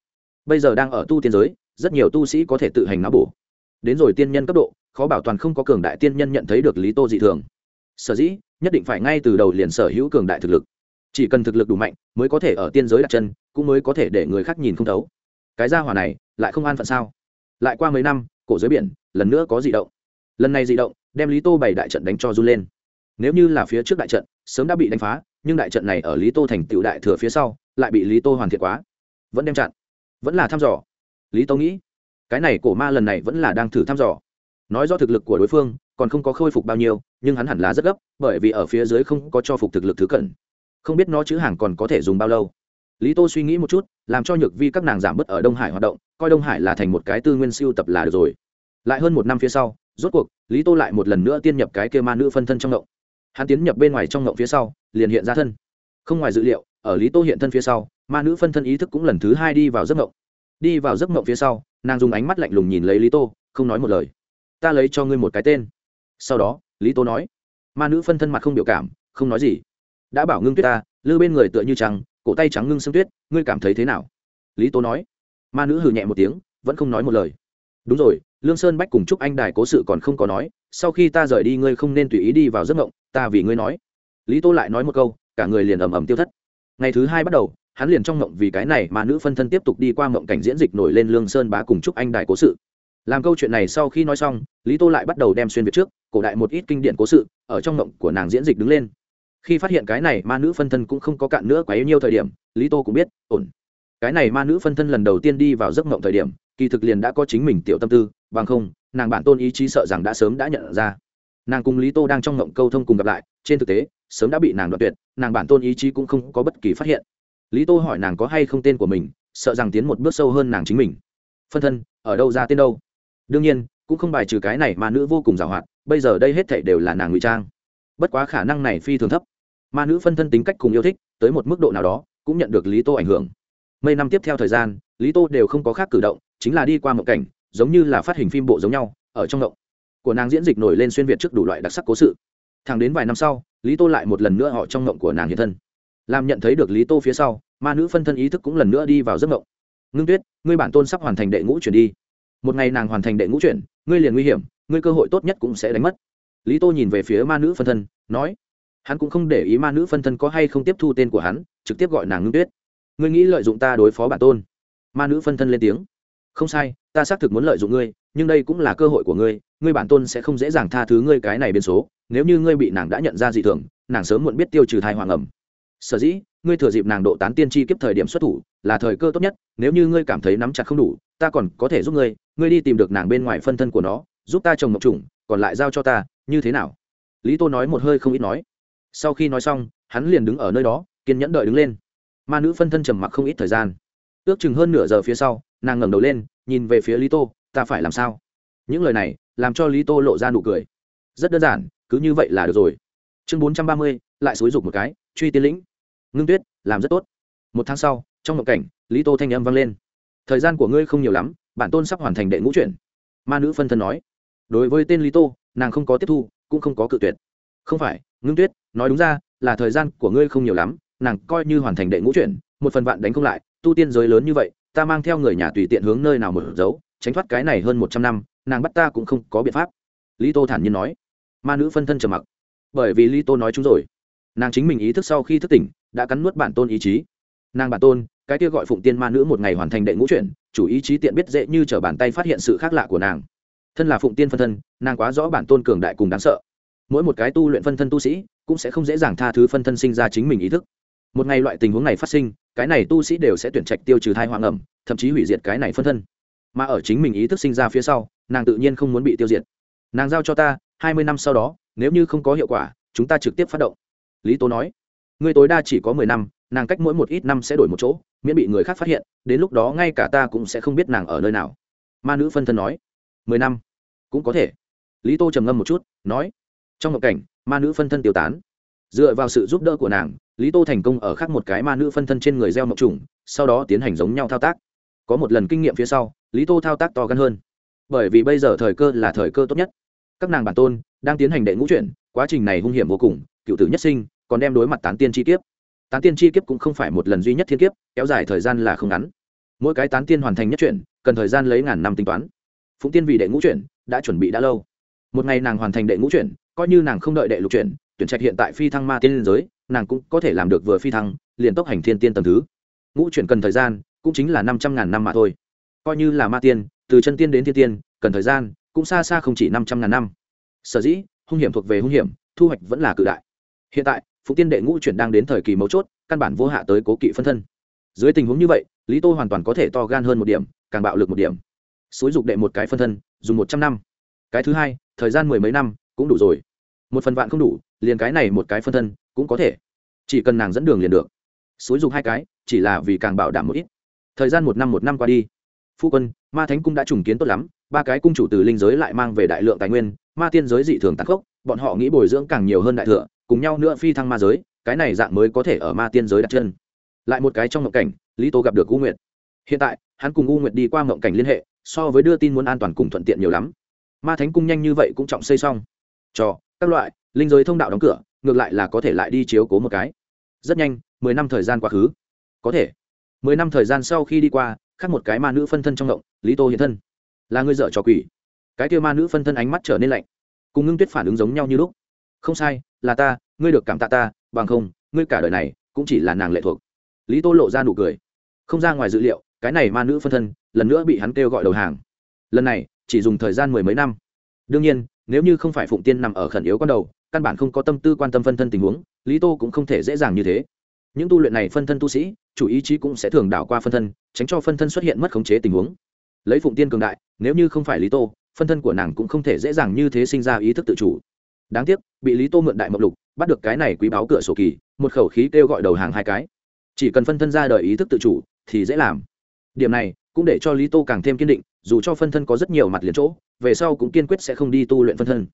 A: bây giờ đang ở tu tiên giới rất nhiều tu sĩ có thể tự hành não bổ. Đến rồi tiên nhân cấp độ, khó bảo toàn không có cường đại tiên nhân nhận thấy được lý tô dị thường. Sở dĩ, nhất định phải ngay từ đầu liền sở hữu cường đại thực lực. Chỉ cần thực lực đủ mạnh, mới có thể ở tiên giới đặt chân, cũng mới có thể để người khác nhìn không thấu. Cái gia hỏa này, lại không an phận sao? Lại qua mấy năm, cổ giới biển, lần nữa có dị động. Lần này dị động, đem lý tô bày đại trận đánh cho run lên. Nếu như là phía trước đại trận, sớm đã bị đánh phá, nhưng đại trận này ở lý tô thành tựu đại thừa phía sau, lại bị lý tô hoàn thiện quá. Vẫn đem chặn. Vẫn là thăm dò lý tô nghĩ, cái này cổ ma lần này vẫn là đang thử thăm dò. Nói do thực lực của đối phương, còn không có khôi phục bao nhiêu, nhưng hắn hẳn là rất gấp, bởi vì ở phía dưới không có cho phục thực lực thứ cận. Không biết nó chữ hàng còn có thể dùng bao lâu. Lý tô suy nghĩ một chút, làm cho nhược vi các nàng giảm bớt ở đông hải hoạt động, coi đông hải là thành một cái tư nguyên siêu tập là được rồi. Lại hơn một năm phía sau, rốt cuộc, lý tô lại một lần nữa tiên nhập cái kia ma nữ phân thân trong ngộng. Hắn tiến nhập bên ngoài trong ngộng phía sau, liền hiện ra thân. Không ngoài dự liệu, ở lý tô hiện thân phía sau, ma nữ phân thân ý thức cũng lần thứ hai đi vào giấc ngộng đi vào giấc mộng phía sau, nàng dùng ánh mắt lạnh lùng nhìn lấy lý tô, không nói một lời. Ta lấy cho ngươi một cái tên. Sau đó, lý tô nói, ma nữ phân thân mặt không biểu cảm, không nói gì. Đã bảo ngưng tuyết ta, lư bên người tựa như trăng, cổ tay trắng ngưng sương tuyết, ngươi cảm thấy thế nào? Lý tô nói. Ma nữ hừ nhẹ một tiếng, vẫn không nói một lời. Đúng rồi, lương sơn bách cùng chúc anh đài cố sự còn không có nói, sau khi ta rời đi ngươi không nên tùy ý đi vào giấc mộng, ta vì ngươi nói. Lý tô lại nói một câu, cả người liền ầm ầm tiêu thất. Ngày thứ hai bắt đầu hắn liền trong mộng vì cái này mà nữ phân thân tiếp tục đi qua mộng cảnh diễn dịch nổi lên lương sơn bá cùng chúc anh đại cố sự. Làm câu chuyện này sau khi nói xong, lý tô lại bắt đầu đem xuyên việt trước, cổ đại một ít kinh điển cố sự, ở trong mộng của nàng diễn dịch đứng lên. Khi phát hiện cái này ma nữ phân thân cũng không có cạn nữa quá nhiêu thời điểm, lý tô cũng biết, ổn. Cái này ma nữ phân thân lần đầu tiên đi vào giấc mộng thời điểm, kỳ thực liền đã có chính mình tiểu tâm tư, bằng không, nàng bản tôn ý chí sợ rằng đã sớm đã nhận ra. Nàng cùng lý tô đang trong mộng câu thông cùng gặp lại, trên thực tế, sớm đã bị nàng đoạt tuyệt, nàng bản tôn ý chí cũng không có bất kỳ phát hiện lý tô hỏi nàng có hay không tên của mình, sợ rằng tiến một bước sâu hơn nàng chính mình. Phân thân, ở đâu ra tên đâu? Đương nhiên, cũng không bài trừ cái này mà nữ vô cùng giàu hoạt bây giờ đây hết thảy đều là nàng ngụy trang. Bất quá khả năng này phi thường thấp. Ma nữ phân thân tính cách cùng yêu thích, tới một mức độ nào đó, cũng nhận được lý tô ảnh hưởng. Mấy năm tiếp theo thời gian, lý tô đều không có khác cử động, chính là đi qua một cảnh, giống như là phát hình phim bộ giống nhau, ở trong động của nàng diễn dịch nổi lên xuyên việt trước đủ loại đặc sắc cố sự. Thẳng đến vài năm sau, lý tô lại một lần nữa họ trong ngộng của nàng hiện thân làm nhận thấy được lý tô phía sau, ma nữ phân thân ý thức cũng lần nữa đi vào giấc mộng. ngưng tuyết, ngươi bản tôn sắp hoàn thành đệ ngũ chuyển đi. Một ngày nàng hoàn thành đệ ngũ chuyển, ngươi liền nguy hiểm, ngươi cơ hội tốt nhất cũng sẽ đánh mất. Lý tô nhìn về phía ma nữ phân thân, nói, hắn cũng không để ý ma nữ phân thân có hay không tiếp thu tên của hắn, trực tiếp gọi nàng ngưng tuyết. Ngươi nghĩ lợi dụng ta đối phó bản tôn? Ma nữ phân thân lên tiếng, không sai, ta xác thực muốn lợi dụng ngươi, nhưng đây cũng là cơ hội của ngươi ngươi bản tôn sẽ không dễ dàng tha thứ ngươi cái này biến số, nếu như ngươi bị nàng đã nhận ra dị thường, nàng sớm muộn biết tiêu trừ thai hoàng ẩm sở dĩ, ngươi thừa dịp nàng độ tán tiên tri kiếp thời điểm xuất thủ, là thời cơ tốt nhất, nếu như ngươi cảm thấy nắm chặt không đủ, ta còn có thể giúp ngươi ngươi đi tìm được nàng bên ngoài phân thân của nó, giúp ta trồng mộc trùng, còn lại giao cho ta, như thế nào? Lý tô nói một hơi không ít nói. Sau khi nói xong, hắn liền đứng ở nơi đó, kiên nhẫn đợi đứng lên. Ma nữ phân thân trầm mặc không ít thời gian. Ước chừng hơn nửa giờ phía sau, nàng ngẩng đầu lên, nhìn về phía lý tô, ta phải làm sao? Những lời này, làm cho lý tô lộ ra nụ cười. Rất đơn giản, cứ như vậy là được rồi. Chương bốn trăm ba mươi, lại xúi rục một cái truy tiên lĩnh. Ngưng tuyết, làm rất tốt. Một tháng sau, trong một cảnh, lý tô thanh âm vang lên. Thời gian của ngươi không nhiều lắm, bản tôn sắp hoàn thành đệ ngũ chuyển. Ma nữ phân thân nói. Đối với tên lý tô, nàng không có tiếp thu, cũng không có cự tuyệt. Không phải, ngưng tuyết, nói đúng ra, là thời gian của ngươi không nhiều lắm, nàng coi như hoàn thành đệ ngũ chuyển, một phần vạn đánh không lại, tu tiên giới lớn như vậy, ta mang theo người nhà tùy tiện hướng nơi nào mở giấu tránh thoát cái này hơn một trăm năm, nàng bắt ta cũng không có biện pháp. Lý tô thản nhiên nói. Ma nữ phân thân trầm mặc. Bởi vì lý tô nói chúng rồi nàng chính mình ý thức sau khi thức tỉnh, đã cắn nuốt bản tôn ý chí. Nàng bản tôn, cái kia gọi phụng tiên ma nữ một ngày hoàn thành đệ ngũ chuyển, chủ ý chí tiện biết dễ như t r ở bàn tay phát hiện sự khác lạ của nàng. Thân là phụng tiên phân thân, nàng quá rõ bản tôn cường đại cùng đáng sợ. Mỗi một cái tu luyện phân thân tu sĩ, cũng sẽ không dễ dàng tha thứ phân thân sinh ra chính mình ý thức. Một ngày loại tình huống này phát sinh, cái này tu sĩ đều sẽ tuyển trạch tiêu trừ thai hoàng ẩm, thậm chí hủy diệt cái này phân thân. Mà ở chính mình ý thức sinh ra phía sau, nàng tự nhiên không muốn bị tiêu diệt. Nàng giao cho ta, hai mươi năm sau đó, nếu như không có hiệu quả, chúng ta trực tiếp phát động lý tố nói người tối đa chỉ có mười năm, nàng cách mỗi một ít năm sẽ đổi một chỗ, miễn bị người khác phát hiện, đến lúc đó ngay cả ta cũng sẽ không biết nàng ở nơi nào. Ma nữ phân thân nói, mười năm? Cũng có thể. Lý tô trầm ngâm một chút, nói, trong ngộ cảnh, ma nữ phân thân tiêu tán. Dựa vào sự giúp đỡ của nàng, lý tô thành công ở khắc một cái ma nữ phân thân trên người gieo mộng trùng, sau đó tiến hành giống nhau thao tác. Có một lần kinh nghiệm phía sau, lý tô thao tác to gan hơn. Bởi vì bây giờ thời cơ là thời cơ tốt nhất. Các nàng bản tôn đang tiến hành đệ ngũ chuyển, quá trình này hung hiểm vô cùng cựu tử nhất sinh, còn đem đối mặt tán tiên chi kiếp. Tán tiên chi kiếp cũng không phải một lần duy nhất thiên kiếp, kéo dài thời gian là không ngắn. Mỗi cái tán tiên hoàn thành nhất chuyển, cần thời gian lấy ngàn năm tính toán. Phụng tiên vì đệ ngũ chuyển, đã chuẩn bị đã lâu. Một ngày nàng hoàn thành đệ ngũ chuyển, coi như nàng không đợi đệ lục chuyển, tuyển trạch hiện tại phi thăng ma tiên liên giới, nàng cũng có thể làm được vừa phi thăng, liền tốc hành thiên tiên tầm thứ. Ngũ chuyển cần thời gian, cũng chính là năm trăm ngàn năm mà thôi. Coi như là ma tiên, từ chân tiên đến thiên tiên, cần thời gian, cũng xa xa không chỉ năm trăm ngàn năm. Sở dĩ, hung hiểm thuộc về hung hiểm, thu hoạch vẫn là cự đại hiện tại phụ tiên đệ ngũ chuyển đang đến thời kỳ mấu chốt, căn bản vô hạ tới cố kỵ phân thân. Dưới tình huống như vậy, lý tô hoàn toàn có thể to gan hơn một điểm, càng bạo lực một điểm. Xúi dục đệ một cái phân thân, dùng một trăm năm. Cái thứ hai, thời gian mười mấy năm, cũng đủ rồi. Một phần vạn không đủ, liền cái này một cái phân thân, cũng có thể. Chỉ cần nàng dẫn đường liền được. Xúi dục hai cái, chỉ là vì càng bảo đảm một ít. Thời gian một năm một năm qua đi. Phu quân, ma thánh cung đã trùng kiến tốt lắm, ba cái cung chủ từ linh giới lại mang về đại lượng tài nguyên, ma tiên giới dị thường tàn khốc, bọn họ nghĩ bồi dưỡng càng nhiều hơn đại thừa cùng nhau nữa phi thăng ma giới, cái này dạng mới có thể ở ma tiên giới đặt chân. Lại một cái trong ngộng cảnh, lý tô gặp được u nguyệt. Hiện tại, hắn cùng u nguyệt đi qua ngộng cảnh liên hệ, so với đưa tin muốn an toàn cùng thuận tiện nhiều lắm. Ma thánh cung nhanh như vậy cũng trọng xây xong. Cho, các loại, linh giới thông đạo đóng cửa, ngược lại là có thể lại đi chiếu cố một cái. Rất nhanh, mười năm thời gian quá khứ. Có thể. Mười năm thời gian sau khi đi qua, khác một cái ma nữ phân thân trong ngộng lý tô hiện thân. Là người dợ trò quỷ. Cái kia ma nữ phân thân ánh mắt trở nên lạnh, cùng ngưng tuyết phản ứng giống nhau như lúc không sai, là ta, ngươi được cảm tạ ta, bằng không, ngươi cả đời này cũng chỉ là nàng lệ thuộc. Lý tô lộ ra nụ cười. Không ra ngoài dự liệu, cái này ma nữ phân thân, lần nữa bị hắn kêu gọi đầu hàng. Lần này, chỉ dùng thời gian mười mấy năm. Đương nhiên, nếu như không phải phụng tiên nằm ở khẩn yếu con đầu, căn bản không có tâm tư quan tâm phân thân tình huống, lý tô cũng không thể dễ dàng như thế. Những tu luyện này phân thân tu sĩ, chủ ý chí cũng sẽ thường đảo qua phân thân, tránh cho phân thân xuất hiện mất khống chế tình huống. Lấy phụng tiên cường đại, nếu như không phải lý tô, phân thân của nàng cũng không thể dễ dàng như thế sinh ra ý thức tự chủ đáng tiếc, bị lý tô mượn đại mộc lục, bắt được cái này quý báo cửa sổ kỳ, một khẩu khí kêu gọi đầu hàng hai cái. Chỉ cần phân thân ra đời ý thức tự chủ, thì dễ làm. Điểm này, cũng để cho lý tô càng thêm kiên định, dù cho phân thân có rất nhiều mặt liền chỗ, về sau cũng kiên quyết sẽ không đi tu luyện phân thân.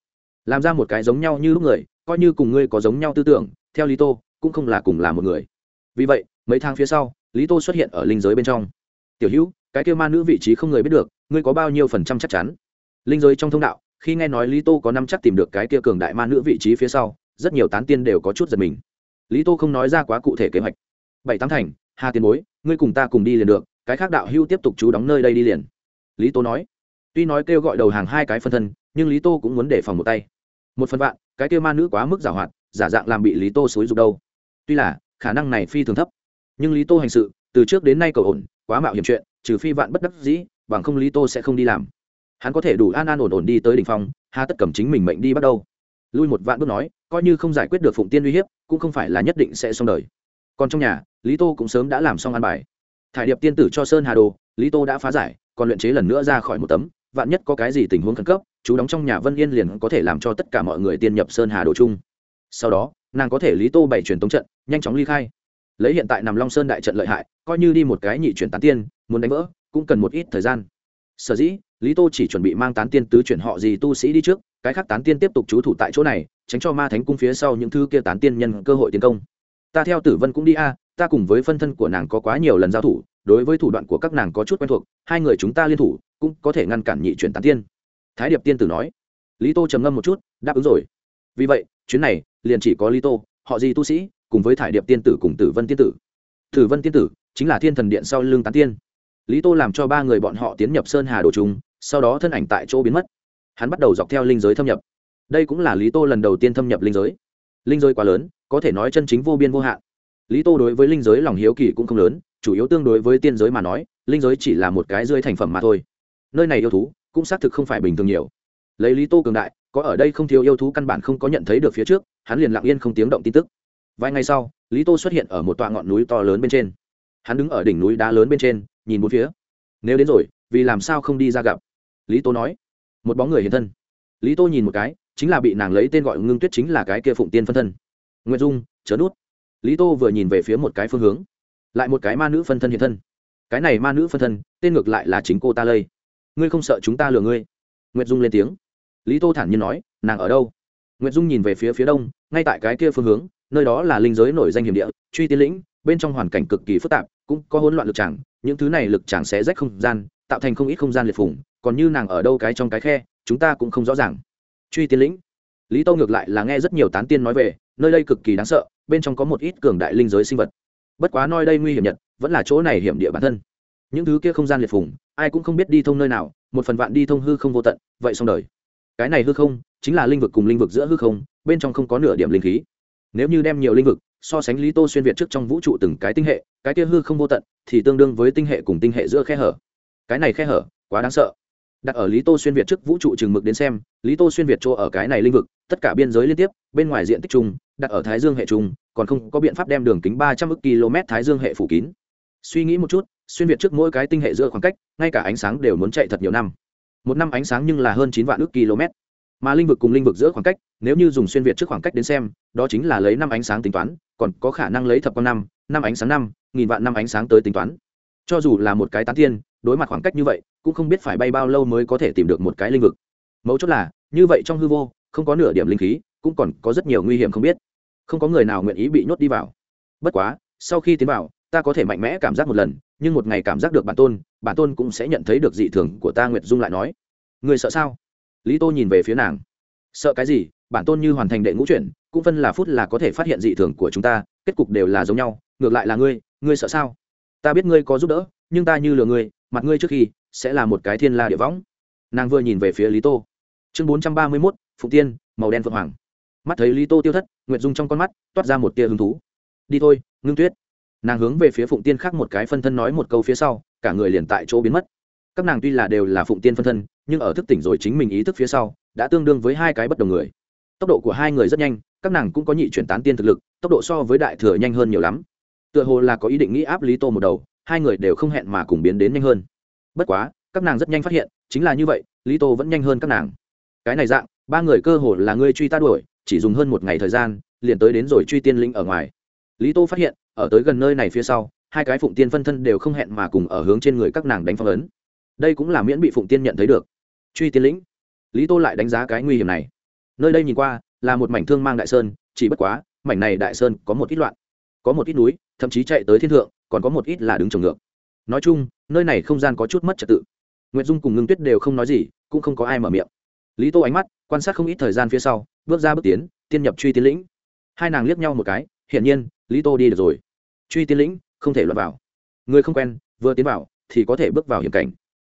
A: Làm ra một cái giống nhau như lúc người, coi như cùng ngươi có giống nhau tư tưởng, theo lý tô, cũng không là cùng là một người. Vì vậy, mấy tháng phía sau, lý tô xuất hiện ở linh giới bên trong. Tiểu hữu, cái kêu ma nữ vị trí không người biết được, ngươi có bao nhiêu phần trăm chắc chắn? Linh giới trong thông đạo khi nghe nói lý tô có năm chắc tìm được cái kia cường đại ma nữ vị trí phía sau, rất nhiều tán tiên đều có chút giật mình. Lý tô không nói ra quá cụ thể kế hoạch. Bảy tám thành, hà tiền bối, ngươi cùng ta cùng đi liền được, cái khác đạo hưu tiếp tục chú đóng nơi đây đi liền. Lý tô nói. Tuy nói kêu gọi đầu hàng hai cái phân thân, nhưng lý tô cũng muốn để phòng một tay. Một phần vạn, cái kêu ma nữ quá mức giả hoạt, giả dạng làm bị lý tô xúi dục đâu. Tuy là, khả năng này phi thường thấp. Nhưng lý tô hành sự, từ trước đến nay cầu ổn, quá mạo hiểm chuyện, trừ phi vạn bất đắc dĩ, bằng không lý tô sẽ không đi làm hắn có thể đủ an an ổn ổn đi tới đ ỉ n h phong, hà tất cầm chính mình mệnh đi bắt đầu. Lui một vạn bước nói, coi như không giải quyết được phụng tiên uy hiếp, cũng không phải là nhất định sẽ xong đời. Còn trong nhà, lý tô cũng sớm đã làm xong an bài. Thải điệp tiên tử cho sơn hà đồ, lý tô đã phá giải, còn luyện chế lần nữa ra khỏi một tấm, vạn nhất có cái gì tình huống khẩn cấp, chú đóng trong nhà vân yên liền có thể làm cho tất cả mọi người tiên nhập sơn hà đồ chung. Sau đó, nàng có thể lý tô bảy truyền tống trận, nhanh chóng ly khai. Lấy hiện tại nằm long sơn đại trận lợi hại, coi như đi một cái nhị chuyển tán tiên, muốn đánh vỡ, cũng cần một ít thời gian. Sở dĩ lý tô chỉ chuẩn bị mang tán tiên tứ chuyển họ gì tu sĩ đi trước, cái khác tán tiên tiếp tục trú thủ tại chỗ này, tránh cho ma thánh cung phía sau những thứ kia tán tiên nhân cơ hội tiến công. Ta theo tử vân cũng đi a, ta cùng với phân thân của nàng có quá nhiều lần giao thủ, đối với thủ đoạn của các nàng có chút quen thuộc, hai người chúng ta liên thủ, cũng có thể ngăn cản nhị chuyển tán tiên. Thái điệp tiên tử nói. Lý tô trầm ngâm một chút, đáp ứng rồi. Vì vậy, chuyến này, liền chỉ có lý tô, họ gì tu sĩ, cùng với thải điệp tiên tử cùng tử vân tiên tử. Tử vân tiên tử chính là thiên thần điện sau lưng tán tiên. Lý tô làm cho ba người bọn họ tiến nhập sơn hà đồ chúng sau đó thân ảnh tại chỗ biến mất. Hắn bắt đầu dọc theo linh giới thâm nhập. Đây cũng là lý tô lần đầu tiên thâm nhập linh giới. Linh giới quá lớn, có thể nói chân chính vô biên vô hạn. Lý tô đối với linh giới lòng hiếu kỳ cũng không lớn, chủ yếu tương đối với tiên giới mà nói, linh giới chỉ là một cái rơi thành phẩm mà thôi. Nơi này yêu thú cũng xác thực không phải bình thường nhiều. Lấy lý tô cường đại, có ở đây không thiếu yêu thú căn bản không có nhận thấy được phía trước, hắn liền lặng yên không tiếng động tin tức. Vài ngày sau, lý tô xuất hiện ở một tọa ngọn núi to lớn bên trên. Hắn đứng ở đỉnh núi đá lớn bên trên, nhìn bốn phía. Nếu đến rồi, vì làm sao không đi ra gặp? Lý tô nói. Một bóng người hiện thân. Lý tô nhìn một cái, chính là bị nàng lấy tên gọi ngưng tuyết chính là cái kia phụng tiên phân thân. Nguyễn dung, chớ nút. Lý tô vừa nhìn về phía một cái phương hướng. Lại một cái ma nữ phân thân hiện thân. Cái này ma nữ phân thân, tên ngược lại là chính cô ta lây. Ngươi không sợ chúng ta lừa ngươi? Nguyệt dung lên tiếng. Lý tô thản nhiên nói, nàng ở đâu? Nguyệt dung nhìn về phía phía đông, ngay tại cái kia phương hướng, nơi đó là linh giới nổi danh hiểm địa, truy tiến lĩnh, bên trong hoàn cảnh cực kỳ phức tạp, cũng có hỗn loạn lực tràng, những thứ này lực tràng sẽ rách không gian, tạo thành không ít không gian liệt phủng còn như nàng ở đâu cái trong cái khe chúng ta cũng không rõ ràng. Truy tiên lĩnh lý tô ngược lại là nghe rất nhiều tán tiên nói về nơi đây cực kỳ đáng sợ bên trong có một ít cường đại linh giới sinh vật. Bất quá nơi đây nguy hiểm nhất vẫn là chỗ này hiểm địa bản thân. Những thứ kia không gian liệt phùng, ai cũng không biết đi thông nơi nào một phần vạn đi thông hư không vô tận vậy xong đời. Cái này hư không chính là linh vực cùng linh vực giữa hư không bên trong không có nửa điểm linh khí. Nếu như đem nhiều linh vực so sánh lý tô xuyên việt trước trong vũ trụ từng cái tinh hệ cái kia hư không vô tận thì tương đương với tinh hệ cùng tinh hệ giữa khe hở. Cái này khe hở quá đáng sợ đặt ở lý tô xuyên việt trước vũ trụ chừng mực đến xem, lý tô xuyên việt chỗ ở cái này linh vực, tất cả biên giới liên tiếp, bên ngoài diện tích chung, đặt ở thái dương hệ chung, còn không có biện pháp đem đường kính ba trăm ước km thái dương hệ phủ kín. Suy nghĩ một chút, xuyên việt trước mỗi cái tinh hệ giữa khoảng cách, ngay cả ánh sáng đều muốn chạy thật nhiều năm. Một năm ánh sáng nhưng là hơn chín vạn ước km. Mà linh vực cùng linh vực giữa khoảng cách, nếu như dùng xuyên việt trước khoảng cách đến xem, đó chính là lấy năm ánh sáng tính toán, còn có khả năng lấy thập con năm năm ánh sáng năm, nghìn vạn năm ánh sáng tới tính toán. Cho dù là một cái tán tiên đối mặt khoảng cách như vậy, cũng không biết phải bay bao lâu mới có thể tìm được một cái linh vực. Mấu chốt là, như vậy trong hư vô, không có nửa điểm linh khí, cũng còn có rất nhiều nguy hiểm không biết. Không có người nào nguyện ý bị nhốt đi vào. Bất quá, sau khi tiến vào, ta có thể mạnh mẽ cảm giác một lần, nhưng một ngày cảm giác được bản tôn bản tôn cũng sẽ nhận thấy được dị thường của ta, nguyệt dung lại nói. Người sợ sao? Lý tô nhìn về phía nàng. Sợ cái gì? Bản tôn như hoàn thành đệ ngũ chuyển, cũng phân là phút là có thể phát hiện dị thường của chúng ta, kết cục đều là giống nhau, ngược lại là ngươi ngươi sợ sao? Ta biết ngươi có giúp đỡ, nhưng ta như lừa ngươi mặt ngươi trước khi, sẽ là một cái thiên la địa võng. Nàng vừa nhìn về phía lý tô. Chương bốn trăm ba mươi mốt, phụng tiên, màu đen phượng hoàng. Mắt thấy lý tô tiêu thất, nguyệt dung trong con mắt toát ra một tia hứng thú. Đi thôi, ngưng tuyết. Nàng hướng về phía phụng tiên khác một cái phân thân nói một câu phía sau, cả người liền tại chỗ biến mất. Các nàng tuy là đều là phụng tiên phân thân, nhưng ở thức tỉnh rồi chính mình ý thức phía sau, đã tương đương với hai cái bất đồng người. Tốc độ của hai người rất nhanh, các nàng cũng có nhị chuyển tán tiên thực lực, tốc độ so với đại thừa nhanh hơn nhiều lắm. Tựa hồ là có ý định nghĩ áp lý tô một đầu hai người đều không hẹn mà cùng biến đến nhanh hơn. Bất quá, các nàng rất nhanh phát hiện, chính là như vậy, lý tô vẫn nhanh hơn các nàng. Cái này dạng, ba người cơ hồ là ngươi truy ta đuổi, chỉ dùng hơn một ngày thời gian, liền tới đến rồi truy tiên linh ở ngoài. Lý tô phát hiện, ở tới gần nơi này phía sau, hai cái phụng tiên phân thân đều không hẹn mà cùng ở hướng trên người các nàng đánh phong ấn. Đây cũng là miễn bị phụng tiên nhận thấy được. Truy tiên lĩnh lý tô lại đánh giá cái nguy hiểm này. Nơi đây nhìn qua, là một mảnh thương mang đại sơn, chỉ bất quá, mảnh này đại sơn có một ít loạn có một ít núi, thậm chí chạy tới thiên thượng, còn có một ít là đứng trồng ngược. Nói chung, nơi này không gian có chút mất trật tự. Nguyễn dung cùng ngưng tuyết đều không nói gì, cũng không có ai mở miệng. Lý tô ánh mắt quan sát không ít thời gian phía sau, bước ra bước tiến, tiên nhập truy tiến lĩnh. Hai nàng liếc nhau một cái, hiển nhiên, lý tô đi được rồi. Truy tiến lĩnh, không thể lọt vào. Người không quen, vừa tiến vào, thì có thể bước vào hiểm cảnh.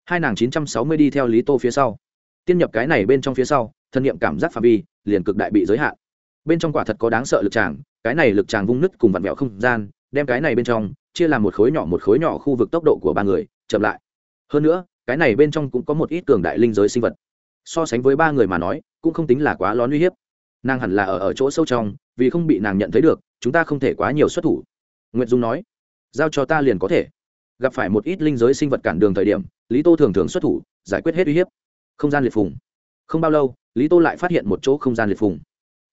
A: Hai nàng chín trăm sáu mươi đi theo lý tô phía sau. Tiên nhập cái này bên trong phía sau, thân nhiệm cảm giác phạm vi, liền cực đại bị giới hạn bên trong quả thật có đáng sợ lực tràng, cái này lực tràng vung nứt cùng vặn vẹo không gian, đem cái này bên trong, chia làm một khối nhỏ một khối nhỏ khu vực tốc độ của ba người, chậm lại. Hơn nữa, cái này bên trong cũng có một ít cường đại linh giới sinh vật. So sánh với ba người mà nói, cũng không tính là quá lón uy hiếp. Nàng hẳn là ở ở chỗ sâu trong, vì không bị nàng nhận thấy được, chúng ta không thể quá nhiều xuất thủ. Nguyễn dung nói, giao cho ta liền có thể. Gặp phải một ít linh giới sinh vật cản đường thời điểm, lý tô thường thường xuất thủ, giải quyết hết uy hiếp. Không gian liệt phùng. Không bao lâu, lý tô lại phát hiện một chỗ không gian liệt phùng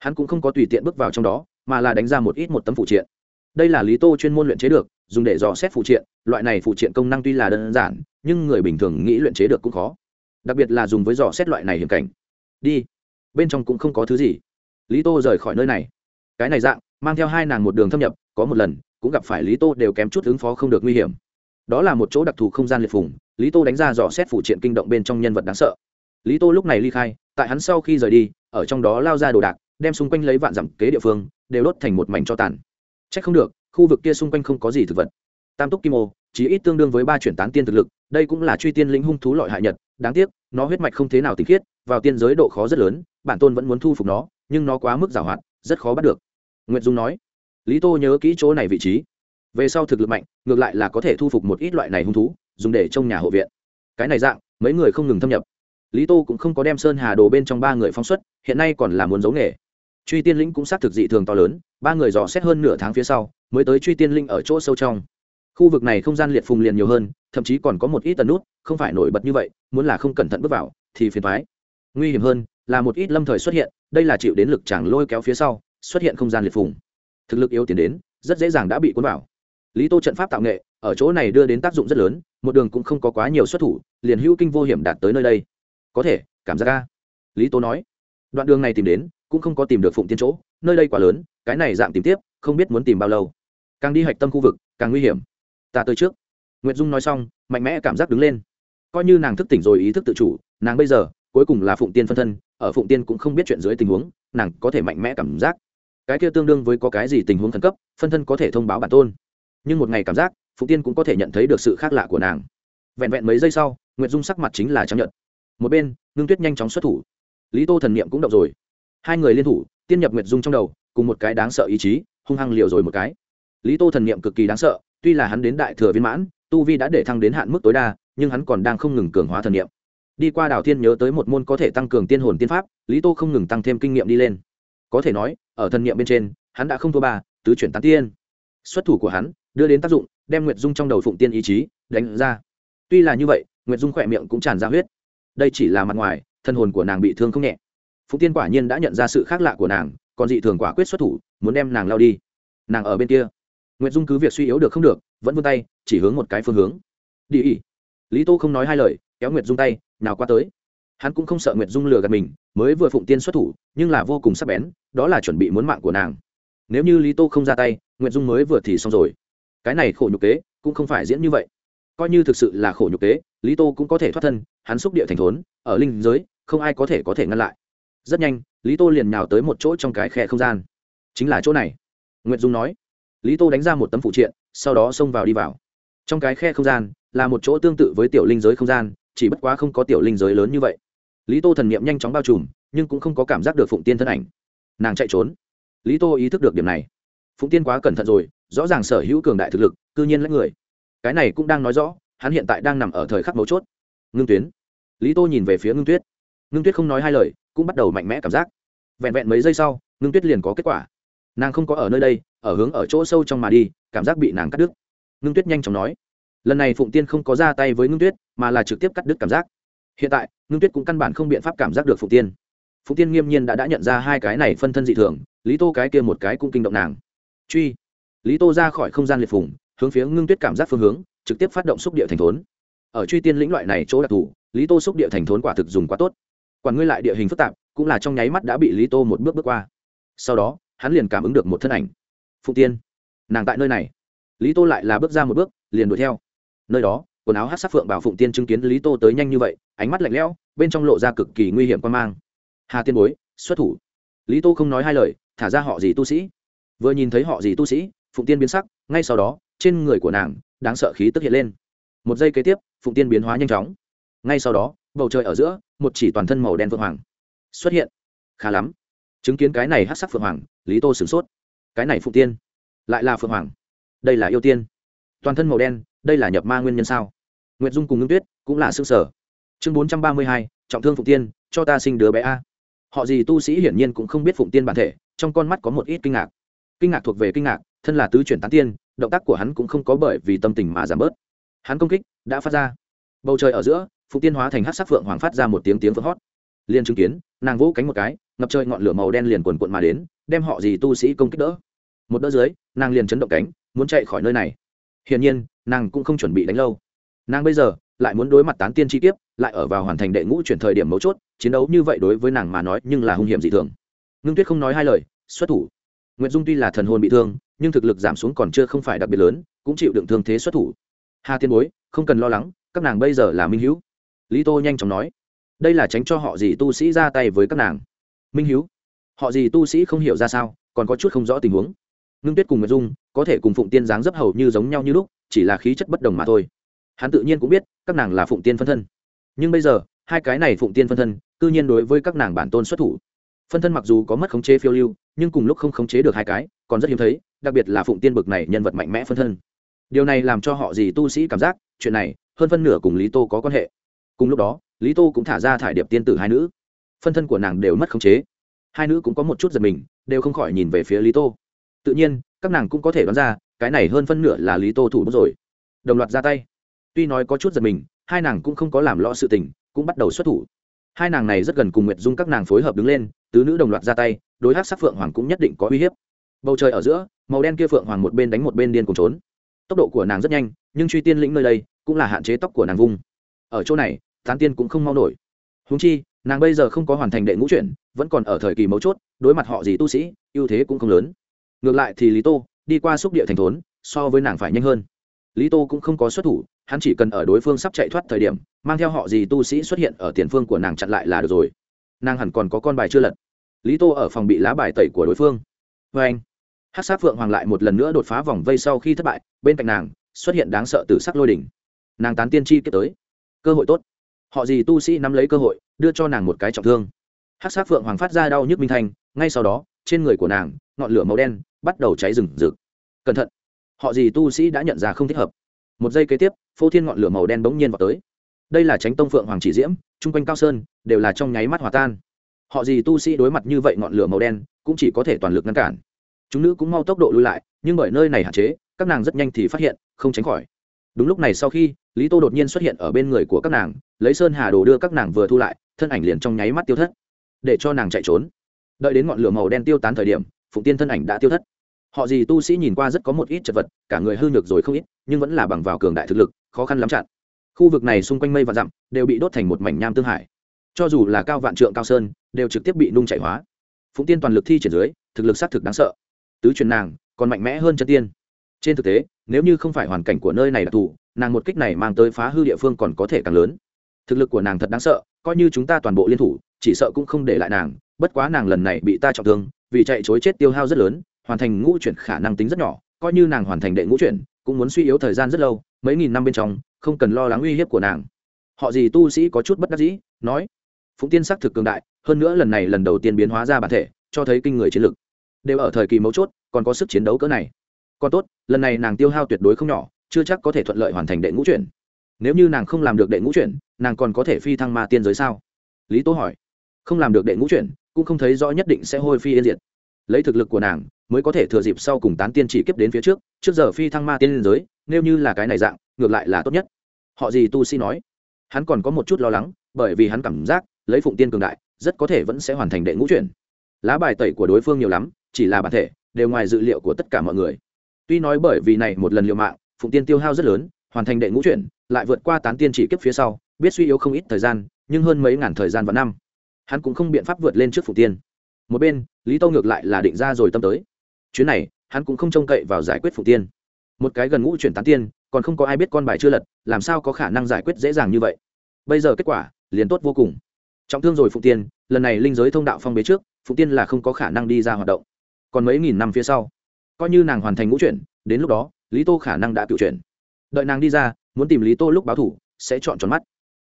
A: hắn cũng không có tùy tiện bước vào trong đó, mà là đánh ra một ít một tấm phụ triện. Đây là lý tô chuyên môn luyện chế được, dùng để dò xét phụ triện, loại này phụ triện công năng tuy là đơn giản, nhưng người bình thường nghĩ luyện chế được cũng khó. Đặc biệt là dùng với dò xét loại này hiểm cảnh. Đi. Bên trong cũng không có thứ gì. Lý tô rời khỏi nơi này. Cái này dạng, mang theo hai nàng một đường thâm nhập, có một lần, cũng gặp phải lý tô đều kém chút ứng phó không được nguy hiểm. Đó là một chỗ đặc thù không gian liệt phùng, lý tô đánh ra dò xét phụ triện kinh động bên trong nhân vật đáng sợ. Lý tô lúc này ly khai, tại hắn sau khi rời đi, ở trong đó lao ra đồ đạc đem xung quanh lấy vạn dặm kế địa phương, đều đốt thành một mảnh cho tàn. C h ắ c không được, khu vực kia xung quanh không có gì thực vật. Tam túc kim ô chỉ ít tương đương với ba chuyển tán tiên thực lực, đây cũng là truy tiên lĩnh hung thú lọi hại nhật đáng tiếc, nó huyết mạch không thế nào tinh khiết, vào tiên giới độ khó rất lớn, bản tôn vẫn muốn thu phục nó, nhưng nó quá mức giảo hoạt rất khó bắt được. Nguyễn dung nói, lý tô nhớ kỹ chỗ này vị trí. Về sau thực lực mạnh, ngược lại là có thể thu phục một ít loại này hung thú, dùng để trong nhà hộ viện. Cái này dạng, mấy người không ngừng thâm nhập. Lý tô cũng không có đem sơn hà đồ bên trong ba người phóng xuất, hiện nay còn là muốn giấu nghề truy tiên lĩnh cũng xác thực dị thường to lớn, ba người dò xét hơn nửa tháng phía sau, mới tới truy tiên linh ở chỗ sâu trong. Khu vực này không gian liệt phùng liền nhiều hơn, thậm chí còn có một ít tần nút, không phải nổi bật như vậy, muốn là không cẩn thận bước vào, thì phiền thoái nguy hiểm hơn, là một ít lâm thời xuất hiện, đây là chịu đến lực chẳng lôi kéo phía sau, xuất hiện không gian liệt phùng. Thực lực yếu tiến đến, rất dễ dàng đã bị cuốn vào. Lý tô trận pháp tạo nghệ, ở chỗ này đưa đến tác dụng rất lớn, một đường cũng không có quá nhiều xuất thủ, liền hữu kinh vô hiểm đạt tới nơi đây. Có thể, cảm giác ca lý Tô nói. Đoạn đường này tìm đến cũng không có tìm được phụng tiên chỗ, nơi đây quá lớn, cái này dạng tìm tiếp, không biết muốn tìm bao lâu. Càng đi hạch tâm khu vực, càng nguy hiểm. Ta tới trước. Nguyệt dung nói xong, mạnh mẽ cảm giác đứng lên. Coi như nàng thức tỉnh rồi ý thức tự chủ, nàng bây giờ, cuối cùng là phụng tiên phân thân, ở phụng tiên cũng không biết chuyện dưới tình huống, nàng có thể mạnh mẽ cảm giác. Cái kia tương đương với có cái gì tình huống khẩn cấp, phân thân có thể thông báo bản tôn. Nhưng một ngày cảm giác, phụng tiên cũng có thể nhận thấy được sự khác lạ của nàng. Vẹn vẹn mấy giây sau, nguyệt dung sắc mặt chính là chấp nhận một bên, ngưng tuyết nhanh chóng xuất thủ. Lý tô thần niệm cũng động rồi hai người liên thủ, tiên nhập nguyệt dung trong đầu, cùng một cái đáng sợ ý chí, hung hăng liều rồi một cái. Lý tô thần niệm cực kỳ đáng sợ, tuy là hắn đến đại thừa viên mãn, tu vi đã để thăng đến hạn mức tối đa, nhưng hắn còn đang không ngừng cường hóa thần niệm. Đi qua đảo thiên nhớ tới một môn có thể tăng cường tiên hồn tiên pháp, lý tô không ngừng tăng thêm kinh nghiệm đi lên. Có thể nói, ở thần niệm bên trên, hắn đã không thua ba, tứ chuyển tán tiên. Xuất thủ của hắn, đưa đến tác dụng, đem nguyệt dung trong đầu phụng tiên ý chí, đánh ra. Tuy là như vậy, nguyệt dung khỏe miệng cũng tràn ra huyết. Đây chỉ là mặt ngoài, thân hồn của nàng bị thương không nhẹ phụng tiên quả nhiên đã nhận ra sự khác lạ của nàng, còn dị thường quả quyết xuất thủ, muốn đem nàng lao đi. Nàng ở bên kia. Nguyệt dung cứ việc suy yếu được không được, vẫn vươn tay, chỉ hướng một cái phương hướng. Đi ỉ lý tô không nói hai lời, kéo nguyệt dung tay, nào qua tới. Hắn cũng không sợ nguyệt dung lừa gạt mình, mới vừa phụng tiên xuất thủ, nhưng là vô cùng sắc bén, đó là chuẩn bị muốn mạng của nàng. Nếu như lý tô không ra tay, nguyệt dung mới vừa thì xong rồi. Cái này khổ nhục kế, cũng không phải diễn như vậy. Coi như thực sự là khổ nhục kế, lý tô cũng có thể thoát thân, hắn xúc địa thành thốn, ở linh giới, không ai có thể có thể ngăn lại rất nhanh, lý tô liền nhào tới một chỗ trong cái khe không gian. Chính là chỗ này. Nguyệt dung nói. Lý tô đánh ra một tấm phụ triện, sau đó xông vào đi vào. Trong cái khe không gian, là một chỗ tương tự với tiểu linh giới không gian, chỉ bất quá không có tiểu linh giới lớn như vậy. Lý tô thần n i ệ m nhanh chóng bao trùm, nhưng cũng không có cảm giác được phụng tiên thân ảnh. Nàng chạy trốn. Lý tô ý thức được điểm này. Phụng tiên quá cẩn thận rồi, rõ ràng sở hữu cường đại thực lực, cư nhiên lấy người. Cái này cũng đang nói rõ, hắn hiện tại đang nằm ở thời khắc mấu chốt. Ngưng tuyến. Lý tô nhìn về phía ngưng tuyết. Ngưng tuyết không nói hai lời cũng bắt đầu mạnh mẽ cảm giác. Vẹn vẹn mấy giây sau, ngưng tuyết liền có kết quả. Nàng không có ở nơi đây, ở hướng ở chỗ sâu trong mà đi, cảm giác bị nàng cắt đứt. Ngưng tuyết nhanh chóng nói, lần này phụng tiên không có ra tay với ngưng tuyết, mà là trực tiếp cắt đứt cảm giác. Hiện tại, ngưng tuyết cũng căn bản không biện pháp cảm giác được phụng tiên. Phụng tiên nghiêm nhiên đã đã nhận ra hai cái này phân thân dị thường, lý tô cái kia một cái cũng kinh động nàng. Truy. Lý tô ra khỏi không gian liệt phủng hướng phía ngưng tuyết cảm giác phương hướng, trực tiếp phát động xúc địa thành thốn. Ở truy tiên lĩnh loại này chỗ đặc thù, lý tô xúc địa thành thốn quả thực dùng quá tốt quản ngươi lại địa hình phức tạp, cũng là trong nháy mắt đã bị lý tô một bước bước qua. Sau đó, hắn liền cảm ứng được một thân ảnh. Phụ tiên, nàng tại nơi này. Lý tô lại là bước ra một bước, liền đuổi theo. Nơi đó, quần áo hát sát phượng bảo phụng tiên chứng kiến lý tô tới nhanh như vậy, ánh mắt lạnh lẽo, bên trong lộ ra cực kỳ nguy hiểm quan mang. Hà tiên bối, xuất thủ. Lý tô không nói hai lời, thả ra họ gì tu sĩ. Vừa nhìn thấy họ gì tu sĩ, phụng tiên biến sắc, ngay sau đó, trên người của nàng, đáng sợ khí tức hiện lên. Một giây kế tiếp, phụng tiên biến hóa nhanh chóng. Ngay sau đó bầu trời ở giữa, một chỉ toàn thân màu đen phượng hoàng xuất hiện. Khá lắm. Chứng kiến cái này hát sắc phượng hoàng, lý tô sửng sốt. Cái này phụng tiên, lại là phượng hoàng. Đây là yêu tiên. Toàn thân màu đen, đây là nhập ma nguyên nhân sao? Nguyệt dung cùng ngưng tuyết cũng là xương sở. Chương bốn trăm ba mươi hai, trọng thương phụng tiên, cho ta sinh đứa bé a. Họ gì tu sĩ hiển nhiên cũng không biết phụng tiên bản thể, trong con mắt có một ít kinh ngạc. Kinh ngạc thuộc về kinh ngạc, thân là tứ chuyển tán tiên, động tác của hắn cũng không có bởi vì tâm tình mà giảm bớt. Hắn công kích đã phát ra. Bầu trời ở giữa phụng tiên hóa thành hát sắc phượng hoàng phát ra một tiếng tiếng phượng hót. Liền chứng kiến, nàng vỗ cánh một cái, ngập trời ngọn lửa màu đen liền quần quận mà đến, đem họ gì tu sĩ công kích đỡ. Một đỡ dưới, nàng liền chấn động cánh, muốn chạy khỏi nơi này. Hiển nhiên, nàng cũng không chuẩn bị đánh lâu. Nàng bây giờ, lại muốn đối mặt tán tiên chi kiếp, lại ở vào hoàn thành đệ ngũ chuyển thời điểm mấu chốt, chiến đấu như vậy đối với nàng mà nói nhưng là hung hiểm dị thường. Ngưng tuyết không nói hai lời, xuất thủ. Nguyễn dung tuy là thần hồn bị thương, nhưng thực lực giảm xuống còn chưa không phải đặc biệt lớn, cũng chịu đựng thương thế xuất thủ. Hà tiên bối, không cần lo lắng, các nàng bây giờ là minh hữu lý tô nhanh chóng nói, đây là tránh cho họ gì tu sĩ ra tay với các nàng. Minh hiếu, họ gì tu sĩ không hiểu ra sao, còn có chút không rõ tình huống. Ngưng tuyết cùng nguyệt dung, có thể cùng phụng tiên dáng dấp hầu như giống nhau như lúc, chỉ là khí chất bất đồng mà thôi. Hắn tự nhiên cũng biết, các nàng là phụng tiên phân thân. Nhưng bây giờ, hai cái này phụng tiên phân thân tự nhiên đối với các nàng bản tôn xuất thủ. Phân thân mặc dù có mất khống chế phiêu lưu, nhưng cùng lúc không khống chế được hai cái, còn rất hiếm thấy, đặc biệt là phụng tiên bực này nhân vật mạnh mẽ phân thân. Điều này làm cho họ gì tu sĩ cảm giác, chuyện này, hơn phân nửa cùng lý tô có quan hệ cùng lúc đó, lý tô cũng thả ra thải điệp tiên tử hai nữ. Phân thân của nàng đều mất khống chế. Hai nữ cũng có một chút giật mình, đều không khỏi nhìn về phía lý tô. Tự nhiên, các nàng cũng có thể đoán ra, cái này hơn phân nửa là lý tô thủ bút rồi. Đồng loạt ra tay. Tuy nói có chút giật mình, hai nàng cũng không có làm lo sự tình, cũng bắt đầu xuất thủ. Hai nàng này rất gần cùng nguyệt dung các nàng phối hợp đứng lên, tứ nữ đồng loạt ra tay, đối hát sắc phượng hoàng cũng nhất định có uy hiếp. Bầu trời ở giữa, màu đen kia phượng hoàng một bên đánh một bên điên cùng trốn. Tốc độ của nàng rất nhanh, nhưng truy tiên lĩnh nơi đây cũng là hạn chế tóc của nàng vung ở chỗ này, tán tiên cũng không mau nổi. Húng chi, nàng bây giờ không có hoàn thành đệ ngũ chuyển, vẫn còn ở thời kỳ mấu chốt, đối mặt họ gì tu sĩ, ưu thế cũng không lớn. Ngược lại thì lý tô, đi qua xúc địa thành thốn, so với nàng phải nhanh hơn. Lý tô cũng không có xuất thủ, hắn chỉ cần ở đối phương sắp chạy thoát thời điểm, mang theo họ gì tu sĩ xuất hiện ở tiền phương của nàng chặn lại là được rồi. Nàng hẳn còn có con bài chưa lật. Lý tô ở phòng bị lá bài tẩy của đối phương. Vê anh hát sát phượng hoàng lại một lần nữa đột phá vòng vây sau khi thất bại, bên cạnh nàng, xuất hiện đáng sợ từ sắc lôi đỉnh. Nàng tán tiên chi kết tới cơ hội tốt. Họ gì tu sĩ nắm lấy cơ hội, đưa cho nàng một cái trọng thương. Hát sát phượng hoàng phát ra đau nhức minh thanh, ngay sau đó, trên người của nàng, ngọn lửa màu đen, bắt đầu cháy rừng rực. Cẩn thận! Họ gì tu sĩ đã nhận ra không thích hợp. Một giây kế tiếp, phô thiên ngọn lửa màu đen bỗng nhiên vào tới. Đây là tránh tông phượng hoàng chỉ diễm, chung quanh cao sơn, đều là trong nháy mắt hòa tan. Họ gì tu sĩ đối mặt như vậy ngọn lửa màu đen, cũng chỉ có thể toàn lực ngăn cản. Chúng nữ cũng mau tốc độ lui lại, nhưng bởi nơi này hạn chế, các nàng rất nhanh thì phát hiện, không tránh khỏi đúng lúc này sau khi, lý tô đột nhiên xuất hiện ở bên người của các nàng, lấy sơn hà đồ đưa các nàng vừa thu lại, thân ảnh liền trong nháy mắt tiêu thất. Để cho nàng chạy trốn. Đợi đến ngọn lửa màu đen tiêu tán thời điểm, phụng tiên thân ảnh đã tiêu thất. Họ gì tu sĩ nhìn qua rất có một ít chật vật, cả người hư nhược rồi không ít, nhưng vẫn là bằng vào cường đại thực lực, khó khăn lắm chặn. Khu vực này xung quanh mây và dặm, đều bị đốt thành một mảnh nham tương hải. Cho dù là cao vạn trượng cao sơn, đều trực tiếp bị nung chảy hóa. Phụng tiên toàn lực thi triển dưới, thực lực xác thực đáng sợ. Tứ truyền nàng, còn mạnh mẽ hơn chân tiên. Trên thực tế nếu như không phải hoàn cảnh của nơi này đặc thù, nàng một kích này mang tới phá hư địa phương còn có thể càng lớn. Thực lực của nàng thật đáng sợ, coi như chúng ta toàn bộ liên thủ, chỉ sợ cũng không để lại nàng, bất quá nàng lần này bị ta trọng thương, vì chạy chối chết tiêu hao rất lớn, hoàn thành ngũ chuyển khả năng tính rất nhỏ, coi như nàng hoàn thành đệ ngũ chuyển, cũng muốn suy yếu thời gian rất lâu, mấy nghìn năm bên trong, không cần lo lắng uy hiếp của nàng. Họ gì tu sĩ có chút bất đắc dĩ, nói. Phụng tiên sắc thực cường đại, hơn nữa lần này lần đầu tiên biến hóa ra bản thể, cho thấy kinh người chiến lực. Đều ở thời kỳ mấu chốt, còn có sức chiến đấu cỡ này còn tốt, lần này nàng tiêu hao tuyệt đối không nhỏ, chưa chắc có thể thuận lợi hoàn thành đệ ngũ chuyển. Nếu như nàng không làm được đệ ngũ chuyển, nàng còn có thể phi thăng ma tiên giới sao? Lý tố hỏi. Không làm được đệ ngũ chuyển, cũng không thấy rõ nhất định sẽ hôi phi yên diệt. Lấy thực lực của nàng, mới có thể thừa dịp sau cùng tán tiên chỉ kiếp đến phía trước trước giờ phi thăng ma tiên giới, nếu như là cái này dạng, ngược lại là tốt nhất. Họ gì tu sĩ nói. Hắn còn có một chút lo lắng, bởi vì hắn cảm giác, lấy phụng tiên cường đại, rất có thể vẫn sẽ hoàn thành đệ ngũ chuyển. Lá bài tẩy của đối phương nhiều lắm, chỉ là bản thể, đều ngoài dự liệu của tất cả mọi người tuy nói bởi vì này một lần liều mạng, phụng tiên tiêu hao rất lớn, hoàn thành đệ ngũ chuyển, lại vượt qua tán tiên chỉ kiếp phía sau, biết suy yếu không ít thời gian, nhưng hơn mấy ngàn thời gian và năm. Hắn cũng không biện pháp vượt lên trước phụng tiên. Một bên, lý tâu ngược lại là định ra rồi tâm tới. Chuyến này, hắn cũng không trông cậy vào giải quyết phụng tiên. Một cái gần ngũ chuyển tán tiên, còn không có ai biết con bài chưa lật, làm sao có khả năng giải quyết dễ dàng như vậy? Bây giờ kết quả, liền tốt vô cùng. Trọng thương rồi phụng tiên, lần này linh giới thông đạo phong bế trước, phụng tiên là không có khả năng đi ra hoạt động. Còn mấy nghìn năm phía sau coi như nàng hoàn thành ngũ chuyển, đến lúc đó, lý tô khả năng đã cựu chuyển. Đợi nàng đi ra, muốn tìm lý tô lúc báo thủ, sẽ chọn tròn mắt.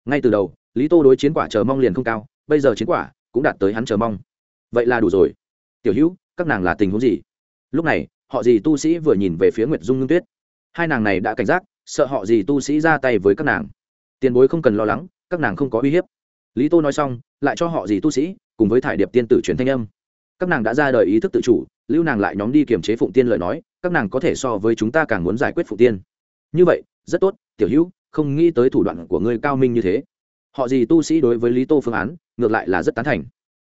A: Ngay từ đầu, lý tô đối chiến quả chờ mong liền không cao, bây giờ chiến quả cũng đạt tới hắn chờ mong. Vậy là đủ rồi. Tiểu hữu, các nàng là tình huống gì? Lúc này, họ gì tu sĩ vừa nhìn về phía nguyệt dung ngưng tuyết. Hai nàng này đã cảnh giác, sợ họ gì tu sĩ ra tay với các nàng. Tiền bối không cần lo lắng, các nàng không có uy hiếp. Lý tô nói xong, lại cho họ gì tu sĩ cùng với thải điệp tiên tử truyền thanh âm các nàng đã ra đời ý thức tự chủ, lưu nàng lại nhóm đi kiềm chế phụng tiên lời nói, các nàng có thể so với chúng ta càng muốn giải quyết phụng tiên. Như vậy, rất tốt, tiểu hữu, không nghĩ tới thủ đoạn của ngươi cao minh như thế. Họ gì tu sĩ đối với lý tô phương án, ngược lại là rất tán thành.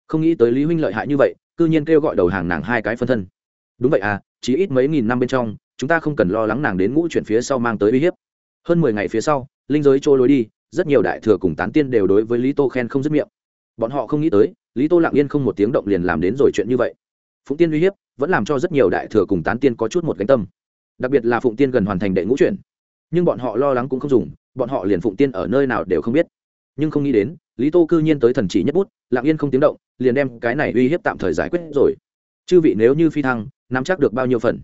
A: Không nghĩ tới lý huynh lợi hại như vậy, cư nhiên kêu gọi đầu hàng nàng hai cái phân thân. Đúng vậy à chỉ ít mấy nghìn năm bên trong, chúng ta không cần lo lắng nàng đến ngũ chuyển phía sau mang tới uy hiếp. Hơn mười ngày phía sau, linh giới trôi lối đi, rất nhiều đại thừa cùng tán tiên đều đối với lý tô khen không dứt miệng. Bọn họ không nghĩ tới lý tô lặng yên không một tiếng động liền làm đến rồi chuyện như vậy. Phụng tiên uy hiếp, vẫn làm cho rất nhiều đại thừa cùng tán tiên có chút một cánh tâm. Đặc biệt là phụng tiên gần hoàn thành đệ ngũ chuyển. Nhưng bọn họ lo lắng cũng không dùng, bọn họ liền phụng tiên ở nơi nào đều không biết. Nhưng không nghĩ đến, lý tô cư nhiên tới thần chỉ nhất bút, lặng yên không tiếng động, liền đem cái này uy hiếp tạm thời giải quyết rồi. Chư vị nếu như phi thăng, nắm chắc được bao nhiêu phần?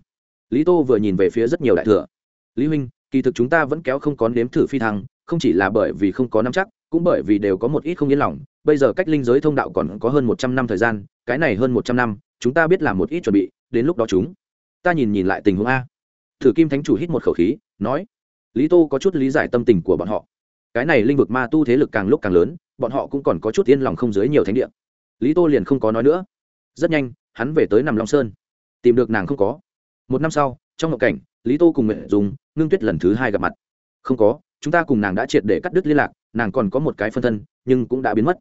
A: Lý tô vừa nhìn về phía rất nhiều đại thừa. Lý huynh, kỳ thực chúng ta vẫn kéo không có nếm thử phi thăng, không chỉ là bởi vì không có nắm chắc, cũng bởi vì đều có một ít không yên lòng bây giờ cách linh giới thông đạo còn có hơn một trăm năm thời gian, cái này hơn một trăm năm, chúng ta biết làm một ít chuẩn bị, đến lúc đó chúng ta nhìn nhìn lại tình huống a. Thử kim thánh chủ hít một khẩu khí, nói, lý tô có chút lý giải tâm tình của bọn họ. Cái này linh vực ma tu thế lực càng lúc càng lớn, bọn họ cũng còn có chút yên lòng không dưới nhiều thánh địa. Lý tô liền không có nói nữa. Rất nhanh, hắn về tới nằm long sơn. Tìm được nàng không có. Một năm sau, trong ngộ cảnh, lý tô cùng nguyện dùng ngưng tuyết lần thứ hai gặp mặt. Không có, chúng ta cùng nàng đã triệt để cắt đứt liên lạc, nàng còn có một cái phân thân, nhưng cũng đã biến mất.